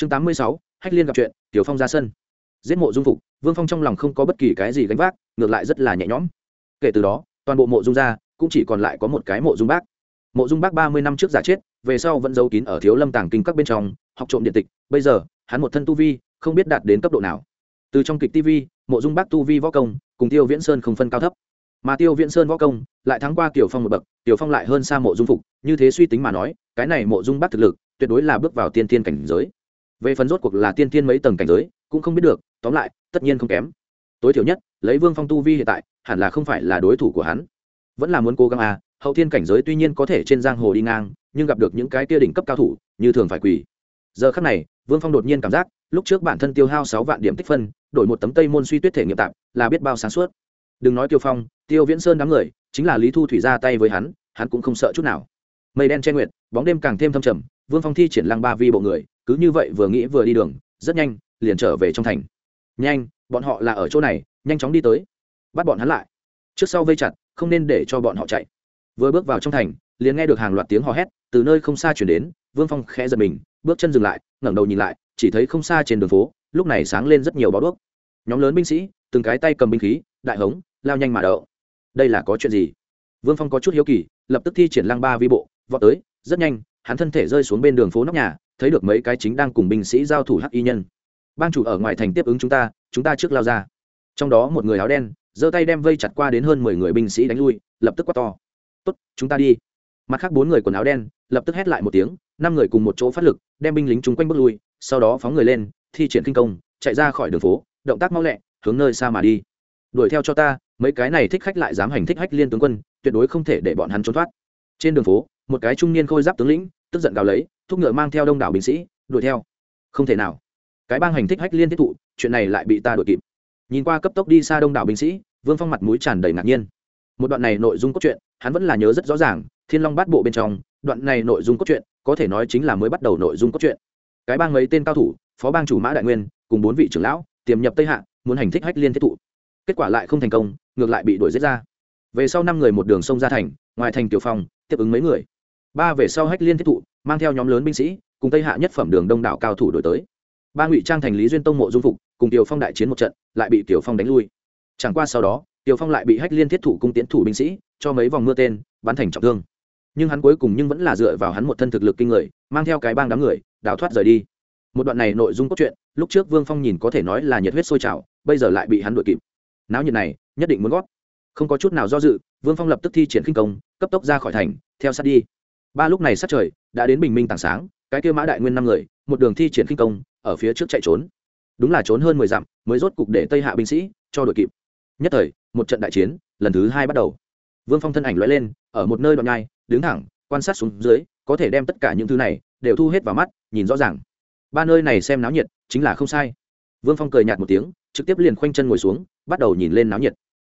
chương tám mươi sáu, hách liên gặp chuyện, tiểu phong ra sân. Giết mộ dung phục, vương phong trong lòng không có bất kỳ cái gì gánh vác, ngược lại rất là nhẹ nhõm. Kể từ đó, toàn bộ mộ dung ra cũng chỉ còn lại có một cái mộ dung bác. Mộ dung bác ba mươi năm trước giả chết, về sau vẫn giấu kín ở thiếu lâm tàng kinh các bên trong, học trộm điện tịch, bây giờ, hắn một thân tu vi, không biết đạt đến cấp độ nào. Từ trong kịch tv mộ dung bác tu vi võ công, cùng tiêu viễn sơn không phân cao thấp. Mà tiêu viễn sơn võ công, lại thắng qua tiểu phong một bậc, tiểu phong lại hơn xa mộ dung phục, như thế suy tính mà nói, cái này mộ dung bác thực lực, tuyệt đối là bước vào tiên tiên cảnh giới về phần rốt cuộc là tiên tiên mấy tầng cảnh giới, cũng không biết được, tóm lại, tất nhiên không kém. Tối thiểu nhất, lấy vương phong tu vi hiện tại, hẳn là không phải là đối thủ của hắn. Vẫn là muốn cố gắng à hậu thiên cảnh giới tuy nhiên có thể trên giang hồ đi ngang, nhưng gặp được những cái tia đỉnh cấp cao thủ, như thường phải quỳ. Giờ khắc này, vương phong đột nhiên cảm giác, lúc trước bản thân tiêu hao sáu vạn điểm tích phân, đổi một tấm tây môn suy tuyết thể nghiệm tạm là biết bao sáng suốt. Đừng nói tiêu phong, tiêu viễn sơn đám người, chính là lý thu thủy ra tay với hắn hắn cũng không sợ chút nào. Mây đen che nguyệt, bóng đêm càng thêm thâm trầm, vương phong thi triển lăng ba vi bộ người cứ như vậy vừa nghĩ vừa đi đường, rất nhanh, liền trở về trong thành. Nhanh, bọn họ là ở chỗ này, nhanh chóng đi tới. Bắt bọn hắn lại. Trước sau vây chặt, không nên để cho bọn họ chạy. Vừa bước vào trong thành, liền nghe được hàng loạt tiếng hò hét, từ nơi không xa chuyển đến, vương phong khẽ giật mình, bước chân dừng lại, ngẩng đầu nhìn lại, chỉ thấy không xa trên đường phố, lúc này sáng lên rất nhiều bó đuốc. Nhóm lớn binh sĩ, từng cái tay cầm binh khí, đại hống, lao nhanh mà đậu. Đây là có chuyện gì? Vương phong có chút hiếu kỳ, lập tức thi triển lăng ba vi bộ, vọt tới, rất nhanh, hắn thân thể rơi xuống bên đường phố nóc nhà thấy được mấy cái chính đang cùng binh sĩ giao thủ hắc y nhân. Bang chủ ở ngoài thành tiếp ứng chúng ta chúng ta trước lao ra. Trong đó một người áo đen, giơ tay đem vây chặt qua đến hơn mười người binh sĩ đánh lui, lập tức quát to. Tốt, chúng ta đi. Mặt khác bốn người quần áo đen, lập tức hét lại một tiếng, năm người cùng một chỗ phát lực, đem binh lính chung quanh bước lui, sau đó phóng người lên, thi triển kinh công, chạy ra khỏi đường phố, động tác mau lẹ, hướng nơi xa mà đi. Đuổi theo cho ta, mấy cái này thích khách lại dám hành thích hách liên tướng quân, tuyệt đối không thể để bọn hắn trốn thoát. Trên đường phố, một cái trung niên khôi giáp tướng lĩnh tức giận gào lấy, thúc ngựa mang theo đông đảo binh sĩ, đuổi theo. Không thể nào. Cái bang hành thích hách liên tiếp thụ, chuyện này lại bị ta đuổi kịp. Nhìn qua cấp tốc đi xa đông đảo binh sĩ, vương phong mặt mũi tràn đầy ngạc nhiên. Một đoạn này nội dung cốt truyện, hắn vẫn là nhớ rất rõ ràng, thiên long bát bộ bên trong, đoạn này nội dung cốt truyện, có thể nói chính là mới bắt đầu nội dung cốt truyện. Cái bang mấy tên cao thủ, phó bang chủ mã đại nguyên, cùng bốn vị trưởng lão, tiềm nhập tây hạ, muốn hành thích hách liên thiết thụ. Kết quả lại không thành công, ngược lại bị đuổi giết ra. Về sau năm người một đường sông ra thành, ngoài thành tiểu phong, tiếp ứng mấy người ba về sau hách liên thiết thụ, mang theo nhóm lớn binh sĩ, cùng tây hạ nhất phẩm đường đông đảo cao thủ đổi tới. Ba ngụy trang thành lý duyên tông mộ dung phục, cùng tiểu phong đại chiến một trận, lại bị tiểu phong đánh lui. Chẳng qua sau đó, tiểu phong lại bị hách liên thiết thủ cung tiến thủ binh sĩ, cho mấy vòng mưa tên, bắn thành trọng thương. Nhưng hắn cuối cùng nhưng vẫn là dựa vào hắn một thân thực lực kinh người, mang theo cái bang đám người, đào thoát rời đi. Một đoạn này nội dung cốt truyện, lúc trước vương phong nhìn có thể nói là nhiệt huyết sôi trào, bây giờ lại bị hắn đuổi kịp. Náo nhiệt này, nhất định muốn gót. Không có chút nào do dự, vương phong lập tức thi triển khinh công, cấp tốc ra khỏi thành, theo sát đi ba lúc này sát trời, đã đến bình minh tảng sáng, cái kêu mã đại nguyên năm người, một đường thi triển khinh công, ở phía trước chạy trốn. Đúng là trốn hơn mười dặm, mới rốt cục để tây hạ binh sĩ cho đội kịp. Nhất thời, một trận đại chiến, lần thứ hai bắt đầu. Vương phong thân ảnh loại lên, ở một nơi đoạn nhai, đứng thẳng, quan sát xuống dưới, có thể đem tất cả những thứ này đều thu hết vào mắt, nhìn rõ ràng. Ba nơi này xem náo nhiệt, chính là không sai. Vương phong cười nhạt một tiếng, trực tiếp liền khoanh chân ngồi xuống, bắt đầu nhìn lên náo nhiệt.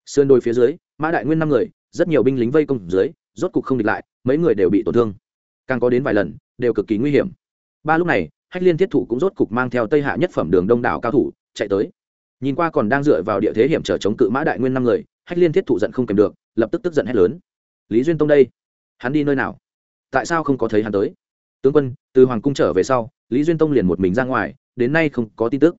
Sườn đôi phía dưới, mã đại nguyên năm người, rất nhiều binh lính vây công dưới rốt cục không địch lại, mấy người đều bị tổn thương. Càng có đến vài lần, đều cực kỳ nguy hiểm. Ba lúc này, hách liên thiết thủ cũng rốt cục mang theo tây hạ nhất phẩm đường đông đảo cao thủ, chạy tới. Nhìn qua còn đang dựa vào địa thế hiểm trở chống cự mã đại nguyên năm người, hách liên thiết thủ giận không kèm được, lập tức tức giận hét lớn. Lý duyên tông đây, hắn đi nơi nào? Tại sao không có thấy hắn tới? Tướng quân, từ hoàng cung trở về sau, lý duyên tông liền một mình ra ngoài, đến nay không có tin tức.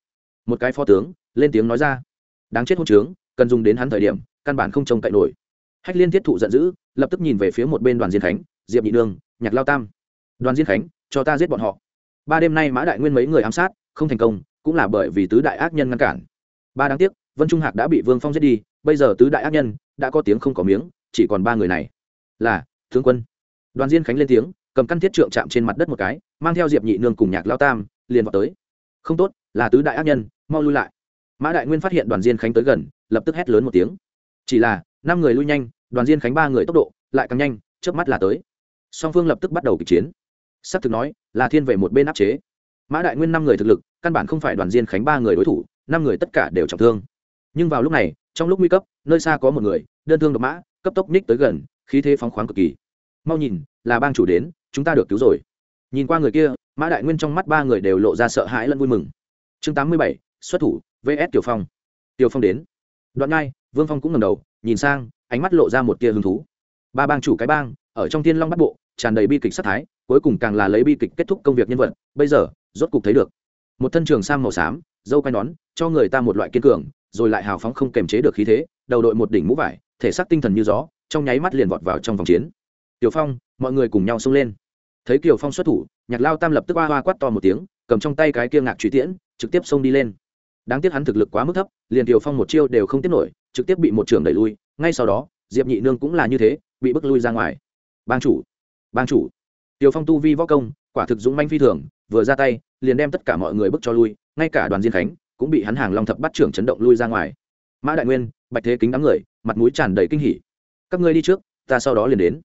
Một cái phó tướng, lên tiếng nói ra. Đáng chết hôn trướng, cần dùng đến hắn thời điểm, căn bản không trông cậy nổi hách liên thiết thụ giận dữ, lập tức nhìn về phía một bên đoàn diên khánh, diệp nhị nương nhạc lao tam. Đoàn diên khánh, cho ta giết bọn họ. Ba đêm nay mã đại nguyên mấy người ám sát, không thành công, cũng là bởi vì tứ đại ác nhân ngăn cản. Ba đáng tiếc, vân trung hạc đã bị vương phong giết đi, bây giờ tứ đại ác nhân đã có tiếng không có miếng, chỉ còn ba người này. Là tướng quân. Đoàn diên khánh lên tiếng, cầm căn thiết trượng chạm trên mặt đất một cái, mang theo diệp nhị nương cùng nhạc lao tam, liền vào tới. Không tốt, là tứ đại ác nhân, mau lui lại. Mã đại nguyên phát hiện đoàn diên khánh tới gần, lập tức hét lớn một tiếng. Chỉ là, năm người lui nhanh đoàn diên khánh ba người tốc độ lại càng nhanh trước mắt là tới. Song phương lập tức bắt đầu kịch chiến. S ắ c thực nói, là thiên về một bên áp chế. Mã đại nguyên năm người thực lực, căn bản không phải đoàn diên khánh ba người đối thủ, năm người tất cả đều trọng thương. Nhưng vào lúc này, trong lúc nguy cấp, nơi xa có một người, đơn thương độc mã, cấp tốc ních tới gần, khí thế phóng khoáng cực kỳ. Mau nhìn, là bang chủ đến, chúng ta được cứu rồi. Nhìn qua người kia, mã đại nguyên trong mắt ba người đều lộ ra sợ hãi lẫn vui mừng. Chương tám mươi bảy, xuất thủ vs tiểu phong. Tiểu phong đến. Đoạn ngay vương phong cũng ngầm đầu, nhìn sang ánh mắt lộ ra một tia hứng thú. Ba bang chủ cái bang, ở trong thiên long Bát bộ, tràn đầy bi kịch sát thái, cuối cùng càng là lấy bi kịch kết thúc công việc nhân vật, bây giờ, rốt cục thấy được. Một thân trường sam màu xám, dâu quai nón, cho người ta một loại kiên cường, rồi lại hào phóng không kềm chế được khí thế, đầu đội một đỉnh mũ vải, thể xác tinh thần như gió, trong nháy mắt liền vọt vào trong vòng chiến. Tiểu phong, mọi người cùng nhau xông lên. Thấy kiều phong xuất thủ, nhạc lao tam lập tức oa hoa quát to một tiếng, cầm trong tay cái kia ngạc truy tiễn, trực tiếp xông đi lên. Đáng tiếc hắn thực lực quá mức thấp, liền kiều phong một chiêu đều không tiếp nổi, trực tiếp bị một trường đẩy lui ngay sau đó, diệp nhị nương cũng là như thế, bị bức lui ra ngoài. Bang chủ bang chủ. Tiều phong tu vi võ công, quả thực dũng manh phi thường, vừa ra tay, liền đem tất cả mọi người bức cho lui, ngay cả đoàn diên khánh cũng bị hắn hàng long thập bắt trưởng chấn động lui ra ngoài. Mã đại nguyên, bạch thế kính đám người, mặt mũi tràn đầy kinh hỉ. Các ngươi đi trước, ta sau đó liền đến.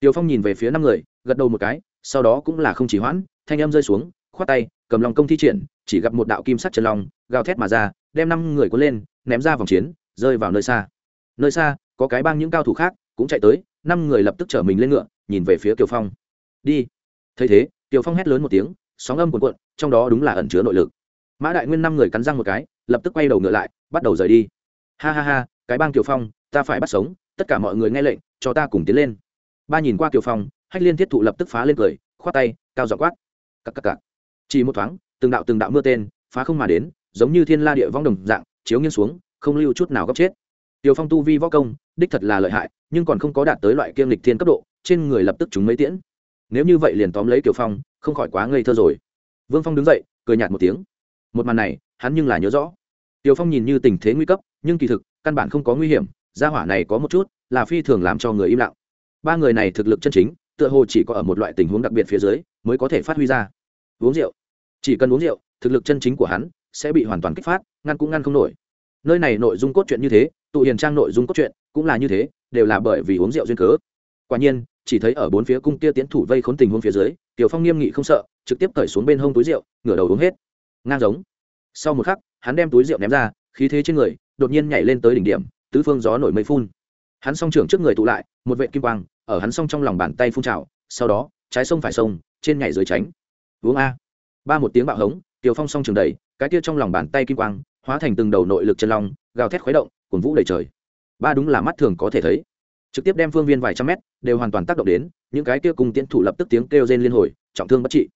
Tiều phong nhìn về phía năm người, gật đầu một cái, sau đó cũng là không chỉ hoãn, thanh em rơi xuống, khoát tay, cầm lòng công thi triển, chỉ gặp một đạo kim sắc chân long, gào thét mà ra, đem năm người cuốn lên, ném ra vòng chiến, rơi vào nơi xa nơi xa, có cái bang những cao thủ khác cũng chạy tới, năm người lập tức chở mình lên ngựa, nhìn về phía kiều phong. Đi. Thấy thế, kiều phong hét lớn một tiếng, sóng âm cuộn cuộn, trong đó đúng là ẩn chứa nội lực. Mã đại nguyên năm người cắn răng một cái, lập tức quay đầu ngựa lại, bắt đầu rời đi. Ha ha ha, cái bang kiều phong, ta phải bắt sống, tất cả mọi người nghe lệnh, cho ta cùng tiến lên. Ba nhìn qua kiều phong, hách liên thiết thụ lập tức phá lên cười, khoát tay, cao dọ quát. Cặp cặp cặp chỉ một thoáng, từng đạo từng đạo mưa tên, phá không mà đến, giống như thiên la địa vong đồng dạng, chiếu nghiêng xuống, không lưu chút nào góc chết. Tiêu Phong tu vi võ công, đích thật là lợi hại, nhưng còn không có đạt tới loại kiêm lịch thiên cấp độ, trên người lập tức chúng mấy tiễn. Nếu như vậy liền tóm lấy Tiêu Phong, không khỏi quá ngây thơ rồi. Vương Phong đứng dậy, cười nhạt một tiếng. Một màn này, hắn nhưng là nhớ rõ. Tiêu Phong nhìn như tình thế nguy cấp, nhưng kỳ thực, căn bản không có nguy hiểm, gia hỏa này có một chút, là phi thường làm cho người im lặng. Ba người này thực lực chân chính, tựa hồ chỉ có ở một loại tình huống đặc biệt phía dưới mới có thể phát huy ra. Uống rượu, chỉ cần uống rượu, thực lực chân chính của hắn sẽ bị hoàn toàn kích phát, ngăn cũng ngăn không nổi. Nơi này nội dung cốt truyện như thế, tụ hiền trang nội dung cốt truyện cũng là như thế đều là bởi vì uống rượu duyên cớ. Quả nhiên chỉ thấy ở bốn phía cung kia tiến thủ vây khốn tình huống phía dưới tiểu phong nghiêm nghị không sợ trực tiếp cởi xuống bên hông túi rượu ngửa đầu uống hết. Ngang giống. Sau một khắc hắn đem túi rượu ném ra khí thế trên người đột nhiên nhảy lên tới đỉnh điểm tứ phương gió nổi mây phun. Hắn song trưởng trước người tụ lại một vệ kim quang ở hắn song trong lòng bàn tay phun trào sau đó trái sông phải sông trên nhảy dưới tránh. Uống a. Ba một tiếng bạo hống tiểu phong song trường đầy cái kia trong lòng bàn tay kim quang hóa thành từng đầu nội lực chân long, gào thét khuấy động, cuồng vũ đầy trời. Ba đúng là mắt thường có thể thấy. Trực tiếp đem phương viên vài trăm mét, đều hoàn toàn tác động đến, những cái kia cùng tiến thủ lập tức tiếng kêu rên liên hồi, trọng thương bất trị.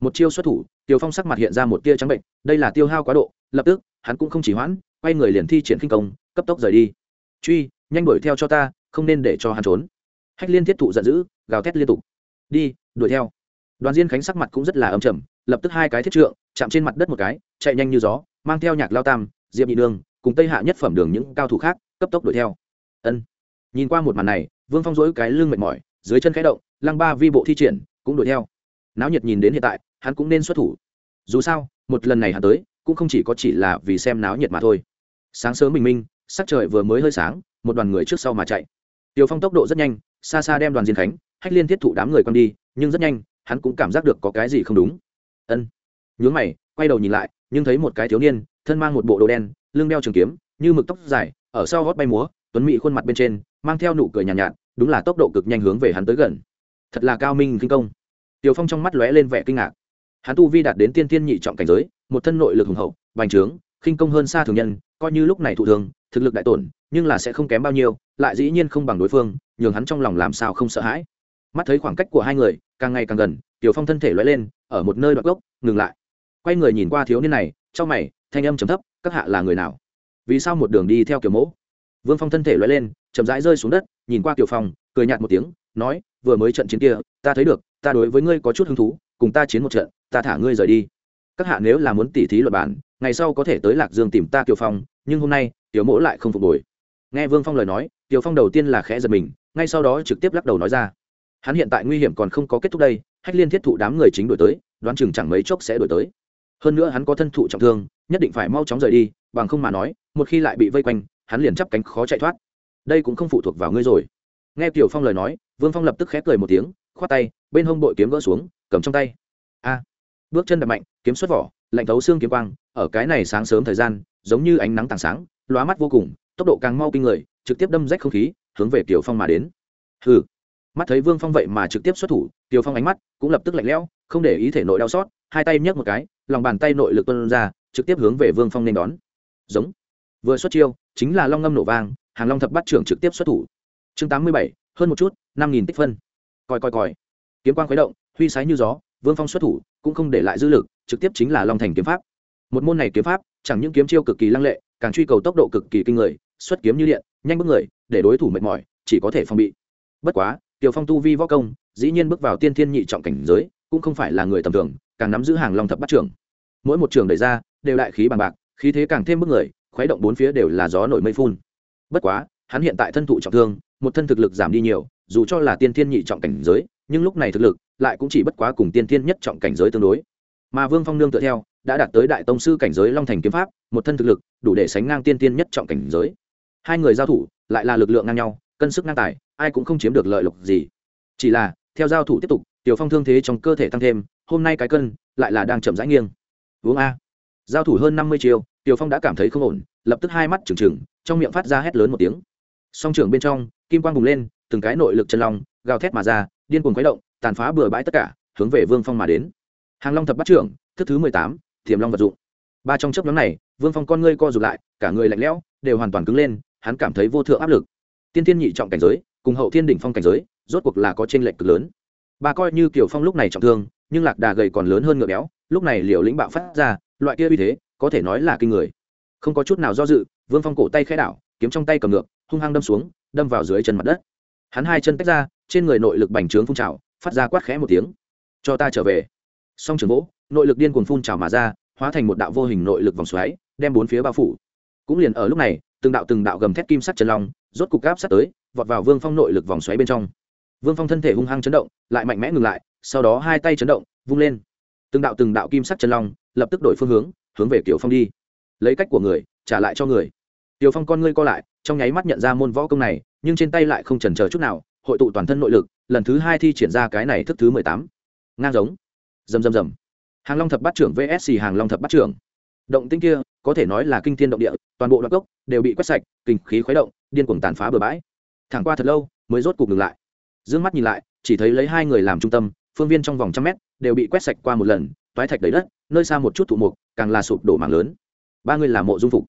Một chiêu xuất thủ, tiêu phong sắc mặt hiện ra một tia trắng bệnh, đây là tiêu hao quá độ, lập tức, hắn cũng không chỉ hoãn, quay người liền thi triển khinh công, cấp tốc rời đi. Truy, nhanh đuổi theo cho ta, không nên để cho hắn trốn. Hách liên thiết thụ giận dữ, gào thét liên tục. Đi, đuổi theo. Đoàn diên khánh sắc mặt cũng rất là âm trầm, lập tức hai cái thiết trượng, chạm trên mặt đất một cái, chạy nhanh như gió mang theo nhạc lao tam, diệp nhị nương, cùng tây hạ nhất phẩm đường những cao thủ khác, cấp tốc đuổi theo. Ân. Nhìn qua một màn này, vương phong dỗi cái lưng mệt mỏi, dưới chân khẽ động, lăng ba vi bộ thi triển, cũng đuổi theo. Náo nhiệt nhìn đến hiện tại, hắn cũng nên xuất thủ. Dù sao, một lần này hắn tới, cũng không chỉ có chỉ là vì xem náo nhiệt mà thôi. Sáng sớm bình minh, sắc trời vừa mới hơi sáng, một đoàn người trước sau mà chạy. Tiều phong tốc độ rất nhanh, xa xa đem đoàn diên khánh, hách liên thiết thụ đám người quăng đi, nhưng rất nhanh, hắn cũng cảm giác được có cái gì không đúng. Ân. Nhướng mày, quay đầu nhìn lại nhưng thấy một cái thiếu niên thân mang một bộ đồ đen lưng đeo trường kiếm như mực tóc dài ở sau gót bay múa tuấn mỹ khuôn mặt bên trên mang theo nụ cười nhàn nhạt, nhạt đúng là tốc độ cực nhanh hướng về hắn tới gần. Thật là cao minh kinh công. Tiểu phong trong mắt lóe lên vẻ kinh ngạc. Hắn tu vi đạt đến tiên tiên nhị trọng cảnh giới một thân nội lực hùng hậu bành trướng khinh công hơn xa thường nhân coi như lúc này thụ thường thực lực đại tổn nhưng là sẽ không kém bao nhiêu lại dĩ nhiên không bằng đối phương nhường hắn trong lòng làm sao không sợ hãi. Mắt thấy khoảng cách của hai người càng ngày càng gần tiểu phong thân thể lóe lên ở một nơi đoạn gốc ngừng lại quay người nhìn qua thiếu niên này trong mày, thanh âm trầm thấp, các hạ là người nào? Vì sao một đường đi theo kiểu mẫu? Vương phong thân thể loay lên, chậm rãi rơi xuống đất, nhìn qua kiểu phong cười nhạt một tiếng, nói, vừa mới trận chiến kia, ta thấy được, ta đối với ngươi có chút hứng thú, cùng ta chiến một trận, ta thả ngươi rời đi. Các hạ nếu là muốn tỉ thí luật bản, ngày sau có thể tới lạc dương tìm ta kiều phong nhưng hôm nay tiểu mỗ lại không phục hồi. Nghe vương phong lời nói tiểu phong đầu tiên là khẽ giật mình, ngay sau đó trực tiếp lắc đầu nói ra. Hắn hiện tại nguy hiểm còn không có kết thúc đây, hách liên thiết thụ đám người chính đổi tới, đoán chừng chẳng mấy chốc sẽ đổi tới hơn nữa hắn có thân thụ trọng thương, nhất định phải mau chóng rời đi, bằng không mà nói, một khi lại bị vây quanh, hắn liền chắp cánh khó chạy thoát. Đây cũng không phụ thuộc vào ngươi rồi. Nghe tiểu phong lời nói, vương phong lập tức khép cười một tiếng, khoát tay, bên hông bội kiếm gỡ xuống, cầm trong tay. A! Bước chân đập mạnh, kiếm xuất vỏ, lạnh thấu xương kiếm quang, ở cái này sáng sớm thời gian, giống như ánh nắng tảng sáng, lóa mắt vô cùng, tốc độ càng mau kinh người, trực tiếp đâm rách không khí, hướng về tiểu phong mà đến. Hừ! Mắt thấy vương phong vậy mà trực tiếp xuất thủ, tiểu phong ánh mắt cũng lập tức lạnh lẽo, không để ý thể nội đau xót, hai tay nhấc một cái lòng bàn tay nội lực tuân ra, trực tiếp hướng về vương phong nên đón. Giống. Vừa xuất chiêu, chính là long ngâm nổ vang, hàng long thập bắt trưởng trực tiếp xuất thủ. Chương tám mươi bảy, hơn một chút, năm nghìn tích phân. Coi coi coi kiếm quang khuấy động, huy sái như gió, vương phong xuất thủ, cũng không để lại dư lực, trực tiếp chính là long thành kiếm pháp. Một môn này kiếm pháp, chẳng những kiếm chiêu cực kỳ lăng lệ, càng truy cầu tốc độ cực kỳ kinh người, xuất kiếm như điện, nhanh bước người, để đối thủ mệt mỏi, chỉ có thể phòng bị. Bất quá, tiểu phong tu vi võ công, dĩ nhiên bước vào tiên thiên nhị trọng cảnh giới, cũng không phải là người tầm thường, càng nắm giữ hàng long thập bắt trưởng mỗi một trường đẩy ra, đều đại khí bằng bạc, khí thế càng thêm bức người, khuấy động bốn phía đều là gió nổi mây phun. Bất quá, hắn hiện tại thân thụ trọng thương, một thân thực lực giảm đi nhiều, dù cho là tiên thiên nhị trọng cảnh giới, nhưng lúc này thực lực lại cũng chỉ bất quá cùng tiên thiên nhất trọng cảnh giới tương đối. Mà vương phong nương tựa theo, đã đạt tới đại tông sư cảnh giới long thành kiếm pháp, một thân thực lực đủ để sánh ngang tiên tiên nhất trọng cảnh giới. Hai người giao thủ, lại là lực lượng ngang nhau, cân sức ngang tài, ai cũng không chiếm được lợi lộc gì. Chỉ là, theo giao thủ tiếp tục, tiểu phong thương thế trong cơ thể tăng thêm, hôm nay cái cân lại là đang chậm rãi nghiêng uống a. Giao thủ hơn năm mươi chiều tiểu phong đã cảm thấy không ổn, lập tức hai mắt trừng trừng, trong miệng phát ra hét lớn một tiếng. Song trưởng bên trong, kim quang bùng lên, từng cái nội lực chân long, gào thét mà ra, điên cuồng quấy động, tàn phá bừa bãi tất cả, hướng về vương phong mà đến. Hàng long thập bắt trưởng, thức thứ mười tám thiềm long vật dụng. Ba trong chấp nhóm này, vương phong con ngươi co rụt lại, cả người lạnh lẽo, đều hoàn toàn cứng lên, hắn cảm thấy vô thượng áp lực. Tiên tiên nhị trọng cảnh giới, cùng hậu thiên đỉnh phong cảnh giới, rốt cuộc là có t r ê n lệch cực lớn. Bà coi như kiểu phong lúc này trọng thương, nhưng lạc đà gầy còn lớn hơn ngựa béo lúc này liều lĩnh bạo phát ra, loại kia uy thế, có thể nói là kinh người. Không có chút nào do dự, vương phong cổ tay khai đảo, kiếm trong tay cầm ngược, hung hăng đâm xuống, đâm vào dưới chân mặt đất. Hắn hai chân tách ra, trên người nội lực bành trướng phun trào, phát ra quát khẽ một tiếng. Cho ta trở về. Song trường vỗ, nội lực điên cuồng phun trào mà ra, hóa thành một đạo vô hình nội lực vòng xoáy, đem bốn phía bao phủ. Cũng liền ở lúc này, từng đạo từng đạo gầm thép kim sắt chân long, rốt cục gáp sát tới, vọt vào vương phong nội lực vòng xoáy bên trong. Vương phong thân thể hung hăng chấn động, lại mạnh mẽ ngừng lại, sau đó hai tay chấn động, vung lên từng đạo từng đạo kim sắc chân long lập tức đổi phương hướng hướng về tiểu phong đi. Lấy cách của người, trả lại cho người. Tiểu phong con ngươi co lại, trong nháy mắt nhận ra môn võ công này, nhưng trên tay lại không chần chờ chút nào, hội tụ toàn thân nội lực, lần thứ hai thi triển ra cái này thức thứ mười tám. Ngang giống. Rầm rầm rầm. Hàng long thập bát trưởng vsc hàng long thập bát trưởng. Động tinh kia, có thể nói là kinh thiên động địa, toàn bộ đoạn gốc đều bị quét sạch, kinh khí khuấy động, điên cuồng tàn phá bừa bãi. Thẳng qua thật lâu, mới rốt cục ngừng lại. D ư ơ n g mắt nhìn lại, chỉ thấy lấy hai người làm trung tâm, phương viên trong vòng trăm mét đều bị quét sạch qua một lần toái thạch đầy đất nơi xa một chút thụ mục càng là sụp đổ mạng lớn. Ba người làm mộ dung phục.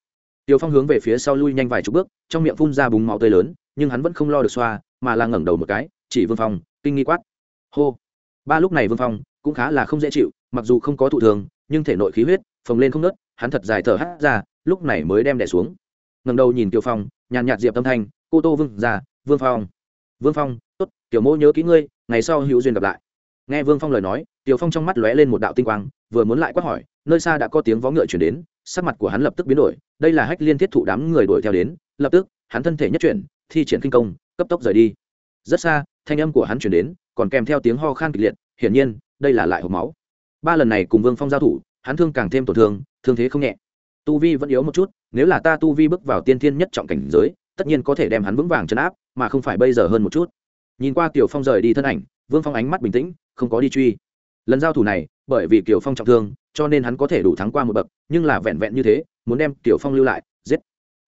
Tiều phong hướng về phía sau lui nhanh vài chục bước trong miệng phun ra búng máu tươi lớn nhưng hắn vẫn không lo được xoa mà là ngẩng đầu một cái chỉ vương phong kinh nghi quát. Hô. Ba lúc này vương phong cũng khá là không dễ chịu mặc dù không có thụ thường nhưng thể nội khí huyết phồng lên không nớt hắn thật dài thở hắt ra lúc này mới đem đẻ xuống. Ngẩng đầu nhìn tiều phong nhàn nhạt diệp tâm thanh cô tô vương già, vương phong. Vương phong tốt tiểu mô nhớ kỹ ngươi ngày sau hữu duyên gặp lại. Nghe vương phong lời nói tiểu phong trong mắt lóe lên một đạo tinh quang, vừa muốn lại quát hỏi, nơi xa đã có tiếng vó ngựa truyền đến, sắc mặt của hắn lập tức biến đổi, đây là hách liên thiết thụ đám người đuổi theo đến, lập tức, hắn thân thể nhất chuyển, thi triển kinh công, cấp tốc rời đi. Rất xa, thanh âm của hắn truyền đến, còn kèm theo tiếng ho khan kịch liệt, hiển nhiên, đây là lại hô máu. Ba lần này cùng vương phong giao thủ, hắn thương càng thêm tổn thương thương thế không nhẹ. Tu vi vẫn yếu một chút, nếu là ta tu vi bước vào tiên thiên nhất trọng cảnh giới, tất nhiên có thể đem hắn vững vàng chấn áp, mà không phải bây giờ hơn một chút. Nhìn qua tiểu phong rời đi thân ảnh, vương phong ánh mắt bình tĩnh, không có đi truy lần giao thủ này, bởi vì tiểu phong trọng thương, cho nên hắn có thể đủ thắng qua một bậc, nhưng là vẹn vẹn như thế, muốn đem tiểu phong lưu lại, giết.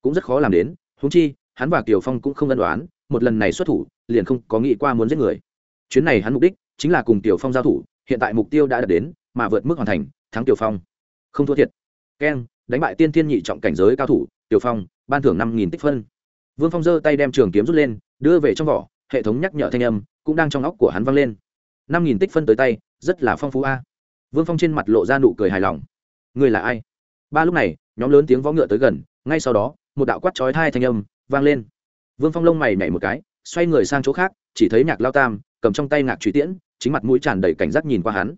Cũng rất khó làm đến húng chi, hắn và tiểu phong cũng không ân đoán một lần này xuất thủ, liền không có nghĩ qua muốn giết người. Chuyến này hắn mục đích chính là cùng tiểu phong giao thủ, hiện tại mục tiêu đã đạt đến, mà vượt mức hoàn thành, thắng tiểu phong. Không thua thiệt. Keng, đánh bại tiên thiên nhị trọng cảnh giới cao thủ tiểu phong, ban thưởng năm nghìn tích phân. Vương phong giơ tay đem trường kiếm rút lên, đưa về trong vỏ, hệ thống nhắc nhở thanh âm cũng đang trong óc của hắn vang lên. năm nghìn tích phân tới tay rất là phong phú a. Vương phong trên mặt lộ ra nụ cười hài lòng. Người là ai? Ba lúc này, nhóm lớn tiếng võ ngựa tới gần, ngay sau đó, một đạo quát chói thai thanh âm vang lên. Vương phong lông mày nhảy một cái, xoay người sang chỗ khác, chỉ thấy nhạc lao tam, cầm trong tay ngạc truy tiễn, chính mặt mũi tràn đầy cảnh giác nhìn qua hắn.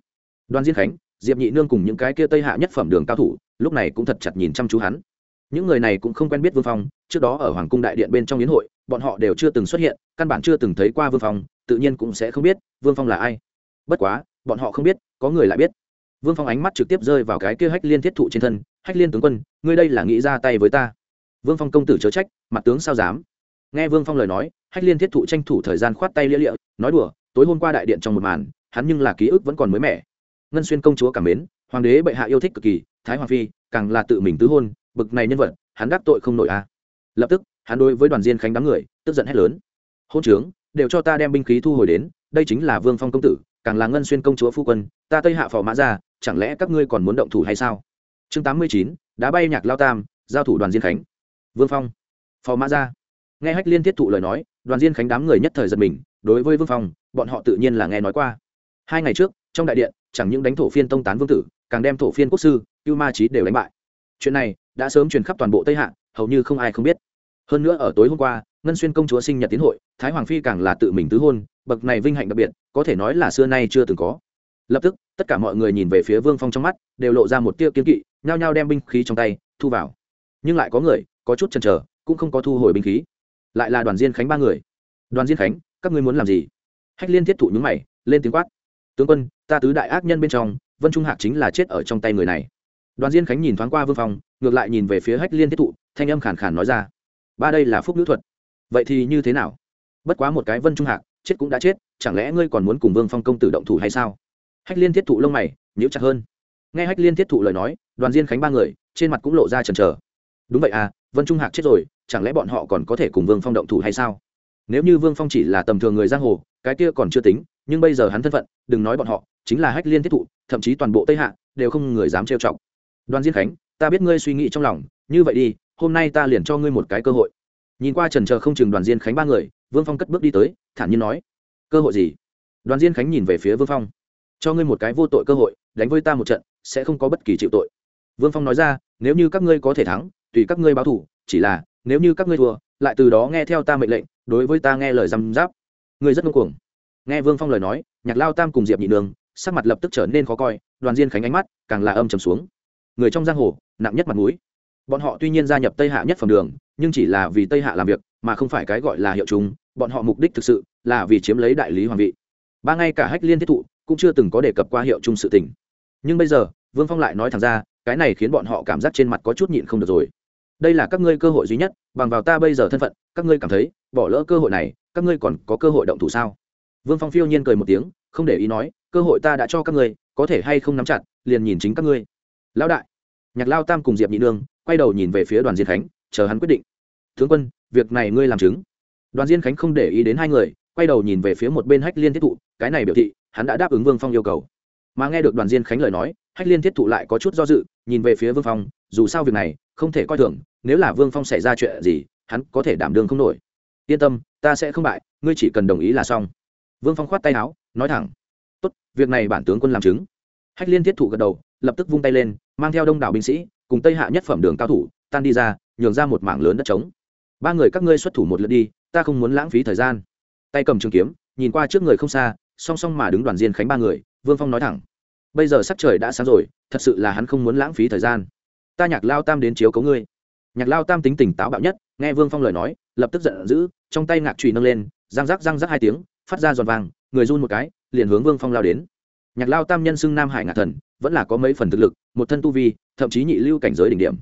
Đoàn diên khánh, diệp nhị nương cùng những cái kia tây hạ nhất phẩm đường cao thủ, lúc này cũng thật chặt nhìn chăm chú hắn. Những người này cũng không quen biết vương phong, trước đó ở hoàng cung đại điện bên trong yến hội, bọn họ đều chưa từng xuất hiện, căn bản chưa từng thấy qua vương phong, tự nhiên cũng sẽ không biết vương phong là ai. Bất quá bọn họ không biết, có người lại biết. Vương phong ánh mắt trực tiếp rơi vào cái kia hách liên thiết thụ trên thân, hách liên tướng quân, ngươi đây là nghĩ ra tay với ta? Vương phong công tử chớ trách, mặt tướng sao dám? Nghe vương phong lời nói, hách liên thiết thụ tranh thủ thời gian khoát tay lia lịa, nói đùa, tối hôm qua đại điện trong một màn, hắn nhưng là ký ức vẫn còn mới mẻ. Ngân xuyên công chúa cảm mến, hoàng đế bệ hạ yêu thích cực kỳ, thái hoàng phi, càng là tự mình tứ hôn, bực này nhân vật, hắn đắc tội không nổi a. À. lập tức, hắn đối với đoàn diên khánh đám người, tức giận hét lớn, hôn trướng, đều cho ta đem binh khí thu hồi đến, đây chính là vương phong công tử càng là ngân xuyên công chúa phu quân, ta tây hạ phò mã ra, chẳng lẽ các ngươi còn muốn động thủ hay sao? Chương tám mươi chín, đá bay nhạc lao tam, giao thủ đoàn diên khánh. Vương phong. Phò mã ra. Nghe hách liên thiết thụ lời nói, đoàn diên khánh đám người nhất thời giật mình, đối với vương phong, bọn họ tự nhiên là nghe nói qua. Hai ngày trước, trong đại điện, chẳng những đánh thổ phiên tông tán vương tử, càng đem thổ phiên quốc sư, cưu ma trí đều đánh bại. Chuyện này, đã sớm truyền khắp toàn bộ tây hạ, hầu như không ai không biết hơn nữa ở tối hôm qua, ngân xuyên công chúa sinh nhật tiến hội, thái hoàng phi càng là tự mình tứ hôn, bậc này vinh hạnh đặc biệt, có thể nói là xưa nay chưa từng có. Lập tức, tất cả mọi người nhìn về phía vương phong trong mắt, đều lộ ra một tia kiên kỵ, nhao nhao đem binh khí trong tay, thu vào. Nhưng lại có người, có chút chần chờ, cũng không có thu hồi binh khí. Lại là đoàn diên khánh ba người. Đoàn diên khánh, các ngươi muốn làm gì? Hách liên thiết thụ nhúng mày, lên tiếng quát. Tướng quân, ta tứ đại ác nhân bên trong, vân trung hạc chính là chết ở trong tay người này. Đoàn diên khánh nhìn thoáng qua vương phong, ngược lại nhìn về phía hách liên thiết thụ, thanh âm khàn khàn nói ra ba đây là phúc nữ thuật. Vậy thì như thế nào? Bất quá một cái vân trung hạc, chết cũng đã chết, chẳng lẽ ngươi còn muốn cùng vương phong công tử động thủ hay sao? Hách liên thiết thụ lông mày, nhíu chặt hơn. Nghe hách liên thiết thụ lời nói, đoàn diên khánh ba người, trên mặt cũng lộ ra chần trờ đúng vậy à vân trung hạc chết rồi, chẳng lẽ bọn họ còn có thể cùng vương phong động thủ hay sao? Nếu như vương phong chỉ là tầm thường người giang hồ, cái kia còn chưa tính, nhưng bây giờ hắn thân phận, đừng nói bọn họ, chính là hách liên thiết thụ, thậm chí toàn bộ tây hạ, đều không người dám trêu chọc. Đoàn diên khánh, ta biết ngươi suy nghĩ trong lòng, như vậy đi hôm nay ta liền cho ngươi một cái cơ hội. Nhìn qua trần chờ không chừng đoàn diên khánh ba người, vương phong cất bước đi tới, thản nhiên nói, cơ hội gì? Đoàn diên khánh nhìn về phía vương phong, cho ngươi một cái vô tội cơ hội, đánh với ta một trận, sẽ không có bất kỳ chịu tội. Vương phong nói ra, nếu như các ngươi có thể thắng, tùy các ngươi báo thủ chỉ là, nếu như các ngươi thua, lại từ đó nghe theo ta mệnh lệnh, đối với ta nghe lời răm giáp ngươi rất ngông cuồng. Nghe vương phong lời nói, nhạc lao tam cùng diệp nhị đường sắc mặt lập tức trở nên khó coi, đoàn diên khánh ánh mắt càng là âm trầm xuống. Người trong giang hồ, nặng nhất mặt mũi bọn họ tuy nhiên gia nhập tây hạ nhất phẩm đường, nhưng chỉ là vì tây hạ làm việc, mà không phải cái gọi là hiệu chúng, bọn họ mục đích thực sự là vì chiếm lấy đại lý hoàng vị. Ba ngay cả hách liên thiết thụ cũng chưa từng có đề cập qua hiệu chung sự tình. Nhưng bây giờ, vương phong lại nói thẳng ra, cái này khiến bọn họ cảm giác trên mặt có chút nhịn không được rồi. Đây là các ngươi cơ hội duy nhất, bằng vào ta bây giờ thân phận, các ngươi cảm thấy, bỏ lỡ cơ hội này, các ngươi còn có cơ hội động thủ sao? Vương phong phiêu nhiên cười một tiếng, không để ý nói, cơ hội ta đã cho các ngươi, có thể hay không nắm chặt, liền nhìn chính các ngươi. Lão đại nhạc lao tam cùng diệp nhị nương quay đầu nhìn về phía đoàn diên khánh, chờ hắn quyết định. Tướng quân, việc này ngươi làm chứng. Đoàn diên khánh không để ý đến hai người, quay đầu nhìn về phía một bên hách liên thiết thụ, cái này biểu thị, hắn đã đáp ứng vương phong yêu cầu. Mà nghe được đoàn diên khánh lời nói, hách liên thiết thụ lại có chút do dự, nhìn về phía vương phong, dù sao việc này, không thể coi thường, nếu là vương phong xảy ra chuyện gì, hắn có thể đảm đương không nổi. Yên tâm, ta sẽ không bại, ngươi chỉ cần đồng ý là xong. Vương phong khoát tay áo, nói thẳng. Tốt, việc này bản tướng quân làm chứng hách liên thiết thủ gật đầu, lập tức vung tay lên, mang theo đông đảo binh sĩ, cùng tây hạ nhất phẩm đường cao thủ, tan đi ra, nhường ra một mảng lớn đất trống. Ba người các ngươi xuất thủ một lượt đi, ta không muốn lãng phí thời gian. Tay cầm trường kiếm, nhìn qua trước người không xa, song song mà đứng đoàn diên khánh ba người, vương phong nói thẳng, bây giờ sắc trời đã sáng rồi, thật sự là hắn không muốn lãng phí thời gian. Ta nhạc lao tam đến chiếu cấu ngươi. Nhạc lao tam tính tỉnh táo bạo nhất, nghe vương phong lời nói, lập tức giận dữ, trong tay ngạc trùy nâng lên, răng rắc răng rắc hai tiếng, phát ra giòn vàng, người run một cái, liền hướng vương phong lao đến nhạc lao tam nhân xưng nam hải ngạc thần, vẫn là có mấy phần thực lực, một thân tu vi, thậm chí nhị lưu cảnh giới đỉnh điểm.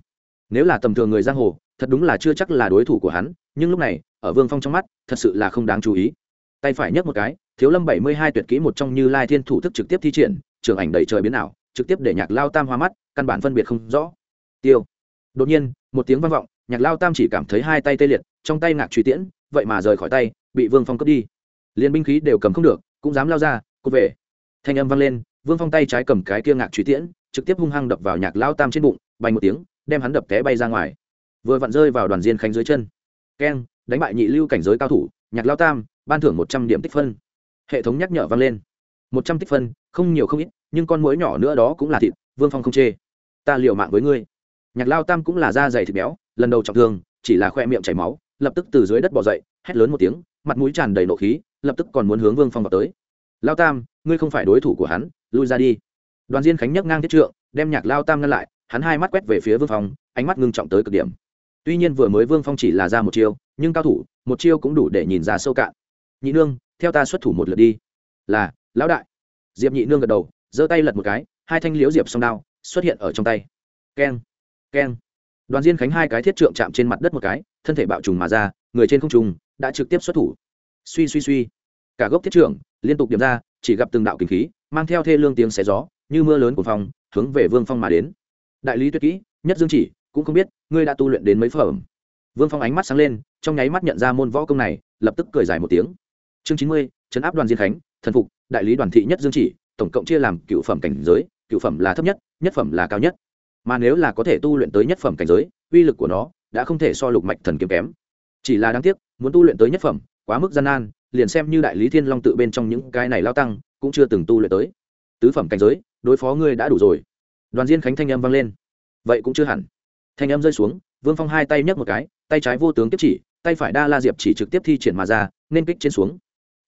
Nếu là tầm thường người giang hồ, thật đúng là chưa chắc là đối thủ của hắn, nhưng lúc này, ở vương phong trong mắt, thật sự là không đáng chú ý. Tay phải nhấc một cái, thiếu lâm bảy mươi hai tuyệt kỹ một trong như lai thiên thủ thức trực tiếp thi triển, trường ảnh đầy trời biến ảo, trực tiếp để nhạc lao tam hoa mắt, căn bản phân biệt không rõ. Tiêu. Đột nhiên, một tiếng vang vọng, nhạc lao tam chỉ cảm thấy hai tay tê liệt, trong tay ngạc truy tiễn, vậy mà rời khỏi tay, bị vương phong cướp đi. Liền binh khí đều cầm không được, cũng dám lao ra, cút về thanh âm vang lên, vương phong tay trái cầm cái kia ngạc truy tiễn, trực tiếp hung hăng đập vào nhạc lao tam trên bụng, bay một tiếng, đem hắn đập té bay ra ngoài. Vừa vặn rơi vào đoàn diên khánh dưới chân. Keng, đánh bại nhị lưu cảnh giới cao thủ, nhạc lao tam, ban thưởng một trăm điểm tích phân. Hệ thống nhắc nhở vang lên. Một trăm tích phân, không nhiều không ít, nhưng con mũi nhỏ nữa đó cũng là thịt, vương phong không chê. Ta liều mạng với ngươi. Nhạc lao tam cũng là da dày thịt béo, lần đầu trọng thương, chỉ là khoe miệng chảy máu, lập tức từ dưới đất bỏ dậy, hét lớn một tiếng, mặt mũi tràn đầy nộ khí, lập tức còn muốn hướng vương phong vào tới lao tam, ngươi không phải đối thủ của hắn, lui ra đi. Đoàn diên khánh nhấc ngang thiết trượng, đem nhạc lao tam ngăn lại, hắn hai mắt quét về phía vương phong, ánh mắt ngưng trọng tới cực điểm. Tuy nhiên vừa mới vương phong chỉ là ra một chiêu, nhưng cao thủ, một chiêu cũng đủ để nhìn ra sâu cạn. Nhị nương, theo ta xuất thủ một lượt đi. Là, lão đại. Diệp nhị nương gật đầu, giơ tay lật một cái, hai thanh liễu diệp song đao xuất hiện ở trong tay. Keng keng. Đoàn diên khánh hai cái thiết trượng chạm trên mặt đất một cái, thân thể bạo trùng mà ra, người trên không trùng đã trực tiếp xuất thủ. Suy suy suy. Cả gốc thiết trượng liên tục điểm ra, chỉ gặp từng đạo kinh khí, mang theo thê lương tiếng xé gió, như mưa lớn của phòng hướng về vương phong mà đến. Đại lý tuyệt kỹ, nhất dương chỉ, cũng không biết, ngươi đã tu luyện đến mấy phẩm? Vương phong ánh mắt sáng lên, trong nháy mắt nhận ra môn võ công này, lập tức cười dài một tiếng. Chương chín mươi chấn áp đoàn diên khánh, thần phục, đại lý đoàn thị nhất dương chỉ, tổng cộng chia làm cựu phẩm cảnh giới, cựu phẩm là thấp nhất nhất phẩm là cao nhất. Mà nếu là có thể tu luyện tới nhất phẩm cảnh giới, uy lực của nó đã không thể so lục mạch thần kiếm kém. Chỉ là đáng tiếc, muốn tu luyện tới nhất phẩm, quá mức gian nan liền xem như đại lý thiên long tự bên trong những cái này lao tăng, cũng chưa từng tu luyện tới. Tứ phẩm cảnh giới, đối phó ngươi đã đủ rồi. Đoàn diên khánh thanh âm vang lên. Vậy cũng chưa hẳn. Thanh âm rơi xuống, vương phong hai tay nhấc một cái, tay trái vô tướng tiếp chỉ, tay phải đa la diệp chỉ trực tiếp thi triển mà ra, nên kích trên xuống.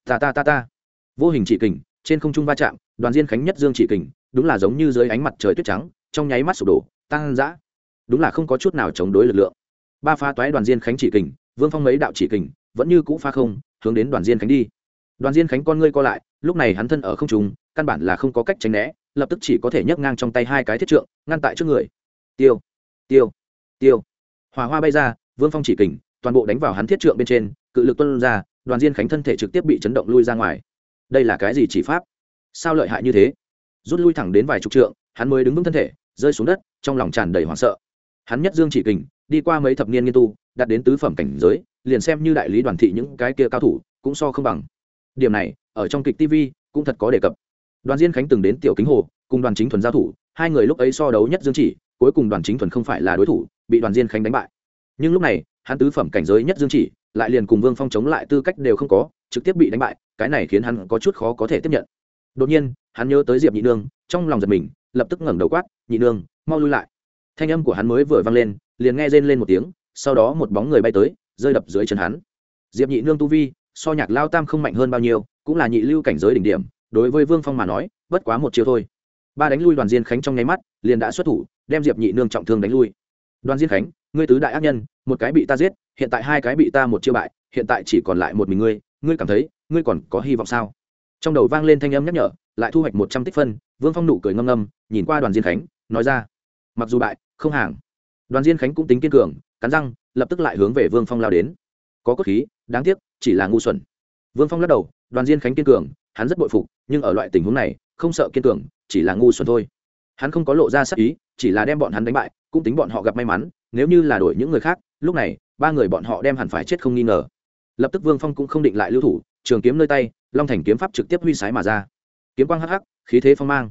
Ta ta ta ta. Vô hình chỉ kình, trên không trung va chạm, đoàn diên khánh nhất dương chỉ kình, đúng là giống như dưới ánh mặt trời tuyết trắng, trong nháy mắt sụp đổ tăng dã đúng là không có chút nào chống đối lực lượng. Ba pha toái đoàn diên khánh chỉ kình, vương phong mấy đạo chỉ kình, vẫn như cũ pha không hướng đến đoàn diên khánh đi. Đoàn diên khánh con ngươi co lại, lúc này hắn thân ở không trung, căn bản là không có cách tránh né, lập tức chỉ có thể nhấc ngang trong tay hai cái thiết trượng, ngăn tại trước người. Tiêu tiêu tiêu. Hòa hoa bay ra, vương phong chỉ kình, toàn bộ đánh vào hắn thiết trượng bên trên, cự lực tuân ra, đoàn diên khánh thân thể trực tiếp bị chấn động lui ra ngoài. Đây là cái gì chỉ pháp? Sao lợi hại như thế? Rút lui thẳng đến vài chục trượng, hắn mới đứng vững thân thể, rơi xuống đất, trong lòng tràn đầy hoảng sợ. Hắn nhất dương chỉ kình đi qua mấy thập niên nghiên tu, đạt đến tứ phẩm cảnh giới, liền xem như đại lý đoàn thị những cái kia cao thủ cũng so không bằng. Điểm này, ở trong kịch tv cũng thật có đề cập. Đoàn diên khánh từng đến tiểu kính hồ, cùng đoàn chính thuần giao thủ, hai người lúc ấy so đấu nhất dương chỉ, cuối cùng đoàn chính thuần không phải là đối thủ, bị đoàn diên khánh đánh bại. Nhưng lúc này, hắn tứ phẩm cảnh giới nhất dương chỉ, lại liền cùng vương phong chống lại tư cách đều không có, trực tiếp bị đánh bại, cái này khiến hắn có chút khó có thể tiếp nhận. Đột nhiên, hắn nhớ tới diệp nhị nương, trong lòng giật mình, lập tức ngẩng đầu quát, nhị nương, mau lui lại thanh âm của hắn mới vừa vang lên, liền nghe rên lên một tiếng, sau đó một bóng người bay tới, rơi đập dưới chân hắn. Diệp nhị nương tu vi, so nhạc lao tam không mạnh hơn bao nhiêu, cũng là nhị lưu cảnh giới đỉnh điểm, đối với vương phong mà nói, bất quá một chiêu thôi. Ba đánh lui đoàn diên khánh trong nháy mắt, liền đã xuất thủ, đem diệp nhị nương trọng thương đánh lui. Đoàn diên khánh, ngươi tứ đại ác nhân, một cái bị ta giết, hiện tại hai cái bị ta một chiêu bại, hiện tại chỉ còn lại một mình ngươi ngươi cảm thấy, ngươi còn có hy vọng sao? Trong đầu vang lên thanh âm nhắc nhở, lại thu hoạch một trăm tích phân, vương phong nụ cười ngâm ngâm, nhìn qua đoàn diên khánh, nói ra, mặc dù bại không hàng. Đoàn diên khánh cũng tính kiên cường, cắn răng, lập tức lại hướng về vương phong lao đến. Có cốt khí, đáng tiếc, chỉ là ngu xuẩn. Vương phong lắc đầu, đoàn diên khánh kiên cường, hắn rất bội phục, nhưng ở loại tình huống này, không sợ kiên cường, chỉ là ngu xuẩn thôi. Hắn không có lộ ra sắc ý, chỉ là đem bọn hắn đánh bại, cũng tính bọn họ gặp may mắn, nếu như là đổi những người khác, lúc này, ba người bọn họ đem hẳn phải chết không nghi ngờ. Lập tức vương phong cũng không định lại lưu thủ, trường kiếm nơi tay, long thành kiếm pháp trực tiếp huy sái mà ra. Kiếm quang hắc hắc, khí thế phong mang.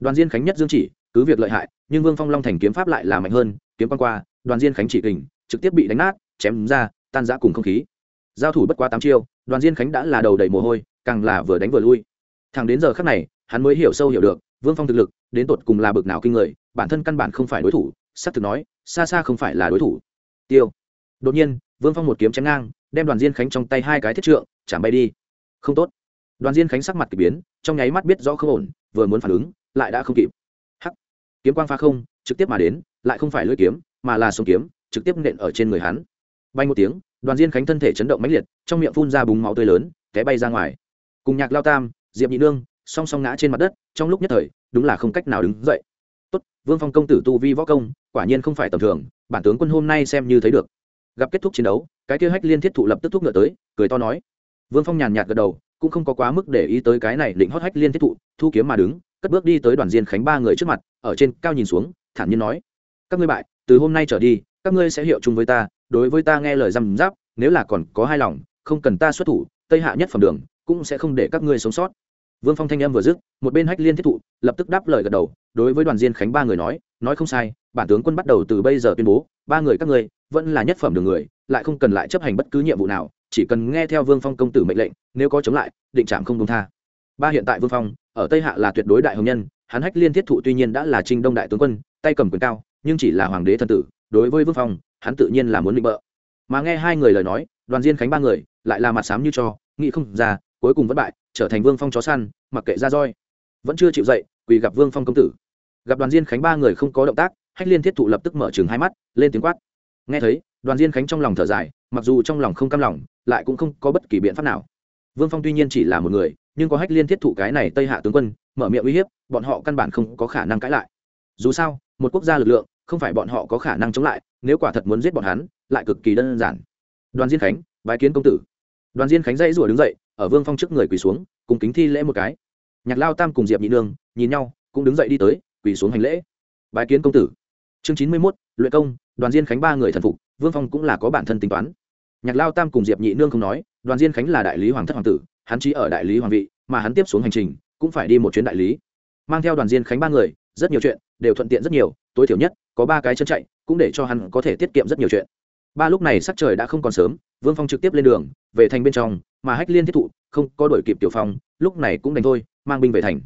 Đoàn diên khánh nhất dương chỉ cứ việc lợi hại, nhưng vương phong long thành kiếm pháp lại là mạnh hơn, kiếm quan qua, đoàn diên khánh chỉ kình, trực tiếp bị đánh nát, chém ra, tan giã cùng không khí. Giao thủ bất quá tám chiêu, đoàn diên khánh đã là đầu đầy mồ hôi, càng là vừa đánh vừa lui. Thẳng đến giờ khắc này, hắn mới hiểu sâu hiểu được, vương phong thực lực, đến tột cùng là bực nào kinh người, bản thân căn bản không phải đối thủ s ắ c thực nói, xa xa không phải là đối thủ. Tiêu. Đột nhiên, vương phong một kiếm chém ngang, đem đoàn diên khánh trong tay hai cái thiết trượng, chạm bay đi. Không tốt. Đoàn diên khánh sắc mặt k ỳ biến, trong nháy mắt biết rõ không ổn, vừa muốn phản ứng, lại đã không kịp kiếm quang pha không, trực tiếp mà đến, lại không phải lưỡi kiếm, mà là sông kiếm, trực tiếp nện ở trên người hắn. Bay một tiếng, đoàn diên khánh thân thể chấn động mãnh liệt, trong miệng phun ra bùng máu tươi lớn, té bay ra ngoài. Cùng nhạc lao tam, diệp nhị nương, song song ngã trên mặt đất, trong lúc nhất thời, đúng là không cách nào đứng dậy. Tốt, vương phong công tử tu vi võ công, quả nhiên không phải tầm thường, bản tướng quân hôm nay xem như thấy được. Gặp kết thúc chiến đấu, cái kia hách liên thiết thụ lập tức thúc ngựa tới, cười to nói. Vương phong nhàn nhạt gật đầu, cũng không có quá mức để ý tới cái này định hót hách liên thiết thụ, thu kiếm mà đứng cất bước đi tới đoàn diên khánh ba người trước mặt, ở trên cao nhìn xuống, thản nhiên nói, các ngươi bại, từ hôm nay trở đi, các ngươi sẽ hiệu chung với ta, đối với ta nghe lời răm giáp nếu là còn có hai lòng, không cần ta xuất thủ, tây hạ nhất phẩm đường, cũng sẽ không để các ngươi sống sót. Vương phong thanh âm vừa dứt, một bên hách liên thiết thụ, lập tức đáp lời gật đầu, đối với đoàn diên khánh ba người nói nói không sai, bản tướng quân bắt đầu từ bây giờ tuyên bố, ba người các ngươi vẫn là nhất phẩm đường người, lại không cần lại chấp hành bất cứ nhiệm vụ nào, chỉ cần nghe theo vương phong công tử mệnh lệnh, nếu có chống lại, định trạm không công tha. Ba hiện tại vương phong ở tây hạ là tuyệt đối đại hồng nhân, hắn hách liên thiết thụ tuy nhiên đã là trinh đông đại tướng quân, tay cầm quyền cao, nhưng chỉ là hoàng đế thân tử, đối với vương phong, hắn tự nhiên là muốn định bợ. Mà nghe hai người lời nói, đoàn diên khánh ba người, lại là mặt sám như cho, nghĩ không ra, cuối cùng vẫn bại, trở thành vương phong chó săn, mặc kệ ra roi. Vẫn chưa chịu dậy, quỳ gặp vương phong công tử. Gặp đoàn diên khánh ba người không có động tác, hách liên thiết thụ lập tức mở chừng hai mắt, lên tiếng quát. Nghe thấy, đoàn diên khánh trong lòng thở dài, mặc dù trong lòng không cam lòng, lại cũng không có bất kỳ biện pháp nào. Vương phong tuy nhiên chỉ là một người nhưng có hách liên thiết thụ cái này tây hạ tướng quân, mở miệng uy hiếp, bọn họ căn bản không có khả năng cãi lại. Dù sao, một quốc gia lực lượng, không phải bọn họ có khả năng chống lại, nếu quả thật muốn giết bọn hắn, lại cực kỳ đơn giản. Đoàn diên khánh, bái kiến công tử. Đoàn diên khánh dãy rủa đứng dậy, ở vương phong trước người quỳ xuống, cùng kính thi lễ một cái. Nhạc lao tam cùng diệp nhị nương, nhìn nhau, cũng đứng dậy đi tới, quỳ xuống hành lễ. Bái kiến công tử. Chương chín mươi mốt, luyện công, đoàn diên khánh ba người thần phục, vương phong cũng là có bản thân tính toán. Nhạc lao tam cùng diệp nhị nương không nói, đoàn diên khánh là đại lý hoàng thất hoàng tử hắn chỉ ở đại lý hoàng vị, mà hắn tiếp xuống hành trình cũng phải đi một chuyến đại lý. Mang theo đoàn diên khánh ba người, rất nhiều chuyện, đều thuận tiện rất nhiều, tối thiểu nhất, có ba cái chân chạy, cũng để cho hắn có thể tiết kiệm rất nhiều chuyện. Ba lúc này sắc trời đã không còn sớm, vương phong trực tiếp lên đường, về thành bên trong, mà hách liên thiết thụ, không có đổi kịp tiểu phong, lúc này cũng đành thôi, mang binh về thành.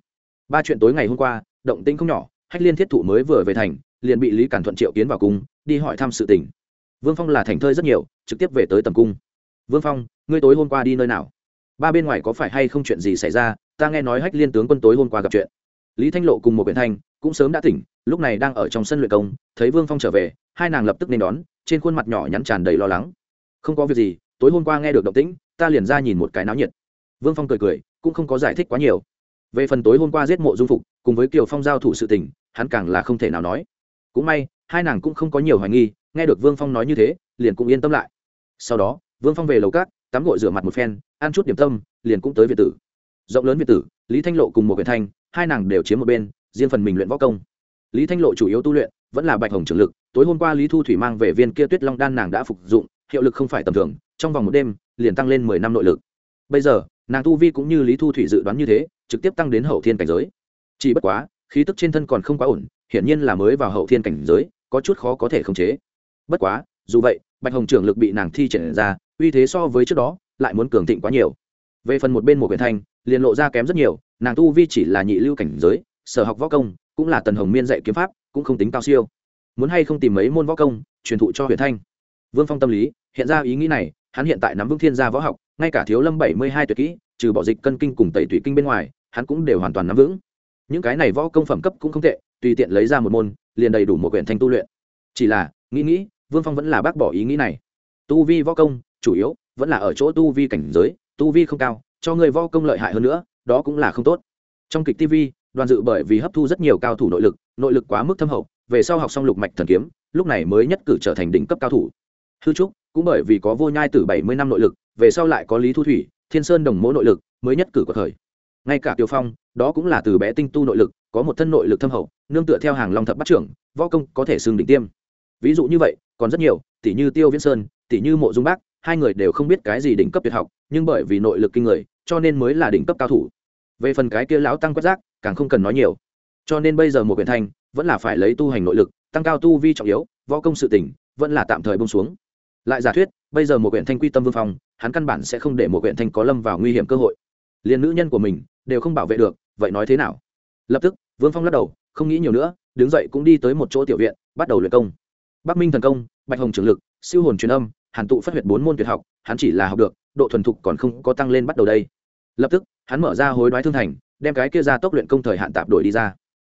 Ba chuyện tối ngày hôm qua, động tĩnh không nhỏ, hách liên thiết thụ mới vừa về thành, liền bị lý cản thuận triệu kiến vào cung, đi hỏi thăm sự tình. Vương phong là thành thơi rất nhiều, trực tiếp về tới tầm cung. Vương phong, ngươi tối hôm qua đi nơi nào? Ba bên ngoài có phải hay không chuyện gì xảy ra, ta nghe nói hách liên tướng quân tối hôm qua gặp chuyện. Lý thanh lộ cùng một biển thanh, cũng sớm đã tỉnh, lúc này đang ở trong sân luyện công, thấy vương phong trở về, hai nàng lập tức nên đón, trên khuôn mặt nhỏ nhắn tràn đầy lo lắng. Không có việc gì, tối hôm qua nghe được động tĩnh, ta liền ra nhìn một cái náo nhiệt. Vương phong cười cười, cũng không có giải thích quá nhiều. Về phần tối hôm qua giết mộ dung phục, cùng với kiều phong giao thủ sự tình, hắn càng là không thể nào nói. Cũng may, hai nàng cũng không có nhiều hoài nghi, nghe được vương phong nói như thế, liền cũng yên tâm lại. Sau đó, vương phong về lầu cát tắm gội rửa mặt một phen ăn chút điểm tâm, liền cũng tới việt tử. Rộng lớn việt tử, lý thanh lộ cùng một huyện thanh, hai nàng đều chiếm một bên, riêng phần mình luyện võ công. Lý thanh lộ chủ yếu tu luyện, vẫn là bạch hồng trường lực, tối hôm qua lý thu thủy mang về viên kia tuyết long đan nàng đã phục dụng, hiệu lực không phải tầm thường, trong vòng một đêm, liền tăng lên mười năm nội lực. Bây giờ, nàng tu vi cũng như lý thu thủy dự đoán như thế, trực tiếp tăng đến hậu thiên cảnh giới. Chỉ bất quá, khí tức trên thân còn không quá ổn, hiển nhiên là mới vào hậu thiên cảnh giới, có chút khó có thể khống chế. Bất quá, dù vậy, bạch hồng trưởng lực bị nàng thi triển ra, uy thế so với trước đó lại muốn cường thịnh quá nhiều. Về phần một bên một quyền thanh, liền lộ ra kém rất nhiều, nàng tu vi chỉ là nhị lưu cảnh giới, sở học võ công cũng là tần hồng miên dạy kiếm pháp, cũng không tính cao siêu. Muốn hay không tìm mấy môn võ công, truyền thụ cho huyền thanh. Vương phong tâm lý, hiện ra ý nghĩ này, hắn hiện tại nắm vững thiên gia võ học, ngay cả thiếu lâm bảy mươi hai tuyệt kỹ, trừ bỏ dịch cân kinh cùng tẩy thủy kinh bên ngoài, hắn cũng đều hoàn toàn nắm vững. Những cái này võ công phẩm cấp cũng không tệ, tùy tiện lấy ra một môn, liền đầy đủ một quyển thanh tu luyện. Chỉ là, nghĩ nghĩ, vương phong vẫn là bác bỏ ý nghĩ này. Tu vi võ công, chủ yếu vẫn là ở chỗ tu vi cảnh giới, tu vi không cao, cho người võ công lợi hại hơn nữa, đó cũng là không tốt. Trong kịch tv đoàn dự bởi vì hấp thu rất nhiều cao thủ nội lực nội lực quá mức thâm hậu, về sau học xong lục mạch thần kiếm, lúc này mới nhất cử trở thành đỉnh cấp cao thủ. Hư trúc cũng bởi vì có vô nhai từ bảy mươi năm nội lực, về sau lại có lý thu thủy, thiên sơn đồng mỗ nội lực, mới nhất cử của thời. Ngay cả tiêu phong, đó cũng là từ bé tinh tu nội lực, có một thân nội lực thâm hậu, nương tựa theo hàng long thập bắt trưởng, võ công có thể xưng đỉnh tiêm. Ví dụ như vậy, còn rất nhiều tỷ như tiêu viễn sơn tỷ như mộ dung bác hai người đều không biết cái gì đỉnh cấp tuyệt học, nhưng bởi vì nội lực kinh người, cho nên mới là đỉnh cấp cao thủ. Về phần cái kia lão tăng quét rác, càng không cần nói nhiều. Cho nên bây giờ một quyển thanh vẫn là phải lấy tu hành nội lực, tăng cao tu vi trọng yếu, võ công sự tỉnh, vẫn là tạm thời bông xuống. Lại giả thuyết, bây giờ một quyển thanh quy tâm vương phong, hắn căn bản sẽ không để một quyển thanh có lâm vào nguy hiểm cơ hội. Liền nữ nhân của mình, đều không bảo vệ được, vậy nói thế nào? Lập tức, vương phong lắc đầu, không nghĩ nhiều nữa, đứng dậy cũng đi tới một chỗ tiểu viện, bắt đầu luyện công. Bắc minh thần công, bạch hồng trường lực, siêu hồn truyền âm hàn tụ phát huyệt bốn môn tuyệt học, hắn chỉ là học được, độ thuần thục còn không có tăng lên bắt đầu đây. Lập tức, hắn mở ra hối đoái thương thành, đem cái kia ra tốc luyện công thời hạn tạm đổi đi ra.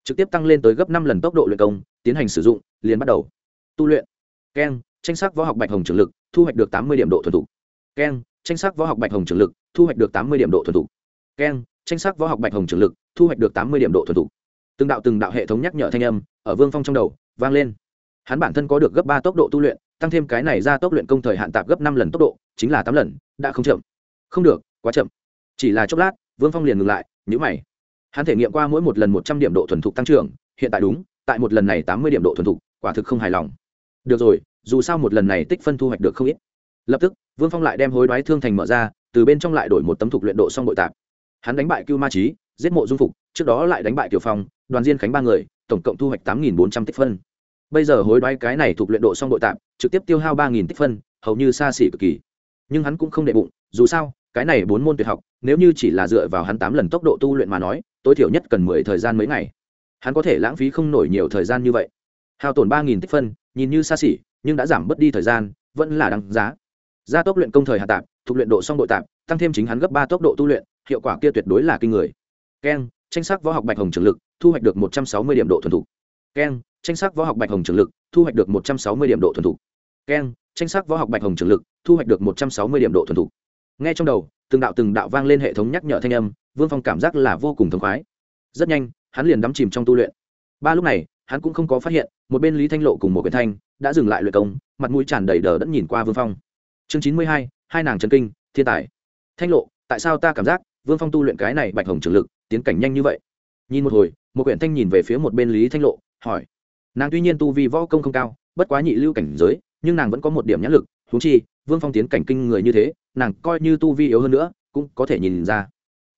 Trực tiếp tăng lên tới gấp năm lần tốc độ luyện công, tiến hành sử dụng, liền bắt đầu. Tu luyện. Keng, tranh sắc võ học bạch hồng trường lực, thu hoạch được tám mươi điểm độ thuần thục. Keng, tranh sắc võ học bạch hồng trường lực, thu hoạch được tám mươi điểm độ thuần thục. Keng, tranh sắc võ học bạch hồng trường lực, thu hoạch được tám mươi điểm độ thuần thục. Từng đạo từng đạo hệ thống nhắc nhở thanh âm, ở vương phong trong đầu, vang lên. Hắn bản thân có được gấp ba tốc độ tu luyện tăng thêm cái này ra tốc luyện công thời hạn tạp gấp năm lần tốc độ, chính là tám lần, đã không chậm. Không được, quá chậm. Chỉ là chốc lát, vương phong liền ngừng lại nhữ mày. Hắn thể nghiệm qua mỗi một lần một trăm điểm độ thuần thục tăng trưởng, hiện tại đúng, tại một lần này tám mươi điểm độ thuần thục, quả thực không hài lòng. Được rồi, dù sao một lần này tích phân thu hoạch được không ít. Lập tức, vương phong lại đem hối đoái thương thành mở ra, từ bên trong lại đổi một tấm thục luyện độ xong bội tạp. Hắn đánh bại cưu ma trí giết mộ dung phục, trước đó lại đánh bại tiểu phong, đoàn diên khánh ba người, tổng cộng thu hoạch tám nghìn bốn trăm tích phân bây giờ hối đoái cái này thuộc luyện độ xong đội tạm, trực tiếp tiêu hao ba nghìn tích phân, hầu như xa xỉ cực kỳ. Nhưng hắn cũng không đệ bụng, dù sao, cái này bốn môn tuyệt học, nếu như chỉ là dựa vào hắn tám lần tốc độ tu luyện mà nói, tối thiểu nhất cần mười thời gian mấy ngày. Hắn có thể lãng phí không nổi nhiều thời gian như vậy. Hao tổn ba nghìn tích phân, nhìn như xa xỉ, nhưng đã giảm bớt đi thời gian, vẫn là đáng giá. Gia tốc luyện công thời hạ tạp thuộc luyện độ xong đội tạp tăng thêm chính hắn gấp ba tốc độ tu luyện, hiệu quả kia tuyệt đối là kinh người. Keng, tranh sắc võ học bạch hồng trường lực, thu hoạch được một trăm sáu mươi điểm độ thuần thục keng, tranh sắc võ học bạch hồng trường lực, thu hoạch được một trăm sáu mươi điểm độ thuần thục. Keng, tranh sắc võ học bạch hồng trường lực, thu hoạch được một trăm sáu mươi điểm độ thuần thục. Ngay trong đầu, từng đạo từng đạo vang lên hệ thống nhắc nhở thanh âm, vương phong cảm giác là vô cùng thống khoái. Rất nhanh, hắn liền đắm chìm trong tu luyện. Ba lúc này, hắn cũng không có phát hiện, một bên lý thanh lộ cùng một quyền thanh đã dừng lại luyện công, mặt mũi tràn đầy đờ đẫn nhìn qua vương phong. Chương chín mươi hai hai nàng trần kinh, thiên tài. Thanh lộ, tại sao ta cảm giác vương phong tu luyện cái này bạch hồng trường lực, tiến cảnh nhanh như vậy? Nhìn một hồi một quyển thanh nhìn về phía một bên lý thanh lộ hỏi. Nàng tuy nhiên tu vi võ công không cao, bất quá nhị lưu cảnh giới, nhưng nàng vẫn có một điểm nhãn lực thú chi, vương phong tiến cảnh kinh người như thế, nàng coi như tu vi yếu hơn nữa, cũng có thể nhìn ra.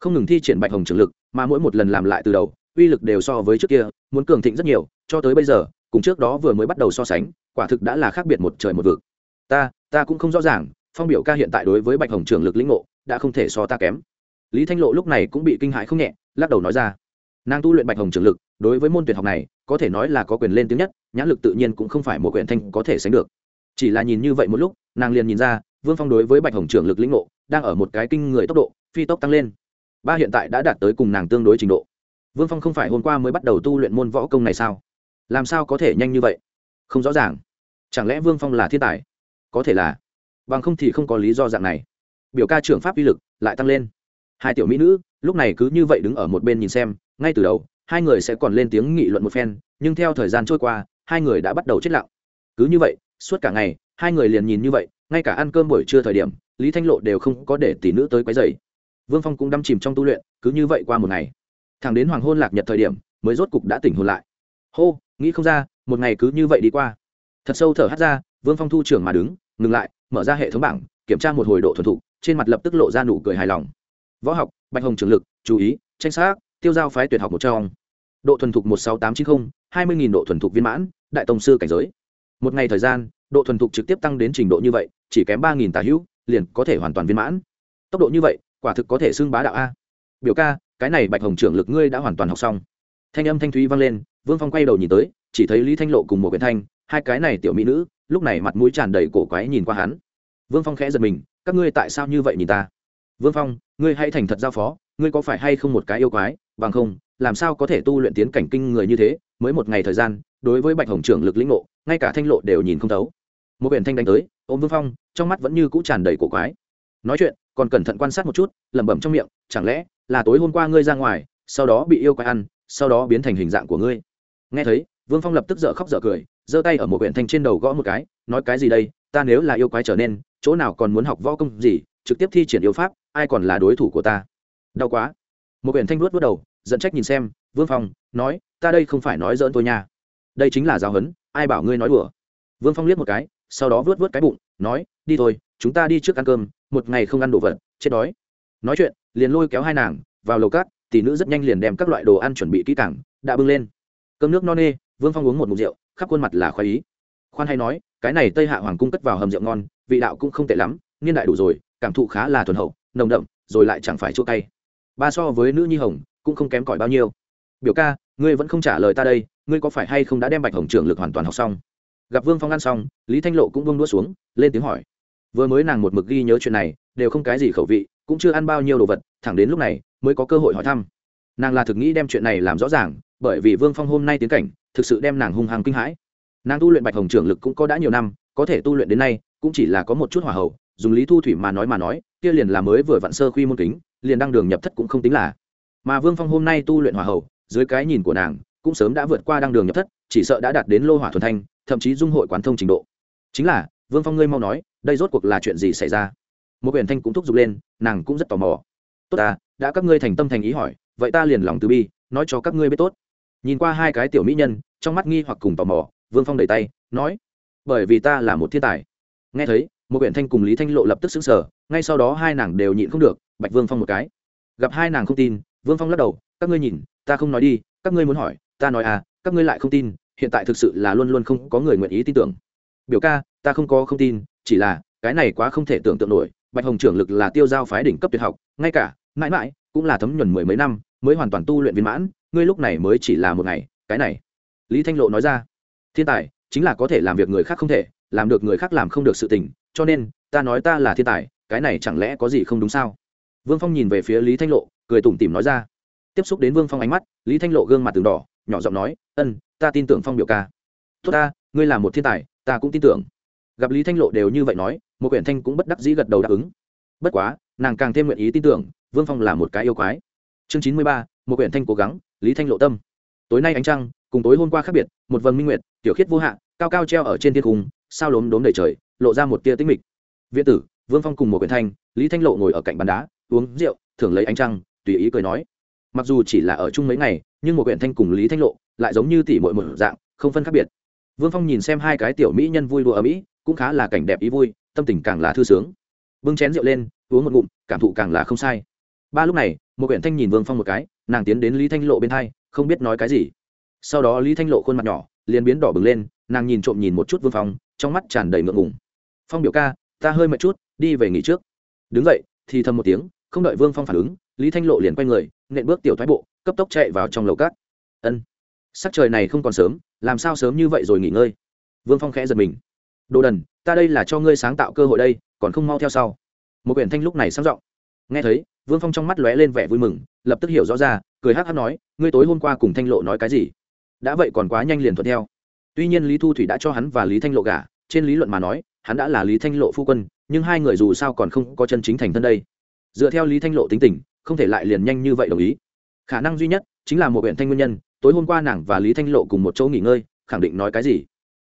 Không ngừng thi triển bạch hồng trường lực, mà mỗi một lần làm lại từ đầu, uy lực đều so với trước kia, muốn cường thịnh rất nhiều, cho tới bây giờ, cùng trước đó vừa mới bắt đầu so sánh, quả thực đã là khác biệt một trời một vực. Ta ta cũng không rõ ràng, phong biểu ca hiện tại đối với bạch hồng trường lực lĩnh ngộ, đã không thể so ta kém. Lý thanh lộ lúc này cũng bị kinh hãi không nhẹ, lắc đầu nói ra. Nàng tu luyện bạch hồng trường lực, đối với môn tuyệt học này có thể nói là có quyền lên tiếng nhất, nhãn lực tự nhiên cũng không phải một quyển thanh có thể sánh được. Chỉ là nhìn như vậy một lúc, nàng liền nhìn ra, vương phong đối với bạch hồng trưởng lực lĩnh ngộ, đang ở một cái kinh người tốc độ, phi tốc tăng lên. Ba hiện tại đã đạt tới cùng nàng tương đối trình độ. Vương phong không phải hôm qua mới bắt đầu tu luyện môn võ công này sao? Làm sao có thể nhanh như vậy? Không rõ ràng. Chẳng lẽ vương phong là thiên tài? Có thể là. Bằng không thì không có lý do dạng này. Biểu ca trưởng pháp uy lực lại tăng lên. Hai tiểu mỹ nữ, lúc này cứ như vậy đứng ở một bên nhìn xem, ngay từ đầu hai người sẽ còn lên tiếng nghị luận một phen, nhưng theo thời gian trôi qua, hai người đã bắt đầu chết lặng. Cứ như vậy, suốt cả ngày, hai người liền nhìn như vậy, ngay cả ăn cơm buổi trưa thời điểm, lý thanh lộ đều không có để tỷ nữ tới quấy dày vương phong cũng đâm chìm trong tu luyện, cứ như vậy qua một ngày. Thẳng đến hoàng hôn lạc nhật thời điểm, mới rốt cục đã tỉnh hồn lại. Hô, nghĩ không ra, một ngày cứ như vậy đi qua. Thật sâu thở hắt ra, vương phong thu trưởng mà đứng, ngừng lại, mở ra hệ thống bảng, kiểm tra một hồi độ thuần thục, trên mặt lập tức lộ ra nụ cười hài lòng. Võ học, bạch hồng trường lực, chú ý, tranh xác, tiêu giao phái tuyệt học một trong độ thuần thục một sáu tám chín mươi hai mươi độ thuần thục viên mãn, đại tông sư cảnh giới. Một ngày thời gian, độ thuần thục trực tiếp tăng đến trình độ như vậy, chỉ kém ba tà hữu, liền có thể hoàn toàn viên mãn. Tốc độ như vậy, quả thực có thể xưng bá đạo a. Biểu ca, cái này bạch hồng trưởng lực ngươi đã hoàn toàn học xong. Thanh âm thanh thúy vang lên, vương phong quay đầu nhìn tới, chỉ thấy lý thanh lộ cùng một quyển thanh, hai cái này tiểu mỹ nữ, lúc này mặt mũi tràn đầy cổ quái nhìn qua hắn. Vương phong khẽ giật mình, các ngươi tại sao như vậy nhìn ta? Vương phong, ngươi hãy thành thật giao phó, ngươi có phải hay không một cái yêu quái, bằng không, làm sao có thể tu luyện tiến cảnh kinh người như thế, mới một ngày thời gian, đối với bạch hồng trưởng lực lĩnh ngộ, ngay cả thanh lộ đều nhìn không thấu. Một biển thanh đánh tới, ôm vương phong, trong mắt vẫn như cũ tràn đầy cổ quái. Nói chuyện, còn cẩn thận quan sát một chút, lẩm bẩm trong miệng, chẳng lẽ là tối hôm qua ngươi ra ngoài, sau đó bị yêu quái ăn, sau đó biến thành hình dạng của ngươi? Nghe thấy, vương phong lập tức dở khóc dở cười, giơ tay ở một huyện thanh trên đầu gõ một cái, nói cái gì đây, ta nếu là yêu quái trở nên, chỗ nào còn muốn học võ công gì trực tiếp thi triển yêu pháp, ai còn là đối thủ của ta? Đau quá. Một Uyển thanh vuốt vuốt đầu dẫn trách nhìn xem, vương phong, nói, ta đây không phải nói dỡn tôi nha. Đây chính là giáo huấn, ai bảo ngươi nói đùa? Vương phong liếc một cái, sau đó vớt vớt cái bụng, nói, đi thôi, chúng ta đi trước ăn cơm, một ngày không ăn đồ vật, chết đói. Nói chuyện, liền lôi kéo hai nàng vào lầu cát, tỷ nữ rất nhanh liền đem các loại đồ ăn chuẩn bị kỹ càng, đã bưng lên. Cơm nước no nê, vương phong uống một mục rượu, khắp khuôn mặt là khoái ý. Khoan hay nói cái này tây hạ hoàng cung cất vào hầm rượu ngon, vị đạo cũng không tệ lắm, niên đại đủ rồi, cảm thụ khá là thuần hậu, nồng đậm, rồi lại chẳng phải chỗ cay. Ba so với nữ nhi hồng, cũng không kém cỏi bao nhiêu. Biểu ca, ngươi vẫn không trả lời ta đây, ngươi có phải hay không đã đem bạch hồng trưởng lực hoàn toàn học xong? Gặp vương phong ăn xong, lý thanh lộ cũng bông đua xuống, lên tiếng hỏi. Vừa mới nàng một mực ghi nhớ chuyện này, đều không cái gì khẩu vị, cũng chưa ăn bao nhiêu đồ vật, thẳng đến lúc này, mới có cơ hội hỏi thăm. Nàng là thực nghĩ đem chuyện này làm rõ ràng, bởi vì vương phong hôm nay tiến cảnh, thực sự đem nàng hung hăng kinh hãi nàng tu luyện bạch hồng trưởng lực cũng có đã nhiều năm, có thể tu luyện đến nay, cũng chỉ là có một chút hỏa hậu dùng lý thu thủy mà nói mà nói, kia liền là mới vừa vặn sơ khuy môn kính, liền đăng đường nhập thất cũng không tính là. Mà vương phong hôm nay tu luyện hỏa hậu dưới cái nhìn của nàng, cũng sớm đã vượt qua đăng đường nhập thất, chỉ sợ đã đạt đến lô hỏa thuần thanh, thậm chí dung hội quán thông trình độ. Chính là, vương phong ngươi mau nói, đây rốt cuộc là chuyện gì xảy ra? Một huyền thanh cũng thúc giục lên, nàng cũng rất tò mò. Tốt ta, đã các ngươi thành tâm thành ý hỏi, vậy ta liền lòng từ bi, nói cho các ngươi biết tốt. Nhìn qua hai cái tiểu mỹ nhân, trong mắt nghi hoặc cùng tò mò vương phong đẩy tay, nói, bởi vì ta là một thiên tài. Nghe thấy, một huyện thanh cùng lý thanh lộ lập tức xứng sở ngay sau đó hai nàng đều nhịn không được, bạch vương phong một cái. Gặp hai nàng không tin, vương phong lắc đầu, các ngươi nhìn, ta không nói đi, các ngươi muốn hỏi, ta nói à các ngươi lại không tin, hiện tại thực sự là luôn luôn không có người nguyện ý tin tưởng. Biểu ca, ta không có không tin, chỉ là, cái này quá không thể tưởng tượng nổi, bạch hồng trưởng lực là tiêu giao phái đỉnh cấp tuyệt học, ngay cả, mãi mãi, cũng là thấm nhuần mười mấy năm, mới hoàn toàn tu luyện viên mãn, ngươi lúc này mới chỉ là một ngày, cái này. Lý thanh lộ nói ra thiên tài chính là có thể làm việc người khác không thể, làm được người khác làm không được sự tình, cho nên, ta nói ta là thiên tài, cái này chẳng lẽ có gì không đúng sao? Vương phong nhìn về phía lý thanh lộ, cười tủm tỉm nói ra. Tiếp xúc đến vương phong ánh mắt, lý thanh lộ gương mặt từng đỏ, nhỏ giọng nói, ân, ta tin tưởng phong biểu ca. Tốt ta, ngươi là một thiên tài, ta cũng tin tưởng. Gặp lý thanh lộ đều như vậy nói, một quyển thanh cũng bất đắc dĩ gật đầu đáp ứng. Bất quá, nàng càng thêm nguyện ý tin tưởng, vương phong là một cái yêu quái. Chương chín mươi ba, một quyển thanh cố gắng, lý thanh lộ tâm. Tối nay ánh trăng cùng tối hôm qua khác biệt, một vầng minh nguyệt, tiểu khiết vô hạn cao cao treo ở trên thiên cung sao lốm đốm đầy trời, lộ ra một tia tinh mịch. Viện tử, vương phong cùng một quyển thanh, lý thanh lộ ngồi ở cạnh bàn đá, uống rượu, thưởng lấy ánh trăng, tùy ý cười nói. Mặc dù chỉ là ở chung mấy ngày, nhưng một quyển thanh cùng lý thanh lộ lại giống như tỉ mội một dạng, không phân khác biệt. Vương phong nhìn xem hai cái tiểu mỹ nhân vui đùa ở mỹ cũng khá là cảnh đẹp ý vui, tâm tình càng là thư sướng. Bưng chén rượu lên, uống một ngụm, cảm thụ càng là không sai. Ba lúc này, một quyển thanh nhìn vương phong một cái, nàng tiến đến lý thanh lộ bên hai, không biết nói cái gì sau đó lý thanh lộ khuôn mặt nhỏ liền biến đỏ bừng lên, nàng nhìn trộm nhìn một chút vương phong, trong mắt tràn đầy ngượng ngùng. Phong biểu ca, ta hơi mệt chút, đi về nghỉ trước. Đứng dậy, thì thầm một tiếng, không đợi vương phong phản ứng, lý thanh lộ liền quay người, nện bước tiểu thoái bộ, cấp tốc chạy vào trong lầu cát. Ân, sắc trời này không còn sớm, làm sao sớm như vậy rồi nghỉ ngơi? Vương phong khẽ giật mình. Đồ đần, ta đây là cho ngươi sáng tạo cơ hội đây, còn không mau theo sau. Một quyển thanh lúc này sáng giọng nghe thấy, vương phong trong mắt lóe lên vẻ vui mừng, lập tức hiểu rõ ra, cười hắc hắc nói, ngươi tối hôm qua cùng thanh lộ nói cái gì? Đã vậy còn quá nhanh liền thuận theo. Tuy nhiên lý thu thủy đã cho hắn và lý thanh lộ gả, trên lý luận mà nói, hắn đã là lý thanh lộ phu quân, nhưng hai người dù sao còn không có chân chính thành thân đây. Dựa theo lý thanh lộ tính tình, không thể lại liền nhanh như vậy đồng ý. Khả năng duy nhất chính là một huyện thanh nguyên nhân, tối hôm qua nàng và lý thanh lộ cùng một chỗ nghỉ ngơi, khẳng định nói cái gì?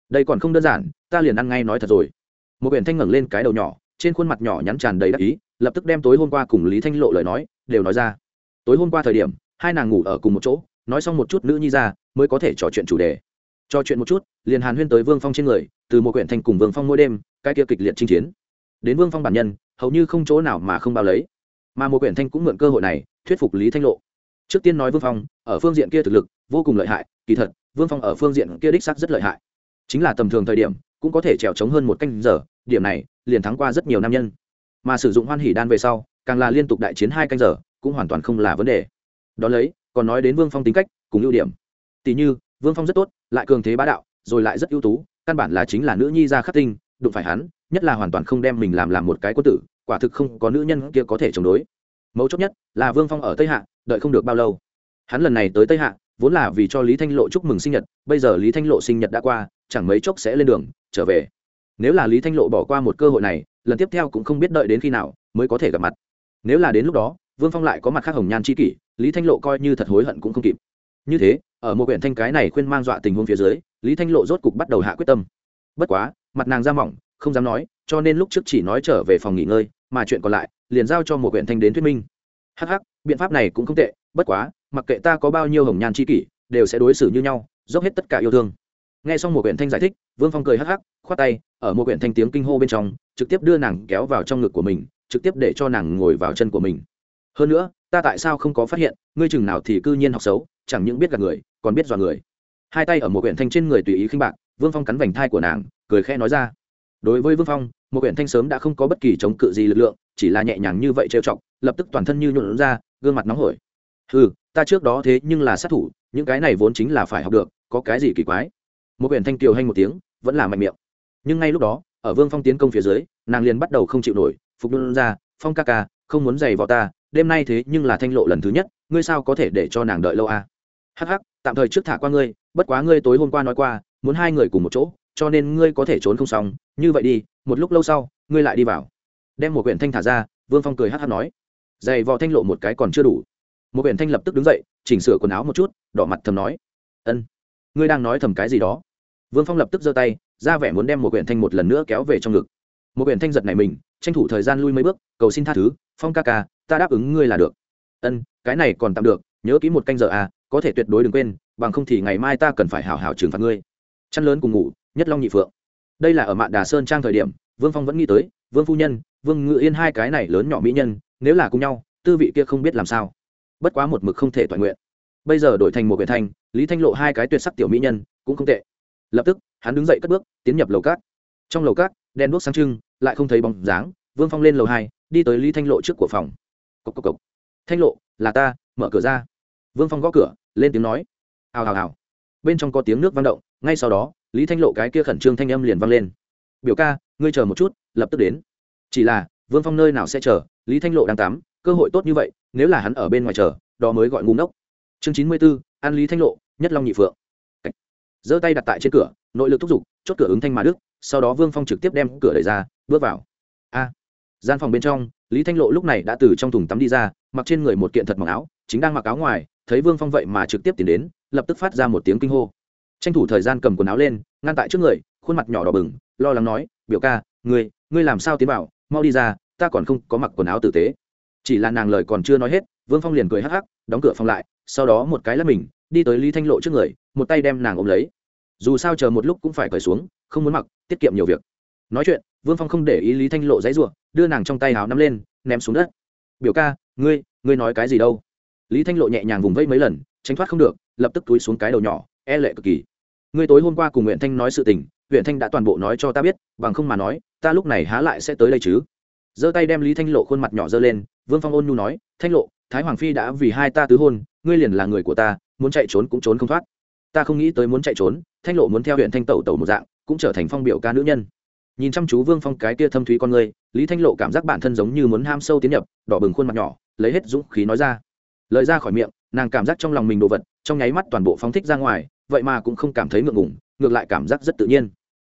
Đây còn không đơn giản, ta liền ăn ngay nói thật rồi. Một huyện thanh ngẩng lên cái đầu nhỏ, trên khuôn mặt nhỏ nhắn tràn đầy đắc ý, lập tức đem tối hôm qua cùng lý thanh lộ lời nói, đều nói ra. Tối hôm qua thời điểm, hai nàng ngủ ở cùng một chỗ nói xong một chút nữ nhi ra, mới có thể trò chuyện chủ đề. Trò chuyện một chút, liền hàn huyên tới vương phong trên người, từ một quyển thanh cùng vương phong mỗi đêm, cái kia kịch liệt chinh chiến. Đến vương phong bản nhân, hầu như không chỗ nào mà không bao lấy. Mà một quyển thanh cũng mượn cơ hội này, thuyết phục lý thanh lộ. Trước tiên nói vương phong, ở phương diện kia thực lực, vô cùng lợi hại, kỳ thật, vương phong ở phương diện kia đích sắc rất lợi hại. Chính là tầm thường thời điểm, cũng có thể trèo trống hơn một canh giờ, điểm này, liền thắng qua rất nhiều nam nhân. Mà sử dụng hoan hỉ đan về sau, càng là liên tục đại chiến hai canh giờ, cũng hoàn toàn không là vấn đề. Đón lấy còn nói đến vương phong tính cách, cùng ưu điểm. Tỷ như, vương phong rất tốt, lại cường thế bá đạo, rồi lại rất ưu tú, căn bản là chính là nữ nhi ra khắc tinh, đụng phải hắn, nhất là hoàn toàn không đem mình làm làm một cái quân tử, quả thực không có nữ nhân kia có thể chống đối. Mấu chốt nhất là vương phong ở tây hạ, đợi không được bao lâu. Hắn lần này tới tây hạ, vốn là vì cho lý thanh lộ chúc mừng sinh nhật, bây giờ lý thanh lộ sinh nhật đã qua, chẳng mấy chốc sẽ lên đường, trở về. Nếu là lý thanh lộ bỏ qua một cơ hội này, lần tiếp theo cũng không biết đợi đến khi nào mới có thể gặp mặt. Nếu là đến lúc đó vương phong lại có mặt khác hồng nhan c h i kỷ, lý thanh lộ coi như thật hối hận cũng không kịp. Như thế, ở một quyển thanh cái này khuyên mang dọa tình huống phía dưới, lý thanh lộ rốt cục bắt đầu hạ quyết tâm. Bất quá, mặt nàng ra mỏng, không dám nói, cho nên lúc trước chỉ nói trở về phòng nghỉ ngơi, mà chuyện còn lại, liền giao cho một quyển thanh đến thuyết minh. Hh biện pháp này cũng không tệ, bất quá, mặc kệ ta có bao nhiêu hồng nhan c kỷ, đều sẽ đối xử như nhau, dốc hết tất cả yêu thương. N g h e xong một quyển thanh giải thích, vương phong cười hắc hắc, khoát tay, ở một quyển thanh tiếng kinh hô bên trong, trực tiếp đưa nàng kéo vào trong ngực của mình, trực tiếp để cho nàng ngồi vào chân của mình hơn nữa, ta tại sao không có phát hiện, ngươi chừng nào thì cư nhiên học xấu, chẳng những biết gạt người, còn biết dọa người. Hai tay ở một quyển thanh trên người tùy ý khinh bạc, vương phong cắn vành thai của nàng, cười khẽ nói ra. Đối với vương phong, một quyển thanh sớm đã không có bất kỳ chống cự gì lực lượng, chỉ là nhẹ nhàng như vậy trêu chọc, lập tức toàn thân như nhuộn ra, gương mặt nóng hổi. Ừ ta trước đó thế nhưng là sát thủ, những cái này vốn chính là phải học được, có cái gì kỳ quái? Một quyển thanh kiều hay một tiếng, vẫn là mạnh miệng. Nhưng ngay lúc đó, ở vương phong tiến công phía dưới, nàng liền bắt đầu không chịu nổi, phục luôn ra, phong ca ca, không muốn giày vào ta đêm nay thế nhưng là thanh lộ lần thứ nhất, ngươi sao có thể để cho nàng đợi lâu à? hắc hắc, tạm thời trước thả qua ngươi, bất quá ngươi tối hôm qua nói qua, muốn hai người cùng một chỗ, cho nên ngươi có thể trốn không xong. Như vậy đi, một lúc lâu sau, ngươi lại đi vào. Đem một quyển thanh thả ra, vương phong cười hắc hắc nói. Giày vò thanh lộ một cái còn chưa đủ. Một quyển thanh lập tức đứng dậy, chỉnh sửa quần áo một chút, đỏ mặt thầm nói. Ân, ngươi đang nói thầm cái gì đó? Vương phong lập tức giơ tay, ra vẻ muốn đem một quyển thanh một lần nữa kéo về trong ngực. Một quyển thanh giật này mình, tranh thủ thời gian lui mấy bước, cầu xin tha thứ, phong ca ca ta đáp ứng ngươi là được. Ân, cái này còn tạm được, nhớ kỹ một canh giờ à có thể tuyệt đối đừng quên, bằng không thì ngày mai ta cần phải hào hào trừng phạt ngươi. Chăn lớn cùng ngủ, nhất long nhị phượng. Đây là ở mạn đà sơn trang thời điểm, vương phong vẫn nghĩ tới, vương phu nhân, vương ngự yên hai cái này lớn nhỏ mỹ nhân, nếu là cùng nhau, tư vị kia không biết làm sao. Bất quá một mực không thể toàn nguyện. Bây giờ đổi thành một huyện thanh lý thanh lộ hai cái tuyệt sắc tiểu mỹ nhân, cũng không tệ. Lập tức, hắn đứng dậy cất bước, tiến nhập lầu cát. Trong lầu cát đen đuốc sáng trưng, lại không thấy bóng dáng, vương phong lên lầu hai, đi tới lý thanh lộ trước của phòng cốc cốc cốc. thanh lộ, là ta, mở cửa ra. Vương phong gõ cửa, lên tiếng nói. Hào hào hào. Bên trong có tiếng nước vang động, ngay sau đó, lý thanh lộ cái kia khẩn trương thanh âm liền vang lên. Biểu ca, ngươi chờ một chút, lập tức đến. Chỉ là, vương phong nơi nào sẽ chờ, lý thanh lộ đang tắm, cơ hội tốt như vậy, nếu là hắn ở bên ngoài chờ, đó mới gọi ngu ngốc. Chương chín mươi b ố an lý thanh lộ, nhất long nhị phượng. Giơ tay đặt tại trên cửa, nội lực thúc giục, chốt cửa ứng thanh mà đức, sau đó vương phong trực tiếp đem cửa đẩy ra, bước vào. A. Gian phòng bên trong lý thanh lộ lúc này đã từ trong thùng tắm đi ra, mặc trên người một kiện thật mặc áo, chính đang mặc áo ngoài, thấy vương phong vậy mà trực tiếp tiến đến, lập tức phát ra một tiếng kinh hô. Tranh thủ thời gian cầm quần áo lên, ngăn tại trước người, khuôn mặt nhỏ đỏ bừng, lo lắng nói, biểu ca, ngươi ngươi làm sao tiến bảo mau đi ra, ta còn không có mặc quần áo tử tế. Chỉ là nàng lời còn chưa nói hết, vương phong liền cười hắc hắc, đóng cửa phòng lại, sau đó một cái lắp mình, đi tới lý thanh lộ trước người, một tay đem nàng ôm lấy. Dù sao chờ một lúc cũng phải cởi xuống, không muốn mặc, tiết kiệm nhiều việc. Nói chuyện vương phong không để ý lý thanh lộ dãy ruộng đưa nàng trong tay háo nắm lên, ném xuống đất. Biểu ca, ngươi ngươi nói cái gì đâu? Lý thanh lộ nhẹ nhàng vùng vẫy mấy lần, tránh thoát không được, lập tức túi xuống cái đầu nhỏ e lệ cực kỳ. Ngươi tối hôm qua cùng huyện thanh nói sự tình huyện thanh đã toàn bộ nói cho ta biết, bằng không mà nói, ta lúc này há lại sẽ tới đây chứ? Giơ tay đem lý thanh lộ khuôn mặt nhỏ giơ lên, vương phong ôn nhu nói, thanh lộ, thái hoàng phi đã vì hai ta tứ hôn, ngươi liền là người của ta, muốn chạy trốn cũng trốn không thoát. Ta không nghĩ tới muốn chạy trốn, thanh lộ muốn theo huyện thanh tẩu tẩu một dạng, cũng trở thành phong biểu ca nữ nhân nhìn chăm chú vương phong cái kia thâm thúy con người, lý thanh lộ cảm giác bản thân giống như muốn ham sâu tiến nhập, đỏ bừng khuôn mặt nhỏ, lấy hết dũng khí nói ra. Lời ra khỏi miệng, nàng cảm giác trong lòng mình đồ vật, trong nháy mắt toàn bộ phóng thích ra ngoài, vậy mà cũng không cảm thấy ngượng ngủng ngược lại cảm giác rất tự nhiên.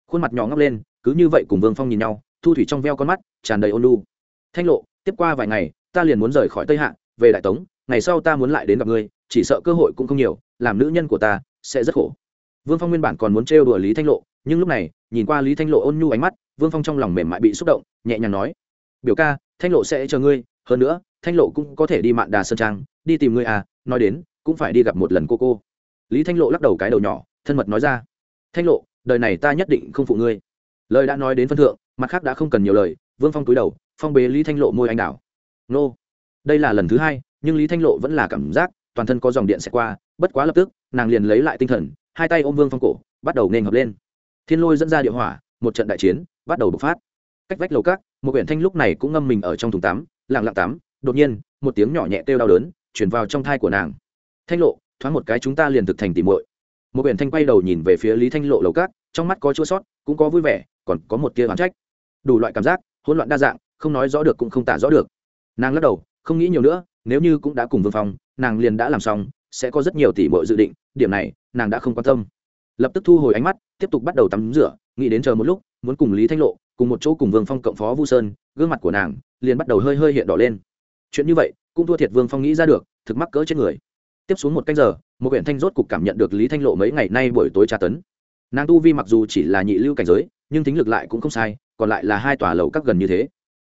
Khuôn mặt nhỏ ngóc lên, cứ như vậy cùng vương phong nhìn nhau, thu thủy trong veo con mắt, tràn đầy ôn lu thanh lộ, tiếp qua vài ngày, ta liền muốn rời khỏi tây hạ, về đại tống, ngày sau ta muốn lại đến gặp ngươi, chỉ sợ cơ hội cũng không nhiều, làm nữ nhân của ta sẽ rất khổ. Vương phong nguyên bản còn muốn trêu đùa lý thanh lộ nhưng lúc này, nhìn qua lý thanh lộ ôn nhu ánh mắt, vương phong trong lòng mềm mại bị xúc động, nhẹ nhàng nói, biểu ca, thanh lộ sẽ chờ ngươi, hơn nữa, thanh lộ cũng có thể đi mạn đà sơn trang, đi tìm ngươi à nói đến, cũng phải đi gặp một lần cô cô. Lý thanh lộ lắc đầu cái đầu nhỏ, thân mật nói ra, thanh lộ, đời này ta nhất định không phụ ngươi. Lời đã nói đến phân thượng, mặt khác đã không cần nhiều lời, vương phong cúi đầu, phong bế lý thanh lộ môi anh đảo. Nô, đây là lần thứ hai, nhưng lý thanh lộ vẫn là cảm giác, toàn thân có dòng điện xẹt qua, bất quá lập tức, nàng liền lấy lại tinh thần, hai tay ôm vương phong cổ, bắt đầu nên hợp lên thiên lôi dẫn ra địa hỏa, một trận đại chiến bắt đầu bộc phát. Cách vách lầu cát một quyển thanh lúc này cũng ngâm mình ở trong thùng tắm lạng lạng tắm, đột nhiên, một tiếng nhỏ nhẹ kêu đau đớn chuyển vào trong thai của nàng. Thanh lộ, thoáng một cái chúng ta liền thực thành tìm muội. Một quyển thanh quay đầu nhìn về phía lý thanh lộ lầu cát trong mắt có chua sót, cũng có vui vẻ, còn có một tia oán trách. Đủ loại cảm giác, hỗn loạn đa dạng, không nói rõ được cũng không tả rõ được. Nàng lắc đầu, không nghĩ nhiều nữa, nếu như cũng đã cùng vương phong, nàng liền đã làm xong, sẽ có rất nhiều tỷ muội dự định, điểm này, nàng đã không quan tâm. Lập tức thu hồi ánh mắt tiếp tục bắt đầu tắm rửa, nghĩ đến chờ một lúc, muốn cùng lý thanh lộ, cùng một chỗ cùng vương phong cộng phó vu sơn, gương mặt của nàng liền bắt đầu hơi hơi hiện đỏ lên. Chuyện như vậy, cũng thua thiệt vương phong nghĩ ra được, thực mắc cỡ chết người. Tiếp xuống một canh giờ, một huyện thanh rốt cục cảm nhận được lý thanh lộ mấy ngày nay buổi tối tra tấn. Nàng tu vi mặc dù chỉ là nhị lưu cảnh giới, nhưng tính lực lại cũng không sai, còn lại là hai tòa lầu các gần như thế.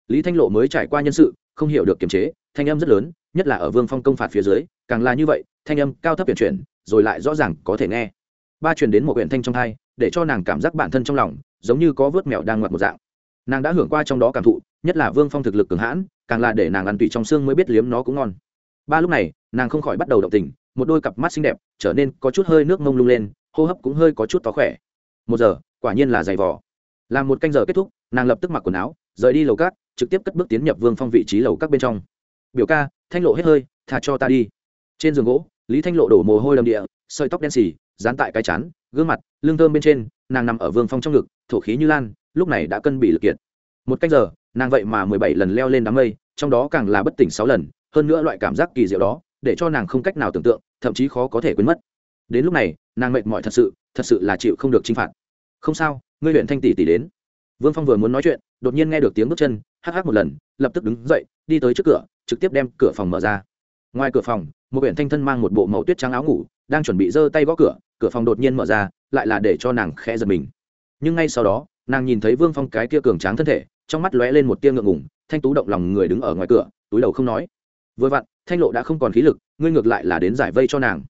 Lý thanh lộ mới trải qua nhân sự, không hiểu được kiềm chế, thanh âm rất lớn, nhất là ở vương phong công phạt phía dưới, càng là như vậy, thanh âm cao thấp chuyển chuyển, rồi lại rõ ràng có thể nghe. Ba truyền đến một huyện thanh trong hai để cho nàng cảm giác bản thân trong lòng giống như có vớt mèo đang ngoặt một dạng. Nàng đã hưởng qua trong đó cảm thụ, nhất là vương phong thực lực cường hãn, càng là để nàng ăn tùy trong xương mới biết liếm nó cũng ngon. Ba lúc này, nàng không khỏi bắt đầu động tình, một đôi cặp mắt xinh đẹp trở nên có chút hơi nước mông lung lên, hô hấp cũng hơi có chút tó khỏe. Một giờ, quả nhiên là giày vò. Làm một canh giờ kết thúc, nàng lập tức mặc quần áo, rời đi lầu cát trực tiếp cất bước tiến nhập vương phong vị trí lầu các bên trong. Biểu ca, thanh lộ hết hơi thà cho ta đi. Trên giường gỗ, lý thanh lộ đổ mồ hôi đầm địa, sợi tóc đen xì dán tại cái chán, gương mặt lương thơm bên trên, nàng nằm ở vương phong trong ngực, thổ khí như lan, lúc này đã cân bị lực kiệt. Một cách giờ, nàng vậy mà mười bảy lần leo lên đám mây, trong đó càng là bất tỉnh sáu lần, hơn nữa loại cảm giác kỳ diệu đó, để cho nàng không cách nào tưởng tượng, thậm chí khó có thể quên mất. Đến lúc này, nàng mệt mỏi thật sự thật sự là chịu không được chinh phạt. Không sao, ngươi luyện thanh tỷ tỷ đến. Vương phong vừa muốn nói chuyện, đột nhiên nghe được tiếng bước chân, hắc hắc một lần, lập tức đứng dậy, đi tới trước cửa, trực tiếp đem cửa phòng mở ra. Ngoài cửa phòng, một huyện thanh thân mang một bộ màu tuyết trắng áo ngủ đang chuẩn bị giơ tay gõ cửa cửa phòng đột nhiên mở ra, lại là để cho nàng khẽ giật mình. Nhưng ngay sau đó, nàng nhìn thấy vương phong cái kia cường tráng thân thể, trong mắt lóe lên một tia ngượng ngùng, thanh tú động lòng người đứng ở ngoài cửa, túi đầu không nói. Vừa vặn, thanh lộ đã không còn khí lực, ngươi ngược lại là đến giải vây cho nàng.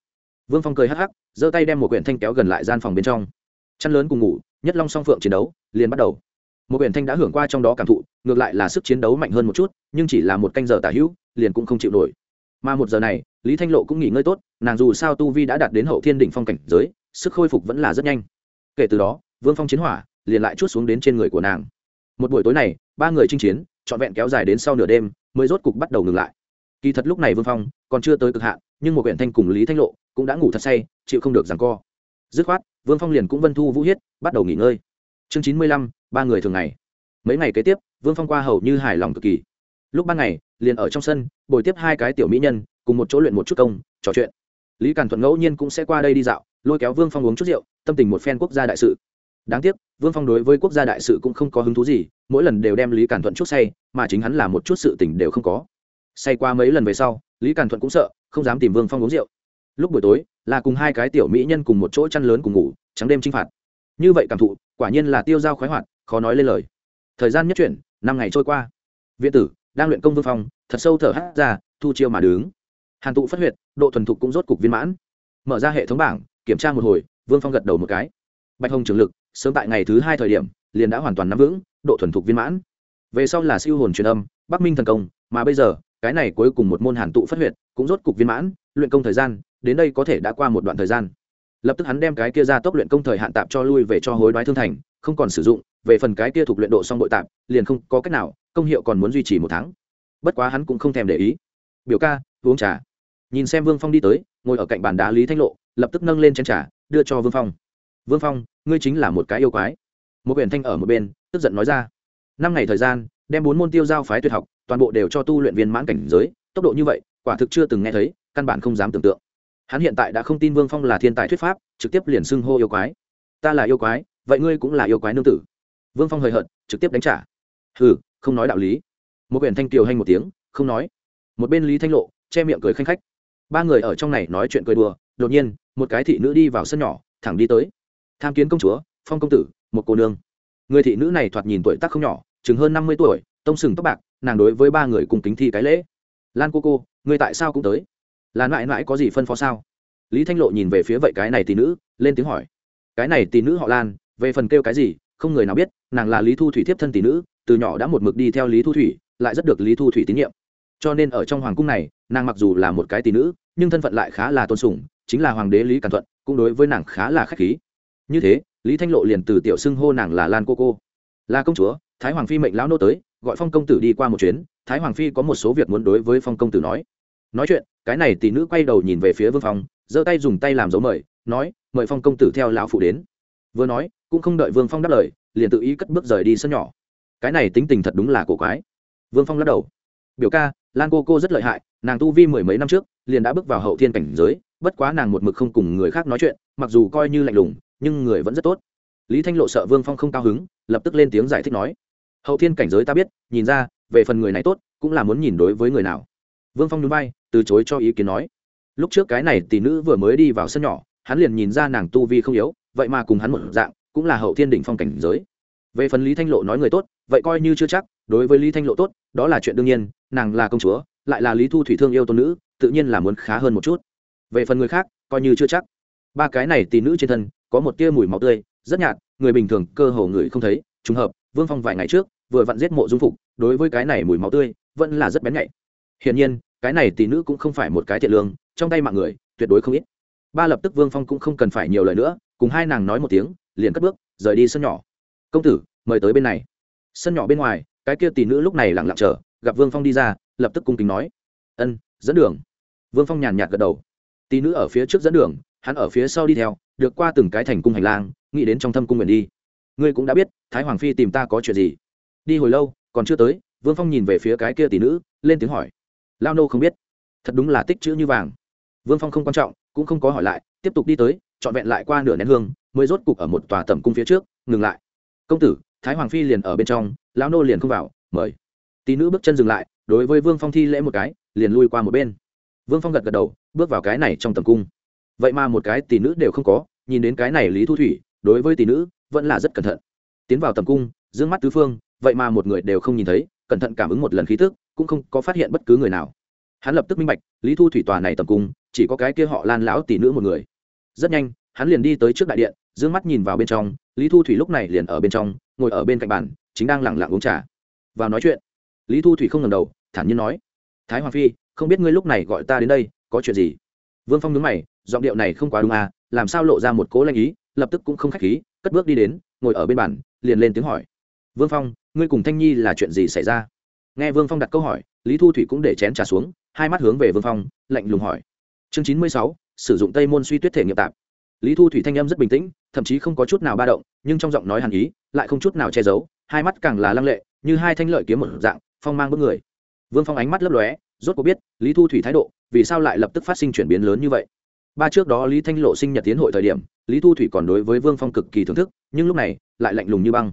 Vương phong cười hắc hắc, giơ tay đem một quyển thanh kéo gần lại gian phòng bên trong. Chăn lớn cùng ngủ, nhất long song phượng chiến đấu, liền bắt đầu. Một quyển thanh đã hưởng qua trong đó cảm thụ, ngược lại là sức chiến đấu mạnh hơn một chút, nhưng chỉ là một canh giờ tả hữu, liền cũng không chịu nổi. Mà một giờ này lý thanh lộ cũng nghỉ ngơi tốt, nàng dù sao tu vi đã đạt đến hậu thiên đỉnh phong cảnh giới, sức khôi phục vẫn là rất nhanh. Kể từ đó, vương phong chiến hỏa liền lại chút xuống đến trên người của nàng. Một buổi tối này, ba người chinh chiến, trọn vẹn kéo dài đến sau nửa đêm, mới rốt cục bắt đầu ngừng lại. Kỳ thật lúc này vương phong còn chưa tới cực hạn, nhưng một quyển thanh cùng lý thanh lộ cũng đã ngủ thật say, chịu không được rằng co. Dứt khoát, vương phong liền cũng vân thu vũ hiết, bắt đầu nghỉ ngơi. Chương chín mươi lăm, ba người thường ngày. Mấy ngày kế tiếp, vương phong qua hầu như hài lòng cực kỳ. Lúc ban ngày, liền ở trong sân, bồi tiếp hai cái tiểu mỹ nhân cùng một chỗ luyện một chút công, trò chuyện. Lý càn thuận ngẫu nhiên cũng sẽ qua đây đi dạo, lôi kéo vương phong uống chút rượu, tâm tình một phen quốc gia đại sự. Đáng tiếc, vương phong đối với quốc gia đại sự cũng không có hứng thú gì, mỗi lần đều đem lý càn thuận chút say, mà chính hắn là một chút sự tình đều không có. Say qua mấy lần về sau, lý càn thuận cũng sợ, không dám tìm vương phong uống rượu. Lúc buổi tối, là cùng hai cái tiểu mỹ nhân cùng một chỗ chăn lớn cùng ngủ, trắng đêm chinh phạt. Như vậy cảm thụ, quả nhiên là tiêu dao khoái hoạt, khó nói lên lời. Thời gian nhất chuyển, năm ngày trôi qua. Viện tử, đang luyện công vương phong, thật sâu thở hát ra, thu chiêu mà đứng hàn tụ phát huyệt, độ thuần thục cũng rốt cục viên mãn. Mở ra hệ thống bảng, kiểm tra một hồi, vương phong gật đầu một cái. Bạch hồng trường lực, sớm tại ngày thứ hai thời điểm, liền đã hoàn toàn nắm vững, độ thuần thục viên mãn. Về sau là siêu hồn truyền âm, bắc minh thần công, mà bây giờ, cái này cuối cùng một môn hàn tụ phát huyệt, cũng rốt cục viên mãn, luyện công thời gian, đến đây có thể đã qua một đoạn thời gian. Lập tức hắn đem cái kia ra tốc luyện công thời hạn tạm cho lui về cho hối đoái thương thành, không còn sử dụng, về phần cái kia thuộc luyện độ xong bội tạm, liền không có cách nào, công hiệu còn muốn duy trì một tháng. Bất quá hắn cũng không thèm để ý. Biểu ca, uống trà nhìn xem vương phong đi tới ngồi ở cạnh bàn đá lý thanh lộ lập tức nâng lên chén trà đưa cho vương phong. Vương phong ngươi chính là một cái yêu quái. Một huyện thanh ở một bên tức giận nói ra. Năm ngày thời gian đem bốn môn tiêu giao phái tuyệt học toàn bộ đều cho tu luyện viên mãn cảnh giới tốc độ như vậy quả thực chưa từng nghe thấy căn bản không dám tưởng tượng. Hắn hiện tại đã không tin vương phong là thiên tài thuyết pháp trực tiếp liền xưng hô yêu quái. Ta là yêu quái vậy ngươi cũng là yêu quái nương tử. Vương phong hời hợt trực tiếp đánh trả. Hừ, không nói đạo lý. Một quyển thanh kiều hanh một tiếng không nói. Một bên lý thanh lộ che miệng cười khanh khách ba người ở trong này nói chuyện cười đùa, đột nhiên, một cái thị nữ đi vào sân nhỏ, thẳng đi tới. Tham kiến công chúa, phong công tử, một cô nương. Người thị nữ này thoạt nhìn tuổi tác không nhỏ, chừng hơn năm mươi tuổi, tông sừng tóc bạc, nàng đối với ba người cùng kính thi cái lễ. Lan cô cô, người tại sao cũng tới? Là mãi mãi có gì phân phó sao? Lý thanh lộ nhìn về phía vậy cái này tỷ nữ, lên tiếng hỏi. Cái này tỷ nữ họ lan, về phần kêu cái gì, không người nào biết, nàng là lý thu thủy thiếp thân tỷ nữ, từ nhỏ đã một mực đi theo lý thu thủy, lại rất được lý thu thủy tín nhiệm cho nên ở trong hoàng cung này, nàng mặc dù là một cái tỷ nữ, nhưng thân phận lại khá là tôn sùng, chính là hoàng đế lý càn thuận, cũng đối với nàng khá là k h á c h khí. Như thế, lý thanh lộ liền từ tiểu xưng hô nàng là lan cô cô. Là công chúa, thái hoàng phi mệnh lão nô tới, gọi phong công tử đi qua một chuyến, thái hoàng phi có một số việc muốn đối với phong công tử nói. Nói chuyện, cái này tỷ nữ quay đầu nhìn về phía vương phong, giơ tay dùng tay làm dấu mời, nói, mời phong công tử theo lão phụ đến. Vừa nói, cũng không đợi vương phong đáp lời, liền tự ý cất bước rời đi sân nhỏ. Cái này tính tình thật đúng là cổ quái. Vương phong lắc đầu. Biểu ca lan cô cô rất lợi hại, nàng tu vi mười mấy năm trước, liền đã bước vào hậu thiên cảnh giới, bất quá nàng một mực không cùng người khác nói chuyện, mặc dù coi như lạnh lùng, nhưng người vẫn rất tốt. Lý thanh lộ sợ vương phong không cao hứng, lập tức lên tiếng giải thích nói, hậu thiên cảnh giới ta biết, nhìn ra, về phần người này tốt, cũng là muốn nhìn đối với người nào. Vương phong núi bay từ chối cho ý kiến nói, lúc trước cái này tỷ nữ vừa mới đi vào sân nhỏ, hắn liền nhìn ra nàng tu vi không yếu, vậy mà cùng hắn một dạng, cũng là hậu thiên đỉnh phong cảnh giới. Về phần lý thanh lộ nói người tốt, vậy coi như chưa chắc đối với lý thanh lộ tốt, đó là chuyện đương nhiên, nàng là công chúa, lại là lý thu thủy thương yêu tôn nữ, tự nhiên là muốn khá hơn một chút. Về phần người khác, coi như chưa chắc. Ba cái này tỷ nữ trên thân, có một tia mùi máu tươi, rất nhạt, người bình thường cơ hồ người không thấy, trùng hợp, vương phong vài ngày trước, vừa vặn giết mộ dung phục, đối với cái này mùi máu tươi, vẫn là rất bén nhạy. Hiển nhiên, cái này tỷ nữ cũng không phải một cái thiện lương, trong tay mạng người, tuyệt đối không ít. Ba lập tức vương phong cũng không cần phải nhiều lời nữa, cùng hai nàng nói một tiếng, liền cất bước, rời đi sân nhỏ. Công tử, mời tới bên này. Sân nhỏ bên ngoài cái kia tỷ nữ lúc này lặng lặng chờ, gặp vương phong đi ra, lập tức cung kính nói, ân, dẫn đường. Vương phong nhàn nhạt gật đầu. Tỷ nữ ở phía trước dẫn đường, hắn ở phía sau đi theo, được qua từng cái thành cung hành lang, nghĩ đến trong thâm cung nguyện đi. Ngươi cũng đã biết, thái hoàng phi tìm ta có chuyện gì? Đi hồi lâu, còn chưa tới, vương phong nhìn về phía cái kia tỷ nữ, lên tiếng hỏi, lao nô không biết. Thật đúng là tích chữ như vàng. Vương phong không quan trọng, cũng không có hỏi lại, tiếp tục đi tới, trọn vẹn lại qua nửa nén hương, mới rốt cục ở một tòa tầm cung phía trước, ngừng lại. Công tử thái hoàng phi liền ở bên trong, lão nô liền không vào, mời. Tỷ nữ bước chân dừng lại, đối với vương phong thi lễ một cái, liền lui qua một bên. Vương phong gật gật đầu, bước vào cái này trong tầm cung. Vậy mà một cái tỷ nữ đều không có, nhìn đến cái này lý thu thủy, đối với tỷ nữ, vẫn là rất cẩn thận. Tiến vào tầm cung d ư ơ n g mắt tứ phương, vậy mà một người đều không nhìn thấy, cẩn thận cảm ứng một lần khí tức, cũng không có phát hiện bất cứ người nào. Hắn lập tức minh bạch, lý thu thủy tòa này tầm cung, chỉ có cái kia họ lan lão tỷ nữ một người. Rất nhanh, hắn liền đi tới trước đại điện d ư ơ n g mắt nhìn vào bên trong lý thu thủy lúc này liền ở bên trong, ngồi ở bên cạnh bàn, chính đang lẳng lặng uống trà. Vào nói chuyện, lý thu thủy không ngần đầu, thản nhiên nói, thái hoàng phi, không biết ngươi lúc này gọi ta đến đây, có chuyện gì? Vương phong nhớ mày, giọng điệu này không quá đúng à làm sao lộ ra một cố lanh ý, lập tức cũng không k h á c h khí, cất bước đi đến, ngồi ở bên bàn, liền lên tiếng hỏi, vương phong, ngươi cùng thanh nhi là chuyện gì xảy ra? Nghe vương phong đặt câu hỏi, lý thu thủy cũng để chén trà xuống, hai mắt hướng về vương phong, lạnh lùng hỏi, chương chín mươi sáu, sử dụng tây môn suy tuyết thể nghiệp tạp lý thu thủy thanh âm rất bình tĩnh, thậm chí không có chút nào ba động, nhưng trong giọng nói hàn ý, lại không chút nào che giấu, hai mắt càng là lăng lệ, như hai thanh lợi kiếm một dạng, phong mang bước người. Vương phong ánh mắt lấp lóe, rốt cuộc biết lý thu thủy thái độ, vì sao lại lập tức phát sinh chuyển biến lớn như vậy. Ba trước đó lý thanh lộ sinh nhật tiến hội thời điểm, lý thu thủy còn đối với vương phong cực kỳ thưởng thức, nhưng lúc này, lại lạnh lùng như băng.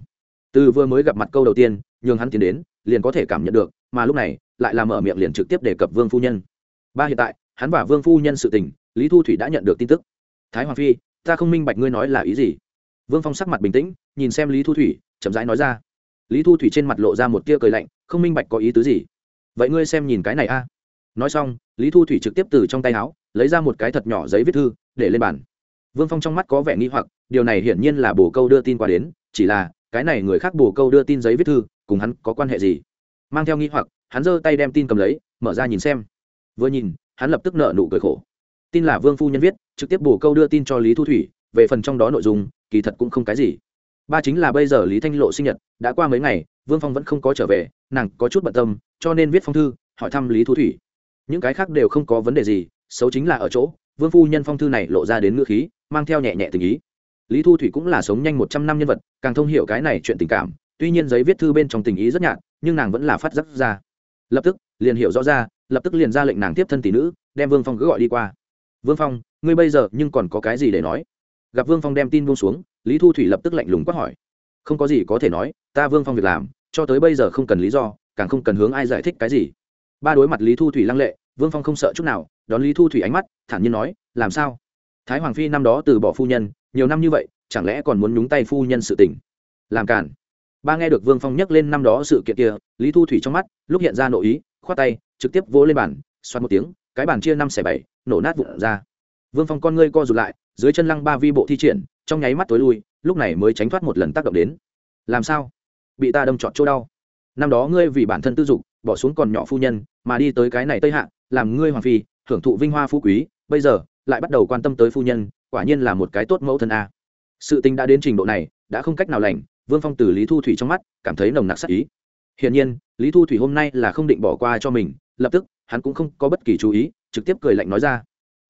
Từ vừa mới gặp mặt câu đầu tiên, nhường hắn tiến đến, liền có thể cảm nhận được, mà lúc này, lại làm mở miệng liền trực tiếp đề cập vương phu nhân. Ba hiện tại, hắn và vương phu nhân sự tình, lý thu thủy đã nhận được tin tức thái hoàng phi, ta không minh bạch ngươi nói là ý gì. Vương phong sắc mặt bình tĩnh, nhìn xem lý thu thủy, chậm rãi nói ra. Lý thu thủy trên mặt lộ ra một tia cười lạnh, không minh bạch có ý tứ gì. Vậy ngươi xem nhìn cái này a. Nói xong, lý thu thủy trực tiếp từ trong tay áo, lấy ra một cái thật nhỏ giấy viết thư, để lên bàn. Vương phong trong mắt có vẻ nghi hoặc, điều này hiển nhiên là bồ câu đưa tin qua đến, chỉ là, cái này người khác bồ câu đưa tin giấy viết thư, cùng hắn có quan hệ gì? Mang theo nghi hoặc, hắn giơ tay đem tin cầm lấy, mở ra nhìn xem. Vừa nhìn, hắn lập tức nợ nụ cười khổ tin là vương phu nhân viết, trực tiếp bổ câu đưa tin cho lý thu thủy, về phần trong đó nội dung, kỳ thật cũng không cái gì. Ba chính là bây giờ lý thanh lộ sinh nhật, đã qua mấy ngày, vương phong vẫn không có trở về, nàng có chút bận tâm, cho nên viết phong thư, hỏi thăm lý thu thủy. Những cái khác đều không có vấn đề gì, xấu chính là ở chỗ, vương phu nhân phong thư này lộ ra đến ngữ khí, mang theo nhẹ nhẹ tình ý. Lý thu thủy cũng là sống nhanh một trăm năm nhân vật, càng thông hiểu cái này chuyện tình cảm, tuy nhiên giấy viết thư bên trong tình ý rất nhạt, nhưng nàng vẫn là phát giác ra. Lập tức, liền hiểu rõ ra, lập tức liền ra lệnh nàng tiếp thân tỷ nữ, đem vương phong cứ gọi đi qua vương phong, ngươi bây giờ nhưng còn có cái gì để nói? Gặp vương phong đem tin buông xuống, lý thu thủy lập tức lạnh lùng quát hỏi. Không có gì có thể nói, ta vương phong việc làm, cho tới bây giờ không cần lý do, càng không cần hướng ai giải thích cái gì. Ba đối mặt lý thu thủy lăng lệ, vương phong không sợ chút nào, đón lý thu thủy ánh mắt, thản nhiên nói, làm sao? Thái hoàng phi năm đó từ bỏ phu nhân, nhiều năm như vậy, chẳng lẽ còn muốn nhúng tay phu nhân sự tình? Làm cản ba nghe được vương phong nhắc lên năm đó sự kiện kia, lý thu thủy trong mắt, lúc hiện ra nội ý, khoát tay, trực tiếp vỗ lên bàn, xoát một tiếng, cái bàn chia năm xẻ bảy nổ nát vụn ra. Vương phong con ngươi co rụt lại, dưới chân lăng ba vi bộ thi triển, trong nháy mắt tối lui, lúc này mới tránh thoát một lần tác động đến. Làm sao? Bị ta đâm trọt chỗ đau. Năm đó ngươi vì bản thân tư dục, bỏ xuống còn nhỏ phu nhân, mà đi tới cái này tây hạ, làm ngươi hoàng phi, hưởng thụ vinh hoa phú quý, bây giờ, lại bắt đầu quan tâm tới phu nhân, quả nhiên là một cái tốt mẫu thân a. Sự tình đã đến trình độ này, đã không cách nào lành, vương phong từ lý thu thủy trong mắt, cảm thấy nồng nặc sắc ý. Hiển nhiên, lý thu thủy hôm nay là không định bỏ qua cho mình, lập tức hắn cũng không có bất kỳ chú ý, trực tiếp cười lạnh nói ra.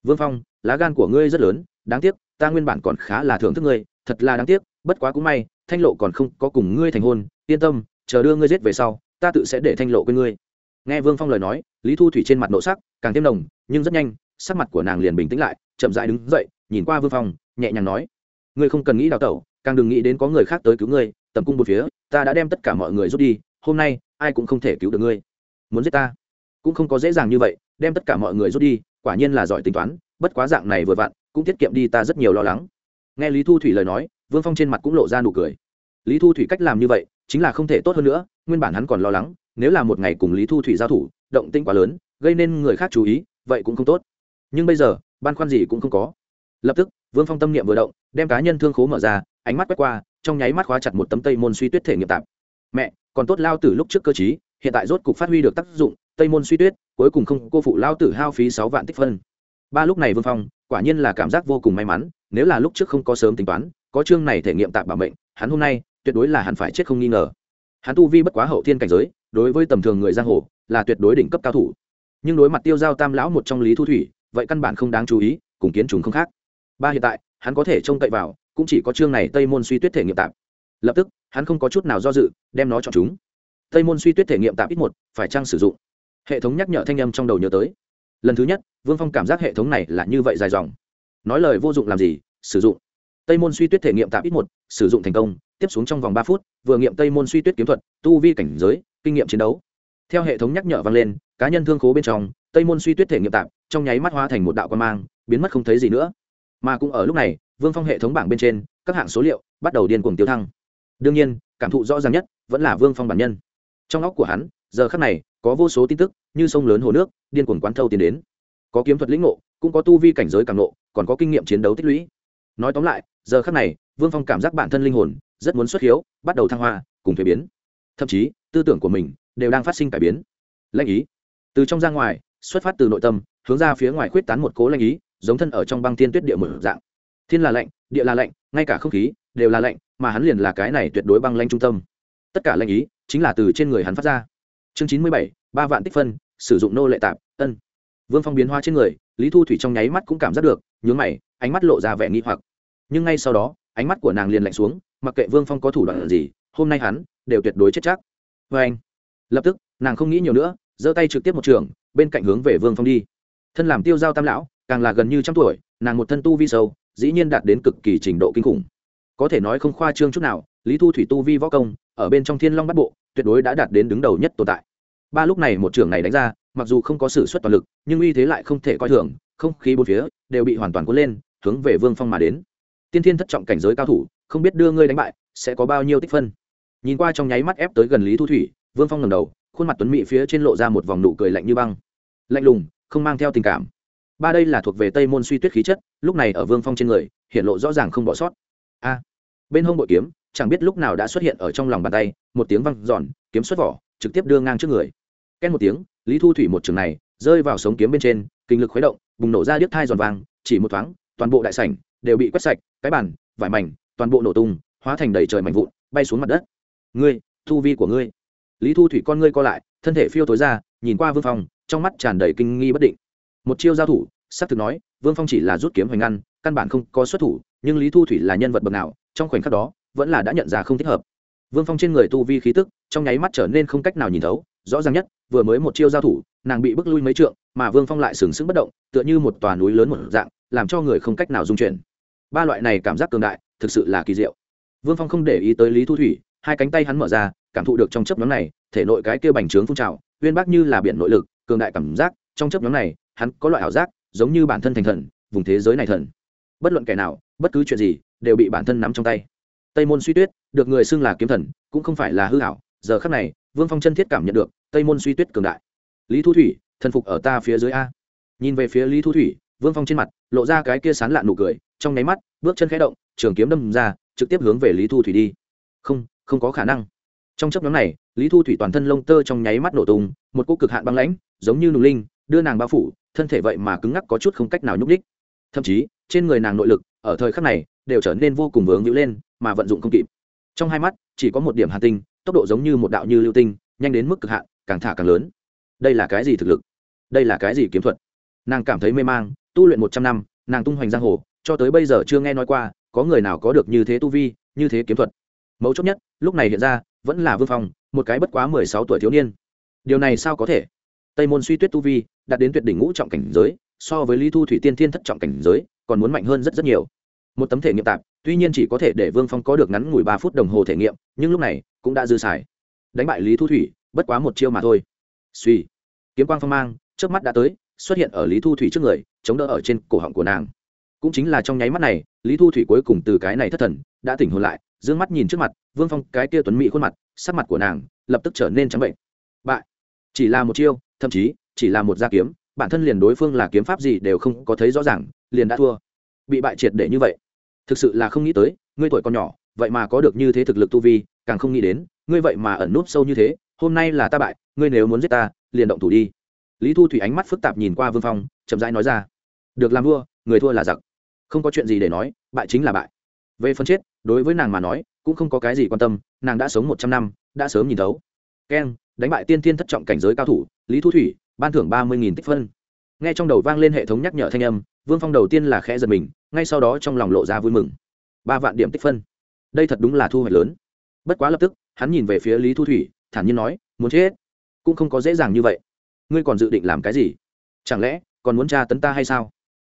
Vương phong, lá gan của ngươi rất lớn, đáng tiếc, ta nguyên bản còn khá là thưởng thức ngươi, thật là đáng tiếc, bất quá cũng may, thanh lộ còn không có cùng ngươi thành hôn, yên tâm, chờ đưa ngươi giết về sau, ta tự sẽ để thanh lộ quên ngươi. Nghe vương phong lời nói, lý thu thủy trên mặt nộ sắc, càng thêm đồng nhưng rất nhanh, sắc mặt của nàng liền bình tĩnh lại, chậm dại đứng dậy, nhìn qua vương phong, nhẹ nhàng nói, ngươi không cần nghĩ đào tẩu, càng đừng nghĩ đến có người khác tới cứu ngươi, tầm cung một phía, ta đã đem tất cả mọi người rút đi, hôm nay, ai cũng không thể cứu được ngươi. Muốn giết ta? Cũng không có dễ dàng như vậy, đem tất cả mọi người rút đi, quả nhiên là giỏi tính toán, bất quá dạng này vừa vặn, cũng tiết kiệm đi ta rất nhiều lo lắng. Nghe lý thu thủy lời nói, vương phong trên mặt cũng lộ ra nụ cười. Lý thu thủy cách làm như vậy, chính là không thể tốt hơn nữa, nguyên bản hắn còn lo lắng, nếu là một ngày cùng lý thu thủy giao thủ, động tinh quá lớn, gây nên người khác chú ý, vậy cũng không tốt. Nhưng bây giờ, băn khoăn gì cũng không có. Lập tức, vương phong tâm niệm vừa động, đem cá nhân thương khố mở ra, ánh mắt quét qua, trong nháy mắt khóa chặt một tấm tây môn suy tuyết thể nghiệm tạp mẹ, còn tốt lao từ lúc trước cơ chí hiện tại rốt cục phát huy được tác dụng, tây môn suy tuyết, cuối cùng không, cô phụ lao tử hao phí sáu vạn tích phân. Ba lúc này vương phong, quả nhiên là cảm giác vô cùng may mắn, nếu là lúc trước không có sớm tính toán, có chương này thể nghiệm tạm bảo mệnh, hắn hôm nay, tuyệt đối là hắn phải chết không nghi ngờ. Hắn tu vi bất quá hậu thiên cảnh giới, đối với tầm thường người giang hồ, là tuyệt đối đỉnh cấp cao thủ. Nhưng đối mặt tiêu giao tam lão một trong lý thu thủy, vậy căn bản không đáng chú ý, cùng kiến trùng không khác. Ba hiện tại, hắn có thể trông cậy vào, cũng chỉ có chương này tây môn suy tuyết thể nghiệm tạp lập tức, hắn không có chút nào do dự, đem nó cho chúng tây môn suy tuyết thể nghiệm tạp ít một, phải chăng sử dụng? Hệ thống nhắc nhở thanh âm trong đầu nhớ tới. Lần thứ nhất, vương phong cảm giác hệ thống này là như vậy dài dòng. Nói lời vô dụng làm gì? Sử dụng. Tây môn suy tuyết thể nghiệm tạp ít một, sử dụng thành công, tiếp xuống trong vòng ba phút, vừa nghiệm tây môn suy tuyết kiếm thuật, tu vi cảnh giới, kinh nghiệm chiến đấu. Theo hệ thống nhắc nhở vang lên, cá nhân thương khố bên trong, tây môn suy tuyết thể nghiệm tạp, trong nháy mắt hóa thành một đạo quan mang, biến mất không thấy gì nữa. Mà cũng ở lúc này, vương phong hệ thống bảng bên trên, các hạng số liệu bắt đầu điên cuồng tiêu thăng. Đương nhiên, cảm thụ rõ ràng nhất vẫn là vương phong bản nhân trong óc của hắn, giờ khắc này, có vô số tin tức, như sông lớn hồ nước, điên cuồng quán thâu tiến đến. Có kiếm thuật lĩnh ngộ, cũng có tu vi cảnh giới càng ngộ, còn có kinh nghiệm chiến đấu tích lũy. Nói tóm lại, giờ khắc này, vương phong cảm giác bản thân linh hồn rất muốn xuất hiếu, bắt đầu thăng hoa, cùng thuế biến. Thậm chí, tư tưởng của mình đều đang phát sinh cải biến. Lãnh ý. Từ trong ra ngoài, xuất phát từ nội tâm, hướng ra phía ngoài khuyết tán một cố lãnh ý, giống thân ở trong băng tiên tuyết địa mở dạng. Thiên là lạnh, địa là lạnh, ngay cả không khí đều là lạnh, mà hắn liền là cái này tuyệt đối băng lanh trung tâm tất cả lệnh ý chính là từ trên người hắn phát ra. Chương chín mươi bảy, ba vạn tích phân, sử dụng nô lệ tạp, ân. Vương phong biến hoa trên người, lý thu thủy trong nháy mắt cũng cảm giác được, nhướng mày, ánh mắt lộ ra vẻ nghi hoặc. Nhưng ngay sau đó, ánh mắt của nàng liền lạnh xuống, mặc kệ vương phong có thủ đoạn gì, hôm nay hắn đều tuyệt đối chết chắc. Vê anh, lập tức, nàng không nghĩ nhiều nữa, giơ tay trực tiếp một trường, bên cạnh hướng về vương phong đi. Thân làm tiêu giao tam lão, càng là gần như trăm tuổi, nàng một thân tu vi sâu, dĩ nhiên đạt đến cực kỳ trình độ kinh khủng. Có thể nói không khoa trương chút nào lý thu thủy tu vi võ công, ở bên trong thiên long bắt bộ, tuyệt đối đã đạt đến đứng đầu nhất tồn tại. Ba lúc này một trường này đánh ra, mặc dù không có sự xuất toàn lực, nhưng uy thế lại không thể coi thường, không khí bốn phía đều bị hoàn toàn cuốn lên, hướng về vương phong mà đến. Tiên thiên thất trọng cảnh giới cao thủ, không biết đưa ngươi đánh bại, sẽ có bao nhiêu tích phân. Nhìn qua trong nháy mắt ép tới gần lý thu thủy, vương phong ngầm đầu, khuôn mặt tuấn mỹ phía trên lộ ra một vòng nụ cười lạnh như băng. Lạnh lùng, không mang theo tình cảm. Ba đây là thuộc về tây môn suy tuyết khí chất, lúc này ở vương phong trên người, hiện lộ rõ ràng không bỏ sót. A, bên hông bội kiếm chẳng biết lúc nào đã xuất hiện ở trong lòng bàn tay, một tiếng văng giòn kiếm xuất vỏ, trực tiếp đưa ngang trước người. Ken một tiếng, lý thu thủy một trường này rơi vào sống kiếm bên trên, kinh lực khuấy động, bùng nổ ra điếc thai giòn vàng chỉ một thoáng, toàn bộ đại sảnh đều bị quét sạch, cái bàn, vải mảnh, toàn bộ nổ tung, hóa thành đầy trời mảnh vụn, bay xuống mặt đất. Ngươi thu vi của ngươi. Lý thu thủy con ngươi co lại, thân thể phiêu tối ra, nhìn qua vương phong, trong mắt tràn đầy kinh nghi bất định. Một chiêu giao thủ s ắ c thực nói, vương phong chỉ là rút kiếm hoành ngăn, căn bản không có xuất thủ, nhưng lý thu thủy là nhân vật bậc nào, trong khoảnh khắc đó vẫn là đã nhận ra không thích hợp. Vương phong trên người tu vi khí tức, trong nháy mắt trở nên không cách nào nhìn thấu, rõ ràng nhất, vừa mới một chiêu giao thủ, nàng bị bức lui mấy trượng, mà vương phong lại sừng sững bất động, tựa như một tòa núi lớn một dạng, làm cho người không cách nào dung chuyển. Ba loại này cảm giác cường đại, thực sự là kỳ diệu. Vương phong không để ý tới lý thu thủy, hai cánh tay hắn mở ra, cảm thụ được trong chấp nhóm này, thể nội cái kia bành trướng phun trào, uyên bác như là biển nội lực, cường đại cảm giác, trong chấp nhóm này, hắn có loại ảo giác, giống như bản thân thành thần, vùng thế giới này thần. Bất luận kẻ nào, bất cứ chuyện gì, đều bị bản thân nắm trong tay tây môn suy tuyết, được người xưng là kiếm thần, cũng không phải là hư hảo giờ khắc này, vương phong chân thiết cảm nhận được, tây môn suy tuyết cường đại. Lý thu thủy, thần phục ở ta phía dưới a. Nhìn về phía lý thu thủy, vương phong trên mặt, lộ ra cái kia sán lạn nụ cười, trong nháy mắt, bước chân khẽ động, trường kiếm đâm ra, trực tiếp hướng về lý thu thủy đi. Không không có khả năng. Trong chấp nhóm này, lý thu thủy toàn thân lông tơ trong nháy mắt nổ tung, một cô cực hạn băng lãnh, giống như nùng linh, đưa nàng bao phủ, thân thể vậy mà cứng ngắc có chút không cách nào nhúc ních thậm chí, trên người nàng nội lực, ở thời khắc này, đều trở nên vô cùng vướng nhữ lên mà vận dụng không kịp. Trong hai mắt, chỉ có một điểm hàn tinh, tốc độ giống như một đạo như lưu tinh, nhanh đến mức cực hạn, càng thả càng lớn. Đây là cái gì thực lực? Đây là cái gì kiếm thuật? Nàng cảm thấy mê mang, tu luyện một trăm năm, nàng tung hoành giang hồ, cho tới bây giờ chưa nghe nói qua, có người nào có được như thế tu vi, như thế kiếm thuật. Mấu chốt nhất, lúc này hiện ra, vẫn là vương phong, một cái bất quá mười sáu tuổi thiếu niên. Điều này sao có thể? Tây môn suy tuyết tu vi, đạt đến tuyệt đỉnh ngũ trọng cảnh giới, so với lý thu thủy tiên thiên thất trọng cảnh giới, còn muốn mạnh hơn rất rất nhiều. Một tấm thể nghiệm tạp tuy nhiên chỉ có thể để vương phong có được ngắn ngủi ba phút đồng hồ thể nghiệm, nhưng lúc này cũng đã dư xài. Đánh bại lý thu thủy, bất quá một chiêu mà thôi. Suy kiếm quang phong mang trước mắt đã tới, xuất hiện ở lý thu thủy trước người, chống đỡ ở trên cổ họng của nàng. Cũng chính là trong nháy mắt này, lý thu thủy cuối cùng từ cái này thất thần, đã tỉnh hồn lại d ư ơ n g mắt nhìn trước mặt, vương phong, cái kia tuấn mỹ khuôn mặt, sắc mặt của nàng lập tức trở nên trắng bệnh. Bại. Chỉ là một chiêu, thậm chí, chỉ là một gia kiếm, bản thân liền đối phương là kiếm pháp gì đều không có thấy rõ ràng, liền đã thua. Bị bại triệt để như vậy thực sự là không nghĩ tới, ngươi tuổi còn nhỏ, vậy mà có được như thế thực lực tu vi, càng không nghĩ đến, ngươi vậy mà ẩn núp sâu như thế, hôm nay là ta bại, ngươi nếu muốn giết ta, liền động thủ đi. Lý thu thủy ánh mắt phức tạp nhìn qua vương phong, chậm rãi nói ra, được làm vua, người thua là giặc. Không có chuyện gì để nói, bại chính là bại. Về phần chết, đối với nàng mà nói, cũng không có cái gì quan tâm, nàng đã sống một trăm năm, đã sớm nhìn thấu. Keng, đánh bại tiên tiên thất trọng cảnh giới cao thủ, lý thu thủy, ban thưởng ba mươi nghìn tích phân nghe trong đầu vang lên hệ thống nhắc nhở thanh âm, vương phong đầu tiên là khẽ giật mình, ngay sau đó trong lòng lộ ra vui mừng. Ba vạn điểm tích phân. Đây thật đúng là thu hoạch lớn. Bất quá lập tức, hắn nhìn về phía lý thu thủy, thản nhiên nói, muốn chết? Cũng không có dễ dàng như vậy. Ngươi còn dự định làm cái gì? Chẳng lẽ, còn muốn tra tấn ta hay sao?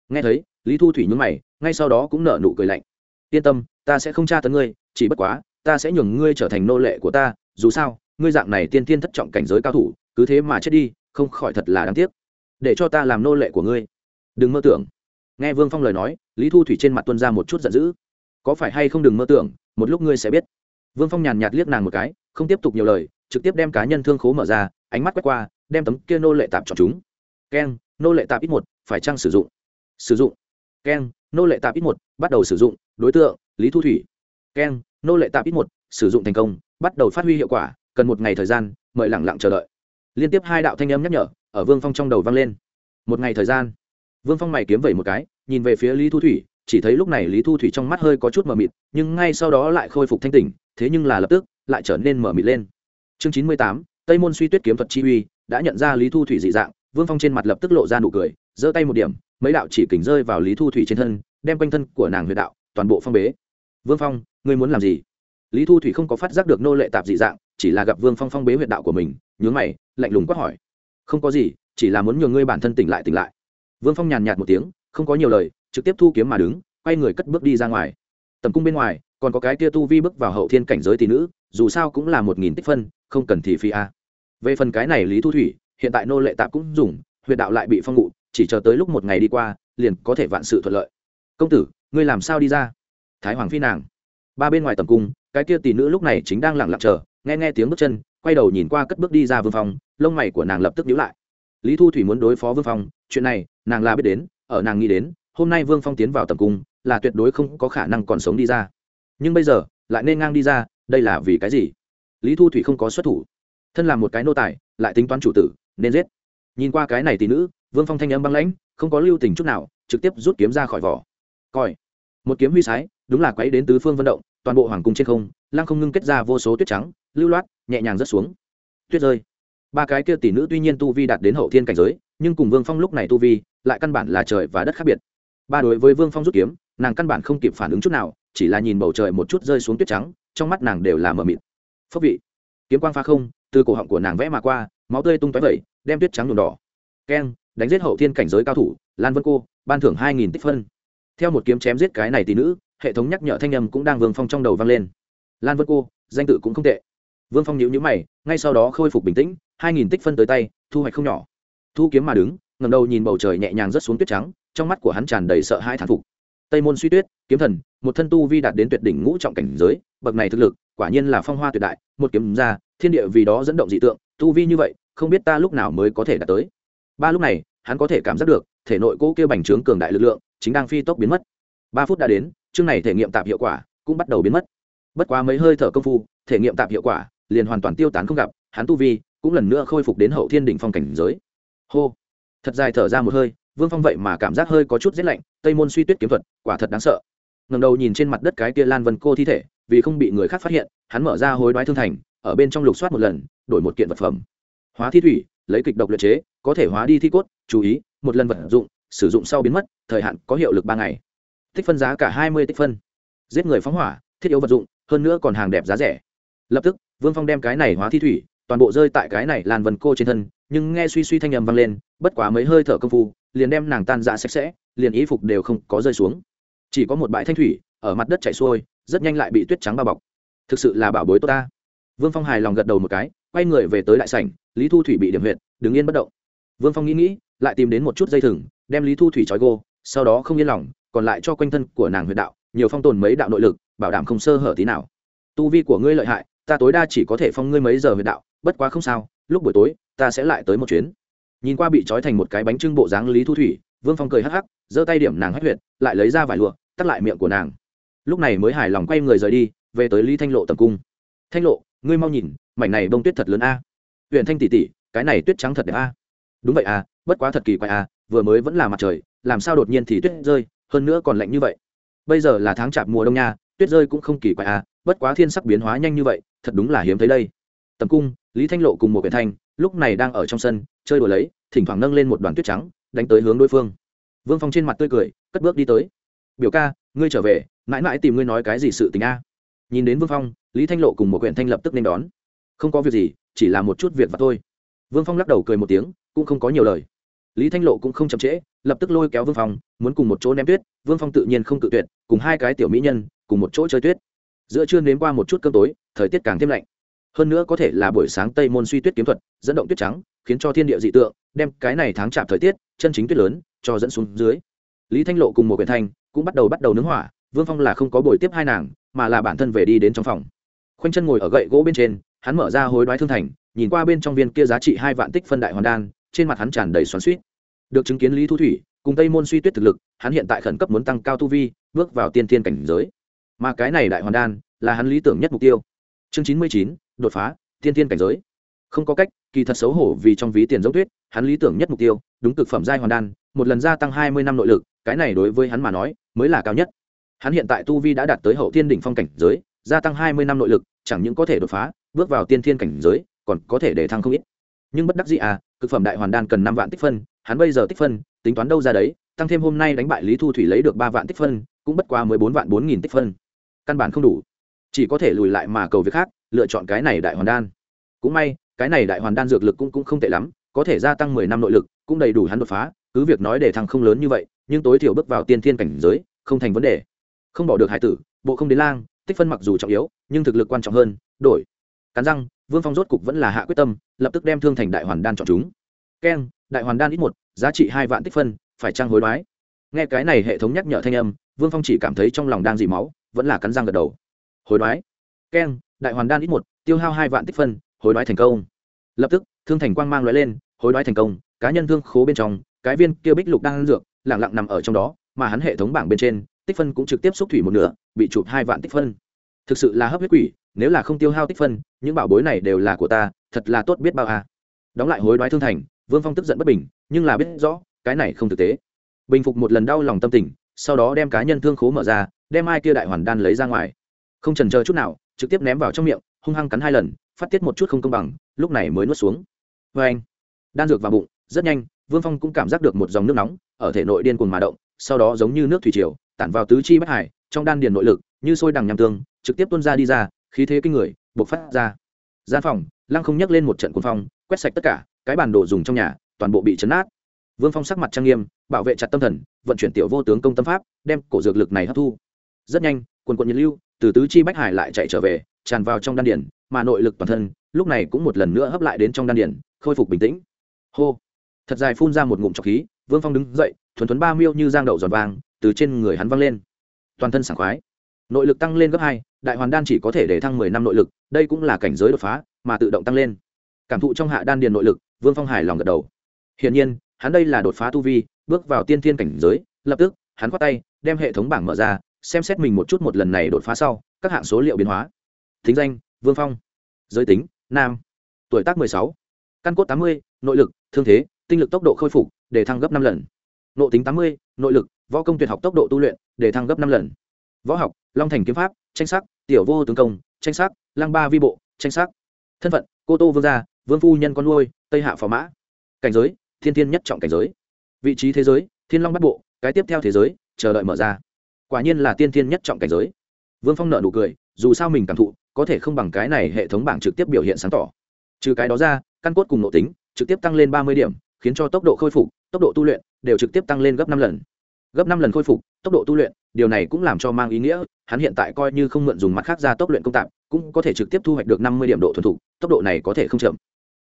Nghe thấy, lý thu thủy nhún mày, ngay sau đó cũng nở nụ cười lạnh. Yên tâm, ta sẽ không tra tấn ngươi, chỉ bất quá, ta sẽ nhường ngươi trở thành nô lệ của ta, dù sao, ngươi dạng này tiên tiên thất trọng cảnh giới cao thủ, cứ thế mà chết đi, không khỏi thật là đáng tiếc để cho ta làm nô lệ của ngươi. Đừng mơ tưởng. Nghe vương phong lời nói, lý thu thủy trên mặt tuân ra một chút giận dữ. Có phải hay không đừng mơ tưởng, một lúc ngươi sẽ biết. Vương phong nhàn nhạt liếc nàng một cái, không tiếp tục nhiều lời, trực tiếp đem cá nhân thương khố mở ra, ánh mắt quét qua, đem tấm kia nô lệ tạp chọn chúng. Keng, nô lệ tạp ít một, phải chăng sử dụng? Sử dụng. Keng, nô lệ tạp ít một, bắt đầu sử dụng, đối tượng, lý thu thủy. Keng, nô lệ tạp ít một, sử dụng thành công, bắt đầu phát huy hiệu quả, cần một ngày thời gian, mời lẳng lặng chờ đợi. Liên tiếp hai đạo thanh âm nhắc nhở ở vương phong trong đầu vang lên. Một ngày thời gian, vương phong mày kiếm vẩy một cái, nhìn về phía lý thu thủy, chỉ thấy lúc này lý thu thủy trong mắt hơi có chút mờ mịt, nhưng ngay sau đó lại khôi phục thanh tỉnh, thế nhưng là lập tức lại trở nên mờ mịt lên. Chương chín mươi tám, tây môn suy tuyết kiếm thuật chi uy, đã nhận ra lý thu thủy dị dạng, vương phong trên mặt lập tức lộ ra nụ cười, giơ tay một điểm, mấy đạo chỉ kỉnh rơi vào lý thu thủy trên thân, đem quanh thân của nàng huyệt đạo, toàn bộ phong bế. Vương phong, ngươi muốn làm gì? Lý thu thủy không có phát giác được nô lệ tạp dị dạng, chỉ là gặp vương phong phong bế huyệt đạo của mình, nhướng mày, lạnh lùng quát hỏi không có gì, chỉ là muốn nhường ngươi bản thân tỉnh lại tỉnh lại. Vương phong nhàn nhạt một tiếng, không có nhiều lời, trực tiếp thu kiếm mà đứng, quay người cất bước đi ra ngoài. Tầm cung bên ngoài, còn có cái kia tu vi bước vào hậu thiên cảnh giới tỷ nữ, dù sao cũng là một nghìn tích phân, không cần thì phi a. Về phần cái này lý thu thủy, hiện tại nô lệ tạp cũng dùng huyện đạo lại bị phong ngụ, chỉ chờ tới lúc một ngày đi qua, liền có thể vạn sự thuận lợi. Công tử, ngươi làm sao đi ra? Thái hoàng phi nàng. Ba bên ngoài tầm cung, cái kia tỷ nữ lúc này chính đang lặng lặng chờ, nghe nghe tiếng bước chân, quay đầu nhìn qua cất bước đi ra vương phong lông mày của nàng lập tức nhíu lại. Lý thu thủy muốn đối phó vương phong, chuyện này, nàng là biết đến, ở nàng nghĩ đến, hôm nay vương phong tiến vào tầm cung, là tuyệt đối không có khả năng còn sống đi ra. Nhưng bây giờ, lại nên ngang đi ra, đây là vì cái gì? Lý thu thủy không có xuất thủ. Thân là một cái nô tài, lại tính toán chủ tử, nên giết. Nhìn qua cái này tỷ nữ, vương phong thanh âm băng lãnh, không có lưu tình chút nào, trực tiếp rút kiếm ra khỏi vỏ. Coi. Một kiếm huy sái, đúng là quấy đến tứ phương vận động, toàn bộ hoàng cung trên không, lăng không ngưng kết ra vô số tuyết trắng, lưu loát, nhẹ nhàng rớt xuống. Tuyết rơi ba cái kia tỷ nữ tuy nhiên tu vi đạt đến hậu thiên cảnh giới, nhưng cùng vương phong lúc này tu vi, lại căn bản là trời và đất khác biệt. Ba đối với vương phong rút kiếm, nàng căn bản không kịp phản ứng chút nào, chỉ là nhìn bầu trời một chút rơi xuống tuyết trắng, trong mắt nàng đều là mờ mịt. Phốc vị. Kiếm quang pha không, từ cổ họng của nàng vẽ mà qua, máu tươi tung tóe vẩy, đem tuyết trắng nhuộm đỏ. Keng, đánh giết hậu thiên cảnh giới cao thủ, lan vân cô, ban thưởng hai nghìn tích phân. Theo một kiếm chém giết cái này tỷ nữ, hệ thống nhắc nhở thanh âm cũng đang vương phong trong đầu vang lên. Lan vân cô, danh tự cũng không tệ. Vương phong nhíu nhíu mày, ngay sau đó khôi phục bình tĩnh hai nghìn tích phân tới tay, thu hoạch không nhỏ. Thu kiếm mà đứng ngầm đầu nhìn bầu trời nhẹ nhàng rớt xuống tuyết trắng, trong mắt của hắn tràn đầy sợ hãi thán phục. Tây môn suy tuyết, kiếm thần, một thân tu vi đạt đến tuyệt đỉnh ngũ trọng cảnh giới, bậc này thực lực, quả nhiên là phong hoa tuyệt đại, một kiếm ra, thiên địa vì đó dẫn động dị tượng, tu vi như vậy, không biết ta lúc nào mới có thể đạt tới. Ba lúc này, hắn có thể cảm giác được, thể nội cỗ kêu bành trướng cường đại lực lượng, chính đang phi tốc biến mất. Ba phút đã đến, chương này thể nghiệm tạp hiệu quả cũng bắt đầu biến mất. Bất quá mấy hơi thở công phu, thể nghiệm tạp hiệu quả liền hoàn toàn tiêu tán không gặp, hắn tu vi cũng lần nữa khôi phục đến hậu thiên đỉnh phong cảnh giới. Hô. Thật dài thở ra một hơi, vương phong vậy mà cảm giác hơi có chút rét lạnh, tây môn suy tuyết kiếm thuật, quả thật đáng sợ. Ngầm đầu nhìn trên mặt đất cái kia lan vân cô thi thể, vì không bị người khác phát hiện, hắn mở ra hối đoái thương thành, ở bên trong lục soát một lần, đổi một kiện vật phẩm. Hóa thi thủy, lấy kịch độc luyện chế, có thể hóa đi thi cốt, chú ý, một lần vật dụng, sử dụng sau biến mất, thời hạn có hiệu lực ba ngày. Tích phân giá cả hai mươi tích phân. Giết người phóng hỏa, thiết yếu vật dụng, hơn nữa còn hàng đẹp giá rẻ. Lập tức, vương phong đem cái này hóa thi thủy toàn bộ rơi tại cái này lan vần cô trên thân, nhưng nghe suy suy thanh âm vang lên, bất quá mấy hơi thở công phu, liền đem nàng tan ra sạch sẽ, liền ý phục đều không có rơi xuống. Chỉ có một bãi thanh thủy ở mặt đất chảy xuôi, rất nhanh lại bị tuyết trắng bao bọc. Thực sự là bảo bối tốt ta. Vương phong hài lòng gật đầu một cái, quay người về tới đại sảnh, lý thu thủy bị điểm huyệt, đứng yên bất động. Vương phong nghĩ nghĩ, lại tìm đến một chút dây thừng, đem lý thu thủy trói gô, sau đó không yên lòng, còn lại cho quanh thân của nàng huyệt đạo, nhiều phong tồn mấy đạo nội lực, bảo đảm không sơ hở tí nào. Tu vi của ngươi lợi hại ta tối đa chỉ có thể phong ngươi mấy giờ huyệt đạo, bất quá không sao, lúc buổi tối, ta sẽ lại tới một chuyến. Nhìn qua bị trói thành một cái bánh trưng bộ dáng lý thu thủy, vương phong cười hắc hắc, giơ tay điểm nàng hất huyệt, lại lấy ra vải lụa, tắt lại miệng của nàng. Lúc này mới hài lòng quay người rời đi, về tới lý thanh lộ tầm cung. Thanh lộ, ngươi mau nhìn, mảnh này bông tuyết thật lớn a. Huyện thanh tỷ tỷ, cái này tuyết trắng thật đẹp a. Đúng vậy a, bất quá thật kỳ quái a, vừa mới vẫn là mặt trời, làm sao đột nhiên thì tuyết rơi, hơn nữa còn lạnh như vậy. Bây giờ là tháng chạp mùa đông nha, tuyết rơi cũng không kỳ quái a, bất quá thiên sắc biến hóa nhanh như vậy thật đúng là hiếm thấy đây. Tầm cung, lý thanh lộ cùng một quyển thanh, lúc này đang ở trong sân, chơi đùa lấy, thỉnh thoảng nâng lên một đoàn tuyết trắng, đánh tới hướng đối phương. Vương phong trên mặt tươi cười, cất bước đi tới. Biểu ca, ngươi trở về, mãi mãi tìm ngươi nói cái gì sự tình a? Nhìn đến vương phong, lý thanh lộ cùng một quyển thanh lập tức nên đón. Không có việc gì, chỉ là một chút việc và thôi. Vương phong lắc đầu cười một tiếng, cũng không có nhiều lời. Lý thanh lộ cũng không chậm trễ, lập tức lôi kéo vương phong, muốn cùng một chỗ ném tuyết, vương phong tự nhiên không tự tuyệt, cùng hai cái tiểu mỹ nhân, cùng một chỗ chơi tuyết. Giữa trưa nếm qua một chút cơm tối thời tiết càng thêm lạnh. Hơn nữa có thể là buổi sáng tây môn suy tuyết kiếm thuật, dẫn động tuyết trắng, khiến cho thiên địa dị tượng, đem cái này tháng chạm thời tiết, chân chính tuyết lớn, cho dẫn xuống dưới. Lý thanh lộ cùng một quyển thanh cũng bắt đầu bắt đầu nướng hỏa, vương phong là không có buổi tiếp hai nàng, mà là bản thân về đi đến trong phòng. Khoanh chân ngồi ở gậy gỗ bên trên, hắn mở ra hối đoái thương thành, nhìn qua bên trong viên kia giá trị hai vạn tích phân đại hoàn đan, trên mặt hắn tràn đầy xoắn suýt được chứng kiến lý thu thủy cùng tây môn suy tuyết thực lực, hắn hiện tại khẩn cấp muốn tăng cao tu vi, bước vào tiên thiên cảnh giới. Mà cái này đại hoàn đan là hắn lý tưởng nhất mục tiêu chương chín mươi chín, đột phá, tiên thiên cảnh giới. Không có cách, kỳ thật xấu hổ vì trong ví tiền giống tuyết, hắn lý tưởng nhất mục tiêu, đúng cực phẩm giai hoàn đan, một lần gia tăng hai mươi năm nội lực, cái này đối với hắn mà nói, mới là cao nhất. Hắn hiện tại tu vi đã đạt tới hậu thiên đỉnh phong cảnh giới, gia tăng hai mươi năm nội lực, chẳng những có thể đột phá, bước vào tiên thiên cảnh giới, còn có thể để thăng không ít. Nhưng bất đắc dĩ à cực phẩm đại hoàn đan cần năm vạn tích phân, hắn bây giờ tích phân, tính toán đâu ra đấy, tăng thêm hôm nay đánh bại lý thu thủy lấy được ba vạn tích phân, cũng bất qua mười bốn vạn bốn nghìn tích phân. Căn bản không đủ chỉ có thể lùi lại mà cầu việc khác lựa chọn cái này đại hoàn đan. Cũng may cái này đại hoàn đan dược lực cũng, cũng không tệ lắm có thể gia tăng mười năm nội lực cũng đầy đủ hắn đột phá cứ việc nói để thăng không lớn như vậy nhưng tối thiểu bước vào tiên thiên cảnh giới không thành vấn đề. Không bỏ được hải tử bộ không đến lang tích phân mặc dù trọng yếu nhưng thực lực quan trọng hơn đổi. Cắn răng vương phong rốt cục vẫn là hạ quyết tâm lập tức đem thương thành đại hoàn đan chọn chúng. Keng đại hoàn đan ít một giá trị hai vạn tích phân phải trang hối đoái? Nghe cái này hệ thống nhắc nhở thanh âm vương phong chỉ cảm thấy trong lòng đang dị máu vẫn là cắn răng gật đầu hối đoái. Keng, đại hoàn đan ít một, tiêu hao hai vạn tích phân, hối đoái thành công. Lập tức, thương thành quang mang loại lên, hối đoái thành công, cá nhân thương khố bên trong, cái viên kia bích lục đang ăn dược lẳng lặng nằm ở trong đó, mà hắn hệ thống bảng bên trên, tích phân cũng trực tiếp xúc thủy một nửa, bị chụp hai vạn tích phân. Thực sự là hấp huyết quỷ, nếu là không tiêu hao tích phân, những bảo bối này đều là của ta, thật là tốt biết bao à. đóng lại hối đoái thương thành, vương phong tức giận bất bình, nhưng là biết rõ, cái này không thực tế. Bình phục một lần đau lòng tâm tình, sau đó đem cá nhân thương khố mở ra, đem ai kia đại hoàn đan lấy ra ngoài không trần chờ chút nào, trực tiếp ném vào trong miệng, hung hăng cắn hai lần, phát tiết một chút không công bằng, lúc này mới nuốt xuống. Vê anh, đan dược vào bụng, rất nhanh, vương phong cũng cảm giác được một dòng nước nóng ở thể nội điên cuồng mà động, sau đó giống như nước thủy triều, tản vào tứ chi bách hải, trong đan điền nội lực, như sôi đằng nham tương, trực tiếp tuôn ra đi ra, khí thế kinh người, bộc phát ra. Gian phòng, lăng không nhắc lên một trận cuồng phong, quét sạch tất cả, cái bản đồ dùng trong nhà, toàn bộ bị chấn nát. Vương phong sắc mặt trang nghiêm, bảo vệ chặt tâm thần, vận chuyển tiểu vô tướng công tâm pháp, đem cổ dược lực này hấp thu. Rất nhanh, quần quận nhiệt lưu từ tứ chi bách hải lại chạy trở về, tràn vào trong đan điển mà nội lực toàn thân, lúc này cũng một lần nữa hấp lại đến trong đan điển khôi phục bình tĩnh. Hô! Thật dài phun ra một ngụm trọc khí, vương phong đứng dậy, thuần thuấn ba miêu như giang đậu giòn vàng, từ trên người hắn văng lên. Toàn thân sảng khoái. Nội lực tăng lên gấp hai, đại hoàn đan chỉ có thể để thăng mười năm nội lực, đây cũng là cảnh giới đột phá, mà tự động tăng lên. Cảm thụ trong hạ đan điền nội lực, vương phong hài lòng gật đầu. Hiển nhiên, hắn đây là đột phá tu vi, bước vào tiên thiên cảnh giới, lập tức, hắn khoát tay, đem hệ thống bảng mở ra xem xét mình một chút một lần này đột phá sau, các hạng số liệu biến hóa. Thính danh, vương phong. Giới tính, nam. Tuổi tác mười sáu. Căn cốt tám mươi, nội lực, thương thế, tinh lực tốc độ khôi phục, để thăng gấp năm lần. Nộ tính tám mươi, nội lực, võ công tuyệt học tốc độ tu luyện, để thăng gấp năm lần. Võ học, long thành kiếm pháp, tranh sắc, tiểu vô tướng công, tranh sắc lang ba vi bộ, tranh sắc. Thân phận, cô tô vương gia, vương phu nhân con nuôi, tây hạ phò mã. Cảnh giới, thiên thiên nhất trọng cảnh giới. Vị trí thế giới, thiên long bắt bộ, cái tiếp theo thế giới, chờ đợi mở ra quả nhiên là tiên thiên nhất trọng cảnh giới. Vương phong nợ nụ cười dù sao mình cảm thụ có thể không bằng cái này hệ thống bảng trực tiếp biểu hiện sáng tỏ. Trừ cái đó ra căn cốt cùng nội tính trực tiếp tăng lên ba mươi điểm khiến cho tốc độ khôi phục tốc độ tu luyện đều trực tiếp tăng lên gấp năm lần. Gấp năm lần khôi phục tốc độ tu luyện điều này cũng làm cho mang ý nghĩa hắn hiện tại coi như không mượn dùng mặt khác ra tốc luyện công tạp cũng có thể trực tiếp thu hoạch được năm mươi điểm độ thuần thục tốc độ này có thể không chậm.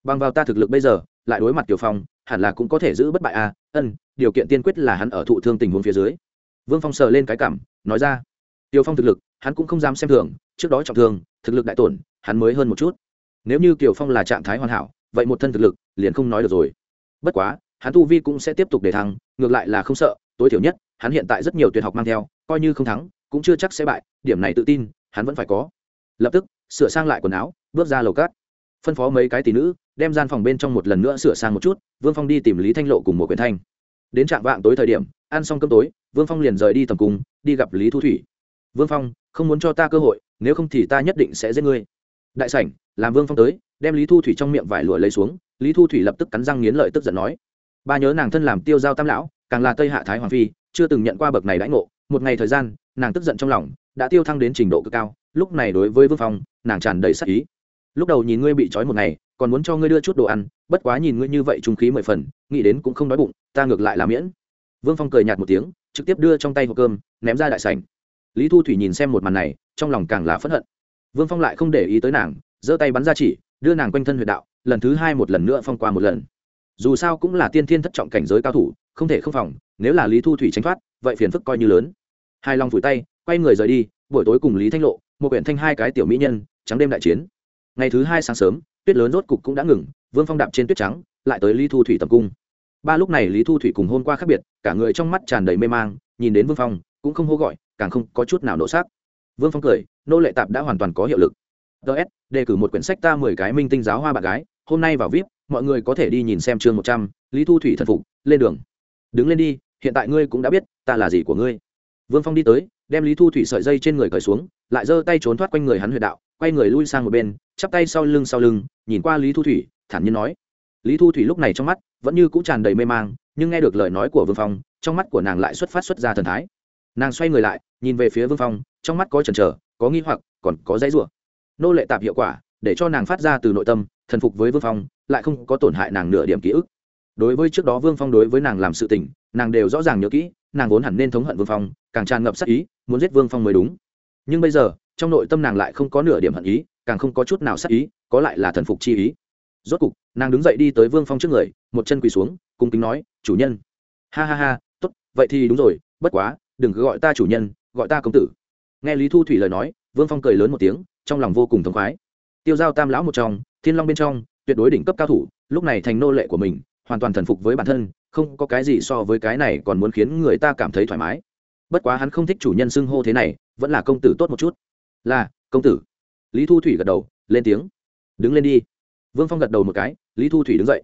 Bằng vào ta thực lực bây giờ lại đối mặt tiểu phong hẳn là cũng có thể giữ bất bại a. À, ân điều kiện tiên quyết là hắn ở thụ thương tình huống phía dưới vương phong sờ lên cái cảm nói ra. Tiểu phong thực lực hắn cũng không dám xem thường trước đó trọng thương thực lực đại tổn hắn mới hơn một chút. Nếu như tiểu phong là trạng thái hoàn hảo vậy một thân thực lực liền không nói được rồi. Bất quá hắn tu vi cũng sẽ tiếp tục để thắng, ngược lại là không sợ tối thiểu nhất hắn hiện tại rất nhiều tuyệt học mang theo coi như không thắng cũng chưa chắc sẽ bại điểm này tự tin hắn vẫn phải có. Lập tức sửa sang lại quần áo bước ra lầu cát. Phân phó mấy cái tỷ nữ đem gian phòng bên trong một lần nữa sửa sang một chút vương phong đi tìm lý thanh lộ cùng một Quyển thanh. Đến trạm vạng tối thời điểm ăn xong cơm tối vương phong liền rời đi tầm cung, đi gặp lý thu thủy. Vương phong, không muốn cho ta cơ hội, nếu không thì ta nhất định sẽ giết ngươi. Đại sảnh, làm vương phong tới, đem lý thu thủy trong miệng vải lụa lấy xuống, lý thu thủy lập tức cắn răng nghiến lợi tức giận nói, ba nhớ nàng thân làm tiêu giao tam lão, càng là tây hạ thái hoàng phi, chưa từng nhận qua bậc này đãi ngộ. Một ngày thời gian, nàng tức giận trong lòng, đã tiêu thăng đến trình độ cực cao, lúc này đối với vương phong, nàng tràn đầy sắc ý. Lúc đầu nhìn ngươi bị trói một ngày, còn muốn cho ngươi đưa chút đồ ăn, bất quá nhìn ngươi như vậy trung khí mười phần, nghĩ đến cũng không đói bụng, ta ngược lại là miễn. Vương phong cười nhạt một tiếng trực tiếp đưa trong tay hộp cơm, ném ra đại sảnh. Lý thu thủy nhìn xem một màn này, trong lòng càng là phẫn hận. Vương phong lại không để ý tới nàng, giơ tay bắn ra chỉ, đưa nàng quanh thân huyệt đạo, lần thứ hai một lần nữa phong qua một lần. Dù sao cũng là tiên thiên thất trọng cảnh giới cao thủ, không thể không phòng, nếu là lý thu thủy tránh thoát, vậy phiền phức coi như lớn. Hai long vùi tay, quay người rời đi, buổi tối cùng lý thanh lộ, một quyển thanh hai cái tiểu mỹ nhân, trắng đêm đại chiến. Ngày thứ hai sáng sớm, tuyết lớn rốt cục cũng đã ngừng, vương phong đạp trên tuyết trắng, lại tới lý thu thủy tập cung ba lúc này lý thu thủy cùng hôn qua khác biệt, cả người trong mắt tràn đầy mê mang, nhìn đến vương phong, cũng không hô gọi, càng không có chút nào nổ sắc. Vương phong cười, nô lệ tạp đã hoàn toàn có hiệu lực. Ts đề cử một quyển sách ta mười cái minh tinh giáo hoa bạn gái, hôm nay vào vip, mọi người có thể đi nhìn xem chương một trăm, lý thu thủy thần phục, lên đường. Đứng lên đi, hiện tại ngươi cũng đã biết, ta là gì của ngươi. Vương phong đi tới, đem lý thu thủy sợi dây trên người cởi xuống, lại giơ tay trốn thoát quanh người hắn huyệt đạo, quay người lui sang một bên, chắp tay sau lưng sau lưng, nhìn qua lý thu thủy, thản nhiên nói lý thu thủy lúc này trong mắt vẫn như cũng tràn đầy mê mang, nhưng nghe được lời nói của vương phong, trong mắt của nàng lại xuất phát xuất ra thần thái. Nàng xoay người lại, nhìn về phía vương phong, trong mắt có chần chờ, có nghi hoặc, còn có dãy rủa. Nô lệ tạp hiệu quả, để cho nàng phát ra từ nội tâm, thần phục với vương phong, lại không có tổn hại nàng nửa điểm ký ức. Đối với trước đó vương phong đối với nàng làm sự tình, nàng đều rõ ràng nhớ kỹ, nàng vốn hẳn nên thống hận vương phong, càng tràn ngập sắc ý, muốn giết vương phong mới đúng. Nhưng bây giờ, trong nội tâm nàng lại không có nửa điểm hận ý, càng không có chút nào sắc ý, có lại là thần phục chi ý rốt cục, nàng đứng dậy đi tới vương phong trước người, một chân quỳ xuống, cung kính nói, chủ nhân. Ha ha ha, tốt, vậy thì đúng rồi, bất quá, đừng cứ gọi ta chủ nhân, gọi ta công tử. Nghe lý thu thủy lời nói, vương phong cười lớn một tiếng, trong lòng vô cùng thống khoái. Tiêu giao tam lão một trong, thiên long bên trong, tuyệt đối đỉnh cấp cao thủ, lúc này thành nô lệ của mình, hoàn toàn thần phục với bản thân, không có cái gì so với cái này còn muốn khiến người ta cảm thấy thoải mái. Bất quá hắn không thích chủ nhân xưng hô thế này, vẫn là công tử tốt một chút. Là, công tử. Lý thu thủy gật đầu, lên tiếng. Đứng lên đi vương phong gật đầu một cái, lý thu thủy đứng dậy.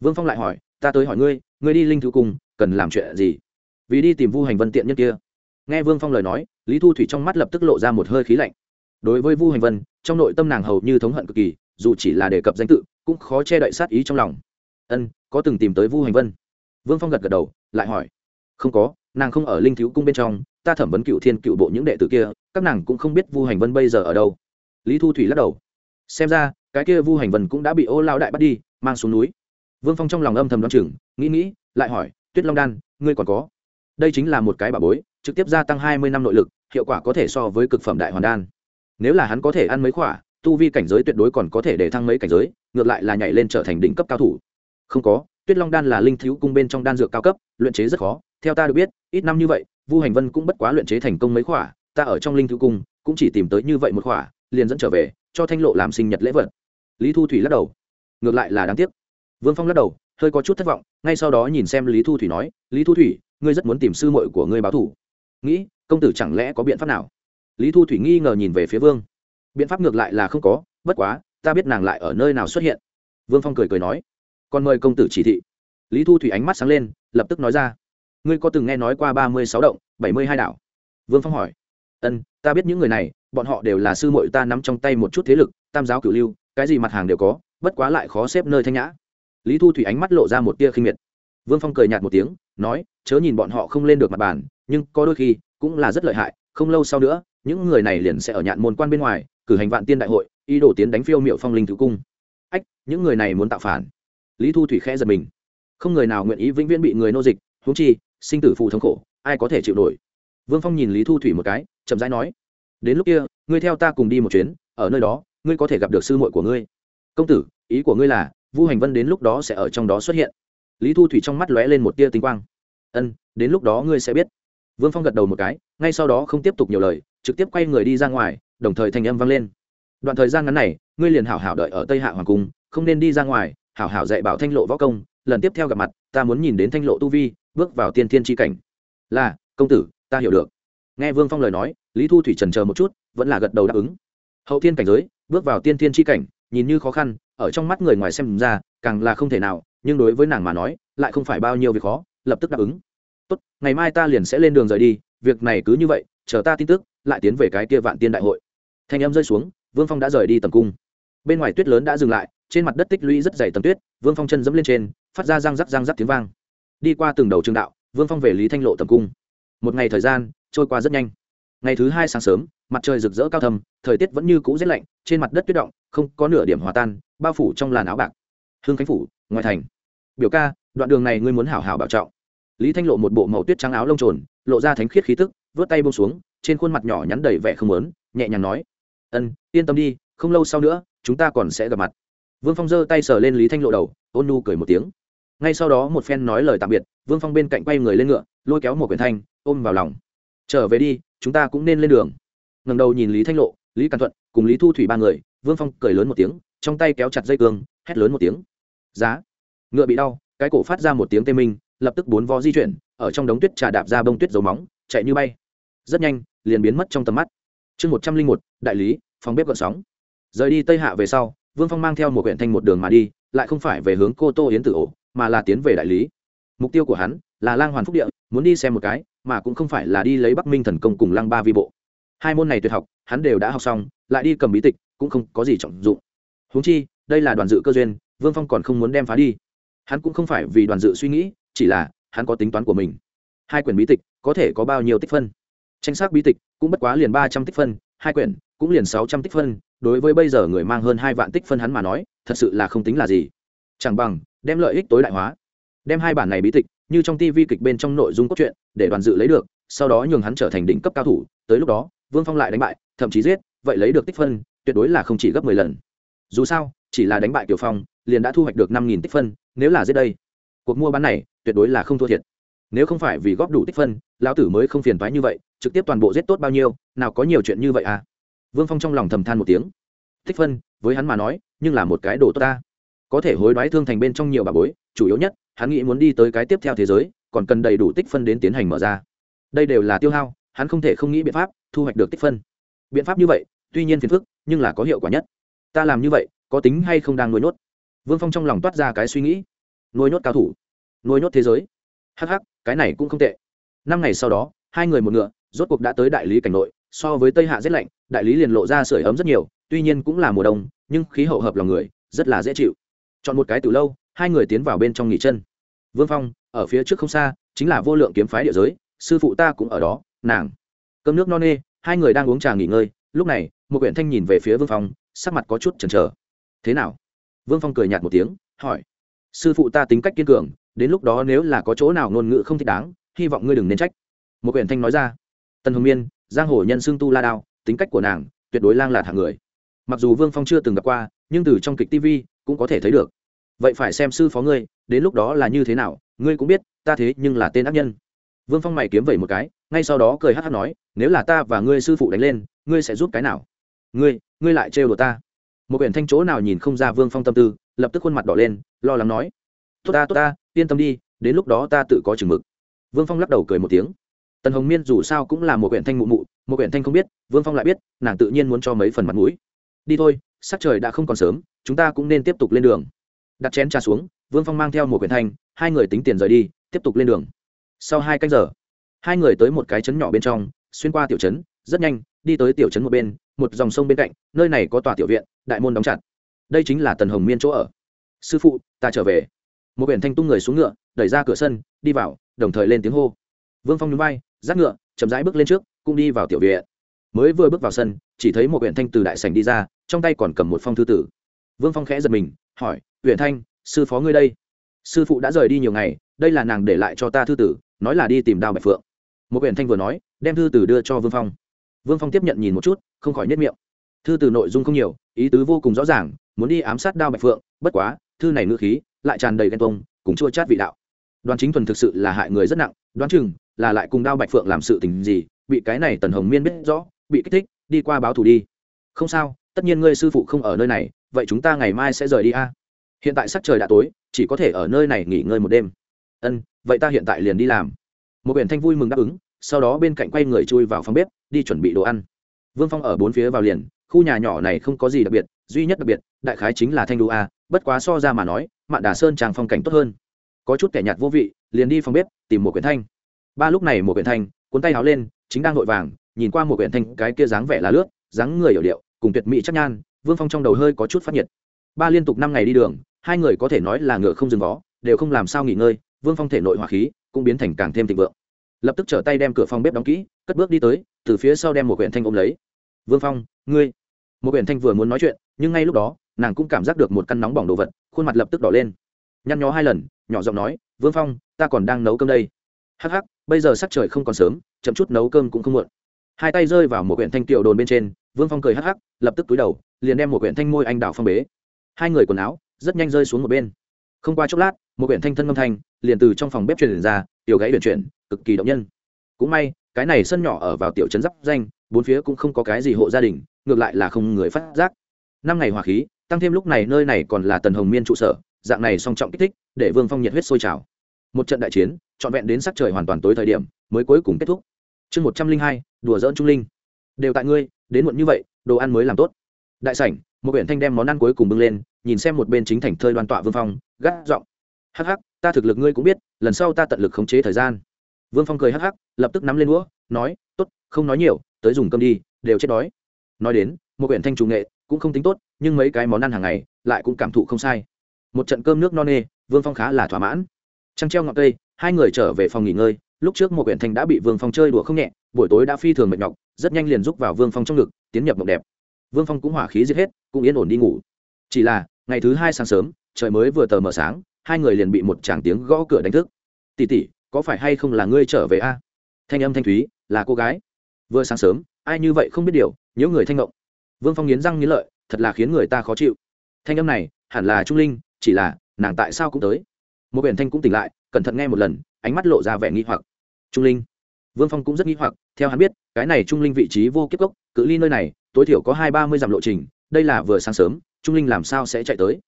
Vương phong lại hỏi, ta tới hỏi ngươi ngươi đi linh thư cùng cần làm chuyện gì? Vì đi tìm vu hành vân tiện nhân kia. Nghe vương phong lời nói, lý thu thủy trong mắt lập tức lộ ra một hơi khí lạnh. Đối với vu hành vân, trong nội tâm nàng hầu như thống hận cực kỳ, dù chỉ là đề cập danh tự, cũng khó che đậy sát ý trong lòng. Ân, có từng tìm tới vu hành vân? Vương phong gật gật đầu, lại hỏi. Không có, nàng không ở linh thiếu cung bên trong, ta thẩm vấn cựu thiên cựu bộ những đệ tử kia, các nàng cũng không biết vu hành vân bây giờ ở đâu. Lý thu thủy lắc đầu. Xem ra cái kia vu hành vân cũng đã bị ô lao đại bắt đi, mang xuống núi. Vương phong trong lòng âm thầm đoán chừng, nghĩ nghĩ, lại hỏi, tuyết long đan, ngươi còn có? Đây chính là một cái bà bối, trực tiếp gia tăng hai mươi năm nội lực, hiệu quả có thể so với cực phẩm đại hoàn đan. Nếu là hắn có thể ăn mấy khỏa, tu vi cảnh giới tuyệt đối còn có thể để thăng mấy cảnh giới, ngược lại là nhảy lên trở thành đỉnh cấp cao thủ. Không có, tuyết long đan là linh thiếu cung bên trong đan dược cao cấp, luyện chế rất khó, theo ta được biết, ít năm như vậy, vu hành vân cũng bất quá luyện chế thành công mấy khỏa, ta ở trong linh thiếu cung cũng chỉ tìm tới như vậy một khỏa, liền dẫn trở về, cho thanh lộ làm sinh nhật lễ vật lý thu thủy lắc đầu. Ngược lại là đáng tiếc. Vương phong lắc đầu, hơi có chút thất vọng, ngay sau đó nhìn xem lý thu thủy nói, lý thu thủy, ngươi rất muốn tìm sư muội của ngươi báo thủ nghĩ, công tử chẳng lẽ có biện pháp nào? Lý thu thủy nghi ngờ nhìn về phía vương. Biện pháp ngược lại là không có, bất quá, ta biết nàng lại ở nơi nào xuất hiện. Vương phong cười cười nói còn mời công tử chỉ thị. Lý thu thủy ánh mắt sáng lên, lập tức nói ra, ngươi có từng nghe nói qua ba mươi sáu động, bảy mươi hai đảo? Vương phong hỏi, ân, ta biết những người này, bọn họ đều là sư muội ta nắm trong tay một chút thế lực, tam giáo cửu lưu cái gì mặt hàng đều có, bất quá lại khó xếp nơi thanh nhã. Lý thu thủy ánh mắt lộ ra một tia khinh miệt. Vương phong cười nhạt một tiếng, nói, chớ nhìn bọn họ không lên được mặt bàn, nhưng có đôi khi cũng là rất lợi hại, không lâu sau nữa, những người này liền sẽ ở nhạn môn quan bên ngoài, cử hành vạn tiên đại hội, ý đồ tiến đánh phiêu miệu phong linh tử cung. Ách, những người này muốn tạo phản. Lý thu thủy khẽ giật mình. Không người nào nguyện ý vĩnh viễn bị người nô dịch, huống chi, sinh tử phù thống khổ, ai có thể chịu nổi? Vương phong nhìn lý thu thủy một cái, chậm rãi nói, đến lúc kia, ngươi theo ta cùng đi một chuyến, ở nơi đó ngươi có thể gặp được sư muội của ngươi. Công tử, ý của ngươi là, vu hành vân đến lúc đó sẽ ở trong đó xuất hiện. Lý thu thủy trong mắt lóe lên một tia tinh quang. Ân, đến lúc đó ngươi sẽ biết. Vương phong gật đầu một cái, ngay sau đó không tiếp tục nhiều lời, trực tiếp quay người đi ra ngoài, đồng thời thành âm vang lên. Đoạn thời gian ngắn này, ngươi liền hảo hảo đợi ở tây hạ hoàng cung, không nên đi ra ngoài, hảo hảo dạy bảo thanh lộ võ công, lần tiếp theo gặp mặt, ta muốn nhìn đến thanh lộ tu vi, bước vào tiên thiên tri cảnh. Là, công tử, ta hiểu được. Nghe vương phong lời nói, lý thu thủy trần chờ một chút, vẫn là gật đầu đáp ứng. Hậu thiên cảnh giới bước vào tiên thiên tri cảnh, nhìn như khó khăn, ở trong mắt người ngoài xem ra, càng là không thể nào, nhưng đối với nàng mà nói, lại không phải bao nhiêu việc khó, lập tức đáp ứng. Tốt, ngày mai ta liền sẽ lên đường rời đi, việc này cứ như vậy, chờ ta tin tức, lại tiến về cái kia vạn tiên đại hội. Thanh âm rơi xuống, vương phong đã rời đi tầm cung. Bên ngoài tuyết lớn đã dừng lại, trên mặt đất tích lũy rất dày tầm tuyết, vương phong chân dẫm lên trên, phát ra răng rắc răng rắc tiếng vang. Đi qua từng đầu trường đạo, vương phong về lý thanh lộ tầm cung. Một ngày thời gian, trôi qua rất nhanh ngày thứ hai sáng sớm, mặt trời rực rỡ cao thầm thời tiết vẫn như cũ rét lạnh, trên mặt đất tuyết động, không có nửa điểm hòa tan, bao phủ trong làn áo bạc. Hương khánh phủ, ngoài thành. Biểu ca, đoạn đường này ngươi muốn hảo hảo bảo trọng. Lý thanh lộ một bộ màu tuyết trắng áo lông trồn, lộ ra thánh khiết khí tức vớt tay bông xuống, trên khuôn mặt nhỏ nhắn đầy vẻ không lớn nhẹ nhàng nói. Ân, yên tâm đi, không lâu sau nữa, chúng ta còn sẽ gặp mặt. Vương phong giơ tay sờ lên lý thanh lộ đầu, ôn nu cười một tiếng. Ngay sau đó một phen nói lời tạm biệt, vương phong bên cạnh quay người lên ngựa, lôi kéo một quyển thanh, ôm vào lòng. Trở về đi chúng ta cũng nên lên đường. Ngầm đầu nhìn lý thanh lộ, lý càn thuận, cùng lý thu thủy ba người, vương phong cười lớn một tiếng, trong tay kéo chặt dây cương, hét lớn một tiếng. Giá. Ngựa bị đau, cái cổ phát ra một tiếng tê minh, lập tức bốn vó di chuyển, ở trong đống tuyết trà đạp ra bông tuyết dầu móng, chạy như bay. Rất nhanh, liền biến mất trong tầm mắt. Chương một trăm linh một, đại lý, phòng bếp gợn sóng. Rời đi tây hạ về sau, vương phong mang theo một huyện thanh một đường mà đi, lại không phải về hướng cô tô yến tử ổ, mà là tiến về đại lý. Mục tiêu của hắn là lang hoàn phúc địa, muốn đi xem một cái mà cũng không phải là đi lấy bắc minh thần công cùng lang ba vi bộ. Hai môn này tuyệt học, hắn đều đã học xong, lại đi cầm bí tịch, cũng không có gì trọng dụng. Huống chi, đây là đoàn dự cơ duyên, vương phong còn không muốn đem phá đi. Hắn cũng không phải vì đoàn dự suy nghĩ, chỉ là, hắn có tính toán của mình. Hai quyển bí tịch, có thể có bao nhiêu tích phân? Tranh xác bí tịch, cũng bất quá liền ba trăm tích phân, hai quyển, cũng liền sáu trăm tích phân, đối với bây giờ người mang hơn hai vạn tích phân hắn mà nói, thật sự là không tính là gì. Chẳng bằng, đem lợi ích tối đại hóa. Đem hai bản này bí tịch như trong tivi kịch bên trong nội dung cốt truyện, để đoàn dự lấy được, sau đó nhường hắn trở thành đỉnh cấp cao thủ, tới lúc đó, vương phong lại đánh bại, thậm chí giết, vậy lấy được tích phân, tuyệt đối là không chỉ gấp mười lần. Dù sao, chỉ là đánh bại tiểu phong, liền đã thu hoạch được năm nghìn tích phân, nếu là giết đây, cuộc mua bán này tuyệt đối là không thua thiệt. Nếu không phải vì góp đủ tích phân, lão tử mới không phiền thoái như vậy, trực tiếp toàn bộ giết tốt bao nhiêu, nào có nhiều chuyện như vậy à? Vương phong trong lòng thầm than một tiếng. Tích phân, với hắn mà nói, nhưng là một cái đồ tốt ta. Có thể hối đoái thương thành bên trong nhiều bà bối, chủ yếu nhất hắn nghĩ muốn đi tới cái tiếp theo thế giới, còn cần đầy đủ tích phân đến tiến hành mở ra. Đây đều là tiêu hao, hắn không thể không nghĩ biện pháp thu hoạch được tích phân. Biện pháp như vậy, tuy nhiên phiền phức, nhưng là có hiệu quả nhất. Ta làm như vậy, có tính hay không đang nuôi nhốt? Vương phong trong lòng toát ra cái suy nghĩ. Nuôi nhốt cao thủ, nuôi nhốt thế giới. Hh cái này cũng không tệ. Năm ngày sau đó, hai người một ngựa, rốt cuộc đã tới đại lý cảnh nội, so với tây hạ rét lạnh, đại lý liền lộ ra sưởi ấm rất nhiều, tuy nhiên cũng là mùa đông, nhưng khí hậu hợp lòng người, rất là dễ chịu. Chọn một cái từ lâu hai người tiến vào bên trong nghỉ chân. Vương phong, ở phía trước không xa, chính là vô lượng kiếm phái địa giới, sư phụ ta cũng ở đó, nàng. Cơm nước no nê, hai người đang uống trà nghỉ ngơi, lúc này, một quyển thanh nhìn về phía vương phong, sắc mặt có chút chần chờ. Thế nào? Vương phong cười nhạt một tiếng, hỏi. Sư phụ ta tính cách kiên cường, đến lúc đó nếu là có chỗ nào ngôn ngữ không thích đáng, hy vọng ngươi đừng nên trách. Một quyển thanh nói ra. Tần hồng miên, giang hồ nhân xương tu la đao, tính cách của nàng, tuyệt đối lang lạt hạng người. Mặc dù vương phong chưa từng gặp qua, nhưng từ trong kịch tv cũng có thể thấy được vậy phải xem sư phó ngươi, đến lúc đó là như thế nào, ngươi cũng biết, ta thế nhưng là tên ác nhân. Vương phong mày kiếm vẩy một cái, ngay sau đó cười hát hát nói, nếu là ta và ngươi sư phụ đánh lên, ngươi sẽ giúp cái nào? Ngươi ngươi lại trêu đồ ta. Một quyển thanh chỗ nào nhìn không ra vương phong tâm tư, lập tức khuôn mặt đỏ lên, lo lắng nói, tốt ta tốt ta, yên tâm đi, đến lúc đó ta tự có chừng mực. Vương phong lắc đầu cười một tiếng. Tần hồng miên dù sao cũng là một quyển thanh mụ mụ, một quyển thanh không biết, vương phong lại biết, nàng tự nhiên muốn cho mấy phần mặt mũi. Đi thôi, sắc trời đã không còn sớm, chúng ta cũng nên tiếp tục lên đường đặt chén trà xuống, vương phong mang theo một quyển thanh, hai người tính tiền rời đi, tiếp tục lên đường. Sau hai canh giờ, hai người tới một cái trấn nhỏ bên trong, xuyên qua tiểu trấn, rất nhanh, đi tới tiểu trấn một bên, một dòng sông bên cạnh, nơi này có tòa tiểu viện, đại môn đóng chặt. Đây chính là tần hồng miên chỗ ở. Sư phụ, ta trở về. Một biển thanh tung người xuống ngựa, đẩy ra cửa sân, đi vào, đồng thời lên tiếng hô. Vương phong nhún vai dắt ngựa, chậm rãi bước lên trước, cũng đi vào tiểu viện. Mới vừa bước vào sân, chỉ thấy một huyện thanh từ đại sảnh đi ra, trong tay còn cầm một phong thư tử. Vương phong khẽ giật mình hỏi huyện thanh, sư phó ngươi đây? Sư phụ đã rời đi nhiều ngày, đây là nàng để lại cho ta thư tử, nói là đi tìm đao bạch phượng. Một huyện thanh vừa nói, đem thư tử đưa cho vương phong. Vương phong tiếp nhận nhìn một chút, không khỏi nhất miệng. Thư tử nội dung không nhiều, ý tứ vô cùng rõ ràng, muốn đi ám sát đao bạch phượng, bất quá, thư này ngữ khí lại tràn đầy ghen tông cùng chua chát vị đạo. Đoàn chính thuần thực sự là hại người rất nặng, đoán chừng là lại cùng đao bạch phượng làm sự tình gì, bị cái này tần hồng miên biết rõ, bị kích thích, đi qua báo thù đi. Không sao, tất nhiên ngươi sư phụ không ở nơi này vậy chúng ta ngày mai sẽ rời đi a? Hiện tại sắc trời đã tối, chỉ có thể ở nơi này nghỉ ngơi một đêm. Ân, vậy ta hiện tại liền đi làm. Một biển thanh vui mừng đáp ứng, sau đó bên cạnh quay người chui vào phòng bếp, đi chuẩn bị đồ ăn. Vương phong ở bốn phía vào liền, khu nhà nhỏ này không có gì đặc biệt, duy nhất đặc biệt, đại khái chính là thanh đu a, bất quá so ra mà nói, mạn đà sơn tràng phong cảnh tốt hơn. Có chút kẻ nhạt vô vị, liền đi phòng bếp, tìm một quyển thanh. Ba lúc này một quyển thanh, cuốn tay áo lên, chính đang vội vàng, nhìn qua một quyển thanh, cái kia dáng vẻ là lướt, dáng người hiểu điệu, cùng tuyệt mỹ chắc nhan vương phong trong đầu hơi có chút phát nhiệt. Ba liên tục năm ngày đi đường, hai người có thể nói là ngựa không dừng vó, đều không làm sao nghỉ ngơi, vương phong thể nội hỏa khí cũng biến thành càng thêm thịnh vượng. Lập tức trở tay đem cửa phòng bếp đóng kỹ, cất bước đi tới, từ phía sau đem một quyển thanh ôm lấy. Vương phong, ngươi. Một quyển thanh vừa muốn nói chuyện, nhưng ngay lúc đó, nàng cũng cảm giác được một căn nóng bỏng đồ vật, khuôn mặt lập tức đỏ lên. Nhăn nhó hai lần, nhỏ giọng nói, vương phong, ta còn đang nấu cơm đây. Hắc hắc, bây giờ sắc trời không còn sớm, chậm chút nấu cơm cũng không muộn. Hai tay rơi vào một quyển thanh tiểu đồn bên trên, vương phong cười hắc hắc, lập tức túi đầu liền đem một quyển thanh môi anh đào phong bế. Hai người quần áo rất nhanh rơi xuống một bên. Không qua chốc lát, một quyển thanh thân ngâm thanh liền từ trong phòng bếp truyền ra, tiểu gãy chuyển chuyển, cực kỳ động nhân. Cũng may, cái này sân nhỏ ở vào tiểu trấn giáp danh, bốn phía cũng không có cái gì hộ gia đình, ngược lại là không người phát giác. Năm ngày hòa khí, tăng thêm lúc này nơi này còn là tần hồng miên trụ sở, dạng này song trọng kích thích, để vương phong nhiệt huyết sôi trào. Một trận đại chiến, trọn vẹn đến sắc trời hoàn toàn tối thời điểm, mới cuối cùng kết thúc. Chương một trăm linh hai, đùa dỡn trung linh. Đều tại ngươi, đến muộn như vậy, đồ ăn mới làm tốt đại sảnh, một huyện thanh đem món ăn cuối cùng bưng lên, nhìn xem một bên chính thành thơi đoan tọa vương phong, gắt giọng, hắc hắc, ta thực lực ngươi cũng biết, lần sau ta tận lực khống chế thời gian. Vương phong cười hắc hắc, lập tức nắm lên đũa, nói t ố t không nói nhiều, tới dùng cơm đi, đều chết đói. Nói đến, một huyện thanh chủ nghệ cũng không tính tốt, nhưng mấy cái món ăn hàng ngày lại cũng cảm thụ không sai. Một trận cơm nước no nê, vương phong khá là thỏa mãn. Trăng treo ngọn cây, hai người trở về phòng nghỉ ngơi, lúc trước một huyện thanh đã bị vương phong chơi đùa không nhẹ, buổi tối đã phi thường mệt nhọc, rất nhanh liền rúc vào vương phong trong ngực, tiến nhập mộng đẹp vương phong cũng hỏa khí giết hết, cũng yên ổn đi ngủ. Chỉ là, ngày thứ hai sáng sớm, trời mới vừa tờ mờ sáng, hai người liền bị một tràng tiếng gõ cửa đánh thức. Tỉ tỉ có phải hay không là ngươi trở về a? Thanh âm thanh thúy, là cô gái. Vừa sáng sớm, ai như vậy không biết điều, nhớ người thanh ngộng. Vương phong nghiến răng nghiến lợi, thật là khiến người ta khó chịu. Thanh âm này, hẳn là trung linh, chỉ là, nàng tại sao cũng tới. Một biển thanh cũng tỉnh lại, cẩn thận nghe một lần, ánh mắt lộ ra vẻ nghi hoặc. Trung linh. Vương phong cũng rất nghi hoặc, theo hắn biết cái này trung linh vị trí vô kiếp cốc cự ly nơi này, tối thiểu có hai ba mươi dặm lộ trình, đây là vừa sáng sớm, trung linh làm sao sẽ chạy tới?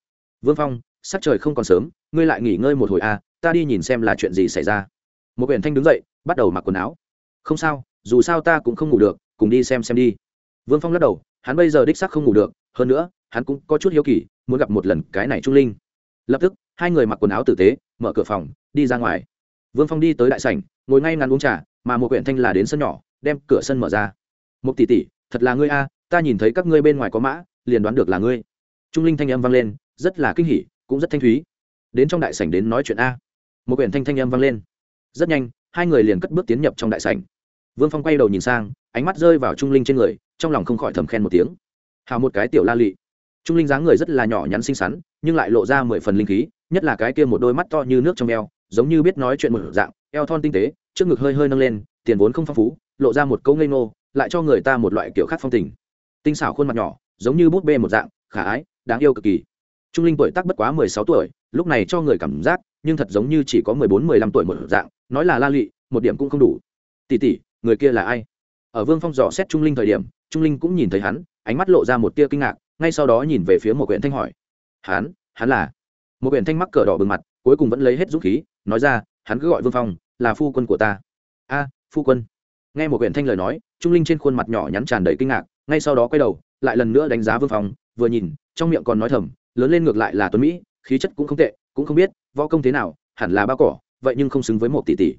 Vương phong, sắc trời không còn sớm, ngươi lại nghỉ ngơi một hồi à ta đi nhìn xem là chuyện gì xảy ra. Một biển thanh đứng dậy, bắt đầu mặc quần áo. Không sao, dù sao ta cũng không ngủ được, cùng đi xem xem đi. Vương phong lắc đầu, hắn bây giờ đích sắc không ngủ được, hơn nữa, hắn cũng có chút hiếu kỳ, muốn gặp một lần cái này trung linh. Lập tức, hai người mặc quần áo tử tế, mở cửa phòng, đi ra ngoài. Vương phong đi tới đại sảnh, ngồi ngay ngắn uống trà, mà một quyển thanh là đến sân nhỏ đem cửa sân mở ra. Một tỷ tỷ, thật là ngươi a, ta nhìn thấy các ngươi bên ngoài có mã, liền đoán được là ngươi. Trung linh thanh âm vang lên, rất là kinh hỉ, cũng rất thanh thúy. Đến trong đại sảnh đến nói chuyện a. Một quyển thanh thanh âm vang lên. Rất nhanh, hai người liền cất bước tiến nhập trong đại sảnh. Vương phong quay đầu nhìn sang, ánh mắt rơi vào trung linh trên người, trong lòng không khỏi thầm khen một tiếng. Hào một cái tiểu la lị. Trung linh dáng người rất là nhỏ nhắn xinh xắn, nhưng lại lộ ra mười phần linh khí, nhất là cái kia một đôi mắt to như nước trong eo, giống như biết nói chuyện một dạng, eo thon tinh tế trước ngực hơi hơi nâng lên tiền vốn không phong phú lộ ra một câu ngây ngô lại cho người ta một loại kiểu khác phong tình. Tinh xảo khuôn mặt nhỏ giống như bút bê một dạng khả ái đáng yêu cực kỳ. Trung linh tuổi tác bất quá mười sáu tuổi lúc này cho người cảm giác nhưng thật giống như chỉ có mười bốn mười lăm tuổi một dạng nói là la lụy, một điểm cũng không đủ. Tỉ tỉ người kia là ai? Ở vương phong dò xét trung linh thời điểm trung linh cũng nhìn thấy hắn ánh mắt lộ ra một tia kinh ngạc ngay sau đó nhìn về phía một quyển thanh hỏi. Hắn hắn là? Một quyển thanh mắc cờ đỏ bừng mặt cuối cùng vẫn lấy hết dũng khí nói ra hắn cứ gọi vương phong là phu quân của ta. A, phu quân. Nghe một huyện thanh lời nói, trung linh trên khuôn mặt nhỏ nhắn tràn đầy kinh ngạc, ngay sau đó quay đầu, lại lần nữa đánh giá vương phong, vừa nhìn, trong miệng còn nói thầm, lớn lên ngược lại là tuấn mỹ, khí chất cũng không tệ, cũng không biết, võ công thế nào, hẳn là bao cỏ, vậy nhưng không xứng với một tỷ tỷ.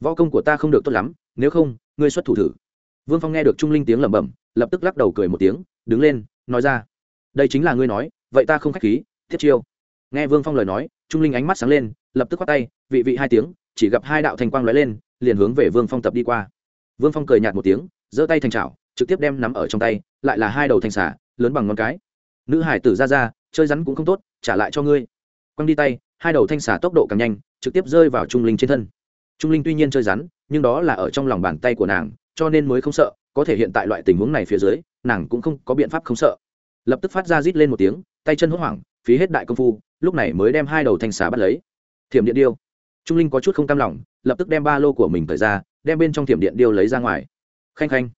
Võ công của ta không được tốt lắm, nếu không, ngươi xuất thủ thử. Vương phong nghe được trung linh tiếng lẩm bẩm, lập tức lắc đầu cười một tiếng, đứng lên, nói ra. Đây chính là ngươi nói, vậy ta không k h á c h khí, thiết chiêu. Nghe vương phong lời nói, trung linh ánh mắt sáng lên, lập tức k h á t tay, vị vị hai tiếng chỉ gặp hai đạo thanh quang lóe lên liền hướng về vương phong tập đi qua. Vương phong cười nhạt một tiếng giơ tay thành chảo, trực tiếp đem nắm ở trong tay lại là hai đầu thanh xả lớn bằng ngón cái. Nữ hải tử ra ra chơi rắn cũng không tốt trả lại cho ngươi. Quăng đi tay hai đầu thanh xả tốc độ càng nhanh trực tiếp rơi vào trung linh trên thân. Trung linh tuy nhiên chơi rắn nhưng đó là ở trong lòng bàn tay của nàng cho nên mới không sợ có thể hiện tại loại tình huống này phía dưới nàng cũng không có biện pháp không sợ. Lập tức phát ra rít lên một tiếng tay chân hốt hoảng phí hết đại công phu lúc này mới đem hai đầu thanh xà bắt lấy. Thiểm điện điêu trung linh có chút không cam lòng, lập tức đem ba lô của mình thời ra, đem bên trong thiểm điện điêu lấy ra ngoài. Khanh khanh.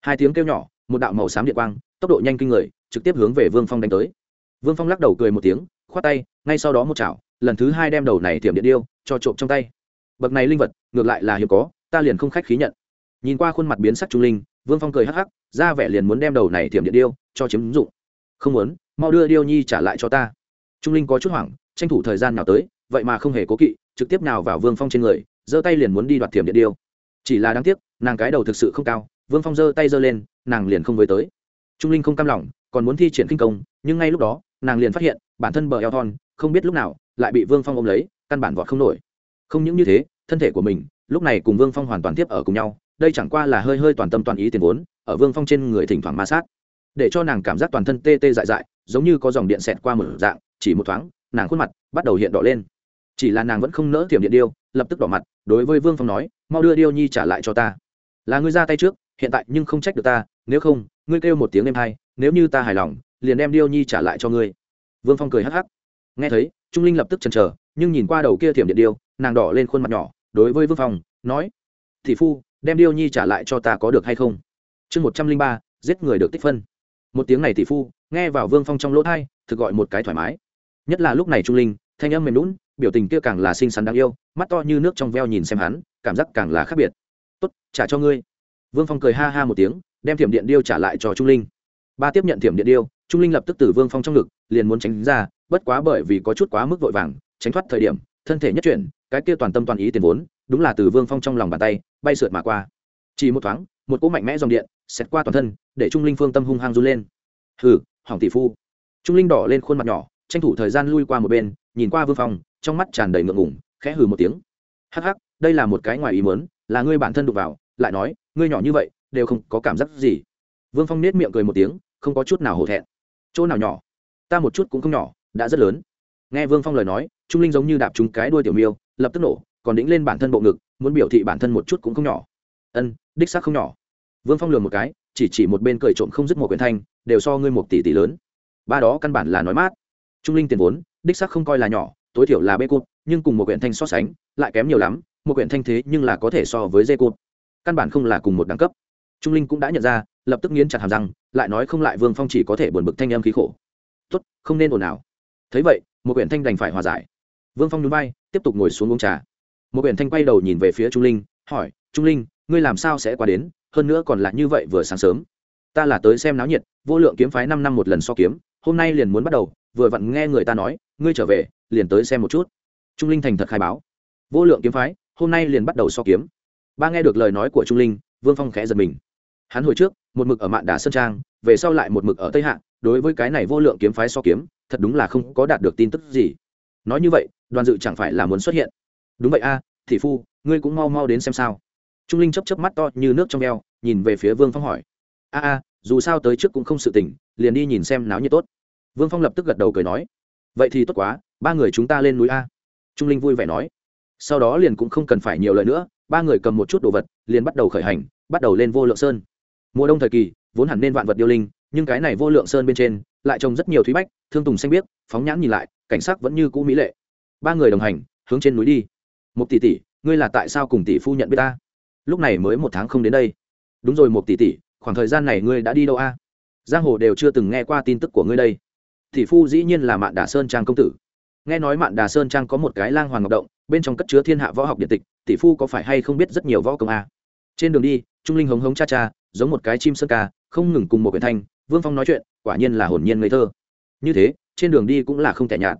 Hai tiếng kêu nhỏ, một đạo màu xám điện quang, tốc độ nhanh kinh người, trực tiếp hướng về vương phong đánh tới. Vương phong lắc đầu cười một tiếng, khoát tay, ngay sau đó một chảo, lần thứ hai đem đầu này thiểm điện điêu cho trộm trong tay. Bậc này linh vật, ngược lại là hiếm có, ta liền không khách khí nhận. Nhìn qua khuôn mặt biến sắc trung linh, vương phong cười hắc hắc, ra vẻ liền muốn đem đầu này thiểm điện điêu cho chiếm dụng. Không muốn, mau đưa điêu nhi trả lại cho ta. Trung linh có chút hoảng, tranh thủ thời gian nào tới vậy mà không hề cố kỵ, trực tiếp nào vào vương phong trên người, giơ tay liền muốn đi đoạt thiểm điện điêu. Chỉ là đáng tiếc, nàng cái đầu thực sự không cao, vương phong giơ tay giơ lên, nàng liền không với tới. Trung linh không cam lòng, còn muốn thi triển kinh công, nhưng ngay lúc đó, nàng liền phát hiện, bản thân bờ eo thon, không biết lúc nào, lại bị vương phong ôm lấy, căn bản vọt không nổi. Không những như thế, thân thể của mình, lúc này cùng vương phong hoàn toàn tiếp ở cùng nhau, đây chẳng qua là hơi hơi toàn tâm toàn ý tiền vốn, ở vương phong trên người thỉnh thoảng ma sát. Để cho nàng cảm giác toàn thân tê tê dại dại, giống như có dòng điện xẹt qua một dạng, chỉ một thoáng, nàng khuôn mặt bắt đầu hiện đỏ lên chỉ là nàng vẫn không nỡ thiểm điện điêu, lập tức đỏ mặt, đối với vương phong nói, mau đưa điêu nhi trả lại cho ta. Là ngươi ra tay trước, hiện tại nhưng không trách được ta, nếu không, ngươi kêu một tiếng em hay nếu như ta hài lòng, liền đem điêu nhi trả lại cho ngươi. Vương phong cười hắc hắc. Nghe thấy, trung linh lập tức chần chờ, nhưng nhìn qua đầu kia thiểm điện điêu, nàng đỏ lên khuôn mặt nhỏ, đối với vương phong, nói thị phu, đem điêu nhi trả lại cho ta có được hay không? Chương một trăm linh ba, giết người được tích phân. Một tiếng này tỷ phu, nghe vào vương phong trong lỗ thai thực gọi một cái thoải mái. Nhất là lúc này trung linh, thanh âm mềm lún biểu tình kia càng là xinh xắn đáng yêu, mắt to như nước trong veo nhìn xem hắn, cảm giác càng là khác biệt. Tốt, trả cho ngươi. Vương phong cười ha ha một tiếng, đem thiểm điện điêu trả lại cho trung linh. Ba tiếp nhận thiểm điện điêu, trung linh lập tức từ vương phong trong ngực, liền muốn tránh ra, bất quá bởi vì có chút quá mức vội vàng, tránh thoát thời điểm, thân thể nhất chuyển, cái kia toàn tâm toàn ý tiền vốn, đúng là từ vương phong trong lòng bàn tay, bay sượt mà qua. Chỉ một thoáng, một cỗ mạnh mẽ dòng điện, xẹt qua toàn thân, để trung linh phương tâm hung hăng run lên. Hừ, hỏng tỷ phu. Trung linh đỏ lên khuôn mặt nhỏ, tranh thủ thời gian lui qua một bên, nhìn qua vương phong trong mắt tràn đầy ngượng ngùng, khẽ hừ một tiếng. Hắc hắc đây là một cái ngoài ý mớn là ngươi bản thân đụng vào lại nói ngươi nhỏ như vậy đều không có cảm giác gì. Vương phong nết miệng cười một tiếng không có chút nào hổ thẹn. Chỗ nào nhỏ? Ta một chút cũng không nhỏ đã rất lớn. Nghe vương phong lời nói trung linh giống như đạp trúng cái đuôi tiểu miêu lập tức nổ còn đĩnh lên bản thân bộ ngực muốn biểu thị bản thân một chút cũng không nhỏ. Ân đích xác không nhỏ. Vương phong lường một cái chỉ chỉ một bên cười trộm không dứt một quyển thanh đều so ngươi một tỷ tỷ lớn. Ba đó căn bản là nói mát. Trung linh tiền vốn đích xác không coi là nhỏ tối thiểu là bê cụt nhưng cùng một quyển thanh so sánh, lại kém nhiều lắm, một quyển thanh thế nhưng là có thể so với dê cụt căn bản không là cùng một đẳng cấp. Trung linh cũng đã nhận ra, lập tức nghiến chặt hàm răng, lại nói không lại vương phong chỉ có thể buồn bực thanh âm khí khổ. Tốt, không nên ồn ào. Thấy vậy, một quyển thanh đành phải hòa giải. Vương phong nhún vai, tiếp tục ngồi xuống uống trà. Một quyển thanh quay đầu nhìn về phía trung linh, hỏi, trung linh, ngươi làm sao sẽ qua đến? Hơn nữa còn là như vậy vừa sáng sớm. Ta là tới xem náo nhiệt, vô lượng kiếm phái năm năm một lần so kiếm, hôm nay liền muốn bắt đầu, vừa vặn nghe người ta nói ngươi trở về, liền tới xem một chút. Trung linh thành thật khai báo. Vô lượng kiếm phái, hôm nay liền bắt đầu so kiếm. Ba nghe được lời nói của trung linh, vương phong khẽ giật mình. Hắn hồi trước, một mực ở mạn đà sơn trang, về sau lại một mực ở tây hạ, đối với cái này vô lượng kiếm phái so kiếm, thật đúng là không có đạt được tin tức gì. Nói như vậy, đoàn dự chẳng phải là muốn xuất hiện. Đúng vậy a, thị phu, ngươi cũng mau mau đến xem sao. Trung linh chấp chấp mắt to như nước trong eo, nhìn về phía vương phong hỏi. A a, dù sao tới trước cũng không sự tỉnh liền đi nhìn xem náo như tốt. Vương phong lập tức gật đầu cười nói vậy thì tốt quá, ba người chúng ta lên núi a. Trung linh vui vẻ nói. Sau đó liền cũng không cần phải nhiều lời nữa, ba người cầm một chút đồ vật, liền bắt đầu khởi hành, bắt đầu lên vô lượng sơn. Mùa đông thời kỳ, vốn hẳn nên vạn vật điêu linh, nhưng cái này vô lượng sơn bên trên, lại trồng rất nhiều thúy bách, thương tùng xanh biếc, phóng nhãn nhìn lại, cảnh sắc vẫn như cũ mỹ lệ. Ba người đồng hành, hướng trên núi đi. Một tỷ tỷ, ngươi là tại sao cùng tỷ phu nhận biết ta? Lúc này mới một tháng không đến đây. Đúng rồi một tỷ tỷ, khoảng thời gian này ngươi đã đi đâu a? Giang hồ đều chưa từng nghe qua tin tức của ngươi đây thì phu dĩ nhiên là mạn đà sơn trang công tử. Nghe nói mạn đà sơn trang có một cái lang hoàng ngọc động, bên trong cất chứa thiên hạ võ học điện tịch, tỷ phu có phải hay không biết rất nhiều võ công a? Trên đường đi, trung linh hống hống cha cha, giống một cái chim sơn ca, không ngừng cùng một quyển thanh, vương phong nói chuyện, quả nhiên là hồn nhiên ngây thơ. Như thế, trên đường đi cũng là không thể nhạt.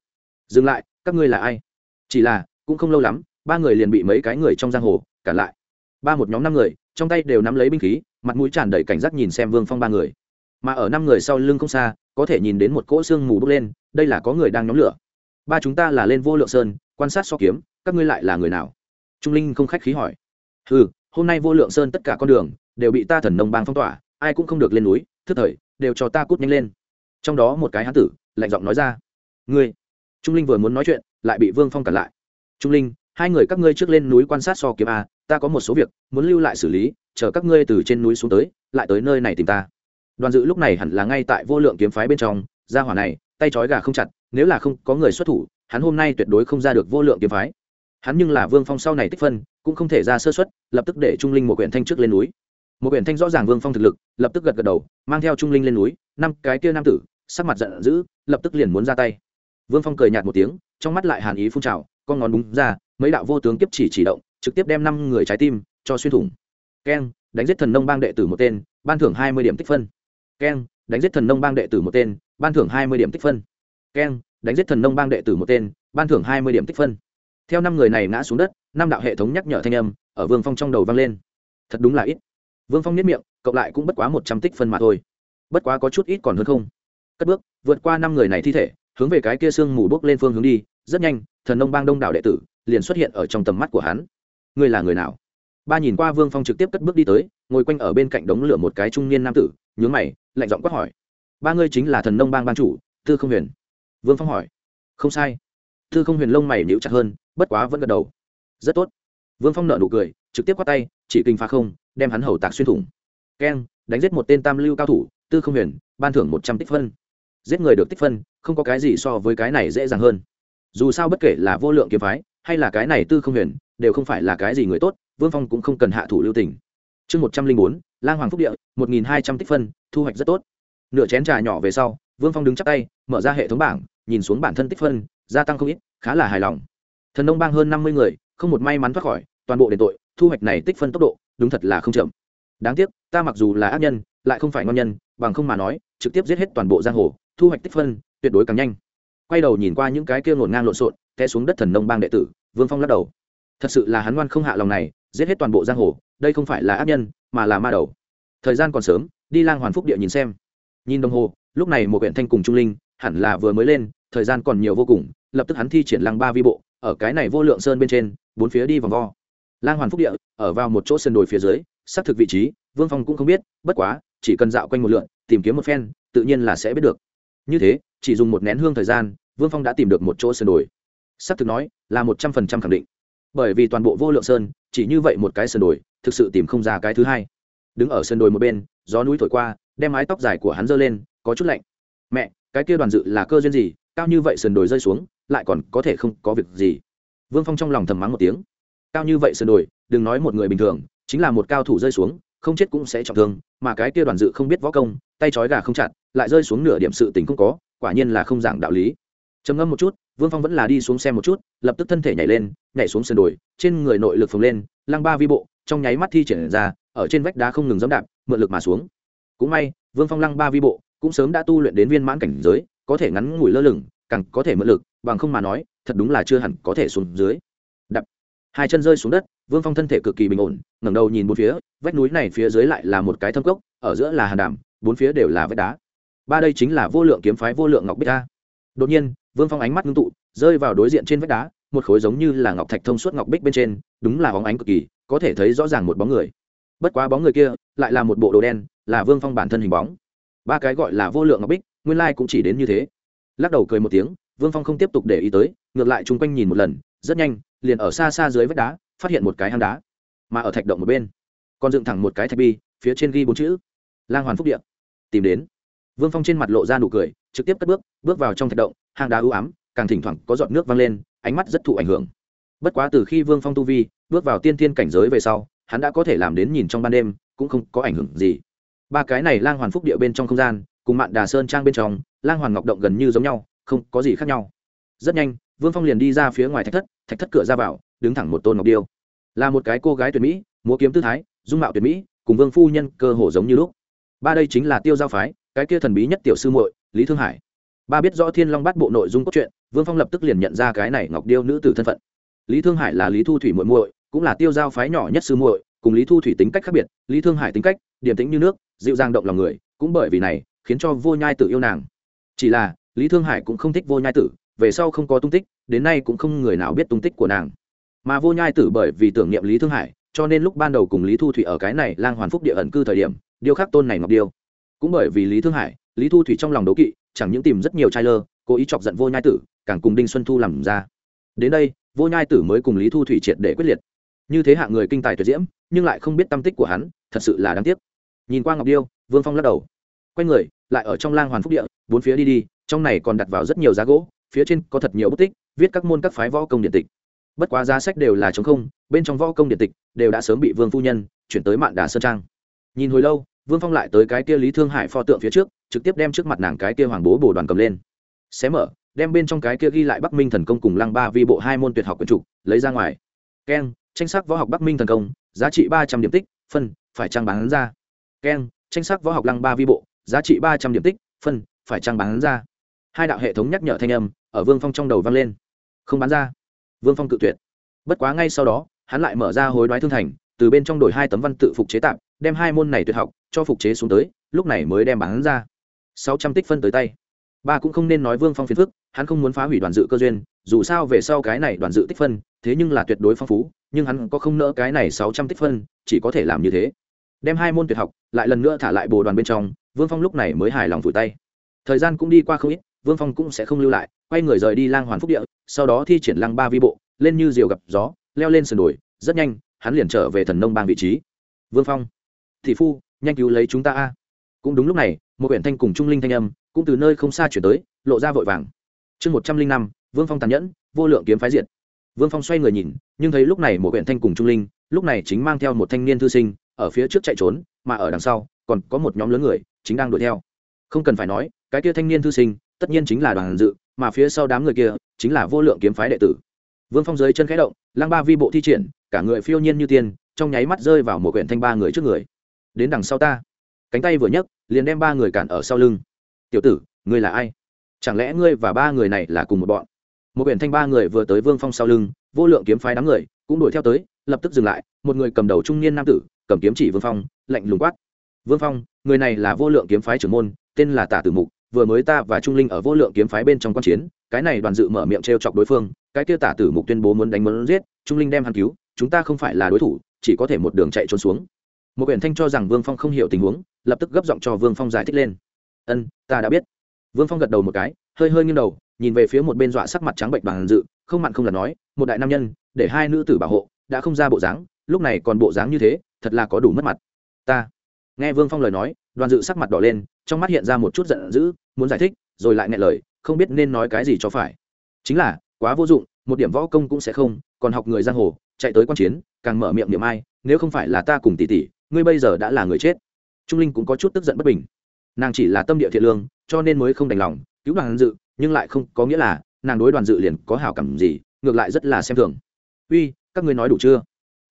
Dừng lại, các ngươi là ai? Chỉ là, cũng không lâu lắm, ba người liền bị mấy cái người trong giang hồ cản lại. Ba một nhóm năm người, trong tay đều nắm lấy binh khí, mặt mũi tràn đầy cảnh giác nhìn xem vương phong ba người. Mà ở năm người sau lưng không xa có thể nhìn đến một cỗ xương mù bốc lên, đây là có người đang nhóm lửa. Ba chúng ta là lên vô lượng sơn, quan sát so kiếm, các ngươi lại là người nào? Trung linh không khách khí hỏi. Ừ hôm nay vô lượng sơn tất cả con đường đều bị ta thần nông bang phong tỏa, ai cũng không được lên núi, thức thời, đều cho ta cút nhanh lên. Trong đó một cái hán tử, lạnh giọng nói ra. Ngươi. Trung linh vừa muốn nói chuyện, lại bị vương phong cản lại. Trung linh, hai người các ngươi trước lên núi quan sát so kiếm a, ta có một số việc, muốn lưu lại xử lý, chờ các ngươi từ trên núi xuống tới, lại tới nơi này tìm ta đoàn dự lúc này hẳn là ngay tại vô lượng kiếm phái bên trong, gia hỏa này, tay trói gà không chặt, nếu là không có người xuất thủ, hắn hôm nay tuyệt đối không ra được vô lượng kiếm phái. Hắn nhưng là vương phong sau này tích phân, cũng không thể ra sơ xuất lập tức để trung linh một quyển thanh trước lên núi. Một quyển thanh rõ ràng vương phong thực lực, lập tức gật gật đầu, mang theo trung linh lên núi, năm cái kia nam tử, sắc mặt giận dữ, lập tức liền muốn ra tay. Vương phong cười nhạt một tiếng, trong mắt lại hàn ý phun trào, con ngón búng ra, mấy đạo vô tướng kiếp chỉ chỉ động, trực tiếp đem năm người trái tim cho xuyên thủng. Keng, đánh giết thần nông bang đệ tử một tên, ban thưởng hai mươi điểm tích phân keng, đánh giết thần nông bang đệ tử một tên, ban thưởng hai mươi điểm tích phân. Keng, đánh giết thần nông bang đệ tử một tên, ban thưởng hai mươi điểm tích phân. Theo năm người này ngã xuống đất, năm đạo hệ thống nhắc nhở thanh âm ở vương phong trong đầu vang lên. Thật đúng là ít. Vương phong nhất miệng, cộng lại cũng bất quá một trăm tích phân mà thôi. Bất quá có chút ít còn hơn không. Cất bước, vượt qua năm người này thi thể, hướng về cái kia sương mù bốc lên phương hướng đi, rất nhanh, thần nông bang đông đảo đệ tử liền xuất hiện ở trong tầm mắt của hắn. Ngươi là người nào? Ba nhìn qua vương phong trực tiếp cất bước đi tới, ngồi quanh ở bên cạnh đống lửa một cái trung niên nam tử, nhướng mày lạnh giọng quát hỏi. Ba ngươi chính là thần nông bang ban chủ, tư không huyền. Vương phong hỏi. Không sai. Tư không huyền lông mày níu chặt hơn, bất quá vẫn gật đầu. Rất tốt. Vương phong nợ nụ cười, trực tiếp quát tay, chỉ kinh phá không, đem hắn hầu tạc xuyên thủng. Keng đánh giết một tên tam lưu cao thủ, tư không huyền, ban thưởng một trăm tích phân. Giết người được tích phân, không có cái gì so với cái này dễ dàng hơn. Dù sao bất kể là vô lượng kiếm phái, hay là cái này tư không huyền, đều không phải là cái gì người tốt, vương phong cũng không cần hạ thủ lưu tình. Chương một trăm linh bốn, lang hoàng phúc địa, một nghìn hai trăm tích phân thu hoạch rất tốt. Nửa chén trà nhỏ về sau, vương phong đứng chắc tay, mở ra hệ thống bảng, nhìn xuống bản thân tích phân, gia tăng không ít, khá là hài lòng. Thần nông bang hơn năm mươi người, không một may mắn thoát khỏi, toàn bộ đền tội, thu hoạch này tích phân tốc độ, đúng thật là không chậm. Đáng tiếc, ta mặc dù là ác nhân, lại không phải ngon nhân, bằng không mà nói, trực tiếp giết hết toàn bộ giang hồ, thu hoạch tích phân, tuyệt đối càng nhanh. Quay đầu nhìn qua những cái kia ngổn ngang lộn xộn, té xuống đất thần nông bang đệ tử, vương phong lắc đầu. Thật sự là hắn ngoan không hạ lòng này, giết hết toàn bộ giang hồ, đây không phải là ác nhân, mà là ma đầu. Thời gian còn sớm đi lang hoàn phúc địa nhìn xem. Nhìn đồng hồ, lúc này một huyện thanh cùng trung linh, hẳn là vừa mới lên, thời gian còn nhiều vô cùng, lập tức hắn thi triển lăng ba vi bộ, ở cái này vô lượng sơn bên trên, bốn phía đi vòng vo. Lang hoàn phúc địa, ở vào một chỗ sân đồi phía dưới, xác thực vị trí, vương phong cũng không biết, bất quá, chỉ cần dạo quanh một lượn, tìm kiếm một phen, tự nhiên là sẽ biết được. Như thế, chỉ dùng một nén hương thời gian, vương phong đã tìm được một chỗ sân đồi. Xác thực nói, là một trăm phần trăm khẳng định. Bởi vì toàn bộ vô lượng sơn, chỉ như vậy một cái sân đồi, thực sự tìm không ra cái thứ hai. Đứng ở sân đồi một bên gió núi thổi qua, đem mái tóc dài của hắn giơ lên, có chút lạnh. Mẹ, cái kia đoàn dự là cơ duyên gì? Cao như vậy sườn đồi rơi xuống, lại còn có thể không có việc gì? Vương phong trong lòng thầm mắng một tiếng. Cao như vậy sườn đồi, đừng nói một người bình thường, chính là một cao thủ rơi xuống, không chết cũng sẽ trọng thương, mà cái kia đoàn dự không biết võ công, tay trói gà không chặt, lại rơi xuống nửa điểm sự tình không có, quả nhiên là không giảng đạo lý. Trầm ngâm một chút, vương phong vẫn là đi xuống xem một chút, lập tức thân thể nhảy lên, nhảy xuống sườn đồi, trên người nội lực phồng lên, lăng ba vi bộ, trong nháy mắt thi triển ra, ở trên vách đá không ngừng dẫm đạp mượn lực mà xuống. Cũng may, vương phong lăng ba vi bộ cũng sớm đã tu luyện đến viên mãn cảnh giới, có thể ngắn ngủi lơ lửng, càng có thể mượn lực, bằng không mà nói, thật đúng là chưa hẳn có thể xuống dưới. Đập. Hai chân rơi xuống đất, vương phong thân thể cực kỳ bình ổn, ngẩng đầu nhìn bốn phía, vách núi này phía dưới lại là một cái thâm cốc, ở giữa là hàn đàm, bốn phía đều là vách đá. Ba đây chính là vô lượng kiếm phái vô lượng ngọc bích a. Đột nhiên, vương phong ánh mắt ngưng tụ, rơi vào đối diện trên vách đá, một khối giống như là ngọc thạch thông suốt ngọc bích bên trên, đúng là bóng ánh cực kỳ, có thể thấy rõ ràng một bóng người bất quá bóng người kia lại là một bộ đồ đen, là vương phong bản thân hình bóng. Ba cái gọi là vô lượng ngọc bích, nguyên lai cũng chỉ đến như thế. Lắc đầu cười một tiếng, vương phong không tiếp tục để ý tới, ngược lại chung quanh nhìn một lần, rất nhanh, liền ở xa xa dưới vách đá, phát hiện một cái hang đá, mà ở thạch động một bên, còn dựng thẳng một cái thạch bi, phía trên ghi bốn chữ, lang hoàn phúc điện tìm đến. Vương phong trên mặt lộ ra nụ cười, trực tiếp cất bước bước vào trong thạch động, hang đá ưu ám, càng thỉnh thoảng có giọt nước văng lên, ánh mắt rất thụ ảnh hưởng. Bất quá từ khi vương phong tu vi, bước vào tiên thiên cảnh giới về sau hắn đã có thể làm đến nhìn trong ban đêm, cũng không có ảnh hưởng gì. Ba cái này lang hoàn phúc địa bên trong không gian, cùng mạn đà sơn trang bên trong, lang hoàn ngọc động gần như giống nhau, không có gì khác nhau. Rất nhanh, vương phong liền đi ra phía ngoài thạch thất thạch thất cửa ra vào, đứng thẳng một tôn ngọc điêu. Là một cái cô gái tuyệt mỹ, múa kiếm tư thái, dung mạo tuyệt mỹ, cùng vương phu nhân cơ hồ giống như lúc. Ba đây chính là tiêu giao phái, cái kia thần bí nhất tiểu sư muội, lý thương hải. Ba biết rõ thiên long bắt bộ nội dung cốt truyện, vương phong lập tức liền nhận ra cái này ngọc điêu nữ tử thân phận. Lý thương hải là lý thu thủy muội muội cũng là tiêu giao phái nhỏ nhất sư muội, cùng lý thu thủy tính cách khác biệt, lý thương hải tính cách, điềm tĩnh như nước, dịu dàng động lòng người, cũng bởi vì này, khiến cho vô nhai tử yêu nàng. Chỉ là, lý thương hải cũng không thích vô nhai tử, về sau không có tung tích, đến nay cũng không người nào biết tung tích của nàng. Mà vô nhai tử bởi vì tưởng niệm lý thương hải, cho nên lúc ban đầu cùng lý thu thủy ở cái này lang hoàn phúc địa ẩn cư thời điểm, điêu khắc tôn này ngọc điêu. Cũng bởi vì lý thương hải, lý thu thủy trong lòng đấu kỵ, chẳng những tìm rất nhiều trai lơ, cố ý chọc giận vô nhai tử, càng cùng đinh xuân thu làm ra. Đến đây, vô nhai tử mới cùng lý thu thủy triệt để quyết liệt như thế hạng người kinh tài tuyệt diễm, nhưng lại không biết tâm tích của hắn, thật sự là đáng tiếc. Nhìn qua ngọc điêu, vương phong lắc đầu. Quay người, lại ở trong lang hoàn phúc địa, bốn phía đi đi, trong này còn đặt vào rất nhiều giá gỗ, phía trên có thật nhiều bút tích, viết các môn các phái võ công điện tịch. Bất quá giá sách đều là chống không, bên trong võ công điện tịch đều đã sớm bị vương phu nhân chuyển tới mạn đà sơn trang. Nhìn hồi lâu, vương phong lại tới cái kia lý thương hải pho tượng phía trước, trực tiếp đem trước mặt nàng cái kia hoàng bố bồ đoàn cầm lên. Xé mở, đem bên trong cái kia ghi lại bắc minh thần công cùng lăng ba vi bộ hai môn tuyệt học quyển trục lấy ra ngoài. Keng tranh sắc võ học bắc minh thần công, giá trị ba trăm điểm tích, phân, phải trang bán ra? Keng, tranh sắc võ học lăng ba vi bộ, giá trị ba trăm điểm tích, phân, phải trang bán ra? Hai đạo hệ thống nhắc nhở thanh âm ở vương phong trong đầu vang lên. Không bán ra. Vương phong cự tuyệt. Bất quá ngay sau đó, hắn lại mở ra hối đoái thương thành, từ bên trong đổi hai tấm văn tự phục chế tạm, đem hai môn này tuyệt học cho phục chế xuống tới, lúc này mới đem bán ra. Sáu trăm tích phân tới tay ba cũng không nên nói vương phong phiền phức, hắn không muốn phá hủy đoàn dự cơ duyên, dù sao về sau cái này đoàn dự tích phân, thế nhưng là tuyệt đối phong phú, nhưng hắn có không nỡ cái này sáu trăm tích phân, chỉ có thể làm như thế. Đem hai môn tuyệt học, lại lần nữa thả lại bồ đoàn bên trong, vương phong lúc này mới hài lòng vùi tay. Thời gian cũng đi qua không ít, vương phong cũng sẽ không lưu lại, quay người rời đi lang hoàn phúc địa, sau đó thi triển lăng ba vi bộ, lên như diều gặp gió, leo lên sườn đồi, rất nhanh, hắn liền trở về thần nông bang vị trí. Vương phong, thị phu, nhanh cứu lấy chúng ta a. Cũng đúng lúc này, một huyện thanh cùng trung linh thanh âm cũng từ nơi không xa chuyển tới, lộ ra vội vàng. Chương một trăm linh năm, vương phong tàn nhẫn, vô lượng kiếm phái diệt. Vương phong xoay người nhìn, nhưng thấy lúc này một huyện thanh cùng trung linh, lúc này chính mang theo một thanh niên thư sinh, ở phía trước chạy trốn, mà ở đằng sau, còn có một nhóm lớn người, chính đang đuổi theo. Không cần phải nói, cái kia thanh niên thư sinh, tất nhiên chính là đoàn dự, mà phía sau đám người kia, chính là vô lượng kiếm phái đệ tử. Vương phong dưới chân khẽ động, lang ba vi bộ thi triển, cả người phiêu nhiên như tiên, trong nháy mắt rơi vào một quyển thanh ba người trước người. Đến đằng sau ta. Cánh tay vừa nhấc, liền đem ba người cản ở sau lưng tiểu tử, ngươi là ai? Chẳng lẽ ngươi và ba người này là cùng một bọn? Một biển thanh ba người vừa tới vương phong sau lưng, vô lượng kiếm phái đám người cũng đuổi theo tới, lập tức dừng lại, một người cầm đầu trung niên nam tử, cầm kiếm chỉ vương phong, lạnh lùng quát, vương phong, người này là vô lượng kiếm phái trưởng môn, tên là tả tử mục, vừa mới ta và trung linh ở vô lượng kiếm phái bên trong quan chiến, cái này đoàn dự mở miệng t r e o chọc đối phương, cái kia tả tử mục tuyên bố muốn đánh muốn giết, trung linh đem hắn cứu, chúng ta không phải là đối thủ, chỉ có thể một đường chạy trốn xuống. Một quyển thanh cho rằng vương phong không hiểu tình huống, lập tức gấp giọng cho vương phong giải thích lên ân, ta đã biết. Vương phong gật đầu một cái, hơi hơi nghiêng đầu, nhìn về phía một bên dọa sắc mặt trắng bệnh bằng dự, không mặn không là nói, một đại nam nhân, để hai nữ tử bảo hộ, đã không ra bộ dáng, lúc này còn bộ dáng như thế, thật là có đủ mất mặt. Ta. Nghe vương phong lời nói, đoàn dự sắc mặt đỏ lên, trong mắt hiện ra một chút giận dữ, muốn giải thích, rồi lại nghe lời, không biết nên nói cái gì cho phải. Chính là, quá vô dụng, một điểm võ công cũng sẽ không, còn học người giang hồ, chạy tới quan chiến, càng mở miệng niệm ai, nếu không phải là ta cùng tỷ tỷ, ngươi bây giờ đã là người chết. Trung linh cũng có chút tức giận bất bình nàng chỉ là tâm địa thiện lương, cho nên mới không đành lòng, cứu đoàn dự, nhưng lại không có nghĩa là nàng đối đoàn dự liền có hảo cảm gì, ngược lại rất là xem thường. Uy, các ngươi nói đủ chưa?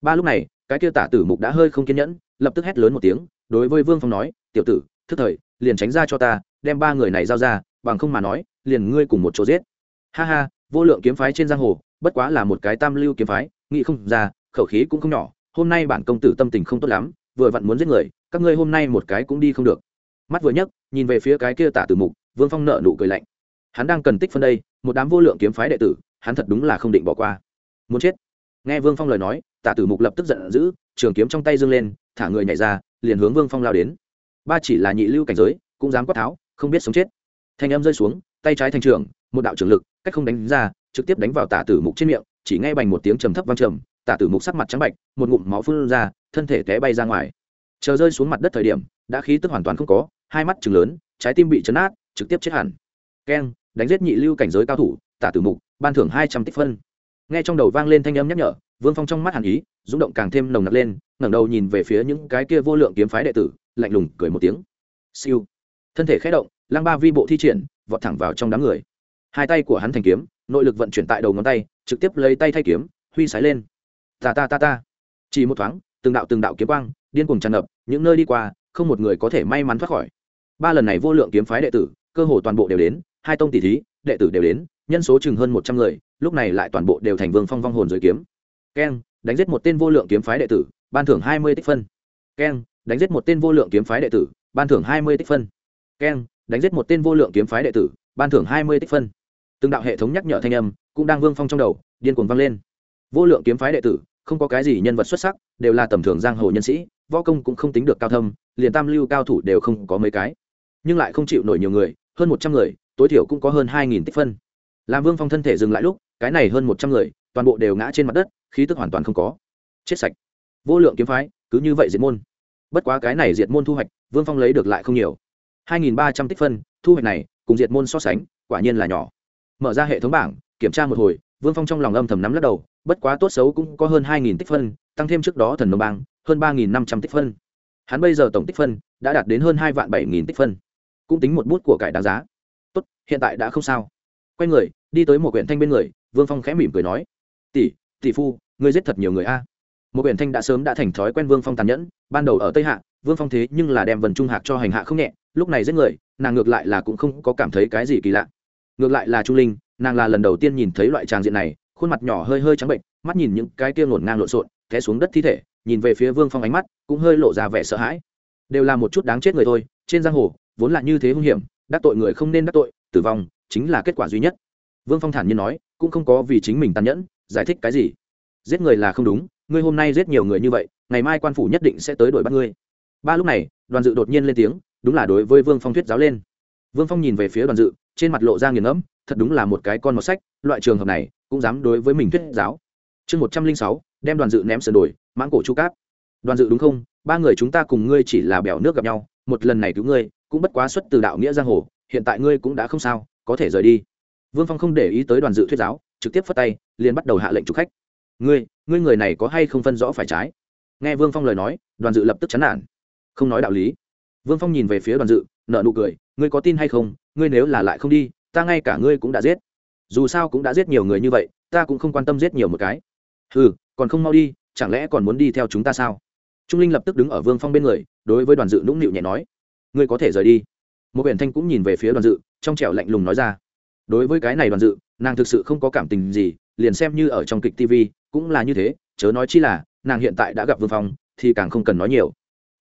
Ba lúc này, cái kia tả tử mục đã hơi không kiên nhẫn, lập tức hét lớn một tiếng, đối với vương phong nói, tiểu tử, thức thời, liền tránh ra cho ta, đem ba người này giao ra, bằng không mà nói, liền ngươi cùng một chỗ giết. Ha ha, vô lượng kiếm phái trên giang hồ, bất quá là một cái tam lưu kiếm phái, nghĩ không ra, khẩu khí cũng không nhỏ, hôm nay bản công tử tâm tình không tốt lắm, vừa vặn muốn giết người, các ngươi hôm nay một cái cũng đi không được mắt vừa nhấc, nhìn về phía cái kia tả tử mục, vương phong nợ nụ cười lạnh. Hắn đang cần tích phân đây, một đám vô lượng kiếm phái đệ tử, hắn thật đúng là không định bỏ qua. Muốn chết. Nghe vương phong lời nói, tả tử mục lập tức giận dữ, trường kiếm trong tay dâng lên, thả người nhảy ra, liền hướng vương phong lao đến. Ba chỉ là nhị lưu cảnh giới, cũng dám quát tháo, không biết sống chết. Thanh âm rơi xuống, tay trái thành trường, một đạo trường lực, cách không đánh ra, trực tiếp đánh vào tả tử mục trên miệng, chỉ nghe bành một tiếng trầm thấp vang trầm, tả tử mục sắc mặt trắng bạch, một ngụm máu phun ra, thân thể té bay ra ngoài. Chờ rơi xuống mặt đất thời điểm, đã khí tức hoàn toàn không có hai mắt chừng lớn, trái tim bị chấn át trực tiếp chết hẳn. Keng, đánh giết nhị lưu cảnh giới cao thủ, tả tử mục, ban thưởng hai trăm tích phân. Nghe trong đầu vang lên thanh âm nhắc nhở, vương phong trong mắt hàn ý rúng động càng thêm nồng nặc lên, ngẩng đầu nhìn về phía những cái kia vô lượng kiếm phái đệ tử, lạnh lùng cười một tiếng. Siêu. Thân thể khẽ động, lăng ba vi bộ thi triển, vọt thẳng vào trong đám người. Hai tay của hắn thành kiếm, nội lực vận chuyển tại đầu ngón tay, trực tiếp lấy tay thay kiếm, huy sái lên. Ta ta ta ta. Chỉ một thoáng, từng đạo từng đạo kiếm quang, điên cuồng tràn ngập, những nơi đi qua, không một người có thể may mắn thoát khỏi ba lần này vô lượng kiếm phái đệ tử, cơ hồ toàn bộ đều đến, hai tông tỷ thí, đệ tử đều đến, nhân số chừng hơn một trăm người, lúc này lại toàn bộ đều thành vương phong vong hồn dưới kiếm. Keng, đánh giết một tên vô lượng kiếm phái đệ tử, ban thưởng hai mươi tích phân. Keng, đánh giết một tên vô lượng kiếm phái đệ tử, ban thưởng hai mươi tích phân. Keng, đánh giết một tên vô lượng kiếm phái đệ tử, ban thưởng hai mươi tích phân. Từng đạo hệ thống nhắc nhở thanh âm cũng đang vương phong trong đầu, điên cuồng vang lên. Vô lượng kiếm phái đệ tử, không có cái gì nhân vật xuất sắc, đều là tầm thường giang hồ nhân sĩ, võ công cũng không tính được cao thâm, liền tam lưu cao thủ đều không có mấy cái nhưng lại không chịu nổi nhiều người, hơn một trăm người, tối thiểu cũng có hơn hai nghìn tích phân. Làm vương phong thân thể dừng lại lúc, cái này hơn một trăm người, toàn bộ đều ngã trên mặt đất, khí tức hoàn toàn không có. Chết sạch. Vô lượng kiếm phái, cứ như vậy diệt môn. Bất quá cái này diệt môn thu hoạch, vương phong lấy được lại không nhiều. Hai nghìn ba trăm tích phân, thu hoạch này, cùng diệt môn so sánh, quả nhiên là nhỏ. Mở ra hệ thống bảng, kiểm tra một hồi, vương phong trong lòng âm thầm nắm lắc đầu, bất quá tốt xấu cũng có hơn hai nghìn tích phân, tăng thêm trước đó thần nông bang, hơn ba nghìn năm trăm tích phân. Hắn bây giờ tổng tích phân, đã đạt đến hơn hai vạn bảy nghìn tích phân cũng tính một bút của cải đáng giá. Tốt, hiện tại đã không sao. Quay người, đi tới một quyển thanh bên người, vương phong khẽ mỉm cười nói, tỷ tỷ phu, ngươi giết thật nhiều người a. Một quyển thanh đã sớm đã thành thói quen vương phong tàn nhẫn, ban đầu ở tây hạ, vương phong thế nhưng là đem vần trung hạc cho hành hạ không nhẹ, lúc này giết người, nàng ngược lại là cũng không có cảm thấy cái gì kỳ lạ. Ngược lại là trung linh, nàng là lần đầu tiên nhìn thấy loại tràng diện này, khuôn mặt nhỏ hơi hơi trắng bệnh, mắt nhìn những cái kia ngổn ngang lộn xộn, té xuống đất thi thể, nhìn về phía vương phong ánh mắt cũng hơi lộ ra vẻ sợ hãi. Đều là một chút đáng chết người thôi, trên giang hồ vốn là như thế hung hiểm, đắc tội người không nên đắc tội, tử vong chính là kết quả duy nhất. Vương phong thản nhiên nói, cũng không có vì chính mình tàn nhẫn, giải thích cái gì. Giết người là không đúng, ngươi hôm nay giết nhiều người như vậy, ngày mai quan phủ nhất định sẽ tới đuổi bắt ngươi. Ba lúc này, đoàn dự đột nhiên lên tiếng, đúng là đối với vương phong thuyết giáo lên. Vương phong nhìn về phía đoàn dự, trên mặt lộ ra nghiền ngẫm, thật đúng là một cái con một sách, loại trường hợp này, cũng dám đối với mình thuyết giáo. Chương một trăm linh sáu, đem đoàn dự ném sườn đổi mãng cổ chu cáp. Đoàn dự đúng không? Ba người chúng ta cùng ngươi chỉ là bèo nước gặp nhau, một lần này cứu ngươi cũng bất quá xuất từ đạo nghĩa giang hồ, hiện tại ngươi cũng đã không sao, có thể rời đi. Vương phong không để ý tới đoàn dự thuyết giáo, trực tiếp phất tay, liền bắt đầu hạ lệnh chụp khách. Ngươi ngươi người này có hay không phân rõ phải trái? Nghe vương phong lời nói, đoàn dự lập tức chán nản. Không nói đạo lý. Vương phong nhìn về phía đoàn dự nợ nụ cười, ngươi có tin hay không? Ngươi nếu là lại không đi, ta ngay cả ngươi cũng đã giết. Dù sao cũng đã giết nhiều người như vậy, ta cũng không quan tâm giết nhiều một cái. Ừ còn không mau đi, chẳng lẽ còn muốn đi theo chúng ta sao? Trung linh lập tức đứng ở vương phong bên người, đối với đoàn dự nũng nịu nhẹ nói ngươi có thể rời đi. Một huyện thanh cũng nhìn về phía đoàn dự, trong trẻo lạnh lùng nói ra. Đối với cái này đoàn dự, nàng thực sự không có cảm tình gì, liền xem như ở trong kịch tv cũng là như thế, chớ nói chi là, nàng hiện tại đã gặp vương phong, thì càng không cần nói nhiều.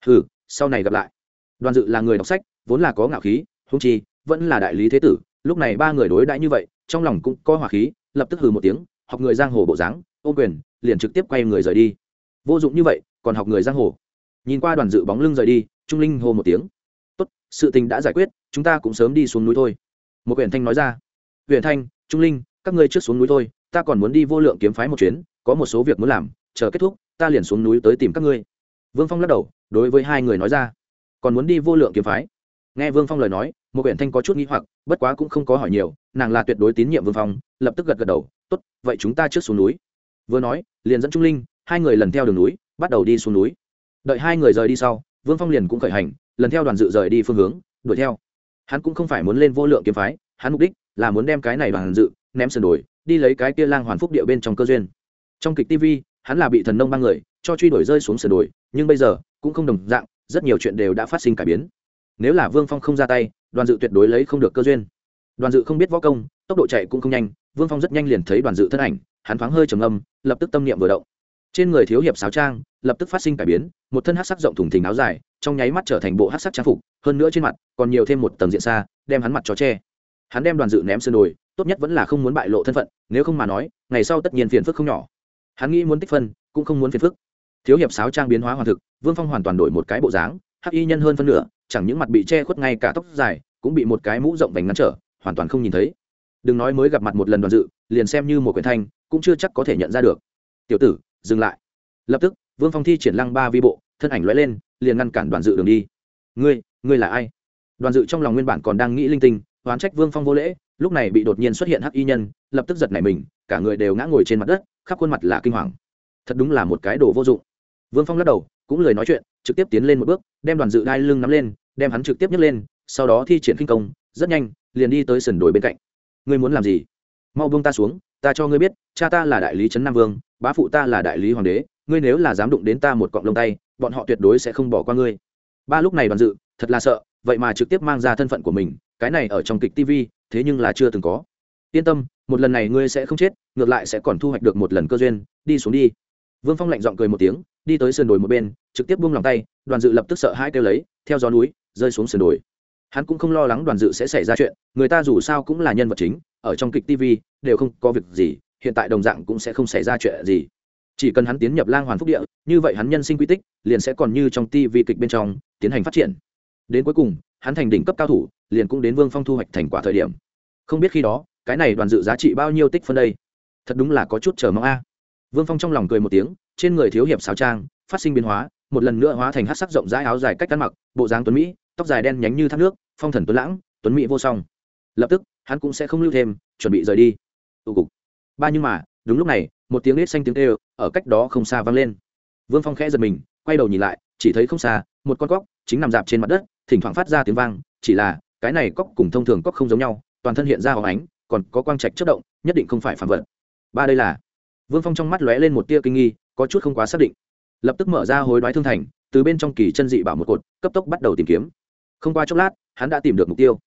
Ừ sau này gặp lại. Đoàn dự là người đọc sách, vốn là có ngạo khí húng chi, vẫn là đại lý thế tử, lúc này ba người đối đãi như vậy, trong lòng cũng có hỏa khí, lập tức hừ một tiếng, học người giang hồ bộ dáng, ô quyền, liền trực tiếp quay người rời đi. Vô dụng như vậy, còn học người giang hồ. Nhìn qua đoàn dự bóng lưng rời đi, trung linh hô một tiếng sự tình đã giải quyết, chúng ta cũng sớm đi xuống núi thôi. Một huyện thanh nói ra. Huyện thanh, trung linh, các ngươi trước xuống núi thôi, ta còn muốn đi vô lượng kiếm phái một chuyến, có một số việc muốn làm, chờ kết thúc, ta liền xuống núi tới tìm các ngươi. Vương phong lắc đầu, đối với hai người nói ra. Còn muốn đi vô lượng kiếm phái? Nghe vương phong lời nói, một huyện thanh có chút nghĩ hoặc, bất quá cũng không có hỏi nhiều, nàng là tuyệt đối tín nhiệm vương phong, lập tức gật gật đầu, tốt, vậy chúng ta trước xuống núi. Vừa nói, liền dẫn trung linh, hai người lần theo đường núi, bắt đầu đi xuống núi. Đợi hai người rời đi sau, vương phong liền cũng khởi hành lần theo đoàn dự rời đi phương hướng, đuổi theo. Hắn cũng không phải muốn lên vô lượng kiếm phái, hắn mục đích là muốn đem cái này đoàn dự ném sườn đuổi đi lấy cái kia lang hoàn phúc địa bên trong cơ duyên. Trong kịch tv hắn là bị thần nông ba người cho truy đuổi rơi xuống sườn đuổi nhưng bây giờ cũng không đồng dạng, rất nhiều chuyện đều đã phát sinh cải biến. Nếu là vương phong không ra tay, đoàn dự tuyệt đối lấy không được cơ duyên. Đoàn dự không biết võ công, tốc độ chạy cũng không nhanh, vương phong rất nhanh liền thấy đoàn dự thân ảnh, hắn thoáng hơi trầm âm lập tức tâm niệm vừa động trên người thiếu hiệp sáo trang, lập tức phát sinh cải biến, một thân hát sắc rộng thùng thình áo dài, trong nháy mắt trở thành bộ hát sắc trang phục, hơn nữa trên mặt còn nhiều thêm một tầng diện xa, đem hắn mặt cho che. Hắn đem đoàn dự ném sườn đồi, tốt nhất vẫn là không muốn bại lộ thân phận, nếu không mà nói, ngày sau tất nhiên phiền phức không nhỏ. Hắn nghĩ muốn tích phân, cũng không muốn phiền phức. Thiếu hiệp sáo trang biến hóa hoàn thực, vương phong hoàn toàn đổi một cái bộ dáng, hắc y nhân hơn phân nửa, chẳng những mặt bị che khuất ngay cả tóc dài, cũng bị một cái mũ rộng vành ngăn trở, hoàn toàn không nhìn thấy. Đừng nói mới gặp mặt một lần đoàn dự, liền xem như một quyển thanh, cũng chưa chắc có thể nhận ra được. Tiểu tử dừng lại. Lập tức, vương phong thi triển lăng ba vi bộ, thân ảnh lóe lên, liền ngăn cản đoàn dự đường đi. Ngươi ngươi là ai? Đoàn dự trong lòng nguyên bản còn đang nghĩ linh tinh, oán trách vương phong vô lễ, lúc này bị đột nhiên xuất hiện hắc y nhân, lập tức giật nảy mình, cả người đều ngã ngồi trên mặt đất, khắp khuôn mặt là kinh hoàng. Thật đúng là một cái đồ vô dụng. Vương phong lắc đầu, cũng lời nói chuyện, trực tiếp tiến lên một bước, đem đoàn dự đai lưng nắm lên, đem hắn trực tiếp nhấc lên, sau đó thi triển kinh công, rất nhanh, liền đi tới sườn đồi bên cạnh. Ngươi muốn làm gì? Mau buông ta xuống, ta cho ngươi biết, cha ta là đại lý trấn nam vương bá phụ ta là đại lý hoàng đế, ngươi nếu là dám đụng đến ta một cọng lông tay, bọn họ tuyệt đối sẽ không bỏ qua ngươi. Ba lúc này đoàn dự, thật là sợ, vậy mà trực tiếp mang ra thân phận của mình, cái này ở trong kịch tv thế nhưng là chưa từng có. Yên tâm, một lần này ngươi sẽ không chết, ngược lại sẽ còn thu hoạch được một lần cơ duyên, đi xuống đi. Vương phong lạnh giọng cười một tiếng, đi tới sườn đồi một bên, trực tiếp buông lòng tay, đoàn dự lập tức sợ hai kêu lấy, theo gió núi, rơi xuống sườn đồi. Hắn cũng không lo lắng đoàn dự sẽ xảy ra chuyện, người ta dù sao cũng là nhân vật chính, ở trong kịch tv đều không có việc gì hiện tại đồng dạng cũng sẽ không xảy ra chuyện gì. Chỉ cần hắn tiến nhập lang hoàn phúc địa, như vậy hắn nhân sinh quy tích liền sẽ còn như trong ti vi kịch bên trong, tiến hành phát triển. Đến cuối cùng, hắn thành đỉnh cấp cao thủ, liền cũng đến vương phong thu hoạch thành quả thời điểm. Không biết khi đó, cái này đoàn dự giá trị bao nhiêu tích phân đây? Thật đúng là có chút chờ mong a. Vương phong trong lòng cười một tiếng, trên người thiếu hiệp xáo trang, phát sinh biến hóa, một lần nữa hóa thành hát sắc rộng rãi áo dài cách ăn mặc, bộ dáng tuấn mỹ, tóc dài đen nhánh như thác nước, phong thần tuấn lãng, tuấn mỹ vô song. Lập tức, hắn cũng sẽ không lưu thêm, chuẩn bị rời đi. Tụ cục ba nhưng mà, đúng lúc này, một tiếng lết xanh tiếng kêu, ở cách đó không xa vang lên. Vương phong khẽ giật mình, quay đầu nhìn lại, chỉ thấy không xa, một con cóc chính nằm dạp trên mặt đất, thỉnh thoảng phát ra tiếng vang, chỉ là, cái này cóc cùng thông thường cóc không giống nhau, toàn thân hiện ra hóng ánh, còn có quang trạch chất động, nhất định không phải phản vật. Ba đây là? Vương phong trong mắt lóe lên một tia kinh nghi, có chút không quá xác định. Lập tức mở ra hối đoái thương thành, từ bên trong kỳ chân dị bảo một cột, cấp tốc bắt đầu tìm kiếm. Không qua chốc lát, hắn đã tìm được mục tiêu.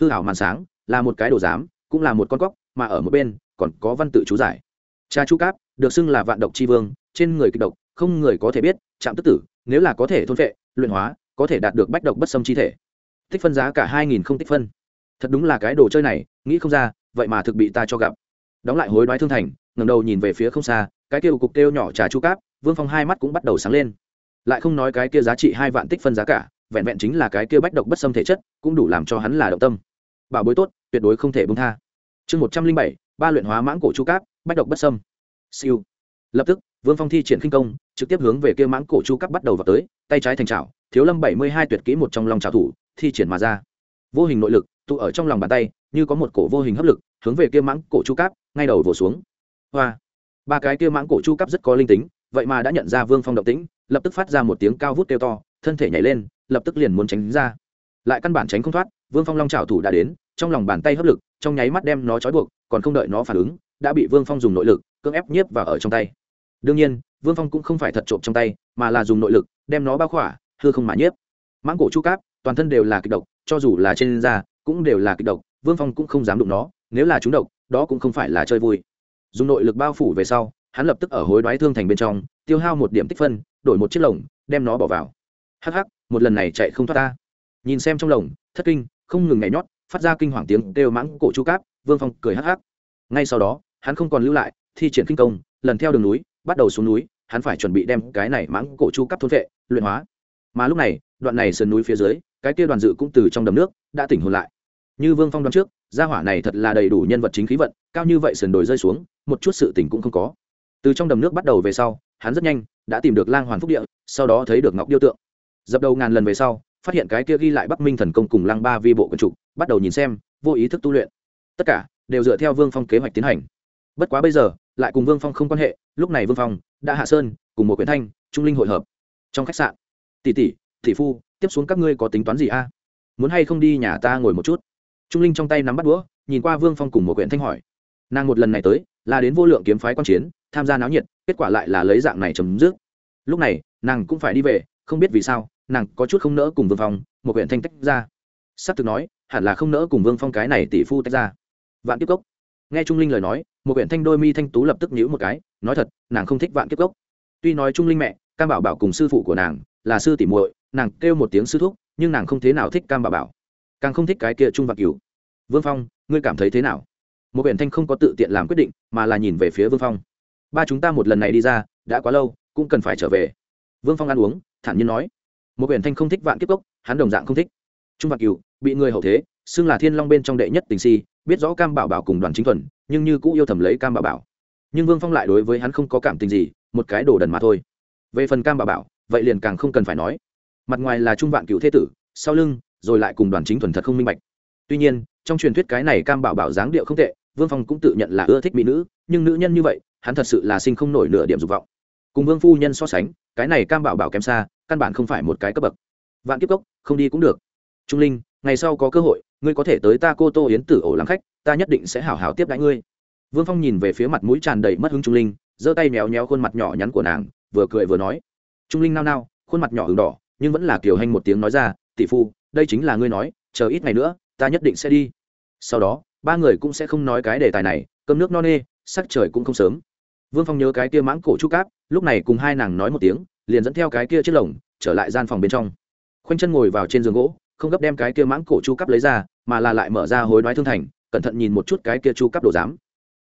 Hư hảo màn sáng, là một cái đồ giám, cũng là một con cóc, mà ở một bên còn có văn tự chú giải. Cha chú cáp, được xưng là vạn độc c h i vương, trên người kịch độc, không người có thể biết chạm tức tử, nếu là có thể thôn vệ luyện hóa, có thể đạt được bách độc bất xâm chi thể. Tích phân giá cả hai nghìn không tích phân. Thật đúng là cái đồ chơi này, nghĩ không ra, vậy mà thực bị ta cho gặp. Đóng lại hối đoái thương thành ngầm đầu nhìn về phía không xa, cái kêu cục kêu nhỏ trà chu cáp, vương phong hai mắt cũng bắt đầu sáng lên. Lại không nói cái kia giá trị hai vạn tích phân giá cả, vẹn vẹn chính là cái kia bách độc bất xâm thể chất, cũng đủ làm cho hắn là động tâm. Bảo bối tốt, tuyệt đối không thể bông tha chương một trăm linh bảy, ba luyện hóa mãng cổ chu cáp, bách độc bất xâm. Siêu. Lập tức, vương phong thi triển khinh công, trực tiếp hướng về kia mãng cổ chu cáp bắt đầu vào tới, tay trái thành trào thiếu lâm bảy mươi hai tuyệt kỹ một trong lòng trào thủ, thi triển mà ra. Vô hình nội lực, tụ ở trong lòng bàn tay, như có một cổ vô hình hấp lực, hướng về kia mãng cổ chu cáp, ngay đầu vồ xuống. Hoa. Ba cái kia mãng cổ chu cáp rất có linh tính, vậy mà đã nhận ra vương phong động tĩnh, lập tức phát ra một tiếng cao vút kêu to, thân thể nhảy lên, lập tức liền muốn tránh ra. Lại căn bản tránh không thoát, vương phong long trào thủ đã đến, trong lòng bàn tay hấp lực trong nháy mắt đem nó trói buộc, còn không đợi nó phản ứng, đã bị vương phong dùng nội lực, cưỡng ép nhiếp vào ở trong tay. Đương nhiên, vương phong cũng không phải thật trộm trong tay, mà là dùng nội lực, đem nó bao khỏa, hư không mà nhiếp. Mãng cổ chu cáp, toàn thân đều là kịch độc, cho dù là trên da, cũng đều là kịch độc, vương phong cũng không dám đụng nó, nếu là chúng độc, đó cũng không phải là chơi vui. Dùng nội lực bao phủ về sau, hắn lập tức ở hối đoái thương thành bên trong, tiêu hao một điểm tích phân, đổi một chiếc lồng, đem nó bỏ vào. Hắc hắc, một lần này chạy không thoát ta. Nhìn xem trong lồng, thất kinh, không ngừng nhảy nhót phát ra kinh hoàng tiếng kêu mãng cổ chu cáp, vương phong cười hắc hắc. Ngay sau đó, hắn không còn lưu lại, thi triển kinh công, lần theo đường núi, bắt đầu xuống núi, hắn phải chuẩn bị đem cái này mãng cổ chu cáp thôn vệ, luyện hóa. Mà lúc này, đoạn này sườn núi phía dưới, cái kia đoàn dự cũng từ trong đầm nước, đã tỉnh hồn lại. Như vương phong đoán trước, gia hỏa này thật là đầy đủ nhân vật chính khí vận, cao như vậy sườn đồi rơi xuống, một chút sự tỉnh cũng không có. Từ trong đầm nước bắt đầu về sau, hắn rất nhanh, đã tìm được lang hoàn phúc địa, sau đó thấy được ngọc điêu tượng. Dập đầu ngàn lần về sau phát hiện cái kia ghi lại bắc minh thần công cùng lăng ba vi bộ quần trục bắt đầu nhìn xem, vô ý thức tu luyện. Tất cả đều dựa theo vương phong kế hoạch tiến hành. Bất quá bây giờ, lại cùng vương phong không quan hệ, lúc này vương phong, đã hạ sơn, cùng một quyển thanh, trung linh hội hợp. Trong khách sạn, tỷ tỷ tỷ phu, tiếp xuống các ngươi có tính toán gì a? Muốn hay không đi nhà ta ngồi một chút? Trung linh trong tay nắm bắt đũa, nhìn qua vương phong cùng một quyển thanh hỏi. Nàng một lần này tới, là đến vô lượng kiếm phái quan chiến, tham gia náo nhiệt, kết quả lại là lấy dạng này chấm dứt. Lúc này, nàng cũng phải đi về, không biết vì sao nàng có chút không nỡ cùng vương phong, một huyện thanh tách ra. S ắ c thực nói, hẳn là không nỡ cùng vương phong cái này tỷ phu tách ra. Vạn kiếp cốc. Nghe trung linh lời nói, một huyện thanh đôi mi thanh tú lập tức nhíu một cái, nói thật, nàng không thích vạn kiếp cốc. Tuy nói trung linh mẹ, cam bảo bảo cùng sư phụ của nàng là sư tỷ muội, nàng kêu một tiếng sư thúc, nhưng nàng không thế nào thích cam bảo bảo. Càng không thích cái kia trung vạn cửu vương phong, ngươi cảm thấy thế nào? Một huyện thanh không có tự tiện làm quyết định, mà là nhìn về phía vương phong. Ba chúng ta một lần này đi ra, đã quá lâu, cũng cần phải trở về. Vương phong ăn uống, thản nhiên nói một huyện thanh không thích vạn kiếp cốc, hắn đồng dạng không thích. Trung vạn cựu bị người hậu thế, xưng là thiên long bên trong đệ nhất tình si, biết rõ cam bảo bảo cùng đoàn chính thuần, nhưng như cũ yêu thầm lấy cam bảo bảo. Nhưng vương phong lại đối với hắn không có cảm tình gì, một cái đồ đần mà thôi. Về phần cam bảo bảo, vậy liền càng không cần phải nói. Mặt ngoài là trung vạn cựu thế tử, sau lưng, rồi lại cùng đoàn chính thuần thật không minh bạch. Tuy nhiên, trong truyền thuyết cái này cam bảo bảo dáng điệu không tệ, vương phong cũng tự nhận là ưa thích mỹ nữ, nhưng nữ nhân như vậy, hắn thật sự là sinh không nổi nửa điểm dục vọng. Cùng vương phu nhân so sánh, cái này cam bảo bảo kém xa căn bản không phải một cái cấp bậc. Vạn kiếp cốc, không đi cũng được. Trung linh, ngày sau có cơ hội, ngươi có thể tới ta cô tô yến tử ổ làm khách, ta nhất định sẽ hảo hảo tiếp đãi ngươi. Vương phong nhìn về phía mặt mũi tràn đầy mất hứng trung linh, giơ tay méo méo khuôn mặt nhỏ nhắn của nàng, vừa cười vừa nói. Trung linh nao nao, khuôn mặt nhỏ h đỏ, nhưng vẫn là kiều hanh một tiếng nói ra, tỷ phu, đây chính là ngươi nói, chờ ít ngày nữa, ta nhất định sẽ đi. Sau đó, ba người cũng sẽ không nói cái đề tài này, cơm nước no nê, sắc trời cũng không sớm. Vương phong nhớ cái kia mãng cổ chu cáp, lúc này cùng hai nàng nói một tiếng liền dẫn theo cái kia chiếc lồng, trở lại gian phòng bên trong. Khoanh chân ngồi vào trên giường gỗ, không gấp đem cái kia mãng cổ chu cắp lấy ra, mà là lại mở ra hối đoái thương thành, cẩn thận nhìn một chút cái kia chu cắp đồ giám.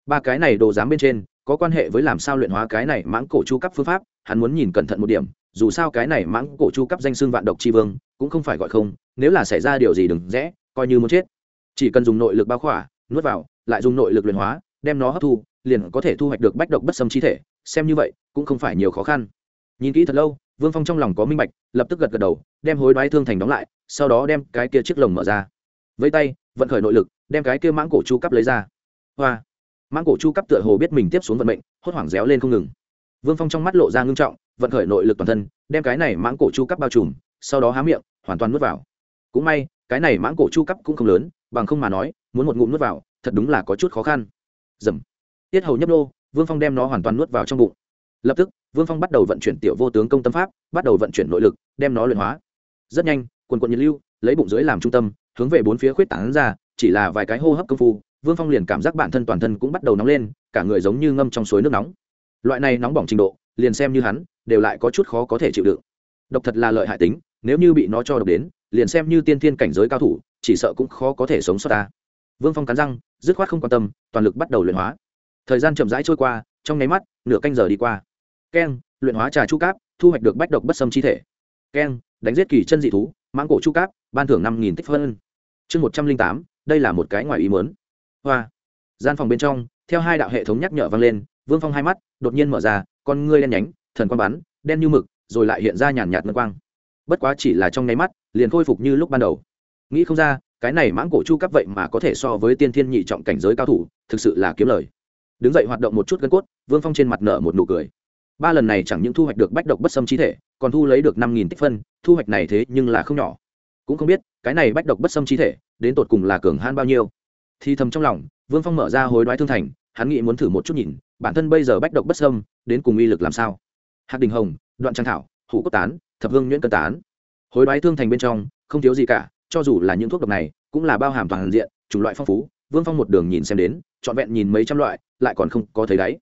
Ba cái này đồ giám bên trên, có quan hệ với làm sao luyện hóa cái này mãng cổ chu cấp phương pháp, hắn muốn nhìn cẩn thận một điểm, dù sao cái này mãng cổ chu cấp danh xưng vạn độc chi vương, cũng không phải gọi không, nếu là xảy ra điều gì đừng rẽ, coi như muốn chết. Chỉ cần dùng nội lực bao khỏa, nuốt vào, lại dùng nội lực luyện hóa, đem nó hấp thu, liền có thể thu hoạch được bách độc bất xâm chi thể, xem như vậy, cũng không phải nhiều khó khăn nhìn kỹ thật lâu, vương phong trong lòng có minh bạch, lập tức gật gật đầu, đem hối đoái thương thành đóng lại, sau đó đem cái kia chiếc lồng mở ra. Với tay, vận khởi nội lực, đem cái kia mãng cổ chu cắp lấy ra. Hoa! Mãng cổ chu cắp tựa hồ biết mình tiếp xuống vận mệnh, hốt hoảng réo lên không ngừng. Vương phong trong mắt lộ ra ngưng trọng, vận khởi nội lực toàn thân, đem cái này mãng cổ chu cắp bao trùm, sau đó há miệng, hoàn toàn nuốt vào. Cũng may, cái này mãng cổ chu cắp cũng không lớn, bằng không mà nói, muốn một ngụm nuốt vào, thật đúng là có chút khó khăn. Dầm! Tiết hầu nhấp nô, vương phong đem nó hoàn toàn nuốt vào trong bụng. Lập tức vương phong bắt đầu vận chuyển tiểu vô tướng công tâm pháp, bắt đầu vận chuyển nội lực, đem nó luyện hóa. Rất nhanh, quần quận nhiệt lưu, lấy bụng dưới làm trung tâm, hướng về bốn phía khuyết tảng ra, chỉ là vài cái hô hấp công phu, vương phong liền cảm giác bản thân toàn thân cũng bắt đầu nóng lên, cả người giống như ngâm trong suối nước nóng. Loại này nóng bỏng trình độ, liền xem như hắn, đều lại có chút khó có thể chịu đựng. Độc thật là lợi hại tính, nếu như bị nó cho độc đến, liền xem như tiên thiên cảnh giới cao thủ, chỉ sợ cũng khó có thể sống sót ta. Vương phong cắn răng, dứt khoát không quan tâm, toàn lực bắt đầu luyện hóa. Thời gian chậm rãi trôi qua, trong nháy mắt, nửa canh giờ đi qua keng, luyện hóa trà chu cáp, thu hoạch được bách độc bất xâm chi thể. Keng, đánh giết kỳ chân dị thú, mãng cổ chu cáp, ban thưởng năm nghìn tích phân. Chương một trăm linh tám, đây là một cái ngoài ý mớn hoa. Gian phòng bên trong, theo hai đạo hệ thống nhắc nhở vang lên, vương phong hai mắt đột nhiên mở ra, con ngươi đen nhánh, thần quang bắn, đen như mực, rồi lại hiện ra nhàn nhạt ngân quang. Bất quá chỉ là trong nháy mắt, liền khôi phục như lúc ban đầu. Nghĩ không ra, cái này mãng cổ chu cấp vậy mà có thể so với tiên thiên nhị trọng cảnh giới cao thủ, thực sự là kiếm lời. Đứng dậy hoạt động một chút gân cốt, vương phong trên mặt nở một nụ cười ba lần này chẳng những thu hoạch được bách độc bất xâm chi thể, còn thu lấy được năm nghìn tích phân, thu hoạch này thế nhưng là không nhỏ. Cũng không biết, cái này bách độc bất xâm chi thể, đến tột cùng là cường han bao nhiêu. Thì thầm trong lòng, vương phong mở ra hối đoái thương thành, hắn nghĩ muốn thử một chút nhìn, bản thân bây giờ bách độc bất xâm, đến cùng uy lực làm sao? Hạc đình hồng, đoạn trang thảo, hủ cốt tán, thập hương nhuyễn cân tán. Hối đoái thương thành bên trong, không thiếu gì cả, cho dù là những thuốc độc này, cũng là bao hàm toàn diện, chủng loại phong phú. Vương phong một đường nhìn xem đến, trọn vẹn nhìn mấy trăm loại, lại còn không có thấy đáy.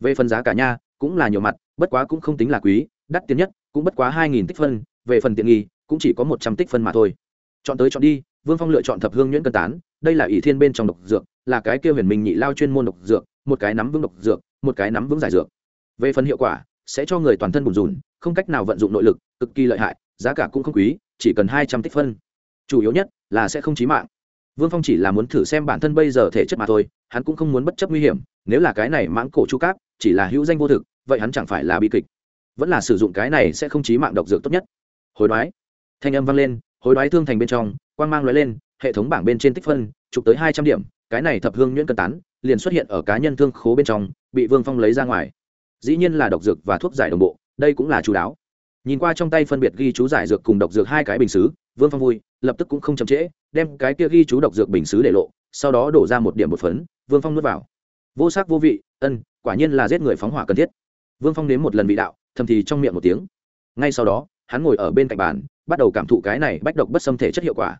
Về phần giá cả nha cũng là nhiều mặt, bất quá cũng không tính là quý, đắt tiền nhất, cũng bất quá hai nghìn tích phân, về phần tiện nghi, cũng chỉ có một trăm tích phân mà thôi. Chọn tới chọn đi, vương phong lựa chọn thập hương nhuyễn cân tán, đây là ỷ thiên bên trong độc dược, là cái kia huyền minh nhị lao chuyên môn độc dược, một cái nắm vững độc dược, một cái nắm vững giải dược. Về phần hiệu quả, sẽ cho người toàn thân bùn rùn, không cách nào vận dụng nội lực, cực kỳ lợi hại, giá cả cũng không quý, chỉ cần hai trăm tích phân. Chủ yếu nhất là sẽ không chí mạng. Vương phong chỉ là muốn thử xem bản thân bây giờ thể chất mà thôi, hắn cũng không muốn bất chấp nguy hiểm, nếu là cái này mãng cổ chu cáp chỉ là hữu danh vô thực, vậy hắn chẳng phải là bi kịch. Vẫn là sử dụng cái này sẽ không chí mạng độc dược tốt nhất. Hối đoái. Thanh âm vang lên, hối đoái thương thành bên trong, quang mang loại lên, hệ thống bảng bên trên tích phân chụp tới hai trăm điểm, cái này thập hương nhuyễn cân tán, liền xuất hiện ở cá nhân thương khố bên trong, bị vương phong lấy ra ngoài. Dĩ nhiên là độc dược và thuốc giải đồng bộ, đây cũng là chú đáo. Nhìn qua trong tay phân biệt ghi chú giải dược cùng độc dược hai cái bình xứ, vương phong vui, lập tức cũng không chậm trễ, đem cái kia ghi chú độc dược bình xứ để lộ, sau đó đổ ra một điểm một phấn, vương phong nuốt vào. Vô sắc vô vị, ân quả nhiên là giết người phóng hỏa cần thiết. Vương phong nếm một lần vị đạo, thầm thì trong miệng một tiếng. Ngay sau đó, hắn ngồi ở bên cạnh bàn, bắt đầu cảm thụ cái này bách độc bất xâm thể chất hiệu quả.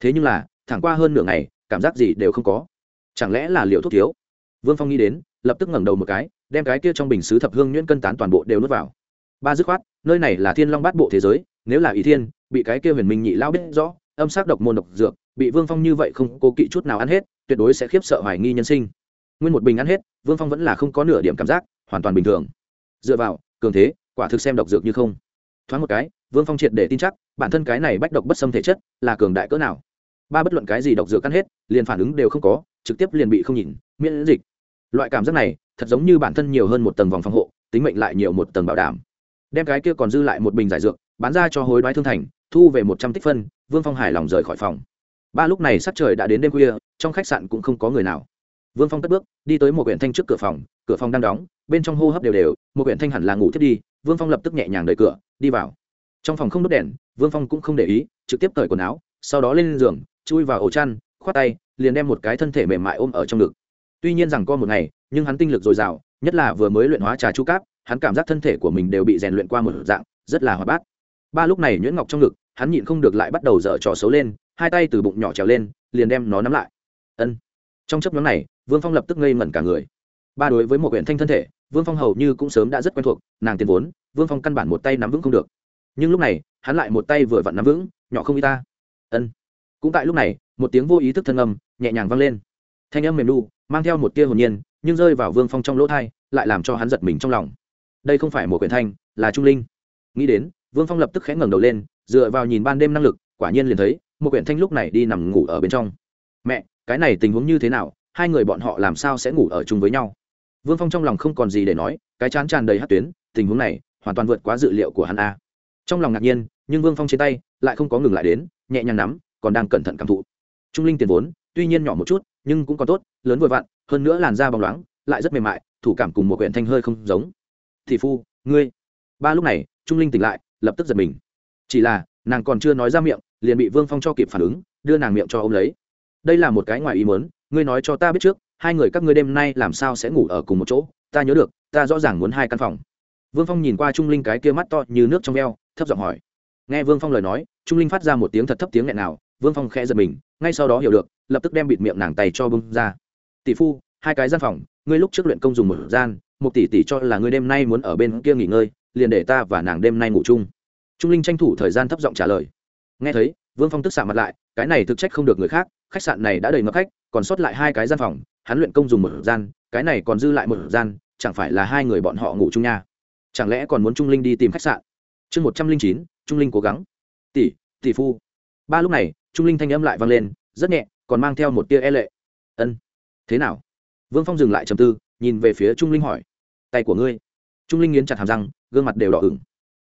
Thế nhưng là, thẳng qua hơn nửa ngày, cảm giác gì đều không có. Chẳng lẽ là liệu thuốc thiếu? Vương phong nghĩ đến, lập tức ngẩng đầu một cái, đem cái kia trong bình xứ thập hương nhuyễn cân tán toàn bộ đều nuốt vào. Ba dứt khoát, nơi này là thiên long bát bộ thế giới, nếu là ý thiên, bị cái kia huyền minh nhị lao biết rõ, âm sắc độc môn độc dược, bị vương phong như vậy không cố kỵ chút nào ăn hết, tuyệt đối sẽ khiếp sợ hoài nghi nhân sinh nguyên một bình ăn hết, vương phong vẫn là không có nửa điểm cảm giác, hoàn toàn bình thường. Dựa vào, cường thế, quả thực xem độc dược như không. Thoáng một cái, vương phong triệt để tin chắc, bản thân cái này bách độc bất xâm thể chất, là cường đại cỡ nào. Ba bất luận cái gì độc dược ăn hết, liền phản ứng đều không có, trực tiếp liền bị không nhìn, miễn dịch. Loại cảm giác này, thật giống như bản thân nhiều hơn một tầng vòng phòng hộ, tính mệnh lại nhiều một tầng bảo đảm. Đem cái kia còn dư lại một bình giải dược, bán ra cho hối đoái thương thành, thu về một trăm tích phân, vương phong hài lòng rời khỏi phòng. Ba lúc này sắc trời đã đến đêm khuya, trong khách sạn cũng không có người nào vương phong cất bước, đi tới một quyển thanh trước cửa phòng cửa phòng đang đóng, bên trong hô hấp đều đều, một quyển thanh hẳn là ngủ thiết đi, vương phong lập tức nhẹ nhàng đẩy cửa, đi vào. Trong phòng không đốt đèn, vương phong cũng không để ý, trực tiếp cởi quần áo, sau đó lên giường, chui vào ổ chăn, khoát tay, liền đem một cái thân thể mềm mại ôm ở trong ngực. Tuy nhiên rằng co một ngày, nhưng hắn tinh lực dồi dào, nhất là vừa mới luyện hóa trà chu cáp, hắn cảm giác thân thể của mình đều bị rèn luyện qua một dạng, rất là hoạt bát. Ba lúc này nhuyễn ngọc trong ngực, hắn nhịn không được lại bắt đầu dở trò xấu lên, hai tay từ bụng nhỏ trèo lên, liền đem nó nắm lại. Ân. Trong chấp nhóm này vương phong lập tức ngây ngẩn cả người. Ba đối với một huyện thanh thân thể, vương phong hầu như cũng sớm đã rất quen thuộc, nàng tiền vốn, vương phong căn bản một tay nắm vững không được. Nhưng lúc này, hắn lại một tay vừa vặn nắm vững, nhỏ không y ta. Ân. Cũng tại lúc này, một tiếng vô ý thức thân âm nhẹ nhàng vang lên. Thanh âm mềm đu mang theo một tia hồn nhiên, nhưng rơi vào vương phong trong lỗ thai lại làm cho hắn giật mình trong lòng. Đây không phải một quyển thanh, là trung linh. Nghĩ đến, vương phong lập tức khẽ ngẩng đầu lên, dựa vào nhìn ban đêm năng lực, quả nhiên liền thấy, một quyển thanh lúc này đi nằm ngủ ở bên trong. Mẹ, cái này tình huống như thế nào? Hai người bọn họ làm sao sẽ ngủ ở chung với nhau? Vương phong trong lòng không còn gì để nói, cái chán tràn đầy hát tuyến, tình huống này hoàn toàn vượt quá dự liệu của hắn a. Trong lòng ngạc nhiên, nhưng vương phong trên tay lại không có ngừng lại đến, nhẹ nhàng nắm, còn đang cẩn thận cảm thụ. Trung linh tiền vốn, tuy nhiên nhỏ một chút, nhưng cũng còn tốt, lớn vội vặn, hơn nữa làn da bóng loáng, lại rất mềm mại, thủ cảm cùng một huyện thanh hơi không giống. Thị phu, ngươi ba lúc này, trung linh tỉnh lại, lập tức giật mình. Chỉ là, nàng còn chưa nói ra miệng, liền bị vương phong cho kịp phản ứng, đưa nàng miệng cho ô m lấy đây là một cái ngoài ý muốn, ngươi nói cho ta biết trước hai người các ngươi đêm nay làm sao sẽ ngủ ở cùng một chỗ? Ta nhớ được ta rõ ràng muốn hai căn phòng. Vương phong nhìn qua trung linh cái kia mắt to như nước trong veo thấp giọng hỏi. Nghe vương phong lời nói trung linh phát ra một tiếng thật thấp tiếng nghẹn nào vương phong khẽ giật mình ngay sau đó hiểu được lập tức đem bịt miệng nàng tay cho bưng ra. Tỷ phu hai cái gian phòng ngươi lúc trước luyện công dùng một gian một tỷ tỷ cho là ngươi đêm nay muốn ở bên kia nghỉ ngơi liền để ta và nàng đêm nay ngủ chung. Trung linh tranh thủ thời gian thấp giọng trả lời. Nghe thấy vương phong tức xạ mặt lại cái này thực trách không được người khác, khách sạn này đã đầy ngập khách, còn sót lại hai cái gian phòng, hắn luyện công dùng một gian, cái này còn dư lại một gian, chẳng phải là hai người bọn họ ngủ chung nha. Chẳng lẽ còn muốn trung linh đi tìm khách sạn? Chương một trăm linh chín, trung linh cố gắng. Tỷ tỷ phu. Ba lúc này, trung linh thanh âm lại vang lên, rất nhẹ, còn mang theo một tia e lệ. Ân, thế nào? Vương phong dừng lại trầm tư, nhìn về phía trung linh hỏi. Tay của ngươi. Trung linh nghiến chặt hàm răng, gương mặt đều đỏ ửng.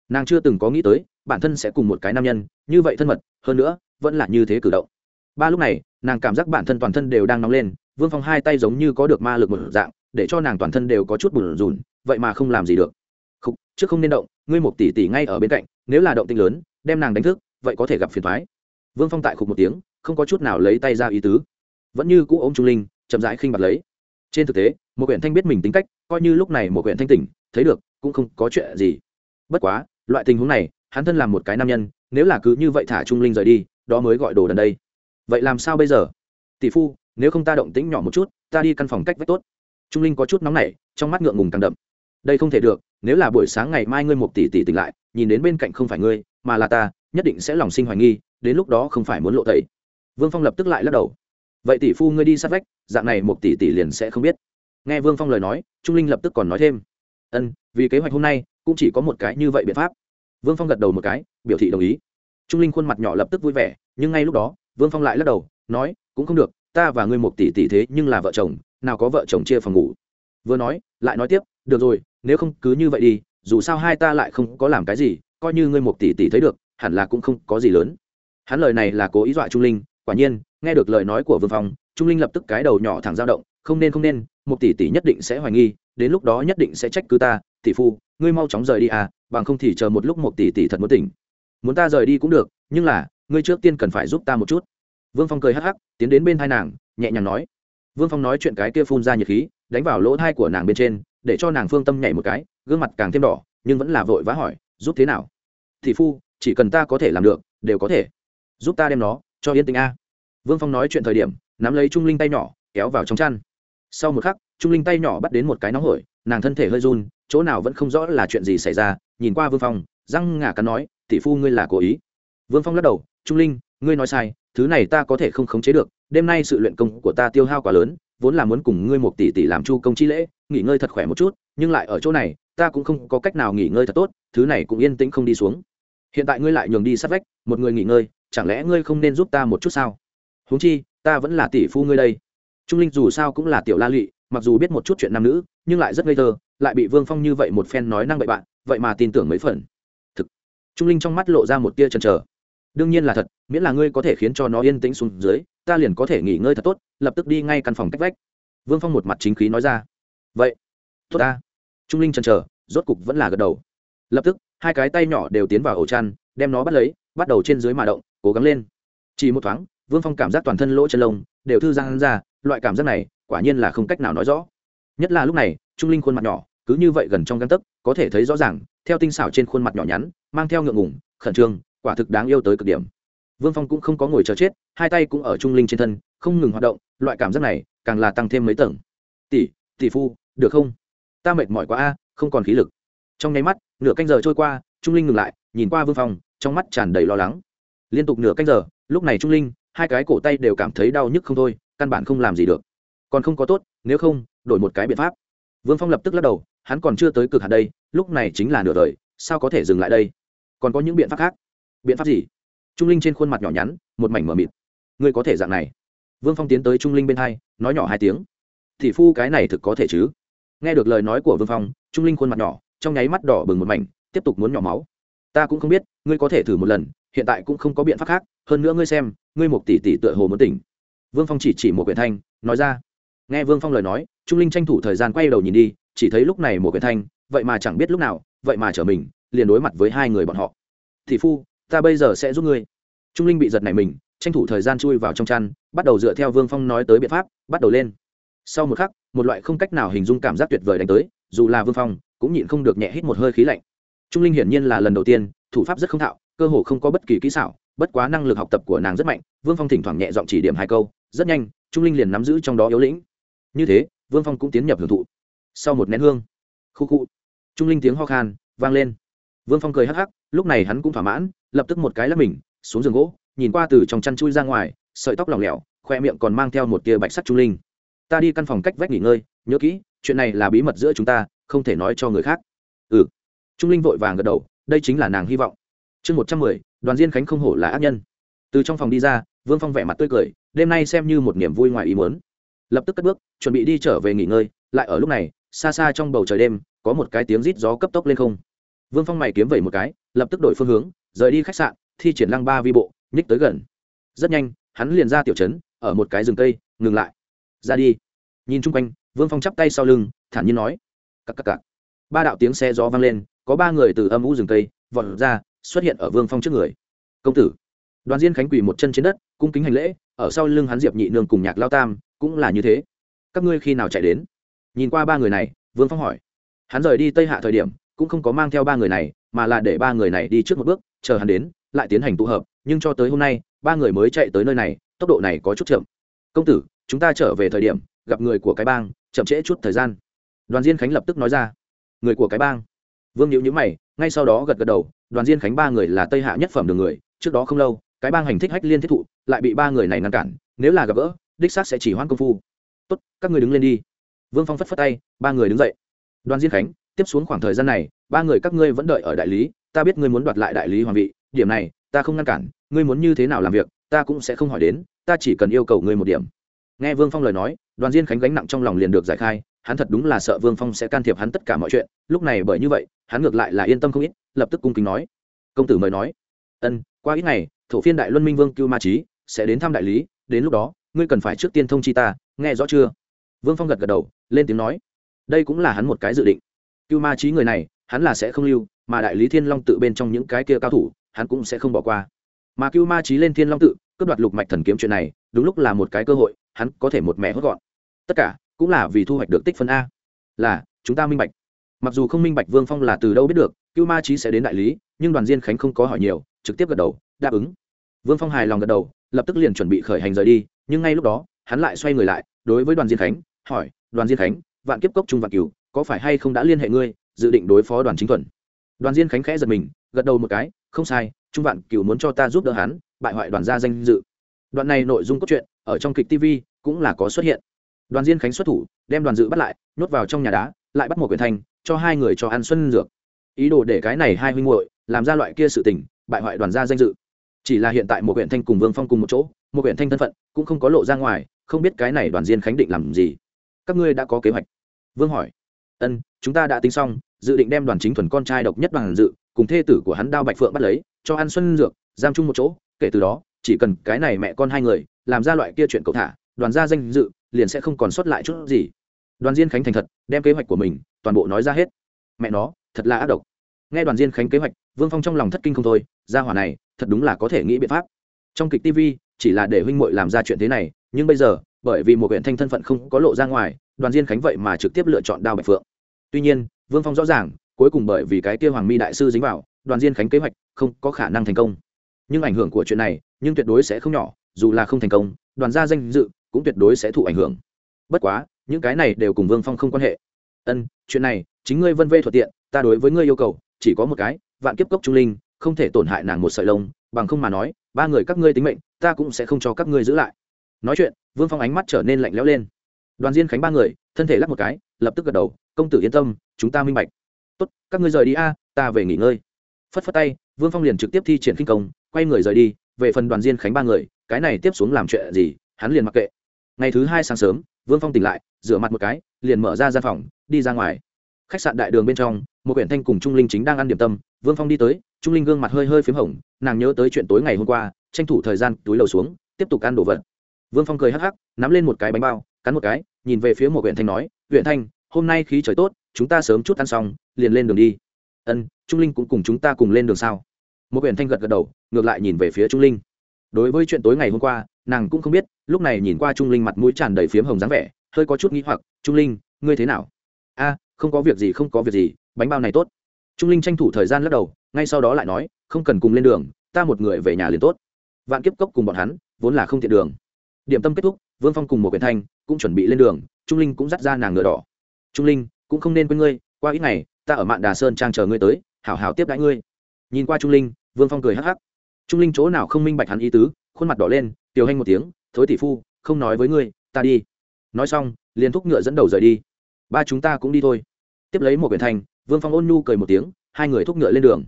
Nàng chưa từng có nghĩ tới, bản thân sẽ cùng một cái nam nhân, như vậy thân mật, hơn nữa vẫn là như thế cử động. Ba lúc này nàng cảm giác bản thân toàn thân đều đang nóng lên vương phong hai tay giống như có được ma lực một dạng để cho nàng toàn thân đều có chút bùn rùn vậy mà không làm gì được. Không, trước không nên động ngươi một tỷ tỷ ngay ở bên cạnh nếu là động tinh lớn đem nàng đánh thức vậy có thể gặp phiền thoái vương phong tại khục một tiếng không có chút nào lấy tay ra ý tứ. Vẫn như cũ ôm trung linh chậm rãi khinh bạc lấy. Trên thực tế một huyện thanh biết mình tính cách coi như lúc này một huyện thanh tỉnh thấy được cũng không có chuyện gì. Bất quá loại tình huống này hắn thân làm một cái nam nhân nếu là cứ như vậy thả trung linh rời đi đó mới gọi đồ đần đây. Vậy làm sao bây giờ? Tỷ phu, nếu không ta động tĩnh nhỏ một chút, ta đi căn phòng cách vách tốt. Trung linh có chút nóng nảy, trong mắt ngượng ngùng càng đậm. Đây không thể được, nếu là buổi sáng ngày mai ngươi một tỷ tỷ tỉnh lại, nhìn đến bên cạnh không phải ngươi, mà là ta, nhất định sẽ lòng sinh hoài nghi, đến lúc đó không phải muốn lộ tẩy. Vương phong lập tức lại lắc đầu. Vậy tỷ phu ngươi đi sát vách, dạng này một tỷ tỷ liền sẽ không biết. Nghe vương phong lời nói, trung linh lập tức còn nói thêm. Ân, vì kế hoạch hôm nay, cũng chỉ có một cái như vậy biện pháp. Vương phong gật đầu một cái, biểu thị đồng ý trung linh khuôn mặt nhỏ lập tức vui vẻ, nhưng ngay lúc đó, vương phong lại lắc đầu, nói, cũng không được, ta và ngươi một tỷ tỷ thế nhưng là vợ chồng, nào có vợ chồng chia phòng ngủ. Vừa nói, lại nói tiếp, được rồi, nếu không cứ như vậy đi, dù sao hai ta lại không có làm cái gì, coi như ngươi một tỷ tỷ thấy được, hẳn là cũng không có gì lớn. Hắn lời này là cố ý dọa trung linh, quả nhiên, nghe được lời nói của vương phong, trung linh lập tức cái đầu nhỏ thẳng dao động, không nên không nên, một tỷ tỷ nhất định sẽ hoài nghi, đến lúc đó nhất định sẽ trách cứ ta, tỷ phu, ngươi mau chóng rời đi à bằng không thì chờ một lúc một tỷ tỷ thật muốn tỉnh muốn ta rời đi cũng được, nhưng là, ngươi trước tiên cần phải giúp ta một chút. Vương phong cười hắc hắc, tiến đến bên hai nàng, nhẹ nhàng nói. Vương phong nói chuyện cái kia phun ra nhiệt khí, đánh vào lỗ thai của nàng bên trên, để cho nàng phương tâm nhảy một cái, gương mặt càng thêm đỏ, nhưng vẫn là vội vã hỏi, giúp thế nào? Thị phu, chỉ cần ta có thể làm được, đều có thể. Giúp ta đem nó, cho yên tĩnh a. Vương phong nói chuyện thời điểm, nắm lấy trung linh tay nhỏ, kéo vào trong chăn. Sau một khắc, trung linh tay nhỏ bắt đến một cái nóng hổi, nàng thân thể hơi run, chỗ nào vẫn không rõ là chuyện gì xảy ra, nhìn qua vương phong răng ngả cắn nói, tỷ phu ngươi là cố ý. Vương phong lắc đầu, trung linh, ngươi nói sai, thứ này ta có thể không khống chế được, đêm nay sự luyện công của ta tiêu hao quá lớn, vốn là muốn cùng ngươi một tỷ tỷ làm chu công chi lễ, nghỉ ngơi thật khỏe một chút, nhưng lại ở chỗ này, ta cũng không có cách nào nghỉ ngơi thật tốt, thứ này cũng yên tĩnh không đi xuống. Hiện tại ngươi lại nhường đi sát vách, một người nghỉ ngơi, chẳng lẽ ngươi không nên giúp ta một chút sao? Huống chi, ta vẫn là tỷ phu ngươi đây. Trung linh dù sao cũng là tiểu la lụy mặc dù biết một chút chuyện nam nữ, nhưng lại rất ngây thơ, lại bị vương phong như vậy một phen nói năng bậy bạn vậy mà tin tưởng mấy phần trung linh trong mắt lộ ra một tia chần chờ. Đương nhiên là thật, miễn là ngươi có thể khiến cho nó yên tĩnh xuống dưới, ta liền có thể nghỉ ngơi thật tốt, lập tức đi ngay căn phòng cách vách. Vương phong một mặt chính khí nói ra. Vậy, tốt ta. Trung linh chần chờ, rốt cục vẫn là gật đầu. Lập tức, hai cái tay nhỏ đều tiến vào ổ chăn, đem nó bắt lấy, bắt đầu trên dưới mà động, cố gắng lên. Chỉ một thoáng, vương phong cảm giác toàn thân lỗ chân lông đều thư giãn ra, loại cảm giác này quả nhiên là không cách nào nói rõ. Nhất là lúc này, trung linh khuôn mặt nhỏ, cứ như vậy gần trong găng tấc, có thể thấy rõ ràng theo tinh xảo trên khuôn mặt nhỏ nhắn, mang theo ngượng ngủng khẩn trương, quả thực đáng yêu tới cực điểm. Vương phong cũng không có ngồi chờ chết, hai tay cũng ở trung linh trên thân, không ngừng hoạt động, loại cảm giác này càng là tăng thêm mấy tầng. Tỷ tỷ phu, được không? Ta mệt mỏi quá a, không còn khí lực. Trong nháy mắt, nửa canh giờ trôi qua, trung linh ngừng lại, nhìn qua vương phong, trong mắt tràn đầy lo lắng. Liên tục nửa canh giờ, lúc này trung linh, hai cái cổ tay đều cảm thấy đau nhức không thôi, căn bản không làm gì được. Còn không có tốt, nếu không, đổi một cái biện pháp vương phong lập tức lắc đầu, hắn còn chưa tới cực hạt đây, lúc này chính là nửa đời, sao có thể dừng lại đây? Còn có những biện pháp khác? Biện pháp gì? Trung linh trên khuôn mặt nhỏ nhắn, một mảnh mở mịt. Ngươi có thể dạng này. Vương phong tiến tới trung linh bên hai, nói nhỏ hai tiếng. Thì phu cái này thực có thể chứ? Nghe được lời nói của vương phong, trung linh khuôn mặt nhỏ, trong nháy mắt đỏ bừng một mảnh, tiếp tục muốn nhỏ máu. Ta cũng không biết, ngươi có thể thử một lần, hiện tại cũng không có biện pháp khác, hơn nữa ngươi xem, ngươi một tỷ tỷ tựa hồ muốn tỉnh. Vương phong chỉ chỉ một quyển thanh, nói ra nghe vương phong lời nói, trung linh tranh thủ thời gian quay đầu nhìn đi, chỉ thấy lúc này một quyển thanh, vậy mà chẳng biết lúc nào, vậy mà trở mình, liền đối mặt với hai người bọn họ. Thị phu, ta bây giờ sẽ giúp ngươi. Trung linh bị giật này mình, tranh thủ thời gian chui vào trong chăn, bắt đầu dựa theo vương phong nói tới biện pháp, bắt đầu lên. Sau một khắc, một loại không cách nào hình dung cảm giác tuyệt vời đánh tới, dù là vương phong, cũng nhịn không được nhẹ hít một hơi khí lạnh. Trung linh hiển nhiên là lần đầu tiên, thủ pháp rất không thạo, cơ hồ không có bất kỳ kỹ xảo, bất quá năng lực học tập của nàng rất mạnh, vương phong thỉnh thoảng nhẹ giọng chỉ điểm hai câu, rất nhanh, trung linh liền nắm giữ trong đó yếu lĩnh như thế, vương phong cũng tiến nhập hưởng thụ. Sau một nén hương, khu khu, trung linh tiếng ho khan vang lên. Vương phong cười hắc hắc, lúc này hắn cũng thỏa mãn, lập tức một cái lắp mình, xuống giường gỗ, nhìn qua từ trong chăn chui ra ngoài, sợi tóc lỏng lẻo, khoe miệng còn mang theo một tia bạch sắc trung linh. Ta đi căn phòng cách vách nghỉ ngơi, nhớ kỹ, chuyện này là bí mật giữa chúng ta, không thể nói cho người khác. Ừ. Trung linh vội vàng gật đầu, đây chính là nàng hy vọng. Chương một trăm mười, đoàn diên khánh không hổ là ác nhân. Từ trong phòng đi ra, vương phong vẻ mặt tươi cười, đêm nay xem như một niềm vui ngoài ý muốn lập tức cất bước, chuẩn bị đi trở về nghỉ ngơi, lại ở lúc này, xa xa trong bầu trời đêm, có một cái tiếng rít gió cấp tốc lên không. Vương phong mày kiếm vẩy một cái, lập tức đổi phương hướng, rời đi khách sạn, thi triển lăng ba vi bộ, nhích tới gần. Rất nhanh, hắn liền ra tiểu trấn, ở một cái rừng cây, ngừng lại. Ra đi. Nhìn chung quanh, vương phong chắp tay sau lưng, thản nhiên nói. Cặp cặp cặp ba đạo tiếng xe gió vang lên, có ba người từ âm u rừng cây, vọt ra, xuất hiện ở vương phong trước người. Công tử. Đoàn diên khánh quỳ một chân trên đất, cung kính hành lễ, ở sau lưng hắn diệp nhị nương cùng nhạc lao tam cũng là như thế. Các ngươi khi nào chạy đến? Nhìn qua ba người này, vương phong hỏi. Hắn rời đi tây hạ thời điểm, cũng không có mang theo ba người này, mà là để ba người này đi trước một bước, chờ hắn đến, lại tiến hành tụ hợp. Nhưng cho tới hôm nay, ba người mới chạy tới nơi này, tốc độ này có chút chậm. Công tử, chúng ta trở về thời điểm, gặp người của cái bang, chậm trễ chút thời gian. Đoàn diên khánh lập tức nói ra. Người của cái bang? Vương nhữ nhữ mày, ngay sau đó gật gật đầu. Đoàn diên khánh ba người là tây hạ nhất phẩm đường người, trước đó không lâu, cái bang hành thích hách liên thiết thụ, lại bị ba người này ngăn cản, nếu là gặp gỡ đích xác sẽ chỉ hoãn công phu. Tốt, các người đứng lên đi. Vương phong phất phất tay, ba người đứng dậy. Đoàn diên khánh, tiếp xuống khoảng thời gian này, ba người các ngươi vẫn đợi ở đại lý, ta biết ngươi muốn đoạt lại đại lý hoàng vị, điểm này, ta không ngăn cản, ngươi muốn như thế nào làm việc, ta cũng sẽ không hỏi đến, ta chỉ cần yêu cầu ngươi một điểm. Nghe vương phong lời nói, đoàn diên khánh gánh nặng trong lòng liền được giải khai, hắn thật đúng là sợ vương phong sẽ can thiệp hắn tất cả mọi chuyện, lúc này bởi như vậy, hắn ngược lại là yên tâm không ít, lập tức cung kính nói. Công tử mời nói. Ân, qua ít ngày, thổ phiên đại luân minh vương cưu ma trí sẽ đến thăm đại lý, đến lúc đó ngươi cần phải trước tiên thông chi ta, nghe rõ chưa? Vương phong gật gật đầu, lên tiếng nói. Đây cũng là hắn một cái dự định. Cưu ma trí người này, hắn là sẽ không lưu, mà đại lý thiên long tự bên trong những cái kia cao thủ, hắn cũng sẽ không bỏ qua. Mà cưu ma trí lên thiên long tự, cướp đoạt lục mạch thần kiếm chuyện này, đúng lúc là một cái cơ hội, hắn có thể một mẹ hốt gọn. Tất cả, cũng là vì thu hoạch được tích phân a. Là, chúng ta minh bạch. Mặc dù không minh bạch vương phong là từ đâu biết được, cưu ma trí sẽ đến đại lý, nhưng đoàn diên khánh không có hỏi nhiều, trực tiếp gật đầu, đáp ứng. Vương phong hài lòng gật đầu, lập tức liền chuẩn bị khởi hành rời đi nhưng ngay lúc đó, hắn lại xoay người lại, đối với đoàn diên khánh, hỏi, đoàn diên khánh, vạn kiếp cốc trung vạn cửu có phải hay không đã liên hệ ngươi, dự định đối phó đoàn chính Thuận? đoàn diên khánh khẽ giật mình, gật đầu một cái, không sai, trung vạn cửu muốn cho ta giúp đỡ hắn, bại hoại đoàn gia danh dự. Đoạn này nội dung cốt truyện, ở trong kịch tv cũng là có xuất hiện. Đoàn diên khánh xuất thủ, đem đoàn dự bắt lại, nhốt vào trong nhà đá, lại bắt một quyển thanh cho hai người cho ăn xuân dược. Ý đồ để cái này hai huynh muội, làm ra loại kia sự tình, bại hoại đoàn gia danh dự. Chỉ là hiện tại một quyển thanh cùng vương phong cùng một chỗ một huyện thanh thân phận cũng không có lộ ra ngoài, không biết cái này đoàn diên khánh định làm gì. Các ngươi đã có kế hoạch. Vương hỏi. Ân, chúng ta đã tính xong, dự định đem đoàn chính thuần con trai độc nhất đoàn dự, cùng thê tử của hắn đao bạch phượng bắt lấy, cho ăn xuân dược, giam chung một chỗ, kể từ đó, chỉ cần cái này mẹ con hai người, làm ra loại kia chuyện cậu thả, đoàn gia danh dự, liền sẽ không còn sót lại chút gì. Đoàn diên khánh thành thật, đem kế hoạch của mình, toàn bộ nói ra hết. Mẹ nó, thật là ác độc. Nghe đoàn diên khánh kế hoạch, vương phong trong lòng thất kinh không thôi, gia hỏa này, thật đúng là có thể nghĩ biện pháp. Trong kịch tv chỉ là để huynh muội làm ra chuyện thế này, nhưng bây giờ, bởi vì một huyện thanh thân phận không có lộ ra ngoài, đoàn diên khánh vậy mà trực tiếp lựa chọn đao bạch phượng. Tuy nhiên, vương phong rõ ràng, cuối cùng bởi vì cái kia hoàng mi đại sư dính vào, đoàn diên khánh kế hoạch không có khả năng thành công. Nhưng ảnh hưởng của chuyện này, nhưng tuyệt đối sẽ không nhỏ, dù là không thành công, đoàn gia danh dự cũng tuyệt đối sẽ thụ ảnh hưởng. Bất quá, những cái này đều cùng vương phong không quan hệ. Ân, chuyện này, chính ngươi vân vê thuận tiện, ta đối với ngươi yêu cầu, chỉ có một cái, vạn kiếp cốc trung linh, không thể tổn hại nàng một sợi lông, bằng không mà nói ba người các ngươi tính mệnh, ta cũng sẽ không cho các ngươi giữ lại. Nói chuyện, vương phong ánh mắt trở nên lạnh lẽo lên. Đoàn diên khánh ba người, thân thể lắc một cái, lập tức gật đầu, công tử yên tâm, chúng ta minh bạch. Tốt, các ngươi rời đi a, ta về nghỉ ngơi. Phất phất tay, vương phong liền trực tiếp thi triển kinh công, quay người rời đi, về phần đoàn diên khánh ba người, cái này tiếp xuống làm chuyện gì, hắn liền mặc kệ. Ngày thứ hai sáng sớm, vương phong tỉnh lại, rửa mặt một cái, liền mở ra gian phòng, đi ra ngoài khách sạn đại đường bên trong, một quyển thanh cùng trung linh chính đang ăn điểm tâm, vương phong đi tới, trung linh gương mặt hơi hơi p h í m hồng, nàng nhớ tới chuyện tối ngày hôm qua, tranh thủ thời gian túi lầu xuống, tiếp tục ăn đồ vật. Vương phong cười hắc hắc, nắm lên một cái bánh bao, cắn một cái, nhìn về phía một huyện thanh nói huyện thanh, hôm nay khí trời tốt, chúng ta sớm chút ăn xong, liền lên đường đi. Ân, trung linh cũng cùng chúng ta cùng lên đường sao? Một huyện thanh gật gật đầu, ngược lại nhìn về phía trung linh. Đối với chuyện tối ngày hôm qua, nàng cũng không biết, lúc này nhìn qua trung linh mặt mũi tràn đầy phiếm hồng dáng vẻ, hơi có chút nghĩ hoặc, trung linh, ngươi thế nào? A không có việc gì, không có việc gì, bánh bao này tốt. Trung linh tranh thủ thời gian lắc đầu, ngay sau đó lại nói, không cần cùng lên đường, ta một người về nhà liền tốt. Vạn kiếp cốc cùng bọn hắn, vốn là không thiện đường. Điểm tâm kết thúc, vương phong cùng một quyển thanh cũng chuẩn bị lên đường, trung linh cũng dắt ra nàng ngựa đỏ. Trung linh, cũng không nên quên ngươi, qua ít ngày, ta ở mạn đà sơn trang chờ ngươi tới, hảo hảo tiếp đãi ngươi. Nhìn qua trung linh, vương phong cười hắc hắc. Trung linh chỗ nào không minh bạch hắn ý tứ, khuôn mặt đỏ lên, tiểu hanh một tiếng, thối tỷ phu, không nói với ngươi, ta đi. Nói xong, liền thúc ngựa dẫn đầu rời đi. Ba chúng ta cũng đi thôi tiếp lấy một quyển thành vương phong ôn nhu cười một tiếng, hai người thúc ngựa lên đường.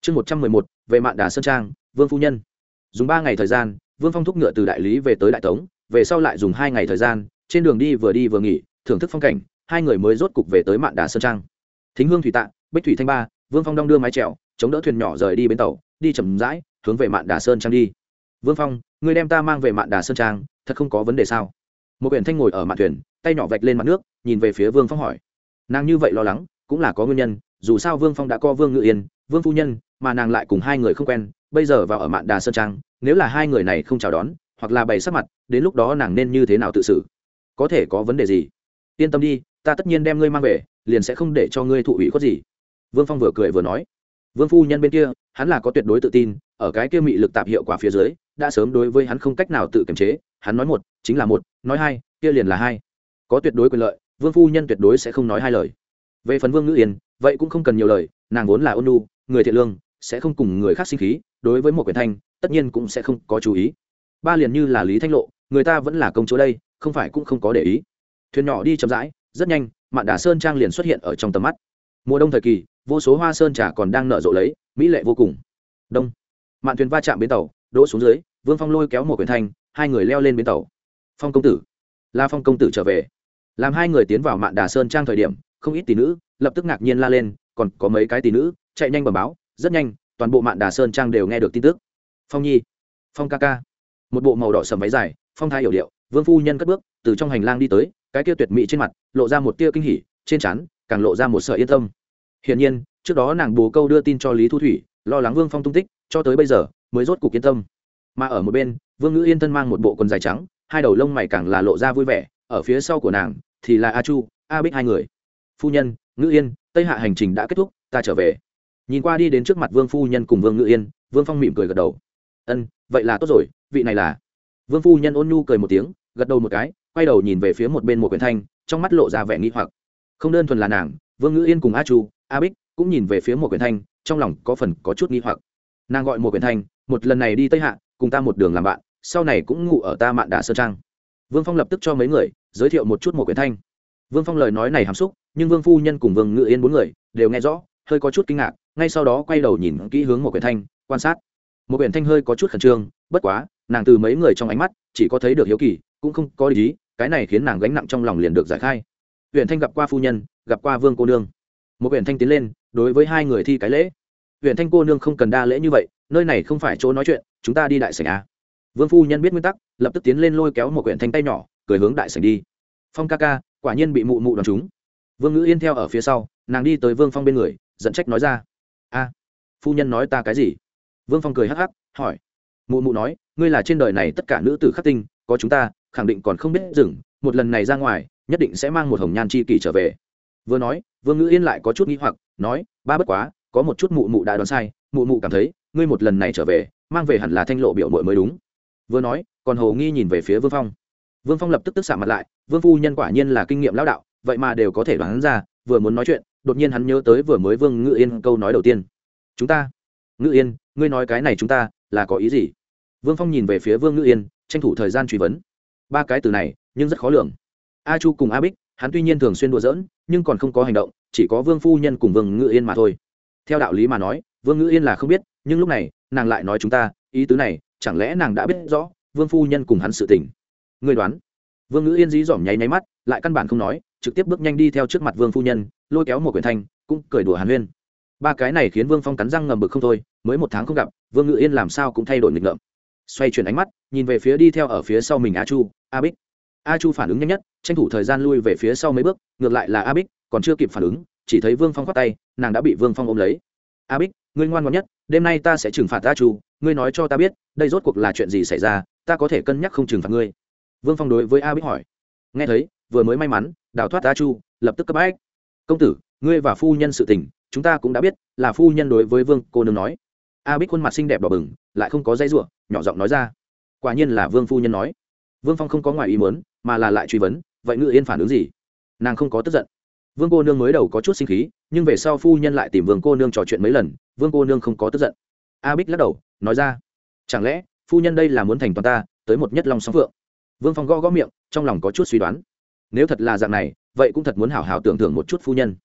Chương một trăm mười một, về mạn đà sơn trang, vương phu nhân. Dùng ba ngày thời gian, vương phong thúc ngựa từ đại lý về tới đại tống, về sau lại dùng hai ngày thời gian, trên đường đi vừa đi vừa nghỉ, thưởng thức phong cảnh, hai người mới rốt cục về tới mạn đà sơn trang. Thính hương thủy tạ, bích thủy thanh ba, vương phong đong đưa mái trèo chống đỡ thuyền nhỏ rời đi bến tàu, đi chầm rãi, hướng về mạn đà sơn trang đi. Vương phong, người đem ta mang về mạn đà sơn trang, thật không có vấn đề sao? Một quyển thanh ngồi ở mạn thuyền, tay nhỏ vạch lên mặt nước, nhìn về phía vương phong hỏi nàng như vậy lo lắng cũng là có nguyên nhân dù sao vương phong đã co vương ngự yên vương phu nhân mà nàng lại cùng hai người không quen bây giờ vào ở mạn đà sơn trang nếu là hai người này không chào đón hoặc là bày sắc mặt đến lúc đó nàng nên như thế nào tự xử có thể có vấn đề gì yên tâm đi ta tất nhiên đem ngươi mang về liền sẽ không để cho ngươi thụ ủy có gì vương phong vừa cười vừa nói vương phu nhân bên kia hắn là có tuyệt đối tự tin ở cái kia mị lực tạp hiệu quả phía dưới đã sớm đối với hắn không cách nào tự kiềm chế hắn nói một chính là một nói hai kia liền là hai có tuyệt đối quyền lợi vương phu nhân tuyệt đối sẽ không nói hai lời. Về phần vương ngữ yên, vậy cũng không cần nhiều lời, nàng vốn là ôn nu người thiện lương, sẽ không cùng người khác sinh khí, đối với một quyển thanh, tất nhiên cũng sẽ không có chú ý. Ba liền như là lý thanh lộ, người ta vẫn là công chúa đây, không phải cũng không có để ý. Thuyền nhỏ đi chậm rãi, rất nhanh, mạn đà sơn trang liền xuất hiện ở trong tầm mắt. Mùa đông thời kỳ, vô số hoa sơn trà còn đang nở rộ lấy, mỹ lệ vô cùng. Đông. Mạn thuyền va chạm bến tàu, đỗ xuống dưới, vương phong lôi kéo một quyển thanh, hai người leo lên bến tàu. Phong công tử. La phong công tử trở về làm hai người tiến vào mạn đà sơn trang thời điểm, không ít tỷ nữ lập tức ngạc nhiên la lên, còn có mấy cái tỷ nữ chạy nhanh bẩm báo, rất nhanh, toàn bộ mạn đà sơn trang đều nghe được tin tức. Phong nhi, phong ca ca. Một bộ màu đỏ sầm váy dài, phong thái hiểu điệu, vương phu nhân cất bước, từ trong hành lang đi tới, cái kia tuyệt mỹ trên mặt, lộ ra một tia kinh hỉ, trên trán càng lộ ra một sợi yên tâm. Hiển nhiên, trước đó nàng bồ câu đưa tin cho lý thu thủy, lo lắng vương phong tung tích, cho tới bây giờ mới rốt cuộc yên tâm. Mà ở một bên, vương ngữ yên thân mang một bộ quần dài trắng, hai đầu lông mày càng là lộ ra vui vẻ, ở phía sau của nàng thì là a chu, a bích hai người. Phu nhân, ngữ yên, tây hạ hành trình đã kết thúc, ta trở về. Nhìn qua đi đến trước mặt vương phu nhân cùng vương ngữ yên, vương phong mỉm cười gật đầu. Ân, vậy là tốt rồi, vị này là. Vương phu nhân ôn nhu cười một tiếng, gật đầu một cái, quay đầu nhìn về phía một bên một quyển thanh, trong mắt lộ ra vẻ nghĩ hoặc. Không đơn thuần là nàng, vương ngữ yên cùng a chu, a bích cũng nhìn về phía một quyển thanh, trong lòng có phần có chút nghi hoặc. Nàng gọi một quyển thanh, một lần này đi tây hạ, cùng ta một đường làm bạn, sau này cũng ngủ ở ta mạn đà sơn trang. Vương phong lập tức cho mấy người giới thiệu một chút một quyển thanh. Vương phong lời nói này hàm xúc, nhưng vương phu nhân cùng vương ngự yên bốn người đều nghe rõ, hơi có chút kinh ngạc, ngay sau đó quay đầu nhìn kỹ hướng một quyển thanh, quan sát. Một quyển thanh hơi có chút khẩn trương, bất quá, nàng từ mấy người trong ánh mắt chỉ có thấy được hiếu kỳ, cũng không có lý cái này khiến nàng gánh nặng trong lòng liền được giải khai. Huyện thanh gặp qua phu nhân, gặp qua vương cô nương. Một huyện thanh tiến lên, đối với hai người thi cái lễ. Huyện thanh cô nương không cần đa lễ như vậy, nơi này không phải chỗ nói chuyện, chúng ta đi đại sảnh à vương phu nhân biết nguyên tắc, lập tức tiến lên lôi kéo một huyện thanh tay nhỏ cười hướng đại sảnh đi. Phong ca ca, quả nhiên bị mụ mụ đòn chúng. Vương ngữ yên theo ở phía sau, nàng đi tới vương phong bên người dẫn trách nói ra. A, phu nhân nói ta cái gì? Vương phong cười hắc hắc, hỏi. Mụ mụ nói, ngươi là trên đời này tất cả nữ tử khắc tinh, có chúng ta, khẳng định còn không biết dừng, một lần này ra ngoài, nhất định sẽ mang một hồng nhan chi kỷ trở về. Vừa nói, vương ngữ yên lại có chút nghi hoặc, nói, ba bất quá, có một chút mụ mụ đã đoán sai, mụ mụ cảm thấy, ngươi một lần này trở về, mang về hẳn là thanh lộ biểu mội mới đúng. Vừa nói, còn hồ nghi nhìn về phía vương phong vương phong lập tức tức xạ mặt lại, vương phu nhân quả nhiên là kinh nghiệm lão đạo, vậy mà đều có thể đoán ra, vừa muốn nói chuyện, đột nhiên hắn nhớ tới vừa mới vương ngữ yên câu nói đầu tiên. Chúng ta ngữ yên, ngươi nói cái này chúng ta, là có ý gì? Vương phong nhìn về phía vương ngữ yên, tranh thủ thời gian truy vấn. Ba cái từ này, nhưng rất khó lường. A chu cùng a bích, hắn tuy nhiên thường xuyên đùa giỡn, nhưng còn không có hành động, chỉ có vương phu nhân cùng vương ngữ yên mà thôi. Theo đạo lý mà nói, vương ngữ yên là không biết, nhưng lúc này, nàng lại nói chúng ta, ý tứ này, chẳng lẽ nàng đã biết rõ vương phu nhân cùng hắn sự tình? Ngươi đoán. Vương ngữ yên dí dỏm nháy nháy mắt, lại căn bản không nói, trực tiếp bước nhanh đi theo trước mặt vương phu nhân, lôi kéo một quyển thanh, cũng cười đùa hàn huyên. Ba cái này khiến vương phong cắn răng ngầm bực không thôi, mới một tháng không gặp, vương ngữ yên làm sao cũng thay đổi nghịch ngợm. Xoay chuyển ánh mắt, nhìn về phía đi theo ở phía sau mình a chu, a bích. A chu phản ứng nhanh nhất, tranh thủ thời gian lui về phía sau mấy bước, ngược lại là a bích, còn chưa kịp phản ứng, chỉ thấy vương phong khoác tay, nàng đã bị vương phong ôm lấy. A bích, ngươi ngoan ngoan nhất, đêm nay ta sẽ trừng phạt a chu, ngươi nói cho ta biết, đây rốt cuộc là chuyện gì xảy ra, ta có thể cân nhắc không trừng phạt ngươi vương phong đối với a bích hỏi. Nghe thấy, vừa mới may mắn, đào thoát a chu, lập tức cấp bách. Công tử, ngươi và phu nhân sự tình, chúng ta cũng đã biết, là phu nhân đối với vương cô nương nói. A bích khuôn mặt xinh đẹp đỏ bừng, lại không có dây ruộng nhỏ giọng nói ra. Quả nhiên là vương phu nhân nói. Vương phong không có ngoài ý muốn, mà là lại truy vấn, vậy ngự yên phản ứng gì? Nàng không có tức giận. Vương cô nương mới đầu có chút sinh khí, nhưng về sau phu nhân lại tìm vương cô nương trò chuyện mấy lần, vương cô nương không có tức giận. A bích lắc đầu, nói ra. Chẳng lẽ, phu nhân đây là muốn thành toàn ta, tới một nhất long sóng phượng? Vương phong gõ gõ miệng, trong lòng có chút suy đoán. Nếu thật là dạng này, vậy cũng thật muốn hảo hảo tưởng thưởng một chút phu nhân.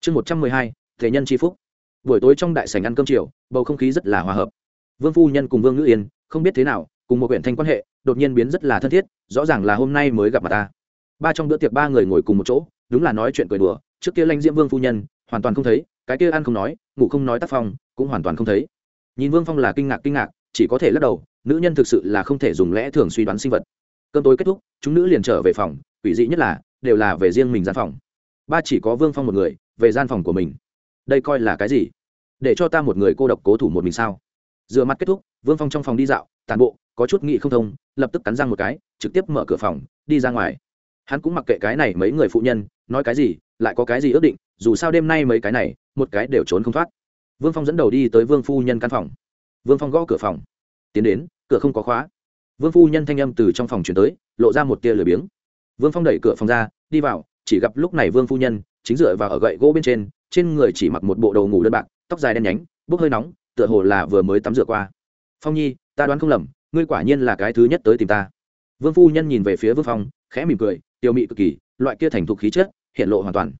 Chương một trăm mười hai thể nhân c phúc. Buổi tối trong đại sảnh ăn cơm chiều, bầu không khí rất là hòa hợp. Vương phu nhân cùng vương ngữ yên, không biết thế nào, cùng một huyện thanh quan hệ, đột nhiên biến rất là thân thiết, rõ ràng là hôm nay mới gặp mặt ta. Ba trong bữa tiệc ba người ngồi cùng một chỗ, đúng là nói chuyện cười đùa, trước kia lanh diễm vương phu nhân, hoàn toàn không thấy, cái kia ăn không nói, ngủ không nói tác phong, cũng hoàn toàn không thấy. Nhìn vương phong là kinh ngạc kinh ngạc, chỉ có thể lắc đầu, nữ nhân thực sự là không thể dùng lẽ thường suy đoán sinh vật cơm tối kết thúc, chúng nữ liền trở về phòng, quỷ dị nhất là, đều là về riêng mình gian phòng. Ba chỉ có vương phong một người, về gian phòng của mình. Đây coi là cái gì? Để cho ta một người cô độc cố thủ một mình sao? Rửa mặt kết thúc, vương phong trong phòng đi dạo tàn bộ, có chút nghị không thông, lập tức cắn răng một cái, trực tiếp mở cửa phòng, đi ra ngoài. Hắn cũng mặc kệ cái này mấy người phụ nhân, nói cái gì, lại có cái gì ước định, dù sao đêm nay mấy cái này, một cái đều trốn không thoát. Vương phong dẫn đầu đi tới vương phu nhân căn phòng. Vương phong gõ cửa phòng. Tiến đến, cửa không có khóa vương phu nhân thanh âm từ trong phòng chuyển tới, lộ ra một tia lười biếng. Vương phong đẩy cửa phòng ra, đi vào, chỉ gặp lúc này vương phu nhân chính dựa vào ở gậy gỗ bên trên trên người chỉ mặc một bộ đồ ngủ đơn bạc, tóc dài đen nhánh, bốc hơi nóng, tựa hồ là vừa mới tắm rửa qua. Phong nhi, ta đoán không lầm, ngươi quả nhiên là cái thứ nhất tới tìm ta. Vương phu nhân nhìn về phía vương phong, khẽ mỉm cười tiêu mị cực kỳ, loại kia thành thục khí chất, hiện lộ hoàn toàn.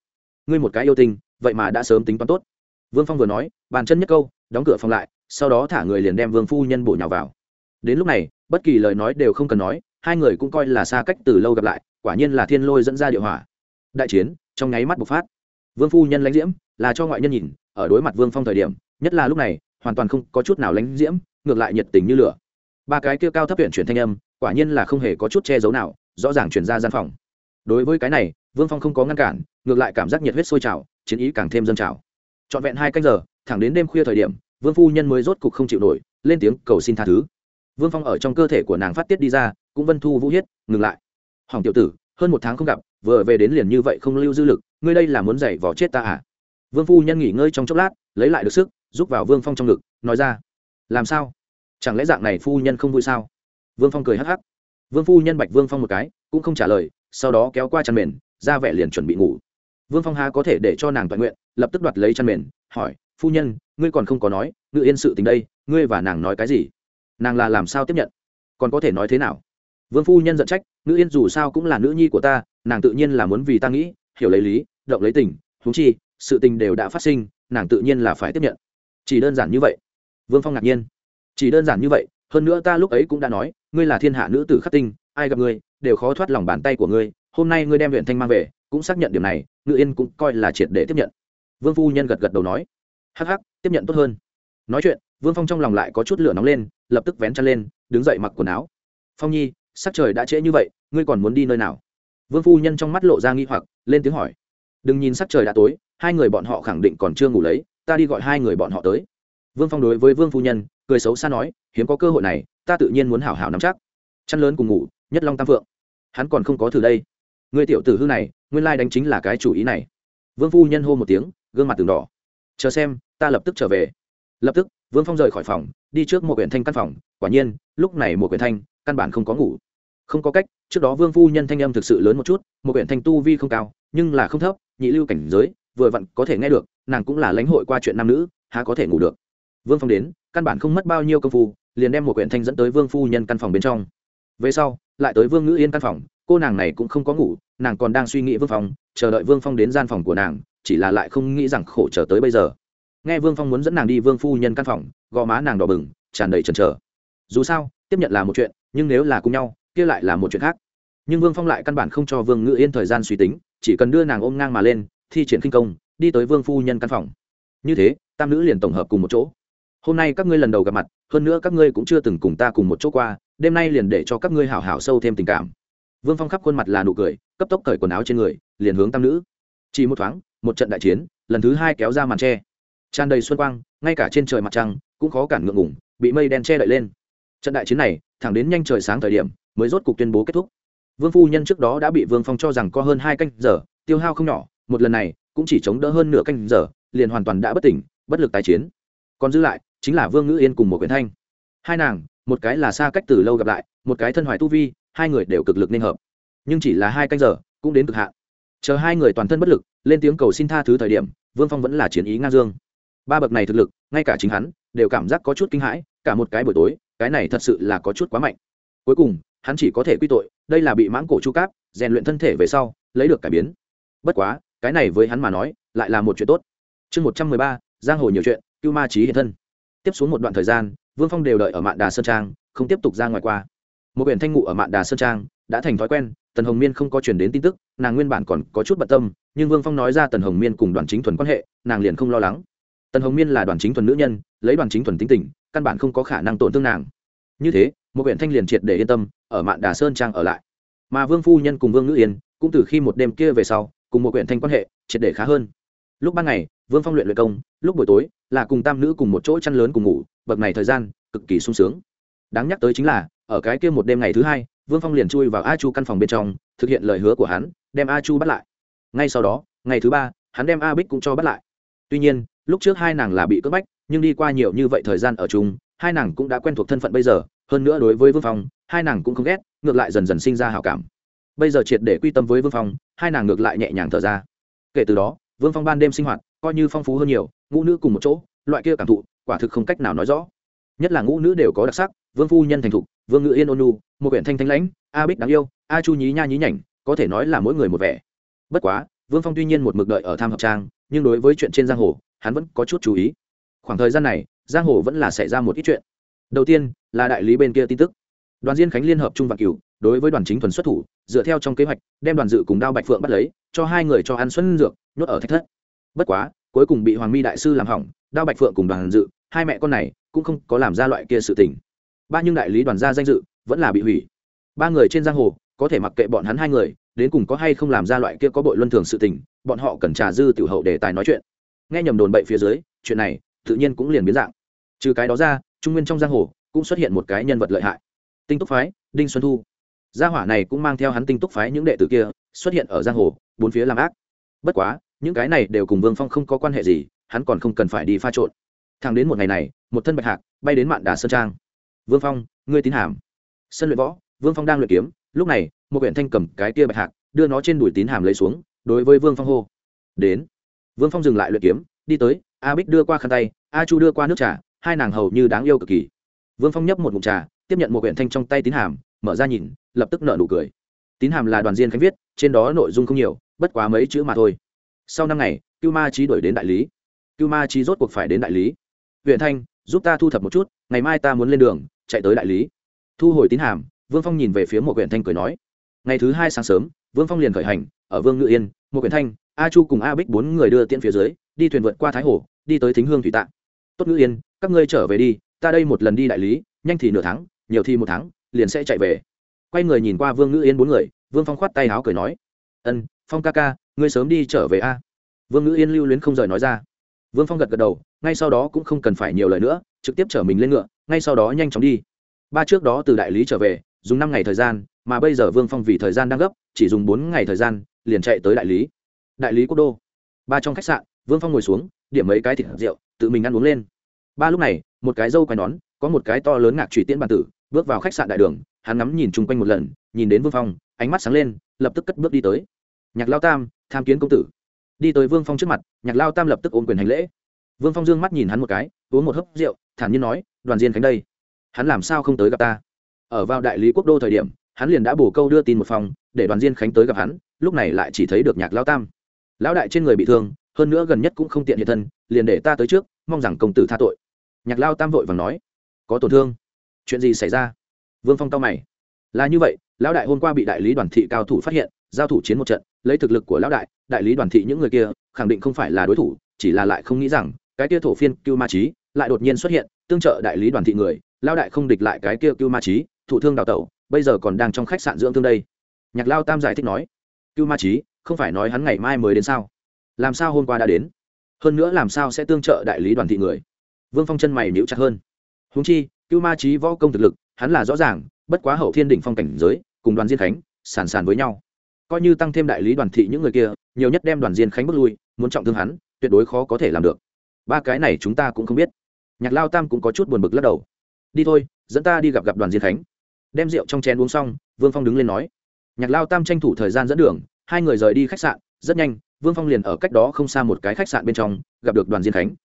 Ngươi một cái yêu tinh, vậy mà đã sớm tính toán tốt. Vương phong vừa nói, bàn chân nhất câu, đóng cửa phòng lại, sau đó thả người liền đem vương phu nhân bổ nhào vào. Đến lúc này bất kỳ lời nói đều không cần nói, hai người cũng coi là xa cách từ lâu gặp lại, quả nhiên là thiên lôi dẫn ra địa hỏa. Đại chiến, trong nháy mắt bộc phát. Vương phu nhân lãnh diễm, là cho ngoại nhân nhìn, ở đối mặt vương phong thời điểm, nhất là lúc này, hoàn toàn không có chút nào lãnh diễm, ngược lại nhiệt tình như lửa. Ba cái kia cao thấp huyện chuyển thanh âm, quả nhiên là không hề có chút che giấu nào, rõ ràng chuyển ra gian phòng. Đối với cái này, vương phong không có ngăn cản, ngược lại cảm giác nhiệt huyết sôi trào, chiến ý càng thêm dâng trào. Trọn vẹn hai canh giờ, thẳng đến đêm khuya thời điểm, vương phu nhân mới rốt cục không chịu nổi, lên tiếng cầu xin tha thứ vương phong ở trong cơ thể của nàng phát tiết đi ra, cũng vân thu vũ hiết ngừng lại. Hỏng tiểu tử, hơn một tháng không gặp, vừa về đến liền như vậy không lưu dư lực, ngươi đây là muốn giày vỏ chết ta à? Vương phu nhân nghỉ ngơi trong chốc lát, lấy lại được sức giúp vào vương phong trong ngực, nói ra. Làm sao? Chẳng lẽ dạng này phu nhân không vui sao? Vương phong cười hắc hắc. Vương phu nhân bạch vương phong một cái, cũng không trả lời, sau đó kéo qua chăn mền, ra vẻ liền chuẩn bị ngủ. Vương phong ha có thể để cho nàng toàn nguyện, lập tức đoạt lấy chăn mền, hỏi, phu nhân, ngươi còn không có nói, ngự yên sự tình đây, ngươi và nàng nói cái gì? Nàng là làm sao tiếp nhận? Còn có thể nói thế nào? Vương phu nhân giận trách nữ yên dù sao cũng là nữ nhi của ta, nàng tự nhiên là muốn vì ta nghĩ, hiểu lấy lý, động lấy tình thú chi, sự tình đều đã phát sinh, nàng tự nhiên là phải tiếp nhận. Chỉ đơn giản như vậy. Vương phong ngạc nhiên. Chỉ đơn giản như vậy, hơn nữa ta lúc ấy cũng đã nói, ngươi là thiên hạ nữ tử khắc tinh, ai gặp ngươi, đều khó thoát lòng bàn tay của ngươi, hôm nay ngươi đem huyện thanh mang về, cũng xác nhận điều này ngự yên cũng coi là triệt để tiếp nhận. Vương phu nhân gật gật đầu nói. Hắc hắc, tiếp nhận tốt hơn. Nói chuyện vương phong trong lòng lại có chút lửa nóng lên, lập tức vén chăn lên, đứng dậy mặc quần áo. Phong nhi, sắc trời đã trễ như vậy, ngươi còn muốn đi nơi nào? Vương phu nhân trong mắt lộ ra nghi hoặc, lên tiếng hỏi. Đừng nhìn sắc trời đã tối, hai người bọn họ khẳng định còn chưa ngủ lấy, ta đi gọi hai người bọn họ tới. Vương phong đối với vương phu nhân, cười xấu xa nói, hiếm có cơ hội này, ta tự nhiên muốn hảo hảo nắm chắc. Chăn lớn cùng ngủ, nhất long tam phượng. Hắn còn không có thử đây. Người tiểu tử hư này, nguyên lai đánh chính là cái chủ ý này. Vương phu nhân hô một tiếng, gương mặt từng đỏ. Chờ xem, ta lập tức trở về. Lập tức vương phong rời khỏi phòng, đi trước một quyển thanh căn phòng, quả nhiên, lúc này một quyển thanh, căn bản không có ngủ. Không có cách, trước đó vương phu nhân thanh âm thực sự lớn một chút, một quyển thanh tu vi không cao, nhưng là không thấp, nhị lưu cảnh giới, vừa vặn có thể nghe được, nàng cũng là lãnh hội qua chuyện nam nữ, há có thể ngủ được. Vương phong đến, căn bản không mất bao nhiêu công phu, liền đem một quyển thanh dẫn tới vương phu nhân căn phòng bên trong. Về sau, lại tới vương ngữ yên căn phòng, cô nàng này cũng không có ngủ, nàng còn đang suy nghĩ vương phong, chờ đợi vương phong đến gian phòng của nàng, chỉ là lại không nghĩ rằng khổ chờ tới bây giờ nghe vương phong muốn dẫn nàng đi vương phu nhân căn phòng, gò má nàng đỏ bừng, tràn đầy trần trờ dù sao, tiếp nhận là một chuyện, nhưng nếu là cùng nhau, kia lại là một chuyện khác. Nhưng vương phong lại căn bản không cho vương ngự yên thời gian suy tính, chỉ cần đưa nàng ôm ngang mà lên, thi triển kinh công, đi tới vương phu nhân căn phòng. Như thế, tam nữ liền tổng hợp cùng một chỗ. Hôm nay các ngươi lần đầu gặp mặt, hơn nữa các ngươi cũng chưa từng cùng ta cùng một chỗ qua, đêm nay liền để cho các ngươi hảo hảo sâu thêm tình cảm. Vương phong khắp khuôn mặt là nụ cười, cấp tốc cởi quần áo trên người, liền hướng tam nữ. Chỉ một thoáng, một trận đại chiến, lần thứ hai kéo ra màn tre tràn đầy xuân quang, ngay cả trên trời mặt trăng cũng khó cản ngượng ngủng bị mây đen che đậy lên. Trận đại chiến này, thẳng đến nhanh trời sáng thời điểm, mới rốt cuộc tuyên bố kết thúc. Vương phu nhân trước đó đã bị vương phong cho rằng có hơn hai canh giờ, tiêu hao không nhỏ, một lần này cũng chỉ chống đỡ hơn nửa canh giờ, liền hoàn toàn đã bất tỉnh, bất lực tái chiến. Còn dư lại, chính là vương ngữ yên cùng một quyển thanh. Hai nàng, một cái là xa cách từ lâu gặp lại, một cái thân hoài tu vi, hai người đều cực lực nên hợp. Nhưng chỉ là hai canh giờ, cũng đến cực hạn. Chờ hai người toàn thân bất lực, lên tiếng cầu xin tha thứ thời điểm, vương phong vẫn là chiến ý ngang dương ba bậc này thực lực, ngay cả chính hắn, đều cảm giác có chút kinh hãi, cả một cái buổi tối, cái này thật sự là có chút quá mạnh. Cuối cùng, hắn chỉ có thể quy tội, đây là bị mãng cổ chu cáp, rèn luyện thân thể về sau, lấy được cải biến. Bất quá, cái này với hắn mà nói, lại là một chuyện tốt. Chương một trăm mười ba, giang hồ nhiều chuyện, cưu ma trí hiện thân. Tiếp xuống một đoạn thời gian, vương phong đều đợi ở mạn đà sơn trang, không tiếp tục ra ngoài qua. Một biển thanh ngụ ở mạn đà sơn trang, đã thành thói quen, tần hồng miên không có chuyển đến tin tức, nàng nguyên bản còn có chút bận tâm, nhưng vương phong nói ra tần hồng miên cùng đoàn chính thuần quan hệ, nàng liền không lo lắng tần hồng miên là đoàn chính thuần nữ nhân, lấy đoàn chính thuần tính tình, căn bản không có khả năng tổn thương nàng. Như thế, một huyện thanh liền triệt để yên tâm, ở mạn đà sơn trang ở lại. Mà vương phu nhân cùng vương ngữ yên, cũng từ khi một đêm kia về sau, cùng một huyện thanh quan hệ, triệt để khá hơn. Lúc ban ngày, vương phong luyện luyện công, lúc buổi tối, là cùng tam nữ cùng một chỗ chăn lớn cùng ngủ, bậc này thời gian, cực kỳ sung sướng. Đáng nhắc tới chính là, ở cái kia một đêm ngày thứ hai, vương phong liền chui vào a chu căn phòng bên trong, thực hiện lời hứa của hắn, đem a chu bắt lại. Ngay sau đó, ngày thứ ba, hắn đem a bích cũng cho bắt lại. Tuy nhiên lúc trước hai nàng là bị cướp bách, nhưng đi qua nhiều như vậy thời gian ở chung, hai nàng cũng đã quen thuộc thân phận bây giờ, hơn nữa đối với vương phong, hai nàng cũng không ghét, ngược lại dần dần sinh ra hào cảm. Bây giờ triệt để quy tâm với vương phong, hai nàng ngược lại nhẹ nhàng thở ra. Kể từ đó, vương phong ban đêm sinh hoạt coi như phong phú hơn nhiều, ngũ nữ cùng một chỗ, loại kia cảm thụ, quả thực không cách nào nói rõ. Nhất là ngũ nữ đều có đặc sắc, vương phu nhân thành thục, vương ngự yên ôn nu một huyện thanh thanh lãnh, a bích đáng yêu, a chu nhí nha nhí nhảnh, có thể nói là mỗi người một vẻ. Bất quá, vương phong tuy nhiên một mực đợi ở tham hợp trang, nhưng đối với chuyện trên giang hồ hắn vẫn có chút chú ý. Khoảng thời gian này, giang hồ vẫn là xảy ra một ít chuyện. Đầu tiên, là đại lý bên kia tin tức. Đoàn diên khánh liên hợp trung vạn cửu, đối với đoàn chính thuần xuất thủ, dựa theo trong kế hoạch, đem đoàn dự cùng đao bạch phượng bắt lấy, cho hai người cho ăn xuân dược, nhốt ở thách thất. Bất quá, cuối cùng bị hoàng mi đại sư làm hỏng, đao bạch phượng cùng đoàn dự, hai mẹ con này cũng không có làm ra loại kia sự tình. Ba nhưng đại lý đoàn gia danh dự vẫn là bị hủy. Ba người trên giang hồ, có thể mặc kệ bọn hắn hai người, đến cùng có hay không làm ra loại kia có bội luân thường sự tình, bọn họ cần trà dư tiểu hậu để tài nói chuyện nghe nhầm đồn bậy phía dưới, chuyện này tự nhiên cũng liền biến dạng. Trừ cái đó ra, trung nguyên trong giang hồ cũng xuất hiện một cái nhân vật lợi hại. Tinh túc phái, đinh xuân thu. Gia hỏa này cũng mang theo hắn tinh túc phái những đệ tử kia, xuất hiện ở giang hồ, bốn phía làm ác. Bất quá, những cái này đều cùng vương phong không có quan hệ gì, hắn còn không cần phải đi pha trộn. Thằng đến một ngày này, một thân bạch hạc bay đến mạn đà sơn trang. Vương phong, ngươi tín hàm. Sân luyện võ, vương phong đang luyện kiếm. Lúc này, một huyện thanh cầm cái tia bạch hạc đưa nó trên đùi tín hàm lấy xuống, đối với vương phong hô, đến vương phong dừng lại luyện kiếm, đi tới, a bích đưa qua khăn tay, a chu đưa qua nước trà, hai nàng hầu như đáng yêu cực kỳ. Vương phong nhấp một mục trà, tiếp nhận một quyển thanh trong tay tín hàm, mở ra nhìn, lập tức nợ nụ cười. Tín hàm là đoàn diên khánh viết, trên đó nội dung không nhiều, bất quá mấy chữ mà thôi. Sau năm ngày, cưu ma trí đuổi đến đại lý. Cưu ma trí rốt cuộc phải đến đại lý. Huyện thanh, giúp ta thu thập một chút, ngày mai ta muốn lên đường, chạy tới đại lý. Thu hồi tín hàm, vương phong nhìn về phía một huyện thanh cười nói. Ngày thứ hai sáng sớm, vương phong liền khởi hành, ở vương ngự yên, một huyện thanh a chu cùng a bích bốn người đưa tiễn phía dưới, đi thuyền vượt qua thái hồ, đi tới thính hương thủy tạng. Tốt ngữ yên, các ngươi trở về đi, ta đây một lần đi đại lý, nhanh thì nửa tháng, nhiều thì một tháng, liền sẽ chạy về. Quay người nhìn qua vương ngữ yên bốn người, vương phong khoát tay áo cười nói, ân, phong ca ca, ngươi sớm đi trở về a. Vương ngữ yên lưu luyến không rời nói ra. Vương phong gật gật đầu, ngay sau đó cũng không cần phải nhiều lời nữa, trực tiếp chở mình lên ngựa, ngay sau đó nhanh chóng đi. Ba trước đó từ đại lý trở về, dùng năm ngày thời gian, mà bây giờ vương phong vì thời gian đang gấp, chỉ dùng bốn ngày thời gian, liền chạy tới đại lý đại lý quốc đô. Ba trong khách sạn, vương phong ngồi xuống, điểm mấy cái thịt rượu, tự mình ăn uống lên. Ba lúc này, một cái dâu quai nón, có một cái to lớn ngạc trụy tiễn bàn tử, bước vào khách sạn đại đường, hắn ngắm nhìn chung quanh một lần, nhìn đến vương phong, ánh mắt sáng lên, lập tức cất bước đi tới. Nhạc lao tam, tham kiến công tử. Đi tới vương phong trước mặt, nhạc lao tam lập tức ôm quyền hành lễ. Vương phong dương mắt nhìn hắn một cái, uống một hớp rượu, thản nhiên nói, đoàn diên khánh đây, hắn làm sao không tới gặp ta? Ở vào đại lý quốc đô thời điểm, hắn liền đã bổ câu đưa tin một phòng, để đoàn diên khánh tới gặp hắn, lúc này lại chỉ thấy được nhạc lao tam lão đại trên người bị thương, hơn nữa gần nhất cũng không tiện hiện thân, liền để ta tới trước, mong rằng công tử tha tội. Nhạc lao tam vội và nói, có tổn thương? Chuyện gì xảy ra? Vương phong cao mày. Là như vậy, lão đại hôm qua bị đại lý đoàn thị cao thủ phát hiện, giao thủ chiến một trận, lấy thực lực của lão đại đại lý đoàn thị những người kia, khẳng định không phải là đối thủ, chỉ là lại không nghĩ rằng, cái kia thổ phiên cưu ma trí lại đột nhiên xuất hiện, tương trợ đại lý đoàn thị người, lão đại không địch lại cái kia cưu ma trí thụ thương đào tẩu, bây giờ còn đang trong khách sạn dưỡng thương đây. Nhạc lao tam giải thích nói, cưu ma trí không phải nói hắn ngày mai mới đến sao? Làm sao hôm qua đã đến? Hơn nữa làm sao sẽ tương trợ đại lý đoàn thị người? Vương phong chân mày níu chặt hơn. Húng chi, cưu ma trí võ công thực lực, hắn là rõ ràng, bất quá hậu thiên đỉnh phong cảnh giới, cùng đoàn diên khánh, sàn sàn với nhau. Coi như tăng thêm đại lý đoàn thị những người kia, nhiều nhất đem đoàn diên khánh bước lui, muốn trọng thương hắn, tuyệt đối khó có thể làm được. Ba cái này chúng ta cũng không biết. Nhạc lao tam cũng có chút buồn bực lắc đầu. Đi thôi, dẫn ta đi gặp gặp đoàn diên khánh. Đem rượu trong chén uống xong, vương phong đứng lên nói. Nhạc lao tam tranh thủ thời gian dẫn đường hai người rời đi khách sạn, rất nhanh, vương phong liền ở cách đó không xa một cái khách sạn bên trong, gặp được đoàn diên khánh.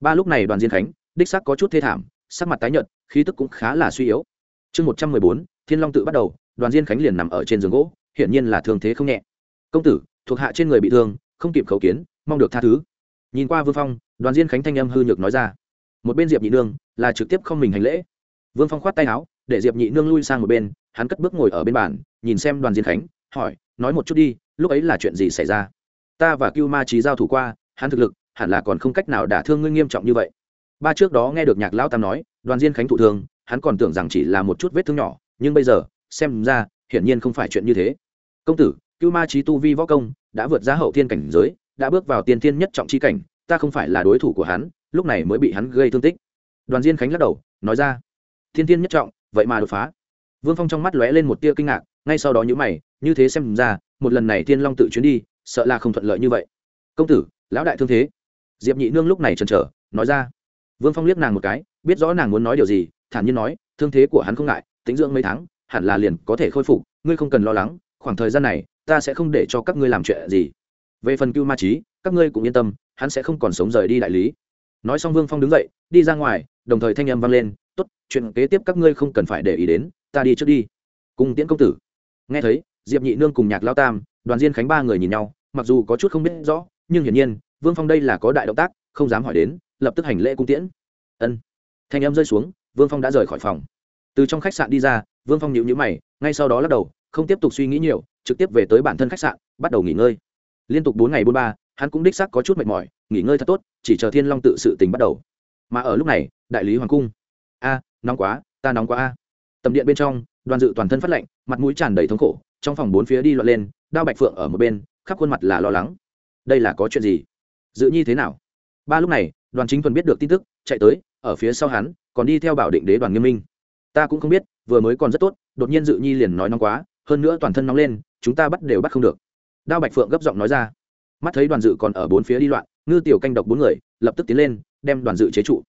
Ba lúc này đoàn diên khánh, đích sắc có chút thê thảm, sắc mặt tái nhợt, khí tức cũng khá là suy yếu. Chương một trăm mười bốn, thiên long tự bắt đầu, đoàn diên khánh liền nằm ở trên giường gỗ, hiển nhiên là thương thế không nhẹ. Công tử, thuộc hạ trên người bị thương, không kịp khấu kiến, mong được tha thứ. Nhìn qua vương phong, đoàn diên khánh thanh âm hư nhược nói ra. Một bên diệp nhị nương, là trực tiếp không mình hành lễ. Vương phong khoát tay áo, để diệp nhị nương lui sang một bên, hắn cất bước ngồi ở bên bàn, nhìn xem đoàn diên khánh, hỏi, nói một chút đi lúc ấy là chuyện gì xảy ra? Ta và cưu ma trí giao thủ qua, hắn thực lực hẳn là còn không cách nào đả thương ngươi nghiêm trọng như vậy. Ba trước đó nghe được nhạc lão tam nói, đoàn diên khánh thụ thương, hắn còn tưởng rằng chỉ là một chút vết thương nhỏ, nhưng bây giờ, xem ra, hiển nhiên không phải chuyện như thế. Công tử, cưu ma trí tu vi võ công, đã vượt ra hậu thiên cảnh giới, đã bước vào tiên thiên nhất trọng chi cảnh, ta không phải là đối thủ của hắn, lúc này mới bị hắn gây thương tích. Đoàn diên khánh lắc đầu, nói ra, thiên thiên nhất trọng, vậy mà đột phá vương phong trong mắt lóe lên một tia kinh ngạc, ngay sau đó nhữ mày, như thế xem ra, một lần này thiên long tự chuyến đi, sợ là không thuận lợi như vậy. Công tử, lão đại thương thế. Diệp nhị nương lúc này chần chờ, nói ra. Vương phong liếc nàng một cái, biết rõ nàng muốn nói điều gì, thản nhiên nói, thương thế của hắn không ngại, tính dưỡng mấy tháng, hẳn là liền có thể khôi phục, ngươi không cần lo lắng, khoảng thời gian này, ta sẽ không để cho các ngươi làm chuyện gì. Về phần cưu ma trí các ngươi cũng yên tâm, hắn sẽ không còn sống rời đi đại lý. Nói xong vương phong đứng dậy, đi ra ngoài, đồng thời thanh âm vang lên t ố t chuyện kế tiếp các ngươi không cần phải để ý đến ta đi trước đi. Cùng tiễn công tử. Nghe thấy, diệp nhị nương cùng nhạc lao tam, đoàn diên khánh ba người nhìn nhau, mặc dù có chút không biết rõ, nhưng hiển nhiên, vương phong đây là có đại động tác, không dám hỏi đến, lập tức hành lễ cung tiễn. Ân. Thanh âm rơi xuống, vương phong đã rời khỏi phòng. Từ trong khách sạn đi ra, vương phong nhịu nhữ mày, ngay sau đó lắc đầu, không tiếp tục suy nghĩ nhiều, trực tiếp về tới bản thân khách sạn, bắt đầu nghỉ ngơi. Liên tục bốn ngày bốn ba, hắn cũng đích xác có chút mệt mỏi, nghỉ ngơi thật tốt, chỉ chờ thiên long tự sự tình bắt đầu. Mà ở lúc này, đại lý hoàng cung. A, nóng quá, ta nóng quá a tầm điện bên trong, đoàn dự toàn thân phát lạnh, mặt mũi tràn đầy thống khổ, trong phòng bốn phía đi loạn lên, đao bạch phượng ở một bên, khắp khuôn mặt là lo lắng. Đây là có chuyện gì? Dự nhi thế nào? Ba lúc này, đoàn chính thuần biết được tin tức, chạy tới, ở phía sau hắn, còn đi theo bảo định đế đoàn nghiêm minh. Ta cũng không biết, vừa mới còn rất tốt, đột nhiên dự nhi liền nói nóng quá, hơn nữa toàn thân nóng lên, chúng ta bắt đều bắt không được. Đao bạch phượng gấp giọng nói ra. Mắt thấy đoàn dự còn ở bốn phía đi loạn, ngư tiểu canh độc bốn người, lập tức tiến lên, đem đoàn dự chế trụ.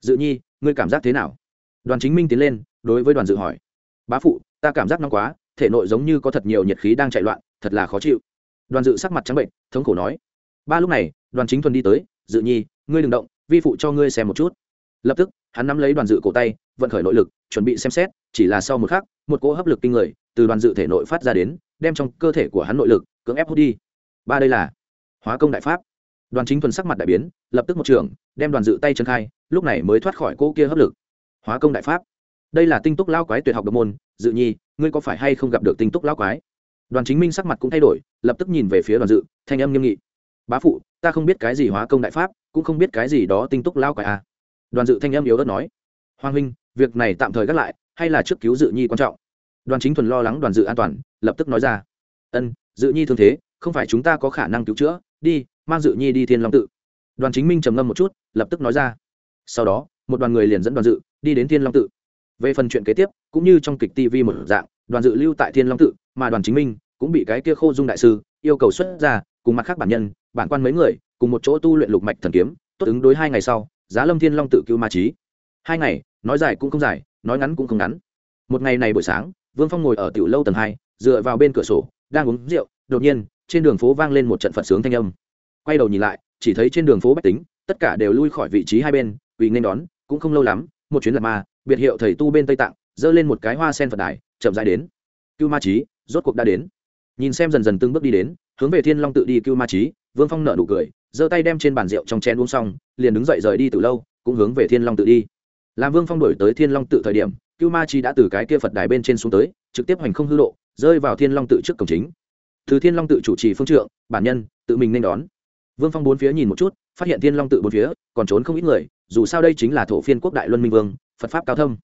Dự nhi, ngươi cảm giác thế nào? Đoàn chính minh tiến lên, đối với đoàn dự hỏi. Bá phụ, ta cảm giác nóng quá, thể nội giống như có thật nhiều nhiệt khí đang chạy loạn, thật là khó chịu. Đoàn dự sắc mặt trắng bệnh, thống khổ nói. Ba lúc này, đoàn chính thuần đi tới, dự nhi, ngươi đừng động, vi phụ cho ngươi xem một chút. Lập tức, hắn nắm lấy đoàn dự cổ tay, vận khởi nội lực, chuẩn bị xem xét, chỉ là sau một khắc, một cỗ hấp lực kinh người từ đoàn dự thể nội phát ra đến, đem trong cơ thể của hắn nội lực cưỡng ép hút đi. Ba đây là hóa công đại pháp. Đoàn chính thuần sắc mặt đại biến, lập tức một trường, đem đoàn dự tay chân khai, lúc này mới thoát khỏi cỗ kia hấp lực hóa công đại pháp. Đây là tinh túc lao quái tuyệt học độc môn, dự nhi, ngươi có phải hay không gặp được tinh túc lao quái? Đoàn chính minh sắc mặt cũng thay đổi, lập tức nhìn về phía đoàn dự, thanh âm nghiêm nghị. Bá phụ, ta không biết cái gì hóa công đại pháp, cũng không biết cái gì đó tinh túc lao quái à. đoàn dự thanh âm yếu ớt nói. Hoàng huynh, việc này tạm thời gác lại, hay là trước cứu dự nhi quan trọng? Đoàn chính thuần lo lắng đoàn dự an toàn, lập tức nói ra. Ân, dự nhi thương thế, không phải chúng ta có khả năng cứu chữa, đi, mang dự nhi đi thiên long tự. Đoàn chính minh trầm ngâm một chút, lập tức nói ra. Sau đó, một đoàn người liền dẫn đoàn dự đi đến thiên long tự. Về phần chuyện kế tiếp, cũng như trong kịch tv một dạng, đoàn dự lưu tại thiên long tự, mà đoàn chính minh cũng bị cái kia khô dung đại sư yêu cầu xuất ra, cùng mặt khác bản nhân, bản quan mấy người, cùng một chỗ tu luyện lục mạch thần kiếm, tốt ứng đối hai ngày sau, giá lâm thiên long tự cứu ma trí. Hai ngày, nói dài cũng không dài, nói ngắn cũng không ngắn. Một ngày này buổi sáng, vương phong ngồi ở tiểu lâu tầng hai, dựa vào bên cửa sổ, đang uống rượu, đột nhiên, trên đường phố vang lên một trận phật sướng thanh âm. Quay đầu nhìn lại, chỉ thấy trên đường phố bách tính, tất cả đều lui khỏi vị trí hai bên, vì nên đón, cũng không lâu lắm một chuyến lạt ma, biệt hiệu thầy tu bên tây tạng giơ lên một cái hoa sen phật đài, chậm dài đến. Cưu ma trí rốt cuộc đã đến. Nhìn xem dần dần từng bước đi đến, hướng về thiên long tự đi cưu ma trí vương phong nợ nụ cười, giơ tay đem trên bàn rượu trong chén uống xong, liền đứng dậy rời đi từ lâu, cũng hướng về thiên long tự đi. Làm vương phong đổi tới thiên long tự thời điểm, cưu ma trí đã từ cái kia phật đài bên trên xuống tới, trực tiếp hành không hư độ, rơi vào thiên long tự trước cổng chính. Từ thiên long tự chủ trì phương trượng, bản nhân, tự mình nên đón. Vương phong bốn phía nhìn một chút phát hiện thiên long tự bốn phía, còn trốn không ít người, dù sao đây chính là thổ phiên quốc đại luân minh vương, phật pháp cao thâm.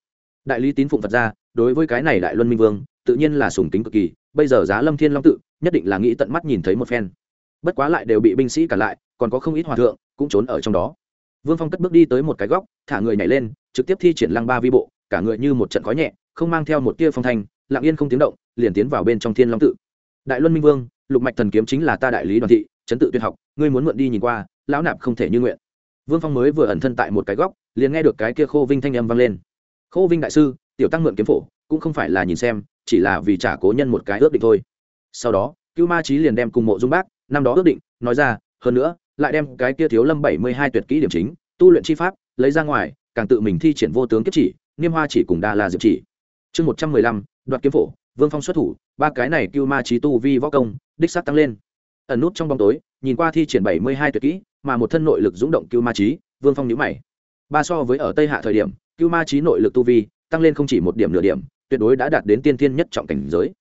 Đại lý tín phụng phật ra đối với cái này đại luân minh vương, tự nhiên là sùng kính cực kỳ, bây giờ giá lâm thiên long tự, nhất định là nghĩ tận mắt nhìn thấy một phen. Bất quá lại đều bị binh sĩ cả lại, còn có không ít hòa thượng, cũng trốn ở trong đó. Vương phong cất bước đi tới một cái góc, thả người nhảy lên, trực tiếp thi triển lăng ba vi bộ, cả người như một trận khói nhẹ, không mang theo một tia phong thanh, lặng yên không tiếng động, liền tiến vào bên trong thiên long tự. Đại luân minh vương, lục mạch thần kiếm chính là ta đại lý đoàn thị, chấn tự tuyệt học, ngươi muốn mượn đi nhìn qua lão nạp không thể như nguyện. Vương phong mới vừa ẩn thân tại một cái góc, liền nghe được cái kia khô vinh thanh âm vang lên. Khô vinh đại sư, tiểu tăng mượn kiếm phổ, cũng không phải là nhìn xem, chỉ là vì trả cố nhân một cái ước định thôi. Sau đó, cưu ma trí liền đem cùng mộ dung bác, năm đó ước định, nói ra, hơn nữa, lại đem cái kia thiếu lâm bảy mươi hai tuyệt kỹ điểm chính, tu luyện chi pháp, lấy ra ngoài, càng tự mình thi triển vô tướng kiếp chỉ niêm hoa chỉ cùng đa là diệp chỉ. Chương một trăm mười lăm, đoạt kiếm phổ, vương phong xuất thủ, ba cái này cưu ma trí tu vi võ công, đích sắc tăng lên ẩn nút trong bóng tối, nhìn qua thi triển bảy mươi hai tuyệt kỹ, mà một thân nội lực dũng động cưu ma trí vương phong nhữ mày. Ba so với ở tây hạ thời điểm, cưu ma trí nội lực tu vi tăng lên không chỉ một điểm nửa điểm, tuyệt đối đã đạt đến tiên thiên nhất trọng cảnh giới.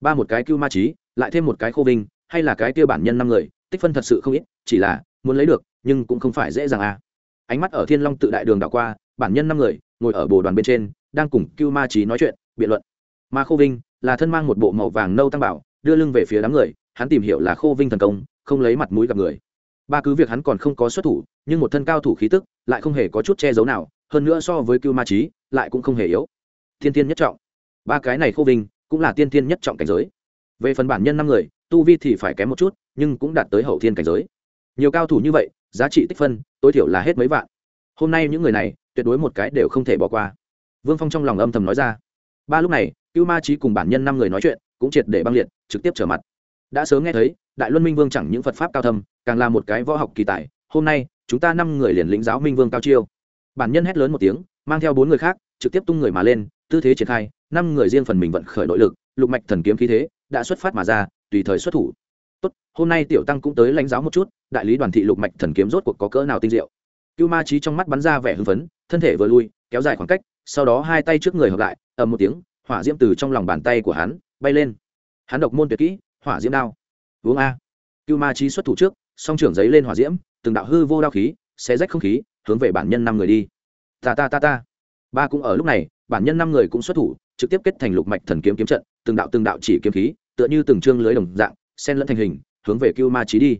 Ba một cái cưu ma trí lại thêm một cái khô vinh, hay là cái kia bản nhân năm người, tích phân thật sự không ít, chỉ là muốn lấy được, nhưng cũng không phải dễ dàng à. Ánh mắt ở thiên long tự đại đường đảo qua, bản nhân năm người, ngồi ở bồ đoàn bên trên, đang cùng cưu ma trí nói chuyện, biện luận. Mà khô vinh là thân mang một bộ màu vàng nâu tăng bảo, đưa lưng về phía đám người hắn tìm hiểu là khô vinh thần công, không lấy mặt mũi gặp người. Ba cứ việc hắn còn không có xuất thủ, nhưng một thân cao thủ khí tức lại không hề có chút che giấu nào, hơn nữa so với cưu ma trí lại cũng không hề yếu. Thiên tiên nhất trọng. Ba cái này khô vinh cũng là tiên tiên nhất trọng cảnh giới. Về phần bản nhân năm người, tu vi thì phải kém một chút, nhưng cũng đạt tới hậu thiên cảnh giới. Nhiều cao thủ như vậy, giá trị tích phân, tối thiểu là hết mấy vạn. Hôm nay những người này, tuyệt đối một cái đều không thể bỏ qua. Vương phong trong lòng âm thầm nói ra. Ba lúc này, cưu ma trí cùng bản nhân năm người nói chuyện cũng triệt để băng liệt, trực tiếp trở mặt đã sớm nghe thấy, đại luân minh vương chẳng những phật pháp cao thâm, càng là một cái võ học kỳ tài. Hôm nay, chúng ta năm người liền lĩnh giáo minh vương cao chiêu. Bản nhân hét lớn một tiếng, mang theo bốn người khác, trực tiếp tung người mà lên, tư thế triển khai, năm người riêng phần mình vận khởi nội lực, lục mạch thần kiếm khí thế, đã xuất phát mà ra, tùy thời xuất thủ. Tốt, hôm nay tiểu tăng cũng tới lãnh giáo một chút, đại lý đoàn thị lục mạch thần kiếm rốt cuộc có cỡ nào tinh diệu. Cưu ma trí trong mắt bắn ra vẻ hưng phấn, thân thể vừa lui, kéo dài khoảng cách, sau đó hai tay trước người hợp lại, ầm một tiếng, hỏa diễm từ trong lòng bàn tay của hắn bay lên. Hắn độc môn tuyệt kỹ hỏa diễm đao. Uống a. Cưu ma chi xuất thủ trước, song trưởng giấy lên hỏa diễm, từng đạo hư vô đao khí, xé rách không khí, hướng về bản nhân năm người đi. Ta ta ta ta. Ba cũng ở lúc này, bản nhân năm người cũng xuất thủ, trực tiếp kết thành lục mạch thần kiếm kiếm trận, từng đạo từng đạo chỉ kiếm khí, tựa như từng chương lưới đồng dạng sen lẫn thành hình, hướng về cưu ma chí đi.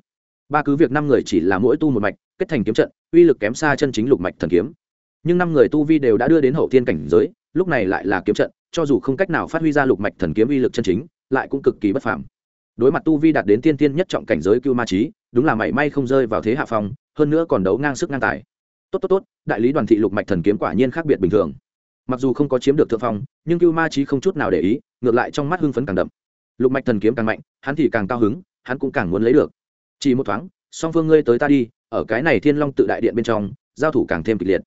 Ba cứ việc năm người chỉ là mỗi tu một mạch, kết thành kiếm trận, uy lực kém xa chân chính lục mạch thần kiếm. Nhưng năm người tu vi đều đã đưa đến hậu thiên cảnh giới, lúc này lại là kiếm trận, cho dù không cách nào phát huy ra lục mạch thần kiếm uy lực chân chính, lại cũng cực kỳ bất phàm đối mặt tu vi đạt đến tiên tiên nhất trọng cảnh giới cưu ma trí, đúng là mảy may không rơi vào thế hạ phong, hơn nữa còn đấu ngang sức ngang tài. Tốt tốt tốt, đại lý đoàn thị lục mạch thần kiếm quả nhiên khác biệt bình thường. Mặc dù không có chiếm được thượng phong, nhưng cưu ma trí không chút nào để ý, ngược lại trong mắt hưng phấn càng đậm. Lục mạch thần kiếm càng mạnh, hắn thì càng cao hứng, hắn cũng càng muốn lấy được. Chỉ một thoáng, song phương ngươi tới ta đi, ở cái này thiên long tự đại điện bên trong, giao thủ càng thêm kịch liệt.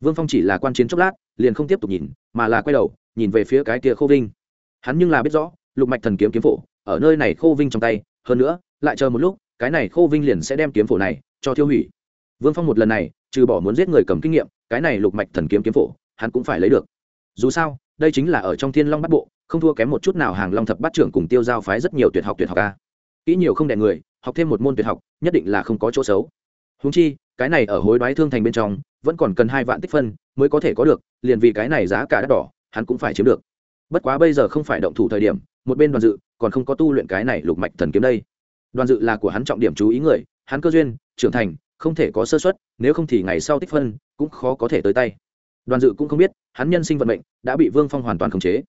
Vương phong chỉ là quan chiến chốc lát, liền không tiếp tục nhìn, mà là quay đầu, nhìn về phía cái kia khô vinh. Hắn nhưng là biết rõ, lục mạch thần kiếm kiếm phổ ở nơi này khô vinh trong tay, hơn nữa, lại chờ một lúc, cái này khô vinh liền sẽ đem kiếm phổ này cho tiêu hủy. Vương phong một lần này, trừ bỏ muốn giết người cầm kinh nghiệm, cái này lục mạch thần kiếm kiếm phổ, hắn cũng phải lấy được. Dù sao, đây chính là ở trong thiên long bắt bộ, không thua kém một chút nào hàng long thập bát trưởng cùng tiêu giao phái rất nhiều tuyệt học tuyệt học ca kỹ nhiều không đẻ người, học thêm một môn tuyệt học, nhất định là không có chỗ xấu. Húng chi, cái này ở hối đoái thương thành bên trong, vẫn còn cần hai vạn tích phân, mới có thể có được, liền vì cái này giá cả đắt đỏ, hắn cũng phải chiếm được. Bất quá bây giờ không phải động thủ thời điểm, một bên đoàn dự còn không có tu luyện cái này lục mạch thần kiếm đây. Đoàn dự là của hắn trọng điểm chú ý người, hắn cơ duyên, trưởng thành, không thể có sơ xuất nếu không thì ngày sau tích phân, cũng khó có thể tới tay. Đoàn dự cũng không biết, hắn nhân sinh vận mệnh đã bị vương phong hoàn toàn khống chế.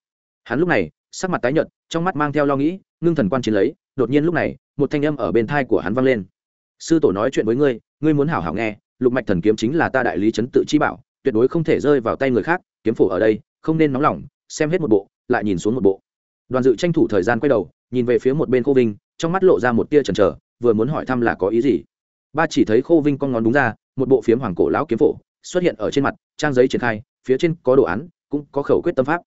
Hắn lúc này, sắc mặt tái nhợt, trong mắt mang theo lo nghĩ, ngưng thần quan chiến lấy, đột nhiên lúc này, một thanh âm ở bên thai của hắn vang lên. Sư tổ nói chuyện với ngươi ngươi muốn hảo hảo nghe, lục mạch thần kiếm chính là ta đại lý trấn tự chi bảo, tuyệt đối không thể rơi vào tay người khác, kiếm phổ ở đây, không nên nóng lòng, xem hết một bộ, lại nhìn xuống một bộ đoàn dự tranh thủ thời gian quay đầu, nhìn về phía một bên khô vinh, trong mắt lộ ra một tia chần chờ, vừa muốn hỏi thăm là có ý gì. Ba chỉ thấy khô vinh con ngón đúng ra, một bộ phiếm hoàng cổ lão kiếm phổ, xuất hiện ở trên mặt, trang giấy triển khai, phía trên có đồ án, cũng có khẩu quyết tâm pháp.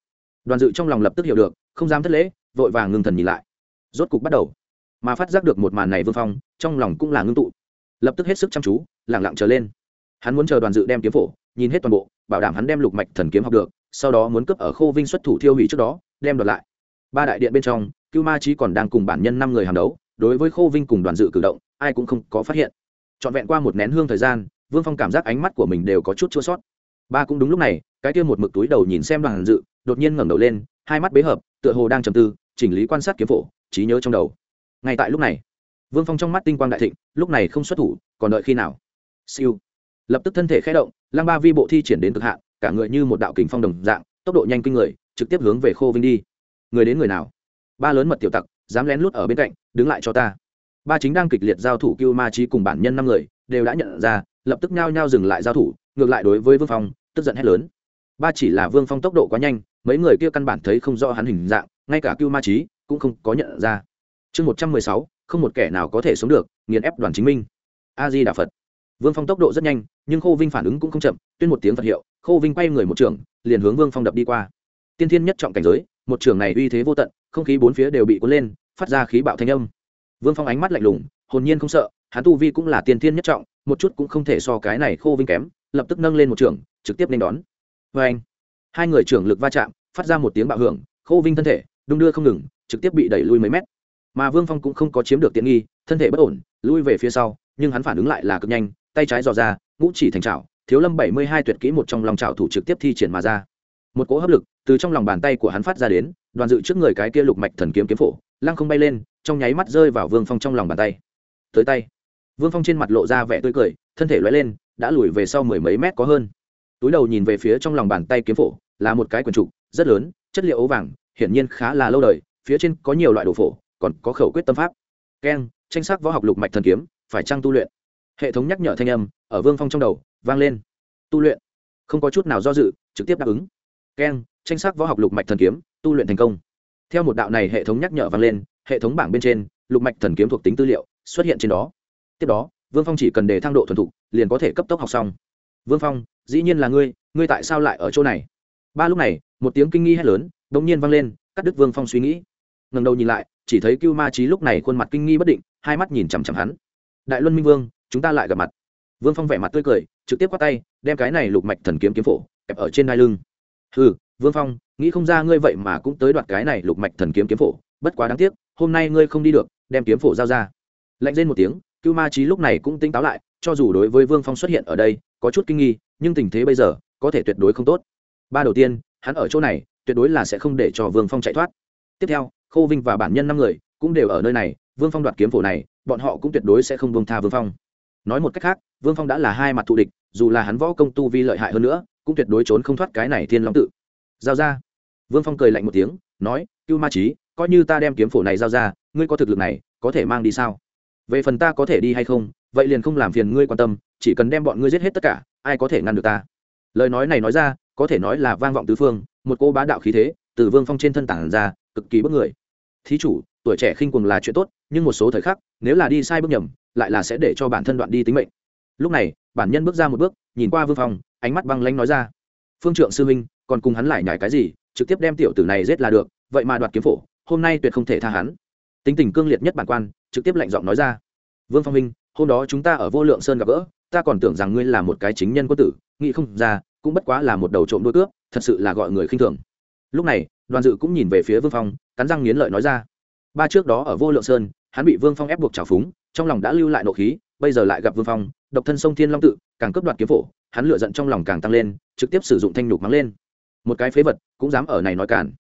Đoàn dự trong lòng lập tức hiểu được, không dám thất lễ, vội vàng ngừng thần nhìn lại. Rốt cục bắt đầu. Mà phát giác được một màn này vương phong, trong lòng cũng là ngưng tụ. Lập tức hết sức chăm chú lẳng lặng trở lên. Hắn muốn chờ đoàn dự đem kiếm phổ, nhìn hết toàn bộ, bảo đảm hắn đem lục mạch thần kiếm học được, sau đó muốn cướp ở khô vinh xuất thủ thiêu hủy trước đó, đem đoạt lại ba đại điện bên trong, cưu ma trí còn đang cùng bản nhân năm người hàng đấu, đối với khô vinh cùng đoàn dự cử động, ai cũng không có phát hiện. Trọn vẹn qua một nén hương thời gian, vương phong cảm giác ánh mắt của mình đều có chút chua sót ba cũng đúng lúc này, cái kia một mực túi đầu nhìn xem đoàn dự, đột nhiên ngẩng đầu lên, hai mắt bế hợp, tựa hồ đang trầm tư, chỉnh lý quan sát kiếm phổ, trí nhớ trong đầu. Ngay tại lúc này, vương phong trong mắt tinh quang đại thịnh, lúc này không xuất thủ, còn đợi khi nào? Siêu. Lập tức thân thể khé động, lăng ba vi bộ thi triển đến cực hạn, cả người như một đạo kính phong đồng dạng, tốc độ nhanh kinh người, trực tiếp hướng về khô vinh đi người đến người nào? Ba lớn mật tiểu tặc, dám lén lút ở bên cạnh, đứng lại cho ta. Ba chính đang kịch liệt giao thủ cưu ma trí cùng bản nhân năm người, đều đã nhận ra, lập tức nhao nhao dừng lại giao thủ, ngược lại đối với vương phong, tức giận hét lớn. Ba chỉ là vương phong tốc độ quá nhanh, mấy người kia căn bản thấy không rõ hắn hình dạng, ngay cả cưu ma trí cũng không có nhận ra. Chương một trăm mười sáu, không một kẻ nào có thể sống được, nghiền ép đoàn chính minh. A di đà phật. Vương phong tốc độ rất nhanh, nhưng khô vinh phản ứng cũng không chậm, tuyên một tiếng phật hiệu, khô vinh quay người một trường, liền hướng vương phong đập đi qua. Tiên thiên nhất trọng cảnh giới một trường này uy thế vô tận, không khí bốn phía đều bị cuốn lên, phát ra khí bạo thanh âm. Vương phong ánh mắt lạnh lùng, hồn nhiên không sợ, hắn tu vi cũng là tiên thiên nhất trọng, một chút cũng không thể so cái này khô vinh kém, lập tức nâng lên một trường, trực tiếp nên đón. Vê anh hai người trưởng lực va chạm, phát ra một tiếng bạo hưởng, khô vinh thân thể, đung đưa không ngừng, trực tiếp bị đẩy lui mấy mét. Mà vương phong cũng không có chiếm được tiện nghi, thân thể bất ổn, lui về phía sau, nhưng hắn phản ứng lại là cực nhanh, tay trái dò ra, ngũ chỉ thành trào thiếu lâm bảy mươi hai tuyệt kỹ một trong lòng trào thủ trực tiếp thi triển mà ra một cỗ hấp lực từ trong lòng bàn tay của hắn phát ra đến, đoàn dự trước người cái kia lục mạch thần kiếm kiếm phổ, lăng không bay lên, trong nháy mắt rơi vào vương phong trong lòng bàn tay. Tới tay, vương phong trên mặt lộ ra vẻ tươi cười, thân thể loay lên, đã lùi về sau mười mấy mét có hơn. Túi đầu nhìn về phía trong lòng bàn tay kiếm phổ, là một cái quần trục, rất lớn, chất liệu ấu vàng, hiển nhiên khá là lâu đời, phía trên có nhiều loại đồ phổ, còn có khẩu quyết tâm pháp. Keng, tranh sắc võ học lục mạch thần kiếm, phải trăng tu luyện? Hệ thống nhắc nhở thanh âm, ở vương phong trong đầu, vang lên. Tu luyện. Không có chút nào do dự, trực tiếp đáp ứng keng, tranh sắc võ học lục mạch thần kiếm, tu luyện thành công. Theo một đạo này hệ thống nhắc nhở vang lên, hệ thống bảng bên trên, lục mạch thần kiếm thuộc tính tư liệu xuất hiện trên đó. Tiếp đó, vương phong chỉ cần để thang độ thuần thục, liền có thể cấp tốc học xong. Vương phong, dĩ nhiên là ngươi ngươi tại sao lại ở chỗ này? Ba lúc này, một tiếng kinh nghi hét lớn đ ỗ n g nhiên vang lên, cắt đứt vương phong suy nghĩ. Ngần đầu nhìn lại, chỉ thấy cưu ma trí lúc này khuôn mặt kinh nghi bất định, hai mắt nhìn chằm chằm hắn. Đại luân minh vương, chúng ta lại gặp mặt. Vương phong vẻ mặt tươi cười, trực tiếp quát tay, đem cái này lục mạch thần kiếm kiếm phổ, kẹp ở trên đai lưng ừ vương phong, nghĩ không ra ngươi vậy mà cũng tới đoạt cái này lục mạch thần kiếm kiếm phổ, bất quá đáng tiếc, hôm nay ngươi không đi được, đem kiếm phổ giao ra. Lạnh lên một tiếng, cưu ma trí lúc này cũng tỉnh táo lại, cho dù đối với vương phong xuất hiện ở đây, có chút kinh nghi, nhưng tình thế bây giờ, có thể tuyệt đối không tốt. Ba đầu tiên, hắn ở chỗ này, tuyệt đối là sẽ không để cho vương phong chạy thoát. Tiếp theo, khâu vinh và bản nhân năm người cũng đều ở nơi này, vương phong đoạt kiếm phổ này, bọn họ cũng tuyệt đối sẽ không vương tha vương phong nói một cách khác, vương phong đã là hai mặt thù địch, dù là hắn võ công tu vi lợi hại hơn nữa, cũng tuyệt đối trốn không thoát cái này thiên long tự. Giao ra. Vương phong cười lạnh một tiếng, nói, cưu ma trí coi như ta đem kiếm phổ này giao ra, ngươi có thực lực này, có thể mang đi sao? Về phần ta có thể đi hay không, vậy liền không làm phiền ngươi quan tâm, chỉ cần đem bọn ngươi giết hết tất cả, ai có thể ngăn được ta? Lời nói này nói ra, có thể nói là vang vọng tứ phương, một cô bá đạo khí thế từ vương phong trên thân tản ra, cực kỳ bất người. Thí chủ, tuổi trẻ khinh quần là chuyện tốt, nhưng một số thời khắc, nếu là đi sai bước nhầm lại là sẽ để cho bản thân đoạn đi tính mệnh. Lúc này, bản nhân bước ra một bước, nhìn qua vương phong, ánh mắt băng lanh nói ra, phương trượng sư huynh, còn cùng hắn lại nhải cái gì, trực tiếp đem tiểu tử này giết là được, vậy mà đoạt kiếm phổ, hôm nay tuyệt không thể tha hắn. Tính tình cương liệt nhất bản quan, trực tiếp lạnh giọng nói ra, vương phong huynh, hôm đó chúng ta ở vô lượng sơn gặp gỡ, ta còn tưởng rằng ngươi là một cái chính nhân quân tử, nghĩ không ra, cũng bất quá là một đầu trộm đôi cướp, thật sự là gọi người khinh thường. Lúc này, đoàn dự cũng nhìn về phía vương phong, cắn răng nghiến lợi nói ra, ba trước đó ở vô lượng sơn, hắn bị vương phong ép buộc trào phúng trong lòng đã lưu lại nộ khí, bây giờ lại gặp vương phong, độc thân sông thiên long tự, càng cấp đoạt kiếm phổ, hắn lựa giận trong lòng càng tăng lên, trực tiếp sử dụng thanh nhục mắng lên. Một cái phế vật, cũng dám ở này nói cản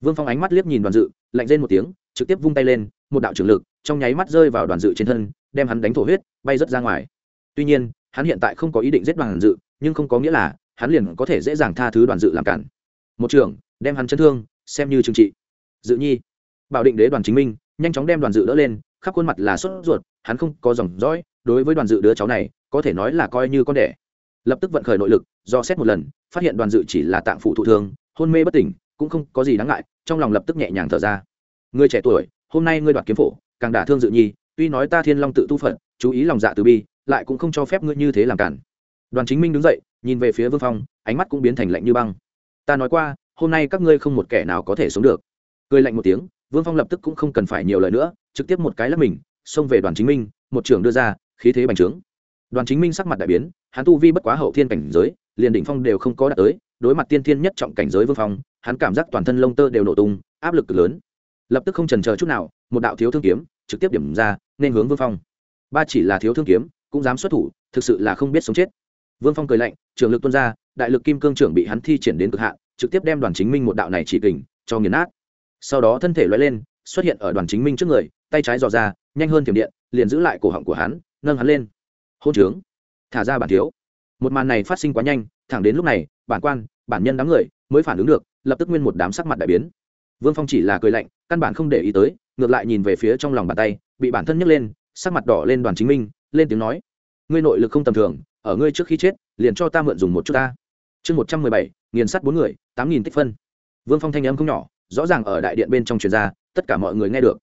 vương phong ánh mắt liếc nhìn đoàn dự, lạnh lên một tiếng, trực tiếp vung tay lên, một đạo trưởng lực, trong nháy mắt rơi vào đoàn dự trên thân, đem hắn đánh thổ huyết, bay rớt ra ngoài. Tuy nhiên, hắn hiện tại không có ý định giết đoàn dự, nhưng không có nghĩa là, hắn liền có thể dễ dàng tha thứ đoàn dự làm cản một trưởng, đem hắn chấn thương, xem như trừng trị. Dự nhi, bảo định đế đoàn chính minh, nhanh chóng đem đoàn dự đỡ lên khắp khuôn mặt là sốt ruột, hắn không có dòng dõi, đối với đoàn dự đứa cháu này, có thể nói là coi như con đẻ. Lập tức vận khởi nội lực, do xét một lần, phát hiện đoàn dự chỉ là tạng phụ thụ thương, hôn mê bất tỉnh, cũng không có gì đáng ngại, trong lòng lập tức nhẹ nhàng thở ra. Người trẻ tuổi, hôm nay ngươi đoạt kiếm phổ, càng đả thương dự nhi, tuy nói ta thiên long tự tu phận chú ý lòng dạ từ bi, lại cũng không cho phép ngươi như thế làm cản. Đoàn chính minh đứng dậy, nhìn về phía vương phong, ánh mắt cũng biến thành lạnh như băng. Ta nói qua, hôm nay các ngươi không một kẻ nào có thể sống được. Cười lạnh một tiếng vương phong lập tức cũng không cần phải nhiều lời nữa, trực tiếp một cái lắp mình, xông về đoàn chính minh, một trưởng đưa ra, khí thế bành trướng. Đoàn chính minh sắc mặt đại biến, hắn tu vi bất quá hậu thiên cảnh giới, liền đỉnh phong đều không có đạt tới, đối mặt tiên thiên nhất trọng cảnh giới vương phong, hắn cảm giác toàn thân lông tơ đều nổ tung, áp lực cực lớn. Lập tức không trần chờ chút nào, một đạo thiếu thương kiếm, trực tiếp điểm ra, nên hướng vương phong. Ba chỉ là thiếu thương kiếm, cũng dám xuất thủ, thực sự là không biết sống chết. Vương phong cười lạnh, trường lực tuân ra, đại lực kim cương trưởng bị hắn thi triển đến cực hạn, trực tiếp đem đoàn chính minh một đạo này chỉ kình, cho nghiền nát sau đó thân thể loay lên, xuất hiện ở đoàn chính minh trước người, tay trái dò ra, nhanh hơn thiểm điện, liền giữ lại cổ họng của hắn, nâng hắn lên. Hôn trướng. Thả ra bản thiếu. Một màn này phát sinh quá nhanh, thẳng đến lúc này, bản quan, bản nhân đám người mới phản ứng được, lập tức nguyên một đám sắc mặt đại biến. Vương phong chỉ là cười lạnh, căn bản không để ý tới, ngược lại nhìn về phía trong lòng bàn tay, bị bản thân nhấc lên, sắc mặt đỏ lên đoàn chính minh, lên tiếng nói, ngươi nội lực không tầm thường, ở ngươi trước khi chết, liền cho ta mượn dùng một chút ta. Chương một trăm mười bảy, nghiền sắt bốn người, tám nghìn tích phân. Vương phong thanh âm không nhỏ rõ ràng ở đại điện bên trong truyền ra, tất cả mọi người nghe được.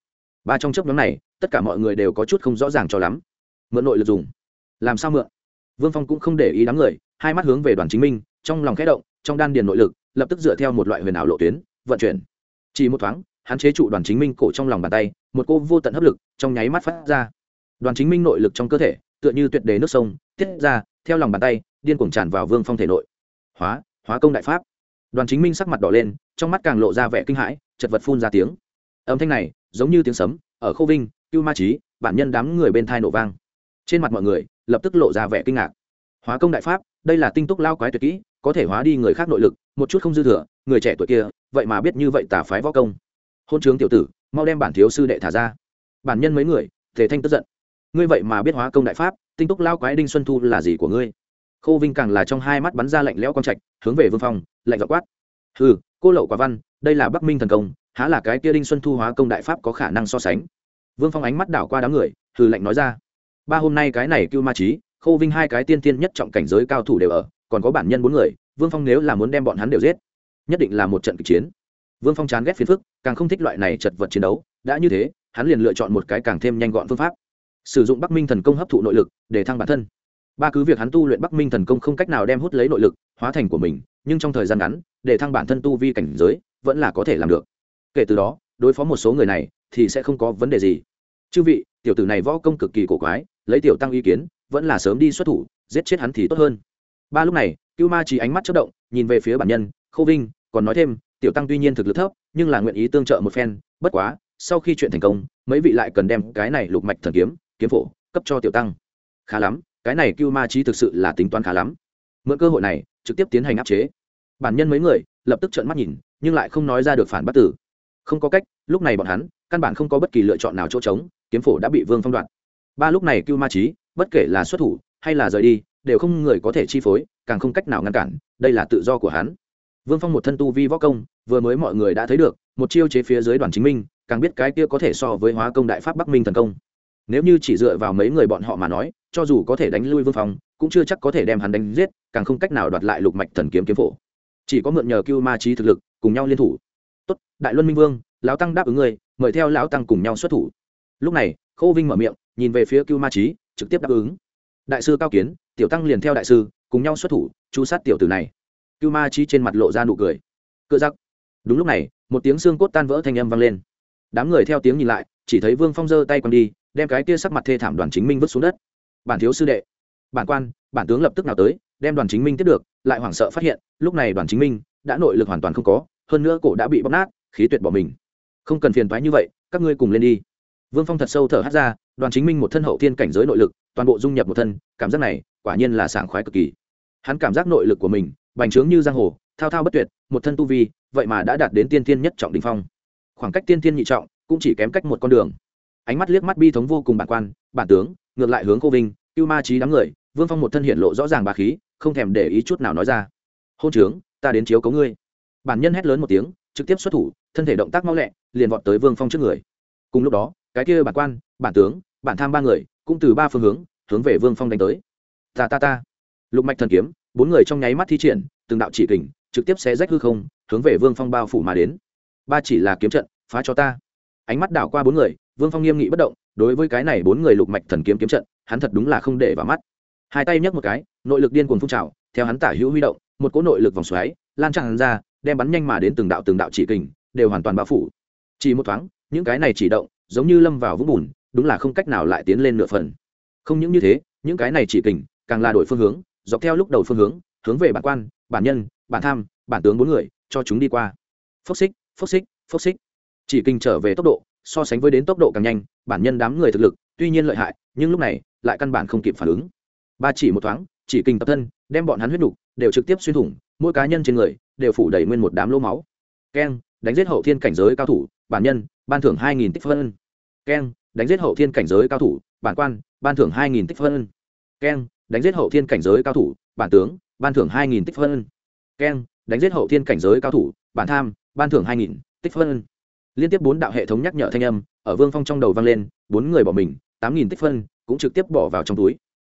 Ba trong chấp nhóm này, tất cả mọi người đều có chút không rõ ràng cho lắm. Mượn nội lực dùng. Làm sao mượn? Vương phong cũng không để ý đám người, hai mắt hướng về đoàn chính minh, trong lòng khẽ động, trong đan điền nội lực, lập tức dựa theo một loại huyền ảo lộ tuyến, vận chuyển. Chỉ một thoáng, hắn chế trụ đoàn chính minh cổ trong lòng bàn tay, một cô vô tận hấp lực, trong nháy mắt phát ra. Đoàn chính minh nội lực trong cơ thể, tựa như tuyệt đế nước sông, tiết ra, theo lòng bàn tay, điên cuồng tràn vào vương phong thể nội. Hóa hóa công đại pháp đoàn chính minh sắc mặt đỏ lên, trong mắt càng lộ ra vẻ kinh hãi, chật vật phun ra tiếng. Âm thanh này, giống như tiếng sấm, ở khâu vinh, cưu ma trí, bản nhân đám người bên thai nổ vang. Trên mặt mọi người, lập tức lộ ra vẻ kinh ngạc. Hóa công đại pháp, đây là tinh túc lao quái tuyệt kỹ, có thể hóa đi người khác nội lực, một chút không dư thừa, người trẻ tuổi kia, vậy mà biết như vậy tả phái võ công. Hôn trướng tiểu tử, mau đem bản thiếu sư đệ thả ra. Bản nhân mấy người, thể thanh tức giận. Ngươi vậy mà biết hóa công đại pháp, tinh túc lao quái đinh xuân thu là gì của ngươi? Khô vinh càng là trong hai mắt bắn ra lạnh lẽo con trạch, hướng về vương phong, lạnh dọ quát. Hừ, cô lậu quả văn, đây là bắc minh thần công, há là cái kia đinh xuân thu hóa công đại pháp có khả năng so sánh. Vương phong ánh mắt đảo qua đám người, hừ lạnh nói ra. Ba hôm nay cái này cưu ma trí khô vinh hai cái tiên tiên nhất trọng cảnh giới cao thủ đều ở, còn có bản nhân bốn người, vương phong nếu là muốn đem bọn hắn đều giết, nhất định là một trận kịch chiến. Vương phong chán ghét phiền phức, càng không thích loại này chật vật chiến đấu, đã như thế, hắn liền lựa chọn một cái càng thêm nhanh gọn phương pháp. Sử dụng bắc minh thần công hấp thụ nội lực, để thăng bản thân ba cứ việc hắn tu luyện bắc minh thần công không cách nào đem hút lấy nội lực, hóa thành của mình, nhưng trong thời gian ngắn, để thăng bản thân tu vi cảnh giới, vẫn là có thể làm được. Kể từ đó, đối phó một số người này, thì sẽ không có vấn đề gì. Chư vị, tiểu tử này võ công cực kỳ cổ quái, lấy tiểu tăng ý kiến, vẫn là sớm đi xuất thủ, giết chết hắn thì tốt hơn. Ba lúc này, cưu ma chỉ ánh mắt chất động, nhìn về phía bản nhân, khô vinh, còn nói thêm, tiểu tăng tuy nhiên thực lực thấp, nhưng là nguyện ý tương trợ một phen, bất quá, sau khi chuyện thành công, mấy vị lại cần đem cái này lục mạch thần kiếm kiếm phổ, cấp cho tiểu tăng. Khá lắm cái này cưu ma trí thực sự là tính toán khá lắm. Mượn cơ hội này, trực tiếp tiến hành áp chế. Bản nhân mấy người, lập tức trợn mắt nhìn, nhưng lại không nói ra được phản bất tử không có cách, lúc này bọn hắn, căn bản không có bất kỳ lựa chọn nào chỗ trống, kiếm phổ đã bị vương phong đoạt. Ba lúc này cưu ma trí bất kể là xuất thủ, hay là rời đi, đều không người có thể chi phối, càng không cách nào ngăn cản, đây là tự do của hắn. Vương phong một thân tu vi võ công, vừa mới mọi người đã thấy được, một chiêu chế phía dưới đoàn chính minh, càng biết cái kia có thể so với hóa công đại pháp bắc minh thần công nếu như chỉ dựa vào mấy người bọn họ mà nói, cho dù có thể đánh lui vương phong, cũng chưa chắc có thể đem hắn đánh giết, càng không cách nào đoạt lại lục mạch thần kiếm kiếm phổ. Chỉ có mượn nhờ cưu ma trí thực lực, cùng nhau liên thủ. Tốt, đại luân minh vương, lão tăng đáp ứng người mời theo lão tăng cùng nhau xuất thủ. Lúc này khâu vinh mở miệng, nhìn về phía cưu ma trí trực tiếp đáp ứng. Đại sư cao kiến, tiểu tăng liền theo đại sư, cùng nhau xuất thủ, chu sát tiểu tử này. Cưu ma trí trên mặt lộ ra nụ cười. Cựa giặc. Đúng lúc này, một tiếng xương cốt tan vỡ thanh âm vang lên. Đám người theo tiếng nhìn lại, chỉ thấy vương phong giơ tay quăng đi đem cái tia sắc mặt thê thảm đoàn chính minh vứt xuống đất. Bản thiếu sư đệ, bản quan, bản tướng lập tức nào tới, đem đoàn chính minh tiếp được, lại hoảng sợ phát hiện, lúc này đoàn chính minh đã nội lực hoàn toàn không có, hơn nữa cổ đã bị bóc nát, khí tuyệt bỏ mình. Không cần phiền thoái như vậy, các ngươi cùng lên đi. Vương phong thật sâu thở hát ra, đoàn chính minh một thân hậu thiên cảnh giới nội lực, toàn bộ dung nhập một thân, cảm giác này quả nhiên là sảng khoái cực kỳ. Hắn cảm giác nội lực của mình, bành trướng như giang hồ, thao thao bất tuyệt, một thân tu vi, vậy mà đã đạt đến tiên thiên nhất trọng đình phong. Khoảng cách tiên thiên nhị trọng cũng chỉ kém cách một con đường ánh mắt liếc mắt bi thống vô cùng bản quan, bản tướng, ngược lại hướng cô vinh, cưu ma trí đám người, vương phong một thân hiện lộ rõ ràng bà khí, không thèm để ý chút nào nói ra. Hôn trướng, ta đến chiếu cấu ngươi. Bản nhân hét lớn một tiếng, trực tiếp xuất thủ, thân thể động tác mau lẹ, liền vọt tới vương phong trước người. Cùng lúc đó, cái kia bản quan, bản tướng, bản tham ba người, cũng từ ba phương hướng hướng về vương phong đánh tới. Ta ta ta. Lục mạch thần kiếm, bốn người trong nháy mắt thi triển, từng đạo chỉ kình, trực tiếp xé rách hư không, hướng về vương phong bao phủ mà đến. Ba chỉ là kiếm trận, phá cho ta. Ánh mắt đảo qua bốn người vương phong nghiêm nghị bất động, đối với cái này bốn người lục mạch thần kiếm kiếm trận, hắn thật đúng là không để vào mắt. Hai tay nhấc một cái, nội lực điên cuồng phun trào, theo hắn tả hữu huy động, một cỗ nội lực vòng xoáy, lan tràn ra, đem bắn nhanh mà đến từng đạo từng đạo chỉ kình, đều hoàn toàn bao phủ. Chỉ một thoáng, những cái này chỉ động, giống như lâm vào vũng bùn, đúng là không cách nào lại tiến lên nửa phần. Không những như thế, những cái này chỉ kình, càng là đổi phương hướng, dọc theo lúc đầu phương hướng hướng về bản quan, bản nhân, bản tham, bản tướng bốn người, cho chúng đi qua. Phốc xích phốc xích phốc xích. Chỉ kinh trở về tốc độ so sánh với đến tốc độ càng nhanh, bản nhân đám người thực lực, tuy nhiên lợi hại, nhưng lúc này, lại căn bản không kịp phản ứng. Ba chỉ một thoáng, chỉ kinh tập thân, đem bọn hắn huyết nục đều trực tiếp xuyên thủng, mỗi cá nhân trên người, đều phủ đầy nguyên một đám lỗ máu. Keng, đánh giết hậu thiên cảnh giới cao thủ, bản nhân, ban thưởng hai nghìn tích phân. Keng, đánh giết hậu thiên cảnh giới cao thủ, bản quan, ban thưởng hai nghìn tích phân. Keng, đánh giết hậu thiên cảnh giới cao thủ, bản tướng, ban thưởng hai nghìn tích phân. Keng, đánh giết hậu thiên cảnh giới cao thủ, bản tham, ban thưởng hai nghìn tích phân liên tiếp bốn đạo hệ thống nhắc nhở thanh âm, ở vương phong trong đầu vang lên, bốn người bỏ mình, tám nghìn tích phân, cũng trực tiếp bỏ vào trong túi.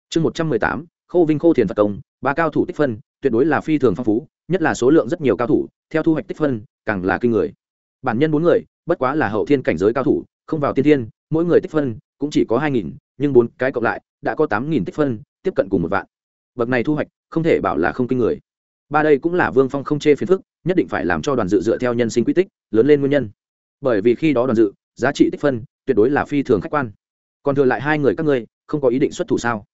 Chương một trăm mười tám, khô vinh khô thiền phật công, ba cao thủ tích phân, tuyệt đối là phi thường phong phú, nhất là số lượng rất nhiều cao thủ, theo thu hoạch tích phân, càng là kinh người. Bản nhân bốn người, bất quá là hậu thiên cảnh giới cao thủ, không vào tiên thiên, mỗi người tích phân cũng chỉ có hai nghìn, nhưng bốn cái cộng lại đã có tám nghìn tích phân, tiếp cận cùng một vạn. Bậc này thu hoạch, không thể bảo là không kinh người. Ba đây cũng là vương phong không chê phiền phức, nhất định phải làm cho đoàn dự dựa theo nhân sinh quy tích, lớn lên nguyên nhân bởi vì khi đó đoàn dự, giá trị tích phân tuyệt đối là phi thường khách quan. Còn thừa lại hai người các ngươi, không có ý định xuất thủ sao?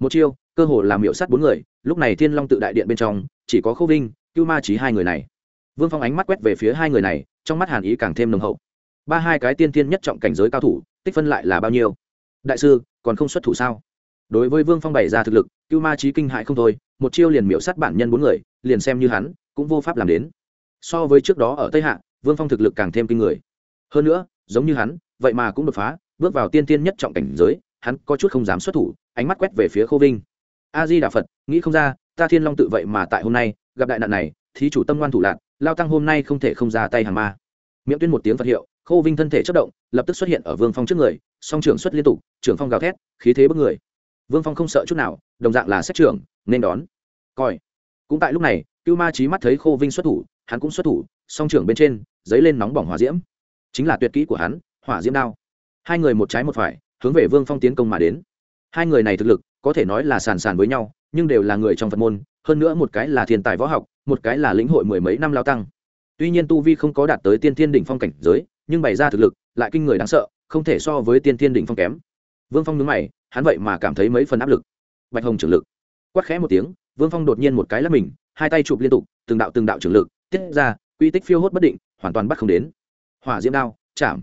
Một chiêu, cơ hồ làm hiệu sát bốn người, lúc này thiên long tự đại điện bên trong, chỉ có khâu vinh, cưu ma trí hai người này. Vương phong ánh mắt quét về phía hai người này, trong mắt hàn ý càng thêm nồng hậu. Ba hai cái tiên tiên nhất trọng cảnh giới cao thủ, tích phân lại là bao nhiêu? Đại sư, còn không xuất thủ sao? Đối với vương phong bày ra thực lực, cưu ma trí kinh hại không thôi, một chiêu liền miễu sát bản nhân bốn người, liền xem như hắn, cũng vô pháp làm đến. So với trước đó ở tây hạ, vương phong thực lực càng thêm kinh người hơn nữa, giống như hắn, vậy mà cũng đột phá, bước vào tiên tiên nhất trọng cảnh giới, hắn có chút không dám xuất thủ, ánh mắt quét về phía khô vinh. A di đà phật, nghĩ không ra, ta thiên long tự vậy mà tại hôm nay, gặp đại nạn này, thí chủ tâm ngoan thủ lạc, lao tăng hôm nay không thể không ra tay hàng ma. Miệng tuyên một tiếng phật hiệu, khô vinh thân thể chất động, lập tức xuất hiện ở vương phong trước người, song trưởng xuất liên tục, trưởng phong gào thét, khí thế bất người. Vương phong không sợ chút nào, đồng dạng là xét trưởng, nên đón. Coi. Cũng tại lúc này, cưu ma trí mắt thấy khô vinh xuất thủ, hắn cũng xuất thủ, song trưởng bên trên, dấy lên nóng bỏng hỏa diễm chính là tuyệt kỹ của hắn, hỏa diễm đao. Hai người một trái một phải, hướng về vương phong tiến công mà đến. Hai người này thực lực, có thể nói là sàn sàn với nhau, nhưng đều là người trong phật môn, hơn nữa một cái là thiên tài võ học, một cái là lĩnh hội mười mấy năm lao tăng. Tuy nhiên tu vi không có đạt tới tiên thiên đỉnh phong cảnh giới, nhưng bày ra thực lực, lại kinh người đáng sợ, không thể so với tiên thiên đỉnh phong kém. Vương phong nhớ mày, hắn vậy mà cảm thấy mấy phần áp lực. Bạch hồng trưởng lực. Quát khẽ một tiếng, vương phong đột nhiên một cái là mình, hai tay chụp liên tục, từng đạo từng đạo trưởng lực, tiết ra, quy tích phiêu hốt bất định, hoàn toàn bắt không đến hỏa diễm đao, chạm.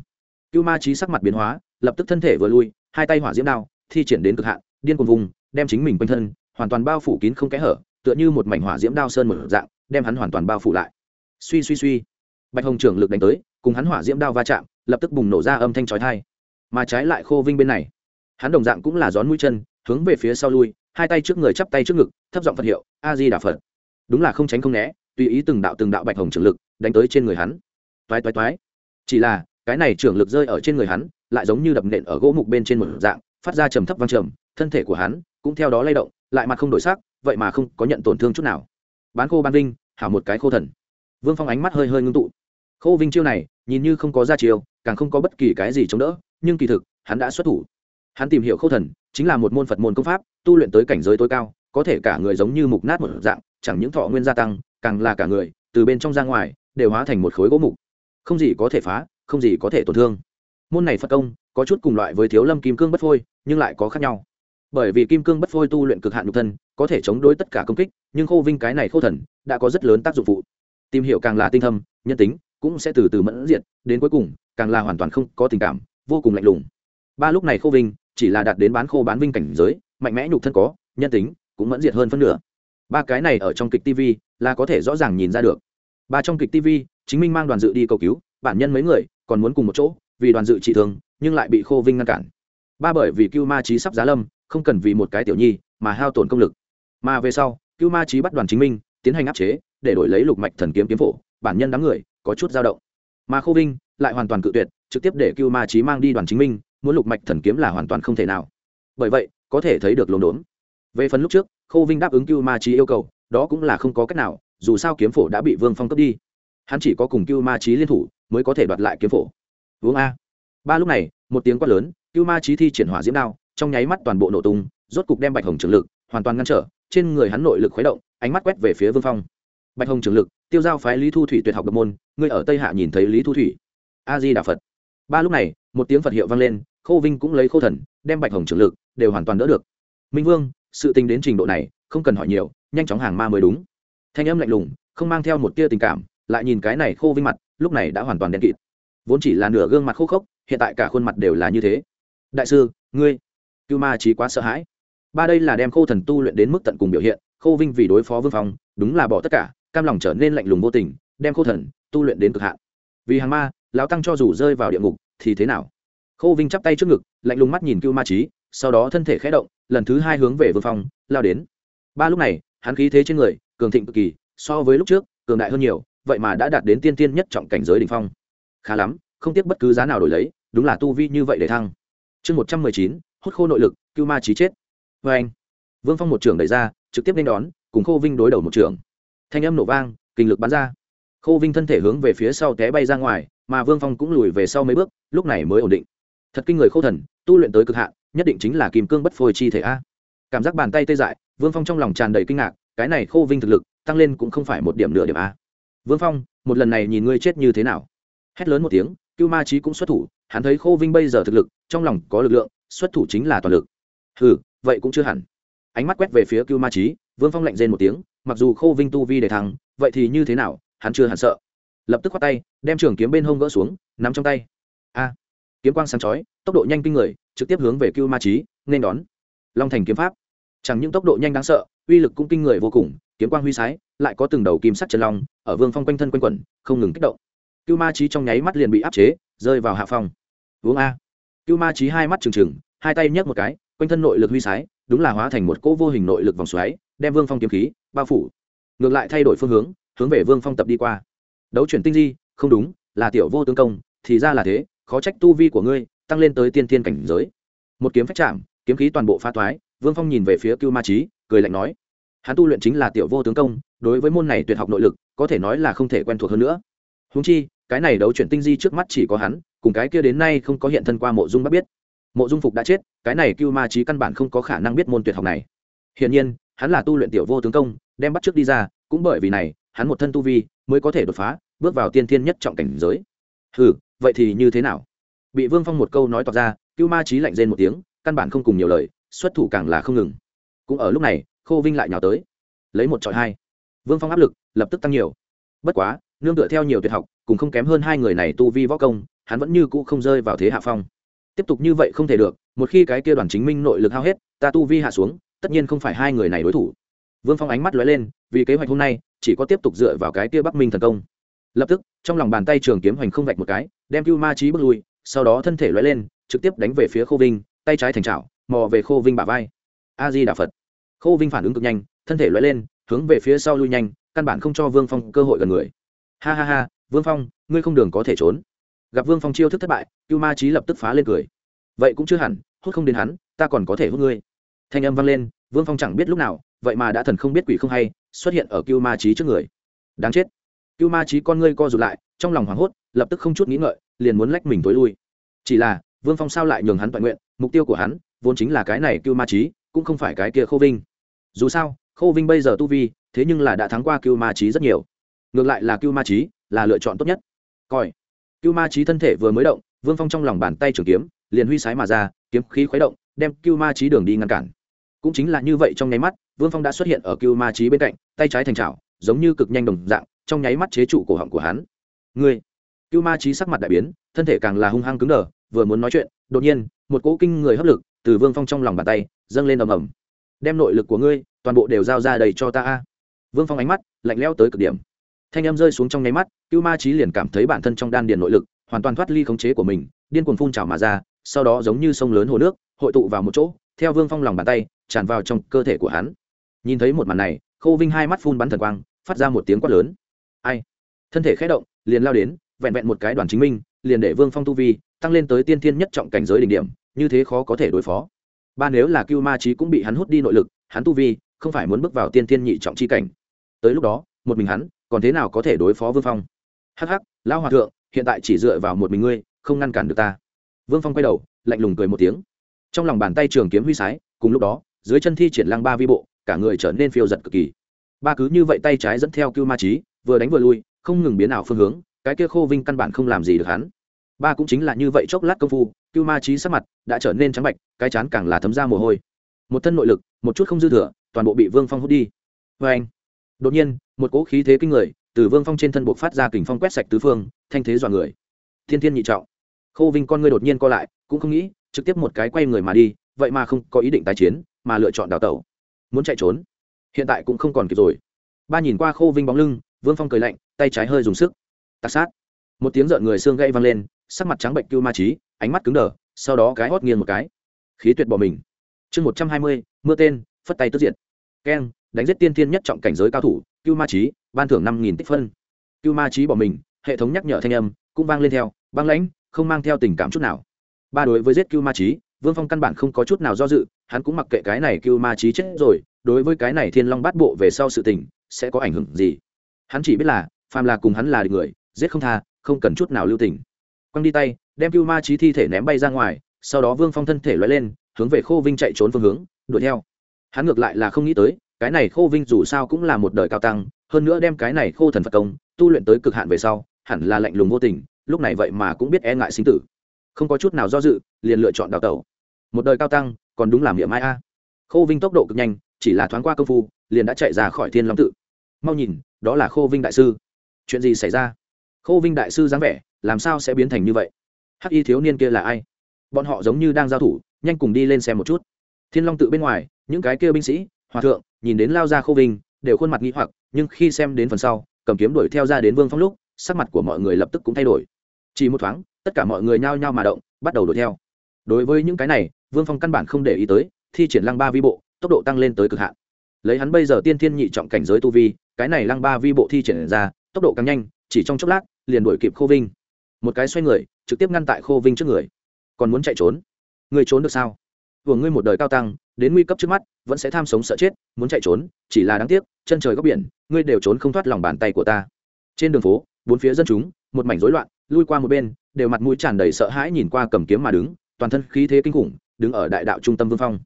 Cưu ma trí sắc mặt biến hóa, lập tức thân thể vừa lui, hai tay hỏa diễm đao, thi triển đến cực hạn, điên cuồng vùng, đem chính mình quanh thân, hoàn toàn bao phủ kín không kẽ hở, tựa như một mảnh hỏa diễm đao sơn một dạng, đem hắn hoàn toàn bao phủ lại. Suy suy suy. Bạch hồng trưởng lực đánh tới, cùng hắn hỏa diễm đao va chạm, lập tức bùng nổ ra âm thanh chói tai. Mà trái lại khô vinh bên này, hắn đồng dạng cũng là gión mũi chân, hướng về phía sau lui, hai tay trước người chắp tay trước ngực, thấp giọng phật hiệu, a di đà phật. Đúng là không tránh không né, tùy ý từng đạo từng đạo bạch hồng trưởng lực đánh tới trên người hắn. Toái toái toái chỉ là, cái này trưởng lực rơi ở trên người hắn, lại giống như đập nện ở gỗ mục bên trên một dạng, phát ra trầm thấp vang trầm, thân thể của hắn cũng theo đó lay động, lại mặt không đổi sắc, vậy mà không có nhận tổn thương chút nào. Bán khô ban vinh, hảo một cái khô thần. Vương phong ánh mắt hơi hơi ngưng tụ. Khô vinh chiêu này, nhìn như không có ra chiêu, càng không có bất kỳ cái gì chống đỡ, nhưng kỳ thực, hắn đã xuất thủ. Hắn tìm hiểu khô thần, chính là một môn phật môn công pháp, tu luyện tới cảnh giới tối cao, có thể cả người giống như mục nát một dạng, chẳng những thọ nguyên gia tăng, càng là cả người, từ bên trong ra ngoài, đều hóa thành một khối gỗ mục không gì có thể phá, không gì có thể tổn thương. Môn này phật công, có chút cùng loại với thiếu lâm kim cương bất phôi, nhưng lại có khác nhau. Bởi vì kim cương bất phôi tu luyện cực hạn nhục thân, có thể chống đối tất cả công kích, nhưng khô vinh cái này khô thần, đã có rất lớn tác dụng phụ. Tìm hiểu càng là tinh thâm, nhân tính, cũng sẽ từ từ mẫn diệt, đến cuối cùng, càng là hoàn toàn không có tình cảm, vô cùng lạnh lùng. Ba lúc này khô vinh, chỉ là đạt đến bán khô bán vinh cảnh giới, mạnh mẽ nhục thân có, nhân tính, cũng mẫn diệt hơn phân nửa. Ba cái này ở trong kịch tv là có thể rõ ràng nhìn ra được bà trong kịch tv chính minh mang đoàn dự đi cầu cứu, bản nhân mấy người còn muốn cùng một chỗ, vì đoàn dự trị thương, nhưng lại bị khô vinh ngăn cản. Ba bởi vì cưu ma trí sắp giá lâm, không cần vì một cái tiểu nhi mà hao tổn công lực. Mà về sau, cưu ma trí bắt đoàn chính minh, tiến hành áp chế, để đổi lấy lục mạch thần kiếm kiếm phổ, bản nhân đám người có chút dao động. Mà khô vinh lại hoàn toàn cự tuyệt, trực tiếp để cưu ma trí mang đi đoàn chính minh, muốn lục mạch thần kiếm là hoàn toàn không thể nào. Bởi vậy, có thể thấy được lồn đốn. Về phần lúc trước, khô vinh đáp ứng cưu ma trí yêu cầu, đó cũng là không có cách nào dù sao kiếm phổ đã bị vương phong cướp đi. Hắn chỉ có cùng cưu ma trí liên thủ mới có thể đoạt lại kiếm phổ. Vương a. Ba lúc này, một tiếng quát lớn, cưu ma trí thi triển hỏa diễm đao, trong nháy mắt toàn bộ nổ tung, rốt cục đem bạch hồng trường lực hoàn toàn ngăn trở, trên người hắn nội lực khuấy động, ánh mắt quét về phía vương phong. Bạch hồng trường lực, tiêu giao phái lý thu thủy tuyệt học độc môn, ngươi ở tây hạ nhìn thấy lý thu thủy. A di đà phật. Ba lúc này, một tiếng phật hiệu vang lên, khô vinh cũng lấy khô thần, đem bạch hồng trường lực đều hoàn toàn đỡ được. Minh vương, sự tình đến trình độ này, không cần hỏi nhiều, nhanh chóng hàng ma mới đúng thanh âm lạnh lùng, không mang theo một tia tình cảm, lại nhìn cái này khô vinh mặt, lúc này đã hoàn toàn đen kịt. Vốn chỉ là nửa gương mặt khô khốc, hiện tại cả khuôn mặt đều là như thế. Đại sư, ngươi, cưu ma trí quá sợ hãi. Ba đây là đem khô thần tu luyện đến mức tận cùng biểu hiện, khô vinh vì đối phó vương phong, đúng là bỏ tất cả, cam lòng trở nên lạnh lùng vô tình, đem khô thần tu luyện đến cực hạn. Vì hàng ma, lão tăng cho dù rơi vào địa ngục, thì thế nào? Khô vinh chắp tay trước ngực, lạnh lùng mắt nhìn cưu ma trí sau đó thân thể khé động, lần thứ hai hướng về vương phong, lao đến. Ba lúc này, hắn khí thế trên người cường thịnh cực kỳ, so với lúc trước, cường đại hơn nhiều, vậy mà đã đạt đến tiên tiên nhất trọng cảnh giới đ ỉ n h phong. Khá lắm, không tiếc bất cứ giá nào đổi lấy, đúng là tu vi như vậy để thăng. Chương một trăm mười chín, hút khô nội lực, cưu ma trí chết. Vê anh, vương phong một trường đẩy ra, trực tiếp nên đón, cùng khô vinh đối đầu một trường thanh âm nổ vang, kinh lực bắn ra. Khô vinh thân thể hướng về phía sau té bay ra ngoài, mà vương phong cũng lùi về sau mấy bước, lúc này mới ổn định. Thật kinh người khô thần, tu luyện tới cực hạn, nhất định chính là kìm cương bất phôi chi thể a. Cảm giác bàn tay tê dại, vương phong trong lòng tràn đầy kinh ngạc cái này khô vinh thực lực, tăng lên cũng không phải một điểm nửa điểm a. Vương phong, một lần này nhìn ngươi chết như thế nào? Hét lớn một tiếng, cưu ma trí cũng xuất thủ, hắn thấy khô vinh bây giờ thực lực, trong lòng có lực lượng, xuất thủ chính là toàn lực. Ừ vậy cũng chưa hẳn. Ánh mắt quét về phía cưu ma trí vương phong lạnh rên một tiếng, mặc dù khô vinh tu vi để thắng vậy thì như thế nào, hắn chưa hẳn sợ. Lập tức khoát tay, đem trường kiếm bên hông gỡ xuống, nắm trong tay. A, kiếm quang sáng chói, tốc độ nhanh kinh người, trực tiếp hướng về cưu ma trí nên đón. Long thành kiếm pháp. Chẳng những tốc độ nhanh đáng sợ uy lực cũng kinh người vô cùng, kiếm quang huy sái, lại có từng đầu kim sắt chân long, ở vương phong quanh thân quanh quẩn, không ngừng kích động. Cưu ma trí trong nháy mắt liền bị áp chế, rơi vào hạ phong. Uống a. Cưu ma trí hai mắt trừng trừng, hai tay nhấc một cái, quanh thân nội lực huy sái, đúng là hóa thành một cỗ vô hình nội lực vòng xoáy, đem vương phong kiếm khí bao phủ. Ngược lại thay đổi phương hướng hướng về vương phong tập đi qua. Đấu chuyển tinh di, không đúng, là tiểu vô tướng công, thì ra là thế, khó trách tu vi của ngươi tăng lên tới tiên thiên cảnh giới. Một kiếm phách chạm, kiếm khí toàn bộ pha toái, vương phong nhìn về phía cưu ma trí cười lạnh nói, hắn tu luyện chính là tiểu vô tướng công, đối với môn này tuyệt học nội lực, có thể nói là không thể quen thuộc hơn nữa. Húng chi, cái này đấu chuyển tinh di trước mắt chỉ có hắn, cùng cái kia đến nay không có hiện thân qua mộ dung bác biết. Mộ dung phục đã chết, cái này cưu ma trí căn bản không có khả năng biết môn tuyệt học này. Hiển nhiên, hắn là tu luyện tiểu vô tướng công, đem bắt trước đi ra, cũng bởi vì này, hắn một thân tu vi mới có thể đột phá, bước vào tiên thiên nhất trọng cảnh giới. Ừ vậy thì như thế nào? Bị vương phong một câu nói tỏ ra, cưu ma trí lạnh rên một tiếng, căn bản không cùng nhiều lời, xuất thủ càng là không ngừng cũng ở lúc này, khô vinh lại nhào tới. Lấy một trọi hai. Vương phong áp lực lập tức tăng nhiều. Bất quá, nương tựa theo nhiều tuyệt học, cùng không kém hơn hai người này tu vi võ công, hắn vẫn như cũ không rơi vào thế hạ phong. Tiếp tục như vậy không thể được, một khi cái kia đoàn chính minh nội lực hao hết, ta tu vi hạ xuống, tất nhiên không phải hai người này đối thủ. Vương phong ánh mắt lóe lên, vì kế hoạch hôm nay, chỉ có tiếp tục dựa vào cái kia bắc minh thần công. Lập tức, trong lòng bàn tay trường kiếm hoành không vạch một cái, đem cưu ma trí bước lui, sau đó thân thể lóe lên, trực tiếp đánh về phía khô vinh, tay trái thành trào mò về khô vinh bả vai. A di đà phật khô vinh phản ứng cực nhanh, thân thể lóe lên, hướng về phía sau lui nhanh, căn bản không cho vương phong cơ hội gần người. Ha ha ha, vương phong, ngươi không đường có thể trốn. Gặp vương phong chiêu thức thất bại, cưu ma trí lập tức phá lên cười. Vậy cũng chưa hẳn hút không đến hắn, ta còn có thể hút ngươi. Thanh âm vang lên, vương phong chẳng biết lúc nào, vậy mà đã thần không biết quỷ không hay, xuất hiện ở cưu ma trí trước người. Đáng chết. Cưu ma trí con ngươi co rụt lại, trong lòng hoảng hốt, lập tức không chút nghĩ ngợi, liền muốn lách mình tối lui. Chỉ là, vương phong sao lại nhường hắn toàn nguyện, mục tiêu của hắn, vốn chính là cái này cưu ma trí cũng không phải cái kia khô vinh dù sao, khô vinh bây giờ tu vi, thế nhưng là đã thắng qua cưu ma trí rất nhiều. Ngược lại là cưu ma trí là lựa chọn tốt nhất. Coi. Cưu ma trí thân thể vừa mới động, vương phong trong lòng bàn tay trường kiếm liền huy sái mà ra, kiếm khí khuấy động, đem cưu ma trí đường đi ngăn cản. Cũng chính là như vậy trong nháy mắt, vương phong đã xuất hiện ở cưu ma trí bên cạnh, tay trái thành trào giống như cực nhanh đồng dạng, trong nháy mắt chế trụ cổ họng của hắn. Ngươi. Cưu ma trí sắc mặt đại biến, thân thể càng là hung hăng cứng đờ, vừa muốn nói chuyện, đột nhiên, một cỗ kinh người hấp lực từ vương phong trong lòng bàn tay dâng lên ầm ầm đem nội lực của ngươi, toàn bộ đều giao ra đầy cho ta a. Vương phong ánh mắt lạnh leo tới cực điểm. Thanh âm rơi xuống trong nháy mắt, cưu ma trí liền cảm thấy bản thân trong đan điền nội lực hoàn toàn thoát ly khống chế của mình, điên cuồng phun trào mà ra, sau đó giống như sông lớn hồ nước, hội tụ vào một chỗ, theo vương phong lòng bàn tay, tràn vào trong cơ thể của hắn. Nhìn thấy một màn này, khâu vinh hai mắt phun bắn thần quang, phát ra một tiếng quát lớn. Ai? Thân thể khé động, liền lao đến, vẹn vẹn một cái đoàn chính minh, liền để vương phong tu vi tăng lên tới tiên thiên nhất trọng cảnh giới đỉnh điểm, như thế khó có thể đối phó ba nếu là cưu ma trí cũng bị hắn hút đi nội lực, hắn tu vi, không phải muốn bước vào tiên thiên nhị trọng chi cảnh. Tới lúc đó, một mình hắn, còn thế nào có thể đối phó vương phong? Hh lão hòa thượng, hiện tại chỉ dựa vào một mình ngươi, không ngăn cản được ta. Vương phong quay đầu, lạnh lùng cười một tiếng. Trong lòng bàn tay trường kiếm huy sái, cùng lúc đó, dưới chân thi triển lăng ba vi bộ, cả người trở nên phiêu giật cực kỳ. Ba cứ như vậy tay trái dẫn theo cưu ma trí vừa đánh vừa lui, không ngừng biến ảo phương hướng, cái kia khô vinh căn bản không làm gì được hắn ba cũng chính là như vậy chốc lát công phu, cưu ma trí sắc mặt đã trở nên trắng bạch, cái chán càng là thấm ra mồ hôi. Một thân nội lực, một chút không dư thừa, toàn bộ bị vương phong hút đi. Vê anh, đột nhiên, một cỗ khí thế kinh người từ vương phong trên thân buộc phát ra kình phong quét sạch tứ phương, thanh thế dọa người. Thiên thiên nhị trọng. Khô vinh con ngươi đột nhiên co lại, cũng không nghĩ, trực tiếp một cái quay người mà đi, vậy mà không có ý định tái chiến, mà lựa chọn đào tẩu. Muốn chạy trốn, hiện tại cũng không còn kịp rồi. Ba nhìn qua khô vinh bóng lưng, vương phong cười lạnh, tay trái hơi dùng sức. Tạc sát. Một tiếng rợn người xương gãy vang lên sắc mặt trắng bệnh cưu ma trí ánh mắt cứng đờ, sau đó cái hót nghiêng một cái. Khí tuyệt bỏ mình. Chương một trăm hai mươi, mưa tên, phất tay tức diện keng, đánh giết tiên tiên nhất trọng cảnh giới cao thủ, cưu ma trí ban thưởng năm nghìn tích phân. Cưu ma trí bỏ mình, hệ thống nhắc nhở thanh âm cũng vang lên theo, băng lãnh, không mang theo tình cảm chút nào. Ba đối với giết cưu ma trí vương phong căn bản không có chút nào do dự, hắn cũng mặc kệ cái này cưu ma trí chết rồi, đối với cái này thiên long bát bộ về sau sự tình, sẽ có ảnh hưởng gì? Hắn chỉ biết là, phàm là cùng hắn là người, giết không tha, không cần chút nào lưu tình quăng đi tay, đem cưu ma trí thi thể ném bay ra ngoài, sau đó vương phong thân thể loay lên, hướng về khô vinh chạy trốn phương hướng, đuổi theo. Hắn ngược lại là không nghĩ tới, cái này khô vinh dù sao cũng là một đời cao tăng, hơn nữa đem cái này khô thần phật công, tu luyện tới cực hạn về sau, hẳn là lạnh lùng vô tình, lúc này vậy mà cũng biết e ngại sinh tử. Không có chút nào do dự, liền lựa chọn đào tẩu. Một đời cao tăng, còn đúng làm miệng mai a. Khô vinh tốc độ cực nhanh, chỉ là thoáng qua công phu, liền đã chạy ra khỏi thiên long tự. Mau nhìn, đó là khô vinh đại sư. Chuyện gì xảy ra? Khô vinh đại sư dáng vẻ, làm sao sẽ biến thành như vậy? Hắc y thiếu niên kia là ai? Bọn họ giống như đang giao thủ, nhanh cùng đi lên xem một chút. Thiên long tự bên ngoài, những cái kia binh sĩ, hòa thượng, nhìn đến lao ra khô vinh, đều khuôn mặt nghĩ hoặc, nhưng khi xem đến phần sau, cầm kiếm đuổi theo ra đến vương phong lúc, sắc mặt của mọi người lập tức cũng thay đổi. Chỉ một thoáng, tất cả mọi người nhao nhao mà động, bắt đầu đuổi theo. Đối với những cái này, vương phong căn bản không để ý tới, thi triển lăng ba vi bộ, tốc độ tăng lên tới cực hạn. Lấy hắn bây giờ tiên thiên nhị trọng cảnh giới tu vi, cái này lăng ba vi bộ thi triển ra, tốc độ càng nhanh chỉ trong chốc lát, liền đuổi kịp khô vinh. Một cái xoay người, trực tiếp ngăn tại khô vinh trước người. Còn muốn chạy trốn? Người trốn được sao? Vừa ngươi một đời cao tăng, đến nguy cấp trước mắt, vẫn sẽ tham sống sợ chết, muốn chạy trốn, chỉ là đáng tiếc, chân trời góc biển, ngươi đều trốn không thoát lòng bàn tay của ta. Trên đường phố, bốn phía dân chúng, một mảnh rối loạn, lui qua một bên, đều mặt mũi tràn đầy sợ hãi nhìn qua cầm kiếm mà đứng, toàn thân khí thế kinh khủng, đứng ở đại đạo trung tâm vương phong.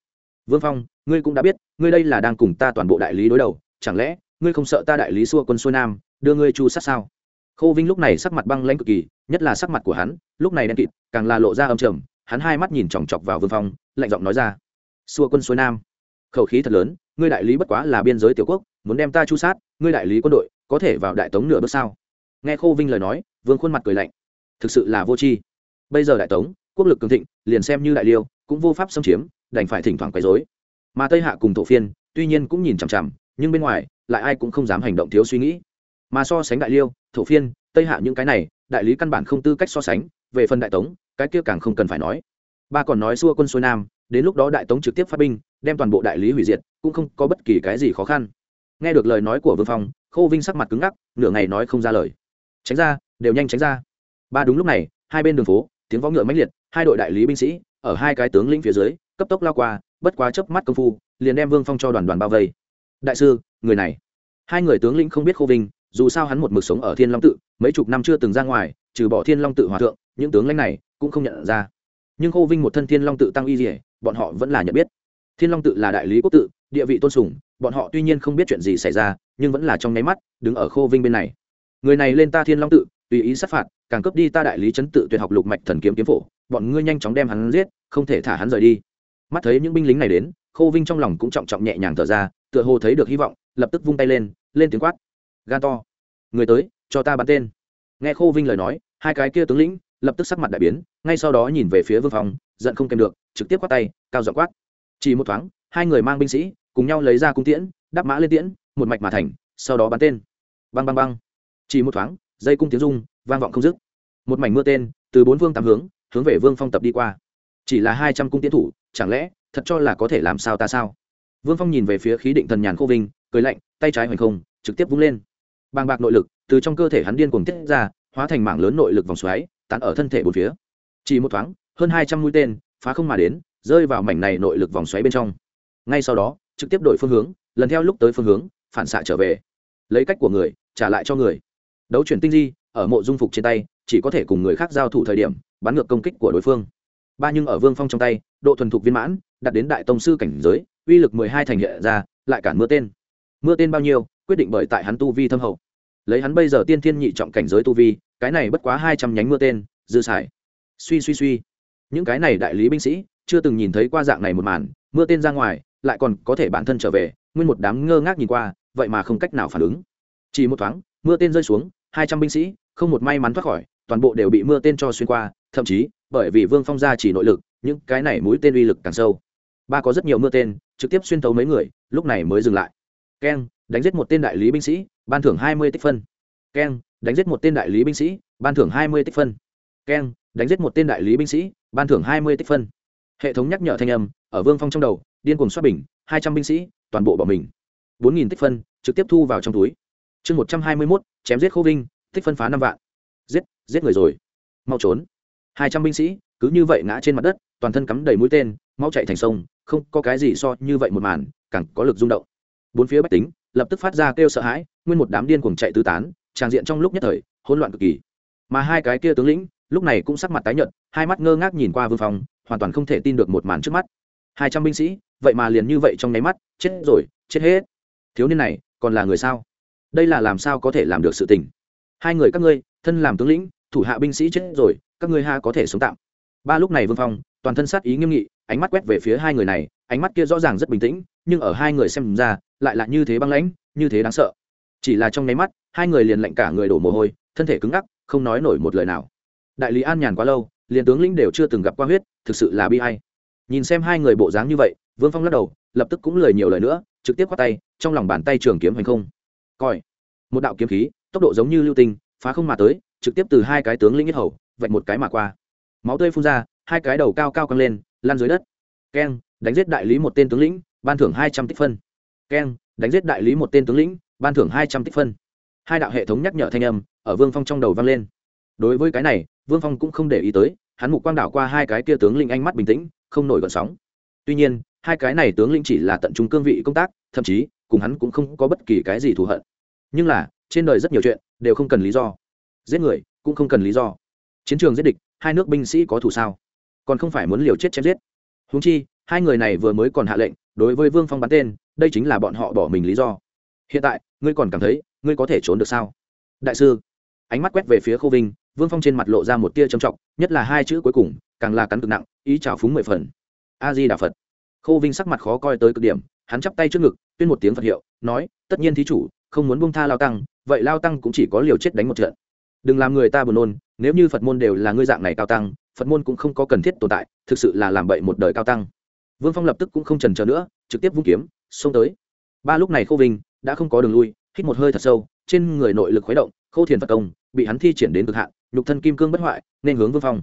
Vương phong, ngươi cũng đã biết, ngươi đây là đang cùng ta toàn bộ đại lý đối đầu, chẳng lẽ, ngươi không sợ ta đại lý xua quân xuôi nam, đưa ngươi chu sát sao? Khô vinh lúc này sắc mặt băng lãnh cực kỳ, nhất là sắc mặt của hắn, lúc này đen kịt, càng là lộ ra âm trầm, hắn hai mắt nhìn chòng chọc vào vương phong, lạnh giọng nói ra, xua quân xuôi nam, khẩu khí thật lớn, ngươi đại lý bất quá là biên giới tiểu quốc, muốn đem ta chu sát, ngươi đại lý quân đội, có thể vào đại tống nửa bước sao? Nghe khô vinh lời nói, vương khuôn mặt cười lạnh, thực sự là vô tri. Bây giờ đại tống, quốc lực cường thịnh, liền xem như đại liêu, cũng vô pháp xâm chiếm, đành phải thỉnh thoảng quấy dối mà tây hạ cùng thổ phiên, tuy nhiên cũng nhìn chằm chằm, nhưng bên ngoài, lại ai cũng không dám hành động thiếu suy nghĩ. Mà so sánh đại liêu thổ phiên, tây hạ những cái này, đại lý căn bản không tư cách so sánh, về phần đại tống, cái kia càng không cần phải nói. Ba còn nói xua quân xuôi nam, đến lúc đó đại tống trực tiếp phát binh, đem toàn bộ đại lý hủy diệt, cũng không có bất kỳ cái gì khó khăn. Nghe được lời nói của vương phong, khô vinh sắc mặt cứng ngắc, nửa ngày nói không ra lời. Tránh ra, đều nhanh tránh ra. Ba đúng lúc này, hai bên đường phố, tiếng võ ngựa mãnh liệt, hai đội đại lý binh sĩ, ở hai cái tướng lĩnh phía dưới, cấp tốc lao qua, bất quá chớp mắt công phu, liền đem vương phong cho đoàn đoàn bao vây. Đại sư, người này. Hai người tướng lĩnh không biết khô vinh dù sao hắn một mực sống ở thiên long tự, mấy chục năm chưa từng ra ngoài, trừ bỏ thiên long tự hòa thượng, những tướng lãnh này cũng không nhận ra. Nhưng khô vinh một thân thiên long tự tăng y dỉa bọn họ vẫn là nhận biết. Thiên long tự là đại lý quốc tự, địa vị tôn sùng, bọn họ tuy nhiên không biết chuyện gì xảy ra, nhưng vẫn là trong nháy mắt đứng ở khô vinh bên này. Người này lên ta thiên long tự, tùy ý sát phạt, càng cướp đi ta đại lý chấn tự tuyệt học lục mạch thần kiếm kiếm phổ, bọn ngươi nhanh chóng đem hắn giết, không thể thả hắn rời đi. Mắt thấy những binh lính này đến, khô vinh trong lòng cũng trọng trọng nhẹ nhàng thở ra, tựa hồ thấy được hy vọng, lập tức vung tay lên lên tiếng quát gan to. Người tới, cho ta bắn tên. Nghe khô vinh lời nói, hai cái kia tướng lĩnh lập tức sắc mặt đại biến, ngay sau đó nhìn về phía vương phong giận không kèm được, trực tiếp quát tay, cao giọng quát. Chỉ một thoáng, hai người mang binh sĩ cùng nhau lấy ra cung tiễn, đắp mã lên tiễn, một mạch mà thành, sau đó bắn tên. Băng băng băng. Chỉ một thoáng, dây cung tiếng rung, vang vọng không dứt. Một mảnh mưa tên, từ bốn vương tám hướng hướng về vương phong tập đi qua. Chỉ là hai trăm cung tiến thủ, chẳng lẽ, thật cho là có thể làm sao ta sao? Vương phong nhìn về phía khí định thần nhàn khô vinh, cười lạnh, tay trái hoành không, trực tiếp vung lên bàng bạc nội lực từ trong cơ thể hắn điên cuồng tiết ra, hóa thành mảng lớn nội lực vòng xoáy, tán ở thân thể bốn phía. Chỉ một thoáng, hơn hai trăm mũi tên phá không mà đến, rơi vào mảnh này nội lực vòng xoáy bên trong. Ngay sau đó, trực tiếp đổi phương hướng, lần theo lúc tới phương hướng, phản xạ trở về. Lấy cách của người, trả lại cho người. Đấu chuyển tinh di, ở mộ dung phục trên tay, chỉ có thể cùng người khác giao thủ thời điểm, bắn ngược công kích của đối phương. Ba nhưng ở vương phong trong tay, độ thuần thục viên mãn, đặt đến đại tông sư cảnh giới, uy lực mười hai thành hiện ra, lại cản mưa tên. Mưa tên bao nhiêu, quyết định bởi tại hắn tu vi thâm hậu lấy hắn bây giờ tiên thiên nhị trọng cảnh giới tu vi, cái này bất quá hai trăm nhánh mưa tên, dư xài. Suy suy suy. Những cái này đại lý binh sĩ, chưa từng nhìn thấy qua dạng này một màn, mưa tên ra ngoài, lại còn có thể bản thân trở về, nguyên một đám ngơ ngác nhìn qua, vậy mà không cách nào phản ứng. Chỉ một thoáng, mưa tên rơi xuống, hai trăm binh sĩ, không một may mắn thoát khỏi, toàn bộ đều bị mưa tên cho xuyên qua, thậm chí, bởi vì vương phong gia chỉ nội lực, những cái này mũi tên uy lực càng sâu. Ba có rất nhiều mưa tên, trực tiếp xuyên tấu mấy người, lúc này mới dừng lại. Keng, đánh giết một tên đại lý binh sĩ ban thưởng hai mươi tích phân. Keng, đánh giết một tên đại lý binh sĩ, ban thưởng hai mươi tích phân. Keng, đánh giết một tên đại lý binh sĩ, ban thưởng hai mươi tích phân. Hệ thống nhắc nhở thanh âm, ở vương phong trong đầu, điên cuồng xoát bình, hai trăm binh sĩ, toàn bộ bỏ mình. Bốn nghìn tích phân, trực tiếp thu vào trong túi. Chương một trăm hai mươi mốt, chém giết khô vinh, tích phân phá năm vạn. Giết giết người rồi. Mau trốn. Hai trăm binh sĩ, cứ như vậy ngã trên mặt đất, toàn thân cắm đầy mũi tên, mau chạy thành sông, không có cái gì so như vậy một màn, càng có lực rung động. Bốn phía bách tính, lập tức phát ra kêu sợ hãi nguyên một đám điên cuồng chạy tứ tán, tràng diện trong lúc nhất thời, hỗn loạn cực kỳ. Mà hai cái kia tướng lĩnh, lúc này cũng sắc mặt tái nhợt, hai mắt ngơ ngác nhìn qua vương phong, hoàn toàn không thể tin được một màn trước mắt. Hai trăm binh sĩ, vậy mà liền như vậy trong nháy mắt, chết rồi, chết hết. Thiếu niên này, còn là người sao? Đây là làm sao có thể làm được sự tình? Hai người các ngươi, thân làm tướng lĩnh, thủ hạ binh sĩ chết rồi, các ngươi ha có thể sống tạm. Ba lúc này vương phong, toàn thân sát ý nghiêm nghị, ánh mắt quét về phía hai người này, ánh mắt kia rõ ràng rất bình tĩnh, nhưng ở hai người xem ra, lại là như thế băng lãnh, như thế đáng sợ chỉ là trong nháy mắt, hai người liền lạnh cả người đổ mồ hôi, thân thể cứng ngắc, không nói nổi một lời nào. Đại lý an nhàn quá lâu, liền tướng lĩnh đều chưa từng gặp qua huyết, thực sự là bi hay nhìn xem hai người bộ dáng như vậy, vương phong lắc đầu, lập tức cũng lời nhiều lời nữa, trực tiếp khoát tay, trong lòng bàn tay trường kiếm hành không. Coi một đạo kiếm khí, tốc độ giống như lưu tinh, phá không mà tới, trực tiếp từ hai cái tướng lĩnh nhất hầu, vạch một cái mà qua. Máu tươi phun ra, hai cái đầu cao cao căng lên lan dưới đất. Keng, đánh giết đại lý một tên tướng lĩnh, ban thưởng hai trăm tích phân. Keng, đánh giết đại lý một tên tướng lĩnh ban thưởng hai trăm tích phân. Hai đạo hệ thống nhắc nhở thanh âm ở vương phong trong đầu vang lên. Đối với cái này, vương phong cũng không để ý tới, hắn mục quang đảo qua hai cái kia tướng linh ánh mắt bình tĩnh, không nổi gợn sóng. Tuy nhiên, hai cái này tướng linh chỉ là tận trung cương vị công tác, thậm chí, cùng hắn cũng không có bất kỳ cái gì thù hận. Nhưng là, trên đời rất nhiều chuyện, đều không cần lý do. Giết người, cũng không cần lý do. Chiến trường giết địch, hai nước binh sĩ có thù sao? Còn không phải muốn liều chết chém giết. Húng chi, hai người này vừa mới còn hạ lệnh, đối với vương phong bắn tên, đây chính là bọn họ bỏ mình lý do hiện tại, ngươi còn cảm thấy ngươi có thể trốn được sao? Đại sư, ánh mắt quét về phía khô vinh, vương phong trên mặt lộ ra một tia trầm trọng, nhất là hai chữ cuối cùng, càng là cắn cực nặng, ý trào phúng mười phần. A di đà phật. Khô vinh sắc mặt khó coi tới cực điểm, hắn chắp tay trước ngực, tuyên một tiếng phật hiệu, nói, tất nhiên thí chủ, không muốn bông tha lao tăng, vậy lao tăng cũng chỉ có liều chết đánh một trận. Đừng làm người ta buồn nôn, nếu như phật môn đều là ngươi dạng này cao tăng, phật môn cũng không có cần thiết tồn tại, thực sự là làm bậy một đời cao tăng. Vương phong lập tức cũng không trần trờ nữa, trực tiếp vung kiếm, xông tới. Ba lúc này khô vinh đã không có đường lui, hít một hơi thật sâu, trên người nội lực khuấy động, khô thiền phật công bị hắn thi triển đến cực hạn, nhục thân kim cương bất hoại, nên hướng vương phong.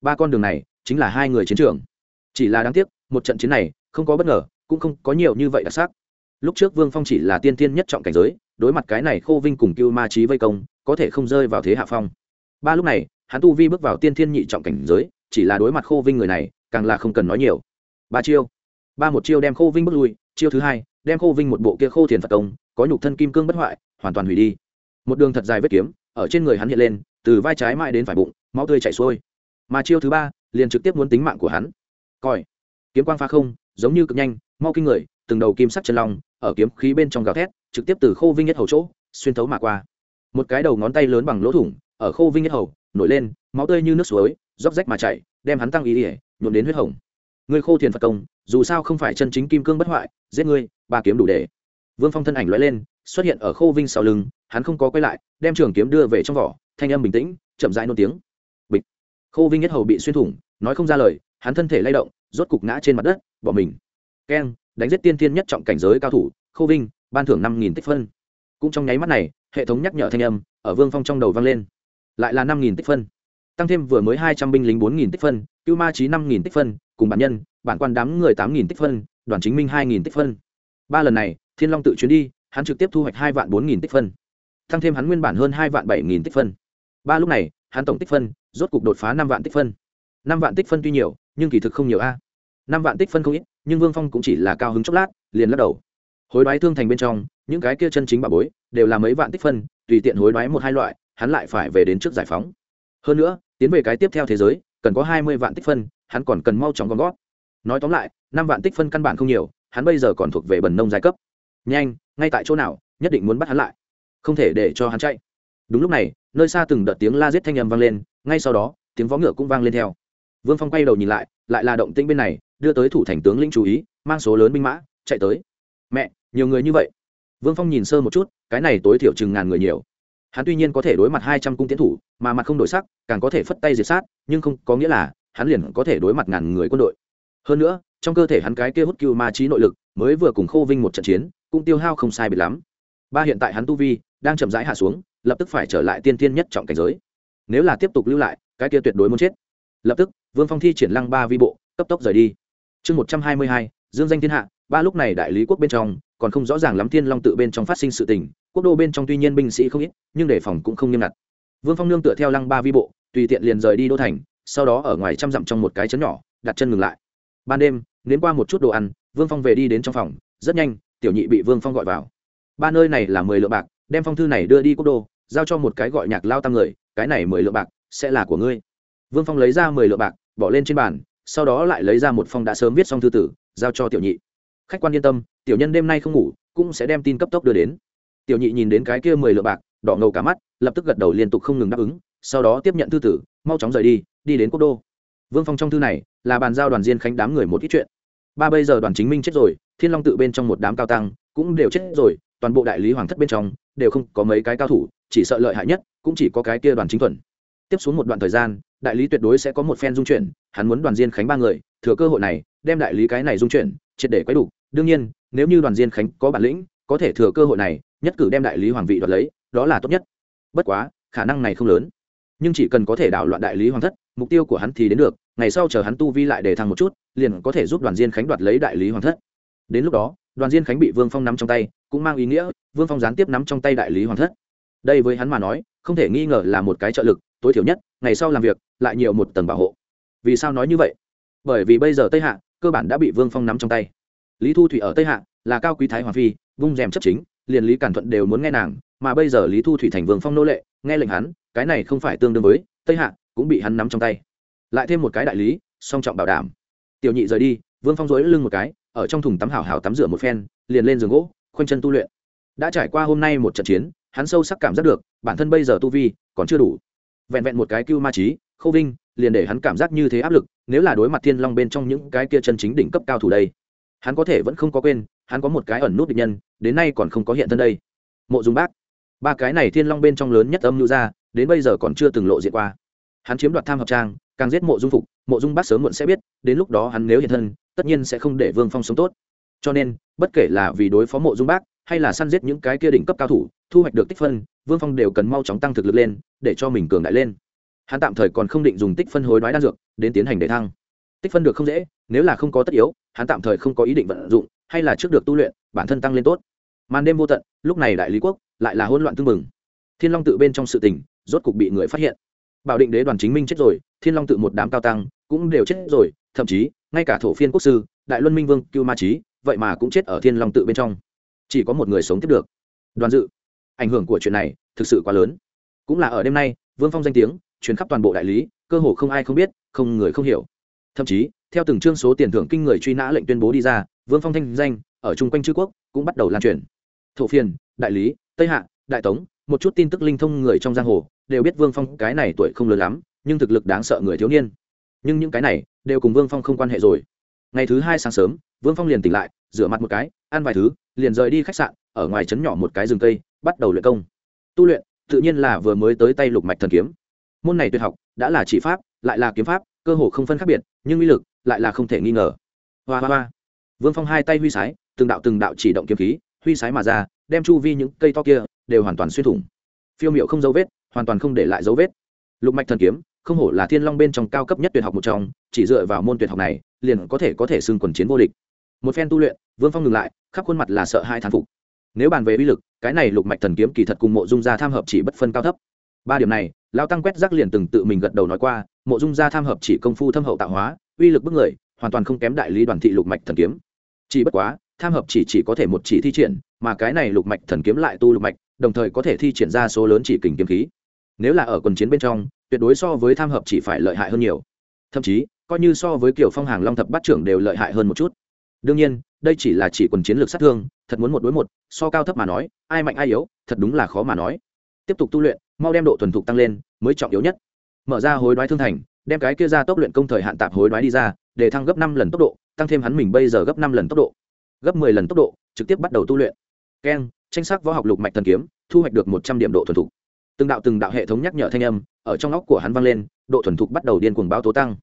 Ba con đường này chính là hai người chiến trường. Chỉ là đáng tiếc, một trận chiến này không có bất ngờ, cũng không có nhiều như vậy đặc sắc. Lúc trước vương phong chỉ là tiên tiên nhất trọng cảnh giới, đối mặt cái này khô vinh cùng cưu ma trí vây công, có thể không rơi vào thế hạ phong. Ba lúc này, hắn tu vi bước vào tiên thiên nhị trọng cảnh giới, chỉ là đối mặt khô vinh người này, càng là không cần nói nhiều. Ba chiêu. Ba một chiêu đem khô vinh bước lui, chiêu thứ hai đem khô vinh một bộ kia khô thiền phật công, có nhục thân kim cương bất hoại, hoàn toàn hủy đi. Một đường thật dài vết kiếm, ở trên người hắn hiện lên, từ vai trái mãi đến phải bụng, máu tươi chảy xuôi. Mà chiêu thứ ba, liền trực tiếp muốn tính mạng của hắn. Coi kiếm quang pha không, giống như cực nhanh, mau kinh người, từng đầu kim sắc chân long, ở kiếm khí bên trong gào thét, trực tiếp từ khô vinh nhất hầu chỗ, xuyên thấu mà qua. Một cái đầu ngón tay lớn bằng lỗ thủng, ở khô vinh nhất hầu, nổi lên, máu tươi như nước suối róc rách mà chảy, đem hắn tăng ý ỉa, nhuộm đến huyết hồng. Ngươi khô thiền phật công, dù sao không phải chân chính kim cương bất hoại, giết ngươi ba kiếm đủ để. Vương phong thân ảnh lóe lên, xuất hiện ở khô vinh sau lưng, hắn không có quay lại, đem trường kiếm đưa về trong vỏ, thanh âm bình tĩnh, chậm rãi nôn tiếng. Bịch. Khô vinh nhất hầu bị xuyên thủng, nói không ra lời, hắn thân thể lay động, rốt cục ngã trên mặt đất, bỏ mình. Keng, đánh giết tiên tiên nhất trọng cảnh giới cao thủ khô vinh, ban thưởng năm nghìn tích phân. Cũng trong nháy mắt này, hệ thống nhắc nhở thanh âm ở vương phong trong đầu vang lên. Lại là năm nghìn tích phân. Tăng thêm vừa mới hai trăm binh lính bốn nghìn tích phân, cưu ma trí năm nghìn tích phân, cùng bản nhân, bản quan đám người tám nghìn tích phân, đoàn chính minh hai nghìn tích phân ba lần này, thiên long tự chuyến đi, hắn trực tiếp thu hoạch hai vạn bốn nghìn tích phân. Tăng thêm hắn nguyên bản hơn hai vạn bảy nghìn tích phân. Ba lúc này, hắn tổng tích phân, rốt cục đột phá năm vạn tích phân. Năm vạn tích phân tuy nhiều, nhưng kỳ thực không nhiều a. Năm vạn tích phân không ít, nhưng vương phong cũng chỉ là cao hứng chốc lát, liền lắc đầu. Hối đoái thương thành bên trong, những cái kia chân chính bà bối, đều là mấy vạn tích phân, tùy tiện hối đoái một hai loại, hắn lại phải về đến trước giải phóng. Hơn nữa, tiến về cái tiếp theo thế giới, cần có hai mươi vạn tích phân, hắn còn cần mau chóng gom gót nói tóm lại, năm vạn tích phân căn bản không nhiều hắn bây giờ còn thuộc về bần nông giai cấp. Nhanh, ngay tại chỗ nào, nhất định muốn bắt hắn lại. Không thể để cho hắn chạy. Đúng lúc này, nơi xa từng đợt tiếng la giết thanh âm vang lên, ngay sau đó, tiếng vó ngựa cũng vang lên theo. Vương phong quay đầu nhìn lại lại là động tĩnh bên này, đưa tới thủ thành tướng lĩnh chú ý, mang số lớn binh mã, chạy tới. Mẹ, nhiều người như vậy? Vương phong nhìn sơ một chút, cái này tối thiểu chừng ngàn người nhiều. Hắn tuy nhiên có thể đối mặt hai trăm cung tiến thủ, mà mặt không đổi sắc, càng có thể phất tay diệt sát, nhưng không có nghĩa là hắn liền có thể đối mặt ngàn người quân đội hơn nữa, trong cơ thể hắn cái kia hút cựu ma trí nội lực, mới vừa cùng khô vinh một trận chiến, cũng tiêu hao không sai biệt lắm. Ba hiện tại hắn tu vi, đang chậm rãi hạ xuống, lập tức phải trở lại tiên tiên nhất trọng cảnh giới. Nếu là tiếp tục lưu lại, cái kia tuyệt đối muốn chết. Lập tức, vương phong thi triển lăng ba vi bộ, cấp tốc rời đi. Chương một trăm hai mươi hai, dương danh thiên hạ, ba lúc này đại lý quốc bên trong, còn không rõ ràng lắm thiên long tự bên trong phát sinh sự tình, quốc đô bên trong tuy nhiên binh sĩ không ít, nhưng đề phòng cũng không nghiêm ngặt. Vương phong nương tựa theo lăng ba vi bộ, tùy tiện liền rời đi đô thành, sau đó ở ngoài trăm dặm trong một cái chấn nhỏ, đặt chân ngừng lại ban đêm, nếm qua một chút đồ ăn, vương phong về đi đến trong phòng, rất nhanh, tiểu nhị bị vương phong gọi vào. Ba nơi này là mười lượng bạc, đem phong thư này đưa đi quốc đô, giao cho một cái gọi nhạc lao tăng người, cái này mười lượng bạc sẽ là của ngươi. Vương phong lấy ra mười lượng bạc, bỏ lên trên bàn, sau đó lại lấy ra một phong đã sớm viết xong thư tử, giao cho tiểu nhị. Khách quan yên tâm, tiểu nhân đêm nay không ngủ, cũng sẽ đem tin cấp tốc đưa đến. Tiểu nhị nhìn đến cái kia mười lượng bạc, đỏ ngầu cả mắt, lập tức gật đầu liên tục không ngừng đáp ứng, sau đó tiếp nhận thư tử, mau chóng rời đi đi đến quốc đô. Vương phong trong thư này là bàn giao đoàn diên khánh đám người một ít chuyện. Ba bây giờ đoàn chính minh chết rồi, thiên long tự bên trong một đám cao tăng cũng đều chết rồi, toàn bộ đại lý hoàng thất bên trong đều không có mấy cái cao thủ, chỉ sợ lợi hại nhất cũng chỉ có cái kia đoàn chính thuần. Tiếp xuống một đoạn thời gian, đại lý tuyệt đối sẽ có một phen dung chuyển, hắn muốn đoàn diên khánh ba người, thừa cơ hội này, đem đại lý cái này dung chuyển, triệt để quấy đủ đương nhiên, nếu như đoàn diên khánh có bản lĩnh, có thể thừa cơ hội này, nhất cử đem đại lý hoàng vị đoạt lấy, đó là tốt nhất. Bất quá, khả năng này không lớn. Nhưng chỉ cần có thể đảo loạn đại lý hoàng thất, mục tiêu của hắn thì đến được ngày sau chờ hắn tu vi lại để thăng một chút, liền có thể giúp đoàn diên khánh đoạt lấy đại lý hoàng thất. Đến lúc đó, đoàn diên khánh bị vương phong nắm trong tay, cũng mang ý nghĩa, vương phong gián tiếp nắm trong tay đại lý hoàng thất. Đây với hắn mà nói, không thể nghi ngờ là một cái trợ lực, tối thiểu nhất, ngày sau làm việc, lại nhiều một tầng bảo hộ. Vì sao nói như vậy? Bởi vì bây giờ tây hạ, cơ bản đã bị vương phong nắm trong tay. Lý thu thủy ở tây hạ, là cao quý thái hoàng phi, vung rèm chấp chính, liền lý cản thuận đều muốn nghe nàng, mà bây giờ lý thu thủy thành vương phong nô lệ, nghe lệnh hắn, cái này không phải tương đương với, tây hạ cũng bị hắn nắm trong tay lại thêm một cái đại lý, song trọng bảo đảm. Tiểu nhị rời đi, vương phong dối lưng một cái, ở trong thùng tắm hảo hảo tắm rửa một phen, liền lên giường gỗ, khoanh chân tu luyện. Đã trải qua hôm nay một trận chiến, hắn sâu sắc cảm giác được, bản thân bây giờ tu vi, còn chưa đủ. Vẹn vẹn một cái cưu ma trí khâu vinh, liền để hắn cảm giác như thế áp lực, nếu là đối mặt thiên long bên trong những cái kia chân chính đỉnh cấp cao thủ đây, hắn có thể vẫn không có quên, hắn có một cái ẩn nút địch nhân, đến nay còn không có hiện thân đây. Mộ dung bác. Ba cái này thiên long bên trong lớn nhất âm lưu ra, đến bây giờ còn chưa từng lộ diện qua. Hắn chiếm đoạt tham hợp trang càng giết mộ dung phục, mộ dung bác sớm muộn sẽ biết, đến lúc đó hắn nếu hiện thân, tất nhiên sẽ không để vương phong sống tốt. Cho nên, bất kể là vì đối phó mộ dung bác, hay là săn giết những cái kia đỉnh cấp cao thủ, thu hoạch được tích phân, vương phong đều cần mau chóng tăng thực lực lên, để cho mình cường đại lên. Hắn tạm thời còn không định dùng tích phân hối đoái đan dược, đến tiến hành để thăng. Tích phân được không dễ, nếu là không có tất yếu, hắn tạm thời không có ý định vận dụng, hay là trước được tu luyện, bản thân tăng lên tốt. Màn đêm vô tận, lúc này đại lý quốc lại là hỗn loạn tương mừng thiên long tự bên trong sự tình, rốt cục bị người phát hiện bảo định đế đoàn chính minh chết rồi, thiên long tự một đám cao tăng cũng đều chết rồi, thậm chí, ngay cả thổ phiên quốc sư, đại luân minh vương, cưu ma trí vậy mà cũng chết ở thiên long tự bên trong. Chỉ có một người sống tiếp được. Đoàn dự. Ảnh hưởng của chuyện này thực sự quá lớn. Cũng là ở đêm nay, vương phong danh tiếng chuyến khắp toàn bộ đại lý, cơ hồ không ai không biết, không người không hiểu. Thậm chí, theo từng chương số tiền thưởng kinh người truy nã lệnh tuyên bố đi ra, vương phong thanh danh, ở chung quanh chư quốc, cũng bắt đầu lan truyền. Thổ phiền, đại lý, tây hạ, đại tống một chút tin tức linh thông người trong giang hồ, đều biết vương phong cái này tuổi không lớn lắm, nhưng thực lực đáng sợ người thiếu niên. Nhưng những cái này, đều cùng vương phong không quan hệ rồi. Ngày thứ hai sáng sớm, vương phong liền tỉnh lại, rửa mặt một cái, ăn vài thứ, liền rời đi khách sạn, ở ngoài trấn nhỏ một cái rừng cây, bắt đầu luyện công. Tu luyện, tự nhiên là vừa mới tới tay lục mạch thần kiếm. Môn này tuyệt học, đã là chỉ pháp, lại là kiếm pháp, cơ hồ không phân khác biệt, nhưng uy lực, lại là không thể nghi ngờ. Hoa hoa hoa. Vương phong hai tay huy sái, từng đạo từng đạo chỉ động kiếm khí, huy sái mà ra đem chu vi những cây to kia đều hoàn toàn xuyên thủng. Phiêu miệu không dấu vết, hoàn toàn không để lại dấu vết. Lục mạch thần kiếm, không hổ là thiên long bên trong cao cấp nhất tuyệt học một trong, chỉ dựa vào môn tuyệt học này, liền có thể có thể xưng quần chiến vô địch. Một phen tu luyện, vương phong ngừng lại, khắp khuôn mặt là sợ hai thán phục. Nếu bàn về uy lực, cái này lục mạch thần kiếm kỳ thật cùng mộ dung gia tham hợp chỉ bất phân cao thấp. Ba điểm này lao tăng quét rác liền từng tự mình gật đầu nói qua, mộ dung gia tham hợp chỉ công phu thâm hậu tạo hóa, uy lực bức người, hoàn toàn không kém đại lý đoàn thị lục mạch thần kiếm. Chỉ bất quá tham hợp chỉ chỉ có thể một chỉ thi triển, mà cái này lục mạch thần kiếm lại tu lục mạch, đồng thời có thể thi triển ra số lớn chỉ kình kiếm khí. Nếu là ở quần chiến bên trong, tuyệt đối so với tham hợp chỉ phải lợi hại hơn nhiều. Thậm chí, coi như so với kiểu phong hàng long thập bát trưởng đều lợi hại hơn một chút. Đương nhiên, đây chỉ là chỉ quần chiến lược sát thương, thật muốn một đối một, so cao thấp mà nói, ai mạnh ai yếu, thật đúng là khó mà nói. Tiếp tục tu luyện, mau đem độ thuần thục tăng lên, mới trọng yếu nhất. Mở ra hối đoái thương thành, đem cái kia ra tốc luyện công thời hạn tạp hối đoái đi ra, để thăng gấp năm lần tốc độ, tăng thêm hắn mình bây giờ gấp năm lần tốc độ gấp mười lần tốc độ, trực tiếp bắt đầu tu luyện. Keng tranh sắc võ học lục mạch thần kiếm, thu hoạch được một trăm điểm độ thuần thục. Từng đạo từng đạo hệ thống nhắc nhở thanh âm ở trong óc của hắn vang lên, độ thuần thục bắt đầu điên cuồng báo tố tăng.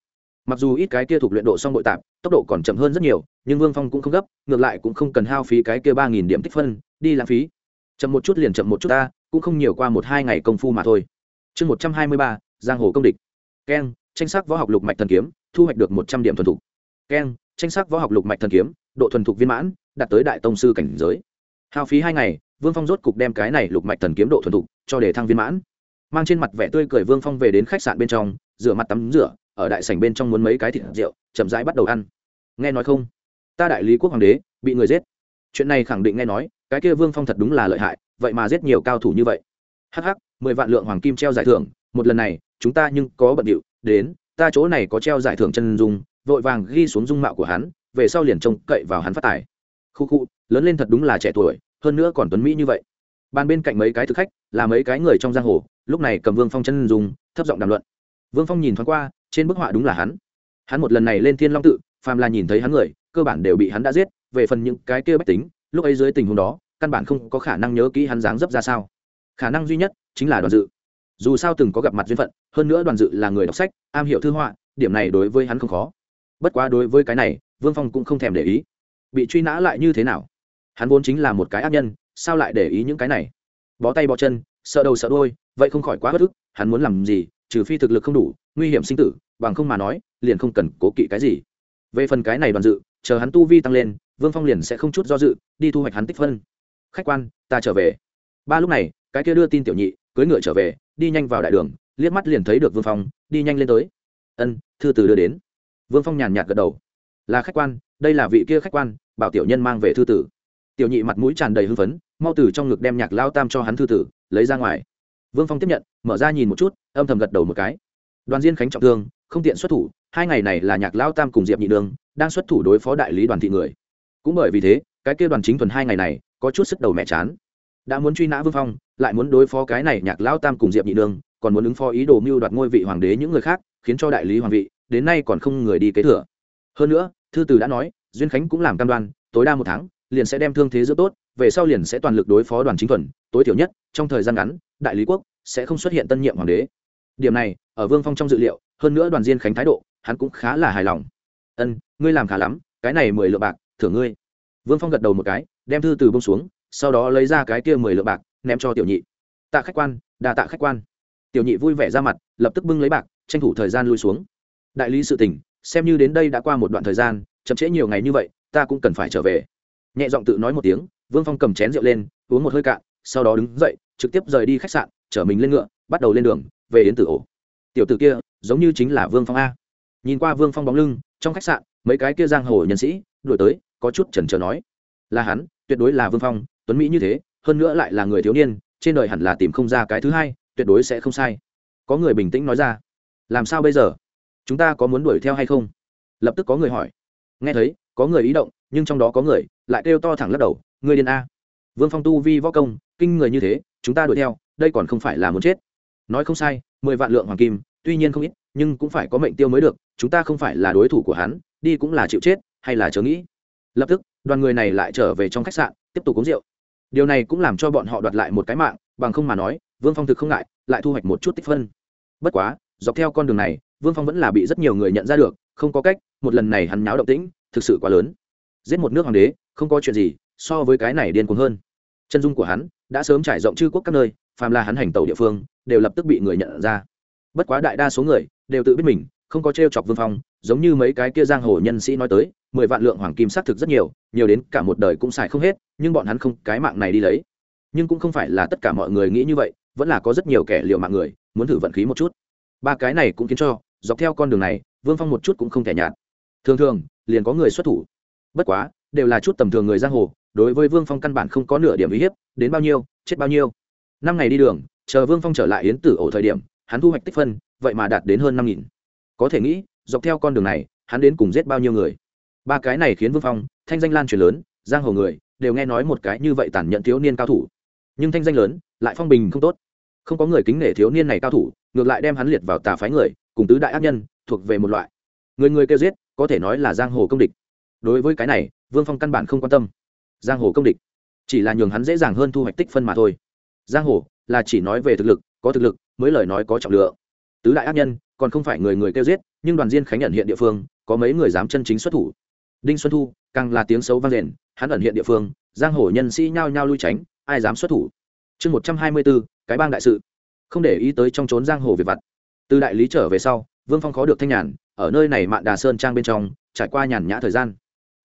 Mặc dù ít cái kia thuộc luyện độ xong bội tạp, tốc độ còn chậm hơn rất nhiều, nhưng vương phong cũng không gấp, ngược lại cũng không cần hao phí cái kia ba nghìn điểm tích phân, đi lãng phí. Chậm một chút liền chậm một chút ta, cũng không nhiều qua một hai ngày công phu mà thôi. Chương một trăm hai mươi ba, giang hồ công địch. Keng tranh sắc võ học lục mạch thần kiếm, thu hoạch được một trăm điểm thuần thục. Keng tranh sắc võ học lục mạch thần kiếm độ thuần thục viên mãn, đạt tới đại tông sư cảnh giới. Hao phí hai ngày, vương phong rốt cục đem cái này lục mạch thần kiếm độ thuần thục cho để thăng viên mãn. Mang trên mặt vẻ tươi cười vương phong về đến khách sạn bên trong, rửa mặt tắm rửa, ở đại sảnh bên trong muốn mấy cái thịt rượu, chậm rãi bắt đầu ăn. Nghe nói không? Ta đại lý quốc hoàng đế, bị người giết. Chuyện này khẳng định nghe nói, cái kia vương phong thật đúng là lợi hại, vậy mà giết nhiều cao thủ như vậy. Hh mười vạn lượng hoàng kim treo giải thưởng, một lần này, chúng ta nhưng có bận điệu, đến, ta chỗ này có treo giải thưởng chân dung, vội vàng ghi xuống dung mạo của hắn về sau liền trông cậy vào hắn phát tài. Khu khu, lớn lên thật đúng là trẻ tuổi, hơn nữa còn tuấn mỹ như vậy. Bàn bên cạnh mấy cái thực khách, là mấy cái người trong giang hồ, lúc này cầm vương phong chân dùng thấp giọng đàm luận. Vương phong nhìn thoáng qua, trên bức họa đúng là hắn. Hắn một lần này lên thiên long tự, phàm là nhìn thấy hắn người, cơ bản đều bị hắn đã giết, về phần những cái kia bách tính, lúc ấy dưới tình huống đó, căn bản không có khả năng nhớ kỹ hắn dáng dấp ra sao. Khả năng duy nhất chính là đoàn dự. Dù sao từng có gặp mặt duyên phận, hơn nữa đoàn dự là người đọc sách, am hiểu thư họa, điểm này đối với hắn không khó. Bất quá đối với cái này vương phong cũng không thèm để ý. Bị truy nã lại như thế nào? Hắn vốn chính là một cái ác nhân, sao lại để ý những cái này? Bó tay bó chân, sợ đầu sợ đôi vậy không khỏi quá bất ức, hắn muốn làm gì, trừ phi thực lực không đủ, nguy hiểm sinh tử, bằng không mà nói, liền không cần cố kỵ cái gì. Về phần cái này đoàn dự, chờ hắn tu vi tăng lên, vương phong liền sẽ không chút do dự, đi thu hoạch hắn tích phân. Khách quan, ta trở về. Ba lúc này, cái kia đưa tin tiểu nhị cưới ngựa trở về, đi nhanh vào đại đường, liếc mắt liền thấy được vương phong, đi nhanh lên tới. Ân, thư từ đưa đến. Vương phong nhàn nhạt gật đầu là khách quan, đây là vị kia khách quan, bảo tiểu nhân mang về thư tử. Tiểu nhị mặt mũi tràn đầy hưng phấn, mau từ trong ngực đem nhạc lao tam cho hắn thư tử, lấy ra ngoài. Vương phong tiếp nhận, mở ra nhìn một chút, âm thầm gật đầu một cái. Đoàn diên khánh trọng thương, không tiện xuất thủ, hai ngày này là nhạc lao tam cùng diệp nhị đường, đang xuất thủ đối phó đại lý đoàn thị người. Cũng bởi vì thế, cái kia đoàn chính thuần hai ngày này, có chút sức đầu mẹ chán. Đã muốn truy nã vương phong, lại muốn đối phó cái này nhạc lao tam cùng diệp nhị đường, còn muốn ứng phó ý đồ mưu đoạt ngôi vị hoàng đế những người khác, khiến cho đại lý hoàng vị, đến nay còn không người đi kế thừa. Hơn nữa thư từ đã nói, duyên khánh cũng làm cam đoan, tối đa một tháng, liền sẽ đem thương thế giữa tốt, về sau liền sẽ toàn lực đối phó đoàn chính thuần, tối thiểu nhất, trong thời gian ngắn, đại lý quốc sẽ không xuất hiện tân nhiệm hoàng đế. Điểm này, ở vương phong trong dự liệu, hơn nữa đoàn diên khánh thái độ, hắn cũng khá là hài lòng. Ân, ngươi làm khá lắm, cái này mười lượng bạc, thưởng ngươi. Vương phong gật đầu một cái, đem thư từ bông xuống, sau đó lấy ra cái kia mười lượng bạc, ném cho tiểu nhị. Tạ khách quan, đa tạ khách quan. Tiểu nhị vui vẻ ra mặt, lập tức bưng lấy bạc, tranh thủ thời gian lui xuống. Đại lý sự tình xem như đến đây đã qua một đoạn thời gian, chậm trễ nhiều ngày như vậy, ta cũng cần phải trở về. Nhẹ giọng tự nói một tiếng, vương phong cầm chén rượu lên, uống một hơi cạn, sau đó đứng dậy, trực tiếp rời đi khách sạn, chở mình lên ngựa, bắt đầu lên đường, về đến tử ổ. Tiểu tử kia, giống như chính là vương phong a. Nhìn qua vương phong bóng lưng, trong khách sạn, mấy cái kia giang hồ nhân sĩ, đuổi tới, có chút chần chờ nói. Là hắn, tuyệt đối là vương phong, tuấn mỹ như thế, hơn nữa lại là người thiếu niên, trên đời hẳn là tìm không ra cái thứ hai, tuyệt đối sẽ không sai. Có người bình tĩnh nói ra. Làm sao bây giờ? Chúng ta có muốn đuổi theo hay không? Lập tức có người hỏi. Nghe thấy, có người ý động, nhưng trong đó có người lại kêu to thẳng lắc đầu, ngươi điên a. Vương phong tu vi võ công, kinh người như thế, chúng ta đuổi theo, đây còn không phải là muốn chết. Nói không sai, mười vạn lượng hoàng kim, tuy nhiên không ít, nhưng cũng phải có mệnh tiêu mới được, chúng ta không phải là đối thủ của hắn, đi cũng là chịu chết, hay là chớ nghĩ. Lập tức, đoàn người này lại trở về trong khách sạn, tiếp tục uống rượu. Điều này cũng làm cho bọn họ đoạt lại một cái mạng, bằng không mà nói, vương phong thực không ngại, lại thu hoạch một chút tích phân. Bất quá, dọc theo con đường này vương phong vẫn là bị rất nhiều người nhận ra được, không có cách, một lần này hắn nháo động tĩnh, thực sự quá lớn. Giết một nước hoàng đế, không có chuyện gì, so với cái này điên cuồng hơn. Chân dung của hắn đã sớm trải rộng chư quốc các nơi, phàm là hắn hành tàu địa phương, đều lập tức bị người nhận ra. Bất quá đại đa số người đều tự biết mình, không có t r e o chọc vương phong, giống như mấy cái kia giang hồ nhân sĩ nói tới, mười vạn lượng hoàng kim xác thực rất nhiều nhiều đến cả một đời cũng xài không hết, nhưng bọn hắn không, cái mạng này đi lấy. Nhưng cũng không phải là tất cả mọi người nghĩ như vậy, vẫn là có rất nhiều kẻ liệu mạng người, muốn thử vận khí một chút. Ba cái này cũng khiến cho dọc theo con đường này, vương phong một chút cũng không thể nhạt. Thường thường, liền có người xuất thủ. Bất quá, đều là chút tầm thường người giang hồ, đối với vương phong căn bản không có nửa điểm uy hiếp, đến bao nhiêu, chết bao nhiêu. Năm ngày đi đường, chờ vương phong trở lại yến tử ổ thời điểm, hắn thu hoạch tích phân, vậy mà đạt đến hơn năm nghìn. Có thể nghĩ, dọc theo con đường này, hắn đến cùng giết bao nhiêu người. Ba cái này khiến vương phong, thanh danh lan truyền lớn, giang hồ người, đều nghe nói một cái như vậy tàn nhẫn thiếu niên cao thủ. Nhưng thanh danh lớn, lại phong bình không tốt. Không có người kính nể thiếu niên này cao thủ, ngược lại đem hắn liệt vào tà phái người cùng tứ đại ác nhân thuộc về một loại. Người người kêu giết, có thể nói là giang hồ công địch. Đối với cái này, vương phong căn bản không quan tâm. Giang hồ công địch, chỉ là nhường hắn dễ dàng hơn thu hoạch tích phân mà thôi. Giang hồ là chỉ nói về thực lực, có thực lực mới lời nói có trọng lượng. Tứ đại ác nhân còn không phải người người kêu giết, nhưng đoàn diên khánh nhận hiện địa phương, có mấy người dám chân chính xuất thủ. Đinh xuân thu, càng là tiếng xấu vang rền hắn ẩn hiện địa phương, giang hồ nhân sĩ nhao nhao lui tránh, ai dám xuất thủ? Chương một trăm hai mươi bốn, cái bang đại sự. Không để ý tới trong trốn giang hồ về vặt từ đại lý trở về sau, vương phong khó được thanh nhàn, ở nơi này mạn đà sơn trang bên trong, trải qua nhàn nhã thời gian.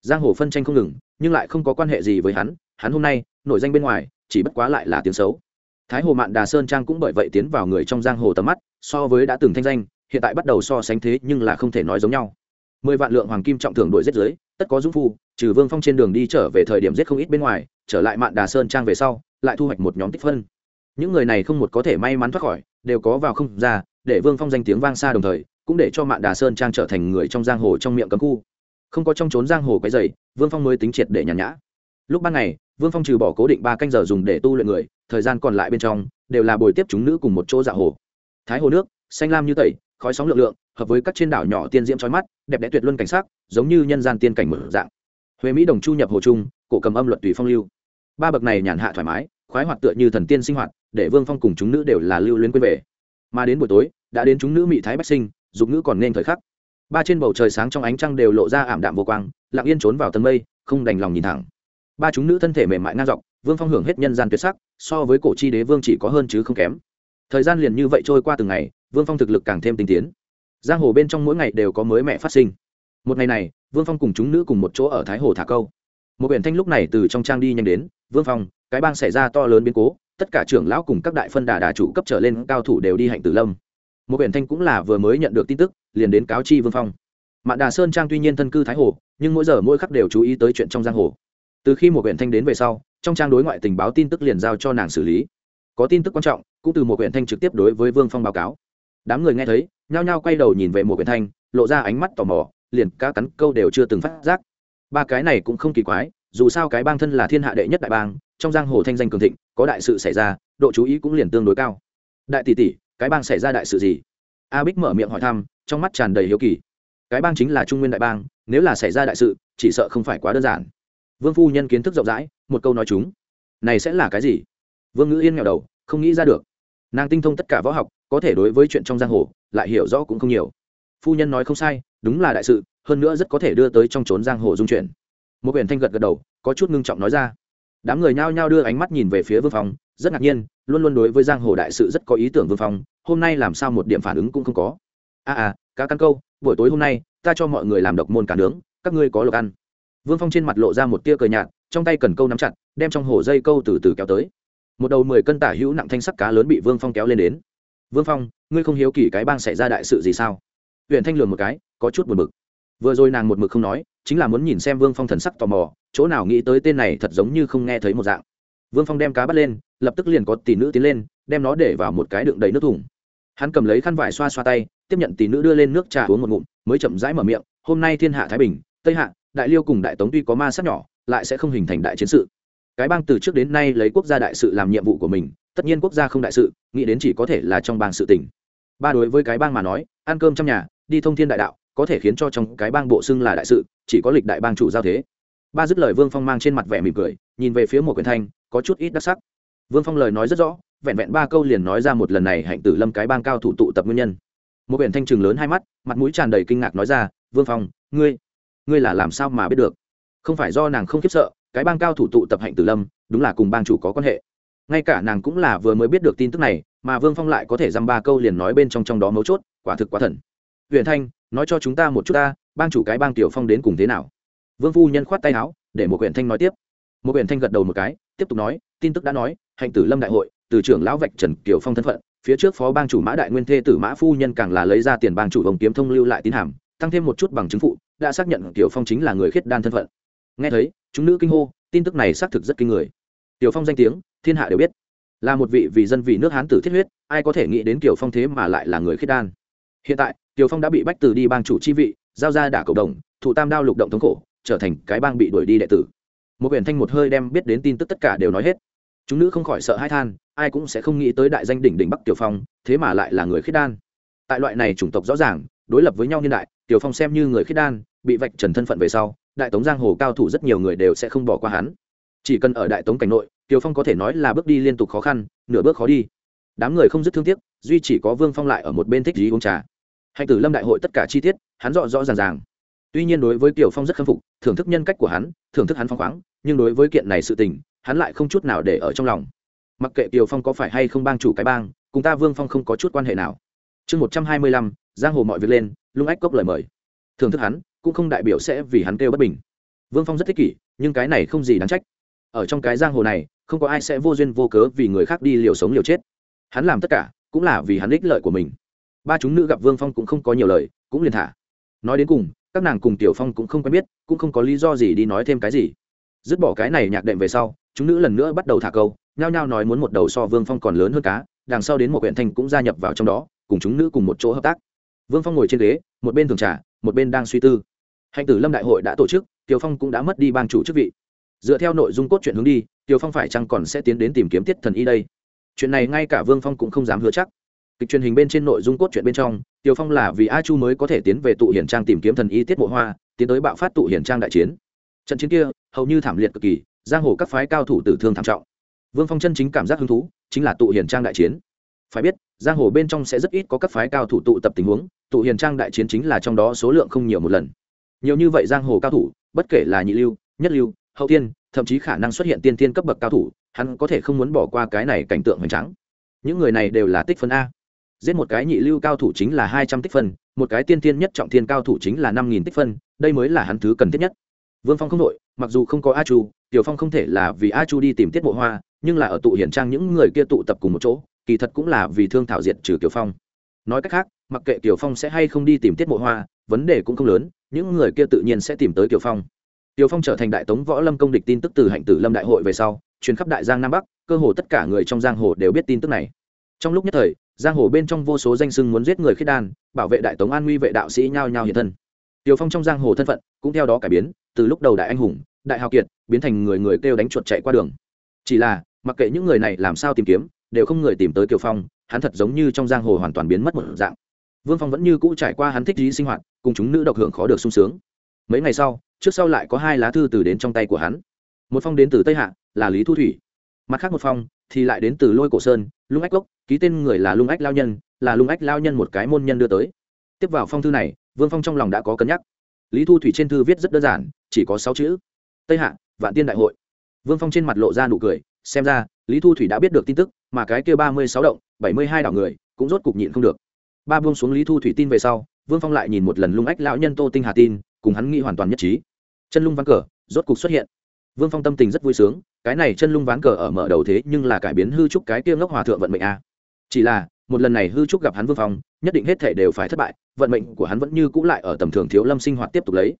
Giang hồ phân tranh không ngừng, nhưng lại không có quan hệ gì với hắn hắn hôm nay nổi danh bên ngoài, chỉ bất quá lại là tiếng xấu. Thái hồ mạn đà sơn trang cũng bởi vậy tiến vào người trong giang hồ tầm mắt, so với đã từng thanh danh, hiện tại bắt đầu so sánh thế nhưng là không thể nói giống nhau. Mười vạn lượng hoàng kim trọng thưởng đuổi giết giới, tất có dũng phu, trừ vương phong trên đường đi trở về thời điểm giết không ít bên ngoài, trở lại mạn đà sơn trang về sau, lại thu hoạch một nhóm tích phân. Những người này không một có thể may mắn thoát khỏi, đều có vào không ra để vương phong danh tiếng vang xa đồng thời, cũng để cho mạn đà sơn trang trở thành người trong giang hồ trong miệng cấm khu. Không có trong trốn giang hồ quấy dày, vương phong mới tính triệt để nhàn nhã. Lúc ban ngày, vương phong trừ bỏ cố định ba canh giờ dùng để tu luyện người, thời gian còn lại bên trong, đều là buổi tiếp chúng nữ cùng một chỗ dạ hồ. Thái hồ nước, xanh lam như tẩy, khói sóng lượng lượng, hợp với các trên đảo nhỏ tiên diễm trói mắt, đẹp đẽ tuyệt luân cảnh sắc, giống như nhân gian tiên cảnh mở dạng. Huế mỹ đồng chu nhập hồ trung, cổ cầm âm luật tùy phong lưu. Ba bậc này nhàn hạ thoải mái, khoái hoạt tựa như thần tiên sinh hoạt, để vương phong cùng chúng nữ đều là lưu luyến quên về mà đến buổi tối, đã đến chúng nữ mỹ thái bách sinh, dục nữ còn nên thời khắc. Ba trên bầu trời sáng trong ánh trăng đều lộ ra ảm đạm vô quang, lặng yên trốn vào tầng mây, không đành lòng nhìn thẳng. Ba chúng nữ thân thể mềm mại ngang dọc, vương phong hưởng hết nhân gian tuyệt sắc, so với cổ chi đế vương chỉ có hơn chứ không kém. Thời gian liền như vậy trôi qua từng ngày, vương phong thực lực càng thêm tinh tiến. Giang hồ bên trong mỗi ngày đều có mới mẹ phát sinh. Một ngày này, vương phong cùng chúng nữ cùng một chỗ ở thái hồ thả câu một biển thanh lúc này từ trong trang đi nhanh đến, vương phong, cái bang xảy ra to lớn biến cố, tất cả trưởng lão cùng các đại phân đà đà chủ cấp trở lên cao thủ đều đi hạnh tử lâm. Một biển thanh cũng là vừa mới nhận được tin tức, liền đến cáo chi vương phong. Mạn đà sơn trang tuy nhiên thân cư thái hồ, nhưng mỗi giờ mỗi khắc đều chú ý tới chuyện trong giang hồ. Từ khi một huyện thanh đến về sau, trong trang đối ngoại tình báo tin tức liền giao cho nàng xử lý. Có tin tức quan trọng, cũng từ một huyện thanh trực tiếp đối với vương phong báo cáo. Đám người nghe thấy, nhao nhao quay đầu nhìn về một huyện thanh, lộ ra ánh mắt tò mò, liền cá cắn câu đều chưa từng phát giác ba cái này cũng không kỳ quái, dù sao cái bang thân là thiên hạ đệ nhất đại bang, trong giang hồ thanh danh cường thịnh, có đại sự xảy ra, độ chú ý cũng liền tương đối cao. Đại tỷ tỷ, cái bang xảy ra đại sự gì? A bích mở miệng hỏi thăm, trong mắt tràn đầy hiếu kỳ. Cái bang chính là trung nguyên đại bang, nếu là xảy ra đại sự, chỉ sợ không phải quá đơn giản. Vương phu nhân kiến thức rộng rãi, một câu nói chúng. Này sẽ là cái gì? Vương ngữ yên nghèo đầu, không nghĩ ra được. Nàng tinh thông tất cả võ học, có thể đối với chuyện trong giang hồ, lại hiểu rõ cũng không nhiều. Phu nhân nói không sai đúng là đại sự hơn nữa rất có thể đưa tới trong trốn giang hồ dung chuyển. Một biển thanh gật gật đầu có chút ngưng trọng nói ra. Đám người nhao nhao đưa ánh mắt nhìn về phía vương phong rất ngạc nhiên luôn luôn đối với giang hồ đại sự rất có ý tưởng vương phong hôm nay làm sao một điểm phản ứng cũng không có. A à, à cá căn câu buổi tối hôm nay ta cho mọi người làm độc môn cả nướng các ngươi có lộc ăn. Vương phong trên mặt lộ ra một tia cờ nhạt trong tay cần câu nắm chặt đem trong hồ dây câu từ từ kéo tới. Một đầu mười cân tả hữu nặng thanh sắc cá lớn bị vương phong kéo lên đến. Vương phong ngươi không hiếu kỳ cái bang xảy ra đại sự gì sao? Huyện thanh lường một cái, có chút buồn bực. Vừa rồi nàng một mực không nói, chính là muốn nhìn xem vương phong thần sắc tò mò, chỗ nào nghĩ tới tên này thật giống như không nghe thấy một dạng. Vương phong đem cá bắt lên, lập tức liền có tỷ nữ tiến lên, đem nó để vào một cái đựng đầy nước thùng. Hắn cầm lấy khăn vải xoa xoa tay, tiếp nhận tỷ nữ đưa lên nước trà uống một ngụm, mới chậm rãi mở miệng, hôm nay thiên hạ thái bình, tây hạ, đại liêu cùng đại tống tuy có ma sát nhỏ, lại sẽ không hình thành đại chiến sự. Cái bang từ trước đến nay lấy quốc gia đại sự làm nhiệm vụ của mình, tất nhiên quốc gia không đại sự, nghĩ đến chỉ có thể là trong bang sự tỉnh ba đối với cái bang mà nói, ăn cơm trong nhà đi thông thiên đại đạo, có thể khiến cho trong cái bang bộ xưng là đại sự, chỉ có lịch đại bang chủ giao thế. Ba dứt lời vương phong mang trên mặt vẻ mỉm cười, nhìn về phía một quyền thanh, có chút ít đắc sắc. Vương phong lời nói rất rõ, vẹn vẹn ba câu liền nói ra một lần này hạnh tử lâm cái bang cao thủ tụ tập nguyên nhân. Một quyển thanh trường lớn hai mắt, mặt mũi tràn đầy kinh ngạc nói ra, vương phong, ngươi ngươi là làm sao mà biết được? Không phải do nàng không khiếp sợ, cái bang cao thủ tụ tập hạnh tử lâm, đúng là cùng bang chủ có quan hệ. Ngay cả nàng cũng là vừa mới biết được tin tức này, mà vương phong lại có thể dăm ba câu liền nói bên trong trong đó mấu chốt, quả thực quá thần huyện thanh, nói cho chúng ta một chút ta, bang chủ cái bang tiểu phong đến cùng thế nào? Vương phu nhân khoát tay áo, để một huyện thanh nói tiếp. Một huyện thanh gật đầu một cái, tiếp tục nói, tin tức đã nói, hạnh tử lâm đại hội, từ trưởng lão vạch trần kiều phong thân phận, phía trước phó bang chủ mã đại nguyên thê tử mã phu nhân càng là lấy ra tiền bang chủ hồng kiếm thông lưu lại tín hàm, tăng thêm một chút bằng chứng phụ, đã xác nhận kiều phong chính là người khiết đan thân phận. Nghe thấy, chúng nữ kinh hô, tin tức này xác thực rất kinh người. Tiểu phong danh tiếng, thiên hạ đều biết. Là một vị vì dân vì nước hán tử thiết huyết, ai có thể nghĩ đến kiều phong thế mà lại là người khiết đan? Hiện tại Tiểu phong đã bị bách từ đi bang chủ chi vị, giao ra đả cộng đồng thụ tam đao lục động thống khổ, trở thành cái bang bị đuổi đi đệ tử. Một quyển thanh một hơi đem biết đến tin tức tất cả đều nói hết. Chúng nữ không khỏi sợ hãi than, ai cũng sẽ không nghĩ tới đại danh đỉnh đỉnh bắc tiểu phong, thế mà lại là người khiết đan. Tại loại này chủng tộc rõ ràng, đối lập với nhau niên đại, tiểu phong xem như người khiết đan, bị vạch trần thân phận về sau, đại tống giang hồ cao thủ rất nhiều người đều sẽ không bỏ qua hắn. Chỉ cần ở đại tống cảnh nội, tiểu phong có thể nói là bước đi liên tục khó khăn, nửa bước khó đi. Đám người không dứt thương tiếc, duy chỉ có vương phong lại ở một bên thích gì uống trà hạnh tử lâm đại hội tất cả chi tiết, hắn rõ rõ ràng ràng. Tuy nhiên đối với kiều phong rất khâm phục, thưởng thức nhân cách của hắn, thưởng thức hắn phong khoáng, nhưng đối với kiện này sự tình, hắn lại không chút nào để ở trong lòng. Mặc kệ kiều phong có phải hay không bang chủ cái bang, cùng ta vương phong không có chút quan hệ nào. Chương một trăm hai mươi lăm, giang hồ mọi việc lên, lung ách cốc lời mời. Thưởng thức hắn, cũng không đại biểu sẽ vì hắn kêu bất bình. Vương phong rất thích kỷ, nhưng cái này không gì đáng trách. Ở trong cái giang hồ này, không có ai sẽ vô duyên vô cớ vì người khác đi liều sống liều chết. Hắn làm tất cả, cũng là vì hắn ích lợi của mình ba chúng nữ gặp vương phong cũng không có nhiều lời, cũng liền thả. Nói đến cùng, các nàng cùng tiểu phong cũng không quen biết, cũng không có lý do gì đi nói thêm cái gì. Dứt bỏ cái này nhạc đệm về sau, chúng nữ lần nữa bắt đầu thả câu, nhao nhao nói muốn một đầu so vương phong còn lớn hơn cá, đằng sau đến một huyện thanh cũng gia nhập vào trong đó, cùng chúng nữ cùng một chỗ hợp tác. Vương phong ngồi trên ghế, một bên thường trả một bên đang suy tư. Hạnh tử lâm đại hội đã tổ chức, tiểu phong cũng đã mất đi bang chủ chức vị. Dựa theo nội dung cốt truyện hướng đi, tiểu phong phải chăng còn sẽ tiến đến tìm kiếm tiết thần y đây? Chuyện này ngay cả vương phong cũng không dám hứa chắc kịch truyền hình bên trên nội dung cốt truyện bên trong, tiểu phong là vì a chu mới có thể tiến về tụ hiển trang tìm kiếm thần y tiết mộ hoa, tiến tới bạo phát tụ hiển trang đại chiến. Trận chiến kia, hầu như thảm liệt cực kỳ, giang hồ các phái cao thủ tử thương thảm trọng. Vương phong chân chính cảm giác hứng thú, chính là tụ hiển trang đại chiến. Phải biết, giang hồ bên trong sẽ rất ít có các phái cao thủ tụ tập tình huống, tụ hiển trang đại chiến chính là trong đó số lượng không nhiều một lần. Nhiều như vậy giang hồ cao thủ, bất kể là nhị lưu, nhất lưu, hậu tiên thậm chí khả năng xuất hiện tiên tiên cấp bậc cao thủ, hắn có thể không muốn bỏ qua cái này cảnh tượng hoành tráng. Những người này đều là tích phân a giết một cái nhị lưu cao thủ chính là hai trăm tích phân, một cái tiên tiên nhất trọng thiên cao thủ chính là năm nghìn tích phân, đây mới là hắn thứ cần thiết nhất. Vương phong không đội, mặc dù không có a chu, tiểu phong không thể là vì a chu đi tìm tiết mộ hoa, nhưng là ở tụ hiển trang những người kia tụ tập cùng một chỗ, kỳ thật cũng là vì thương thảo diệt trừ tiểu phong. Nói cách khác, mặc kệ tiểu phong sẽ hay không đi tìm tiết mộ hoa, vấn đề cũng không lớn, những người kia tự nhiên sẽ tìm tới tiểu phong. Tiểu phong trở thành đại tống võ lâm công địch tin tức từ hạnh tử lâm đại hội về sau, truyền khắp đại giang nam bắc, cơ hồ tất cả người trong giang hồ đều biết tin tức này. Trong lúc nhất thời giang hồ bên trong vô số danh sưng muốn giết người khiết đan, bảo vệ đại tống an nguy vệ đạo sĩ nhao nhao hiện thân. Tiều phong trong giang hồ thân phận cũng theo đó cải biến, từ lúc đầu đại anh hùng, đại hào kiệt, biến thành người người kêu đánh chuột chạy qua đường. Chỉ là, mặc kệ những người này làm sao tìm kiếm, đều không người tìm tới tiều phong, hắn thật giống như trong giang hồ hoàn toàn biến mất một dạng. Vương phong vẫn như cũ trải qua hắn thích trí sinh hoạt, cùng chúng nữ độc hưởng khó được sung sướng. Mấy ngày sau, trước sau lại có hai lá thư từ đến trong tay của hắn. Một phong đến từ tây hạ, là lý thu thủy. Mặt khác một phong thì lại đến từ lôi cổ sơn, lung ách gốc, ký tên người là lung ách lao nhân, là lung ách lao nhân một cái môn nhân đưa tới. Tiếp vào phong thư này, vương phong trong lòng đã có cân nhắc. Lý thu thủy trên thư viết rất đơn giản, chỉ có sáu chữ. Tây hạ, vạn tiên đại hội. Vương phong trên mặt lộ ra nụ cười, xem ra, lý thu thủy đã biết được tin tức, mà cái kia ba mươi sáu động, bảy mươi hai đảo người, cũng rốt cục nhịn không được. Ba buông xuống lý thu thủy tin về sau, vương phong lại nhìn một lần lung ách lão nhân tô tinh hà tin, cùng hắn nghĩ hoàn toàn nhất trí. Chân lung ván cờ, rốt cục xuất hiện vương phong tâm tình rất vui sướng, cái này chân lung ván cờ ở mở đầu thế nhưng là cải biến hư trúc cái kia ngốc hòa thượng vận mệnh a. Chỉ là, một lần này hư trúc gặp hắn vương phong, nhất định hết thể đều phải thất bại, vận mệnh của hắn vẫn như cũ lại ở tầm thường thiếu lâm sinh hoạt tiếp tục lấy.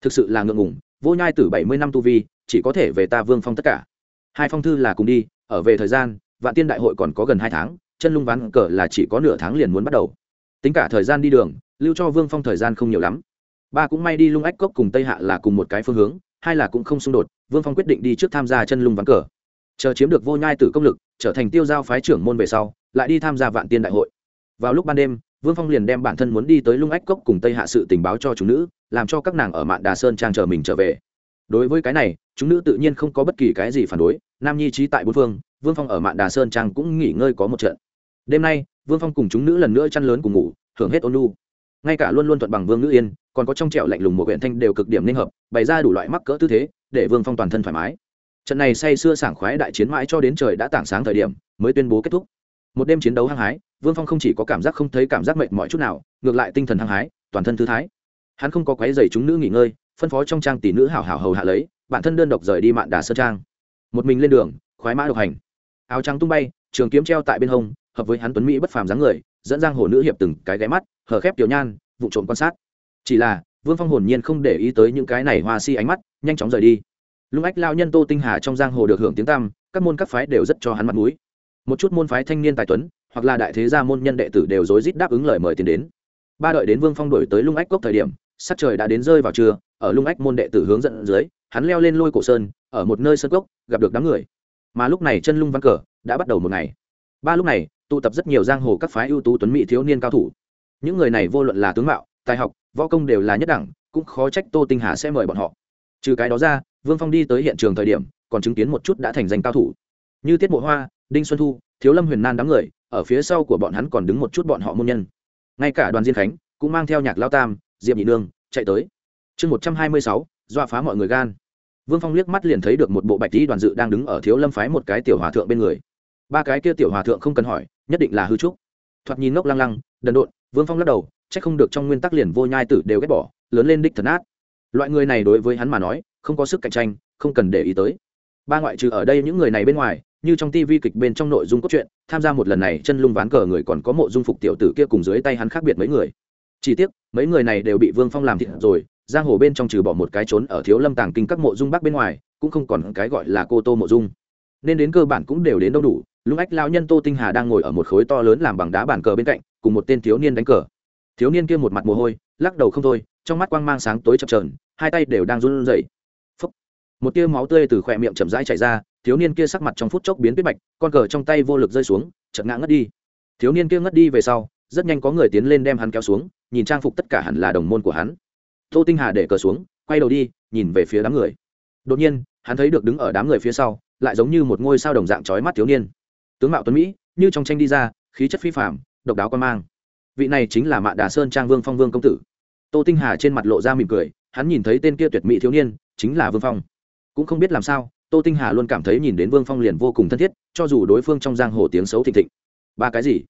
Thực sự là ngượng ngùng, vô nhai từ bảy mươi năm tu vi, chỉ có thể về ta vương phong tất cả. Hai phong thư là cùng đi, ở về thời gian, vạn tiên đại hội còn có gần hai tháng, chân lung ván cờ là chỉ có nửa tháng liền muốn bắt đầu. Tính cả thời gian đi đường, lưu cho vương phong thời gian không nhiều lắm. Ba cũng may đi lung ách cốc cùng tây hạ là cùng một cái phương hướng hai là cũng không xung đột, vương phong quyết định đi trước tham gia chân lung ván cờ. Chờ chiếm được vô nhai tử công lực, trở thành tiêu giao phái trưởng môn về sau, lại đi tham gia vạn tiên đại hội. Vào lúc ban đêm, vương phong liền đem bản thân muốn đi tới lung ách cốc cùng tây hạ sự tình báo cho chúng nữ, làm cho các nàng ở mạn đà sơn trang chờ mình trở về. Đối với cái này, chúng nữ tự nhiên không có bất kỳ cái gì phản đối, nam nhi trí tại bốn phương, vương phong ở mạn đà sơn trang cũng nghỉ ngơi có một trận. Đêm nay, vương phong cùng chúng nữ lần nữa chăn lớn cùng ngủ hưởng hết ôn lu ngay cả luôn luôn thuận bằng vương ngữ yên, còn có trong trẹo lạnh lùng một huyện thanh đều cực điểm linh hợp, bày ra đủ loại mắc cỡ tư thế, để vương phong toàn thân thoải mái. Trận này say sưa sảng khoái đại chiến mãi cho đến trời đã tảng sáng thời điểm, mới tuyên bố kết thúc. Một đêm chiến đấu hăng hái, vương phong không chỉ có cảm giác không thấy cảm giác mệt mỏi chút nào, ngược lại tinh thần hăng hái, toàn thân thư thái. Hắn không có quái dày chúng nữ nghỉ ngơi, phân phó trong trang tỷ nữ hảo hảo hầu hạ lấy, bản thân đơn độc rời đi mạn đà sơ trang. Một mình lên đường, khoái mã độc hành. Áo trắng tung bay, trường kiếm treo tại bên hông, hợp với hắn tuấn mỹ bất phàm dáng người dẫn giang hồ nữ hiệp từng cái ghé mắt hở khép tiểu nhan vụ trộm quan sát. Chỉ là, vương phong hồn nhiên không để ý tới những cái này hoa si ánh mắt, nhanh chóng rời đi. Lũng ách lao nhân tô tinh hà trong giang hồ được hưởng tiếng tăm, các môn các phái đều rất cho hắn mặt mũi. Một chút môn phái thanh niên tài tuấn, hoặc là đại thế gia môn nhân đệ tử đều rối rít đáp ứng lời mời tiền đến. Ba đợi đến vương phong đổi tới lung ách cốc thời điểm, sắc trời đã đến rơi vào trưa, ở lung ách môn đệ tử hướng dẫn dưới, hắn leo lên lôi cổ sơn, ở một nơi sơn cốc, gặp được đám người. Mà lúc này chân lung văn cờ, đã bắt đầu một ngày ba lúc này, tụ tập rất nhiều giang hồ các phái ưu tú tuấn mỹ thiếu niên cao thủ. Những người này vô luận là tướng mạo, tài học, võ công đều là nhất đẳng, cũng khó trách tô tinh hà sẽ mời bọn họ. Trừ cái đó ra, vương phong đi tới hiện trường thời điểm, còn chứng kiến một chút đã thành danh cao thủ. Như tiết mộ hoa, đinh xuân thu, thiếu lâm huyền nan đám người, ở phía sau của bọn hắn còn đứng một chút bọn họ môn nhân. Ngay cả đoàn diên khánh, cũng mang theo nhạc lao tam, diệp nhị nương, chạy tới. Chương một trăm hai mươi sáu, dọa phá mọi người gan. Vương phong liếc mắt liền thấy được một bộ bạch tí đoàn dự đang đứng ở thiếu lâm phái một cái tiểu hòa thượng bên người ba cái kia tiểu hòa thượng không cần hỏi, nhất định là hư trúc. Thoạt nhìn ngốc lăng lăng, đần độn, vương phong lắc đầu c h ắ c không được trong nguyên tắc liền vô nhai tử đều ghét bỏ, lớn lên đích thần át loại người này đối với hắn mà nói, không có sức cạnh tranh, không cần để ý tới. Ba ngoại trừ ở đây những người này bên ngoài, như trong tivi kịch bên trong nội dung cốt truyện, tham gia một lần này chân lung ván cờ người còn có mộ dung phục tiểu tử kia cùng dưới tay hắn khác biệt mấy người. Chỉ tiếc, mấy người này đều bị vương phong làm thịt rồi, giang hồ bên trong trừ bỏ một cái trốn ở thiếu lâm tàng kinh các mộ dung bắc bên ngoài, cũng không còn cái gọi là cô tô mộ dung. Nên đến cơ bản cũng đều đến đâu đủ lúc ách lao nhân tô tinh hà đang ngồi ở một khối to lớn làm bằng đá bàn cờ bên cạnh, cùng một tên thiếu niên đánh cờ. Thiếu niên kia một mặt mồ hôi, lắc đầu không thôi, trong mắt quang mang sáng tối chập trờn hai tay đều đang run rẩy. Phúc. một tia máu tươi từ khỏe miệng chậm rãi chảy ra, thiếu niên kia sắc mặt trong phút chốc biến tuyết bạch, con cờ trong tay vô lực rơi xuống chật ngã ngất đi. Thiếu niên kia ngất đi về sau, rất nhanh có người tiến lên đem hắn kéo xuống, nhìn trang phục tất cả hẳn là đồng môn của hắn. Tô tinh hà để cờ xuống, quay đầu đi, nhìn về phía đám người. Đột nhiên, hắn thấy được đứng ở đám người phía sau, lại giống như một ngôi sao đồng dạng chói mắt thiếu niên tướng mạo tuấn mỹ, như trong tranh đi ra, khí chất phi phạm độc đáo quan mang. Vị này chính là mạ đà sơn trang vương phong vương công tử. Tô tinh hà trên mặt lộ ra mỉm cười, hắn nhìn thấy tên kia tuyệt mỹ thiếu niên, chính là vương phong. Cũng không biết làm sao, tô tinh hà luôn cảm thấy nhìn đến vương phong liền vô cùng thân thiết, cho dù đối phương trong giang hồ tiếng xấu thịnh thịnh. Ba cái gì?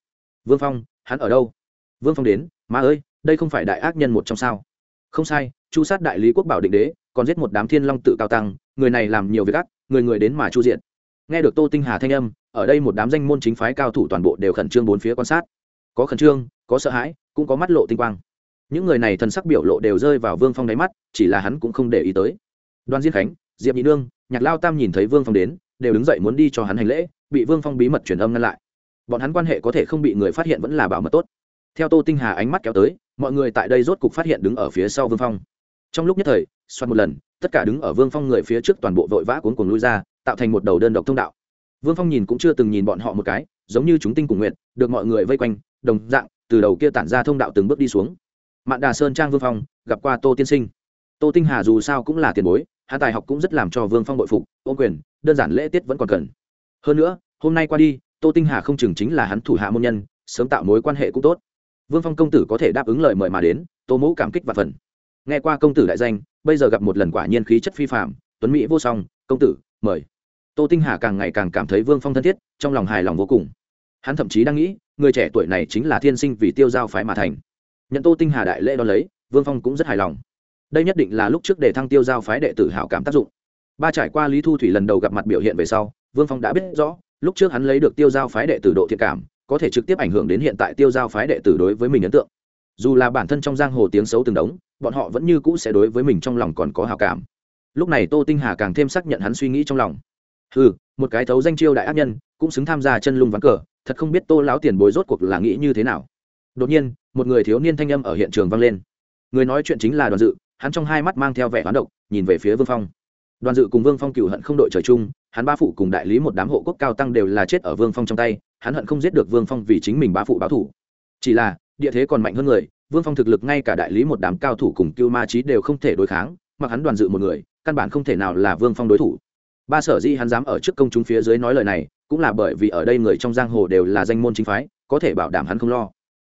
Vương phong, hắn ở đâu? Vương phong đến, má ơi, đây không phải đại ác nhân một trong sao? Không sai, chu sát đại lý quốc bảo định đế, còn giết một đám thiên long tự cao tăng, người này làm nhiều việc ác, người người đến mà chu diện nghe được tô tinh hà thanh âm, ở đây một đám danh môn chính phái cao thủ toàn bộ đều khẩn trương bốn phía quan sát. Có khẩn trương, có sợ hãi, cũng có mắt lộ tinh quang. Những người này thần sắc biểu lộ đều rơi vào vương phong đáy mắt, chỉ là hắn cũng không để ý tới. Đoàn diên khánh, diệp nhị nương, nhạc lao tam nhìn thấy vương phong đến, đều đứng dậy muốn đi cho hắn hành lễ, bị vương phong bí mật truyền âm ngăn lại. Bọn hắn quan hệ có thể không bị người phát hiện vẫn là bảo mật tốt. Theo tô tinh hà ánh mắt kéo tới, mọi người tại đây rốt cục phát hiện đứng ở phía sau vương phong. Trong lúc nhất thời xoắn một lần, tất cả đứng ở vương phong người phía trước toàn bộ vội vã cuốn cuồng lui ra tạo thành một đầu đơn độc thông đạo. Vương phong nhìn cũng chưa từng nhìn bọn họ một cái, giống như chúng tinh cùng nguyện được mọi người vây quanh, đồng dạng, từ đầu kia tản ra thông đạo từng bước đi xuống. Mạn đà sơn trang vương phong, gặp qua tô tiên sinh. Tô tinh hà dù sao cũng là tiền bối hạ tài học cũng rất làm cho vương phong bội phục ô quyền, đơn giản lễ tiết vẫn còn cần. Hơn nữa, hôm nay qua đi, tô tinh hà không chừng chính là hắn thủ hạ môn nhân, sớm tạo mối quan hệ cũng tốt. Vương phong công tử có thể đáp ứng lời mời mà đến, tô mẫu cảm kích và phần. Nghe qua công tử đại danh, bây giờ gặp một lần quả nhiên khí chất phi phạm tuấn mỹ vô song, công tử, mời tô tinh hà càng ngày càng cảm thấy vương phong thân thiết, trong lòng hài lòng vô cùng. Hắn thậm chí đang nghĩ, người trẻ tuổi này chính là thiên sinh vì tiêu giao phái mà thành. Nhận tô tinh hà đại lễ đ ó lấy, vương phong cũng rất hài lòng. Đây nhất định là lúc trước để thăng tiêu giao phái đệ tử hảo cảm tác dụng. Ba trải qua lý thu thủy lần đầu gặp mặt biểu hiện về sau, vương phong đã biết rõ, lúc trước hắn lấy được tiêu giao phái đệ tử độ thiện cảm, có thể trực tiếp ảnh hưởng đến hiện tại tiêu giao phái đệ tử đối với mình ấn tượng. Dù là bản thân trong giang hồ tiếng xấu từng đống, bọn họ vẫn như cũ sẽ đối với mình trong lòng còn có hào cảm. Lúc này tô tinh hà càng thêm xác nhận hắn suy nghĩ trong lòng ừ một cái thấu danh chiêu đại ác nhân, cũng xứng tham gia chân lung ván cờ, thật không biết tô lão tiền bối rốt cuộc là nghĩ như thế nào. Đột nhiên, một người thiếu niên thanh âm ở hiện trường vang lên. Người nói chuyện chính là đoàn dự, hắn trong hai mắt mang theo vẻ hoán độc, nhìn về phía vương phong. Đoàn dự cùng vương phong cựu hận không đội trời chung, hắn ba phụ cùng đại lý một đám hộ quốc cao tăng đều là chết ở vương phong trong tay, hắn hận không giết được vương phong vì chính mình ba phụ báo thủ. Chỉ là, địa thế còn mạnh hơn người, vương phong thực lực ngay cả đại lý một đám cao thủ cùng cưu ma trí đều không thể đối kháng, mặc hắn đoàn dự một người, căn bản không thể nào là vương phong đối thủ ba sở di hắn dám ở trước công chúng phía dưới nói lời này, cũng là bởi vì ở đây người trong giang hồ đều là danh môn chính phái, có thể bảo đảm hắn không lo.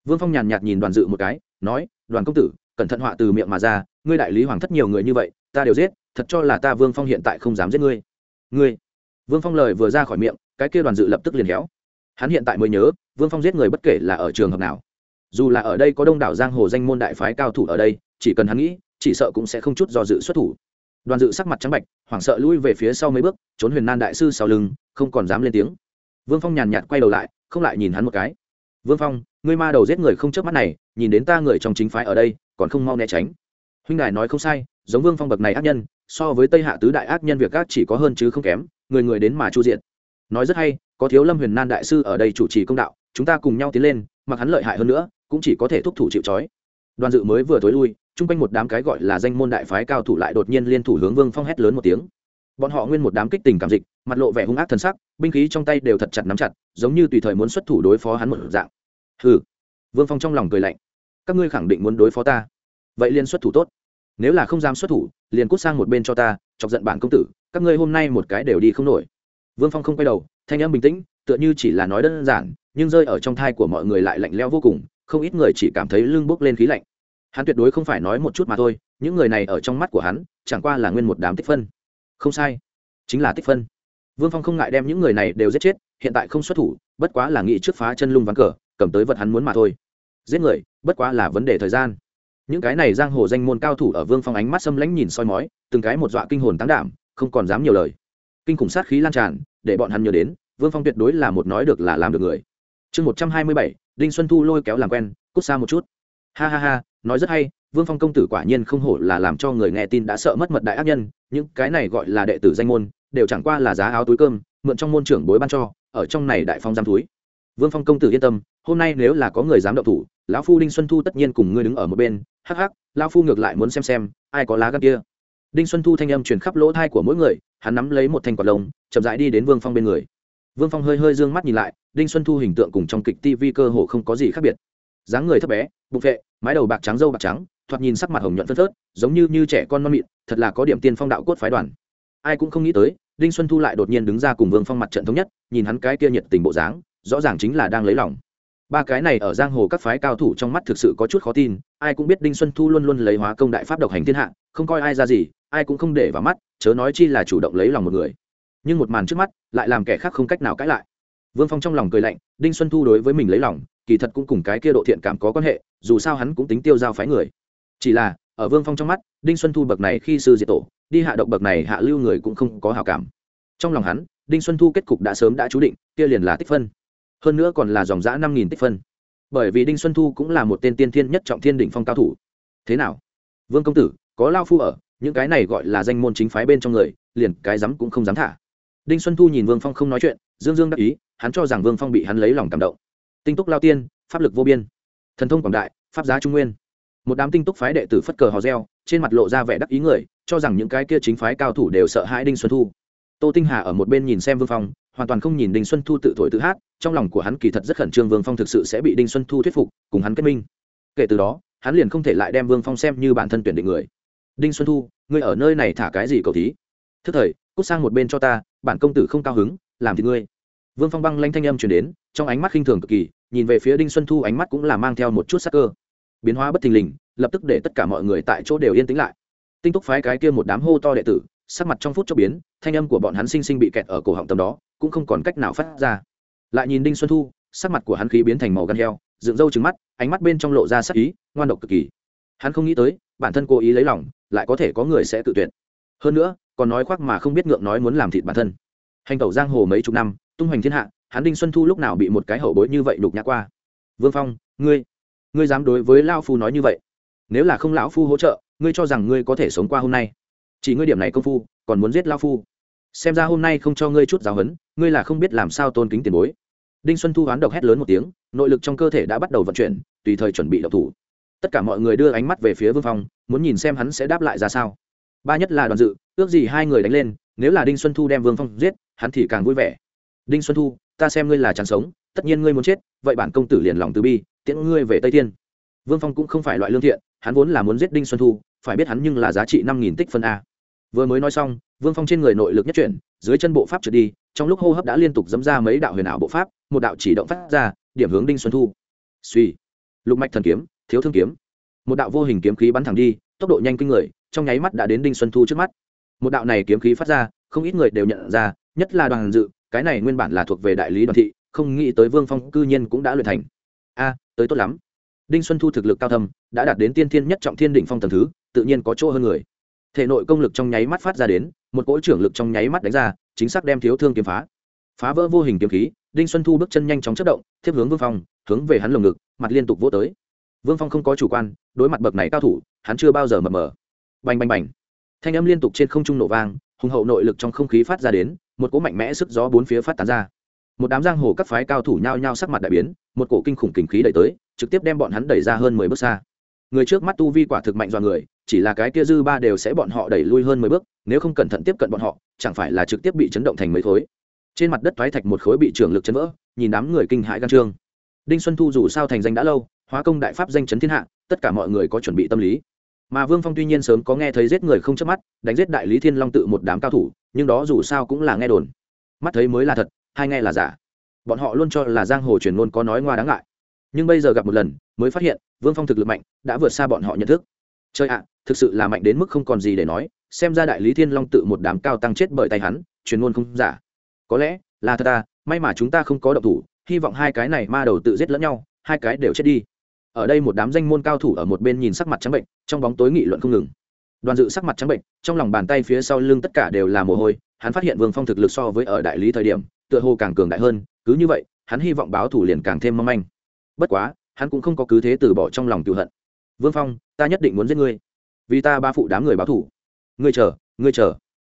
Vương phong nhàn nhạt nhìn đoàn dự một cái, nói, đoàn công tử, cẩn thận họa từ miệng mà ra, ngươi đại lý hoàng thất nhiều người như vậy, ta đều giết, thật cho là ta vương phong hiện tại không dám giết ngươi. Ngươi? Vương phong lời vừa ra khỏi miệng, cái kia đoàn dự lập tức liền khéo hắn hiện tại mới nhớ, vương phong giết người bất kể là ở trường hợp nào. Dù là ở đây có đông đảo giang hồ danh môn đại phái cao thủ ở đây, chỉ cần hắn nghĩ, chỉ sợ cũng sẽ không chút do dự xuất thủ. Đoàn dự sắc mặt trắng bạch hoảng sợ lui về phía sau mấy bước, trốn huyền nan đại sư sau lưng, không còn dám lên tiếng. Vương phong nhàn nhạt quay đầu lại, không lại nhìn hắn một cái. Vương phong, ngươi ma đầu giết người không chớp mắt này, nhìn đến ta người trong chính phái ở đây, còn không mau né tránh. Huynh đài nói không sai, giống vương phong bậc này ác nhân, so với tây hạ tứ đại ác nhân việc ác chỉ có hơn chứ không kém, người người đến mà chu diện. Nói rất hay, có thiếu lâm huyền nan đại sư ở đây chủ trì công đạo, chúng ta cùng nhau tiến lên, mặc hắn lợi hại hơn nữa, cũng chỉ có thể thúc thủ chịu trói. Đoàn dự mới vừa tối lui chung quanh một đám cái gọi là danh môn đại phái cao thủ lại đột nhiên liên thủ hướng vương phong hét lớn một tiếng. Bọn họ nguyên một đám kích tình cảm dịch, mặt lộ vẻ hung ác thân sắc, binh khí trong tay đều thật chặt nắm chặt, giống như tùy thời muốn xuất thủ đối phó hắn một dạng. Hừ. Vương phong trong lòng cười lạnh. Các ngươi khẳng định muốn đối phó ta. Vậy liên xuất thủ tốt. Nếu là không dám xuất thủ, liền cút sang một bên cho ta, chọc giận bản công tử, các ngươi hôm nay một cái đều đi không nổi. Vương phong không quay đầu, thanh âm bình tĩnh, tựa như chỉ là nói đơn giản, nhưng rơi ở trong thai của mọi người lại lạnh leo vô cùng, không ít người chỉ cảm thấy lưng bốc lên khí lạnh hắn tuyệt đối không phải nói một chút mà thôi, những người này ở trong mắt của hắn, chẳng qua là nguyên một đám tích phân. Không sai, chính là tích phân. Vương phong không ngại đem những người này đều giết chết, hiện tại không xuất thủ, bất quá là nghĩ trước phá chân lung ván cờ, cầm tới vật hắn muốn mà thôi. Giết người, bất quá là vấn đề thời gian. Những cái này giang hồ danh môn cao thủ ở vương phong ánh mắt xâm lãnh nhìn soi mói, từng cái một dọa kinh hồn tán đảm, không còn dám nhiều lời. Kinh khủng sát khí lan tràn, để bọn hắn nhớ đến, vương phong tuyệt đối là một nói được là làm được người. Chương một trăm hai mươi bảy, đinh xuân thu lôi kéo làm quen, cút xa một chút ha ha ha, nói rất hay, vương phong công tử quả nhiên không hổ là làm cho người nghe tin đã sợ mất mật đại ác nhân, những cái này gọi là đệ tử danh môn, đều chẳng qua là giá áo túi cơm, mượn trong môn trưởng bối ban cho, ở trong này đại phong giam túi. Vương phong công tử yên tâm, hôm nay nếu là có người dám động thủ, lão phu đinh xuân thu tất nhiên cùng ngươi đứng ở một bên, hắc hắc, lão phu ngược lại muốn xem xem, ai có lá gan kia. Đinh xuân thu thanh âm truyền khắp lỗ thai của mỗi người, hắn nắm lấy một thanh quạt lông, chậm rãi đi đến vương phong bên người. Vương phong hơi hơi d ư ơ n g mắt nhìn lại, đinh xuân thu hình tượng cùng trong kịch tv cơ hồ không có gì khác biệt dáng người thấp bé, bụng vệ mái đầu bạc trắng dâu bạc trắng, thoạt nhìn sắc mặt hồng nhuận phân phớt, giống như như trẻ con non mịn, thật là có điểm tiên phong đạo cốt phái đoàn. Ai cũng không nghĩ tới, đinh xuân thu lại đột nhiên đứng ra cùng vương phong mặt trận thống nhất, nhìn hắn cái kia nhiệt tình bộ dáng, rõ ràng chính là đang lấy lòng. Ba cái này ở giang hồ các phái cao thủ trong mắt thực sự có chút khó tin, ai cũng biết đinh xuân thu luôn luôn lấy hóa công đại pháp độc hành thiên hạ, không coi ai ra gì, ai cũng không để vào mắt, chớ nói chi là chủ động lấy lòng một người. Nhưng một màn trước mắt, lại làm kẻ khác không cách nào cãi lại. Vương phong trong lòng cười lạnh, đinh xuân thu đối với mình lấy lòng kỳ thật cũng cùng cái kia độ thiện cảm có quan hệ, dù sao hắn cũng tính tiêu giao phái người. Chỉ là, ở vương phong trong mắt, đinh xuân thu bậc này khi sư diệt tổ, đi hạ động bậc này hạ lưu người cũng không có hào cảm. Trong lòng hắn, đinh xuân thu kết cục đã sớm đã chú định, kia liền là tích phân. Hơn nữa còn là dòng giã năm nghìn tích phân. Bởi vì đinh xuân thu cũng là một tên tiên thiên nhất trọng thiên đỉnh phong cao thủ. Thế nào? Vương công tử, có lao phu ở, những cái này gọi là danh môn chính phái bên trong người, liền cái dám cũng không dám thả. Đinh xuân thu nhìn vương phong không nói chuyện, dương dương đắc ý, hắn cho rằng vương phong bị hắn lấy lòng cảm động tinh túc lao tiên, pháp lực vô biên. Thần thông quảng đại, pháp giá trung nguyên. Một đám tinh túc phái đệ tử phất cờ hò reo, trên mặt lộ ra vẻ đắc ý người, cho rằng những cái kia chính phái cao thủ đều sợ hãi đinh xuân thu. Tô tinh hà ở một bên nhìn xem vương phong, hoàn toàn không nhìn đinh xuân thu tự thổi tự hát, trong lòng của hắn kỳ thật rất khẩn trương vương phong thực sự sẽ bị đinh xuân thu thuyết phục, cùng hắn kết minh. Kể từ đó, hắn liền không thể lại đem vương phong xem như bản thân tuyển định người. Đinh xuân thu, ngươi ở nơi này thả cái gì cầu thí? Thức thời, cút sang một bên cho ta, bản công tử không cao hứng, làm thì ngươi vương phong băng lanh thanh âm chuyển đến, trong ánh mắt khinh thường cực kỳ, nhìn về phía đinh xuân thu ánh mắt cũng là mang theo một chút sắc cơ. Biến hóa bất thình lình, lập tức để tất cả mọi người tại chỗ đều yên tĩnh lại. Tinh túc phái cái kia một đám hô to đệ tử, sắc mặt trong phút chốc biến, thanh âm của bọn hắn sinh sinh bị kẹt ở cổ họng tầm đó, cũng không còn cách nào phát ra. Lại nhìn đinh xuân thu, sắc mặt của hắn khí biến thành màu gan heo, dựng râu trứng mắt, ánh mắt bên trong lộ ra sắc ý, ngoan độc cực kỳ. Hắn không nghĩ tới, bản thân cố ý lấy lòng, lại có thể có người sẽ tự tuyệt. Hơn nữa, còn nói khoác mà không biết ngượng nói muốn làm thịt bản thân. Hành tẩu giang hồ mấy chục năm tung hoành thiên hạ, hắn đinh xuân thu lúc nào bị một cái hậu bối như vậy đục nhã qua? Vương phong, ngươi ngươi dám đối với lao phu nói như vậy? Nếu là không lão phu hỗ trợ, ngươi cho rằng ngươi có thể sống qua hôm nay? Chỉ ngươi điểm này công phu, còn muốn giết lao phu? Xem ra hôm nay không cho ngươi chút giáo hấn ngươi là không biết làm sao tôn kính tiền bối. Đinh xuân thu hoán độc hét lớn một tiếng, nội lực trong cơ thể đã bắt đầu vận chuyển, tùy thời chuẩn bị độc thủ. Tất cả mọi người đưa ánh mắt về phía vương phong, muốn nhìn xem hắn sẽ đáp lại ra sao. Ba nhất là đoàn dự, ước gì hai người đánh lên, nếu là đinh xuân thu đem vương phong giết, hắn thì càng vui vẻ đinh xuân thu, ta xem ngươi là chẳng sống, tất nhiên ngươi muốn chết, vậy bản công tử liền lòng từ bi, tiễn ngươi về tây thiên. Vương phong cũng không phải loại lương thiện, hắn vốn là muốn giết đinh xuân thu, phải biết hắn nhưng là giá trị năm nghìn tích phân a. Vừa mới nói xong, vương phong trên người nội lực nhất chuyển, dưới chân bộ pháp trượt đi, trong lúc hô hấp đã liên tục dấm ra mấy đạo huyền ảo bộ pháp, một đạo chỉ động phát ra, điểm hướng đinh xuân thu. Suy lục mạch thần kiếm, thiếu thương kiếm. Một đạo vô hình kiếm khí bắn thẳng đi, tốc độ nhanh kinh người, trong nháy mắt đã đến đinh xuân thu trước mắt. Một đạo này kiếm khí phát ra, không ít người đều nhận ra, nhất là đoàn dự cái này nguyên bản là thuộc về đại lý đoàn thị, không nghĩ tới vương phong cư nhiên cũng đã luyện thành. A, tới tốt lắm. Đinh xuân thu thực lực cao thâm, đã đạt đến tiên thiên nhất trọng thiên đỉnh phong tầng thứ, tự nhiên có chỗ hơn người. Thể nội công lực trong nháy mắt phát ra đến, một cỗ trưởng lực trong nháy mắt đánh ra, chính xác đem thiếu thương kiếm phá. Phá vỡ vô hình kiếm khí, đinh xuân thu bước chân nhanh chóng chất động tiếp hướng vương phong, hướng về hắn lồng ngực, mặt liên tục vỗ tới. Vương phong không có chủ quan, đối mặt bậc này cao thủ, hắn chưa bao giờ mập mờ. Bành bành bành. Thanh âm liên tục trên không trung nổ vang hùng hậu nội lực trong không khí phát ra đến, một cỗ mạnh mẽ sức gió bốn phía phát tán ra. Một đám giang hồ các phái cao thủ nhao nhao sắc mặt đại biến, một cổ kinh khủng kình khí đẩy tới, trực tiếp đem bọn hắn đẩy ra hơn mười bước xa. Người trước mắt tu vi quả thực mạnh do người, chỉ là cái kia dư ba đều sẽ bọn họ đẩy lui hơn mười bước, nếu không cẩn thận tiếp cận bọn họ, chẳng phải là trực tiếp bị chấn động thành mấy thối trên mặt đất thoái thạch một khối bị trưởng lực chấn vỡ, nhìn đám người kinh hãi gan trương. Đinh xuân thu dù sao thành danh đã lâu, hóa công đại pháp danh chấn thiên hạ, tất cả mọi người có chuẩn bị tâm lý mà vương phong tuy nhiên sớm có nghe thấy giết người không chớp mắt, đánh giết đại lý thiên long tự một đám cao thủ, nhưng đó dù sao cũng là nghe đồn. Mắt thấy mới là thật, hai nghe là giả. Bọn họ luôn cho là giang hồ truyền ngôn có nói ngoa đáng ngại. Nhưng bây giờ gặp một lần, mới phát hiện, vương phong thực lực mạnh, đã vượt xa bọn họ nhận thức. Chơi ạ, thực sự là mạnh đến mức không còn gì để nói, xem ra đại lý thiên long tự một đám cao tăng chết bởi tay hắn, truyền ngôn không giả. Có lẽ, là thật ta may mà chúng ta không có động thủ, hy vọng hai cái này ma đầu tự giết lẫn nhau, hai cái đều chết đi ở đây một đám danh môn cao thủ ở một bên nhìn sắc mặt trắng bệnh, trong bóng tối nghị luận không ngừng. Đoàn dự sắc mặt trắng bệnh, trong lòng bàn tay phía sau lưng tất cả đều là mồ hôi, hắn phát hiện vương phong thực lực so với ở đại lý thời điểm, tựa hồ càng cường đại hơn, cứ như vậy, hắn hy vọng báo thủ liền càng thêm mong manh. Bất quá, hắn cũng không có cứ thế từ bỏ trong lòng cựu hận. Vương phong, ta nhất định muốn giết ngươi, vì ta ba phụ đám người báo thủ ngươi chờ ngươi chờ.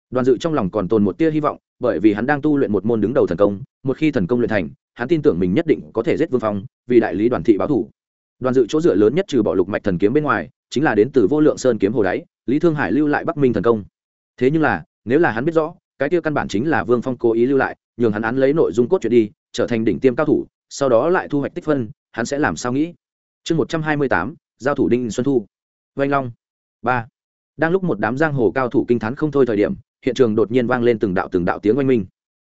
Đoàn dự trong lòng còn tồn một tia hy vọng, bởi vì hắn đang tu luyện một môn đứng đầu thần công, một khi thần công luyện thành, hắn tin tưởng mình nhất định có thể giết vương phong, vì đại lý đoàn thị báo thủ đoàn dự chỗ dựa lớn nhất trừ bỏ lục mạch thần kiếm bên ngoài, chính là đến từ vô lượng sơn kiếm hồ đáy, lý thương hải lưu lại bắc minh thần công. Thế nhưng là, nếu là hắn biết rõ, cái kia căn bản chính là vương phong cố ý lưu lại, nhường hắn án lấy nội dung cốt truyện đi, trở thành đỉnh tiêm cao thủ, sau đó lại thu hoạch tích phân, hắn sẽ làm sao nghĩ? Chương một trăm hai mươi tám, giao thủ đinh xuân thu. Vanh long. Ba. Đang lúc một đám giang hồ cao thủ kinh t h á n không thôi thời điểm, hiện trường đột nhiên vang lên từng đạo từng đạo tiếng oanh minh.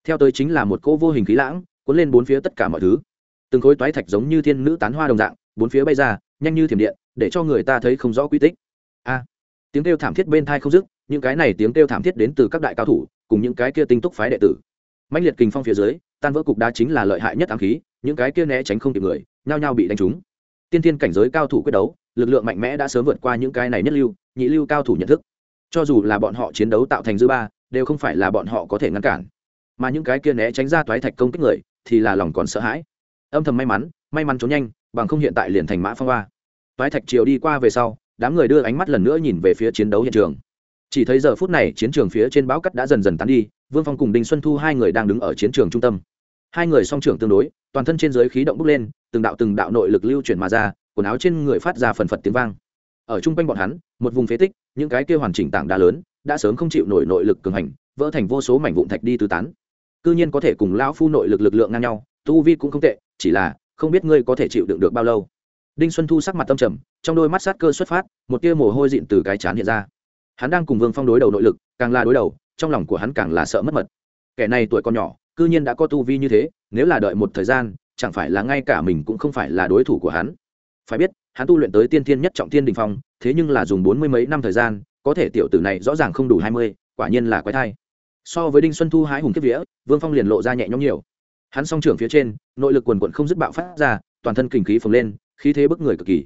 Theo tới chính là một cỗ vô hình khí lãng, cuốn lên bốn phía tất cả mọi thứ. Từng khối toái thạch giống như thiên nữ tán hoa đồng dạng bốn phía bay ra, nhanh như thiểm điện, để cho người ta thấy không rõ quy tích. A, tiếng kêu thảm thiết bên thai không dứt, những cái này tiếng kêu thảm thiết đến từ các đại cao thủ, cùng những cái kia tinh túc phái đệ tử. Mạnh liệt kình phong phía dưới, tan vỡ cục đá chính là lợi hại nhất ám khí, những cái kia né tránh không kịp người, nhao nhao bị đánh trúng. Tiên thiên cảnh giới cao thủ quyết đấu, lực lượng mạnh mẽ đã sớm vượt qua những cái này nhất lưu, nhị lưu cao thủ nhận thức. Cho dù là bọn họ chiến đấu tạo thành dư ba, đều không phải là bọn họ có thể ngăn cản. Mà những cái kia né tránh ra toái thạch công kích người, thì là lòng còn sợ hãi. Âm thầm may mắn may mắn trốn nhanh bằng không hiện tại liền thành mã phong hoa. Toái thạch chiều đi qua về sau, đám người đưa ánh mắt lần nữa nhìn về phía chiến đấu hiện trường. Chỉ thấy giờ phút này chiến trường phía trên bão cắt đã dần dần tán đi, vương phong cùng đinh xuân thu hai người đang đứng ở chiến trường trung tâm. Hai người song trưởng tương đối, toàn thân trên giới khí động bốc lên, từng đạo từng đạo nội lực lưu chuyển mà ra, quần áo trên người phát ra phần phật tiếng vang. Ở chung quanh bọn hắn, một vùng phế tích, những cái kia hoàn chỉnh tảng đá lớn, đã sớm không chịu nổi nội lực cường hành, vỡ thành vô số mảnh vụn thạch đi tứ tán. Cư nhiên có thể cùng lão phu nội lực lực lượng ngang nhau, tu vi cũng không tệ, chỉ là không biết ngươi có thể chịu đựng được bao lâu. Đinh xuân thu sắc mặt tâm trầm, trong đôi mắt sát cơ xuất phát, một tia mồ hôi dịn từ cái chán hiện ra. Hắn đang cùng vương phong đối đầu nội lực, càng là đối đầu, trong lòng của hắn càng là sợ mất mật. Kẻ này tuổi còn nhỏ, cư nhiên đã có tu vi như thế, nếu là đợi một thời gian, chẳng phải là ngay cả mình cũng không phải là đối thủ của hắn. Phải biết, hắn tu luyện tới tiên thiên nhất trọng Tiên đình phong, thế nhưng là dùng bốn mươi mấy năm thời gian, có thể tiểu tử này rõ ràng không đủ hai mươi, quả nhiên là quái thai. So với đinh xuân thu hái hùng kiếp vía, vương phong liền lộ ra nhẹ nhõm nhiều hắn song trưởng phía trên, nội lực quần quận không dứt bạo phát ra, toàn thân kình khí phồng lên, khí thế bức người cực kỳ.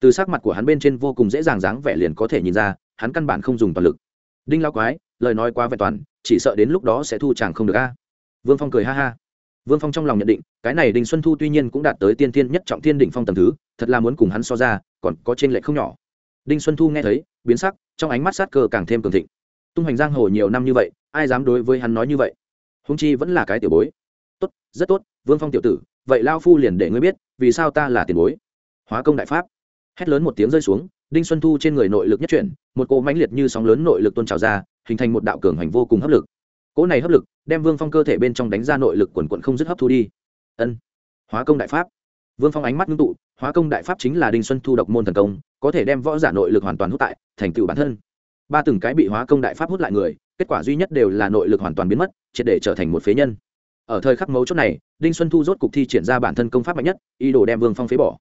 Từ sắc mặt của hắn bên trên vô cùng dễ dàng dáng vẻ liền có thể nhìn ra, hắn căn bản không dùng toàn lực. Đinh lao quái, lời nói quá vẹn toàn, chỉ sợ đến lúc đó sẽ thu chàng không được a. Vương phong cười ha ha. Vương phong trong lòng nhận định, cái này đinh xuân thu tuy nhiên cũng đạt tới tiên tiên nhất trọng thiên đỉnh phong tầng thứ, thật là muốn cùng hắn so ra, còn có trên lệ không nhỏ. Đinh xuân thu nghe thấy, biến sắc, trong ánh mắt sát cơ càng thêm cường thịnh. Tung hoành giang hồ nhiều năm như vậy, ai dám đối với hắn nói như vậy? Húng chi vẫn là cái tiểu bối tốt, rất tốt, vương phong tiểu tử, vậy lao phu liền để ngươi biết, vì sao ta là tiền bối. Hóa công đại pháp. Hét lớn một tiếng rơi xuống, đinh xuân thu trên người nội lực nhất chuyển, một cỗ mãnh liệt như sóng lớn nội lực tôn trào ra, hình thành một đạo cường hành vô cùng hấp lực. Cỗ này hấp lực đem vương phong cơ thể bên trong đánh ra nội lực quần quận không dứt hấp thu đi. Ân, hóa công đại pháp. Vương phong ánh mắt ngưng tụ, hóa công đại pháp chính là đinh xuân thu độc môn thần công, có thể đem võ giả nội lực hoàn toàn hút tại, thành tựu bản thân. Ba từng cái bị hóa công đại pháp hút lại người, kết quả duy nhất đều là nội lực hoàn toàn biến mất, triệt để trở thành một phế nhân ở thời khắc mấu chốt này, đinh xuân thu rốt cục thi triển ra bản thân công pháp mạnh nhất, ý đồ đem vương phong phế bỏ.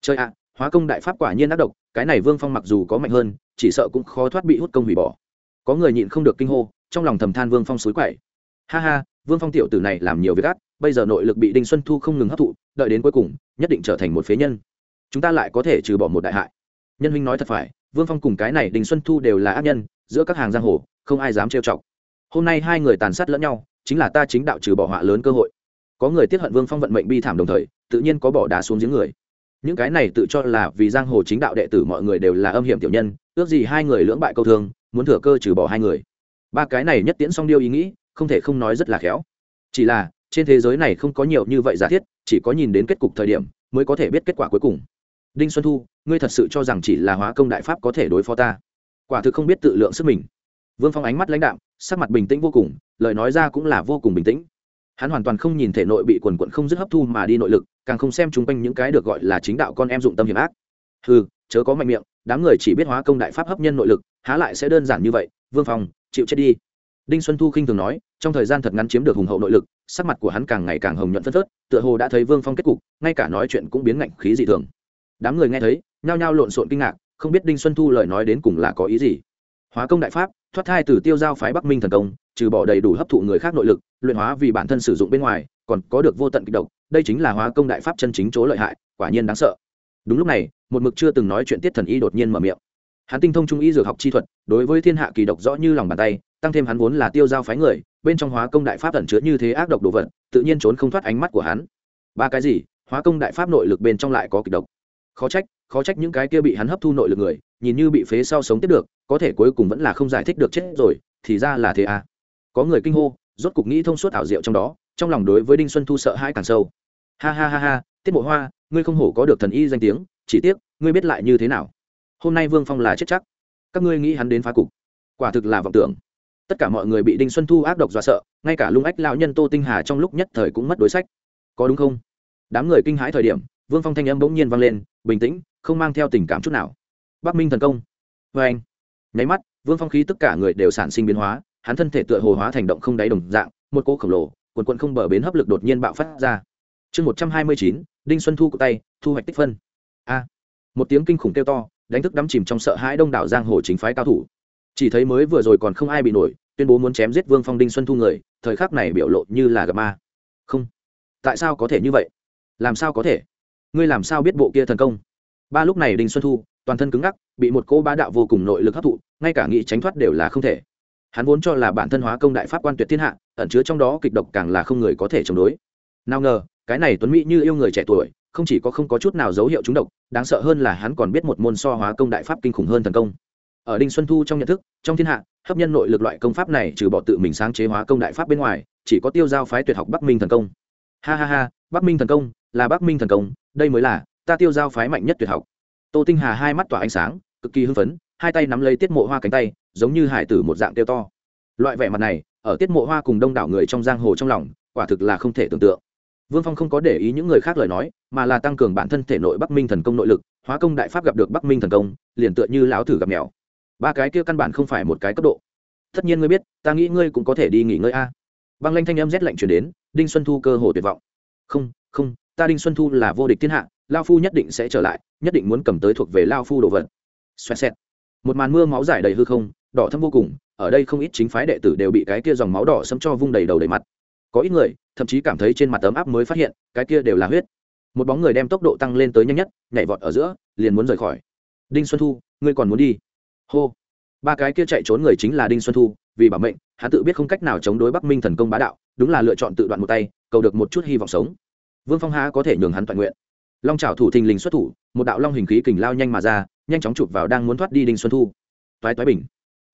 Chơi ạ, hóa công đại pháp quả nhiên ác độc, cái này vương phong mặc dù có mạnh hơn, chỉ sợ cũng khó thoát bị hút công hủy bỏ. Có người nhịn không được kinh hô, trong lòng thầm than vương phong suối quậy. Ha ha, vương phong tiểu tử này làm nhiều việc ác, bây giờ nội lực bị đinh xuân thu không ngừng hấp thụ, đợi đến cuối cùng, nhất định trở thành một phế nhân. Chúng ta lại có thể trừ bỏ một đại hại. Nhân huynh nói thật phải, vương phong cùng cái này đinh xuân thu đều là ác nhân, giữa các hàng giang hồ, không ai dám trêu chọc. Hôm nay hai người tàn sát lẫn nhau chính là ta chính đạo trừ bỏ họa lớn cơ hội. Có người tiết hận vương phong vận mệnh bi thảm đồng thời, tự nhiên có bỏ đá xuống giếng người. Những cái này tự cho là vì giang hồ chính đạo đệ tử mọi người đều là âm hiểm tiểu nhân, ước gì hai người lưỡng bại câu thương, muốn thừa cơ trừ bỏ hai người. Ba cái này nhất tiễn song điêu ý nghĩ, không thể không nói rất là khéo. Chỉ là, trên thế giới này không có nhiều như vậy giả thiết, chỉ có nhìn đến kết cục thời điểm, mới có thể biết kết quả cuối cùng. Đinh xuân thu, ngươi thật sự cho rằng chỉ là hóa công đại pháp có thể đối phó ta? Quả thực không biết tự lượng sức mình vương phong ánh mắt lãnh đạm, sắc mặt bình tĩnh vô cùng, lời nói ra cũng là vô cùng bình tĩnh. Hắn hoàn toàn không nhìn thể nội bị quần quận không dứt hấp thu mà đi nội lực, càng không xem chung quanh những cái được gọi là chính đạo con em dụng tâm hiểm ác. Ừ chớ có mạnh miệng, đám người chỉ biết hóa công đại pháp hấp nhân nội lực, há lại sẽ đơn giản như vậy, vương phong, chịu chết đi. Đinh xuân thu khinh thường nói, trong thời gian thật ngắn chiếm được hùng hậu nội lực, sắc mặt của hắn càng ngày càng hồng nhuận phân phớt, tựa hồ đã thấy vương phong kết cục, ngay cả nói chuyện cũng biến ngạnh khí dị thường. Đám người nghe thấy, nhao nhao lộn xộn kinh ngạc, không biết đinh xuân thu lời nói đến cùng là có ý gì. Hóa công đại pháp thoát thai từ tiêu giao phái bắc minh thần công, trừ bỏ đầy đủ hấp thụ người khác nội lực, luyện hóa vì bản thân sử dụng bên ngoài, còn có được vô tận kịch độc, đây chính là hóa công đại pháp chân chính chỗ lợi hại, quả nhiên đáng sợ. Đúng lúc này, một mực chưa từng nói chuyện tiết thần y đột nhiên mở miệng. Hắn tinh thông trung y dược học chi thuật, đối với thiên hạ kỳ độc rõ như lòng bàn tay, tăng thêm hắn vốn là tiêu giao phái người, bên trong hóa công đại pháp ẩn chứa như thế ác độc đồ vật, tự nhiên trốn không thoát ánh mắt của hắn. Ba cái gì? Hóa công đại pháp nội lực bên trong lại có kịch độc. Khó trách khó trách những cái kia bị hắn hấp thu nội lực người, nhìn như bị phế sau sống tiếp được có thể cuối cùng vẫn là không giải thích được chết rồi, thì ra là thế à. Có người kinh hô, rốt cục nghĩ thông suốt ảo diệu trong đó, trong lòng đối với đinh xuân thu sợ hãi càng sâu. Ha ha ha ha, tiết mộ hoa, ngươi không hổ có được thần y danh tiếng, chỉ tiếc, ngươi biết lại như thế nào. Hôm nay vương phong là chết chắc. Các ngươi nghĩ hắn đến phá cục. Quả thực là vọng tưởng. Tất cả mọi người bị đinh xuân thu ác độc dọa sợ, ngay cả lung ách lão nhân tô tinh hà trong lúc nhất thời cũng mất đối sách. Có đúng không? Đám người kinh hãi thời điểm, vương phong thanh âm bỗng nhiên vang lên, bình tĩnh, không mang theo tình cảm chút nào. Bắc minh thần công. Vê anh nháy mắt, vương phong khí tất cả người đều sản sinh biến hóa, hắn thân thể tựa hồ hóa thành động không đáy đồng dạng, một cỗ khổng lồ, quần quận không bờ bến hấp lực đột nhiên bạo phát ra. Chương một trăm hai mươi chín, đinh xuân thu của tay, thu hoạch tích phân. A. Một tiếng kinh khủng kêu to, đánh thức đắm chìm trong sợ hãi đông đảo giang hồ chính phái cao thủ. Chỉ thấy mới vừa rồi còn không ai bị nổi, tuyên bố muốn chém giết vương phong đinh xuân thu người, thời khắc này biểu lộ như là gặp ma. Không. Tại sao có thể như vậy? Làm sao có thể? Ngươi làm sao biết bộ kia thần công? Ba lúc này đinh xuân thu toàn thân cứng ngắc, bị một cô bá đạo vô cùng nội lực hấp thụ, ngay cả nghĩ tránh thoát đều là không thể. Hắn vốn cho là bản thân hóa công đại pháp quan tuyệt thiên hạ, ẩn chứa trong đó kịch độc càng là không người có thể chống đối. Nào ngờ, cái này tuấn mỹ như yêu người trẻ tuổi, không chỉ có không có chút nào dấu hiệu trúng độc, đáng sợ hơn là hắn còn biết một môn so hóa công đại pháp kinh khủng hơn thần công. Ở đinh xuân thu trong nhận thức, trong thiên hạ, hấp nhân nội lực loại công pháp này trừ bỏ tự mình sáng chế hóa công đại pháp bên ngoài, chỉ có tiêu giao phái tuyệt học bắc minh thần công. Ha ha ha, bắc minh thần công, là bắc minh thần công, đây mới là ta tiêu giao phái mạnh nhất tuyệt học tô tinh hà hai mắt tỏa ánh sáng, cực kỳ hưng phấn, hai tay nắm lấy tiết mộ hoa cánh tay, giống như hải tử một dạng tiêu to. Loại vẻ mặt này, ở tiết mộ hoa cùng đông đảo người trong giang hồ trong lòng, quả thực là không thể tưởng tượng. Vương phong không có để ý những người khác lời nói, mà là tăng cường bản thân thể nội bắc minh thần công nội lực, hóa công đại pháp gặp được bắc minh thần công, liền tựa như lão thử gặp mèo. Ba cái kia căn bản không phải một cái cấp độ. Tất nhiên ngươi biết, ta nghĩ ngươi cũng có thể đi nghỉ ngơi a. Băng lanh thanh âm rét lạnh chuyển đến, đinh xuân thu cơ hồ tuyệt vọng. Không không, ta đinh xuân thu là vô địch thiên hạ lao phu nhất định sẽ trở lại, nhất định muốn cầm tới thuộc về lao phu đồ vật. Xoẹt xẹt. Một màn mưa máu giải đầy hư không, đỏ thâm vô cùng, ở đây không ít chính phái đệ tử đều bị cái kia dòng máu đỏ sẫm cho vung đầy đầu đầy mặt. Có ít người, thậm chí cảm thấy trên mặt tấm áp mới phát hiện, cái kia đều là huyết. Một bóng người đem tốc độ tăng lên tới nhanh nhất, nhảy vọt ở giữa, liền muốn rời khỏi. Đinh xuân thu, ngươi còn muốn đi? Hô. Ba cái kia chạy trốn người chính là đinh xuân thu, vì bảo mệnh, hắn tự biết không cách nào chống đối bắc minh thần công bá đạo, đúng là lựa chọn tự đoạn một tay, cầu được một chút hy vọng sống. Vương phong há có thể nhường hắn toàn nguyện long trào thủ thình lình xuất thủ, một đạo long hình khí kình lao nhanh mà ra, nhanh chóng chụp vào đang muốn thoát đi đinh xuân thu. Toái toái bình.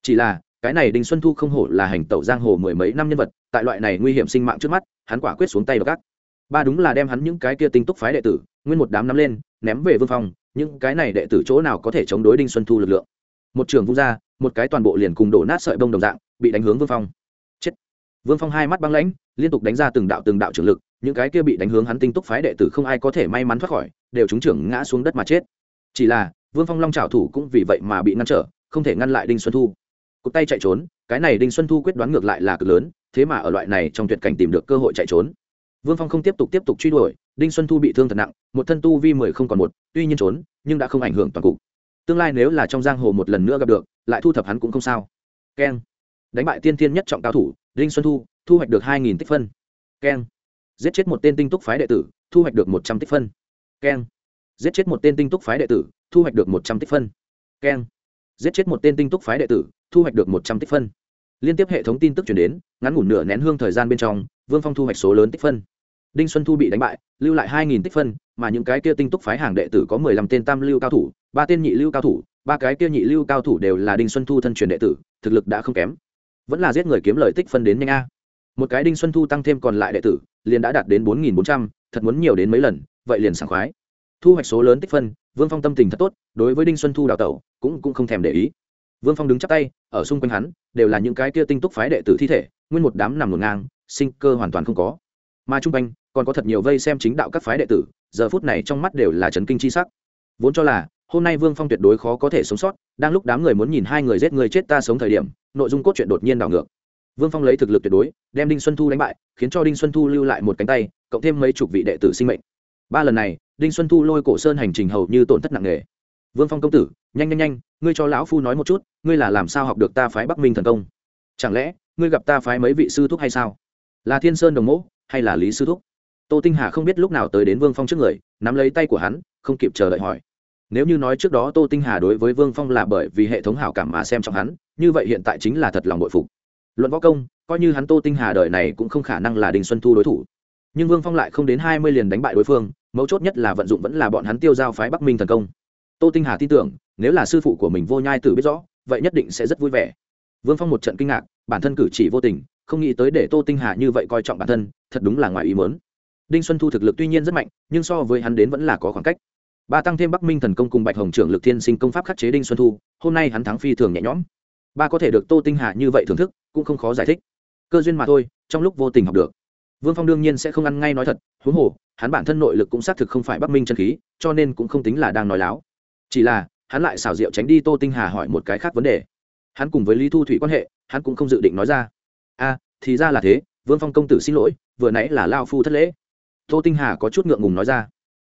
Chỉ là, cái này đinh xuân thu không hổ là hành tẩu giang hồ mười mấy năm nhân vật, tại loại này nguy hiểm sinh mạng trước mắt, hắn quả quyết xuống tay và gác ba đúng là đem hắn những cái kia tinh túc phái đệ tử, nguyên một đám nắm lên, ném về vương phong những cái này đệ tử chỗ nào có thể chống đối đinh xuân thu lực lượng. Một trường vung ra, một cái toàn bộ liền cùng đổ nát sợi bông đồng dạng, bị đánh hướng vương phong chết. Vương phong hai mắt băng lãnh, liên tục đánh ra từng đạo từng đạo trưởng lực những cái kia bị đánh hướng hắn tinh túc phái đệ tử không ai có thể may mắn thoát khỏi, đều trúng trưởng ngã xuống đất mà chết. Chỉ là, vương phong long trào thủ cũng vì vậy mà bị ngăn trở, không thể ngăn lại đinh xuân thu. Cụt tay chạy trốn, cái này đinh xuân thu quyết đoán ngược lại là cực lớn, thế mà ở loại này trong tuyệt cảnh tìm được cơ hội chạy trốn. Vương phong không tiếp tục tiếp tục truy đuổi, đinh xuân thu bị thương thật nặng, một thân tu vi mười không còn một, tuy nhiên trốn, nhưng đã không ảnh hưởng toàn cục. Tương lai nếu là trong giang hồ một lần nữa gặp được, lại thu thập hắn cũng không sao. Keng. Đánh bại tiên thiên nhất trọng cao thủ, đinh xuân thu thu hoạch được hai nghìn tích phân. Keng giết chết một tên tinh túc phái đệ tử, thu hoạch được một trăm tích phân. Keng. Giết chết một tên tinh túc phái đệ tử, thu hoạch được một trăm tích phân. Keng. Giết chết một tên tinh túc phái đệ tử, thu hoạch được một trăm tích phân. Liên tiếp hệ thống tin tức chuyển đến, ngắn ngủn nửa nén hương thời gian bên trong, vương phong thu hoạch số lớn tích phân. Đinh xuân thu bị đánh bại, lưu lại hai nghìn tích phân, mà những cái kia tinh túc phái hàng đệ tử có mười lăm tên tam lưu cao thủ, ba tên nhị lưu cao thủ, ba cái kia nhị lưu cao thủ đều là đinh xuân thu thân truyền đệ tử, thực lực đã không kém. Vẫn là giết người kiếm lời tích phân đến nhanh a một cái đinh xuân thu tăng thêm còn lại đệ tử, liền đã đạt đến bốn nghìn bốn trăm, thật muốn nhiều đến mấy lần, vậy liền sảng khoái. Thu hoạch số lớn tích phân, vương phong tâm tình thật tốt, đối với đinh xuân thu đào tẩu, cũng cũng không thèm để ý. Vương phong đứng chắp tay, ở xung quanh hắn, đều là những cái kia tinh túc phái đệ tử thi thể, nguyên một đám nằm ngổn ngang, sinh cơ hoàn toàn không có. Mà chung quanh, còn có thật nhiều vây xem chính đạo các phái đệ tử, giờ phút này trong mắt đều là trấn kinh c h i sắc. Vốn cho là, hôm nay vương phong tuyệt đối khó có thể sống sót, đang lúc đám người muốn nhìn hai người giết người chết ta sống thời điểm, nội dung cốt truyện đột nhiên đảo ngược vương phong lấy thực lực tuyệt đối, đem đinh xuân thu đánh bại, khiến cho đinh xuân thu lưu lại một cánh tay, cộng thêm mấy chục vị đệ tử sinh mệnh. Ba lần này, đinh xuân thu lôi cổ sơn hành trình hầu như tổn thất nặng nề. Vương phong công tử, nhanh nhanh nhanh, ngươi cho lão phu nói một chút, ngươi là làm sao học được ta phái bắc minh thần công? Chẳng lẽ, ngươi gặp ta phái mấy vị sư thúc hay sao? Là thiên sơn đồng mẫu hay là lý sư thúc? Tô tinh hà không biết lúc nào tới đến vương phong trước người, nắm lấy tay của hắn, không kịp chờ đợi hỏi. Nếu như nói trước đó tô tinh hà đối với vương phong là bởi vì hệ thống hảo cảm mà xem trọng hắn, như vậy hiện tại chính là thật lòng bội phục luận võ công, coi như hắn tô tinh hà đời này cũng không khả năng là đình xuân thu đối thủ. Nhưng vương phong lại không đến hai mươi liền đánh bại đối phương, mấu chốt nhất là vận dụng vẫn là bọn hắn tiêu giao phái bắc minh thần công. Tô tinh hà tin tưởng, nếu là sư phụ của mình vô nhai tử biết rõ, vậy nhất định sẽ rất vui vẻ. Vương phong một trận kinh ngạc, bản thân cử chỉ vô tình, không nghĩ tới để tô tinh hà như vậy coi trọng bản thân, thật đúng là ngoài ý mớn đinh xuân thu thực lực tuy nhiên rất mạnh, nhưng so với hắn đến vẫn là có khoảng cách. Ba tăng thêm bắc minh thần công cùng bạch hồng trưởng lực thiên sinh công pháp khắc chế đinh xuân thu, hôm nay hắn thắng phi thường nhẹ nhõm. Ba có thể được tô tinh hà như vậy thưởng thức cũng không khó giải thích. Cơ duyên mà thôi, trong lúc vô tình học được. Vương phong đương nhiên sẽ không ăn ngay nói thật, huống hồ, hắn bản thân nội lực cũng xác thực không phải bắc minh chân khí, cho nên cũng không tính là đang nói láo. Chỉ là, hắn lại xảo diệu tránh đi tô tinh hà hỏi một cái khác vấn đề. Hắn cùng với lý thu thủy quan hệ, hắn cũng không dự định nói ra. A thì ra là thế, vương phong công tử xin lỗi, vừa nãy là lao phu thất lễ. Tô tinh hà có chút ngượng ngùng nói ra.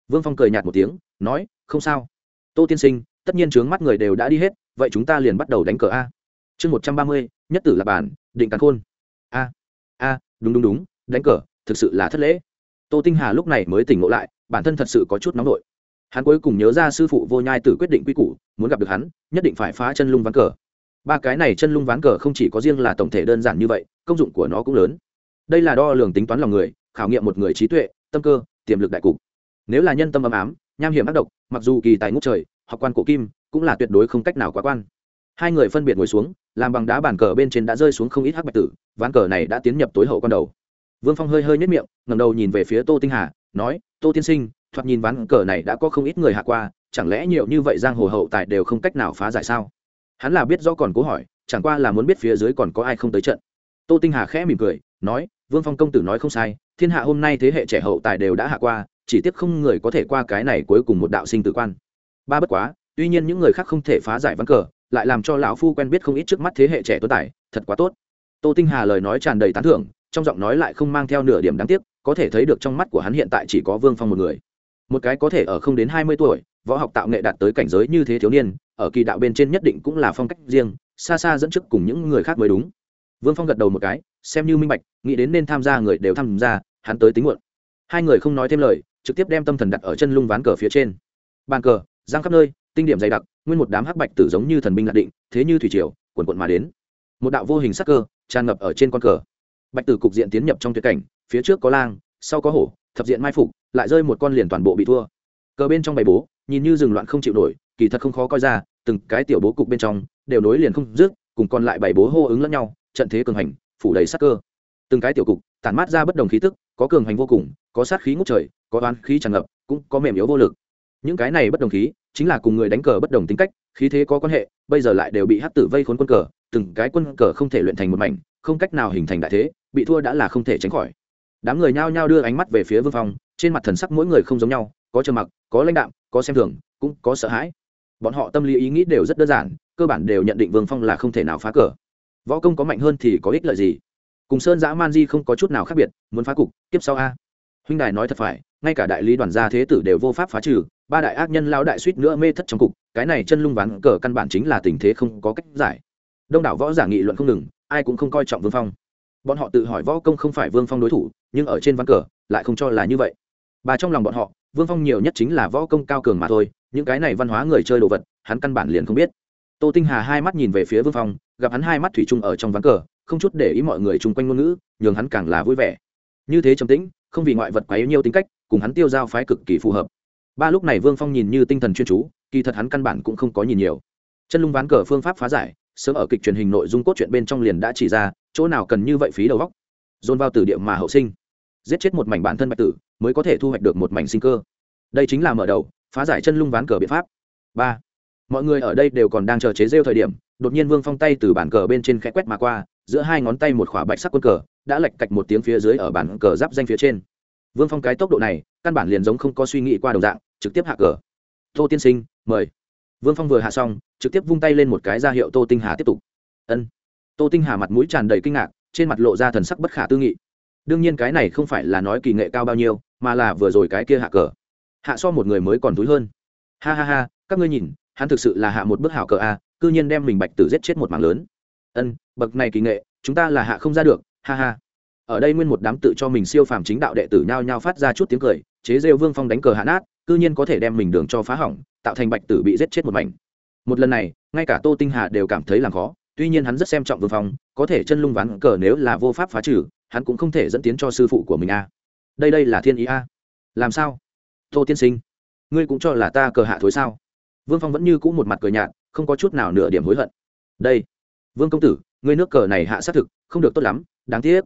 Vương phong cười nhạt một tiếng, nói, không sao. Tô tiên sinh, tất nhiên trướng mắt người đều đã đi hết, vậy chúng ta liền bắt đầu đánh cờ a. Chương một trăm ba mươi nhất tử là bản định càn khôn. A a, đúng đúng đúng, đánh cờ, thực sự là thất lễ. Tô tinh hà lúc này mới tỉnh ngộ lại, bản thân thật sự có chút nóng nổi hắn cuối cùng nhớ ra sư phụ vô nhai tử quyết định quy củ, muốn gặp được hắn, nhất định phải phá chân lung ván cờ. Ba cái này chân lung ván cờ không chỉ có riêng là tổng thể đơn giản như vậy, công dụng của nó cũng lớn. Đây là đo lường tính toán lòng người, khảo nghiệm một người trí tuệ, tâm cơ, tiềm lực đại cục. Nếu là nhân tâm ấm ám, nham hiểm ác độc, mặc dù kỳ tài ngũ trời học quan cổ kim, cũng là tuyệt đối không cách nào quá quan hai người phân biệt ngồi xuống, làm bằng đá bàn cờ bên trên đã rơi xuống không ít hắc bạch tử, ván cờ này đã tiến nhập tối hậu con đầu. Vương phong hơi hơi nhất miệng ngầm đầu nhìn về phía tô tinh hà, nói, tô tiên sinh, thoạt nhìn ván cờ này đã có không ít người hạ qua, chẳng lẽ nhiều như vậy giang hồ hậu tài đều không cách nào phá giải sao? Hắn là biết do còn cố hỏi, chẳng qua là muốn biết phía dưới còn có ai không tới trận. Tô tinh hà khẽ mỉm cười, nói, vương phong công tử nói không sai, thiên hạ hôm nay thế hệ trẻ hậu tài đều đã hạ qua, chỉ tiếc không người có thể qua cái này cuối cùng một đạo sinh tử quan. Ba bất quá, tuy nhiên những người khác không thể phá giải ván cờ lại làm cho lão phu quen biết không ít trước mắt thế hệ trẻ tuấn tài thật quá tốt. Tô tinh hà lời nói tràn đầy tán thưởng, trong giọng nói lại không mang theo nửa điểm đáng tiếc, có thể thấy được trong mắt của hắn hiện tại chỉ có vương phong một người. Một cái có thể ở không đến hai mươi tuổi, võ học tạo nghệ đạt tới cảnh giới như thế thiếu niên, ở kỳ đạo bên trên nhất định cũng là phong cách riêng, xa xa dẫn trước cùng những người khác mới đúng. Vương phong gật đầu một cái, xem như minh bạch, nghĩ đến nên tham gia người đều tham gia, hắn tới tính muộn. Hai người không nói thêm lời, trực tiếp đem tâm thần đặt ở chân lung ván cờ phía trên. Bàn cờ, giang khắp nơi tinh điểm dày đặc, nguyên một đám hắc bạch tử giống như thần binh lạc định, thế như thủy triều, quần quận mà đến. Một đạo vô hình sắc cơ, tràn ngập ở trên con cờ. Bạch tử cục diện tiến nhập trong tuyệt cảnh, phía trước có lang, sau có hổ, thập diện mai phục, lại rơi một con liền toàn bộ bị thua. Cờ bên trong bày bố, nhìn như rừng loạn không chịu nổi, kỳ thật không khó coi ra, từng cái tiểu bố cục bên trong, đều nối liền không dứt, cùng còn lại bảy bố hô ứng lẫn nhau, trận thế cường hành, phủ đầy sắc cơ. Từng cái tiểu cục, tản mát ra bất đồng khí tức, có cường hành vô cùng, có sát khí ngút trời, có oán khí tràn ngập, cũng có mềm yếu vô lực. Những cái này bất đồng khí chính là cùng người đánh cờ bất đồng tính cách, khí thế có quan hệ, bây giờ lại đều bị hắc tử vây khốn quân cờ, từng cái quân cờ không thể luyện thành một mảnh, không cách nào hình thành đại thế, bị thua đã là không thể tránh khỏi. Đám người nhao nhao đưa ánh mắt về phía vương phong, trên mặt thần sắc mỗi người không giống nhau, có trầm mặc, có lãnh đạm, có xem thường, cũng có sợ hãi. Bọn họ tâm lý ý nghĩ đều rất đơn giản, cơ bản đều nhận định vương phong là không thể nào phá cờ. Võ công có mạnh hơn thì có ích lợi gì? Cùng sơn giã man di không có chút nào khác biệt, muốn phá cục tiếp sau a. Huynh đài nói thật phải, ngay cả đại lý đoàn gia thế tử đều vô pháp phá trừ ba đại ác nhân lao đại suýt nữa mê thất trong cục, cái này chân lung ván cờ căn bản chính là tình thế không có cách giải. Đông đảo võ giả nghị luận không ngừng, ai cũng không coi trọng vương phong. Bọn họ tự hỏi võ công không phải vương phong đối thủ, nhưng ở trên ván cờ, lại không cho là như vậy. Bà trong lòng bọn họ, vương phong nhiều nhất chính là võ công cao cường mà thôi, những cái này văn hóa người chơi đồ vật, hắn căn bản liền không biết. Tô tinh hà hai mắt nhìn về phía vương phong, gặp hắn hai mắt thủy chung ở trong ván cờ, không chút để ý mọi người chung quanh ngôn ngữ, nhường hắn càng là vui vẻ. Như thế trầm tĩnh, không vì ngoại vật quá yếu nhiều tính cách, cùng hắn tiêu giao phái cực kỳ phù hợp ba lúc này vương phong nhìn như tinh thần chuyên chú, kỳ thật hắn căn bản cũng không có nhìn nhiều. Chân lung ván cờ phương pháp phá giải, sớm ở kịch truyền hình nội dung cốt truyện bên trong liền đã chỉ ra, chỗ nào cần như vậy phí đầu góc dồn vào từ địa mà hậu sinh. Giết chết một mảnh bản thân bạch tử, mới có thể thu hoạch được một mảnh sinh cơ. Đây chính là mở đầu, phá giải chân lung ván cờ biện pháp. Ba. Mọi người ở đây đều còn đang chờ chế rêu thời điểm, đột nhiên vương phong tay từ bản cờ bên trên khẽ quét mà qua, giữa hai ngón tay một khỏa bạch sắc quân cờ, đã lệch cạch một tiếng phía dưới ở bản cờ giáp danh phía trên. Vương phong cái tốc độ này, căn bản liền giống không có suy nghĩ qua đồng dạng trực tiếp hạ cờ. Tô tiên sinh, mời. Vương phong vừa hạ xong, trực tiếp vung tay lên một cái ra hiệu tô tinh hà tiếp tục. Ân. Tô tinh hà mặt mũi tràn đầy kinh ngạc, trên mặt lộ ra thần sắc bất khả tư nghị. Đương nhiên cái này không phải là nói kỳ nghệ cao bao nhiêu, mà là vừa rồi cái kia hạ cờ. Hạ so một người mới còn túi hơn. Ha ha ha, các ngươi nhìn, hắn thực sự là hạ một bước hảo cờ a, cư nhiên đem mình bạch tử giết chết một mảng lớn. Ân, bậc này kỳ nghệ, chúng ta là hạ không ra được, ha ha. Ở đây nguyên một đám tự cho mình siêu phàm chính đạo đệ tử nhao nhao phát ra chút tiếng cười, chế rêu vương phong đánh cờ hạ nát cư nhiên có thể đem mình đường cho phá hỏng, tạo thành bạch tử bị giết chết một mảnh. Một lần này, ngay cả tô tinh hà đều cảm thấy làm khó, tuy nhiên hắn rất xem trọng vương phong, có thể chân lung ván cờ nếu là vô pháp phá trừ, hắn cũng không thể dẫn tiến cho sư phụ của mình a. Đây đây là thiên ý a. Làm sao? Tô tiên sinh, ngươi cũng cho là ta cờ hạ thối sao? Vương phong vẫn như cũ một mặt cờ nhạt, không có chút nào nửa điểm hối hận. Đây, vương công tử, ngươi nước cờ này hạ xác thực, không được tốt lắm, đáng tiếc.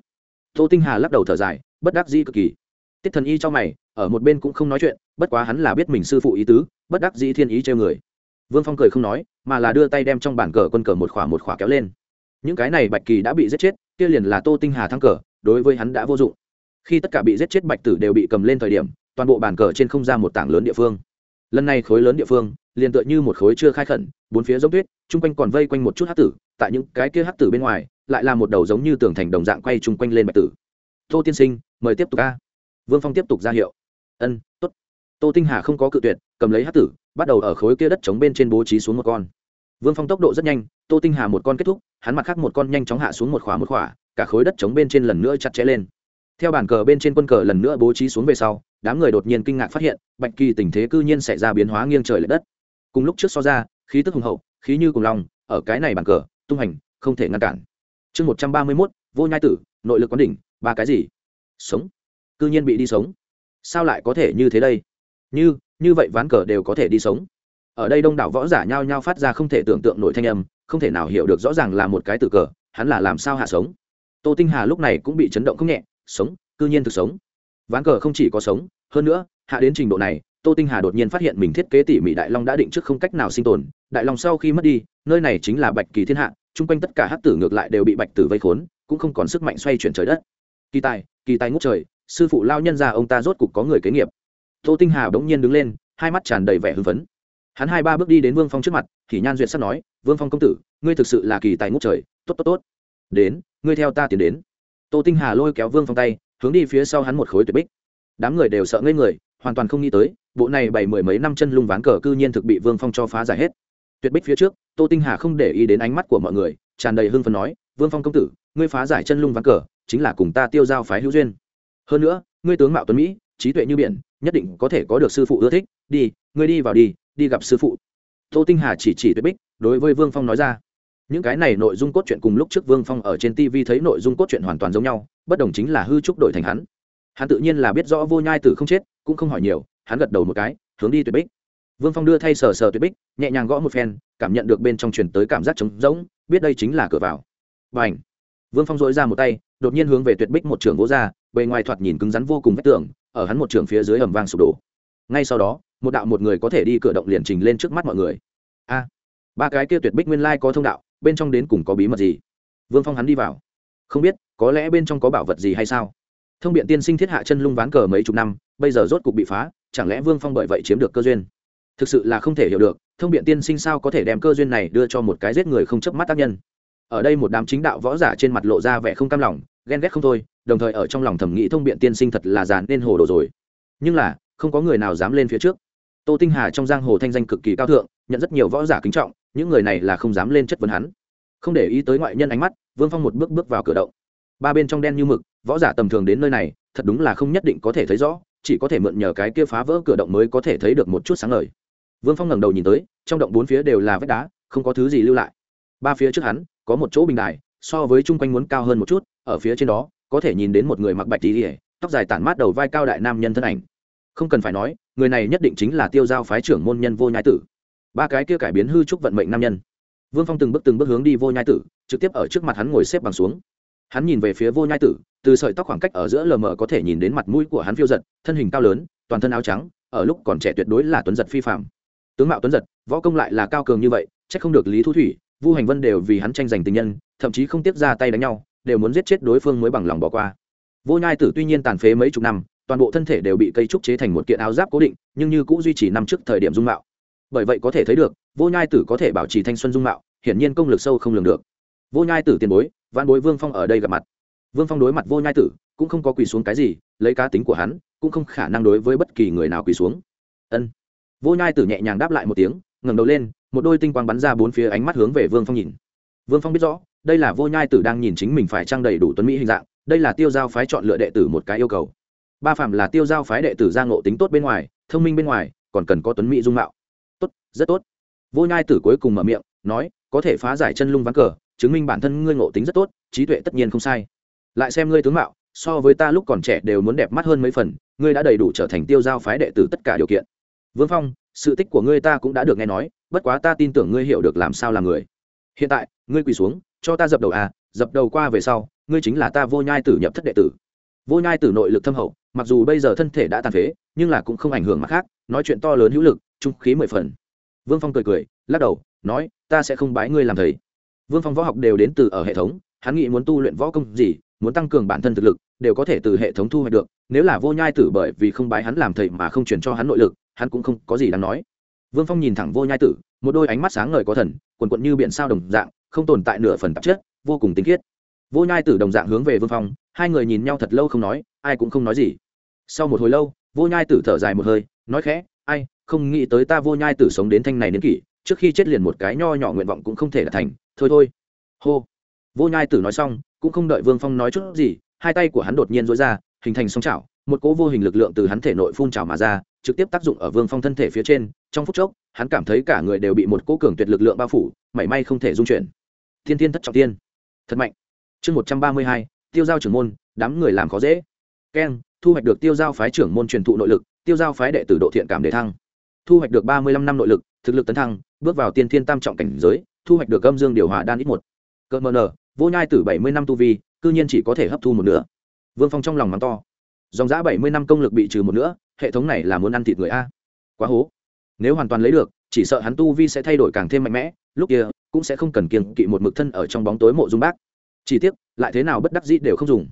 Tô tinh hà lắc đầu thở dài, bất đắc dĩ cực kỳ. Tiết thần y cho mày, ở một bên cũng không nói chuyện bất quá hắn là biết mình sư phụ ý tứ, bất đắc dĩ thiên ý treo người. Vương phong cười không nói, mà là đưa tay đem trong bản cờ quân cờ một khỏa một khỏa kéo lên. Những cái này bạch kỳ đã bị giết chết, kia liền là tô tinh hà thắng cờ, đối với hắn đã vô dụng. Khi tất cả bị giết chết bạch tử đều bị cầm lên thời điểm, toàn bộ bản cờ trên không ra một tảng lớn địa phương. Lần này khối lớn địa phương, liền tựa như một khối chưa khai khẩn, bốn phía giống tuyết, chung quanh còn vây quanh một chút hát tử, tại những cái kia hát tử bên ngoài, lại là một đầu giống như tường thành đồng dạng quay chung quanh lên bạch tử. Tô tiên sinh, mời tiếp tục ca vương phong tiếp tục ra hiệu. Ân tô tinh hà không có cự tuyệt, cầm lấy hát tử, bắt đầu ở khối kia đất chống bên trên bố trí xuống một con. Vương phong tốc độ rất nhanh, tô tinh hà một con kết thúc, hắn mặt khác một con nhanh chóng hạ xuống một khỏa một khỏa, cả khối đất chống bên trên lần nữa chặt chẽ lên. Theo bàn cờ bên trên quân cờ lần nữa bố trí xuống về sau, đám người đột nhiên kinh ngạc phát hiện, bạch kỳ tình thế cư nhiên xảy ra biến hóa nghiêng trời l ệ đất. Cùng lúc trước so ra, khí tức hùng hậu, khí như cùng lòng ở cái này bàn cờ, tung hành, không thể ngăn cản. Chương một trăm ba mươi mốt, vô nhai tử, nội lực quán đỉnh, ba cái gì? Sống. Cư nhiên bị đi sống. Sao lại có thể như thế đây? Như như vậy ván cờ đều có thể đi sống. Ở đây đông đảo võ giả nhao nhao phát ra không thể tưởng tượng nổi thanh âm, không thể nào hiểu được rõ ràng là một cái từ cờ, hắn là làm sao hạ sống. Tô tinh hà lúc này cũng bị chấn động không nhẹ, sống, cư nhiên thực sống. Ván cờ không chỉ có sống, hơn nữa, hạ đến trình độ này, tô tinh hà đột nhiên phát hiện mình thiết kế tỉ mỉ đại long đã định trước không cách nào sinh tồn, đại long sau khi mất đi, nơi này chính là bạch kỳ thiên hạ, chung quanh tất cả hát tử ngược lại đều bị bạch tử vây khốn, cũng không còn sức mạnh xoay chuyển trời đất. Kỳ tài kỳ tài ngút trời, sư phụ lao nhân ra ông ta rốt cục có người kế nghiệp tô tinh hà bỗng nhiên đứng lên, hai mắt tràn đầy vẻ hưng phấn. Hắn hai ba bước đi đến vương phong trước mặt, thì nhan duyệt sắp nói, vương phong công tử, ngươi thực sự là kỳ tài ngút trời, tốt tốt tốt. Đến, ngươi theo ta tiến đến. Tô tinh hà lôi kéo vương phong tay, hướng đi phía sau hắn một khối tuyệt bích. Đám người đều sợ ngây người, hoàn toàn không nghĩ tới, bộ này bảy mười mấy năm chân lung ván cờ cư nhiên thực bị vương phong cho phá giải hết. Tuyệt bích phía trước, tô tinh hà không để ý đến ánh mắt của mọi người, tràn đầy hưng phấn nói, vương phong công tử, ngươi phá giải chân lung ván cờ, chính là cùng ta tiêu giao phái hữu duyên. Hơn nữa, ngươi tướng mạo tuấn mỹ, trí tuệ như biển nhất định có thể có được sư phụ ưa thích, đi, ngươi đi vào đi đi gặp sư phụ. Tô tinh hà chỉ chỉ tuyệt bích, đối với vương phong nói ra. Những cái này nội dung cốt truyện cùng lúc trước vương phong ở trên tv thấy nội dung cốt truyện hoàn toàn giống nhau, bất đồng chính là hư trúc đổi thành hắn. Hắn tự nhiên là biết rõ vô nhai tử không chết, cũng không hỏi nhiều, hắn gật đầu một cái, hướng đi tuyệt bích. Vương phong đưa thay sờ sờ tuyệt bích, nhẹ nhàng gõ một phen, cảm nhận được bên trong truyền tới cảm giác trống rỗng, biết đây chính là cửa vào. Và ảnh vương phong dội ra một tay, đột nhiên hướng về tuyệt bích một trường vỗ ra, bề ngoài thoạt nhìn cứng rắn vô cùng vách tường ở hắn một trường phía dưới ầm vang sụp đổ. Ngay sau đó, một đạo một người có thể đi cửa động liền trình lên trước mắt mọi người. A, ba cái kia tuyệt bích nguyên lai có thông đạo, bên trong đến cùng có bí mật gì? Vương phong hắn đi vào. Không biết, có lẽ bên trong có bảo vật gì hay sao? Thông biện tiên sinh thiết hạ chân lung ván cờ mấy chục năm, bây giờ rốt cục bị phá, chẳng lẽ vương phong bởi vậy chiếm được cơ duyên? Thực sự là không thể hiểu được, thông biện tiên sinh sao có thể đem cơ duyên này đưa cho một cái giết người không chớp mắt tác nhân? Ở đây một đám chính đạo võ giả trên mặt lộ ra vẻ không cam lòng ghen ghét không thôi, đồng thời ở trong lòng thẩm nghĩ thông biện tiên sinh thật là dàn nên hồ đồ rồi. Nhưng là, không có người nào dám lên phía trước. Tô tinh hà trong giang hồ thanh danh cực kỳ cao thượng, nhận rất nhiều võ giả kính trọng, những người này là không dám lên chất vấn hắn. Không để ý tới ngoại nhân ánh mắt, vương phong một bước bước vào cửa động. Ba bên trong đen như mực, võ giả tầm thường đến nơi này, thật đúng là không nhất định có thể thấy rõ, chỉ có thể mượn nhờ cái kia phá vỡ cửa động mới có thể thấy được một chút sáng ngời. Vương phong ngẩng đầu nhìn tới, trong động bốn phía đều là vách đá, không có thứ gì lưu lại. Ba phía trước hắn, có một chỗ bình đài so với chung quanh muốn cao hơn một chút, ở phía trên đó, có thể nhìn đến một người mặc bạch tỉ tóc dài tản mát đầu vai cao đại nam nhân thân ảnh. Không cần phải nói, người này nhất định chính là tiêu giao phái trưởng môn nhân vô nhai tử. Ba cái kia cải biến hư trúc vận mệnh nam nhân. Vương phong từng bước từng bước hướng đi vô nhai tử, trực tiếp ở trước mặt hắn ngồi xếp bằng xuống. Hắn nhìn về phía vô nhai tử, từ sợi tóc khoảng cách ở giữa lờ mờ có thể nhìn đến mặt mũi của hắn phiêu giật, thân hình cao lớn, toàn thân áo trắng, ở lúc còn trẻ tuyệt đối là tuấn giật phi phạm tướng mạo tuấn giật, võ công lại là cao cường như vậy c h ắ c không được lý thu thủy, vu hành vân đều vì hắn tranh giành tình nhân thậm chí không tiếp ra tay đánh nhau, đều muốn giết chết đối phương mới bằng lòng bỏ qua. Vô nhai tử tuy nhiên tàn phế mấy chục năm, toàn bộ thân thể đều bị cây trúc chế thành một kiện áo giáp cố định, nhưng như cũng duy trì năm trước thời điểm dung mạo. Bởi vậy có thể thấy được, vô nhai tử có thể bảo trì thanh xuân dung mạo, hiển nhiên công lực sâu không lường được. Vô nhai tử tiền bối văn bối vương phong ở đây gặp mặt. Vương phong đối mặt vô nhai tử, cũng không có quỳ xuống cái gì, lấy cá tính của hắn, cũng không khả năng đối với bất kỳ người nào quỳ xuống. Ân. Vô nhai tử nhẹ nhàng đáp lại một tiếng, ngẩng đầu lên, một đôi tinh quang bắn ra bốn phía ánh mắt hướng về vương phong nhìn. Vương phong biết rõ đây là vô nhai tử đang nhìn chính mình phải trang đầy đủ tuấn mỹ hình dạng, đây là tiêu giao phái chọn lựa đệ tử một cái yêu cầu. Ba phạm là tiêu giao phái đệ tử gia ngộ tính tốt bên ngoài, thông minh bên ngoài, còn cần có tuấn mỹ dung mạo. Tốt, rất tốt. Vô nhai tử cuối cùng mở miệng, nói, có thể phá giải chân lung ván cờ, chứng minh bản thân ngươi ngộ tính rất tốt, trí tuệ tất nhiên không sai. Lại xem ngươi tướng mạo, so với ta lúc còn trẻ đều muốn đẹp mắt hơn mấy phần, ngươi đã đầy đủ trở thành tiêu giao phái đệ tử tất cả điều kiện. Vương phong, sự tích của ngươi ta cũng đã được nghe nói, bất quá ta tin tưởng ngươi hiểu được làm sao làm người. Hiện tại, ngươi quỳ xuống cho ta dập đầu à dập đầu qua về sau, ngươi chính là ta vô nhai tử nhập thất đệ tử. Vô nhai tử nội lực thâm hậu, mặc dù bây giờ thân thể đã tàn phế, nhưng là cũng không ảnh hưởng mặt khác, nói chuyện to lớn hữu lực, trung khí mười phần. Vương phong cười cười, lắc đầu, nói, ta sẽ không bái ngươi làm thầy. Vương phong võ học đều đến từ ở hệ thống, hắn nghĩ muốn tu luyện võ công gì, muốn tăng cường bản thân thực lực, đều có thể từ hệ thống thu hoạch được, nếu là vô nhai tử bởi vì không bái hắn làm thầy mà không chuyển cho hắn nội lực, hắn cũng không có gì đáng nói vương phong nhìn thẳng vô nhai tử, một đôi ánh mắt sáng ngời có thần, quần quận như biển sao đồng dạng, không tồn tại nửa phần tạp chất, vô cùng tinh khiết. Vô nhai tử đồng dạng hướng về vương phong, hai người nhìn nhau thật lâu không nói, ai cũng không nói gì. Sau một hồi lâu, vô nhai tử thở dài một hơi, nói khẽ, ai, không nghĩ tới ta vô nhai tử sống đến thanh này đến kỷ, trước khi chết liền một cái nho nhỏ nguyện vọng cũng không thể đạt thành, thôi thôi. Hô. Vô nhai tử nói xong, cũng không đợi vương phong nói chút gì, hai tay của hắn đột nhiên dối ra, hình thành song chảo một cỗ vô hình lực lượng từ hắn thể nội phun trào mà ra, trực tiếp tác dụng ở vương phong thân thể phía trên. Trong phút chốc, hắn cảm thấy cả người đều bị một cỗ cường tuyệt lực lượng bao phủ, mảy may không thể dung chuyển. Thiên thiên thất trọng tiên. Thật mạnh. Chương một trăm ba mươi hai, tiêu giao trưởng môn, đám người làm khó dễ. Keng, thu hoạch được tiêu giao phái trưởng môn truyền thụ nội lực, tiêu giao phái đệ tử độ thiện cảm đề thăng. Thu hoạch được ba mươi lăm năm nội lực, thực lực tấn thăng, bước vào tiên thiên tam trọng cảnh giới, thu hoạch được âm dương điều hòa đan ít một. Cơ mờ nờ vô nhai từ bảy mươi năm tu vi, cư nhiên chỉ có thể hấp thu một nửa. Vương phong trong lòng mắng to dòng giã bảy mươi năm công lực bị trừ một nữa, hệ thống này là muốn ăn thịt người a. Quá hố. Nếu hoàn toàn lấy được, chỉ sợ hắn tu vi sẽ thay đổi càng thêm mạnh mẽ, lúc kia, cũng sẽ không cần kiêng kỵ một mực thân ở trong bóng tối mộ dung bác. Chỉ tiếc, lại thế nào bất đắc dĩ đều không dùng.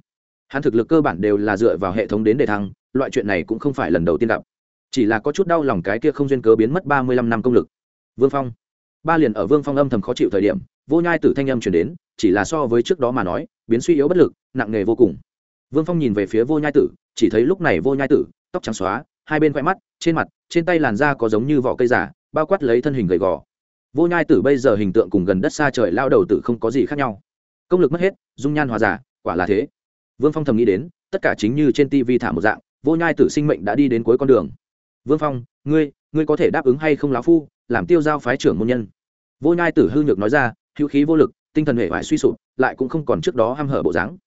Hắn thực lực cơ bản đều là dựa vào hệ thống đến đề thăng, loại chuyện này cũng không phải lần đầu tiên gặp. Chỉ là có chút đau lòng cái kia không duyên cớ biến mất ba mươi lăm năm công lực. Vương phong. Ba liền ở vương phong âm thầm khó chịu thời điểm, vô nhai tử thanh âm chuyển đến, chỉ là so với trước đó mà nói, biến suy yếu bất lực, nặng nề vô cùng vương phong nhìn về phía vô nhai tử, chỉ thấy lúc này vô nhai tử, tóc trắng xóa, hai bên khoe mắt, trên mặt, trên tay làn da có giống như vỏ cây giả bao quát lấy thân hình gầy gò. Vô nhai tử bây giờ hình tượng cùng gần đất xa trời lao đầu tử không có gì khác nhau. Công lực mất hết, dung nhan hòa giả, quả là thế. Vương phong thầm nghĩ đến, tất cả chính như trên tv thả một dạng, vô nhai tử sinh mệnh đã đi đến cuối con đường. Vương phong, ngươi ngươi có thể đáp ứng hay không lão phu, làm tiêu giao phái trưởng môn nhân? Vô nhai tử hư nhược nói ra, hữu khí vô lực, tinh thần hệ hoại suy sụp, lại cũng không còn trước đó h a m hở bộ dáng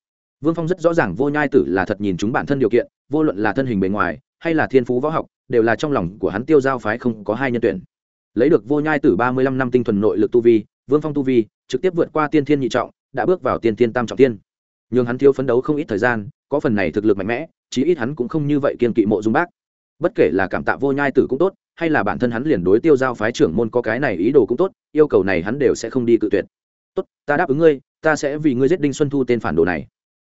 vương phong rất rõ ràng vô nhai tử là thật nhìn chúng bản thân điều kiện, vô luận là thân hình bề ngoài, hay là thiên phú võ học, đều là trong lòng của hắn tiêu giao phái không có hai nhân tuyển. Lấy được vô nhai tử ba mươi lăm năm tinh thuần nội lực tu vi, vương phong tu vi trực tiếp vượt qua tiên thiên nhị trọng, đã bước vào tiên thiên tam trọng tiên. N h ư n g hắn thiếu phấn đấu không ít thời gian, có phần này thực lực mạnh mẽ, chí ít hắn cũng không như vậy kiên kỵ mộ dung bác. Bất kể là cảm tạ vô nhai tử cũng tốt, hay là bản thân hắn liền đối tiêu giao phái trưởng môn có cái này ý đồ cũng tốt, yêu cầu này hắn đều sẽ không đi cự tuyệt. Tốt, ta đáp ứng ngươi, ta sẽ vì ngươi giết đinh xuân thu tên phản đồ này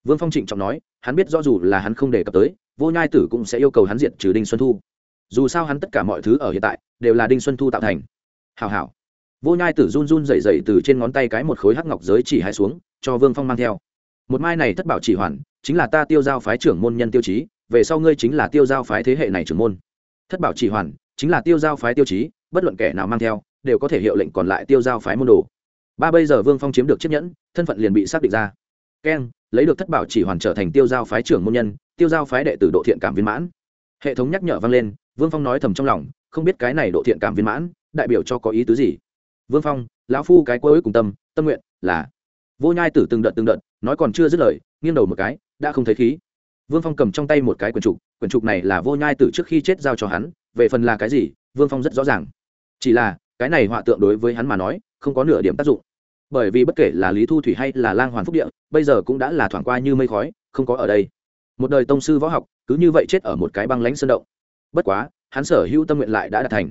vương phong trịnh trọng nói, hắn biết rõ dù là hắn không đề cập tới, vô nhai tử cũng sẽ yêu cầu hắn diệt trừ đinh xuân thu. Dù sao hắn tất cả mọi thứ ở hiện tại, đều là đinh xuân thu tạo thành. Hào hào vô nhai tử run run dậy dậy từ trên ngón tay cái một khối hắc ngọc giới chỉ hai xuống, cho vương phong mang theo. Một mai này thất bảo chỉ hoàn, chính là ta tiêu giao phái trưởng môn nhân tiêu chí, về sau ngươi chính là tiêu giao phái thế hệ này trưởng môn. Thất bảo chỉ hoàn, chính là tiêu giao phái tiêu chí, bất luận kẻ nào mang theo, đều có thể hiệu lệnh còn lại tiêu giao phái môn đồ. Ba bây giờ vương phong chiếm được chiếc nhẫn, thân phận liền bị xác định ra. Keng lấy được thất bảo chỉ hoàn trở thành tiêu giao phái trưởng môn nhân, tiêu giao phái đệ tử độ thiện cảm viên mãn. Hệ thống nhắc nhở vang lên, vương phong nói thầm trong lòng, không biết cái này độ thiện cảm viên mãn, đại biểu cho có ý tứ gì? Vương phong, lão phu cái cuối cùng tâm tâm nguyện là, vô nhai tử từng đợt từng đợt, nói còn chưa dứt lời, nghiêng đầu một cái, đã không thấy khí. Vương phong cầm trong tay một cái quyển trục quyển trục này là vô nhai tử trước khi chết giao cho hắn, về phần là cái gì, vương phong rất rõ ràng. Chỉ là, cái này họa tượng đối với hắn mà nói, không có nửa điểm tác dụng bởi vì bất kể là lý thu thủy hay là lang hoàn phúc địa, bây giờ cũng đã là thoảng qua như mây khói, không có ở đây. Một đời tông sư võ học, cứ như vậy chết ở một cái băng lánh sơn động. Bất quá, hắn sở hữu tâm nguyện lại đã đạt thành.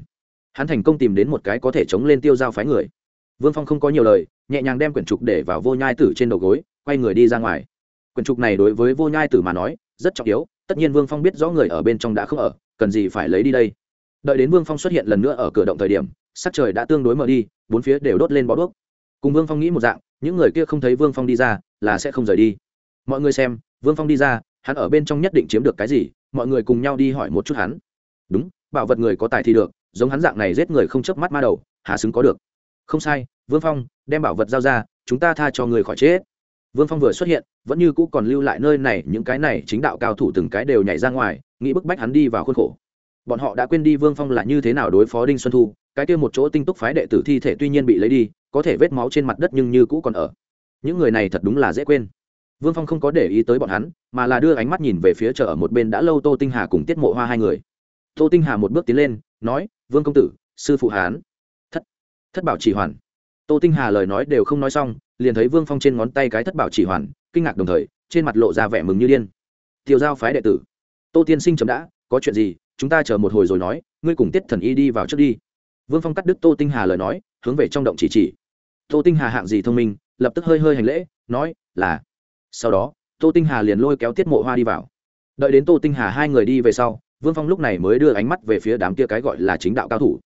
Hắn thành công tìm đến một cái có thể chống lên tiêu giao phái người. Vương phong không có nhiều lời, nhẹ nhàng đem quyển trục để vào vô nhai tử trên đầu gối, quay người đi ra ngoài. Quyển trục này đối với vô nhai tử mà nói, rất trọng yếu, tất nhiên vương phong biết rõ người ở bên trong đã không ở, cần gì phải lấy đi đây. Đợi đến vương phong xuất hiện lần nữa ở cửa động thời điểm, sắc trời đã tương đối mở đi, bốn phía đều đốt lên bó đuốc cùng vương phong nghĩ một dạng, những người kia không thấy vương phong đi ra, là sẽ không rời đi. Mọi người xem, vương phong đi ra, hắn ở bên trong nhất định chiếm được cái gì, mọi người cùng nhau đi hỏi một chút hắn. Đúng, bảo vật người có tài thì được, giống hắn dạng này giết người không chớp mắt ma đầu hà xứng có được. Không sai, vương phong, đem bảo vật giao ra, chúng ta tha cho người khỏi chết. Vương phong vừa xuất hiện, vẫn như cũ còn lưu lại nơi này, những cái này chính đạo cao thủ từng cái đều nhảy ra ngoài, nghĩ bức bách hắn đi vào khuôn khổ. Bọn họ đã quên đi vương phong là như thế nào đối phó đinh xuân thu cái kia một chỗ tinh túc phái đệ tử thi thể tuy nhiên bị lấy đi, có thể vết máu trên mặt đất nhưng như cũ còn ở. Những người này thật đúng là dễ quên. Vương phong không có để ý tới bọn hắn, mà là đưa ánh mắt nhìn về phía chợ ở một bên đã lâu tô tinh hà cùng tiết mộ hoa hai người. Tô tinh hà một bước tiến lên, nói, vương công tử, sư phụ hán. Thất thất bảo chỉ hoàn. Tô tinh hà lời nói đều không nói xong, liền thấy vương phong trên ngón tay cái thất bảo chỉ hoàn, kinh ngạc đồng thời, trên mặt lộ ra vẻ mừng như điên. Tiêu giao phái đệ tử, tô tiên sinh chấm đã, có chuyện gì, chúng ta chờ một hồi rồi nói, ngươi cùng tiết thần y đi vào trước đi vương phong cắt đứt tô tinh hà lời nói, hướng về trong động chỉ chỉ. Tô tinh hà hạng gì thông minh, lập tức hơi hơi hành lễ, nói là, sau đó, tô tinh hà liền lôi kéo tiết mộ hoa đi vào. Đợi đến tô tinh hà hai người đi về sau, vương phong lúc này mới đưa ánh mắt về phía đám kia cái gọi là chính đạo cao thủ.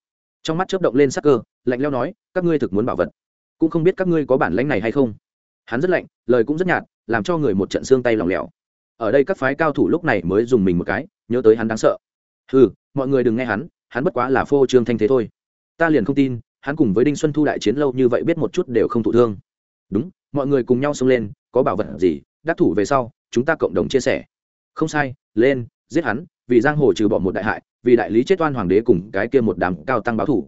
Trong mắt chớp động lên sắc cơ, lạnh leo nói, các ngươi thực muốn bảo vật. Cũng không biết các ngươi có bản lãnh này hay không. Hắn rất lạnh, lời cũng rất nhạt, làm cho người một trận xương tay lỏng lẻo. Ở đây các phái cao thủ lúc này mới dùng mình một cái, nhớ tới hắn đáng sợ. Ừ mọi người đừng nghe hắn hắn bất quá là phô trương thanh thế thôi ta liền không tin, hắn cùng với đinh xuân thu đại chiến lâu như vậy biết một chút đều không thụ thương. Đúng, mọi người cùng nhau xông lên, có bảo vật gì, đắc thủ về sau, chúng ta cộng đồng chia sẻ. Không sai, lên, giết hắn, vì giang hồ trừ bỏ một đại hại, vì đại lý chết oan hoàng đế cùng cái kia một đám cao tăng báo thủ.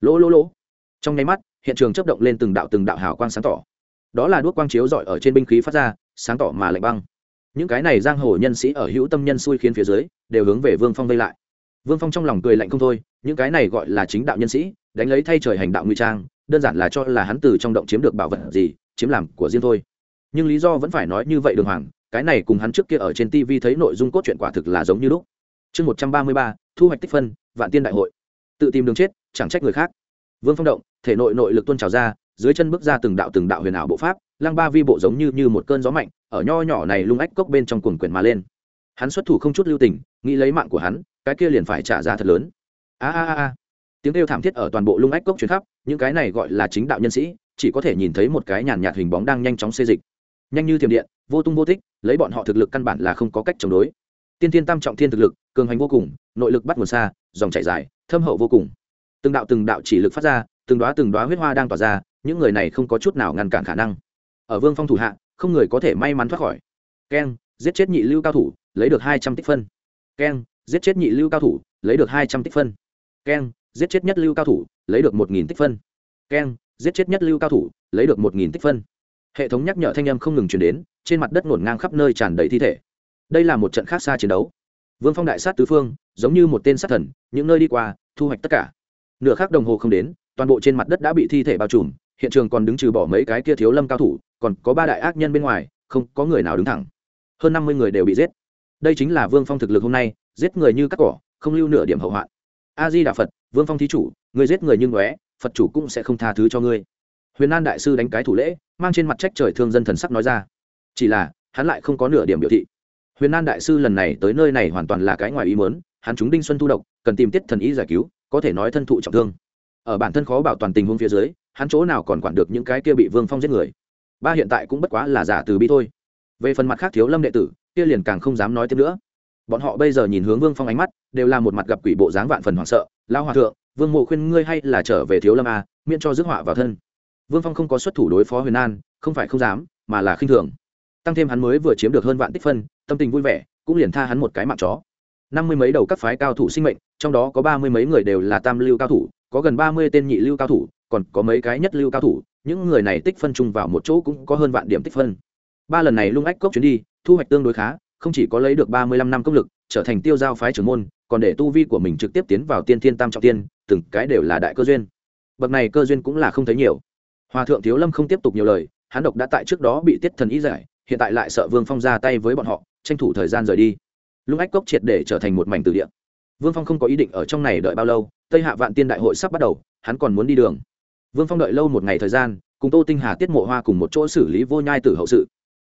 Lỗ lỗ lỗ. Trong nháy mắt, hiện trường chấp động lên từng đạo từng đạo hào quang sáng tỏ. Đó là đuốc quang chiếu dọi ở trên binh khí phát ra, sáng tỏ mà lạnh băng. Những cái này giang hồ nhân sĩ ở hữu tâm nhân xui khiến phía dưới, đều hướng về vương phong vây lại. Vương phong trong lòng cười lạnh không thôi những cái này gọi là chính đạo nhân sĩ, đánh lấy thay trời hành đạo nguy trang, đơn giản là cho là hắn từ trong động chiếm được bảo vật gì, chiếm làm của riêng thôi. Nhưng lý do vẫn phải nói như vậy đường hoàng, cái này cùng hắn trước kia ở trên tv thấy nội dung cốt truyện quả thực là giống như lúc. Chương một trăm ba mươi ba, thu hoạch tích phân, vạn tiên đại hội. Tự tìm đường chết, chẳng trách người khác. Vương phong động, thể nội nội lực tuôn trào ra, dưới chân bước ra từng đạo từng đạo huyền ảo bộ pháp, lăng ba vi bộ giống như như một cơn gió mạnh, ở nho nhỏ này lung ách cốc bên trong cuồng quyển mà lên. Hắn xuất thủ không chút lưu tình, nghĩ lấy mạng của hắn, cái kia liền phải trả giá thật lớn a a a tiếng kêu thảm thiết ở toàn bộ lung ách cốc chuyến khắp, những cái này gọi là chính đạo nhân sĩ, chỉ có thể nhìn thấy một cái nhàn nhạt hình bóng đang nhanh chóng xê dịch. Nhanh như thiểm điện, vô tung vô tích, lấy bọn họ thực lực căn bản là không có cách chống đối. Tiên tiên tam trọng thiên thực lực, cường hành vô cùng, nội lực bắt nguồn xa, dòng chảy dài, thâm hậu vô cùng. Từng đạo từng đạo chỉ lực phát ra, từng đoá từng đoá huyết hoa đang tỏa ra, những người này không có chút nào ngăn cản khả năng. Ở vương phong thủ hạ, không người có thể may mắn thoát khỏi. Keng, giết chết nhị lưu cao thủ, lấy được hai trăm tích phân. Keng, giết chết nhị lưu cao thủ, lấy được hai trăm tích phân keng giết chết nhất lưu cao thủ, lấy được một nghìn tích phân. Keng giết chết nhất lưu cao thủ, lấy được một nghìn tích phân. Hệ thống nhắc nhở thanh âm không ngừng chuyển đến, trên mặt đất ngổn ngang khắp nơi tràn đầy thi thể. Đây là một trận khác xa chiến đấu. Vương phong đại sát tứ phương, giống như một tên sát thần, những nơi đi qua, thu hoạch tất cả. Nửa khác đồng hồ không đến, toàn bộ trên mặt đất đã bị thi thể bao trùm, hiện trường còn đứng trừ bỏ mấy cái kia thiếu lâm cao thủ, còn có ba đại ác nhân bên ngoài, không có người nào đứng thẳng. Hơn năm mươi người đều bị giết. Đây chính là vương phong thực lực hôm nay, giết người như cắt cỏ, không lưu nửa điểm hậu hoạn a di đà phật vương phong thí chủ người giết người như ngóe, phật chủ cũng sẽ không tha thứ cho ngươi. Huyền an đại sư đánh cái thủ lễ, mang trên mặt trách trời thương dân thần sắc nói ra. Chỉ là, hắn lại không có nửa điểm biểu thị. Huyền an đại sư lần này tới nơi này hoàn toàn là cái ngoài ý mớn hắn chúng đinh xuân thu độc, cần tìm tiết thần ý giải cứu, có thể nói thân thụ trọng thương. Ở bản thân khó bảo toàn tình huống phía dưới, hắn chỗ nào còn quản được những cái kia bị vương phong giết người. Ba hiện tại cũng bất quá là giả từ bi thôi. Về phần mặt khác thiếu lâm đệ tử, kia liền càng không dám nói tiếp nữa bọn họ bây giờ nhìn hướng vương phong ánh mắt, đều là một mặt gặp quỷ bộ dáng vạn phần hoảng sợ. Lao hòa thượng, vương mộ khuyên ngươi hay là trở về thiếu lâm a, miễn cho rước họa vào thân. Vương phong không có xuất thủ đối phó huyền an, không phải không dám, mà là khinh thường. Tăng thêm hắn mới vừa chiếm được hơn vạn tích phân, tâm tình vui vẻ, cũng liền tha hắn một cái mạng chó. Năm mươi mấy đầu các phái cao thủ sinh mệnh, trong đó có ba mươi mấy người đều là tam lưu cao thủ, có gần ba mươi tên nhị lưu cao thủ, còn có mấy cái nhất lưu cao thủ, những người này tích phân chung vào một chỗ cũng có hơn vạn điểm tích phân. Ba lần này lung ách cốc chuyến đi, thu hoạch tương đối khá không chỉ có lấy được ba mươi lăm năm công lực, trở thành tiêu giao phái trưởng môn, còn để tu vi của mình trực tiếp tiến vào tiên thiên tam trọng tiên, từng cái đều là đại cơ duyên. Bậc này cơ duyên cũng là không thấy nhiều. Hòa thượng thiếu lâm không tiếp tục nhiều lời, hắn độc đã tại trước đó bị tiết thần ý giải, hiện tại lại sợ vương phong ra tay với bọn họ, tranh thủ thời gian rời đi. Lung ách cốc triệt để trở thành một mảnh từ địa. Vương phong không có ý định ở trong này đợi bao lâu, tây hạ vạn tiên đại hội sắp bắt đầu, hắn còn muốn đi đường. Vương phong đợi lâu một ngày thời gian, cùng tô tinh hà tiết mộ hoa cùng một chỗ xử lý vô nhai tử hậu sự.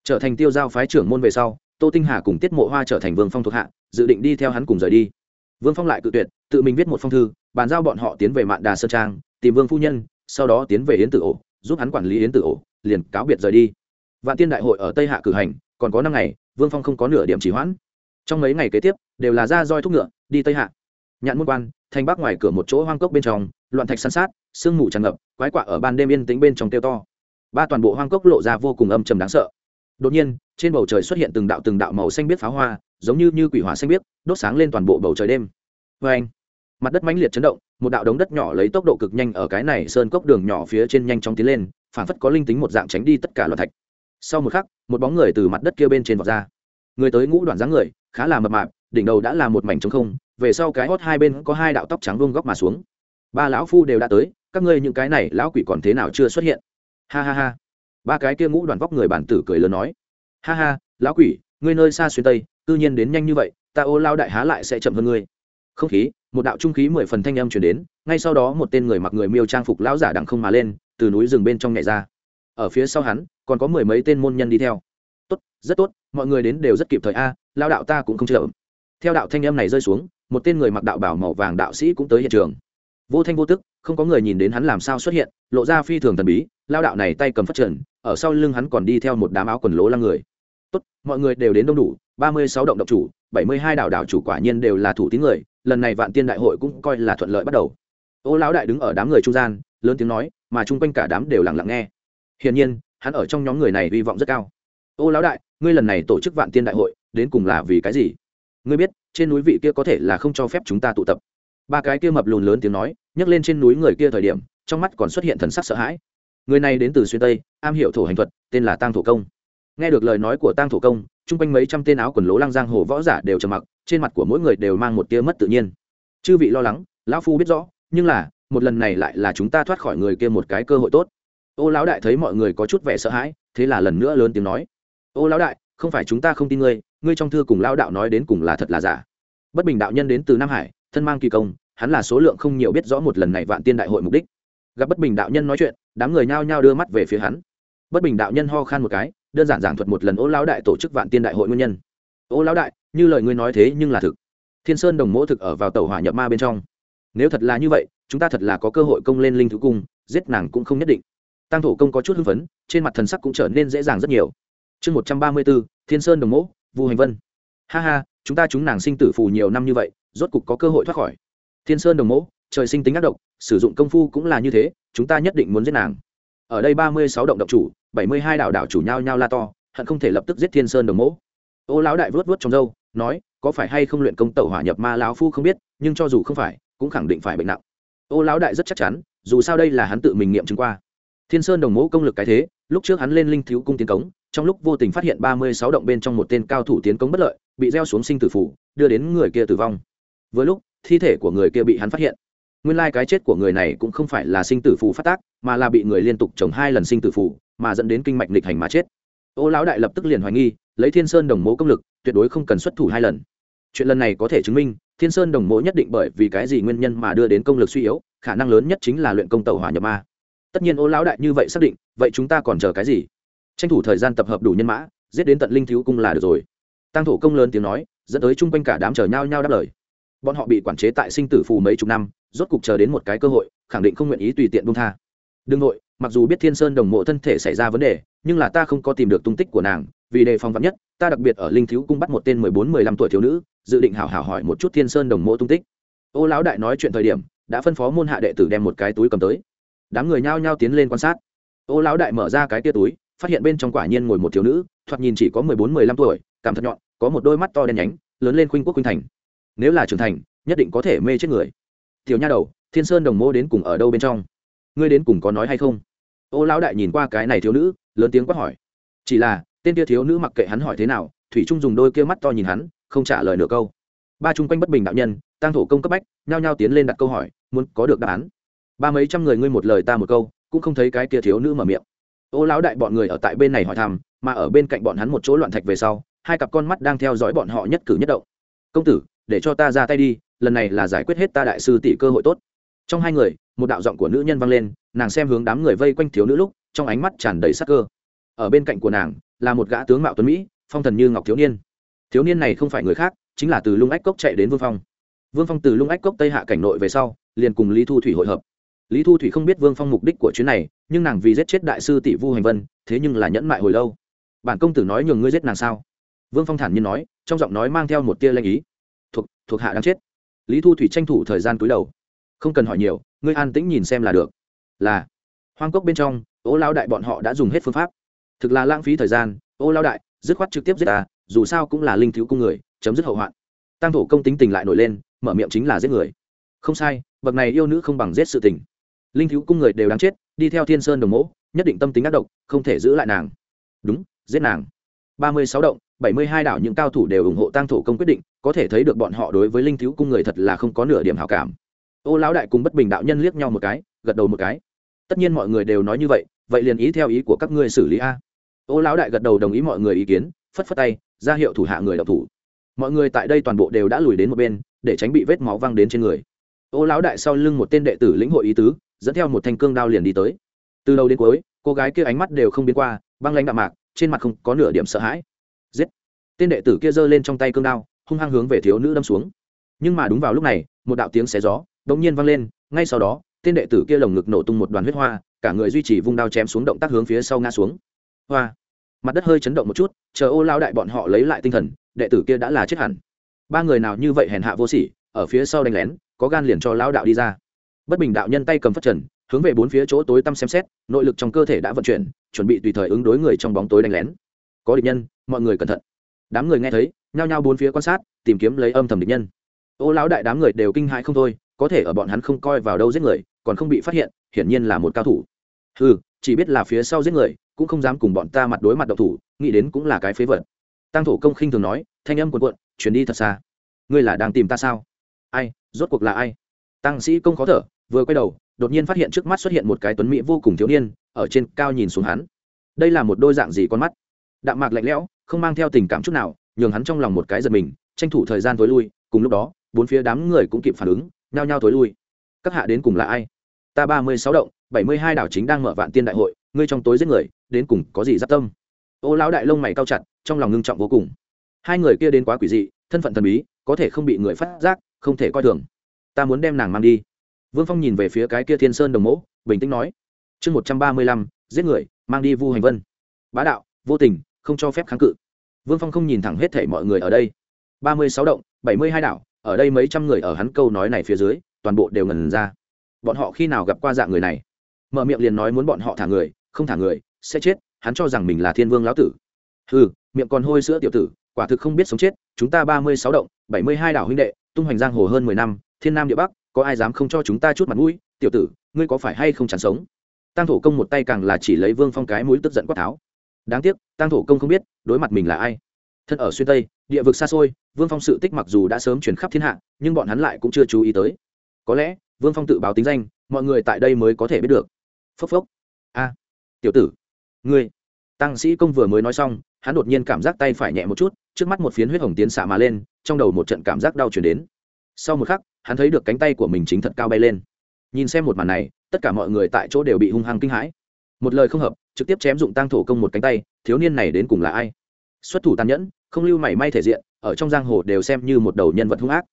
Trở thành tiêu giao phái trưởng môn về sau tô tinh hà cùng tiết mộ hoa trở thành vương phong thuộc hạ, dự định đi theo hắn cùng rời đi. Vương phong lại cự tuyệt, tự mình viết một phong thư, bàn giao bọn họ tiến về mạn đà sơn trang, tìm vương phu nhân, sau đó tiến về yến tử ổ, giúp hắn quản lý yến tử ổ, liền cáo biệt rời đi. Vạn tiên đại hội ở tây hạ cử hành, còn có năm ngày, vương phong không có nửa điểm chỉ hoãn. Trong mấy ngày kế tiếp, đều là ra roi thúc ngựa, đi tây hạ. Nhạn môn quan, thành bắc ngoài cửa một chỗ hoang cốc bên trong, loạn thạch san sát, sương mù tràn ngập, quái quạ ở ban đêm yên tĩnh bên trong tiêu to. Ba toàn bộ hoang cốc lộ ra vô cùng âm trầm đáng sợ. Đột nhiên trên bầu trời xuất hiện từng đạo từng đạo màu xanh biết pháo hoa, giống như như quỷ hỏa xanh biết, đốt sáng lên toàn bộ bầu trời đêm. Vê anh, mặt đất mãnh liệt chấn động, một đạo đống đất nhỏ lấy tốc độ cực nhanh ở cái này sơn cốc đường nhỏ phía trên nhanh chóng tiến lên phản phất có linh tính một dạng tránh đi tất cả loạt thạch. Sau một khắc, một bóng người từ mặt đất kia bên trên vọt ra. Người tới ngũ đoạn dáng người, khá là mập mạp, đỉnh đầu đã là một mảnh trống không, về sau cái hót hai bên có hai đạo tóc trắng vuông góc mà xuống. Ba lão phu đều đã tới, các ngươi những cái này lão quỷ còn thế nào chưa xuất hiện? Ha ha ha. Ba cái kia ngũ đoàn vóc người bản tử cười lớn nói ha ha, lão quỷ, ngươi nơi xa xuyên tây tư nhiên đến nhanh như vậy, ta ô lao đại há lại sẽ chậm hơn ngươi. Không khí, một đạo trung khí mười phần thanh âm chuyển đến, ngay sau đó một tên người mặc người miêu trang phục lão giả đằng không mà lên, từ núi rừng bên trong nhảy ra. Ở phía sau hắn, còn có mười mấy tên môn nhân đi theo. Tốt, rất tốt, mọi người đến đều rất kịp thời a lao đạo ta cũng không chậm. Theo đạo thanh âm này rơi xuống, một tên người mặc đạo bảo màu vàng đạo sĩ cũng tới hiện trường. Vô thanh vô tức, không có người nhìn đến hắn làm sao xuất hiện, lộ ra phi thường thần bí lao đạo này tay cầm phát trần, ở sau lưng hắn còn đi theo một đám áo quần lố lăng người tốt, mọi người đều đến đông đủ, ba mươi sáu động độc chủ, bảy mươi hai đảo đảo chủ quả nhiên đều là thủ tín người, lần này vạn tiên đại hội cũng coi là thuận lợi bắt đầu. Ô lão đại đứng ở đám người trung gian, lớn tiếng nói, mà chung quanh cả đám đều lặng lặng nghe. Hiển nhiên, hắn ở trong nhóm người này hy vọng rất cao. Ô lão đại, ngươi lần này tổ chức vạn tiên đại hội, đến cùng là vì cái gì? Ngươi biết, trên núi vị kia có thể là không cho phép chúng ta tụ tập. Ba cái kia mập lùn lớn tiếng nói nhấc lên trên núi người kia thời điểm, trong mắt còn xuất hiện thần sắc sợ hãi. Người này đến từ xuyên tây, am hiểu thổ hành thuật, tên là tăng thổ công nghe được lời nói của tăng thổ công, chung quanh mấy trăm tên áo quần lố lăng giang hồ võ giả đều trầm mặc, trên mặt của mỗi người đều mang một tia mất tự nhiên. Chư vị lo lắng, lão phu biết rõ, nhưng là, một lần này lại là chúng ta thoát khỏi người kia một cái cơ hội tốt. Ô lão đại thấy mọi người có chút vẻ sợ hãi, thế là lần nữa lớn tiếng nói. Ô lão đại, không phải chúng ta không tin ngươi ngươi trong thư cùng lão đạo nói đến cùng là thật là giả. Bất bình đạo nhân đến từ nam hải, thân mang kỳ công, hắn là số lượng không nhiều biết rõ một lần này vạn tiên đại hội mục đích. Gặp bất bình đạo nhân nói chuyện, đám người nhao nhao đưa mắt về phía hắn. Bất bình đạo nhân ho khan một cái đơn giản giảng thuật một lần ô lão đại tổ chức vạn tiên đại hội nguyên nhân. Ô lão đại, như lời ngươi nói thế nhưng là thực. Thiên sơn đồng mỗ thực ở vào tàu hỏa nhập ma bên trong. Nếu thật là như vậy, chúng ta thật là có cơ hội công lên linh thứ cung, giết nàng cũng không nhất định. Tăng thổ công có chút hưng phấn, trên mặt thần sắc cũng trở nên dễ dàng rất nhiều. Chương một trăm ba mươi bốn, thiên sơn đồng mỗ, vu hành vân. Ha ha, chúng ta chúng nàng sinh tử phù nhiều năm như vậy, rốt cục có cơ hội thoát khỏi. Thiên sơn đồng mỗ, trời sinh tính ác độc, sử dụng công phu cũng là như thế, chúng ta nhất định muốn giết nàng ở đây ba mươi sáu động động chủ, bảy mươi hai đạo đạo chủ nhau nhau la to, hận không thể lập tức giết thiên sơn đồng mỗ. Ô lão đại vớt vớt trong dâu nói, có phải hay không luyện công tẩu hỏa nhập ma lão phu không biết, nhưng cho dù không phải, cũng khẳng định phải bệnh nặng. Ô lão đại rất chắc chắn, dù sao đây là hắn tự mình nghiệm chứng qua. Thiên sơn đồng mẫu công lực cái thế, lúc trước hắn lên linh thiếu cung tiến cống, trong lúc vô tình phát hiện ba mươi sáu động bên trong một tên cao thủ tiến cống bất lợi, bị gieo xuống sinh tử phủ, đưa đến người kia tử vong. Với lúc, thi thể của người kia bị hắn phát hiện nguyên lai cái chết của người này cũng không phải là sinh tử phù phát tác, mà là bị người liên tục trồng hai lần sinh tử phù, mà dẫn đến kinh mạch lịch hành mà chết. Ô lão đại lập tức liền hoài nghi, lấy thiên sơn đồng mố công lực, tuyệt đối không cần xuất thủ hai lần. Chuyện lần này có thể chứng minh, thiên sơn đồng mố nhất định bởi vì cái gì nguyên nhân mà đưa đến công lực suy yếu, khả năng lớn nhất chính là luyện công tàu hỏa nhập ma. Tất nhiên ô lão đại như vậy xác định, vậy chúng ta còn chờ cái gì? Tranh thủ thời gian tập hợp đủ nhân mã, giết đến tận linh thiếu cung là được rồi. Tăng thổ công lớn tiếng nói, dẫn tới chung quanh cả đám chờ nhau nhau đáp lời. Bọn họ bị quản chế tại sinh tử phù mấy chục năm rốt cục chờ đến một cái cơ hội, khẳng định không nguyện ý tùy tiện buông tha. Đương nội mặc dù biết thiên sơn đồng mộ thân thể xảy ra vấn đề, nhưng là ta không có tìm được tung tích của nàng, vì đề phòng vắn nhất, ta đặc biệt ở linh thiếu cung bắt một tên mười bốn, mười lăm tuổi thiếu nữ, dự định hảo hảo hỏi một chút thiên sơn đồng mộ tung tích. Ô lão đại nói chuyện thời điểm, đã phân phó môn hạ đệ tử đem một cái túi cầm tới. Đám người nhao nhao tiến lên quan sát. Ô lão đại mở ra cái tia túi, phát hiện bên trong quả nhiên ngồi một thiếu nữ, thoạt nhìn chỉ có mười bốn, mười lăm tuổi, cảm thật nhọn, có một đôi mắt to đen nhánh, lớn lên khuynh quốc khuynh thành. Nếu là trưởng thành, nhất định có thể mê chết người tiểu nha đầu, thiên sơn đồng mô đến cùng ở đâu bên trong? Ngươi đến cùng có nói hay không? Ô lão đại nhìn qua cái này thiếu nữ, lớn tiếng quát hỏi. Chỉ là, tên kia thiếu nữ mặc kệ hắn hỏi thế nào, thủy trung dùng đôi kia mắt to nhìn hắn, không trả lời nửa câu. Ba chung quanh bất bình đạo nhân tăng thổ công cấp bách, nhao nhao tiến lên đặt câu hỏi, muốn có được đáp án? Ba mấy trăm người ngươi một lời ta một câu, cũng không thấy cái kia thiếu nữ mở miệng. Ô lão đại bọn người ở tại bên này hỏi thăm, mà ở bên cạnh bọn hắn một chỗ loạn thạch về sau, hai cặp con mắt đang theo dõi bọn họ nhất cử nhất động. Công tử, để cho ta ra tay đi lần này là giải quyết hết ta đại sư tỷ cơ hội tốt. Trong hai người, một đạo giọng của nữ nhân vang lên, nàng xem hướng đám người vây quanh thiếu nữ lúc, trong ánh mắt tràn đầy sắc cơ. Ở bên cạnh của nàng, là một gã tướng mạo tuấn mỹ, phong thần như ngọc thiếu niên. Thiếu niên này không phải người khác, chính là từ lung ách cốc chạy đến vương phong. Vương phong từ lung ách cốc tây hạ cảnh nội về sau, liền cùng lý thu thủy hội hợp. Lý thu thủy không biết vương phong mục đích của chuyến này, nhưng nàng vì giết chết đại sư tỷ vu hành vân, thế nhưng là nhẫn mại hồi lâu. Bản công tử nói nhường ngươi giết nàng sao? Vương phong thản nhiên nói, trong giọng nói mang theo một tia lanh ý. Thuộc thuộc hạ đang chết lý thu thủy tranh thủ thời gian túi đầu. Không cần hỏi nhiều, ngươi an tĩnh nhìn xem là được. Là. Hoang cốc bên trong, ô lao đại bọn họ đã dùng hết phương pháp. Thực là lãng phí thời gian, ô lao đại, dứt khoát trực tiếp giết ta, dù sao cũng là linh thiếu cung người, chấm dứt hậu hoạn. Tăng thổ công tính tình lại nổi lên, mở miệng chính là giết người. Không sai, bậc này yêu nữ không bằng giết sự tình. Linh thiếu cung người đều đáng chết, đi theo thiên sơn đồng mẫu nhất định tâm tính ác độc, không thể giữ lại nàng. Đúng, giết nàng. Ba mươi sáu động bảy mươi hai đảo những cao thủ đều ủng hộ tăng thổ công quyết định, có thể thấy được bọn họ đối với linh thiếu cung người thật là không có nửa điểm hảo cảm. Ô lão đại cùng bất bình đạo nhân liếc nhau một cái, gật đầu một cái. Tất nhiên mọi người đều nói như vậy vậy liền ý theo ý của các ngươi xử lý a. Ô lão đại gật đầu đồng ý mọi người ý kiến, phất phất tay, ra hiệu thủ hạ người đọc thủ. Mọi người tại đây toàn bộ đều đã lùi đến một bên, để tránh bị vết máu văng đến trên người. Ô lão đại sau lưng một tên đệ tử lĩnh hội ý tứ, dẫn theo một thanh cương đao liền đi tới. Từ đầu đến cuối, cô gái kia ánh mắt đều không biến qua, băng lãnh đạm mạc, trên mặt không có nửa điểm sợ hãi tên đệ tử kia giơ lên trong tay cương đao, hung hăng hướng về thiếu nữ đâm xuống. Nhưng mà đúng vào lúc này, một đạo tiếng xé gió đột nhiên vang lên, ngay sau đó, tên đệ tử kia lồng ngực nổ tung một đoàn huyết hoa, cả người duy trì vung đao chém xuống động tác hướng phía sau ngã xuống. Hoa! Mặt đất hơi chấn động một chút, chờ ô lao đại bọn họ lấy lại tinh thần, đệ tử kia đã là chết hẳn. Ba người nào như vậy hèn hạ vô sỉ, ở phía sau đánh lén, có gan liền cho lao đạo đi ra. Bất bình đạo nhân tay cầm phất trần, hướng về bốn phía chỗ tối tăm xem xét, nội lực trong cơ thể đã vận chuyển, chuẩn bị tùy thời ứng đối người trong bóng tối đánh lén. Có địch nhân, mọi người cẩn thận đám người nghe thấy, nhao nhao bốn phía quan sát, tìm kiếm lấy âm thầm địch nhân. Ô lão đại đám người đều kinh hãi không thôi, có thể ở bọn hắn không coi vào đâu giết người, còn không bị phát hiện, hiển nhiên là một cao thủ. Ừ chỉ biết là phía sau giết người, cũng không dám cùng bọn ta mặt đối mặt độc thủ, nghĩ đến cũng là cái phế vật. Tăng thổ công khinh thường nói, thanh âm cuộn cuộn, chuyển đi thật xa. Ngươi là đang tìm ta sao? Ai, rốt cuộc là ai? Tăng sĩ công khó thở, vừa quay đầu, đột nhiên phát hiện trước mắt xuất hiện một cái tuấn mỹ vô cùng thiếu niên, ở trên cao nhìn xuống hắn. Đây là một đôi dạng gì con mắt? Đạm mạc lạnh lẽo không mang theo tình cảm chút nào, nhường hắn trong lòng một cái giật mình, tranh thủ thời gian tối lui, cùng lúc đó, bốn phía đám người cũng kịp phản ứng, nhao nhao tối lui. Các hạ đến cùng là ai? Ta ba mươi sáu động, bảy mươi hai đảo chính đang mở vạn tiên đại hội, ngươi trong tối giết người, đến cùng có gì giáp tâm? Ô lão đại lông mày cao chặt, trong lòng ngưng trọng vô cùng. Hai người kia đến quá quỷ dị, thân phận thần bí, có thể không bị người phát giác, không thể coi thường. Ta muốn đem nàng mang đi. Vương phong nhìn về phía cái kia thiên sơn đồng mẫu bình tĩnh nói, chương một trăm ba mươi lăm, giết người, mang đi vu hành vân. Bá đạo, vô tình, không cho phép kháng cự vương phong không nhìn thẳng hết thể mọi người ở đây. Ba mươi sáu động, bảy mươi hai đảo, ở đây mấy trăm người ở hắn câu nói này phía dưới, toàn bộ đều ngần ra. Bọn họ khi nào gặp qua dạng người này? Mở miệng liền nói muốn bọn họ thả người, không thả người, sẽ chết, hắn cho rằng mình là thiên vương lão tử. Ừ miệng còn hôi sữa tiểu tử, quả thực không biết sống chết, chúng ta ba mươi sáu động, bảy mươi hai đảo huynh đệ, tung hoành giang hồ hơn mười năm, thiên nam địa bắc, có ai dám không cho chúng ta chút mặt mũi? Tiểu tử, ngươi có phải hay không chán sống? Tăng thổ công một tay càng là chỉ lấy vương phong cái mũi tức giận quát tháo đáng tiếc tăng thổ công không biết, đối mặt mình là ai. Thân ở xuyên tây, địa vực xa xôi, vương phong sự tích mặc dù đã sớm chuyển khắp thiên hạ, nhưng bọn hắn lại cũng chưa chú ý tới. Có lẽ, vương phong tự báo tính danh, mọi người tại đây mới có thể biết được. Phốc phốc. A, tiểu tử. Ngươi. Tăng sĩ công vừa mới nói xong, hắn đột nhiên cảm giác tay phải nhẹ một chút, trước mắt một phiến huyết hồng tiến xạ mà lên, trong đầu một trận cảm giác đau chuyển đến. Sau một khắc, hắn thấy được cánh tay của mình chính thật cao bay lên. Nhìn xem một màn này, tất cả mọi người tại chỗ đều bị hung hăng kinh hãi một lời không hợp, trực tiếp chém dụng tăng thổ công một cánh tay, thiếu niên này đến cùng là ai? Xuất thủ tàn nhẫn, không lưu mảy may thể diện, ở trong giang hồ đều xem như một đầu nhân vật hung ác.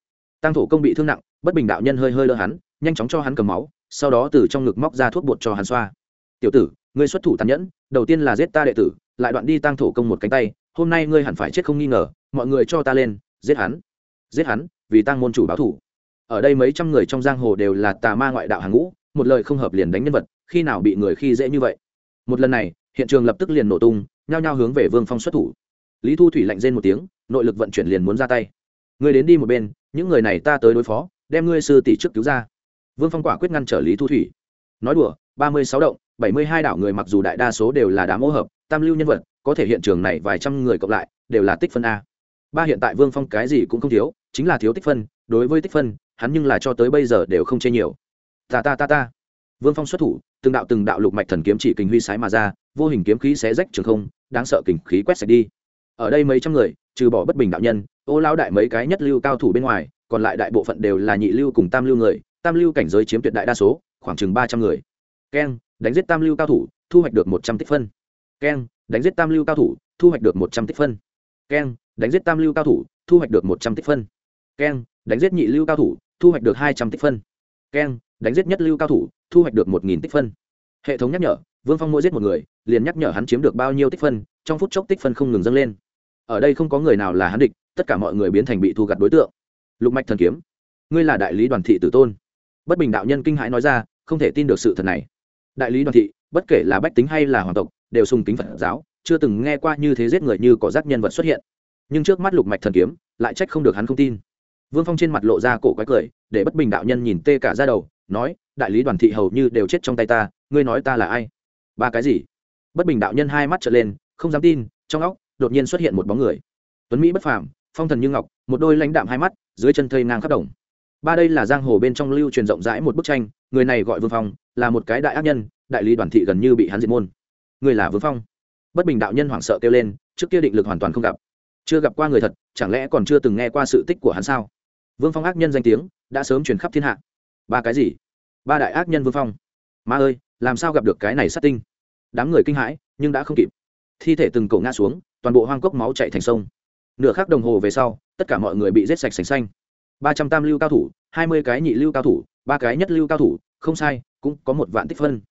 Tăng thổ công bị thương nặng, bất bình đạo nhân hơi hơi lơ hắn, nhanh chóng cho hắn cầm máu, sau đó từ trong ngực móc ra thuốc bột cho hắn xoa. Tiểu tử, ngươi xuất thủ tàn nhẫn, đầu tiên là giết ta đệ tử, lại đoạn đi tăng thổ công một cánh tay, hôm nay ngươi hẳn phải chết không nghi ngờ, mọi người cho ta lên, giết hắn giết hắn, vì tăng môn chủ báo thủ. Ở đây mấy trăm người trong giang hồ đều là tà ma ngoại đạo hàng ngũ một lời không hợp liền đánh nhân vật, khi nào bị người khi dễ như vậy. Một lần này, hiện trường lập tức liền nổ tung, nhao nhao hướng về vương phong xuất thủ. Lý thu thủy lạnh rên một tiếng, nội lực vận chuyển liền muốn ra tay. Người đến đi một bên, những người này ta tới đối phó, đem ngươi sư tỷ trước cứu ra. Vương phong quả quyết ngăn trở lý thu thủy. Nói đùa, ba mươi sáu động, bảy mươi hai đảo người mặc dù đại đa số đều là đám ô hợp, tam lưu nhân vật, có thể hiện trường này vài trăm người cộng lại, đều là tích phân a. Ba hiện tại vương phong cái gì cũng không thiếu, chính là thiếu tích phân, đối với tích phân, hắn nhưng là cho tới bây giờ đều không chê nhiều ta ta ta ta. Vương phong xuất thủ, từng đạo từng đạo lục mạch thần kiếm chỉ kình huy sái mà ra, vô hình kiếm khí xé rách trường không, đáng sợ kình khí quét sạch đi. Ở đây mấy trăm người, trừ bỏ bất bình đạo nhân, ô lao đại mấy cái nhất lưu cao thủ bên ngoài, còn lại đại bộ phận đều là nhị lưu cùng tam lưu người, tam lưu cảnh giới chiếm tuyệt đại đa số, khoảng chừng ba trăm người. Keng, đánh giết tam lưu cao thủ, thu hoạch được một trăm tích phân. Keng, đánh giết tam lưu cao thủ, thu hoạch được một trăm tích phân. Keng, đánh giết tam lưu cao thủ, thu hoạch được một trăm tích phân. Keng, đánh giết nhị lưu cao thủ, thu hoạch được hai trăm tích phân. Keng đánh giết nhất lưu cao thủ, thu hoạch được một nghìn tích phân. Hệ thống nhắc nhở, vương phong mỗi giết một người, liền nhắc nhở hắn chiếm được bao nhiêu tích phân, trong phút chốc tích phân không ngừng dâng lên. Ở đây không có người nào là hắn địch, tất cả mọi người biến thành bị thu gặt đối tượng. Lục mạch thần kiếm, ngươi là đại lý đoàn thị tử tôn. Bất bình đạo nhân kinh hãi nói ra, không thể tin được sự thật này. Đại lý đoàn thị, bất kể là bách tính hay là hoàng tộc, đều sùng kính phật giáo, chưa từng nghe qua như thế giết người như có rác nhân vật xuất hiện. Nhưng trước mắt lục mạch thần kiếm, lại trách không được hắn không tin. Vương phong trên mặt lộ ra cổ quái cười, để bất bình đạo nhân nhìn tê cả ra đầu nói, đại lý đoàn thị hầu như đều chết trong tay ta, ngươi nói ta là ai? Ba cái gì? Bất bình đạo nhân hai mắt trở lên, không dám tin, trong óc đột nhiên xuất hiện một bóng người. Tuấn mỹ bất phàm, phong thần như ngọc, một đôi lãnh đạm hai mắt, dưới chân thây ngang khắp đồng. Ba đây là giang hồ bên trong lưu truyền rộng rãi một bức tranh, người này gọi vương phong, là một cái đại ác nhân, đại lý đoàn thị gần như bị hắn diệt môn. Người là vương phong? Bất bình đạo nhân hoảng sợ kêu lên, trước kia định lực hoàn toàn không gặp. Chưa gặp qua người thật, chẳng lẽ còn chưa từng nghe qua sự tích của hắn sao? Vương phong ác nhân danh tiếng, đã sớm truyền khắp thiên hạ ba cái gì? Ba đại ác nhân vương phong. Ma ơi, làm sao gặp được cái này sát tinh? Đám người kinh hãi, nhưng đã không kịp. Thi thể từng cổ ngã xuống, toàn bộ hoang cốc máu chạy thành sông. Nửa khắc đồng hồ về sau, tất cả mọi người bị giết sạch sành xanh. Ba trăm tam lưu cao thủ, hai mươi cái nhị lưu cao thủ, ba cái nhất lưu cao thủ, không sai, cũng có một vạn tích phân.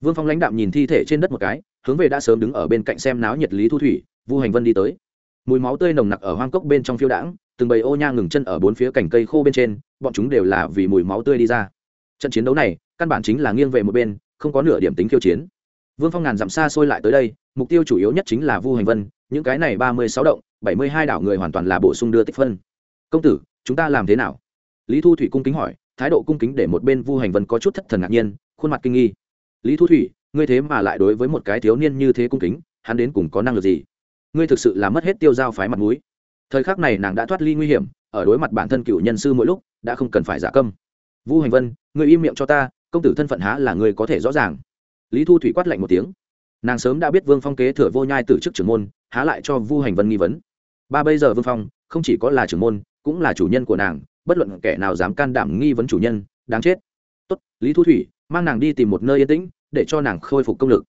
Vương phong lãnh đạm nhìn thi thể trên đất một cái, hướng về đã sớm đứng ở bên cạnh xem náo nhiệt lý thu thủy, vu hành vân đi tới. Mùi máu tươi nồng nặc ở hoang cốc bên trong phiêu đãng từng bầy ô nha ngừng chân ở bốn phía cành cây khô bên trên, bọn chúng đều là vì mùi máu tươi đi ra. Trận chiến đấu này, căn bản chính là nghiêng về một bên, không có nửa điểm tính khiêu chiến. Vương phong ngàn dặm xa xôi lại tới đây, mục tiêu chủ yếu nhất chính là vu hành vân, những cái này ba mươi sáu động, bảy mươi hai đảo người hoàn toàn là bổ sung đưa tích phân. Công tử, chúng ta làm thế nào? Lý thu thủy cung kính hỏi, thái độ cung kính để một bên vu hành vân có chút thất thần ngạc nhiên, khuôn mặt kinh nghi. Lý thu thủy, ngươi thế mà lại đối với một cái thiếu niên như thế cung kính, hắn đến cùng có năng lực gì? Ngươi thực sự là mất hết tiêu giao phái mặt mũi thời khắc này nàng đã thoát ly nguy hiểm, ở đối mặt bản thân cựu nhân sư mỗi lúc, đã không cần phải giả câm. Vu hành vân người im miệng cho ta, công tử thân phận há là người có thể rõ ràng. Lý thu thủy quát lạnh một tiếng. Nàng sớm đã biết vương phong kế thừa vô nhai từ chức trưởng môn, há lại cho vu hành vân nghi vấn. Ba bây giờ vương phong, không chỉ có là trưởng môn, cũng là chủ nhân của nàng, bất luận kẻ nào dám can đảm nghi vấn chủ nhân, đáng chết. Tốt, lý thu thủy, mang nàng đi tìm một nơi yên tĩnh, để cho nàng khôi phục công lực.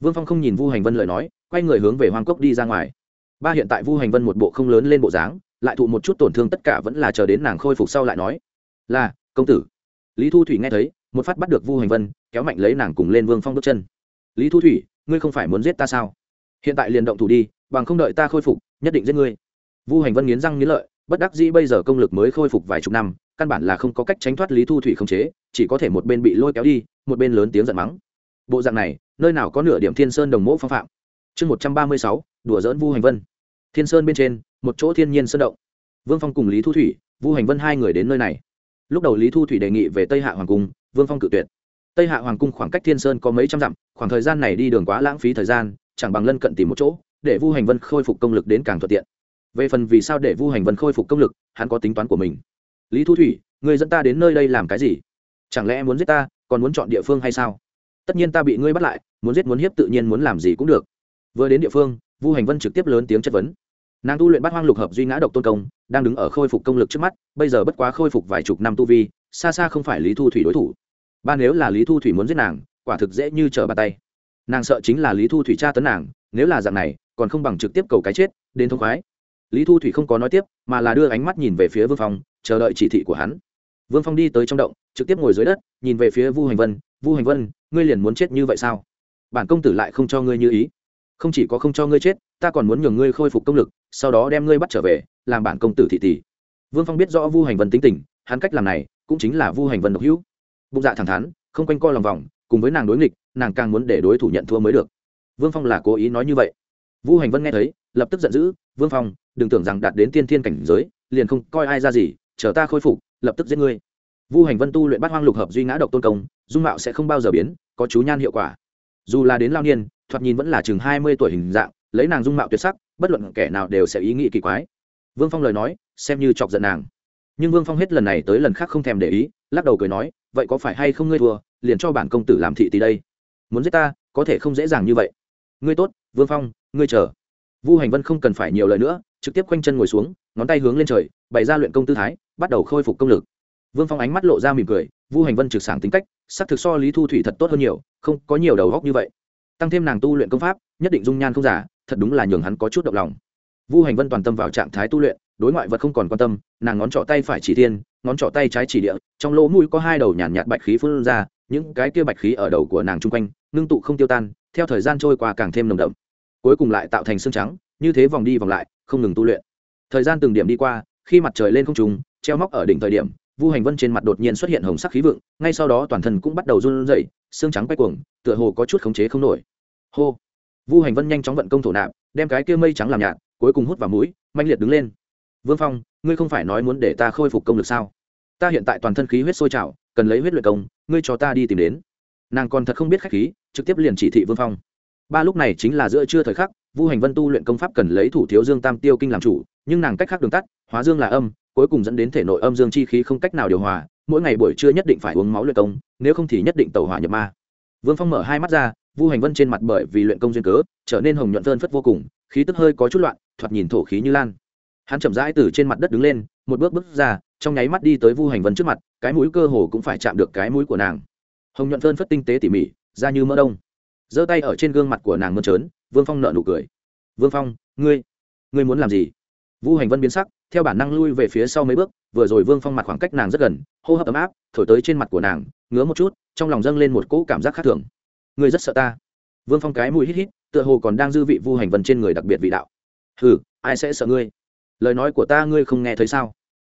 Vương phong không nhìn vu hành vân lời nói, quay người hướng về hoàng cốc đi ra ngoài ba hiện tại vu hành vân một bộ không lớn lên bộ dáng, lại thụ một chút tổn thương tất cả vẫn là chờ đến nàng khôi phục sau lại nói, là, công tử. Lý thu thủy nghe thấy, một phát bắt được vu hành vân, kéo mạnh lấy nàng cùng lên vương phong bước chân. Lý thu thủy, ngươi không phải muốn giết ta sao? Hiện tại liền động thủ đi, bằng không đợi ta khôi phục, nhất định giết ngươi. Vu hành vân nghiến răng nghiến lợi, bất đắc dĩ bây giờ công lực mới khôi phục vài chục năm, căn bản là không có cách tránh thoát lý thu thủy không chế, chỉ có thể một bên bị lôi kéo đi, một bên lớn tiếng giận mắng. Bộ dạng này, nơi nào có nửa điểm thiên sơn đồng mẫu phong phạm? Chương một trăm ba mươi sáu, đùa dỡn vu hành vân thiên sơn bên trên, một chỗ thiên nhiên sơn động. Vương phong cùng lý thu thủy, vu hành vân hai người đến nơi này. Lúc đầu lý thu thủy đề nghị về tây hạ hoàng cung, vương phong cự tuyệt. Tây hạ hoàng cung khoảng cách thiên sơn có mấy trăm dặm, khoảng thời gian này đi đường quá lãng phí thời gian, chẳng bằng lân cận tìm một chỗ, để vu hành vân khôi phục công lực đến càng thuận tiện. Về phần vì sao để vu hành vân khôi phục công lực, hắn có tính toán của mình. Lý thu thủy, người dẫn ta đến nơi đây làm cái gì? Chẳng lẽ muốn giết ta, còn muốn chọn địa phương hay sao? Tất nhiên ta bị ngươi bắt lại, muốn giết muốn hiếp tự nhiên muốn làm gì cũng được. Vừa đến địa phương vu hành vân trực tiếp lớn tiếng chất vấn. Nàng tu luyện bát hoang lục hợp duy ngã độc tôn công, đang đứng ở khôi phục công lực trước mắt, bây giờ bất quá khôi phục vài chục năm tu vi, xa xa không phải lý thu thủy đối thủ. Ba nếu là lý thu thủy muốn giết nàng, quả thực dễ như trở bàn tay. Nàng sợ chính là lý thu thủy tra tấn nàng, nếu là dạng này, còn không bằng trực tiếp cầu cái chết, đến thông khoái. Lý thu thủy không có nói tiếp, mà là đưa ánh mắt nhìn về phía vương phong, chờ đợi chỉ thị của hắn. Vương phong đi tới trong động, trực tiếp ngồi dưới đất, nhìn về phía vu hành vân. Vu hành vân, ngươi liền muốn chết như vậy sao? Bản công tử lại không cho ngươi như ý không chỉ có không cho ngươi chết, ta còn muốn nhường ngươi khôi phục công lực, sau đó đem ngươi bắt trở về, làm bản công tử thị tỷ. Vương phong biết rõ vu hành vân tính tình, hắn cách làm này cũng chính là vu hành vân độc hữu. Bụng dạ thẳng thắn, không quanh co lòng vòng, cùng với nàng đối nghịch, nàng càng muốn để đối thủ nhận thua mới được. Vương phong là cố ý nói như vậy. Vu hành vân nghe thấy, lập tức giận dữ, vương phong, đừng tưởng rằng đạt đến tiên thiên cảnh giới, liền không coi ai ra gì, chờ ta khôi phục, lập tức giết ngươi. Vu hành vân tu luyện bát hoang lục hợp duy ngã độc tôn công, dung mạo sẽ không bao giờ biến, có chú nhan hiệu quả. Dù là đến lao niên thoạt nhìn vẫn là chừng hai mươi tuổi hình dạng, lấy nàng dung mạo tuyệt sắc, bất luận kẻ nào đều sẽ ý nghĩ kỳ quái. Vương phong lời nói, xem như chọc giận nàng. Nhưng vương phong hết lần này tới lần khác không thèm để ý, lắc đầu cười nói, vậy có phải hay không ngươi thua, liền cho bản công tử làm thị tỷ đây? Muốn giết ta, có thể không dễ dàng như vậy. Ngươi tốt, vương phong, ngươi chờ. Vu hành vân không cần phải nhiều lời nữa, trực tiếp quanh chân ngồi xuống, ngón tay hướng lên trời, bày ra luyện công tư thái, bắt đầu khôi phục công lực. Vương phong ánh mắt lộ ra mỉm cười, vu hành vân trực sảng tính cách, sắc thực so lý thu thủy thật tốt hơn nhiều, không có nhiều đầu góc như vậy tăng thêm nàng tu luyện công pháp nhất định dung nhan không giả thật đúng là nhường hắn có chút động lòng. Vu hành vân toàn tâm vào trạng thái tu luyện đối ngoại vật không còn quan tâm nàng ngón trỏ tay phải chỉ thiên ngón trỏ tay trái chỉ địa trong lỗ mũi có hai đầu nhàn nhạt, nhạt bạch khí phun ra những cái kia bạch khí ở đầu của nàng chung quanh ngưng tụ không tiêu tan theo thời gian trôi qua càng thêm nồng đậm. Cuối cùng lại tạo thành xương trắng như thế vòng đi vòng lại không ngừng tu luyện. Thời gian từng điểm đi qua khi mặt trời lên không trùng treo móc ở đỉnh thời điểm vu hành vân trên mặt đột nhiên xuất hiện hồng sắc khí vượng ngay sau đó toàn thân cũng bắt đầu run rẩy xương trắng quay cuồng tựa hồ có chút khống chế không nổi hô. Vu hành vân nhanh chóng vận công thổ nạp, đem cái kia mây trắng làm nhạt, cuối cùng hút vào mũi, manh liệt đứng lên. Vương phong, ngươi không phải nói muốn để ta khôi phục công lực sao? Ta hiện tại toàn thân khí huyết sôi trào, cần lấy huyết luyện công, ngươi cho ta đi tìm đến. Nàng còn thật không biết khách khí, trực tiếp liền chỉ thị vương phong. Ba lúc này chính là giữa trưa thời khắc, vu hành vân tu luyện công pháp cần lấy thủ thiếu dương tam tiêu kinh làm chủ, nhưng nàng cách khác đường tắt, hóa dương là âm, cuối cùng dẫn đến thể nội âm dương chi khí không cách nào điều hòa, mỗi ngày buổi trưa nhất định phải uống máu luyện công, nếu không thì nhất định tẩu hỏa nhập ma. Vương phong mở hai mắt ra vu hành vân trên mặt bởi vì luyện công duyên cớ, trở nên hồng nhuận phơn phất vô cùng, khí tức hơi có chút loạn, thoạt nhìn thổ khí như lan. Hắn chậm rãi từ trên mặt đất đứng lên, một bước bước ra, trong nháy mắt đi tới vu hành vân trước mặt, cái mũi cơ hồ cũng phải chạm được cái mũi của nàng. Hồng nhuận phơn phất tinh tế tỉ mỉ ra như mỡ đông. Giơ tay ở trên gương mặt của nàng mơn trớn, vương phong nợ nụ cười. Vương phong, ngươi ngươi muốn làm gì? Vu hành vân biến sắc, theo bản năng lui về phía sau mấy bước, vừa rồi vương phong mặt khoảng cách nàng rất gần, hô hấp ấm áp, thổi tới trên mặt của nàng, ngứa một chút, trong lòng dâng lên một cỗ cảm giác khác thường ngươi rất sợ ta. Vương phong cái mùi hít hít, tựa hồ còn đang dư vị vu hành vân trên người đặc biệt vị đạo. Ừ ai sẽ sợ ngươi? Lời nói của ta ngươi không nghe thấy sao?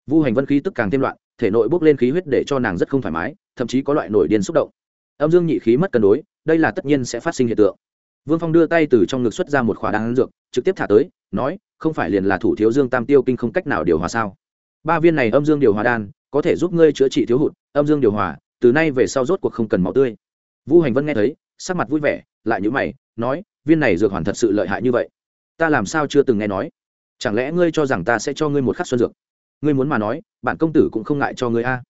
Vu hành vân khí tức càng thêm loạn, thể nội bốc lên khí huyết để cho nàng rất không thoải mái, thậm chí có loại nổi điên xúc động. Âm dương nhị khí mất cân đối, đây là tất nhiên sẽ phát sinh hiện tượng. Vương phong đưa tay từ trong ngực xuất ra một khỏa đan dược, trực tiếp thả tới, nói, không phải liền là thủ thiếu dương tam tiêu kinh không cách nào điều hòa sao? Ba viên này âm dương điều hòa đan, có thể giúp ngươi chữa trị thiếu hụt, âm dương điều hòa, từ nay về sau rốt cuộc không cần máu tươi. Vu hành vân nghe thấy sắc mặt vui vẻ, lại nhữ mày, nói, viên này dược hoàn thật sự lợi hại như vậy. Ta làm sao chưa từng nghe nói? Chẳng lẽ ngươi cho rằng ta sẽ cho ngươi một khắc xuân dược? Ngươi muốn mà nói bản công tử cũng không ngại cho ngươi a.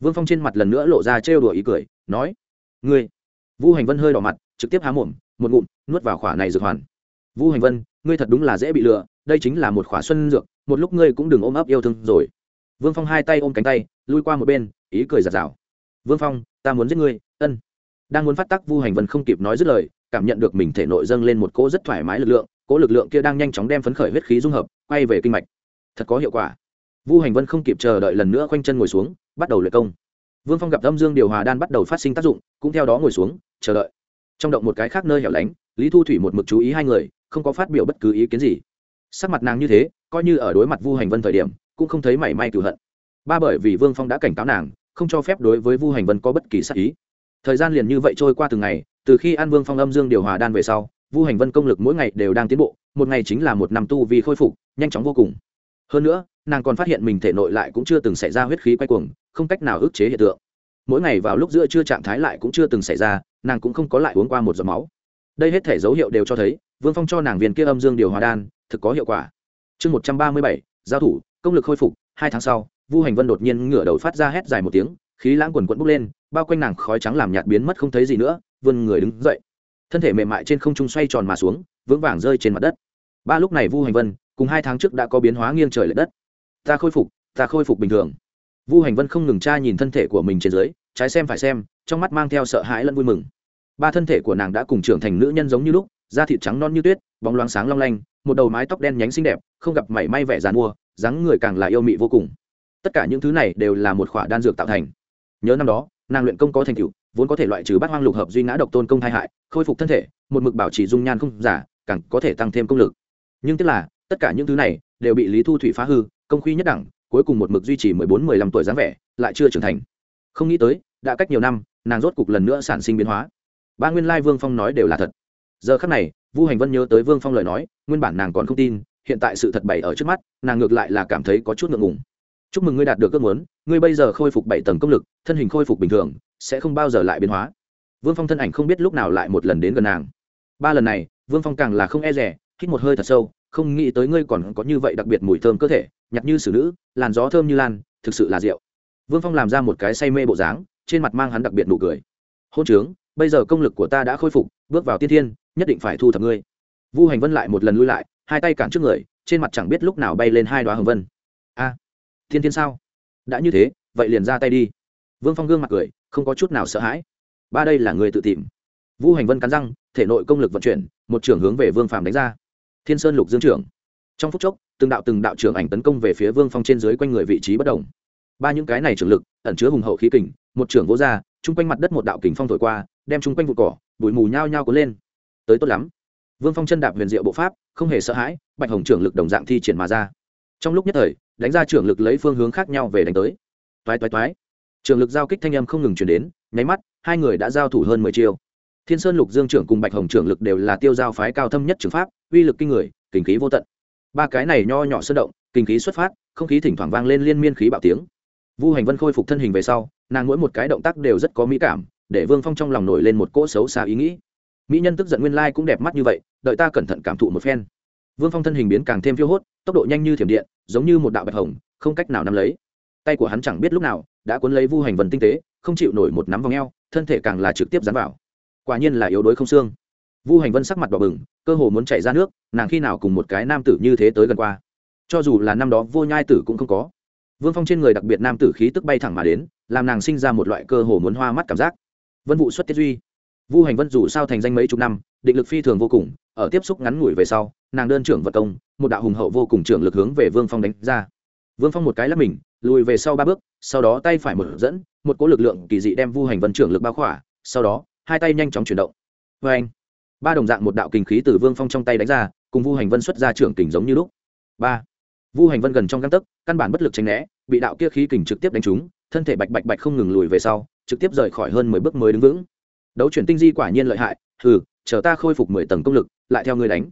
Vương phong trên mặt lần nữa lộ ra trêu đùa ý cười, nói, ngươi. Vu hành vân hơi đỏ mặt, trực tiếp há mồm, một ngụm, nuốt vào khỏa này dược hoàn. Vu hành vân, ngươi thật đúng là dễ bị lừa, đây chính là một khỏa xuân dược, một lúc ngươi cũng đừng ôm ấp yêu thương rồi. Vương phong hai tay ôm cánh tay, lui qua một bên, ý cười giạt rào vương phong, ta muốn giết ngươi, ân đang muốn phát tắc vu hành vân không kịp nói dứt lời, cảm nhận được mình thể nội dâng lên một cỗ rất thoải mái lực lượng, cỗ lực lượng kia đang nhanh chóng đem phấn khởi huyết khí dung hợp, quay về kinh mạch. Thật có hiệu quả. Vu hành vân không kịp chờ đợi lần nữa khoanh chân ngồi xuống, bắt đầu luyện công. Vương phong gặp âm dương điều hòa đan bắt đầu phát sinh tác dụng, cũng theo đó ngồi xuống, chờ đợi. Trong động một cái khác nơi hẻo lánh, lý thu thủy một mực chú ý hai người, không có phát biểu bất cứ ý kiến gì. Sắc mặt nàng như thế, coi như ở đối mặt vu hành vân thời điểm, cũng không thấy mảy may cựu hận. Ba bởi vì vương phong đã cảnh cáo nàng, không cho phép đối với vu hành vân có bất kỳ sắc ý thời gian liền như vậy trôi qua từng ngày, từ khi an vương phong âm dương điều hòa đan về sau, vu hành vân công lực mỗi ngày đều đang tiến bộ, một ngày chính là một năm tu vì khôi phục, nhanh chóng vô cùng. Hơn nữa, nàng còn phát hiện mình thể nội lại cũng chưa từng xảy ra huyết khí quay cuồng, không cách nào ức chế hiện tượng. Mỗi ngày vào lúc giữa trưa trạng thái lại cũng chưa từng xảy ra, nàng cũng không có lại uống qua một giọt máu. Đây hết thể dấu hiệu đều cho thấy, vương phong cho nàng viên kia âm dương điều hòa đan, thực có hiệu quả. Chương một trăm ba mươi bảy, giao thủ, công lực khôi phục, hai tháng sau, vu hành vân đột nhiên ngửa đầu phát ra hét dài một tiếng khí lãng quần quẫn bốc lên, bao quanh nàng khói trắng làm nhạt biến mất không thấy gì nữa, vươn người đứng dậy. Thân thể mềm mại trên không trung xoay tròn mà xuống, vững vàng rơi trên mặt đất. Ba lúc này vu hành vân, cùng hai tháng trước đã có biến hóa nghiêng trời l ệ đất. Ta khôi phục, ta khôi phục bình thường. Vu hành vân không ngừng tra nhìn thân thể của mình trên dưới, trái xem phải xem, trong mắt mang theo sợ hãi lẫn vui mừng. Ba thân thể của nàng đã cùng trưởng thành nữ nhân giống như lúc, da thịt trắng non như tuyết, bóng loáng sáng long lanh, một đầu mái tóc đen nhánh xinh đẹp, không gặp mảy may vẻ dàn mua dáng người càng là yêu mị vô cùng. Tất cả những thứ này đều là một khoả đan dược tạo thành nhớ năm đó, nàng luyện công có thành tựu, vốn có thể loại trừ bát hoang lục hợp duy ngã độc tôn công thai hại, khôi phục thân thể, một mực bảo trì dung nhan không giả, càng có thể tăng thêm công lực. Nhưng tức là, tất cả những thứ này đều bị lý thu thủy phá hư, công khuy nhất đẳng, cuối cùng một mực duy trì mười bốn, mười lăm tuổi dáng vẻ, lại chưa trưởng thành. Không nghĩ tới, đã cách nhiều năm, nàng rốt cục lần nữa sản sinh biến hóa. Ba nguyên lai vương phong nói đều là thật. Giờ khắc này, vu hành vân nhớ tới vương phong lời nói, nguyên bản nàng còn không tin, hiện tại sự thật bày ở trước mắt, nàng ngược lại là cảm thấy có chút ngượng ngùng chúc mừng ngươi đạt được ước muốn, ngươi bây giờ khôi phục bảy tầng công lực, thân hình khôi phục bình thường, sẽ không bao giờ lại biến hóa. Vương phong thân ảnh không biết lúc nào lại một lần đến gần nàng. Ba lần này, vương phong càng là không e rẻ hít một hơi thật sâu, không nghĩ tới ngươi còn có như vậy đặc biệt mùi thơm cơ thể, nhặt như xử nữ, làn gió thơm như lan, thực sự là rượu. Vương phong làm ra một cái say mê bộ dáng, trên mặt mang hắn đặc biệt nụ cười. Hôn trướng, bây giờ công lực của ta đã khôi phục, bước vào tiên thiên, nhất định phải thu thập ngươi. Vu hành vân lại một lần lui lại, hai tay cản trước người, trên mặt chẳng biết lúc nào bay lên hai đoá hồng vân. A! Thiên thiên sao? Đã như thế, vậy liền ra tay đi. Vương phong gương mặt cười, không có chút nào sợ hãi. Ba đây là người tự tìm. Vu hành vân cắn răng, thể nội công lực vận chuyển, một trưởng hướng về vương phàm đánh ra. Thiên sơn lục dương trưởng. Trong phút chốc, từng đạo từng đạo trưởng ảnh tấn công về phía vương phong trên dưới quanh người vị trí bất đồng ba những cái này trưởng lực, ẩn chứa hùng hậu khí kình, một trưởng vỗ ra, chung quanh mặt đất một đạo kình phong thổi qua, đem chung quanh vụ cỏ, bụi mù nhao nhao cuốn lên. Tới tốt lắm. Vương phong chân đạp huyền diệu bộ pháp, không hề sợ hãi, bạch hồng trưởng lực đồng dạng thi triển mà ra. Trong lúc nhất thời đánh ra trưởng lực lấy phương hướng khác nhau về đánh tới. Toái toái toái. Trường lực giao kích thanh âm không ngừng chuyển đến, nháy mắt, hai người đã giao thủ hơn mười chiêu. Thiên sơn lục dương trưởng cùng bạch hồng trưởng lực đều là tiêu giao phái cao thâm nhất trường pháp, uy lực kinh người, kinh khí vô tận. Ba cái này nho nhỏ sơn động, kinh khí xuất phát, không khí thỉnh thoảng vang lên liên miên khí bạo tiếng. Vu hành vân khôi phục thân hình về sau, nàng mỗi một cái động tác đều rất có mỹ cảm, để vương phong trong lòng nổi lên một cỗ xấu xa ý nghĩ. Mỹ nhân tức giận nguyên lai cũng đẹp mắt như vậy, đợi ta cẩn thận cảm thụ một phen. Vương phong thân hình biến càng thêm phiêu hốt tốc độ nhanh như thiểm điện, giống như một đạo bạch hồng, không cách nào nắm lấy. Tay của hắn chẳng biết lúc nào đã cuốn lấy vu hành vần tinh tế, không chịu nổi một nắm vòng eo, thân thể càng là trực tiếp dán vào. Quả nhiên là yếu đuối không xương. Vu hành vân sắc mặt đỏ bừng, cơ hồ muốn chạy ra nước, nàng khi nào cùng một cái nam tử như thế tới gần qua. Cho dù là năm đó vô nhai tử cũng không có. Vương phong trên người đặc biệt nam tử khí tức bay thẳng mà đến, làm nàng sinh ra một loại cơ hồ muốn hoa mắt cảm giác. Vân vụ xuất tiết duy. Vu hành vân dù sao thành danh mấy chục năm, định lực phi thường vô cùng, ở tiếp xúc ngắn ngủi về sau nàng đơn trưởng vật công, một đạo hùng hậu vô cùng trưởng lực hướng về vương phong đánh ra. Vương phong một cái lắp mình, lùi về sau ba bước, sau đó tay phải một dẫn, một cỗ lực lượng kỳ dị đem vu hành vân trưởng lực bao khỏa, sau đó, hai tay nhanh chóng chuyển động. Vê anh ba đồng dạng một đạo kình khí từ vương phong trong tay đánh ra, cùng vu hành vân xuất ra trưởng kình giống như lúc. Ba! Vu hành vân gần trong găng tấc, căn bản bất lực tránh né, bị đạo kia khí kình trực tiếp đánh trúng, thân thể bạch bạch bạch không ngừng lùi về sau, trực tiếp rời khỏi hơn mười bước mới đứng vững. Đấu chuyển tinh di quả nhiên lợi hại, hừ, chờ ta khôi phục mười tầng công lực, lại theo ngươi đánh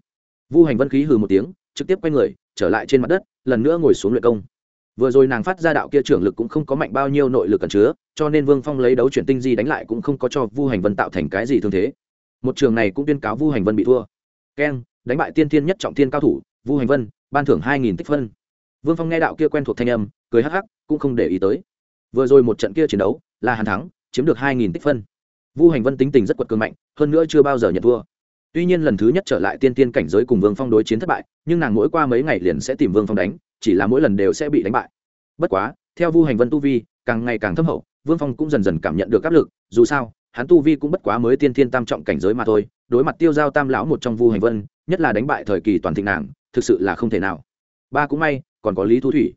vu hành vân khí hừ một tiếng, trực tiếp quay người, trở lại trên mặt đất, lần nữa ngồi xuống luyện công. Vừa rồi nàng phát ra đạo kia trưởng lực cũng không có mạnh bao nhiêu nội lực cần chứa, cho nên vương phong lấy đấu chuyển tinh di đánh lại cũng không có cho vu hành vân tạo thành cái gì thương thế. Một trường này cũng tuyên cáo vu hành vân bị thua. Keng, đánh bại tiên thiên nhất trọng thiên cao thủ, vu hành vân, ban thưởng hai nghìn tích phân. Vương phong nghe đạo kia quen thuộc thanh âm, cười hắc hắc, cũng không để ý tới. Vừa rồi một trận kia chiến đấu, là hàn thắng, chiếm được hai nghìn tích phân. Vu hành vân tính tình rất quật cường mạnh, hơn nữa chưa bao giờ nhận thua tuy nhiên lần thứ nhất trở lại tiên tiên cảnh giới cùng vương phong đối chiến thất bại, nhưng nàng mỗi qua mấy ngày liền sẽ tìm vương phong đánh, chỉ là mỗi lần đều sẽ bị đánh bại. Bất quá, theo vu hành vân tu vi, càng ngày càng thâm hậu, vương phong cũng dần dần cảm nhận được áp lực, dù sao, hắn tu vi cũng bất quá mới tiên thiên tam trọng cảnh giới mà thôi, đối mặt tiêu giao tam lão một trong vu hành vân, nhất là đánh bại thời kỳ toàn thịnh nàng, thực sự là không thể nào. Ba cũng may, còn có lý thu thủy.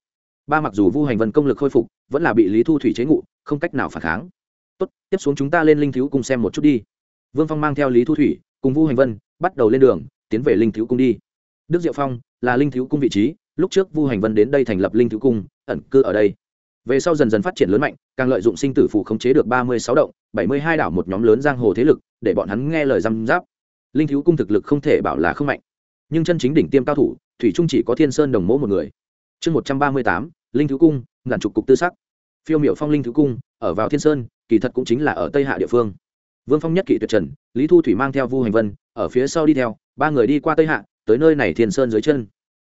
Ba mặc dù vu hành vân công lực khôi phục, vẫn là bị lý thu thủy chế ngụ không cách nào phản kháng. Tốt, tiếp xuống chúng ta lên linh thiếu cùng xem một chút đi. Vương phong mang theo lý thu thủy cùng vu hành vân bắt đầu lên đường, tiến về linh thiếu cung đi. Đức diệu phong là linh thiếu cung vị trí, lúc trước vu hành vân đến đây thành lập linh thiếu cung, ẩn cư ở đây. Về sau dần dần phát triển lớn mạnh, càng lợi dụng sinh tử phủ khống chế được ba mươi sáu động, bảy mươi hai đảo một nhóm lớn giang hồ thế lực, để bọn hắn nghe lời răm giáp linh thiếu cung thực lực không thể bảo là không mạnh, nhưng chân chính đỉnh tiêm cao thủ, thủy trung chỉ có thiên sơn đồng mỗ một người. Chương một trăm ba mươi tám, linh thiếu cung, ngàn trục cục tư sắc. Phiêu miệu phong linh thiếu cung, ở vào thiên sơn, kỳ thật cũng chính là ở tây hạ địa phương vương phong nhất kỵ tuyệt trần, lý thu thủy mang theo vu hành vân, ở phía sau đi theo, ba người đi qua tây hạ, tới nơi này thiên sơn dưới chân.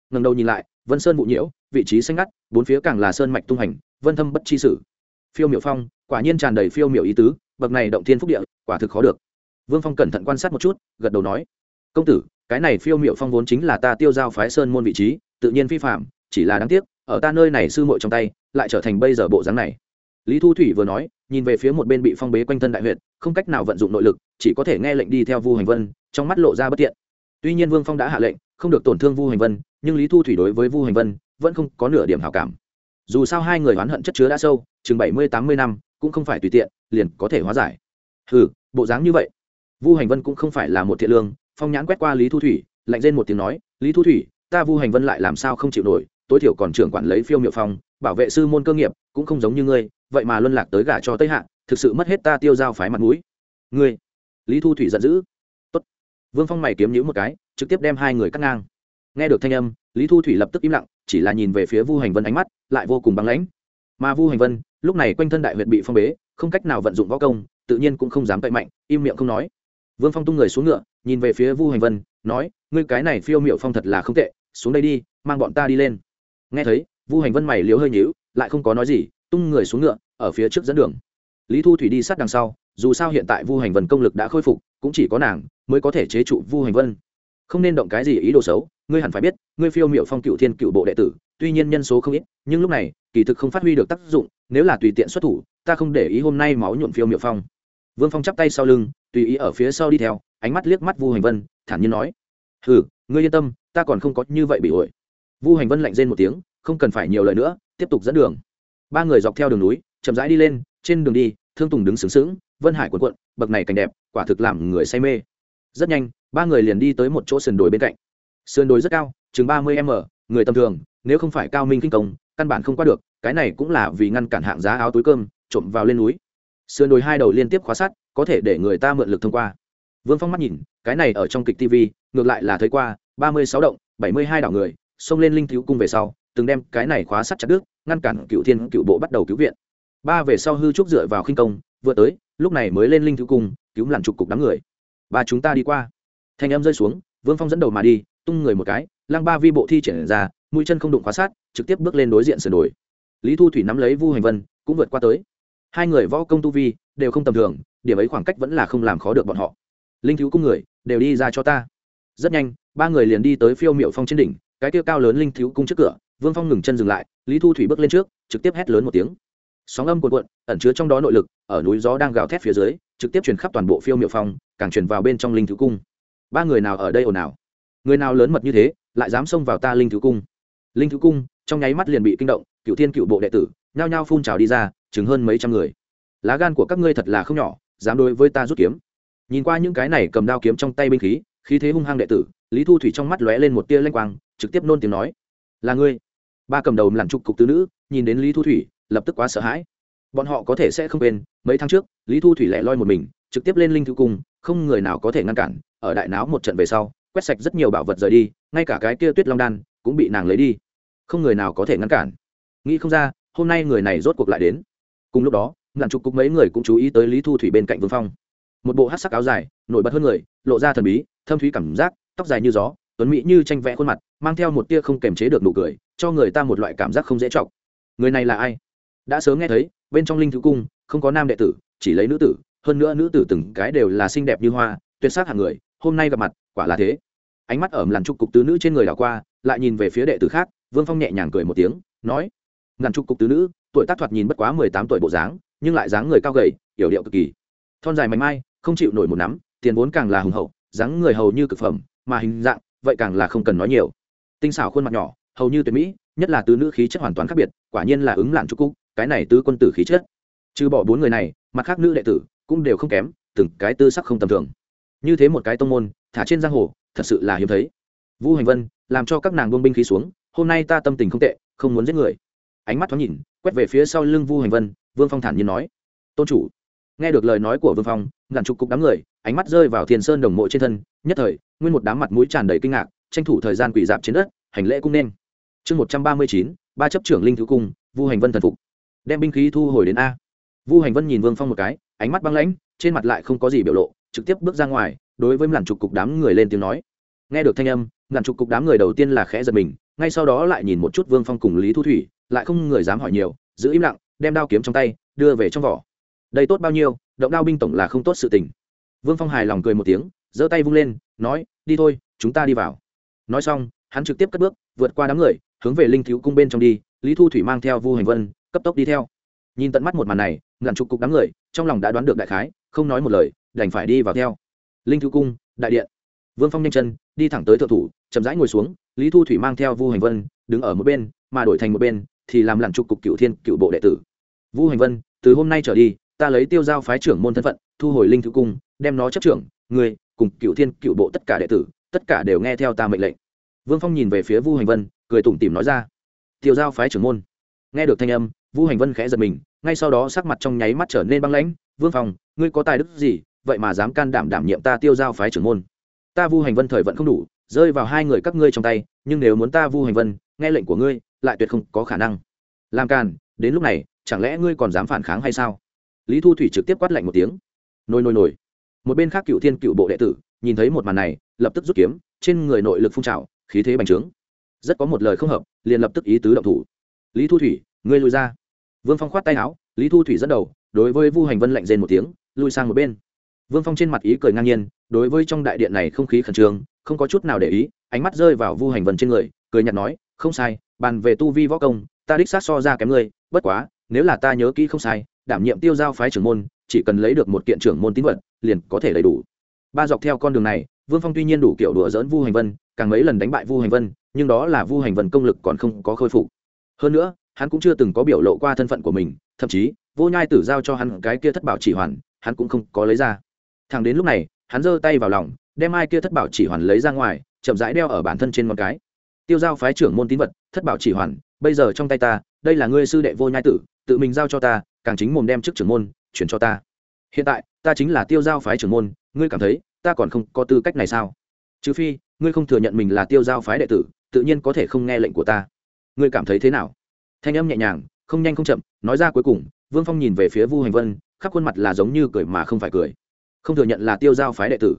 Ngần đầu nhìn lại, vân sơn vụ nhiễu, vị trí xanh ngắt, bốn phía càng là sơn mạch tung hành, vân thâm bất chi sử. Phiêu miệu phong, quả nhiên tràn đầy phiêu miệu ý tứ, bậc này động thiên phúc địa, quả thực khó được. Vương phong cẩn thận quan sát một chút, gật đầu nói, công tử, cái này phiêu miệu phong vốn chính là ta tiêu giao phái sơn môn vị trí, tự nhiên phi phạm, chỉ là đáng tiếc, ở ta nơi này sư muội trong tay, lại trở thành bây giờ bộ dáng này lý thu thủy vừa nói, nhìn về phía một bên bị phong bế quanh thân đại huyện không cách nào vận dụng nội lực, chỉ có thể nghe lệnh đi theo vu hành vân, trong mắt lộ ra bất tiện tuy nhiên vương phong đã hạ lệnh, không được tổn thương vu hành vân, nhưng lý thu thủy đối với vu hành vân, vẫn không có nửa điểm hảo cảm. Dù sao hai người oán hận chất chứa đã sâu, chừng bảy mươi, tám mươi năm, cũng không phải tùy tiện, liền có thể hóa giải. Ừ bộ dáng như vậy. Vu hành vân cũng không phải là một thiện lương, phong nhãn quét qua lý thu thủy, lạnh lên một tiếng nói, lý thu thủy, ta vu hành vân lại làm sao không chịu nổi, tối thiểu còn trưởng quản lấy phiêu miệu phong, bảo vệ sư môn cơ nghiệp, cũng không giống như ngươi vậy mà luân lạc tới gả cho tây hạ, thực sự mất hết ta tiêu giao phái mặt mũi. Ngươi, lý thu thủy giận dữ. Tốt. vương phong mày kiếm nhữ một cái, trực tiếp đem hai người cắt ngang. Nghe được thanh âm, lý thu thủy lập tức im lặng, chỉ là nhìn về phía vu hành vân ánh mắt, lại vô cùng băng lãnh. Mà vu hành vân, lúc này quanh thân đại huyện bị phong bế, không cách nào vận dụng võ công, tự nhiên cũng không dám cậy mạnh, im miệng không nói. Vương phong tung người xuống ngựa, nhìn về phía vu hành vân, nói, ngươi cái này phiêu miệu phong thật là không tệ, xuống đây đi, mang bọn ta đi lên. Nghe thấy, vu hành vân mày liếu hơi nhíu, lại không có nói gì tung người xuống ngựa, ở phía trước dẫn đường. Lý thu thủy đi sát đằng sau, dù sao hiện tại vu hành vân công lực đã khôi phục, cũng chỉ có nàng mới có thể chế trụ vu hành vân. Không nên động cái gì ý đồ xấu, ngươi hẳn phải biết, ngươi phiêu miệu phong cựu thiên cựu bộ đệ tử, tuy nhiên nhân số không ít, nhưng lúc này, kỳ thực không phát huy được tác dụng, nếu là tùy tiện xuất thủ, ta không để ý hôm nay máu nhuộm phiêu miệu phong. Vương phong chắp tay sau lưng, tùy ý ở phía sau đi theo, ánh mắt liếc mắt vu hành vân, thản nhiên nói ừ ngươi yên tâm, ta còn không có như vậy bị ổi. Vu hành vân lạnh rên một tiếng, không cần phải nhiều lời nữa, tiếp tục dẫn đường ba người dọc theo đường núi, chậm rãi đi lên, trên đường đi, thương tùng đứng sướng sướng vân hải quần quận bậc này cảnh đẹp, quả thực làm người say mê. Rất nhanh, ba người liền đi tới một chỗ sườn đồi bên cạnh. Sườn đồi rất cao, chừng ba mươi m, người tầm thường, nếu không phải cao minh kinh công, căn bản không qua được, cái này cũng là vì ngăn cản hạng giá áo túi cơm, trộm vào lên núi. Sườn đồi hai đầu liên tiếp khóa sắt, có thể để người ta mượn lực thông qua. Vương phong mắt nhìn, cái này ở trong kịch tv ngược lại là thấy qua, ba mươi sáu động, bảy mươi hai đảo người, xông lên linh thiếu cung về sau, từng đem cái này khóa sắt chặt đứt ngăn cản cựu thiên cựu bộ bắt đầu cứu viện. Ba về sau hư trúc dựa vào khinh công, vừa tới, lúc này mới lên linh thứ cung, cứu làm trục cục đám người. Ba chúng ta đi qua. Thanh em rơi xuống, vương phong dẫn đầu mà đi, tung người một cái, lăng ba vi bộ thi triển ra, mũi chân không đụng khóa sát, trực tiếp bước lên đối diện sườn đồi. Lý thu thủy nắm lấy vu hành vân, cũng vượt qua tới. Hai người võ công tu vi đều không tầm thường, điểm ấy khoảng cách vẫn là không làm khó được bọn họ. Linh thiếu cung người, đều đi ra cho ta. Rất nhanh, ba người liền đi tới phiêu miệu phong trên đỉnh, cái tiêu cao lớn linh thiếu cung trước cửa vương phong ngừng chân dừng lại, lý thu thủy bước lên trước, trực tiếp hét lớn một tiếng. Sóng âm cuộn cuộn, ẩn chứa trong đó nội lực, ở núi gió đang gào thét phía dưới, trực tiếp truyền khắp toàn bộ phiêu miệu phong, càng truyền vào bên trong linh Thứ cung. Ba người nào ở đây ồn ào? Người nào lớn mật như thế, lại dám xông vào ta linh Thứ cung? Linh Thứ cung, trong nháy mắt liền bị kinh động, cựu thiên cựu bộ đệ tử, nhao nhao phun trào đi ra chứng hơn mấy trăm người. Lá gan của các ngươi thật là không nhỏ, dám đối với ta rút kiếm. Nhìn qua những cái này cầm đao kiếm trong tay binh khí khí thế hung hăng đệ tử, lý thu thủy trong mắt lóe lên một tia lanh quang, trực tiếp nôn tiếng nói. Là ngươi ba cầm đầu làm trục cục tứ nữ, nhìn đến lý thu thủy, lập tức quá sợ hãi. Bọn họ có thể sẽ không quên, mấy tháng trước, lý thu thủy lẻ loi một mình, trực tiếp lên linh thư cung, không người nào có thể ngăn cản, ở đại náo một trận về sau, quét sạch rất nhiều bảo vật rời đi, ngay cả cái kia tuyết long đan, cũng bị nàng lấy đi. Không người nào có thể ngăn cản. Nghĩ không ra, hôm nay người này rốt cuộc lại đến. Cùng lúc đó ngàn trục cục mấy người cũng chú ý tới lý thu thủy bên cạnh vương phong. Một bộ hát sắc áo dài, nổi bật hơn người, lộ ra thần bí, thâm thúy cảm giác, tóc dài như gió, tuấn mỹ như tranh vẽ khuôn mặt, mang theo một tia không kềm chế được nụ cười cho người ta một loại cảm giác không dễ chọc. Người này là ai? Đã sớm nghe thấy, bên trong linh thứ cung, không có nam đệ tử, chỉ lấy nữ tử, hơn nữa nữ tử từng cái đều là xinh đẹp như hoa, tuyệt sắc hàng người, hôm nay gặp mặt, quả là thế. Ánh mắt ẩm làn trục cục tứ nữ trên người đảo qua, lại nhìn về phía đệ tử khác, vương phong nhẹ nhàng cười một tiếng, nói ngàn trục cục tứ nữ, tuổi tác thoạt nhìn bất quá mười tám tuổi bộ dáng, nhưng lại dáng người cao gầy, yểu điệu cực kỳ. Thon dài mảnh mai, không chịu nổi một nắm, tiền vốn càng là hùng hậu, dáng người hầu như cực phẩm, mà hình dạng, vậy càng là không cần nói nhiều. Tinh xảo khuôn mặt nhỏ hầu như tuyệt mỹ, nhất là tứ nữ khí chất hoàn toàn khác biệt, quả nhiên là ứng lạn trúc cúc, cái này tứ quân tử khí chất. Trừ bỏ bốn người này, mặt khác nữ đệ tử cũng đều không kém, từng cái tư sắc không tầm thường. Như thế một cái tông môn, thả trên giang hồ, thật sự là hiếm thấy. Vũ hành vân, làm cho các nàng buông binh khí xuống, hôm nay ta tâm tình không tệ, không muốn giết người. Ánh mắt thoáng nhìn, quét về phía sau lưng vu hành vân, vương phong thản nhiên nói, tôn chủ. Nghe được lời nói của vương phong ngàn chục cục đám người, ánh mắt rơi vào thiền sơn đồng mộ trên thân, nhất thời, nguyên một đám mặt mũi tràn đầy kinh ngạc, tranh thủ thời gian quỷ dạp trên đất, hành lễ cung nên chương một trăm ba mươi chín, ba chấp trưởng linh thứ cung, vu hành vân thần phục. Đem binh khí thu hồi đến a. Vu hành vân nhìn vương phong một cái, ánh mắt băng lãnh, trên mặt lại không có gì biểu lộ, trực tiếp bước ra ngoài, đối với ngàn chục cục đám người lên tiếng nói. Nghe được thanh âm, ngàn chục cục đám người đầu tiên là khẽ giật mình, ngay sau đó lại nhìn một chút vương phong cùng lý thu thủy, lại không người dám hỏi nhiều, giữ im lặng, đem đao kiếm trong tay, đưa về trong vỏ. Đây tốt bao nhiêu, động đao binh tổng là không tốt sự tình. Vương phong hài lòng cười một tiếng, giơ tay vung lên, nói, đi thôi, chúng ta đi vào. Nói xong, hắn trực tiếp cất bước, vượt qua đám người hướng về linh thiếu cung bên trong đi, lý thu thủy mang theo vu hành vân, cấp tốc đi theo. Nhìn tận mắt một màn này ngàn chục cục đám người, trong lòng đã đoán được đại khái, không nói một lời, đành phải đi vào theo. Linh thiếu cung, đại điện. Vương phong nhanh chân, đi thẳng tới thượng thủ, chậm rãi ngồi xuống, lý thu thủy mang theo vu hành vân, đứng ở một bên, mà đổi thành một bên, thì làm lặn trục cục cựu thiên, cựu bộ đệ tử. Vu hành vân, từ hôm nay trở đi, ta lấy tiêu giao phái trưởng môn thân phận, thu hồi linh thứ cung, đem nó chấp trưởng, người, cùng cựu thiên, cựu bộ tất cả đệ tử, tất cả đều nghe theo ta mệnh lệnh. Vương phong nhìn về phía vu hành vân cười tủm tỉm nói ra. Tiêu giao phái trưởng môn. Nghe được thanh âm vu hành vân khẽ giật mình, ngay sau đó sắc mặt trong nháy mắt trở nên băng lãnh, vương phong, ngươi có tài đức gì, vậy mà dám can đảm đảm nhiệm ta tiêu giao phái trưởng môn? Ta vu hành vân thời vận không đủ, rơi vào hai người các ngươi trong tay, nhưng nếu muốn ta vu hành vân, nghe lệnh của ngươi, lại tuyệt không có khả năng. Làm càn, đến lúc này, chẳng lẽ ngươi còn dám phản kháng hay sao? Lý thu thủy trực tiếp quát lạnh một tiếng. Nồi nồi nồi. Một bên khác cựu thiên cựu bộ đệ tử, nhìn thấy một màn này, lập tức rút kiếm, trên người nội lực phun trào, khí thế bành trướng rất có một lời không hợp, liền lập tức ý tứ động thủ. Lý thu thủy, ngươi lùi ra. Vương phong khoát tay áo, lý thu thủy dẫn đầu, đối với vu hành vân lạnh rên một tiếng lùi sang một bên. Vương phong trên mặt ý cười ngang nhiên, đối với trong đại điện này không khí khẩn trương, không có chút nào để ý, ánh mắt rơi vào vu hành vân trên người, cười nhạt nói, không sai, bàn về tu vi võ công, ta đích sát so ra kém ngươi, bất quá, nếu là ta nhớ kỹ không sai, đảm nhiệm tiêu giao phái trưởng môn, chỉ cần lấy được một kiện trưởng môn tín vật, liền có thể đầy đủ. Ba dọc theo con đường này, vương phong tuy nhiên đủ kiểu đùa dỡn vu hành vân, càng mấy lần đánh bại vu hành vân nhưng đó là vu hành vân công lực còn không có khôi phục. Hơn nữa, hắn cũng chưa từng có biểu lộ qua thân phận của mình, thậm chí, vô nhai tử giao cho hắn cái kia thất bảo chỉ hoàn, hắn cũng không có lấy ra. Thằng đến lúc này, hắn giơ tay vào lòng, đem ai kia thất bảo chỉ hoàn lấy ra ngoài, chậm rãi đeo ở bản thân trên ngón cái. Tiêu giao phái trưởng môn tín vật, thất bảo chỉ hoàn, bây giờ trong tay ta, đây là ngươi sư đệ vô nhai tử, tự mình giao cho ta, càng chính mồm đem chức trưởng môn, chuyển cho ta. Hiện tại, ta chính là tiêu giao phái trưởng môn, ngươi cảm thấy, ta còn không có tư cách này sao? Trừ phi, ngươi không thừa nhận mình là tiêu giao phái đệ tử tự nhiên có thể không nghe lệnh của ta. Ngươi cảm thấy thế nào? Thanh âm nhẹ nhàng, không nhanh không chậm, nói ra cuối cùng, vương phong nhìn về phía vu hành vân, khắp khuôn mặt là giống như cười mà không phải cười. Không thừa nhận là tiêu giao phái đệ tử.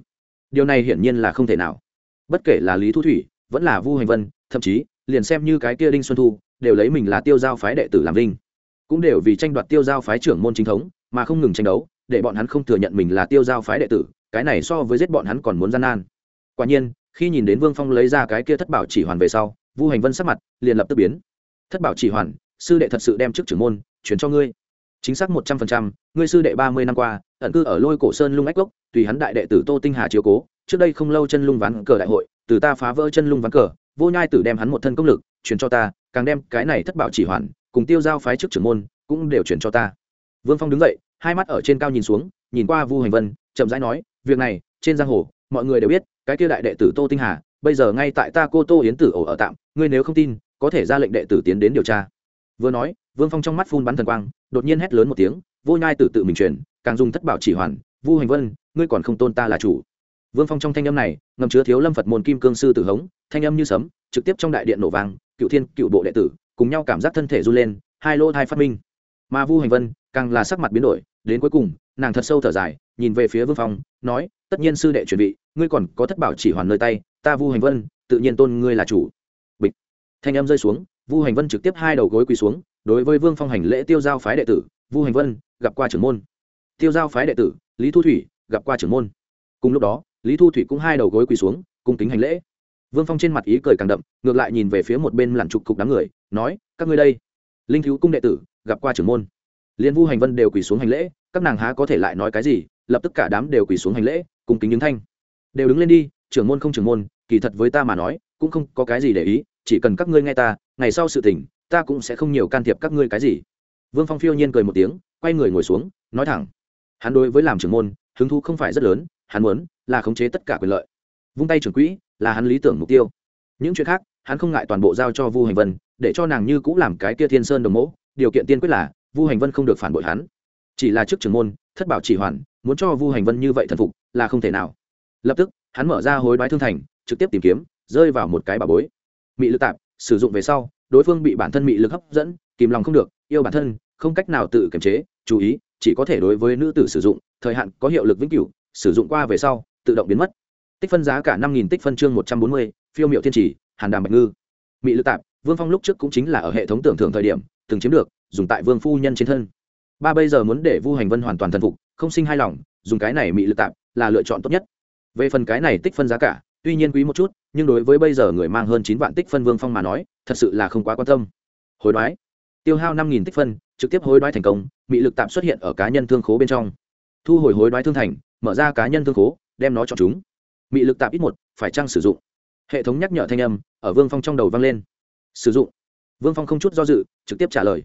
Điều này hiển nhiên là không thể nào. Bất kể là lý thu thủy, vẫn là vu hành vân, thậm chí, liền xem như cái kia đinh xuân thu, đều lấy mình là tiêu giao phái đệ tử làm linh. Cũng đều vì tranh đoạt tiêu giao phái trưởng môn chính thống, mà không ngừng tranh đấu, để bọn hắn không thừa nhận mình là tiêu giao phái đệ tử, cái này so với giết bọn hắn còn muốn gian nan. Quả nhiên khi nhìn đến vương phong lấy ra cái kia thất bảo chỉ hoàn về sau, vu hành vân sắc mặt liền lập tức biến. Thất bảo chỉ hoàn, sư đệ thật sự đem chức trưởng môn chuyển cho ngươi. Chính xác một trăm phần trăm, ngươi sư đệ ba mươi năm qua, ẩn cư ở lôi cổ sơn lung ách gốc tùy hắn đại đệ tử tô tinh hà chiếu cố, trước đây không lâu chân lung ván cờ đại hội, từ ta phá vỡ chân lung ván cờ, vô nhai tử đem hắn một thân công lực chuyển cho ta, càng đem cái này thất bảo chỉ hoàn cùng tiêu giao phái trước trưởng môn cũng đều chuyển cho ta. Vương phong đứng dậy, hai mắt ở trên cao nhìn xuống, nhìn qua vu hành vân, chậm rãi nói, việc này, trên giang hồ, mọi người đều biết cái kia đại đệ tử tô tinh hà, bây giờ ngay tại ta cô tô yến tử ổ ở tạm, ngươi nếu không tin, có thể ra lệnh đệ tử tiến đến điều tra. Vừa nói, vương phong trong mắt phun bắn thần quang, đột nhiên hét lớn một tiếng, vô nhai tử tự mình truyền, càng dùng thất bảo chỉ hoàn, vu hành vân, ngươi còn không tôn ta là chủ. Vương phong trong thanh âm này, ngầm chứa thiếu lâm phật môn kim cương sư tử hống, thanh âm như sấm, trực tiếp trong đại điện nổ vang, cựu thiên, cựu bộ đệ tử, cùng nhau cảm giác thân thể run lên, hai lỗ thai phát minh. Mà vu hành vân, càng là sắc mặt biến đổi, đến cuối cùng, nàng thật sâu thở dài, nhìn về phía vương phong, nói tất nhiên sư đệ chuẩn bị ngươi còn có thất bảo chỉ hoàn nơi tay, ta vu hành vân, tự nhiên tôn ngươi là chủ. Bịch. Thanh âm rơi xuống, vu hành vân trực tiếp hai đầu gối quỳ xuống, đối với vương phong hành lễ tiêu giao phái đệ tử, vu hành vân, gặp qua trưởng môn. Tiêu giao phái đệ tử, lý thu thủy, gặp qua trưởng môn. Cùng lúc đó, lý thu thủy cũng hai đầu gối quỳ xuống cùng kính hành lễ. Vương phong trên mặt ý cười càng đậm, ngược lại nhìn về phía một bên lặn trục cục đám người, nói, các ngươi đây, linh thiếu cung đệ tử, gặp qua trưởng môn. Liên vu hành vân đều quỳ xuống hành lễ, các nàng há có thể lại nói cái gì lập tức cả đám đều quỳ xuống hành lễ, cùng kính những thanh. Đều đứng lên đi, trưởng môn không trưởng môn, kỳ thật với ta mà nói, cũng không có cái gì để ý, chỉ cần các ngươi nghe ta, ngày sau sự tình, ta cũng sẽ không nhiều can thiệp các ngươi cái gì. Vương phong phiêu nhiên cười một tiếng, quay người ngồi xuống, nói thẳng. Hắn đối với làm trưởng môn, hứng thú không phải rất lớn, hắn muốn là khống chế tất cả quyền lợi. Vung tay trưởng quỹ, là hắn lý tưởng mục tiêu. Những chuyện khác, hắn không ngại toàn bộ giao cho vu hành vân, để cho nàng như cũng làm cái kia thiên sơn đồng mẫu điều kiện tiên quyết là, vu hành vân không được phản bội hắn. Chỉ là chức trưởng môn thất bảo chỉ hoàn, muốn cho vu hành vân như vậy thần phục, là không thể nào. Lập tức, hắn mở ra hối đoái thương thành, trực tiếp tìm kiếm, rơi vào một cái bà bối. Mị lực tạp, sử dụng về sau, đối phương bị bản thân mị lực hấp dẫn, kìm lòng không được, yêu bản thân, không cách nào tự kiềm chế, chú ý, chỉ có thể đối với nữ tử sử dụng, thời hạn có hiệu lực vĩnh cửu, sử dụng qua về sau, tự động biến mất. Tích phân giá cả năm nghìn tích phân chương một trăm bốn mươi, phiêu miệu thiên trì, hàn đàm bạch ngư. Mị lực tạp, vương phong lúc trước cũng chính là ở hệ thống tưởng thưởng thời điểm, từng chiếm được, dùng tại vương phu nhân trên thân ba bây giờ muốn để vu hành vân hoàn toàn thần phục, không sinh hai lòng, dùng cái này mị lực tạm là lựa chọn tốt nhất. Về phần cái này tích phân giá cả, tuy nhiên quý một chút, nhưng đối với bây giờ người mang hơn chín vạn tích phân vương phong mà nói, thật sự là không quá quan tâm. Hối đoái. Tiêu hao năm nghìn tích phân, trực tiếp hối đoái thành công bị lực tạm xuất hiện ở cá nhân thương khố bên trong. Thu hồi hối đoái thương thành, mở ra cá nhân thương khố, đem nó chọn chúng. Bị lực tạm ít một, phải chăng sử dụng? Hệ thống nhắc nhở thanh âm, ở vương phong trong đầu vang lên. Sử dụng. Vương phong không chút do dự, trực tiếp trả lời.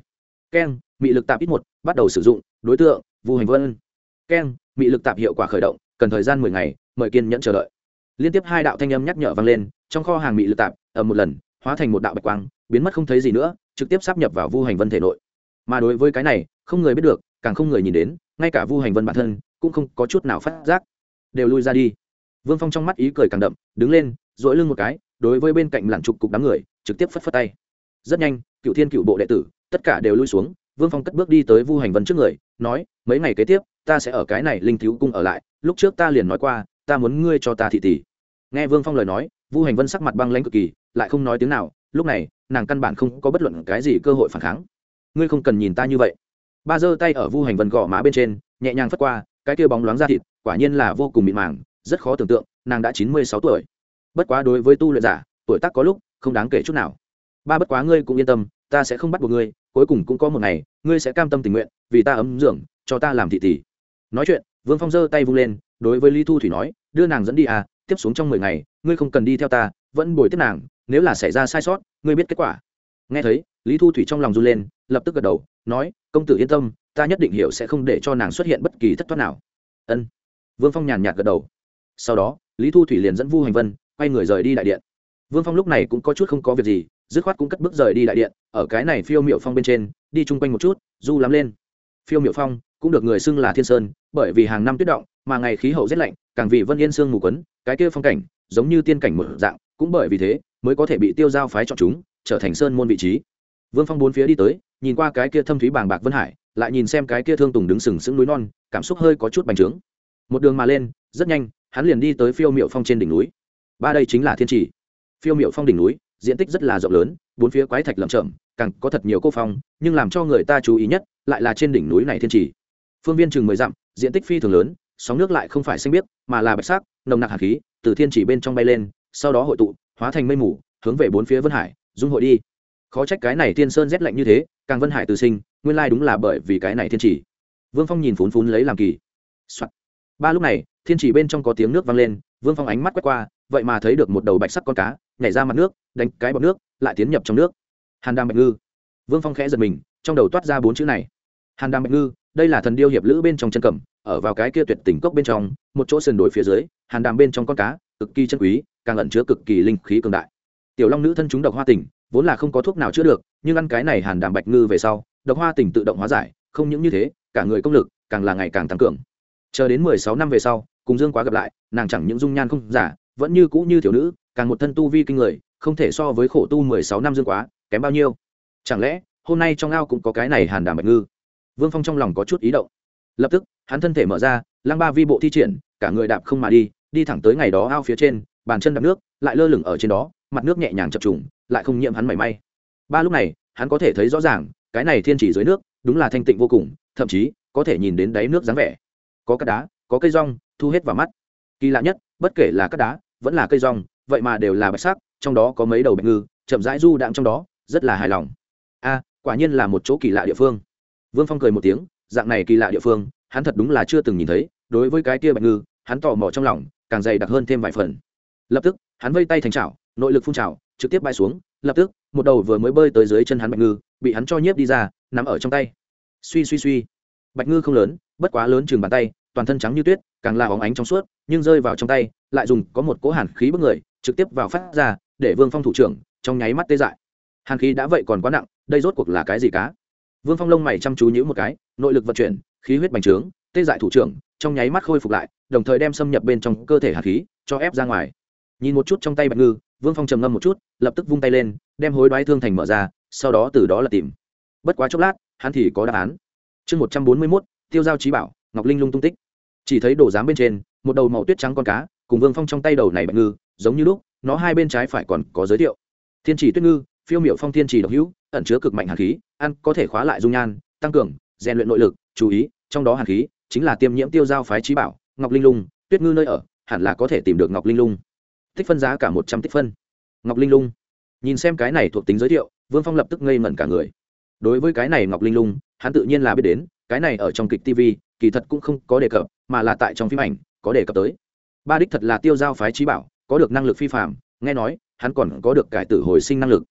Keng Mị lực tạm ít một, bắt đầu sử dụng, đối tượng, vu hành vân. Keng, mị lực tạm hiệu quả khởi động, cần thời gian mười ngày, mời kiên nhẫn chờ đợi. Liên tiếp hai đạo thanh âm nhắc nhở vang lên, trong kho hàng mị lực tạm ở một lần, hóa thành một đạo bạch quang, biến mất không thấy gì nữa, trực tiếp sắp nhập vào vu hành vân thể nội. Mà đối với cái này, không người biết được, càng không người nhìn đến, ngay cả vu hành vân bản thân, cũng không có chút nào phát giác. Đều lui ra đi. Vương phong trong mắt ý cười càng đậm, đứng lên dỗi lưng một cái, đối với bên cạnh làng trục cục đám người, trực tiếp phất phất tay. Rất nhanh cựu thiên cựu bộ đệ tử, tất cả đều lui xuống vương phong cất bước đi tới vu hành vân trước người, nói, mấy ngày kế tiếp, ta sẽ ở cái này linh thiếu cung ở lại, lúc trước ta liền nói qua, ta muốn ngươi cho ta thị tỷ. Nghe vương phong lời nói, vu hành vân sắc mặt băng lãnh cực kỳ, lại không nói tiếng nào, lúc này, nàng căn bản không có bất luận cái gì cơ hội phản kháng. Ngươi không cần nhìn ta như vậy. Ba giơ tay ở vu hành vân gõ má bên trên, nhẹ nhàng phất qua, cái kia bóng loáng ra thịt, quả nhiên là vô cùng mịn màng, rất khó tưởng tượng, nàng đã chín mươi sáu tuổi. Bất quá đối với tu luyện giả, tuổi tác có lúc, không đáng kể chút nào. Ba bất quá ngươi cũng yên tâm, ta sẽ không bắt buộc ngươi cuối cùng cũng có một ngày, ngươi sẽ cam tâm tình nguyện, vì ta ấm dưỡng cho ta làm thị tỷ. Nói chuyện, vương phong giơ tay vung lên, đối với lý thu thủy nói, đưa nàng dẫn đi à tiếp xuống trong mười ngày, ngươi không cần đi theo ta, vẫn bồi tiếp nàng, nếu là xảy ra sai sót, ngươi biết kết quả. Nghe thấy, lý thu thủy trong lòng run lên, lập tức gật đầu, nói, công tử yên tâm, ta nhất định hiểu sẽ không để cho nàng xuất hiện bất kỳ thất thoát nào. Ân. Vương phong nhàn nhạt gật đầu. Sau đó, lý thu thủy liền dẫn vu hành vân, quay người rời đi đại điện. Vương phong lúc này cũng có chút không có việc gì dứt khoát cũng cất bước rời đi đại điện, ở cái này phiêu miệu phong bên trên, đi chung quanh một chút, du lắm lên. Phiêu miệu phong cũng được người xưng là thiên sơn, bởi vì hàng năm tuyết động, mà ngày khí hậu rét lạnh, càng vì vân yên sương mù quấn, cái kia phong cảnh, giống như tiên cảnh một dạng, cũng bởi vì thế, mới có thể bị tiêu giao phái chọn chúng, trở thành sơn môn vị trí. Vương phong bốn phía đi tới, nhìn qua cái kia thâm thúy bàng bạc vân hải, lại nhìn xem cái kia thương tùng đứng sừng sững núi non, cảm xúc hơi có chút bành trướng. Một đường mà lên, rất nhanh, hắn liền đi tới phiêu miệu phong trên đỉnh núi. Ba đây chính là thiên trì. Phiêu miệu phong đỉnh núi diện tích rất là rộng lớn bốn phía quái thạch lởm chậm, càng có thật nhiều cô phong nhưng làm cho người ta chú ý nhất lại là trên đỉnh núi này thiên trì. Phương viên chừng mười dặm diện tích phi thường lớn sóng nước lại không phải xanh biếc mà là bạch sắc nồng nặc hạt khí từ thiên chỉ bên trong bay lên sau đó hội tụ hóa thành mây mù hướng về bốn phía vân hải dung hội đi. Khó trách cái này thiên sơn rét lạnh như thế càng vân hải từ sinh nguyên lai đúng là bởi vì cái này thiên chỉ vương phong nhìn phún phún lấy làm kỳ、Soạn. ba lúc này thiên chỉ bên trong có tiếng nước vang lên vương phong ánh mắt quét qua vậy mà thấy được một đầu bạch sắc con cá nhảy ra mặt nước, đánh cái bọc nước, lại tiến nhập trong nước. Hàn đàm bạch ngư. Vương phong khẽ giật mình, trong đầu toát ra bốn chữ này. Hàn đàm bạch ngư, đây là thần điêu hiệp lữ bên trong chân cẩm ở vào cái kia tuyệt tình cốc bên trong, một chỗ sườn đồi phía dưới, hàn đàm bên trong con cá, cực kỳ chân quý, càng ẩn chứa cực kỳ linh khí cường đại. Tiểu long nữ thân chúng độc hoa tỉnh, vốn là không có thuốc nào chữa được, nhưng ăn cái này hàn đàm bạch ngư về sau, độc hoa tỉnh tự động hóa giải, không những như thế, cả người công lực càng là ngày càng tăng cường. Chờ đến mười sáu năm về sau, cùng dương quá gặp lại, nàng chẳng những dung nhan không giả vẫn như cũ như thiếu nữ, càng một thân tu vi kinh người, không thể so với khổ tu mười sáu năm dương quá, kém bao nhiêu. Chẳng lẽ, hôm nay trong ao cũng có cái này hàn đàm bạch ngư? Vương phong trong lòng có chút ý động. Lập tức, hắn thân thể mở ra, lăng ba vi bộ thi triển, cả người đạp không mà đi đi thẳng tới ngày đó ao phía trên, bàn chân đạp nước, lại lơ lửng ở trên đó, mặt nước nhẹ nhàng chập trùng, lại không nhiễm hắn mảy may. Ba lúc này, hắn có thể thấy rõ ràng, cái này thiên chỉ dưới nước, đúng là thanh tịnh vô cùng, thậm chí, có thể nhìn đến đáy nước dáng vẻ. Có cát đá, có cây rong, thu hết vào mắt kỳ lạ nhất, bất kể là cát đá, vẫn là cây rong, vậy mà đều là bạch sắc, trong đó có mấy đầu bạch ngư, chậm rãi du đạm trong đó, rất là hài lòng. A, quả nhiên là một chỗ kỳ lạ địa phương. Vương phong cười một tiếng, dạng này kỳ lạ địa phương, hắn thật đúng là chưa từng nhìn thấy, đối với cái tia bạch ngư, hắn tò mò trong lòng, càng dày đặc hơn thêm vài phần. Lập tức, hắn vây tay thành chảo, nội lực phun trào, trực tiếp bay xuống, lập tức, một đầu vừa mới bơi tới dưới chân hắn bạch ngư, bị hắn cho nhiếp đi ra, nằm ở trong tay. Suy suy suy. Bạch ngư không lớn, bất quá lớn chừng bàn tay toàn thân trắng như tuyết, càng là óng ánh trong suốt, nhưng rơi vào trong tay, lại dùng có một cỗ hàn khí bức người, trực tiếp vào phát ra, để vương phong thủ trưởng, trong nháy mắt tê dại. Hàn khí đã vậy còn quá nặng, đây rốt cuộc là cái gì cá? Vương phong lông mày chăm chú nhữ một cái, nội lực vận chuyển, khí huyết bành trướng, tê dại thủ trưởng, trong nháy mắt khôi phục lại, đồng thời đem xâm nhập bên trong cơ thể hạt khí, cho ép ra ngoài. Nhìn một chút trong tay bạch ngư, vương phong trầm ngâm một chút, lập tức vung tay lên, đem hối đoái thương thành mở ra, sau đó từ đó là tìm. Bất quá chốc lát, hắn thì có đáp án. Chương một trăm bốn mươi mốt, tiêu giao trí bảo, ngọc linh lung tung tích chỉ thấy đồ giám bên trên, một đầu màu tuyết trắng con cá, cùng vương phong trong tay đầu này bạch ngư, giống như lúc, nó hai bên trái phải còn có giới thiệu. Thiên chỉ tuyết ngư, phiêu miểu phong thiên chỉ độc hữu, ẩn chứa cực mạnh hàn khí, ăn có thể khóa lại dung nhan, tăng cường, rèn luyện nội lực, chú ý, trong đó hàn khí chính là tiêm nhiễm tiêu giao phái trí bảo, ngọc linh lung, tuyết ngư nơi ở, hẳn là có thể tìm được ngọc linh lung. Tích phân giá cả một trăm tích phân. Ngọc linh lung. Nhìn xem cái này thuộc tính giới thiệu, vương phong lập tức ngây ngẩn cả người. Đối với cái này ngọc linh lung, hắn tự nhiên là biết đến, cái này ở trong kịch tv kỳ thật cũng không có đề cập, mà là tại trong phim ảnh, có đề cập tới. Ba đích thật là tiêu giao phái trí bảo, có được năng lực phi phạm nghe nói, hắn còn có được cải tử hồi sinh năng lực.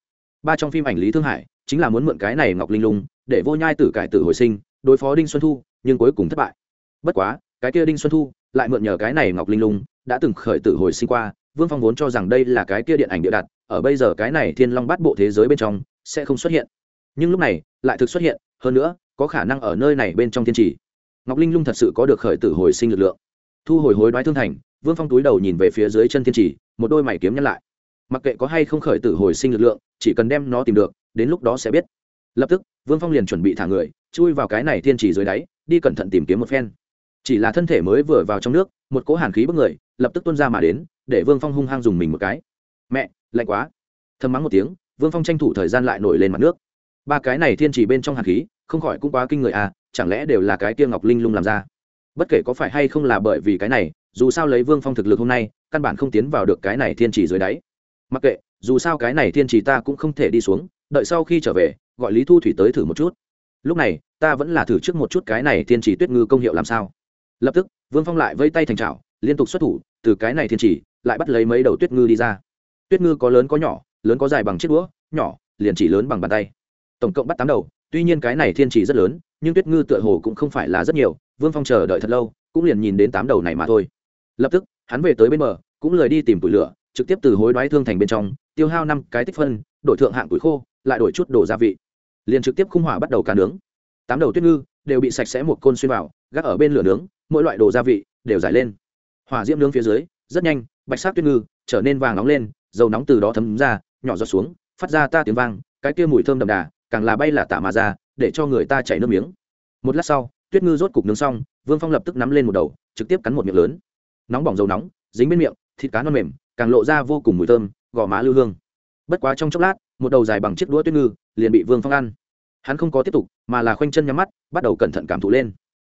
Ba trong phim ảnh lý thương hải, chính là muốn mượn cái này ngọc linh lung, để vô nhai tử cải tử hồi sinh, đối phó đinh xuân thu, nhưng cuối cùng thất bại. Bất quá, cái kia đinh xuân thu lại mượn nhờ cái này ngọc linh lung, đã từng khởi tử hồi sinh qua, vương phong vốn cho rằng đây là cái kia điện ảnh địa đặt, ở bây giờ cái này thiên long bắt bộ thế giới bên trong, sẽ không xuất hiện. Nhưng lúc này, lại thực xuất hiện, hơn nữa, có khả năng ở nơi này bên trong thiên trì ngọc linh lung thật sự có được khởi tử hồi sinh lực lượng. Thu hồi hối đoái thương thành, vương phong túi đầu nhìn về phía dưới chân thiên trì một đôi mày kiếm nhăn lại. Mặc kệ có hay không khởi tử hồi sinh lực lượng, chỉ cần đem nó tìm được, đến lúc đó sẽ biết. Lập tức, vương phong liền chuẩn bị thả người, chui vào cái này thiên trì dưới đáy, đi cẩn thận tìm kiếm một phen. Chỉ là thân thể mới vừa vào trong nước, một cỗ hàn khí bức người, lập tức tuân ra mà đến, để vương phong hung hăng dùng mình một cái. Mẹ, lạnh quá. Thầm mắng một tiếng, vương phong tranh thủ thời gian lại nổi lên mặt nước. Ba cái này thiên trì bên trong hàn khí, không khỏi cũng quá kinh người à chẳng lẽ đều là cái kia ngọc linh lung làm ra? Bất kể có phải hay không là bởi vì cái này, dù sao lấy vương phong thực lực hôm nay, căn bản không tiến vào được cái này thiên trì dưới đáy. Mặc kệ, dù sao cái này thiên trì ta cũng không thể đi xuống, đợi sau khi trở về, gọi lý thu thủy tới thử một chút. Lúc này, ta vẫn là thử trước một chút cái này thiên trì tuyết ngư công hiệu làm sao. Lập tức, vương phong lại vây tay thành trào liên tục xuất thủ, từ cái này thiên trì lại bắt lấy mấy đầu tuyết ngư đi ra. Tuyết ngư có lớn có nhỏ, lớn có dài bằng chiếc đũa, nhỏ, liền chỉ lớn bằng bàn tay. Tổng cộng bắt tám đầu tuy nhiên cái này thiên trì rất lớn, nhưng tuyết ngư tựa hồ cũng không phải là rất nhiều, vương phong chờ đợi thật lâu, cũng liền nhìn đến tám đầu này mà thôi. Lập tức, hắn về tới bên bờ, cũng lời đi tìm tủi lửa, trực tiếp từ hối đoái thương thành bên trong, tiêu hao năm cái tích phân, đổi thượng hạng tuổi khô, lại đổi chút đồ gia vị. Liền trực tiếp khung hỏa bắt đầu cá nướng. Tám đầu tuyết ngư đều bị sạch sẽ một côn xuyên vào, gác ở bên lửa nướng, mỗi loại đồ gia vị đều giải lên. Hỏa diễm nướng phía dưới, rất nhanh, bạch sắc tuyết ngư trở nên vàng nóng lên, dầu nóng từ đó thấm ra, nhỏ giọt xuống, phát ra ta tiếng vang, cái kia mùi thơm đậm đà càng là bay là tả mà ra, để cho người ta chảy nước miếng. Một lát sau, tuyết ngư rốt cục nướng xong, vương phong lập tức nắm lên một đầu, trực tiếp cắn một miệng lớn. Nóng bỏng dầu nóng, dính bên miệng, thịt cá non mềm, càng lộ ra vô cùng mùi thơm, gò má lưu hương. Bất quá trong chốc lát, một đầu dài bằng chiếc đũa tuyết ngư liền bị vương phong ăn. Hắn không có tiếp tục, mà là khoanh chân nhắm mắt, bắt đầu cẩn thận cảm thụ lên.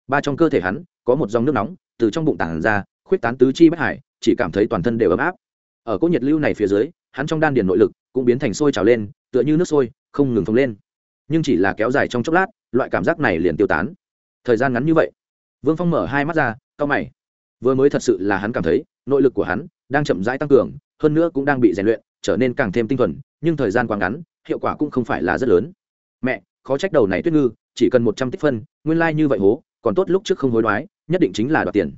Ba trong cơ thể hắn, có một dòng nước nóng, từ trong bụng tản ra, khuyết tán tứ chi bất hải, chỉ cảm thấy toàn thân đều ấm áp. Ở cỗ nhiệt lưu này phía dưới, hắn trong đan điền nội lực cũng biến thành sôi trào lên, tựa như nước sôi, không ngừng phồng lên nhưng chỉ là kéo dài trong chốc lát, loại cảm giác này liền tiêu tán. Thời gian ngắn như vậy, vương phong mở hai mắt ra, cau mày. Vừa mới thật sự là hắn cảm thấy, nội lực của hắn đang chậm rãi tăng cường, hơn nữa cũng đang bị rèn luyện, trở nên càng thêm tinh thuần, nhưng thời gian quá ngắn, hiệu quả cũng không phải là rất lớn. Mẹ, khó trách đầu này tuyết ngư, chỉ cần một trăm tích phân, nguyên lai、like、như vậy hố, còn tốt lúc trước không hối đoái, nhất định chính là đoạt tiền.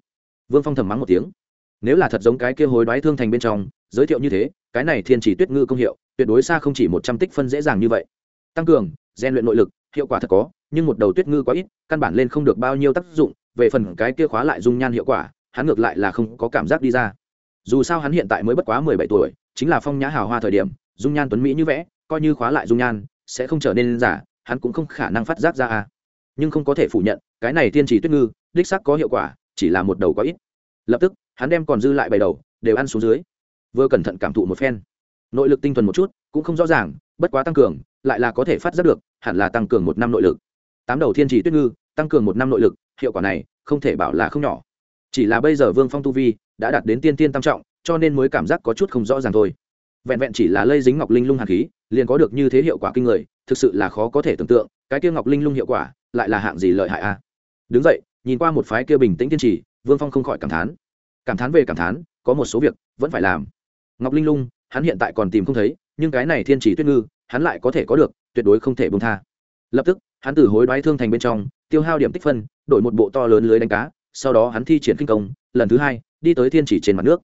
Vương phong thầm mắng một tiếng. Nếu là thật giống cái kia hối đoái thương thành bên trong, giới thiệu như thế, cái này thiên chỉ tuyết ngư công hiệu, tuyệt đối xa không chỉ một trăm tích phân dễ dàng như vậy. Tăng cường rèn luyện nội lực, hiệu quả thật có, nhưng một đầu tuyết ngư quá ít, căn bản lên không được bao nhiêu tác dụng, về phần cái kia khóa lại dung nhan hiệu quả, hắn ngược lại là không có cảm giác đi ra. Dù sao hắn hiện tại mới bất quá mười bảy tuổi, chính là phong nhã hào hoa thời điểm, dung nhan tuấn mỹ như vẽ, coi như khóa lại dung nhan, sẽ không trở nên giả, hắn cũng không khả năng phát giác ra à. nhưng không có thể phủ nhận, cái này tiên trì tuyết ngư, đích sắc có hiệu quả, chỉ là một đầu có ít. Lập tức, hắn đem còn dư lại bảy đầu, đều ăn xuống dưới. Vừa cẩn thận cảm thụ một phen. Nội lực tinh thuần một chút, cũng không rõ ràng bất quá tăng cường, lại là có thể phát giác được, hẳn là tăng cường một năm nội lực. Tám đầu thiên trì tuyết ngư, tăng cường một năm nội lực, hiệu quả này, không thể bảo là không nhỏ. Chỉ là bây giờ vương phong tu vi, đã đạt đến tiên tiên tam trọng, cho nên mới cảm giác có chút không rõ ràng thôi. Vẹn vẹn chỉ là lây dính ngọc linh lung hạt khí, liền có được như thế hiệu quả kinh người, thực sự là khó có thể tưởng tượng, cái kia ngọc linh lung hiệu quả, lại là hạng gì lợi hại a. Đứng dậy, nhìn qua một phái kia bình tĩnh tiên trì, vương phong không khỏi cảm thán. Cảm thán về cảm thán, có một số việc vẫn phải làm. Ngọc linh lung, hắn hiện tại còn tìm không thấy nhưng cái này thiên Chỉ tuyết ngư, hắn lại có thể có được, tuyệt đối không thể bông tha. Lập tức, hắn từ hối đoái thương thành bên trong, tiêu hao điểm tích phân, đổi một bộ to lớn lưới đánh cá, sau đó hắn thi triển kinh công, lần thứ hai, đi tới thiên chỉ trên mặt nước.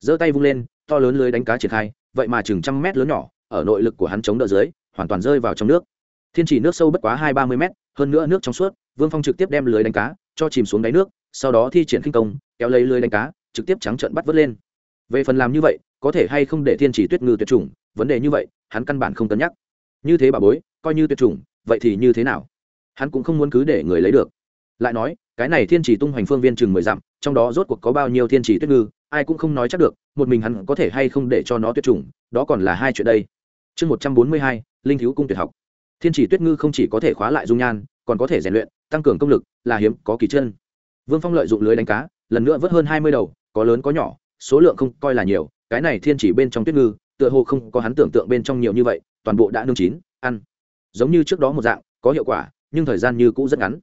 Giơ tay vung lên, to lớn lưới đánh cá triển khai, vậy mà chừng trăm mét lớn nhỏ, ở nội lực của hắn chống đỡ dưới, hoàn toàn rơi vào trong nước. Thiên chỉ nước sâu bất quá hai ba mươi mét, hơn nữa nước trong suốt, vương phong trực tiếp đem lưới đánh cá, cho chìm xuống đáy nước, sau đó thi triển kinh công, kéo lấy lưới đánh cá, trực tiếp trắng trận bắt vớt lên. Về phần làm như vậy, có thể hay không để thiên chỉ tuyết ngư tuyệt chủng vấn đề như vậy, hắn căn bản không cân nhắc. Như thế bà bối, coi như tuyệt chủng, vậy thì như thế nào? Hắn cũng không muốn cứ để người lấy được. Lại nói, cái này thiên chỉ tung hoành phương viên chừng mười dặm, trong đó rốt cuộc có bao nhiêu thiên chỉ tuyết ngư, ai cũng không nói chắc được, một mình hắn có thể hay không để cho nó tuyệt chủng, đó còn là hai chuyện đây. Chương một trăm bốn mươi hai, linh thiếu cung tuyệt học. Thiên chỉ tuyết ngư không chỉ có thể khóa lại dung nhan, còn có thể rèn luyện, tăng cường công lực, là hiếm, có kỳ chân. Vương phong lợi dụng lưới đánh cá, lần nữa vớt hơn hai mươi đầu, có lớn có nhỏ, số lượng không coi là nhiều, cái này thiên chỉ bên trong tuyết ngư tựa hồ không có hắn tưởng tượng bên trong nhiều như vậy, toàn bộ đã nương chín, ăn. Giống như trước đó một dạng, có hiệu quả, nhưng thời gian như cũ rất ngắn.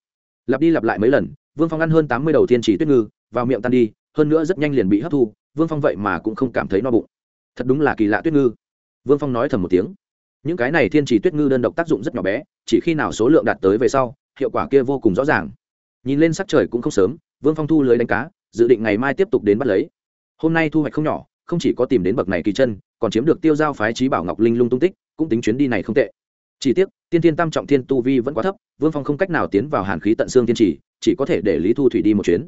Lặp đi lặp lại mấy lần, vương phong ăn hơn tám mươi đầu thiên chỉ tuyết ngư, vào miệng tan đi, hơn nữa rất nhanh liền bị hấp thu, vương phong vậy mà cũng không cảm thấy no bụng. Thật đúng là kỳ lạ tuyết ngư. Vương phong nói thầm một tiếng. Những cái này thiên chỉ tuyết ngư đơn độc tác dụng rất nhỏ bé, chỉ khi nào số lượng đạt tới về sau, hiệu quả kia vô cùng rõ ràng. Nhìn lên sắc trời cũng không sớm, vương phong thu lưới đánh cá, dự định ngày mai tiếp tục đến bắt lấy. Hôm nay thu hoạch không nhỏ không chỉ có tìm đến bậc này kỳ chân, còn chiếm được tiêu giao phái trí bảo ngọc linh lung tung tích, cũng tính chuyến đi này không tệ. Chỉ tiếc, tiên thiên tam trọng thiên tu vi vẫn quá thấp, vương phong không cách nào tiến vào hàn khí tận xương tiên trì, chỉ có thể để lý thu thủy đi một chuyến.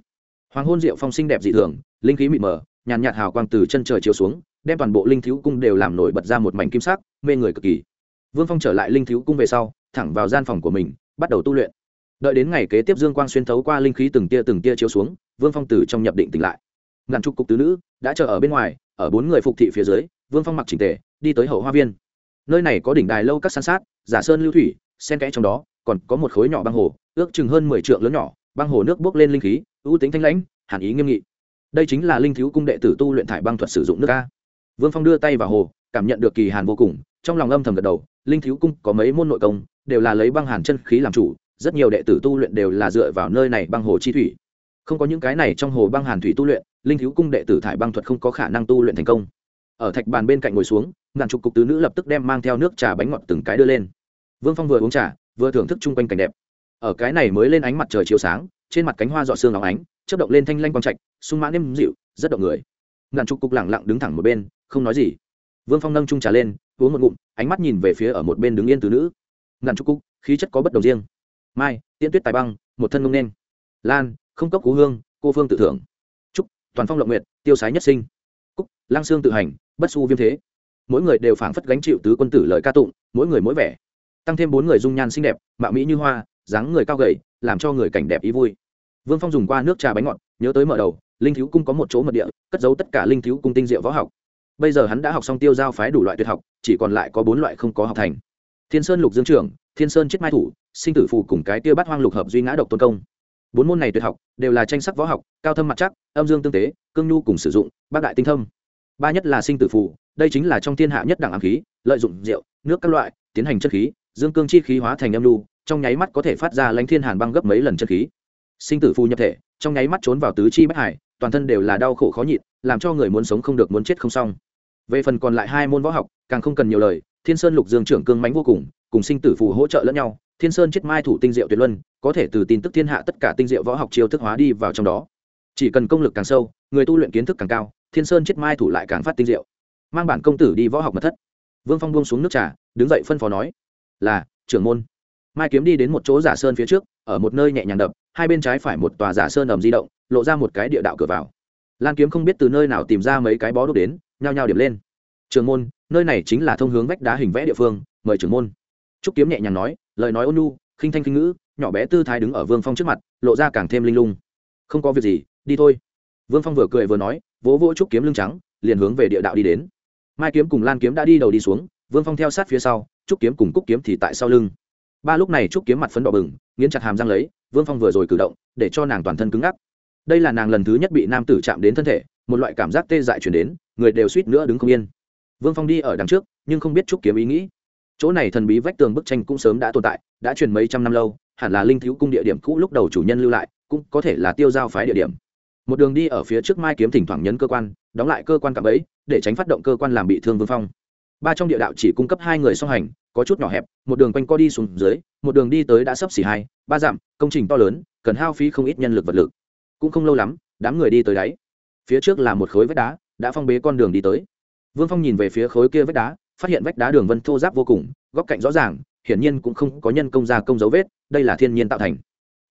Hoàng hôn diệu phong xinh đẹp dị thường, linh khí mịt mờ, nhàn nhạt hào quang từ chân trời chiếu xuống, đem toàn bộ linh thiếu cung đều làm nổi bật ra một mảnh kim sắc, mê người cực kỳ. Vương phong trở lại linh thiếu cung về sau, thẳng vào gian phòng của mình, bắt đầu tu luyện. Đợi đến ngày kế tiếp dương quang xuyên thấu qua linh khí từng tia từng tia chiếu xuống, vương phong từ trong nhập định tỉnh lại ngàn chục cục tứ nữ đã chờ ở bên ngoài, ở bốn người phục thị phía dưới, vương phong mặc chỉnh tề, đi tới hậu hoa viên. Nơi này có đỉnh đài lâu các san sát, giả sơn lưu thủy, sen kẽ trong đó, còn có một khối nhỏ băng hồ, ước chừng hơn mười trượng lớn nhỏ, băng hồ nước bốc lên linh khí, ưu tính thanh lãnh, hàn ý nghiêm nghị. Đây chính là linh thiếu cung đệ tử tu luyện thải băng thuật sử dụng nước ca. vương phong đưa tay vào hồ, cảm nhận được kỳ hàn vô cùng, trong lòng âm thầm gật đầu, linh thiếu cung có mấy môn nội công, đều là lấy băng hàn chân khí làm chủ, rất nhiều đệ tử tu luyện đều là dựa vào nơi này băng hồ chi thủy không có những cái này trong hồ băng hàn thủy tu luyện, linh thiếu cung đệ tử thải băng thuật không có khả năng tu luyện thành công. Ở thạch bàn bên cạnh ngồi xuống, ngàn chục cục tứ nữ lập tức đem mang theo nước trà bánh ngọt từng cái đưa lên. Vương phong vừa uống trà, vừa thưởng thức chung quanh cảnh đẹp. Ở cái này mới lên ánh mặt trời chiếu sáng, trên mặt cánh hoa dọ xương óng ánh chất động lên thanh lanh quang trạch, sung mãn êm dịu, rất động người. Ngàn chục cục lẳng lặng đứng thẳng một bên, không nói gì. Vương phong nâng chung trà lên, uống một ngụm, ánh mắt nhìn về phía ở một bên đứng yên từ nữ. Ngàn chục cục, khí chất có bất đồng riêng. Mai, tiễn tuyết tài băng, một thân ngông nên lan không cốc cú hương, cô phương tự thưởng. Trúc toàn phong lộng nguyệt, tiêu sái nhất sinh. Cúc lang sương tự hành, bất su viêm thế. Mỗi người đều phảng phất gánh chịu tứ quân tử lời ca tụng, mỗi người mỗi vẻ. Tăng thêm bốn người dung nhan xinh đẹp, mạo mỹ như hoa, dáng người cao gầy, làm cho người cảnh đẹp ý vui. Vương phong dùng qua nước trà bánh ngọt, nhớ tới mở đầu, linh thiếu cung có một chỗ mật địa, cất giấu tất cả linh thiếu cung tinh diệu võ học. Bây giờ hắn đã học xong tiêu giao phái đủ loại tuyệt học, chỉ còn lại có bốn loại không có học thành. Thiên sơn lục dương trưởng, thiên sơn chết mai thủ, sinh tử phù cùng cái tiêu bắt hoang lục hợp duy ngã độc tôn công bốn môn này tuyệt học, đều là tranh sắc võ học, cao thâm mặt chắc, âm dương tương tế, cương nhu cùng sử dụng, bác đại tinh thâm. Ba nhất là sinh tử phù, đây chính là trong thiên hạ nhất đẳng ám khí, lợi dụng rượu, nước các loại, tiến hành chất khí, dương cương chi khí hóa thành âm nhu, trong nháy mắt có thể phát ra lãnh thiên hàn băng gấp mấy lần chất khí. Sinh tử phù nhập thể, trong nháy mắt trốn vào tứ chi bất hải, toàn thân đều là đau khổ khó nhịn, làm cho người muốn sống không được, muốn chết không xong. Về phần còn lại hai môn võ học, càng không cần nhiều lời, thiên sơn lục dương trưởng cương mánh vô cùng cùng sinh tử phù hỗ trợ lẫn nhau thiên sơn chiết mai thủ tinh diệu tuyệt luân, có thể từ tin tức thiên hạ tất cả tinh diệu võ học chiêu thức hóa đi vào trong đó. Chỉ cần công lực càng sâu, người tu luyện kiến thức càng cao, thiên sơn chiết mai thủ lại càng phát tinh diệu. Mang bản công tử đi võ học mật thất. Vương phong buông xuống nước trà, đứng dậy phân phó nói, là, trưởng môn. Mai kiếm đi đến một chỗ giả sơn phía trước, ở một nơi nhẹ nhàng đập, hai bên trái phải một tòa giả sơn ầm di động, lộ ra một cái địa đạo cửa vào. Lan kiếm không biết từ nơi nào tìm ra mấy cái bó đốt đến, nhao nhao điểm lên. Trường môn, nơi này chính là thông hướng vách đá hình vẽ địa phương, mời trưởng môn trúc kiếm nhẹ nhàng nói, lời nói ôn nhu, khinh thanh khinh ngữ, nhỏ bé tư thái đứng ở vương phong trước mặt, lộ ra càng thêm linh lung. Không có việc gì, đi thôi. Vương phong vừa cười vừa nói, vỗ vỗ trúc kiếm lưng trắng, liền hướng về địa đạo đi đến. Mai kiếm cùng lan kiếm đã đi đầu đi xuống, vương phong theo sát phía sau, trúc kiếm cùng cúc kiếm thì tại sau lưng. Ba lúc này trúc kiếm mặt phấn đỏ bừng, nghiến chặt hàm răng lấy, vương phong vừa rồi cử động, để cho nàng toàn thân cứng ngắc. Đây là nàng lần thứ nhất bị nam tử chạm đến thân thể, một loại cảm giác tê dại chuyển đến, người đều suýt nữa đứng không yên. Vương phong đi ở đằng trước, nhưng không biết trúc kiếm ý nghĩ chỗ này thần bí vách tường bức tranh cũng sớm đã tồn tại, đã truyền mấy trăm năm lâu, hẳn là linh thiếu cung địa điểm cũ lúc đầu chủ nhân lưu lại, cũng có thể là tiêu giao phái địa điểm. Một đường đi ở phía trước mai kiếm thỉnh thoảng nhấn cơ quan, đóng lại cơ quan cạm ấy để tránh phát động cơ quan làm bị thương vương phong. Ba trong địa đạo chỉ cung cấp hai người song hành, có chút nhỏ hẹp, một đường quanh co đi xuống dưới, một đường đi tới đã sấp xỉ hai, ba dặm, công trình to lớn, cần hao phí không ít nhân lực vật lực. Cũng không lâu lắm, đám người đi tới đáy. Phía trước là một khối vách đá, đã phong bế con đường đi tới. Vương phong nhìn về phía khối kia vách đá phát hiện vách đá đường vân thô giáp vô cùng, góc cạnh rõ ràng, hiển nhiên cũng không có nhân công gia công dấu vết, đây là thiên nhiên tạo thành.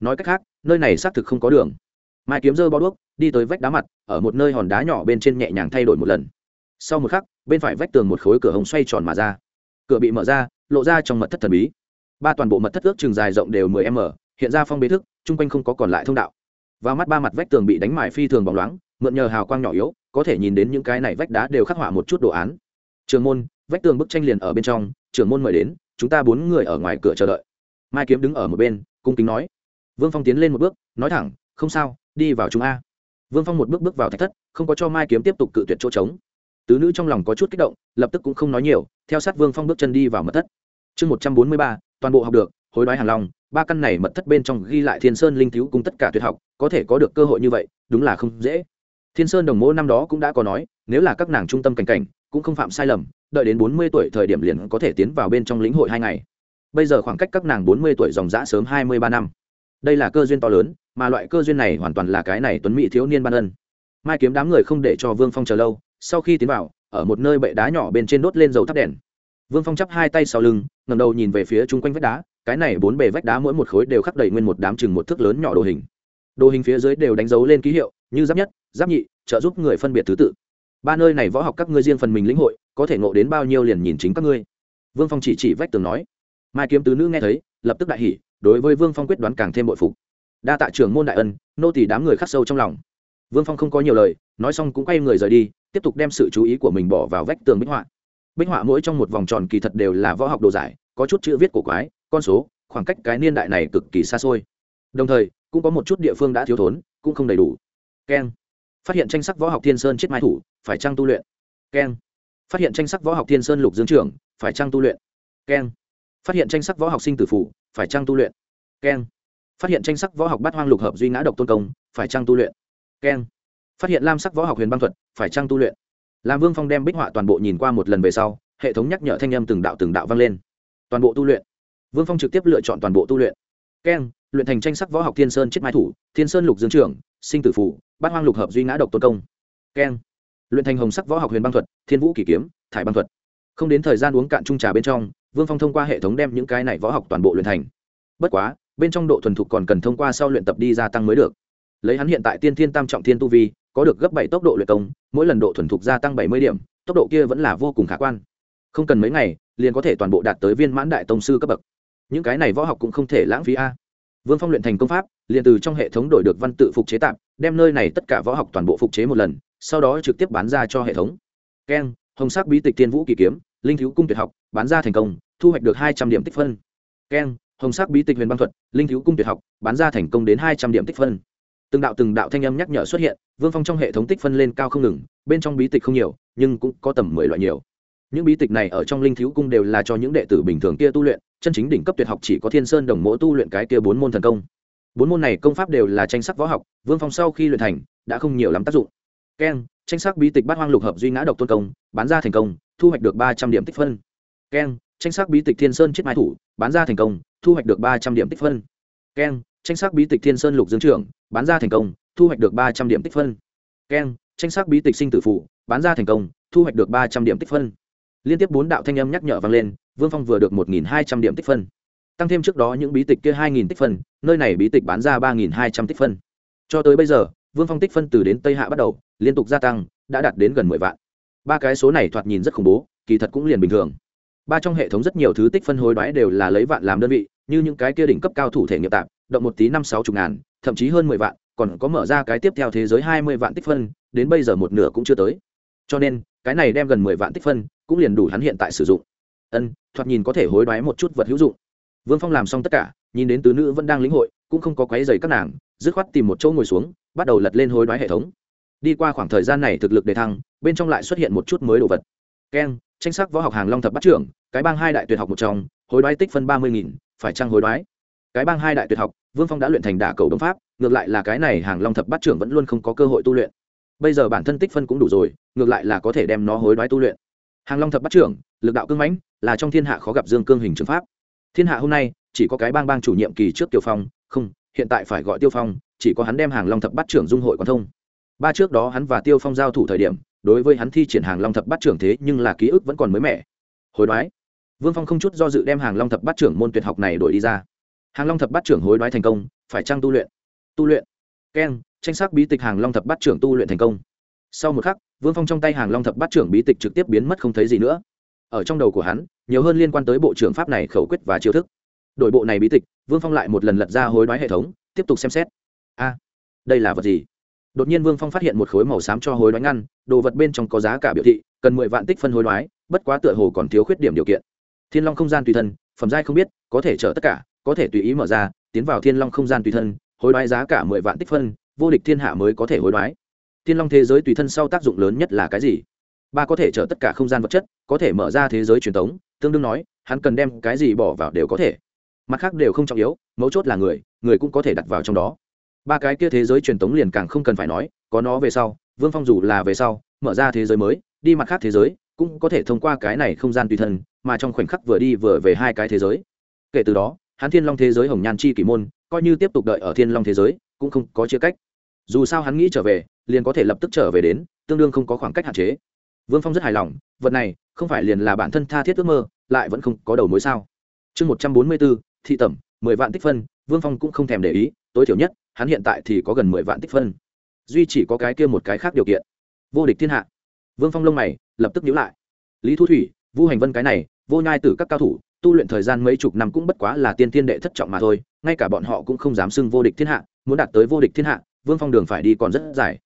Nói cách khác, nơi này xác thực không có đường. Mai kiếm dơ bao đuốc, đi tới vách đá mặt, ở một nơi hòn đá nhỏ bên trên nhẹ nhàng thay đổi một lần. Sau một khắc, bên phải vách tường một khối cửa hồng xoay tròn mà ra. Cửa bị mở ra, lộ ra trong mật thất thần bí. Ba toàn bộ mật thất ước chừng dài rộng đều mười m, hiện ra phong bế thức, chung quanh không có còn lại thông đạo. Và mắt ba mặt vách tường bị đánh mài phi thường bóng loáng, mượn nhờ hào quang nhỏ yếu, có thể nhìn đến những cái này vách đá đều khắc họa một chút đồ án. Trường môn vách tường bức tranh liền ở bên trong, trưởng môn mời đến, chúng ta bốn người ở ngoài cửa chờ đợi. Mai kiếm đứng ở một bên, cung kính nói. Vương phong tiến lên một bước, nói thẳng, không sao, đi vào chúng a. Vương phong một bước bước vào thạch thất, không có cho mai kiếm tiếp tục cự tuyệt chỗ trống. Tứ nữ trong lòng có chút kích động, lập tức cũng không nói nhiều, theo sát vương phong bước chân đi vào mật thất. Chương một trăm bốn mươi ba, toàn bộ học được, hối đoái hàng long, ba căn này mật thất bên trong ghi lại thiên sơn linh thiếu cùng tất cả tuyệt học, có thể có được cơ hội như vậy, đúng là không dễ. Thiên sơn đồng mô năm đó cũng đã có nói, nếu là các nàng trung tâm cảnh cảnh, cũng không phạm sai lầm đợi đến bốn mươi tuổi thời điểm liền có thể tiến vào bên trong lĩnh hội hai ngày. Bây giờ khoảng cách các nàng bốn mươi tuổi dòng dã sớm hai mươi ba năm. Đây là cơ duyên to lớn, mà loại cơ duyên này hoàn toàn là cái này tuấn mỹ thiếu niên ban ân. Mai kiếm đám người không để cho vương phong chờ lâu, sau khi tiến vào, ở một nơi bệ đá nhỏ bên trên đốt lên dầu thắp đèn. Vương phong chắp hai tay sau lưng ngầm đầu nhìn về phía chung quanh vách đá, cái này bốn bề vách đá mỗi một khối đều khắc đầy nguyên một đám chừng một thước lớn nhỏ đồ hình. Đồ hình phía dưới đều đánh dấu lên ký hiệu, như giáp nhất, giáp nhị, trợ giúp người phân biệt thứ tự ba nơi này võ học các ngươi riêng phần mình lĩnh hội, có thể ngộ đến bao nhiêu liền nhìn chính các ngươi. Vương phong chỉ chỉ vách tường nói. Mai kiếm tứ nữ nghe thấy, lập tức đại hỉ, đối với vương phong quyết đoán càng thêm bội phục. Đa tạ trưởng môn đại ân, nô tỷ đám người khắc sâu trong lòng. Vương phong không có nhiều lời, nói xong cũng quay người rời đi, tiếp tục đem sự chú ý của mình bỏ vào vách tường bích họa. Bích họa mỗi trong một vòng tròn kỳ thật đều là võ học đồ giải, có chút chữ viết cổ quái, con số, khoảng cách cái niên đại này cực kỳ xa xôi. Đồng thời, cũng có một chút địa phương đã thiếu thốn, cũng không đầy đủ. Keng phát hiện tranh sắc võ học thiên sơn chết mai thủ, phải trăng tu luyện? Keng. Phát hiện tranh sắc võ học thiên sơn lục dương trưởng, phải trăng tu luyện? Keng. Phát hiện tranh sắc võ học sinh tử phủ, phải trăng tu luyện? Keng. Phát hiện tranh sắc võ học bát hoang lục hợp duy ngã độc tôn công, phải trăng tu luyện? Keng. Phát hiện lam sắc võ học huyền băng thuật, phải trăng tu luyện? Làm vương phong đem bích họa toàn bộ nhìn qua một lần về sau, hệ thống nhắc nhở thanh âm từng đạo từng đạo vang lên. Toàn bộ tu luyện. Vương phong trực tiếp lựa chọn toàn bộ tu luyện keng, luyện thành tranh sắc võ học thiên sơn chết mai thủ, thiên sơn lục dương trưởng, sinh tử phủ, bát hoang lục hợp duy ngã độc tôn công. Keng, luyện thành hồng sắc võ học huyền băng thuật, thiên vũ kỷ kiếm, thải băng thuật. Không đến thời gian uống cạn trung trà bên trong, vương phong thông qua hệ thống đem những cái này võ học toàn bộ luyện thành. Bất quá, bên trong độ thuần thục còn cần thông qua sau luyện tập đi gia tăng mới được. Lấy hắn hiện tại tiên thiên tam trọng thiên tu vi, có được gấp bảy tốc độ luyện công, mỗi lần độ thuần thục gia tăng bảy mươi điểm, tốc độ kia vẫn là vô cùng khả quan. Không cần mấy ngày, liền có thể toàn bộ đạt tới viên mãn đại tông sư cấp bậc những cái này võ học cũng không thể lãng phí a. Vương phong luyện thành công pháp, liền từ trong hệ thống đổi được văn tự phục chế tạm, đem nơi này tất cả võ học toàn bộ phục chế một lần, sau đó trực tiếp bán ra cho hệ thống. Keng, hồng sắc bí tịch tiên vũ kỳ kiếm, linh thiếu cung tuyệt học, bán ra thành công, thu hoạch được hai trăm điểm tích phân. Keng, hồng sắc bí tịch huyền băng thuật, linh thiếu cung tuyệt học, bán ra thành công đến hai trăm điểm tích phân. Từng đạo từng đạo thanh âm nhắc nhở xuất hiện, vương phong trong hệ thống tích phân lên cao không ngừng, bên trong bí tịch không nhiều, nhưng cũng có tầm mười loại nhiều những bí tịch này ở trong linh thiếu cung đều là cho những đệ tử bình thường kia tu luyện, chân chính đỉnh cấp tuyệt học chỉ có thiên sơn đồng mỗ tu luyện cái kia bốn môn thần công. Bốn môn này công pháp đều là tranh sắc võ học, vương phong sau khi luyện thành, đã không nhiều lắm tác dụng. Keng, tranh sắc bí tịch bát hoang lục hợp duy ngã độc tôn công, bán ra thành công, thu hoạch được ba trăm điểm tích phân. Keng, tranh sắc bí tịch thiên sơn chết mai thủ, bán ra thành công, thu hoạch được ba trăm điểm tích phân. Keng, tranh sắc bí tịch thiên sơn lục dương trưởng, bán ra thành công, thu hoạch được ba trăm điểm tích phân. Keng, tranh sắc bí tịch sinh tử phụ, bán ra thành công, thu hoạch được ba trăm điểm tích phân liên tiếp bốn đạo thanh âm nhắc nhở vang lên, vương phong vừa được một nghìn hai trăm điểm tích phân. Tăng thêm trước đó những bí tịch kia hai nghìn tích phân, nơi này bí tịch bán ra ba nghìn hai trăm tích phân. Cho tới bây giờ, vương phong tích phân từ đến tây hạ bắt đầu, liên tục gia tăng, đã đạt đến gần mười vạn. Ba cái số này thoạt nhìn rất khủng bố, kỳ thật cũng liền bình thường. Ba trong hệ thống rất nhiều thứ tích phân hối đoái đều là lấy vạn làm đơn vị, như những cái kia đỉnh cấp cao thủ thể nghiệp tạp, động một tí năm sáu chục ngàn, thậm chí hơn mười vạn, còn có mở ra cái tiếp theo thế giới hai mươi vạn tích phân, đến bây giờ một nửa cũng chưa tới. Cho nên cái này đem gần mười vạn tích phân, cũng liền đủ hắn hiện tại sử dụng. Ân, thoạt nhìn có thể hối đoái một chút vật hữu dụng. Vương phong làm xong tất cả, nhìn đến tứ nữ vẫn đang lĩnh hội, cũng không có quấy dày các nàng, dứt khoát tìm một chỗ ngồi xuống, bắt đầu lật lên hối đoái hệ thống. Đi qua khoảng thời gian này thực lực đề thăng, bên trong lại xuất hiện một chút mới đồ vật. Keng tranh sắc võ học hàng long thập bắt trưởng, cái bang hai đại tuyệt học một trong, hối đoái tích phân ba mươi nghìn, phải trăng hối đoái? Cái bang hai đại tuyệt học, vương phong đã luyện thành đả cầu đồng pháp, ngược lại là cái này hàng long thập bắt trưởng vẫn luôn không có cơ hội tu luyện bây giờ bản thân tích phân cũng đủ rồi, ngược lại là có thể đem nó hối đoái tu luyện. Hàng long thập bắt trưởng, lực đạo cương mãnh, là trong thiên hạ khó gặp dương cương hình trường pháp. Thiên hạ hôm nay, chỉ có cái bang bang chủ nhiệm kỳ trước tiêu phong, không, hiện tại phải gọi tiêu phong, chỉ có hắn đem hàng long thập bắt trưởng dung hội quan thông. Ba trước đó hắn và tiêu phong giao thủ thời điểm, đối với hắn thi triển hàng long thập bắt trưởng thế nhưng là ký ức vẫn còn mới mẻ. Hối đoái. Vương phong không chút do dự đem hàng long thập bắt trưởng môn tuyệt học này đổi đi ra. Hàng long thập bắt trưởng hối đoái thành công, phải trăng tu luyện? Tu luyện. Keng tranh sắc bí tịch hàng long thập bát trưởng tu luyện thành công. Sau một khắc, vương phong trong tay hàng long thập bát trưởng bí tịch trực tiếp biến mất không thấy gì nữa. Ở trong đầu của hắn, nhiều hơn liên quan tới bộ trưởng pháp này khẩu quyết và chiêu thức. Đội bộ này bí tịch, vương phong lại một lần lật ra hối đoái hệ thống, tiếp tục xem xét. A, đây là vật gì? Đột nhiên vương phong phát hiện một khối màu xám cho hối đoái ngăn, đồ vật bên trong có giá cả biểu thị, cần mười vạn tích phân hối đoái, bất quá tựa hồ còn thiếu khuyết điểm điều kiện. Thiên long không gian tùy thân, phẩm giai không biết, có thể chở tất cả, có thể tùy ý mở ra, tiến vào thiên long không gian tùy thân, hối đoái giá cả mười vạn tích phân vô địch thiên hạ mới có thể hối đoái. Thiên long thế giới tùy thân sau tác dụng lớn nhất là cái gì? Ba có thể chở tất cả không gian vật chất, có thể mở ra thế giới truyền thống, tương đương nói, hắn cần đem cái gì bỏ vào đều có thể. Mặt khác đều không trọng yếu, mấu chốt là người người cũng có thể đặt vào trong đó. Ba cái kia thế giới truyền thống liền càng không cần phải nói, có nó về sau, vương phong dù là về sau, mở ra thế giới mới, đi mặt khác thế giới, cũng có thể thông qua cái này không gian tùy thân, mà trong khoảnh khắc vừa đi vừa về hai cái thế giới. Kể từ đó, hắn thiên long thế giới hồng nhan chi kỷ môn, coi như tiếp tục đợi ở thiên long thế giới, cũng không có chia cách dù sao hắn nghĩ trở về, liền có thể lập tức trở về đến, tương đương không có khoảng cách hạn chế. Vương phong rất hài lòng, vật này, không phải liền là bản thân tha thiết ước mơ, lại vẫn không có đầu mối sao. Chương một trăm bốn mươi bốn, thị tẩm, mười vạn tích phân, vương phong cũng không thèm để ý, tối thiểu nhất, hắn hiện tại thì có gần mười vạn tích phân. Duy chỉ có cái kia một cái khác điều kiện. Vô địch thiên hạ. Vương phong lông mày, lập tức nhíu lại. Lý thu thủy, vu hành vân cái này, vô nhai từ các cao thủ, tu luyện thời gian mấy chục năm cũng bất quá là tiên tiên đệ thất trọng mà thôi, ngay cả bọn họ cũng không dám xưng vô địch thiên hạ, muốn đạt tới vô địch thiên hạ vương phong đường phải đi còn rất dài.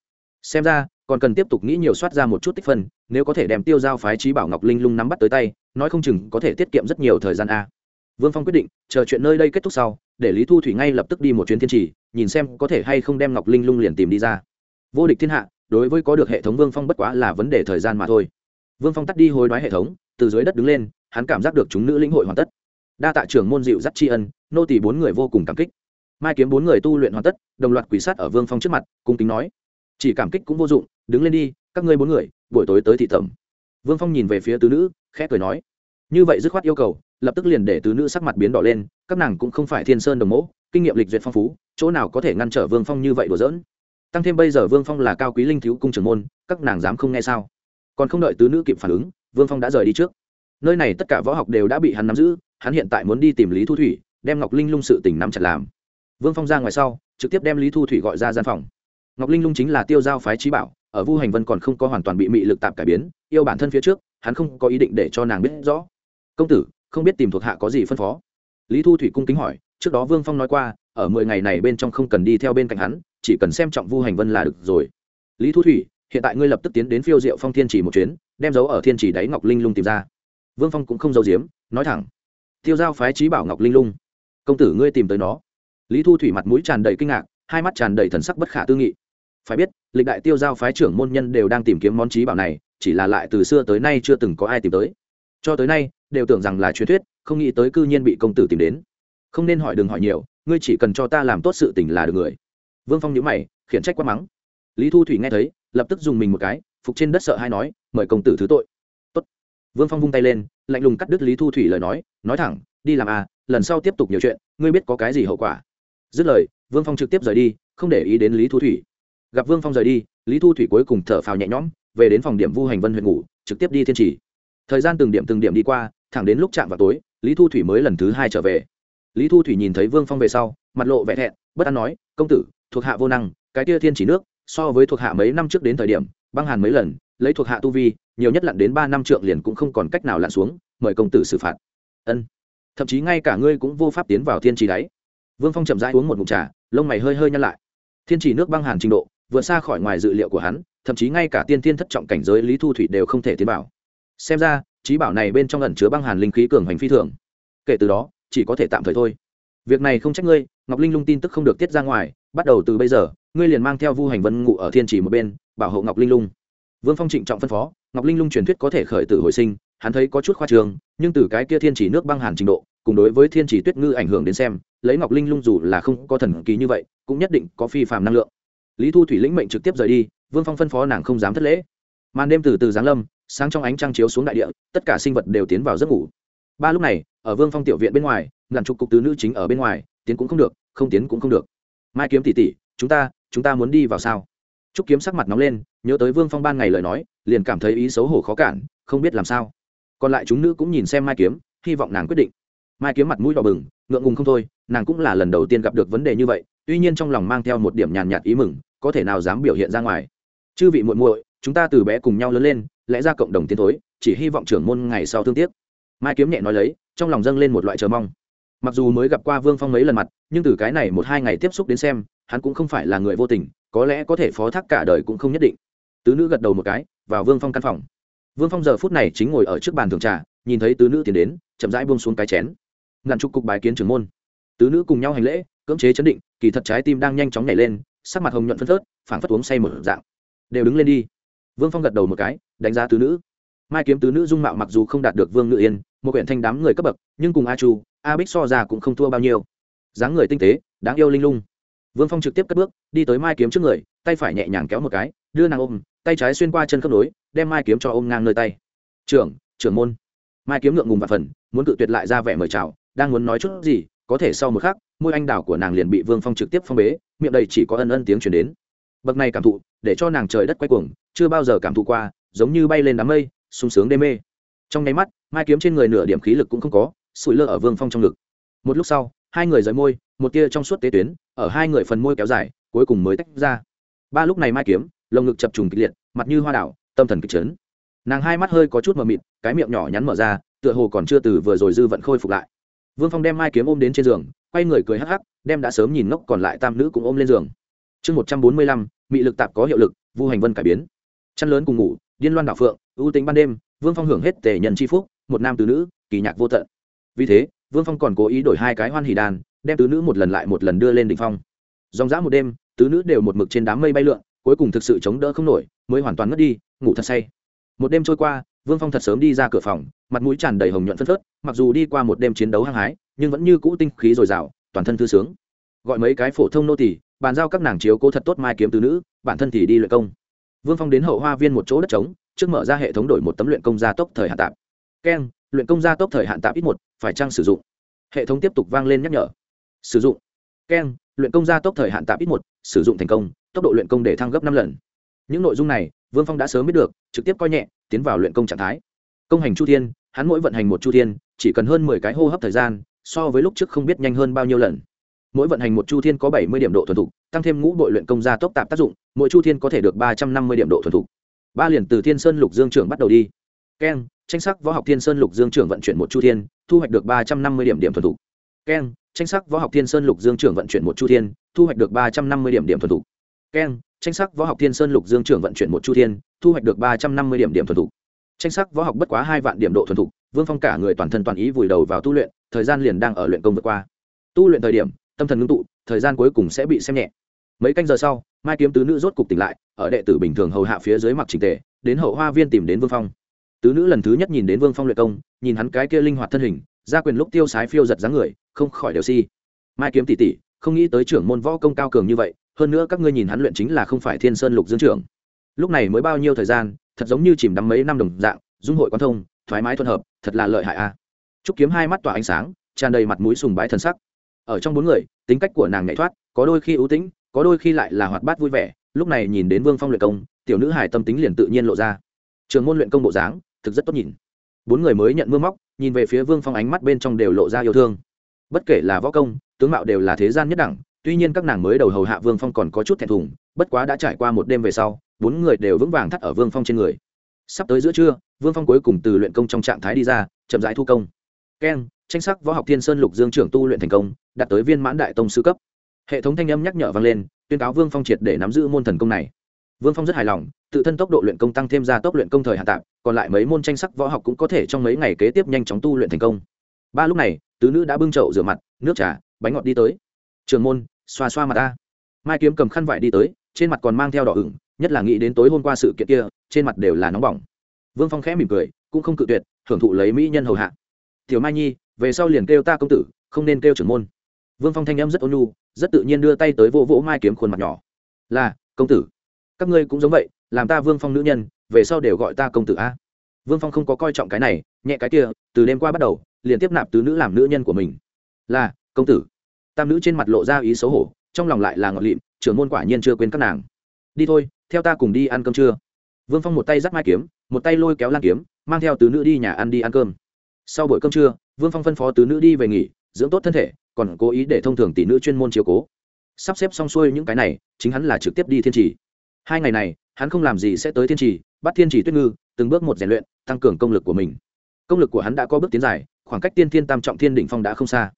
Xem ra, còn cần tiếp tục nghĩ nhiều soát ra một chút tích phân, nếu có thể đem tiêu giao phái trí bảo ngọc linh lung nắm bắt tới tay, nói không chừng có thể tiết kiệm rất nhiều thời gian a. Vương phong quyết định, chờ chuyện nơi đây kết thúc sau, để lý thu thủy ngay lập tức đi một chuyến thiên trì, nhìn xem có thể hay không đem ngọc linh lung liền tìm đi ra. Vô địch thiên hạ, đối với có được hệ thống vương phong bất quá là vấn đề thời gian mà thôi. Vương phong tắt đi hối đoái hệ thống, từ dưới đất đứng lên, hắn cảm giác được chúng nữ lĩnh hội hoàn tất. Đa tạ trưởng môn dịu dắt tri ân, nô tỷ bốn người vô cùng cảm kích mai kiếm bốn người tu luyện hoàn tất, đồng loạt quỷ sát ở vương phong trước mặt, cung kính nói, chỉ cảm kích cũng vô dụng, đứng lên đi, các ngươi bốn người, buổi tối tới thị tẩm. Vương phong nhìn về phía tứ nữ, khẽ cười nói, như vậy dứt khoát yêu cầu, lập tức liền để tứ nữ sắc mặt biến đỏ lên, các nàng cũng không phải thiên sơn đồng mẫu kinh nghiệm lịch duyệt phong phú, chỗ nào có thể ngăn trở vương phong như vậy đùa dỡn tăng thêm bây giờ vương phong là cao quý linh thiếu cung trưởng môn, các nàng dám không nghe sao? Còn không đợi tứ nữ kịp phản ứng, vương phong đã rời đi trước. Nơi này tất cả võ học đều đã bị hắn nắm giữ, hắn hiện tại muốn đi tìm lý thu thủy, đem ngọc linh lung sự tình nắm chặt làm vương phong ra ngoài sau, trực tiếp đem lý thu thủy gọi ra gian phòng. Ngọc linh lung chính là tiêu giao phái trí bảo, ở vu hành vân còn không có hoàn toàn bị mị lực tạp cải biến, yêu bản thân phía trước, hắn không có ý định để cho nàng biết rõ. Công tử, không biết tìm thuộc hạ có gì phân phó? Lý thu thủy cung kính hỏi, trước đó vương phong nói qua, ở mười ngày này bên trong không cần đi theo bên cạnh hắn, chỉ cần xem trọng vu hành vân là được rồi. Lý thu thủy, hiện tại ngươi lập tức tiến đến phiêu diệu phong thiên chỉ một chuyến, đem dấu ở thiên chỉ đáy ngọc linh lung tìm ra. Vương phong cũng không giấu giếm, nói thẳng. Tiêu giao phái trí bảo ngọc linh lung, công tử ngươi tìm tới nó lý thu thủy mặt mũi tràn đầy kinh ngạc, hai mắt tràn đầy thần sắc bất khả tư nghị. Phải biết, lịch đại tiêu giao phái trưởng môn nhân đều đang tìm kiếm món trí bảo này, chỉ là lại từ xưa tới nay chưa từng có ai tìm tới. Cho tới nay, đều tưởng rằng là truyền thuyết, không nghĩ tới cư nhiên bị công tử tìm đến. Không nên hỏi đừng hỏi nhiều, ngươi chỉ cần cho ta làm tốt sự tình là được người. Vương phong nhíu mày, khiển trách quá mắng. Lý thu thủy nghe thấy, lập tức dùng mình một cái, phục trên đất sợ hay nói, mời công tử thứ tội. Tốt. vương phong vung tay lên, lạnh lùng cắt đứt lý thu thủy lời nói nói thẳng, đi làm à lần sau tiếp tục nhiều chuyện, ngươi biết có cái gì hậu quả dứt lời, vương phong trực tiếp rời đi, không để ý đến lý thu thủy. Gặp vương phong rời đi, lý thu thủy cuối cùng thở phào nhẹ nhõm, về đến phòng điểm vu hành vân huyện ngủ, trực tiếp đi thiên trì. Thời gian từng điểm từng điểm đi qua, thẳng đến lúc chạm vào tối, lý thu thủy mới lần thứ hai trở về. Lý thu thủy nhìn thấy vương phong về sau, mặt lộ vẻ thẹn, bất an nói, công tử, thuộc hạ vô năng, cái kia thiên chỉ nước, so với thuộc hạ mấy năm trước đến thời điểm, băng hàn mấy lần, lấy thuộc hạ tu vi, nhiều nhất lặn đến ba năm trượng liền cũng không còn cách nào lặn xuống, mời công tử xử phạt. Ân. Thậm chí ngay cả ngươi cũng vô pháp tiến vào thiên trì đáy vương phong chậm rãi uống một mụn trà, lông mày hơi hơi nhăn lại. Thiên trì nước băng hàn trình độ, vượt xa khỏi ngoài dự liệu của hắn, thậm chí ngay cả tiên thiên thất trọng cảnh giới lý thu thủy đều không thể tiến vào. Xem ra, trí bảo này bên trong ẩn chứa băng hàn linh khí cường hành phi thường. Kể từ đó, chỉ có thể tạm thời thôi. Việc này không trách ngươi, ngọc linh lung tin tức không được tiết ra ngoài, bắt đầu từ bây giờ, ngươi liền mang theo vu hành vân ngụ ở thiên trì một bên, bảo hộ ngọc linh lung. Vương phong trịnh trọng phân phó, ngọc linh lung truyền thuyết có thể khởi tử hồi sinh, hắn thấy có chút khoa trường nhưng từ cái kia thiên chỉ nước băng hàn trình độ, cùng đối với thiên chỉ tuyết ngư ảnh hưởng đến xem lấy ngọc linh lung dù là không có thần kỳ như vậy, cũng nhất định có phi phạm năng lượng. Lý thu thủy lĩnh mệnh trực tiếp rời đi, vương phong phân phó nàng không dám thất lễ. Màn đêm từ từ giáng lâm, sáng trong ánh trăng chiếu xuống đại địa, tất cả sinh vật đều tiến vào giấc ngủ. Ba lúc này, ở vương phong tiểu viện bên ngoài, ngàn chục cục tứ nữ chính ở bên ngoài, tiến cũng không được, không tiến cũng không được. Mai kiếm tỉ tỉ chúng ta chúng ta muốn đi vào sao? Trúc kiếm sắc mặt nóng lên, nhớ tới vương phong ban ngày lời nói, liền cảm thấy ý xấu hổ khó cản, không biết làm sao. Còn lại chúng nữ cũng nhìn xem mai kiếm, hy vọng nàng quyết định mai kiếm mặt mũi đỏ bừng, ngượng ngùng không thôi, nàng cũng là lần đầu tiên gặp được vấn đề như vậy, tuy nhiên trong lòng mang theo một điểm nhàn nhạt ý mừng, có thể nào dám biểu hiện ra ngoài. Chư vị muội muội, chúng ta từ bé cùng nhau lớn lên, lẽ ra cộng đồng tiến thối, chỉ hy vọng trưởng môn ngày sau thương tiếc. Mai kiếm nhẹ nói lấy, trong lòng dâng lên một loại chờ mong. Mặc dù mới gặp qua vương phong mấy lần mặt, nhưng từ cái này một hai ngày tiếp xúc đến xem, hắn cũng không phải là người vô tình, có lẽ có thể phó thác cả đời cũng không nhất định. Tứ nữ gật đầu một cái, vào vương phong căn phòng. Vương phong giờ phút này chính ngồi ở trước bàn thường trà, nhìn thấy tứ nữ tiến đến, chậm rãi buông xuống cái chén ngạn trục cục bài kiến trưởng môn. Tứ nữ cùng nhau hành lễ, cưỡng chế chấn định, kỳ thật trái tim đang nhanh chóng nhảy lên, sắc mặt hồng nhuận phân phớt, phảng phất uống say một dạng. Đều đứng lên đi. Vương phong gật đầu một cái, đánh giá tứ nữ. Mai kiếm tứ nữ dung mạo mặc dù không đạt được vương ngự yên, một huyện thanh đám người cấp bậc, nhưng cùng a chu, a bích so ra cũng không thua bao nhiêu. Dáng người tinh tế, đáng yêu linh lung. Vương phong trực tiếp cất bước, đi tới mai kiếm trước người, tay phải nhẹ nhàng kéo một cái, đưa nàng ôm, tay trái xuyên qua chân khớp nối, đem mai kiếm cho ôm ngang nơi tay. Trưởng trưởng môn. Mai kiếm ngượng ngùng và phần, muốn cự tuyệt lại ra vẻ mời chào đang muốn nói chút gì, có thể sau một khắc, môi anh đào của nàng liền bị vương phong trực tiếp phong bế, miệng đầy chỉ có ân ân tiếng chuyển đến. Bậc này cảm thụ, để cho nàng trời đất quay cuồng, chưa bao giờ cảm thụ qua, giống như bay lên đám mây, sung sướng đê mê. Trong nháy mắt, mai kiếm trên người nửa điểm khí lực cũng không có, sủi lơ ở vương phong trong ngực. Một lúc sau, hai người rời môi, một tia trong suốt tế tuyến, ở hai người phần môi kéo dài, cuối cùng mới tách ra. Ba lúc này mai kiếm, lồng ngực chập trùng kịch liệt, mặt như hoa đảo, tâm thần kịch trấn nàng hai mắt hơi có chút mờ mịt, cái miệng nhỏ nhắn mở ra, tựa hồ còn chưa từ vừa rồi dư vận khôi phục lại vương phong đem mai kiếm ôm đến trên giường, quay người cười hắc hắc, đem đã sớm nhìn ngốc còn lại tam nữ cũng ôm lên giường. Chương một trăm bốn mươi lăm, mị lực tạp có hiệu lực, vu hành vân cải biến. Chăn lớn cùng ngủ, điên loan đảo phượng, ưu tính ban đêm, vương phong hưởng hết tề nhân c h i phúc, một nam tứ nữ, kỳ nhạc vô tận. Vì thế, vương phong còn cố ý đổi hai cái hoan hỉ đàn, đem tứ nữ một lần lại một lần đưa lên đ ỉ n h phong. Dòng dã một đêm, tứ nữ đều một mực trên đám mây bay lượn, cuối cùng thực sự chống đỡ không nổi, mới hoàn toàn mất đi, ngủ thật say. Một đêm trôi qua vương phong thật sớm đi ra cửa phòng, mặt mũi tràn đầy hồng nhuận phân phớt, mặc dù đi qua một đêm chiến đấu hăng hái, nhưng vẫn như cũ tinh khí dồi dào, toàn thân thư sướng. Gọi mấy cái phổ thông nô tỳ, bàn giao các nàng chiếu cố thật tốt mai kiếm tứ nữ, bản thân thì đi luyện công. Vương phong đến hậu hoa viên một chỗ đất trống, trước mở ra hệ thống đổi một tấm luyện công gia tốc thời hạn tạm. Keng, luyện công gia tốc thời hạn tạm ít một, phải chăng sử dụng? Hệ thống tiếp tục vang lên nhắc nhở. Sử dụng. Keng, luyện công gia tốc thời hạn tạm ít một, sử dụng thành công, tốc độ luyện công để thăng gấp năm lần. Những nội dung này, vương phong đã sớm biết được, trực tiếp coi nhẹ tiến vào luyện công trạng thái. Công hành chu thiên, hắn mỗi vận hành một chu thiên, chỉ cần hơn mười cái hô hấp thời gian, so với lúc trước không biết nhanh hơn bao nhiêu lần. Mỗi vận hành một chu thiên có bảy mươi điểm độ thuần thục, tăng thêm ngũ bội luyện công gia tốc tạp tác dụng, mỗi chu thiên có thể được ba trăm năm mươi điểm độ thuần thục. Ba liền từ thiên sơn lục dương trưởng bắt đầu đi. Keng, tranh sắc võ học thiên sơn lục dương trưởng vận chuyển một chu thiên, thu hoạch được ba trăm năm mươi điểm điểm thuần thục. Keng, tranh sắc võ học thiên sơn lục dương trưởng vận chuyển một chu thiên, thu hoạch được ba trăm năm mươi điểm điểm thuần thục. Keng tranh sắc võ học thiên sơn lục dương trưởng vận chuyển một chu thiên, thu hoạch được ba trăm năm mươi điểm điểm thuần thục. Tranh sắc võ học bất quá hai vạn điểm độ thuần thục, vương phong cả người toàn thân toàn ý vùi đầu vào tu luyện, thời gian liền đang ở luyện công vượt qua. Tu luyện thời điểm, tâm thần ngưng tụ, thời gian cuối cùng sẽ bị xem nhẹ. Mấy canh giờ sau, mai kiếm tứ nữ rốt cục tỉnh lại, ở đệ tử bình thường hầu hạ phía dưới mặc trình tề, đến hậu hoa viên tìm đến vương phong. Tứ nữ lần thứ nhất nhìn đến vương phong luyện công, nhìn hắn cái kia linh hoạt thân hình ra quyền lúc tiêu sái phiêu giật dáng người, không khỏi đều si. Mai kiếm tỷ tỷ, không nghĩ tới trưởng môn võ công cao cường như vậy hơn nữa các ngươi nhìn hắn luyện chính là không phải thiên sơn lục dương trưởng. Lúc này mới bao nhiêu thời gian, thật giống như chìm đắm mấy năm đồng dạng, dung hội quan thông, thoải mái thuận hợp, thật là lợi hại a. Trúc kiếm hai mắt tỏa ánh sáng, tràn đầy mặt mũi sùng bái thân sắc. Ở trong bốn người, tính cách của nàng nhảy thoát, có đôi khi ưu tĩnh, có đôi khi lại là hoạt bát vui vẻ, lúc này nhìn đến vương phong luyện công, tiểu nữ hải tâm tính liền tự nhiên lộ ra. Trường môn luyện công bộ dáng, thực rất tốt nhìn. Bốn người mới nhận mưa móc, nhìn về phía vương phong ánh mắt bên trong đều lộ ra yêu thương. Bất kể là võ công, tướng mạo đều là thế gian nhất đẳng tuy nhiên các nàng mới đầu hầu hạ vương phong còn có chút thẹn thùng, bất quá đã trải qua một đêm về sau, bốn người đều vững vàng thắt ở vương phong trên người. Sắp tới giữa trưa, vương phong cuối cùng từ luyện công trong trạng thái đi ra, chậm rãi thu công. Keng, tranh sắc võ học thiên sơn lục dương trưởng tu luyện thành công, đạt tới viên mãn đại tông sư cấp. Hệ thống thanh âm nhắc nhở vang lên, tuyên cáo vương phong triệt để nắm giữ môn thần công này. Vương phong rất hài lòng, tự thân tốc độ luyện công tăng thêm ra tốc luyện công thời hạn tạm, còn lại mấy môn tranh sắc võ học cũng có thể trong mấy ngày kế tiếp nhanh chóng tu luyện thành công. Ba lúc này, tứ nữ đã bưng chậu rửa mặt, nước trà, bánh ngọt đi tới trường môn, xoa xoa mặt ta. Mai kiếm cầm khăn vải đi tới, trên mặt còn mang theo đỏ ửng, nhất là nghĩ đến tối hôm qua sự kiện kia, trên mặt đều là nóng bỏng. Vương phong khẽ mỉm cười, cũng không cự tuyệt hưởng thụ lấy mỹ nhân hầu hạ. Tiểu mai nhi, về sau liền kêu ta công tử, không nên kêu trưởng môn. Vương phong thanh em rất ôn nhu, rất tự nhiên đưa tay tới vỗ vỗ mai kiếm khuôn mặt nhỏ. Là, công tử. Các ngươi cũng giống vậy, làm ta vương phong nữ nhân, về sau đều gọi ta công tử a. Vương phong không có coi trọng cái này, nhẹ cái kia, từ đêm qua bắt đầu, liền tiếp nạp tứ nữ làm nữ nhân của mình. Là, công tử tam nữ trên mặt lộ ra ý xấu hổ, trong lòng lại là ngọt lịm, trưởng môn quả nhiên chưa quên các nàng. Đi thôi, theo ta cùng đi ăn cơm trưa vương phong một tay dắt mai kiếm, một tay lôi kéo lan kiếm, mang theo tứ nữ đi nhà ăn đi ăn cơm. Sau buổi cơm trưa, vương phong phân phó tứ nữ đi về nghỉ, dưỡng tốt thân thể, còn cố ý để thông thường tỷ nữ chuyên môn chiều cố. Sắp xếp xong xuôi những cái này, chính hắn là trực tiếp đi thiên trì. Hai ngày này, hắn không làm gì sẽ tới thiên trì, bắt thiên trì tuyết ngư, từng bước một rèn luyện, tăng cường công lực của mình. Công lực của hắn đã có bước tiến dài, khoảng cách tiên thiên tam trọng thiên đỉnh phong đã không xa.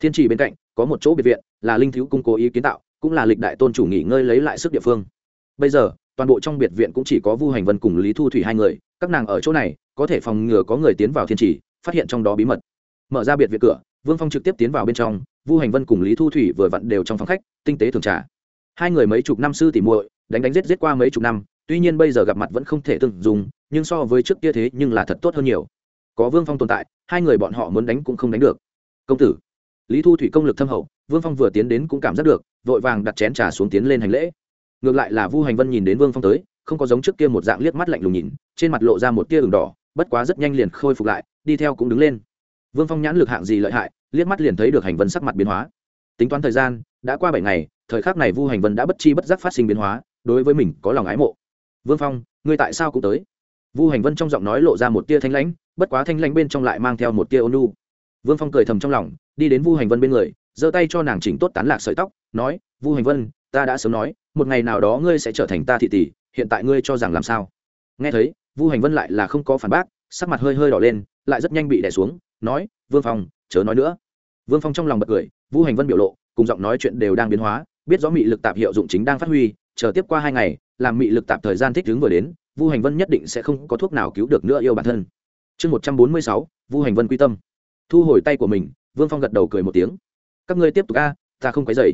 Thiên trì bên cạnh có một chỗ biệt viện, là linh thiếu cung cố ý kiến tạo, cũng là lịch đại tôn chủ nghỉ ngơi lấy lại sức địa phương. Bây giờ, toàn bộ trong biệt viện cũng chỉ có vu hành vân cùng lý thu thủy hai người, các nàng ở chỗ này, có thể phòng ngừa có người tiến vào thiên trì, phát hiện trong đó bí mật. Mở ra biệt viện cửa, vương phong trực tiếp tiến vào bên trong, vu hành vân cùng lý thu thủy vừa vặn đều trong phòng khách, tinh tế thường trà. Hai người mấy chục năm sư tỉ muội, đánh đánh giết giết qua mấy chục năm, tuy nhiên bây giờ gặp mặt vẫn không thể từng dùng nhưng so với trước kia thế nhưng là thật tốt hơn nhiều. Có vương phong tồn tại, hai người bọn họ muốn đánh cũng không đánh được. Công tử lý thu thủy công lực thâm hậu, vương phong vừa tiến đến cũng cảm giác được, vội vàng đặt chén trà xuống tiến lên hành lễ. Ngược lại là vu hành vân nhìn đến vương phong tới, không có giống trước kia một dạng liếc mắt lạnh lùng nhìn, trên mặt lộ ra một tia ửng đỏ, bất quá rất nhanh liền khôi phục lại, đi theo cũng đứng lên. Vương phong nhãn lực hạng gì lợi hại, liếc mắt liền thấy được hành vân sắc mặt biến hóa. Tính toán thời gian, đã qua bảy ngày, thời khắc này vu hành vân đã bất chi bất giác phát sinh biến hóa, đối với mình có lòng ái mộ. Vương phong, ngươi tại sao cũng tới? Vu hành vân trong giọng nói lộ ra một tia thanh lãnh, bất quá thanh lãnh bên trong lại mang theo một tia ôn vương phong cười thầm trong lòng, đi đến vu hành vân bên người, giơ tay cho nàng chỉnh tốt tán lạc sợi tóc, nói, vu hành vân, ta đã sớm nói, một ngày nào đó ngươi sẽ trở thành ta thị tỷ, hiện tại ngươi cho rằng làm sao? Nghe thấy, vu hành vân lại là không có phản bác, sắc mặt hơi hơi đỏ lên, lại rất nhanh bị đẻ xuống, nói, vương phong, chớ nói nữa. Vương phong trong lòng bật cười, vu hành vân biểu lộ, cùng giọng nói chuyện đều đang biến hóa, biết rõ mị lực tạp hiệu dụng chính đang phát huy, chờ tiếp qua hai ngày, làm mị lực tạp thời gian thích ứng vừa đến, vu hành vân nhất định sẽ không có thuốc nào cứu được nữa yêu bản thân. Chương một trăm bốn mươi sáu, vu hành vân quy tâm thu hồi tay của mình, vương phong gật đầu cười một tiếng. Các ngươi tiếp tục a, ta không quấy dày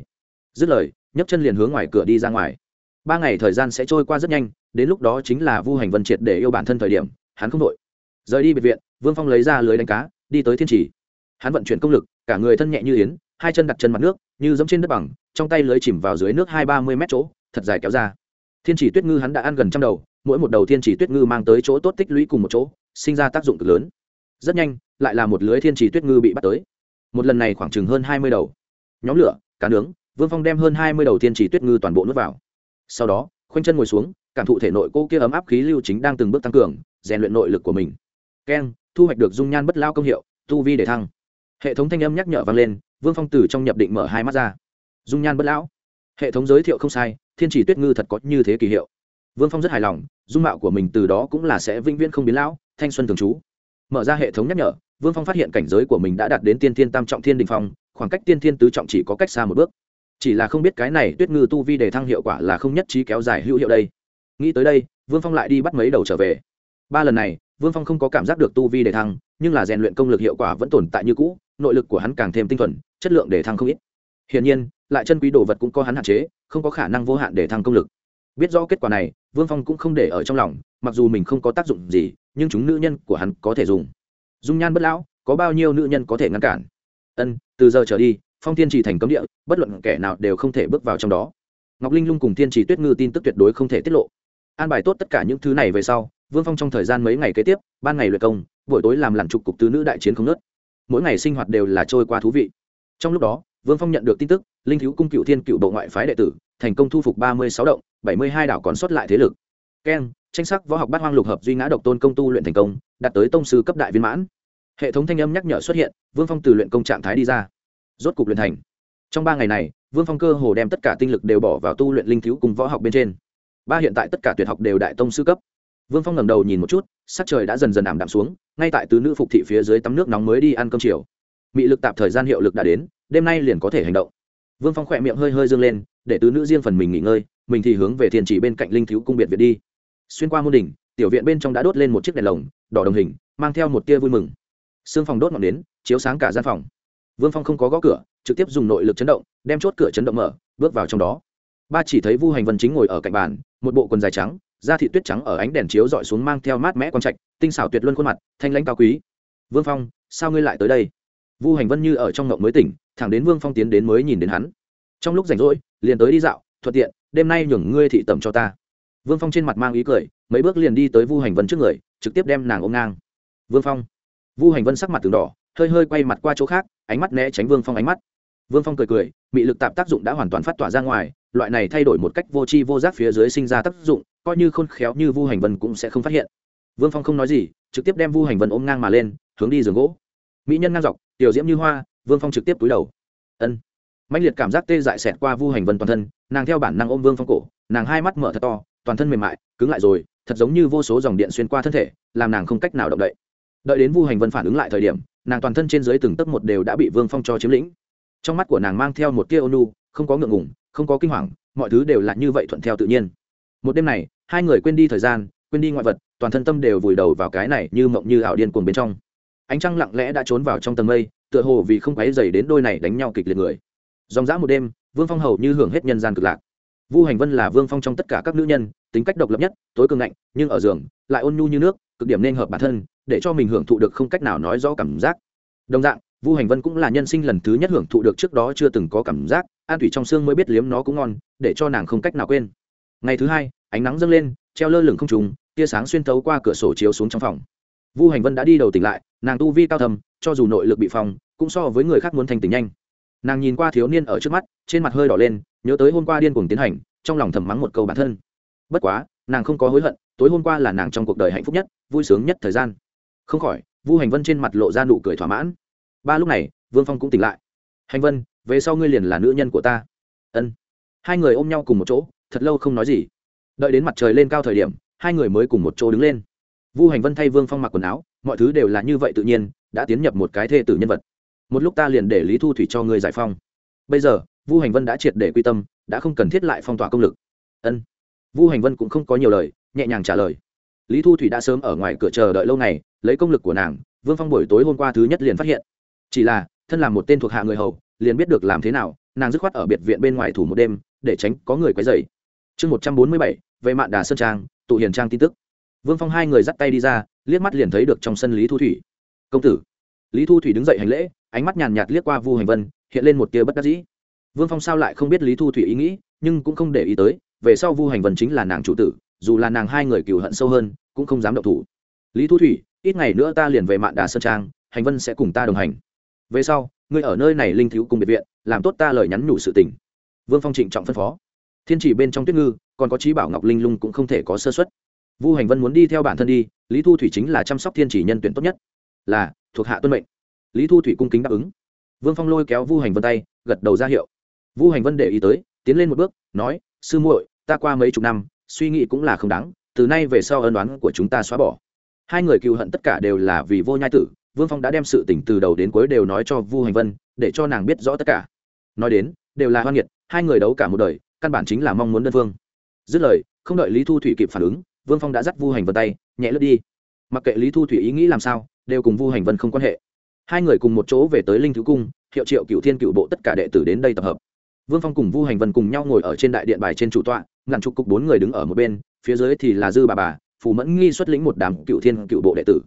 dứt lời, nhấc chân liền hướng ngoài cửa đi ra ngoài. Ba ngày thời gian sẽ trôi qua rất nhanh, đến lúc đó chính là vu hành vân triệt để yêu bản thân thời điểm, hắn không đội. Rời đi biệt viện, vương phong lấy ra lưới đánh cá, đi tới thiên trì. Hắn vận chuyển công lực, cả người thân nhẹ như yến, hai chân đặt chân mặt nước, như giống trên đất bằng, trong tay lưới chìm vào dưới nước hai ba mươi mét chỗ, thật dài kéo ra. Thiên chỉ tuyết ngư hắn đã ăn gần trăm đầu, mỗi một đầu thiên chỉ tuyết ngư mang tới chỗ tốt tích lũy cùng một chỗ, sinh ra tác dụng cực lớn rất nhanh, lại là một lưới thiên trì tuyết ngư bị bắt tới. Một lần này khoảng chừng hơn hai mươi đầu. Nhóm lửa, cá nướng, vương phong đem hơn hai mươi đầu thiên trì tuyết ngư toàn bộ nước vào. Sau đó, khoanh chân ngồi xuống, cảm thụ thể nội cô kia ấm áp khí lưu chính đang từng bước tăng cường, rèn luyện nội lực của mình. Keng, thu hoạch được dung nhan bất lao công hiệu, tu vi để thăng. Hệ thống thanh âm nhắc nhở vang lên, vương phong từ trong nhập định mở hai mắt ra. Dung nhan bất lão. Hệ thống giới thiệu không sai, thiên chỉ tuyết ngư thật có như thế kỳ hiệu. Vương phong rất hài lòng, dung mạo của mình từ đó cũng là sẽ vĩnh viễn không biến lão, thanh xuân thường trú mở ra hệ thống nhắc nhở, vương phong phát hiện cảnh giới của mình đã đạt đến tiên thiên tam trọng thiên đình phong, khoảng cách tiên thiên tứ trọng chỉ có cách xa một bước. Chỉ là không biết cái này tuyết ngư tu vi đề thăng hiệu quả là không nhất trí kéo dài hữu hiệu đây. Nghĩ tới đây, vương phong lại đi bắt mấy đầu trở về. Ba lần này, vương phong không có cảm giác được tu vi đề thăng, nhưng là rèn luyện công lực hiệu quả vẫn tồn tại như cũ, nội lực của hắn càng thêm tinh thuần, chất lượng đề thăng không ít. Hiển nhiên, lại chân quý đồ vật cũng có hắn hạn chế, không có khả năng vô hạn để thăng công lực. Biết rõ kết quả này, vương phong cũng không để ở trong lòng mặc dù mình không có tác dụng gì, nhưng chúng nữ nhân của hắn có thể dùng. Dung nhan bất lão, có bao nhiêu nữ nhân có thể ngăn cản? Ân, từ giờ trở đi, phong tiên trì thành cấm địa, bất luận kẻ nào đều không thể bước vào trong đó. Ngọc linh lung cùng tiên trì tuyết ngư tin tức tuyệt đối không thể tiết lộ. An bài tốt tất cả những thứ này về sau, vương phong trong thời gian mấy ngày kế tiếp, ban ngày luyện công, buổi tối làm lặn trục cục tứ nữ đại chiến không nớt mỗi ngày sinh hoạt đều là trôi qua thú vị. Trong lúc đó, vương phong nhận được tin tức, linh thiếu cung cựu thiên cựu bộ ngoại phái đệ tử, thành công thu phục ba mươi sáu động, bảy mươi hai đảo còn sót lại thế lực. Keng tranh sắc võ học bát hoang lục hợp duy ngã độc tôn công tu luyện thành công, đạt tới tông sư cấp đại viên mãn. Hệ thống thanh âm nhắc nhở xuất hiện, vương phong từ luyện công trạng thái đi ra. Rốt cục luyện thành. Trong ba ngày này, vương phong cơ hồ đem tất cả tinh lực đều bỏ vào tu luyện linh thiếu cùng võ học bên trên. Ba hiện tại tất cả tuyệt học đều đại tông sư cấp. Vương phong ngẩng đầu nhìn một chút, sắc trời đã dần dần ảm đạm xuống, ngay tại tứ nữ phục thị phía dưới tắm nước nóng mới đi ăn cơm chiều. Mị lực tạp thời gian hiệu lực đã đến, đêm nay liền có thể hành động. Vương phong khỏe miệng hơi hơi dương lên, để tứ nữ riêng phần mình nghỉ ngơi, mình thì hướng về thiền chỉ bên cạnh linh thiếu cung biệt viện đi xuyên qua môn đỉnh, tiểu viện bên trong đã đốt lên một chiếc đèn lồng, đỏ đồng hình, mang theo một tia vui mừng. Xương phòng đốt ngọn nến, chiếu sáng cả gian phòng. Vương phong không có gõ cửa, trực tiếp dùng nội lực chấn động, đem chốt cửa chấn động mở, bước vào trong đó. Ba chỉ thấy vu hành vân chính ngồi ở cạnh bàn, một bộ quần dài trắng, da thị tuyết trắng ở ánh đèn chiếu dọi xuống mang theo mát mẽ quang trạch, tinh xảo tuyệt luân khuôn mặt, thanh lãnh cao quý. Vương phong, sao ngươi lại tới đây? Vu hành vân như ở trong ngộng mới tỉnh, thẳng đến vương phong tiến đến mới nhìn đến hắn. Trong lúc rảnh rỗi, liền tới đi dạo, thuận tiện, đêm nay nhường ngươi thị tẩm cho ta vương phong trên mặt mang ý cười, mấy bước liền đi tới vu hành vân trước người, trực tiếp đem nàng ôm ngang. Vương phong. Vu hành vân sắc mặt từng đỏ, hơi hơi quay mặt qua chỗ khác, ánh mắt né tránh vương phong ánh mắt. Vương phong cười cười bị lực tạp tác dụng đã hoàn toàn phát tỏa ra ngoài, loại này thay đổi một cách vô tri vô giác phía dưới sinh ra tác dụng, coi như khôn khéo như vu hành vân cũng sẽ không phát hiện. Vương phong không nói gì, trực tiếp đem vu hành vân ôm ngang mà lên, hướng đi giường gỗ. Mỹ nhân ngang dọc, tiểu diễm như hoa, vương phong trực tiếp túi đầu. Ân. Mạnh liệt cảm giác tê dại xẹt qua vu hành vân toàn thân, nàng theo bản năng ôm vương phong cổ, nàng hai mắt mở thật to toàn thân mềm mại, cứng lại rồi, thật giống như vô số dòng điện xuyên qua thân thể, làm nàng không cách nào động đậy. Đợi đến vu hành vân phản ứng lại thời điểm, nàng toàn thân trên dưới từng tấc một đều đã bị vương phong cho chiếm lĩnh. Trong mắt của nàng mang theo một tia ônu không có ngượng ngùng, không có kinh hoàng, mọi thứ đều là như vậy thuận theo tự nhiên. Một đêm này, hai người quên đi thời gian, quên đi ngoại vật, toàn thân tâm đều vùi đầu vào cái này như mộng như ảo điên cuồng bên trong. Ánh trăng lặng lẽ đã trốn vào trong tầng mây, tựa hồ vì không quáy dày đến đôi này đánh nhau kịch liệt người. Dòng dã một đêm, vương phong hầu như hưởng hết nhân gian cực lạc vu hành vân là vương phong trong tất cả các nữ nhân, tính cách độc lập nhất, tối cường ngạnh, nhưng ở giường, lại ôn nhu như nước, cực điểm nên hợp bản thân, để cho mình hưởng thụ được không cách nào nói rõ cảm giác. Đồng dạng, vu hành vân cũng là nhân sinh lần thứ nhất hưởng thụ được trước đó chưa từng có cảm giác, an thủy trong xương mới biết liếm nó cũng ngon, để cho nàng không cách nào quên. Ngày thứ hai, ánh nắng dâng lên, treo lơ lửng không trùng tia sáng xuyên thấu qua cửa sổ chiếu xuống trong phòng. Vu hành vân đã đi đầu tỉnh lại, nàng tu vi cao thầm cho dù nội lực bị phòng cũng so với người khác muốn thành tỉnh nhanh. Nàng nhìn qua thiếu niên ở trước mắt, trên mặt hơi đỏ lên nhớ tới hôm qua điên cuồng tiến hành, trong lòng thầm mắng một câu bản thân. Bất quá, nàng không có hối hận, tối hôm qua là nàng trong cuộc đời hạnh phúc nhất, vui sướng nhất thời gian. Không khỏi, vu hành vân trên mặt lộ ra nụ cười thỏa mãn. Ba lúc này, vương phong cũng tỉnh lại. Hành vân, về sau ngươi liền là nữ nhân của ta. Ân. Hai người ôm nhau cùng một chỗ, thật lâu không nói gì. Đợi đến mặt trời lên cao thời điểm, hai người mới cùng một chỗ đứng lên. Vu hành vân thay vương phong mặc quần áo, mọi thứ đều là như vậy tự nhiên, đã tiến nhập một cái thê tử nhân vật. Một lúc ta liền để lý thu thủy cho người giải phong bây giờ vu hành vân đã triệt để quy tâm, đã không cần thiết lại phong tỏa công lực. Ân. Vu hành vân cũng không có nhiều lời, nhẹ nhàng trả lời. Lý thu thủy đã sớm ở ngoài cửa chờ đợi lâu ngày, lấy công lực của nàng, vương phong buổi tối hôm qua thứ nhất liền phát hiện. Chỉ là, thân là một tên thuộc hạ người hầu, liền biết được làm thế nào, nàng dứt khoát ở biệt viện bên ngoài thủ một đêm, để tránh có người quấy dày chương một trăm bốn mươi bảy, về mạn đà sơn trang, tụ hiền trang tin tức. Vương phong hai người dắt tay đi ra, liếc mắt liền thấy được trong sân lý thu thủy. Công tử. Lý thu thủy đứng dậy hành lễ, ánh mắt nhàn nhạt liếc qua vu hành vân, hiện lên một tia bất đắc dĩ vương phong sao lại không biết lý thu thủy ý nghĩ, nhưng cũng không để ý tới, về sau vu hành vần chính là nàng chủ tử, dù là nàng hai người cừu hận sâu hơn, cũng không dám động thủ. Lý thu thủy, ít ngày nữa ta liền về mạn đà sơn trang, hành vân sẽ cùng ta đồng hành. Về sau, ngươi ở nơi này linh thiếu cùng biệt viện, làm tốt ta lời nhắn nhủ sự tình. Vương phong trịnh trọng phân phó. Thiên chỉ bên trong tuyết ngư, còn có trí bảo ngọc linh lung cũng không thể có sơ xuất vu hành vân muốn đi theo bản thân đi, lý thu thủy chính là chăm sóc thiên chỉ nhân tuyển tốt nhất. Là, thuộc hạ tuân mệnh. Lý thu thủy cung kính đáp ứng. Vương phong lôi kéo vu hành vân tay, gật đầu ra hiệu vu hành vân để ý tới, tiến lên một bước, nói, sư muội, ta qua mấy chục năm, suy nghĩ cũng là không đáng, từ nay về sau ân đoán của chúng ta xóa bỏ. Hai người cựu hận tất cả đều là vì vô nhai tử, vương phong đã đem sự tỉnh từ đầu đến cuối đều nói cho vu hành vân, để cho nàng biết rõ tất cả. Nói đến, đều là hoan nghiệt, hai người đấu cả một đời, căn bản chính là mong muốn đơn phương. Dứt lời, không đợi lý thu thủy kịp phản ứng, vương phong đã dắt vu hành vân tay, nhẹ lướt đi. Mặc kệ lý thu thủy ý nghĩ làm sao, đều cùng vu hành vân không quan hệ. Hai người cùng một chỗ về tới linh thứ cung, hiệu triệu cựu thiên cựu bộ tất cả đệ tử đến đây tập hợp vương phong cùng vu hành vân cùng nhau ngồi ở trên đại điện bài trên chủ tọa, ngàn chục cục bốn người đứng ở một bên, phía dưới thì là dư bà bà, phù mẫn nghi xuất lĩnh một đám cựu thiên cựu bộ đệ tử.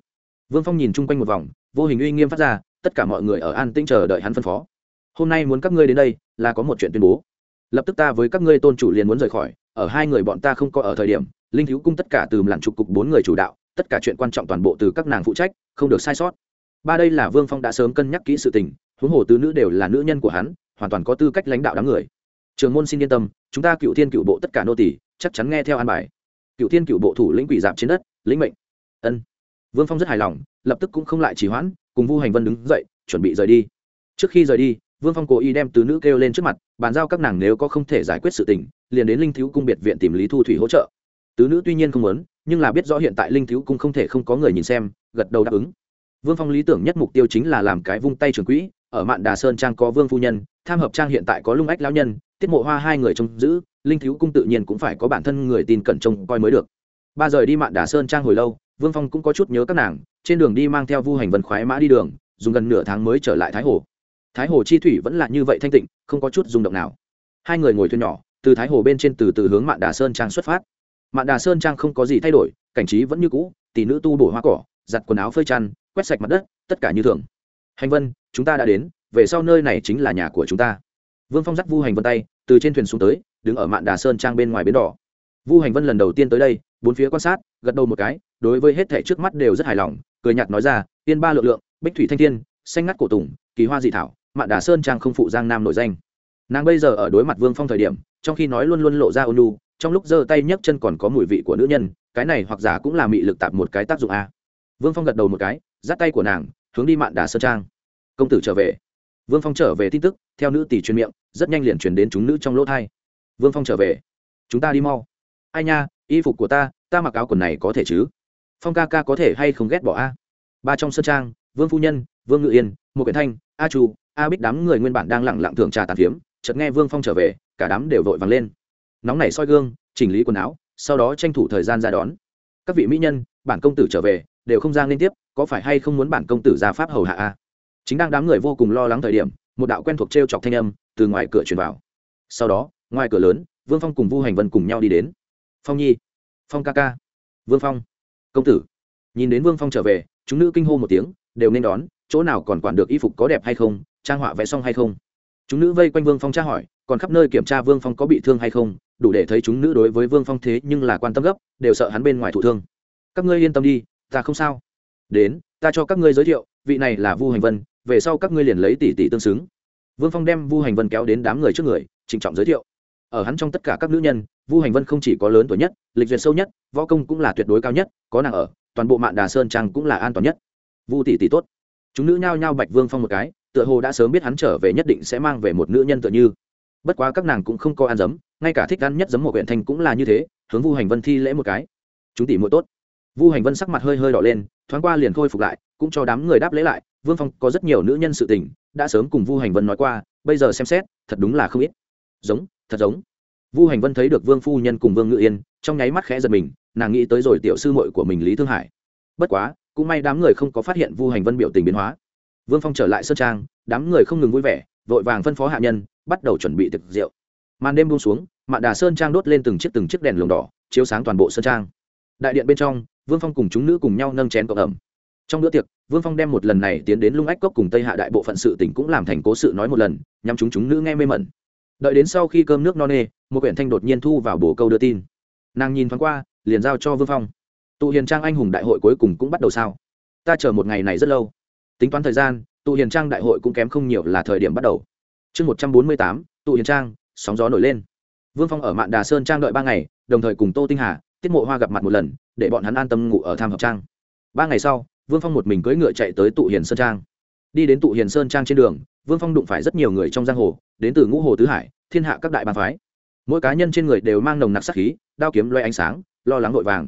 Vương phong nhìn chung quanh một vòng, vô hình uy nghiêm phát ra, tất cả mọi người ở an tĩnh chờ đợi hắn phân phó. Hôm nay muốn các ngươi đến đây, là có một chuyện tuyên bố. Lập tức ta với các ngươi tôn chủ liền muốn rời khỏi, ở hai người bọn ta không có ở thời điểm, linh thiếu cung tất cả từ làn trục cục bốn người chủ đạo, tất cả chuyện quan trọng toàn bộ từ các nàng phụ trách, không được sai sót. Ba đây là vương phong đã sớm cân nhắc kỹ sự tình, huống hồ tứ nữ đều là nữ nhân của hắn hoàn toàn có tư cách lãnh đạo đám người. Trường môn xin yên tâm, chúng ta cựu thiên cựu bộ tất cả nô tỷ chắc chắn nghe theo an bài. Cựu thiên cựu bộ thủ lĩnh quỷ dạp trên đất, lĩnh mệnh. Ân. Vương phong rất hài lòng, lập tức cũng không lại trì hoãn, cùng vu hành vân đứng dậy, chuẩn bị rời đi. Trước khi rời đi, vương phong cố ý đem tứ nữ kêu lên trước mặt, bàn giao các nàng nếu có không thể giải quyết sự tình, liền đến linh thiếu cung biệt viện tìm lý thu thủy hỗ trợ. Tứ nữ tuy nhiên không muốn, nhưng là biết rõ hiện tại linh thiếu cung không thể không có người nhìn xem, gật đầu đáp ứng. Vương phong lý tưởng nhất mục tiêu chính là làm cái vung tay trường quỹ ở mạn đà sơn trang có vương phu nhân, tham hợp trang hiện tại có lung ách lão nhân, tiết mộ hoa hai người trông giữ, linh thiếu cung tự nhiên cũng phải có bản thân người tin cẩn trông coi mới được. Ba giờ đi mạn đà sơn trang hồi lâu, vương phong cũng có chút nhớ các nàng, trên đường đi mang theo vu hành vân khoái mã đi đường, dùng gần nửa tháng mới trở lại thái hồ. Thái hồ chi thủy vẫn là như vậy thanh tịnh, không có chút rung động nào. Hai người ngồi thuyền nhỏ, từ thái hồ bên trên từ từ hướng mạn đà sơn trang xuất phát. Mạn đà sơn trang không có gì thay đổi, cảnh trí vẫn như cũ, tỷ nữ tu bổ hoa cỏ, giặt quần áo phơi chăn, quét sạch mặt đất, tất cả như thường hành vân, chúng ta đã đến, về sau nơi này chính là nhà của chúng ta. Vương phong dắt vu hành vân tay, từ trên thuyền xuống tới, đứng ở mạn đà sơn trang bên ngoài bến đỏ. Vu hành vân lần đầu tiên tới đây, bốn phía quan sát, gật đầu một cái, đối với hết thẻ trước mắt đều rất hài lòng, cười nhạt nói ra, tiên ba lượng lượng, bích thủy thanh thiên, xanh ngắt cổ tùng, kỳ hoa dị thảo, mạn đà sơn trang không phụ giang nam nổi danh. Nàng bây giờ ở đối mặt vương phong thời điểm, trong khi nói luôn luôn lộ ra ônu trong lúc giơ tay nhấc chân còn có mùi vị của nữ nhân, cái này hoặc giả cũng là mị lực tạp một cái tác dụng a. Vương phong gật đầu một cái, dắt tay của nàng hướng đi mạn đà sơn trang. Công tử trở về. Vương phong trở về tin tức, theo nữ tỷ truyền miệng, rất nhanh liền truyền đến chúng nữ trong lỗ thai. Vương phong trở về. Chúng ta đi mau. Ai nha, y phục của ta ta mặc áo quần này có thể chứ? Phong ca ca có thể hay không ghét bỏ a? Ba trong sơn trang, vương phu nhân, vương ngự yên, một quyển thanh, a chu, a bích đám người nguyên bản đang lẳng lặng thường trà tàn phiếm, chợt nghe vương phong trở về, cả đám đều vội vàng lên. Nóng nảy soi gương, chỉnh lý quần áo, sau đó tranh thủ thời gian ra đón. Các vị mỹ nhân, bản công tử trở về đều không ra liên tiếp, có phải hay không muốn bản công tử ra pháp hầu hạ a? Chính đang đám người vô cùng lo lắng thời điểm, một đạo quen thuộc t r e o chọc thanh âm từ ngoài cửa truyền vào. Sau đó, ngoài cửa lớn, vương phong cùng vu hành vân cùng nhau đi đến. Phong nhi, phong ca ca, vương phong, công tử. Nhìn đến vương phong trở về, chúng nữ kinh hô một tiếng, đều nên đón, chỗ nào còn quản được y phục có đẹp hay không, trang họa vẽ xong hay không? Chúng nữ vây quanh vương phong tra hỏi, còn khắp nơi kiểm tra vương phong có bị thương hay không, đủ để thấy chúng nữ đối với vương phong thế nhưng là quan tâm gấp, đều sợ hắn bên ngoài thụ thương. Các ngươi yên tâm đi ta không sao. Đến, ta cho các ngươi giới thiệu, vị này là vu hành vân, về sau các ngươi liền lấy tỷ tỷ tương xứng. Vương phong đem vu hành vân kéo đến đám người trước người, trịnh trọng giới thiệu. Ở hắn trong tất cả các nữ nhân, vu hành vân không chỉ có lớn tuổi nhất, lịch duyệt sâu nhất, võ công cũng là tuyệt đối cao nhất, có nàng ở, toàn bộ mạng đà sơn trang cũng là an toàn nhất. Vu tỷ tỷ tốt. Chúng nữ nhao nhao bạch vương phong một cái, tựa hồ đã sớm biết hắn trở về nhất định sẽ mang về một nữ nhân tựa như. Bất quá các nàng cũng không có ăn dấm, ngay cả thích ăn nhất giấm một huyện thành cũng là như thế, hướng vu hành vân thi lễ một cái. Chúng tỷ muội tốt vu hành vân sắc mặt hơi hơi đỏ lên, thoáng qua liền khôi phục lại, cũng cho đám người đáp lễ lại, vương phong có rất nhiều nữ nhân sự tình, đã sớm cùng vu hành vân nói qua, bây giờ xem xét, thật đúng là không ít. Giống, thật giống. Vu hành vân thấy được vương phu nhân cùng vương ngự yên, trong nháy mắt khẽ giật mình, nàng nghĩ tới rồi tiểu sư muội của mình lý thương hải. Bất quá, cũng may đám người không có phát hiện vu hành vân biểu tình biến hóa. Vương phong trở lại sơn trang, đám người không ngừng vui vẻ, vội vàng phân phó hạ nhân, bắt đầu chuẩn bị thực rượu. Màn đêm buông xuống, mạn đà sơn trang đốt lên từng chiếc từng chiếc đèn lồng đỏ, chiếu sáng toàn bộ sơn trang đại điện bên trong, vương phong cùng chúng nữ cùng nhau nâng chén cộng ẩm. Trong bữa tiệc, vương phong đem một lần này tiến đến lung ách cốc cùng tây hạ đại bộ phận sự tỉnh cũng làm thành cố sự nói một lần nhằm chúng chúng nữ nghe mê mẩn. Đợi đến sau khi cơm nước no nê, một quyển thanh đột nhiên thu vào bồ câu đưa tin. Nàng nhìn thoáng qua, liền giao cho vương phong. Tụ hiền trang anh hùng đại hội cuối cùng cũng bắt đầu sao? Ta chờ một ngày này rất lâu. Tính toán thời gian, tụ hiền trang đại hội cũng kém không nhiều là thời điểm bắt đầu. Chương một trăm bốn mươi tám, tụ hiền trang, sóng gió nổi lên. Vương phong ở mạn đà sơn trang đợi ba ngày, đồng thời cùng tô tinh hà tiết mộ hoa gặp mặt một lần, để bọn hắn an tâm ngủ ở tham hợp trang. Ba ngày sau, vương phong một mình cưỡi ngựa chạy tới tụ hiền sơn trang. Đi đến tụ hiền sơn trang trên đường, vương phong đụng phải rất nhiều người trong giang hồ, đến từ ngũ hồ tứ hải, thiên hạ các đại bàn phái. Mỗi cá nhân trên người đều mang nồng nặc sắc khí, đao kiếm loay ánh sáng, lo lắng vội vàng.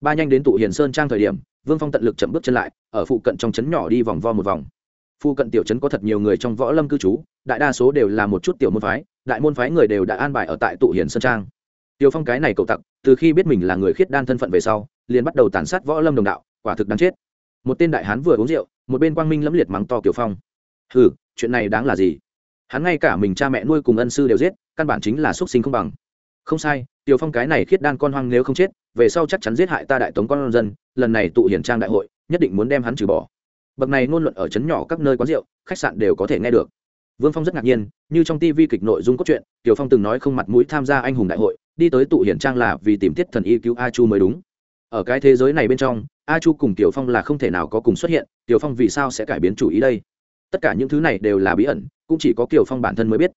Ba nhanh đến tụ hiền sơn trang thời điểm, vương phong tận lực chậm bước chân lại, ở phụ cận trong trấn nhỏ đi vòng vo một vòng. Phụ cận tiểu trấn có thật nhiều người trong võ lâm cư trú, đại đa số đều là một chút tiểu môn phái, đại môn phái người đều đã an bài ở tại tụ hiền sơn trang tiêu phong cái này cậu tặc, từ khi biết mình là người khiết đan thân phận về sau, liền bắt đầu tàn sát võ lâm đồng đạo, quả thực đáng chết. Một tên đại hán vừa uống rượu, một bên quang minh lẫm liệt mắng to kiều phong. Hừ, chuyện này đáng là gì? Hắn ngay cả mình cha mẹ nuôi cùng ân sư đều giết, căn bản chính là xuất sinh không bằng. Không sai tiểu phong cái này khiết đan con hoang nếu không chết, về sau chắc chắn giết hại ta đại tống con dân, lần này tụ hiển trang đại hội, nhất định muốn đem hắn trừ bỏ. Bậc này ngôn luận ở trấn nhỏ các nơi quán rượu, khách sạn đều có thể nghe được. Vương phong rất ngạc nhiên, như trong tivi kịch nội dung cốt truyện tiểu phong từng nói không mặt mũi tham gia anh hùng đại hội đi tới tụ hiển trang là vì tìm tiết thần y cứu a chu mới đúng. Ở cái thế giới này bên trong, a chu cùng tiểu phong là không thể nào có cùng xuất hiện, tiểu phong vì sao sẽ cải biến chủ ý đây? Tất cả những thứ này đều là bí ẩn, cũng chỉ có kiều phong bản thân mới biết.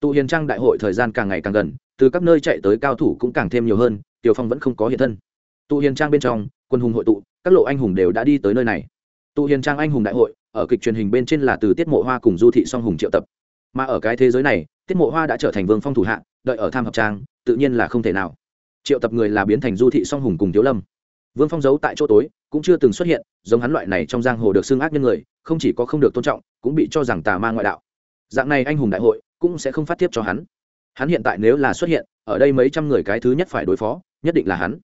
Tụ hiền trang đại hội thời gian càng ngày càng gần, từ các nơi chạy tới cao thủ cũng càng thêm nhiều hơn, tiểu phong vẫn không có hiện thân. Tụ hiền trang bên trong, quân hùng hội tụ, các lộ anh hùng đều đã đi tới nơi này. Tụ hiền trang anh hùng đại hội, ở kịch truyền hình bên trên là từ tiết mộ hoa cùng du thị song hùng triệu tập. Mà ở cái thế giới này, tiết mộ hoa đã trở thành vương phong thủ hạ, đợi ở tham hợp trang tự nhiên là không thể nào. Triệu tập người là biến thành du thị song hùng cùng thiếu lâm. Vương phong giấu tại chỗ tối, cũng chưa từng xuất hiện, giống hắn loại này trong giang hồ được xưng ác nhân người, không chỉ có không được tôn trọng, cũng bị cho rằng tà ma ngoại đạo. Dạng này anh hùng đại hội, cũng sẽ không phát tiếp cho hắn. Hắn hiện tại nếu là xuất hiện, ở đây mấy trăm người cái thứ nhất phải đối phó, nhất định là hắn.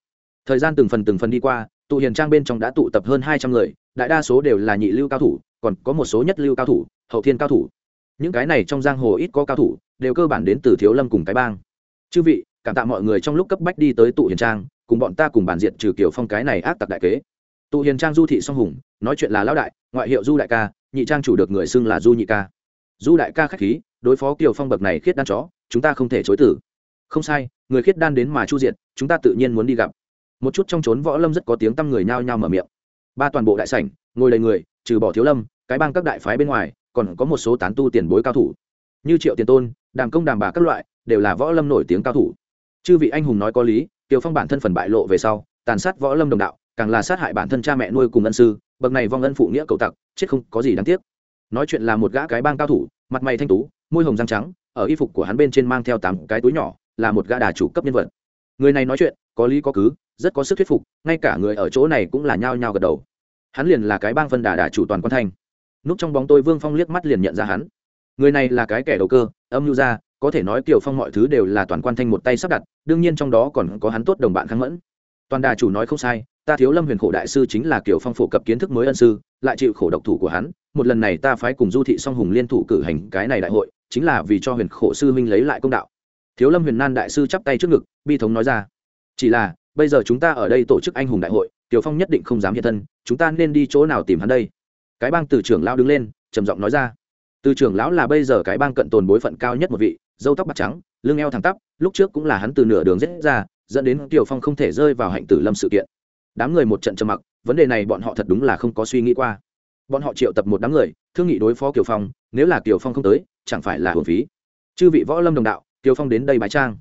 Thời gian từng phần từng phần đi qua, tụ hiền trang bên trong đã tụ tập hơn hai trăm người, đại đa số đều là nhị lưu cao thủ, còn có một số nhất lưu cao thủ, hậu thiên cao thủ. Những cái này trong giang hồ ít có cao thủ, đều cơ bản đến từ thiếu lâm cùng cái bang. Chư vị cảm tạ mọi người trong lúc cấp bách đi tới tụ hiền trang, cùng bọn ta cùng bàn diện trừ kiểu phong cái này ác tặc đại kế. Tụ hiền trang du thị song hùng, nói chuyện là lão đại, ngoại hiệu du đại ca, nhị trang chủ được người xưng là du nhị ca. Du đại ca khách khí, đối phó kiều phong bậc này khiết đan chó, chúng ta không thể chối tử. Không sai, người khiết đan đến mà chu diện chúng ta tự nhiên muốn đi gặp. Một chút trong trốn võ lâm rất có tiếng tăm người nhao nhao mở miệng. Ba toàn bộ đại sảnh, ngồi đầy người, trừ bỏ thiếu lâm, cái bang các đại phái bên ngoài, còn có một số tán tu tiền bối cao thủ. Như triệu tiền tôn, đàm công đàm bà các loại, đều là võ lâm nổi tiếng cao thủ chư vị anh hùng nói có lý tiều Phong bản thân phần bại lộ về sau, tàn sát võ lâm đồng đạo, càng là sát hại bản thân cha mẹ nuôi cùng ân sư, bậc này vong ân phụ nghĩa cậu tặc, chết không có gì đáng tiếc. Nói chuyện là một gã cái bang cao thủ, mặt mày thanh tú, môi hồng răng trắng, ở y phục của hắn bên trên mang theo tám cái túi nhỏ, là một gã đà chủ cấp nhân vật. Người này nói chuyện, có lý có cứ, rất có sức thuyết phục, ngay cả người ở chỗ này cũng là nhao nhao gật đầu. Hắn liền là cái bang phân đà đà chủ toàn quan thành. Núp trong bóng tôi Vương Phong liếc mắt liền nhận ra hắn. Người này là cái kẻ đầu cơ, âm nhu ra, có thể nói kiều phong mọi thứ đều là toàn quan thanh một tay sắp đặt, đương nhiên trong đó còn có hắn tốt đồng bạn kháng mẫn. Toàn đà chủ nói không sai, ta thiếu lâm huyền khổ đại sư chính là kiều phong phổ cập kiến thức mới ân sư, lại chịu khổ độc thủ của hắn, một lần này ta phái cùng du thị song hùng liên thủ cử hành cái này đại hội, chính là vì cho huyền khổ sư minh lấy lại công đạo. Thiếu lâm huyền nan đại sư chắp tay trước ngực, bi thống nói ra, chỉ là, bây giờ chúng ta ở đây tổ chức anh hùng đại hội tiểu phong nhất định không dám hiện thân, chúng ta nên đi chỗ nào tìm hắn đây? Cái bang từ trưởng lão đứng lên, trầm giọng nói ra, từ trưởng lão là bây giờ cái bang cận tồn bối phận cao nhất một vị dâu tóc bạc trắng, lưng eo thẳng tắp, lúc trước cũng là hắn từ nửa đường rết ra, dẫn đến tiểu phong không thể rơi vào hạnh tử lâm sự kiện. Đám người một trận trầm mặc, vấn đề này bọn họ thật đúng là không có suy nghĩ qua. Bọn họ triệu tập một đám người, thương nghị đối phó kiều phong, nếu là kiều phong không tới, chẳng phải là hồn phí. Chư vị võ lâm đồng đạo, kiều phong đến đây bái trang.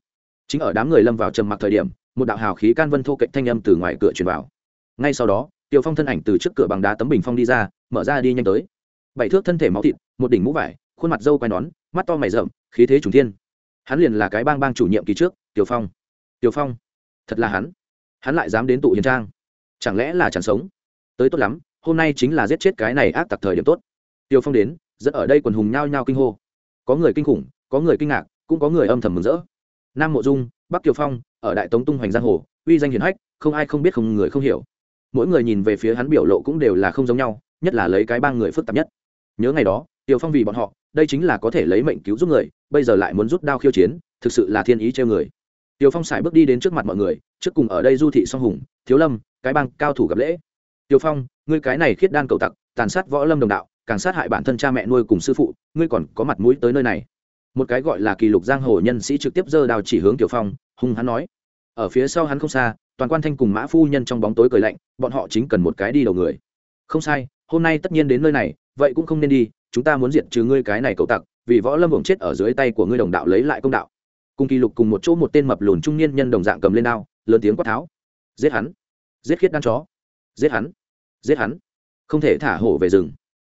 Chính ở đám người lâm vào trầm mặc thời điểm, một đạo hào khí can vân thô cạnh thanh âm từ ngoài cửa truyền vào. Ngay sau đó, kiều phong thân ảnh từ trước cửa bằng đá tấm bình phong đi ra, mở ra đi nhanh tới. Bảy thước thân thể máu thịt, một đỉnh mũ vải khuôn mặt dâu quai nón, mắt to mày rậm, khí thế trùng thiên. Hắn liền là cái bang bang chủ nhiệm kỳ trước, tiểu phong. Tiểu phong? Thật là hắn. Hắn lại dám đến tụ hiền trang. Chẳng lẽ là chẳng sống? Tới tốt lắm, hôm nay chính là giết chết cái này ác tặc thời điểm tốt. Tiểu phong đến, dẫn ở đây quần hùng nhao nhao kinh hô. Có người kinh khủng, có người kinh ngạc, cũng có người âm thầm mừng rỡ. Nam mộ dung, bắc kiều phong, ở đại tống tung hoành giang hồ, uy danh hiển hách, không ai không biết, không người không hiểu. Mỗi người nhìn về phía hắn biểu lộ cũng đều là không giống nhau, nhất là lấy cái bang người phức tạp nhất. Nhớ ngày đó tiểu phong vì bọn họ, đây chính là có thể lấy mệnh cứu giúp người, bây giờ lại muốn rút đao khiêu chiến, thực sự là thiên ý treo người. Tiểu phong xài bước đi đến trước mặt mọi người, trước cùng ở đây du thị song hùng, thiếu lâm, cái bang cao thủ gặp lễ. Tiểu phong, ngươi cái này khiết đan cầu tặc, tàn sát võ lâm đồng đạo, càng sát hại bản thân cha mẹ nuôi cùng sư phụ, ngươi còn có mặt mũi tới nơi này. Một cái gọi là kỳ lục giang hồ nhân sĩ trực tiếp giơ đao chỉ hướng tiểu phong, hung hắn nói. Ở phía sau hắn không xa, toàn quan thanh cùng mã phu nhân trong bóng tối cười lạnh, bọn họ chính cần một cái đi đầu người. Không sai, hôm nay tất nhiên đến nơi này, vậy cũng không nên đi chúng ta muốn diệt trừ ngươi cái này cậu tặc, vì võ lâm hưởng chết ở dưới tay của ngươi đồng đạo lấy lại công đạo. Cùng kỳ lục cùng một chỗ một tên mập lùn trung niên nhân đồng dạng cầm lên đao, lớn tiếng quát tháo. Giết hắn. Giết khiết đan chó. Giết hắn. Giết hắn. Không thể thả hổ về rừng.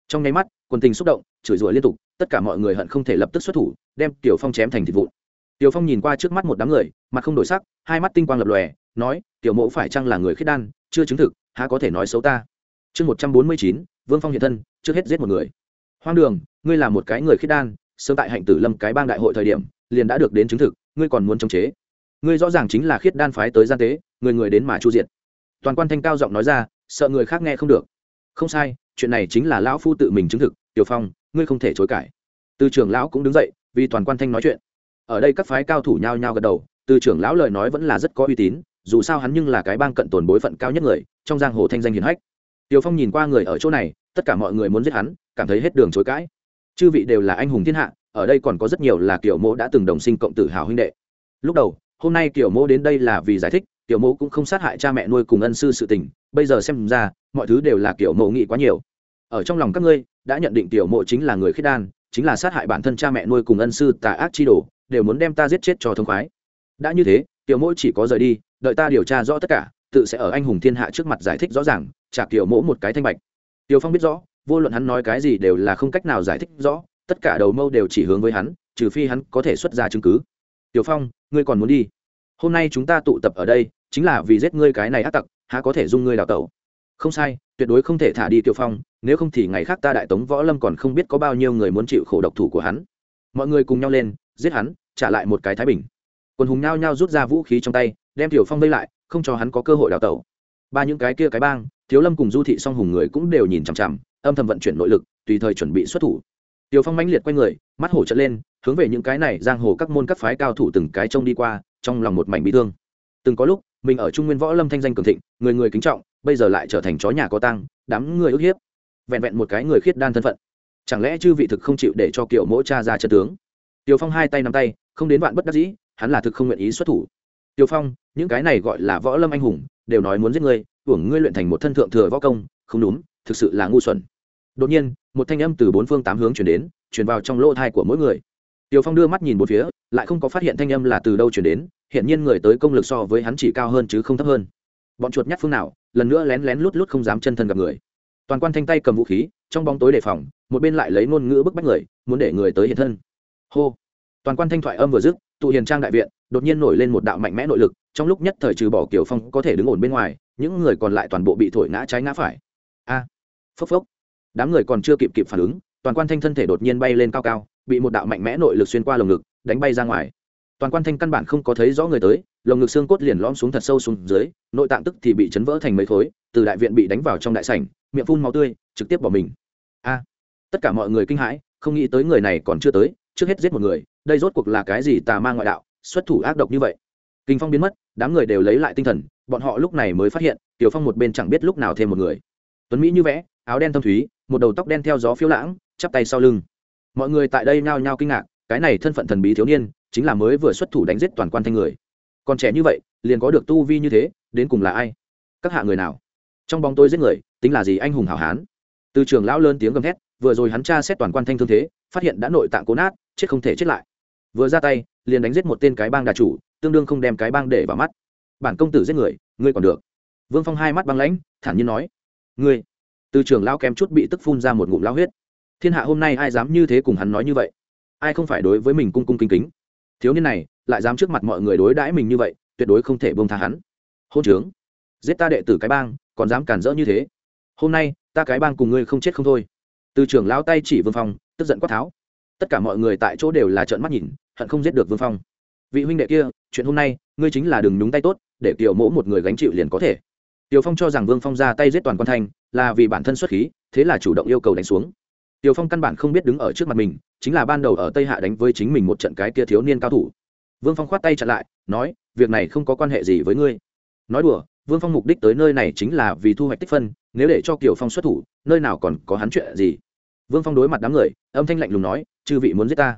Trong nháy mắt, quần tình xúc động, chửi rủa liên tục, tất cả mọi người hận không thể lập tức xuất thủ, đem tiểu phong chém thành thịt vụn. Tiểu phong nhìn qua trước mắt một đám người, mặt không đổi sắc, hai mắt tinh quang lập lòe, nói, tiểu mẫu phải chăng là người khiết đan, chưa chứng thực, há có thể nói xấu ta? Chương một trăm bốn mươi chín, vương phong hiện thân, trước hết giết một người hoang đường, ngươi là một cái người khiết đan, sớm tại hạnh tử lâm cái bang đại hội thời điểm, liền đã được đến chứng thực, ngươi còn muốn chống chế. Ngươi rõ ràng chính là khiết đan phái tới gian tế, người người đến mà chu diệt. Toàn quan thanh cao giọng nói ra, sợ người khác nghe không được. Không sai, chuyện này chính là lão phu tự mình chứng thực, tiểu phong, ngươi không thể chối cãi. Từ trưởng lão cũng đứng dậy, vì toàn quan thanh nói chuyện. Ở đây các phái cao thủ nhao nhao gật đầu, từ trưởng lão lời nói vẫn là rất có uy tín, dù sao hắn nhưng là cái bang cận tồn bối phận cao nhất người, trong giang hồ thanh danh hiền hách. Tiểu phong nhìn qua người ở chỗ này tất cả mọi người muốn giết hắn, cảm thấy hết đường chối cãi. Chư vị đều là anh hùng thiên hạ, ở đây còn có rất nhiều là kiểu mộ đã từng đồng sinh cộng tử hào huynh đệ. Lúc đầu, hôm nay kiểu mộ đến đây là vì giải thích, kiểu mộ cũng không sát hại cha mẹ nuôi cùng ân sư sự tình, bây giờ xem ra, mọi thứ đều là kiểu mộ nghĩ quá nhiều. Ở trong lòng các ngươi, đã nhận định tiểu mộ chính là người khiết đan, chính là sát hại bản thân cha mẹ nuôi cùng ân sư tà ác chi đồ, đều muốn đem ta giết chết cho thông khoái. Đã như thế tiểu mộ chỉ có rời đi, đợi ta điều tra rõ tất cả, tự sẽ ở anh hùng thiên hạ trước mặt giải thích rõ ràng, trả tiểu mộ một cái thanh bạch tiểu phong biết rõ, vô luận hắn nói cái gì đều là không cách nào giải thích rõ, tất cả đầu mâu đều chỉ hướng với hắn, trừ phi hắn có thể xuất ra chứng cứ. Tiểu phong, ngươi còn muốn đi? Hôm nay chúng ta tụ tập ở đây, chính là vì giết ngươi cái này ác tặc, há có thể dung ngươi đào tẩu? Không sai, tuyệt đối không thể thả đi tiểu phong, nếu không thì ngày khác ta đại tống võ lâm còn không biết có bao nhiêu người muốn chịu khổ độc thủ của hắn. Mọi người cùng nhau lên, giết hắn, trả lại một cái thái bình. Quần hùng nhao nhao rút ra vũ khí trong tay, đem tiểu phong vây lại, không cho hắn có cơ hội đào tẩu. Ba những cái kia cái bang thiếu lâm cùng du thị song hùng người cũng đều nhìn chằm chằm, âm thầm vận chuyển nội lực, tùy thời chuẩn bị xuất thủ. Tiểu phong mãnh liệt q u a y người, mắt hổ trận lên, hướng về những cái này giang hồ các môn các phái cao thủ từng cái trông đi qua, trong lòng một mảnh bị thương. Từng có lúc, mình ở trung nguyên võ lâm thanh danh cường thịnh, người người kính trọng, bây giờ lại trở thành chó nhà có tăng đám người ức hiếp. Vẹn vẹn một cái người khiết đan thân phận. Chẳng lẽ chư vị thực không chịu để cho kiểu mỗi cha ra trận tướng? Tiểu phong hai tay nắm tay, không đến vạn bất đắc dĩ, hắn là thực không nguyện ý xuất thủ. Tiểu phong, những cái này gọi là võ lâm anh hùng, đều nói muốn giết ngươi hưởng ngươi luyện thành một thân thượng thừa võ công, không đúng, thực sự là ngu xuẩn. Đột nhiên, một thanh âm từ bốn phương tám hướng chuyển đến chuyển vào trong lỗ thai của mỗi người. Tiểu phong đưa mắt nhìn một phía, lại không có phát hiện thanh âm là từ đâu chuyển đến hiện nhiên người tới công lực so với hắn chỉ cao hơn chứ không thấp hơn. Bọn chuột nhát phương nào, lần nữa lén lén lút lút không dám chân thân gặp người. Toàn quan thanh tay cầm vũ khí, trong bóng tối đề phòng, một bên lại lấy ngôn ngữ bức bách người, muốn để người tới hiện thân. Hô! Toàn quan thanh thoại âm vừa dứt, tụ hiền trang đại viện, đột nhiên nổi lên một đạo mạnh mẽ nội lực, trong lúc nhất thời trừ bỏ kiều phong có thể đứng ổn bên ngoài những người còn lại toàn bộ bị thổi ngã trái ngã phải. A, phốc phốc. Đám người còn chưa kịp kịp phản ứng, toàn quan thanh thân thể đột nhiên bay lên cao cao, bị một đạo mạnh mẽ nội lực xuyên qua lồng ngực, đánh bay ra ngoài. Toàn quan thanh căn bản không có thấy rõ người tới, lồng ngực xương cốt liền lõm xuống thật sâu xuống dưới, nội tạng tức thì bị chấn vỡ thành mấy khối, từ đại viện bị đánh vào trong đại sảnh, miệng phun máu tươi, trực tiếp bỏ mình. A, tất cả mọi người kinh hãi, không nghĩ tới người này còn chưa tới, trước hết giết một người, đây rốt cuộc là cái gì tà ma ngoại đạo, xuất thủ ác độc như vậy kinh phong biến mất, đám người đều lấy lại tinh thần, bọn họ lúc này mới phát hiện, tiểu phong một bên chẳng biết lúc nào thêm một người. Tuấn mỹ như vẽ, áo đen thâm thúy, một đầu tóc đen theo gió phiêu lãng, chắp tay sau lưng. Mọi người tại đây nhao nhao kinh ngạc, cái này thân phận thần bí thiếu niên, chính là mới vừa xuất thủ đánh giết toàn quan thanh người. Còn trẻ như vậy, liền có được tu vi như thế, đến cùng là ai? Các hạ người nào? Trong bóng tôi giết người, tính là gì anh hùng hảo hán? Từ trường lão lớn tiếng gầm thét, vừa rồi hắn tra xét toàn quan thanh thương thế, phát hiện đã nội tạng cố nát, chết không thể chết lại. Vừa ra tay, liền đánh giết một tên cái bang đà chủ tương đương không đem cái bang để vào mắt. Bản công tử giết người, ngươi còn được. Vương phong hai mắt băng lãnh, thản nhiên nói. Ngươi, từ trường lão kém chút bị tức phun ra một ngụm lao huyết. Thiên hạ hôm nay ai dám như thế cùng hắn nói như vậy? Ai không phải đối với mình cung cung kính kính? Thiếu niên này, lại dám trước mặt mọi người đối đãi mình như vậy, tuyệt đối không thể bông tha hắn. Hôn trướng. Giết ta đệ tử cái bang, còn dám cản rỡ như thế? Hôm nay, ta cái bang cùng ngươi không chết không thôi. Từ trưởng lão tay chỉ vương phong, tức giận quát tháo. Tất cả mọi người tại chỗ đều là trợn mắt nhìn, hận không giết được vương phong vị huynh đệ kia chuyện hôm nay ngươi chính là đừng nhúng tay tốt để tiểu mỗ một người gánh chịu liền có thể Tiểu Phong cho rằng Vương Phong ra tay giết toàn quan thanh, là vì bản thân xuất khí, thế là chủ động yêu cầu đánh xuống. Tiểu Phong căn bản không biết đứng ở trước mặt mình, chính là ban đầu ở Tây Hạ đánh với chính mình một trận cái kia thiếu niên cao thủ. Vương Phong khoát tay chặn lại, nói, việc này không có quan hệ gì với ngươi. Nói đùa, Vương Phong mục đích tới nơi này chính là vì thu hoạch tích phân, nếu để cho Kiều Phong xuất thủ, nơi nào còn có hắn chuyện gì. Vương Phong đối mặt đám người, âm thanh lạnh lùng nói, chư vị muốn giết ta,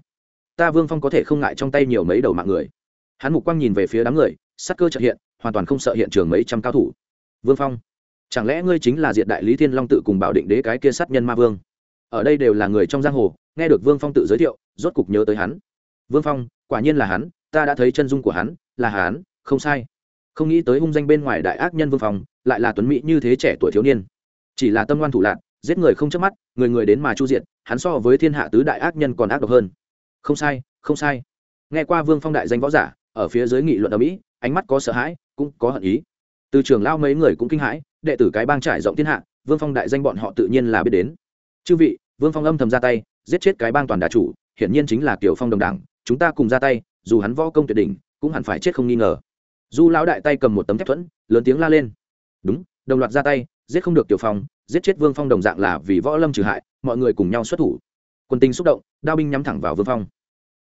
ta Vương Phong có thể không ngại trong tay nhiều mấy đầu mạng người. Hắn mục quang nhìn về phía đám người, sắc cơ chợt hiện, hoàn toàn không sợ hiện trường mấy trăm cao thủ. Vương phong chẳng lẽ ngươi chính là diện đại lý thiên long tự cùng bảo định đế cái kia sát nhân ma vương? Ở đây đều là người trong giang hồ nghe được vương phong tự giới thiệu rốt cục nhớ tới hắn. Vương phong quả nhiên là hắn ta đã thấy chân dung của hắn là hắn không sai. Không nghĩ tới hung danh bên ngoài đại ác nhân vương phong lại là tuấn mỹ như thế trẻ tuổi thiếu niên. Chỉ là tâm ngoan thủ lạc giết người không chớp mắt người người đến mà chu diện hắn so với thiên hạ tứ đại ác nhân còn ác độc hơn không sai không sai. Nghe qua vương phong đại danh võ giả, ở phía dưới nghị luận ở mỹ, ánh mắt có sợ hãi, cũng có hận ý. Từ trường lao mấy người cũng kinh hãi, đệ tử cái bang trải rộng thiên hạ, vương phong đại danh bọn họ tự nhiên là biết đến. Chư vị, vương phong âm thầm ra tay, giết chết cái bang toàn đà chủ, hiển nhiên chính là kiểu phong đồng đảng, chúng ta cùng ra tay, dù hắn võ công tuyệt đỉnh, cũng hẳn phải chết không nghi ngờ. Du lão đại tay cầm một tấm thép thuẫn, lớn tiếng la lên. Đúng, đồng loạt ra tay, giết không được tiểu phong, giết chết vương phong đồng dạng là vì võ lâm trừ hại, mọi người cùng nhau xuất thủ. Quân tinh xúc động, đao binh nhắm thẳng vào vương phong.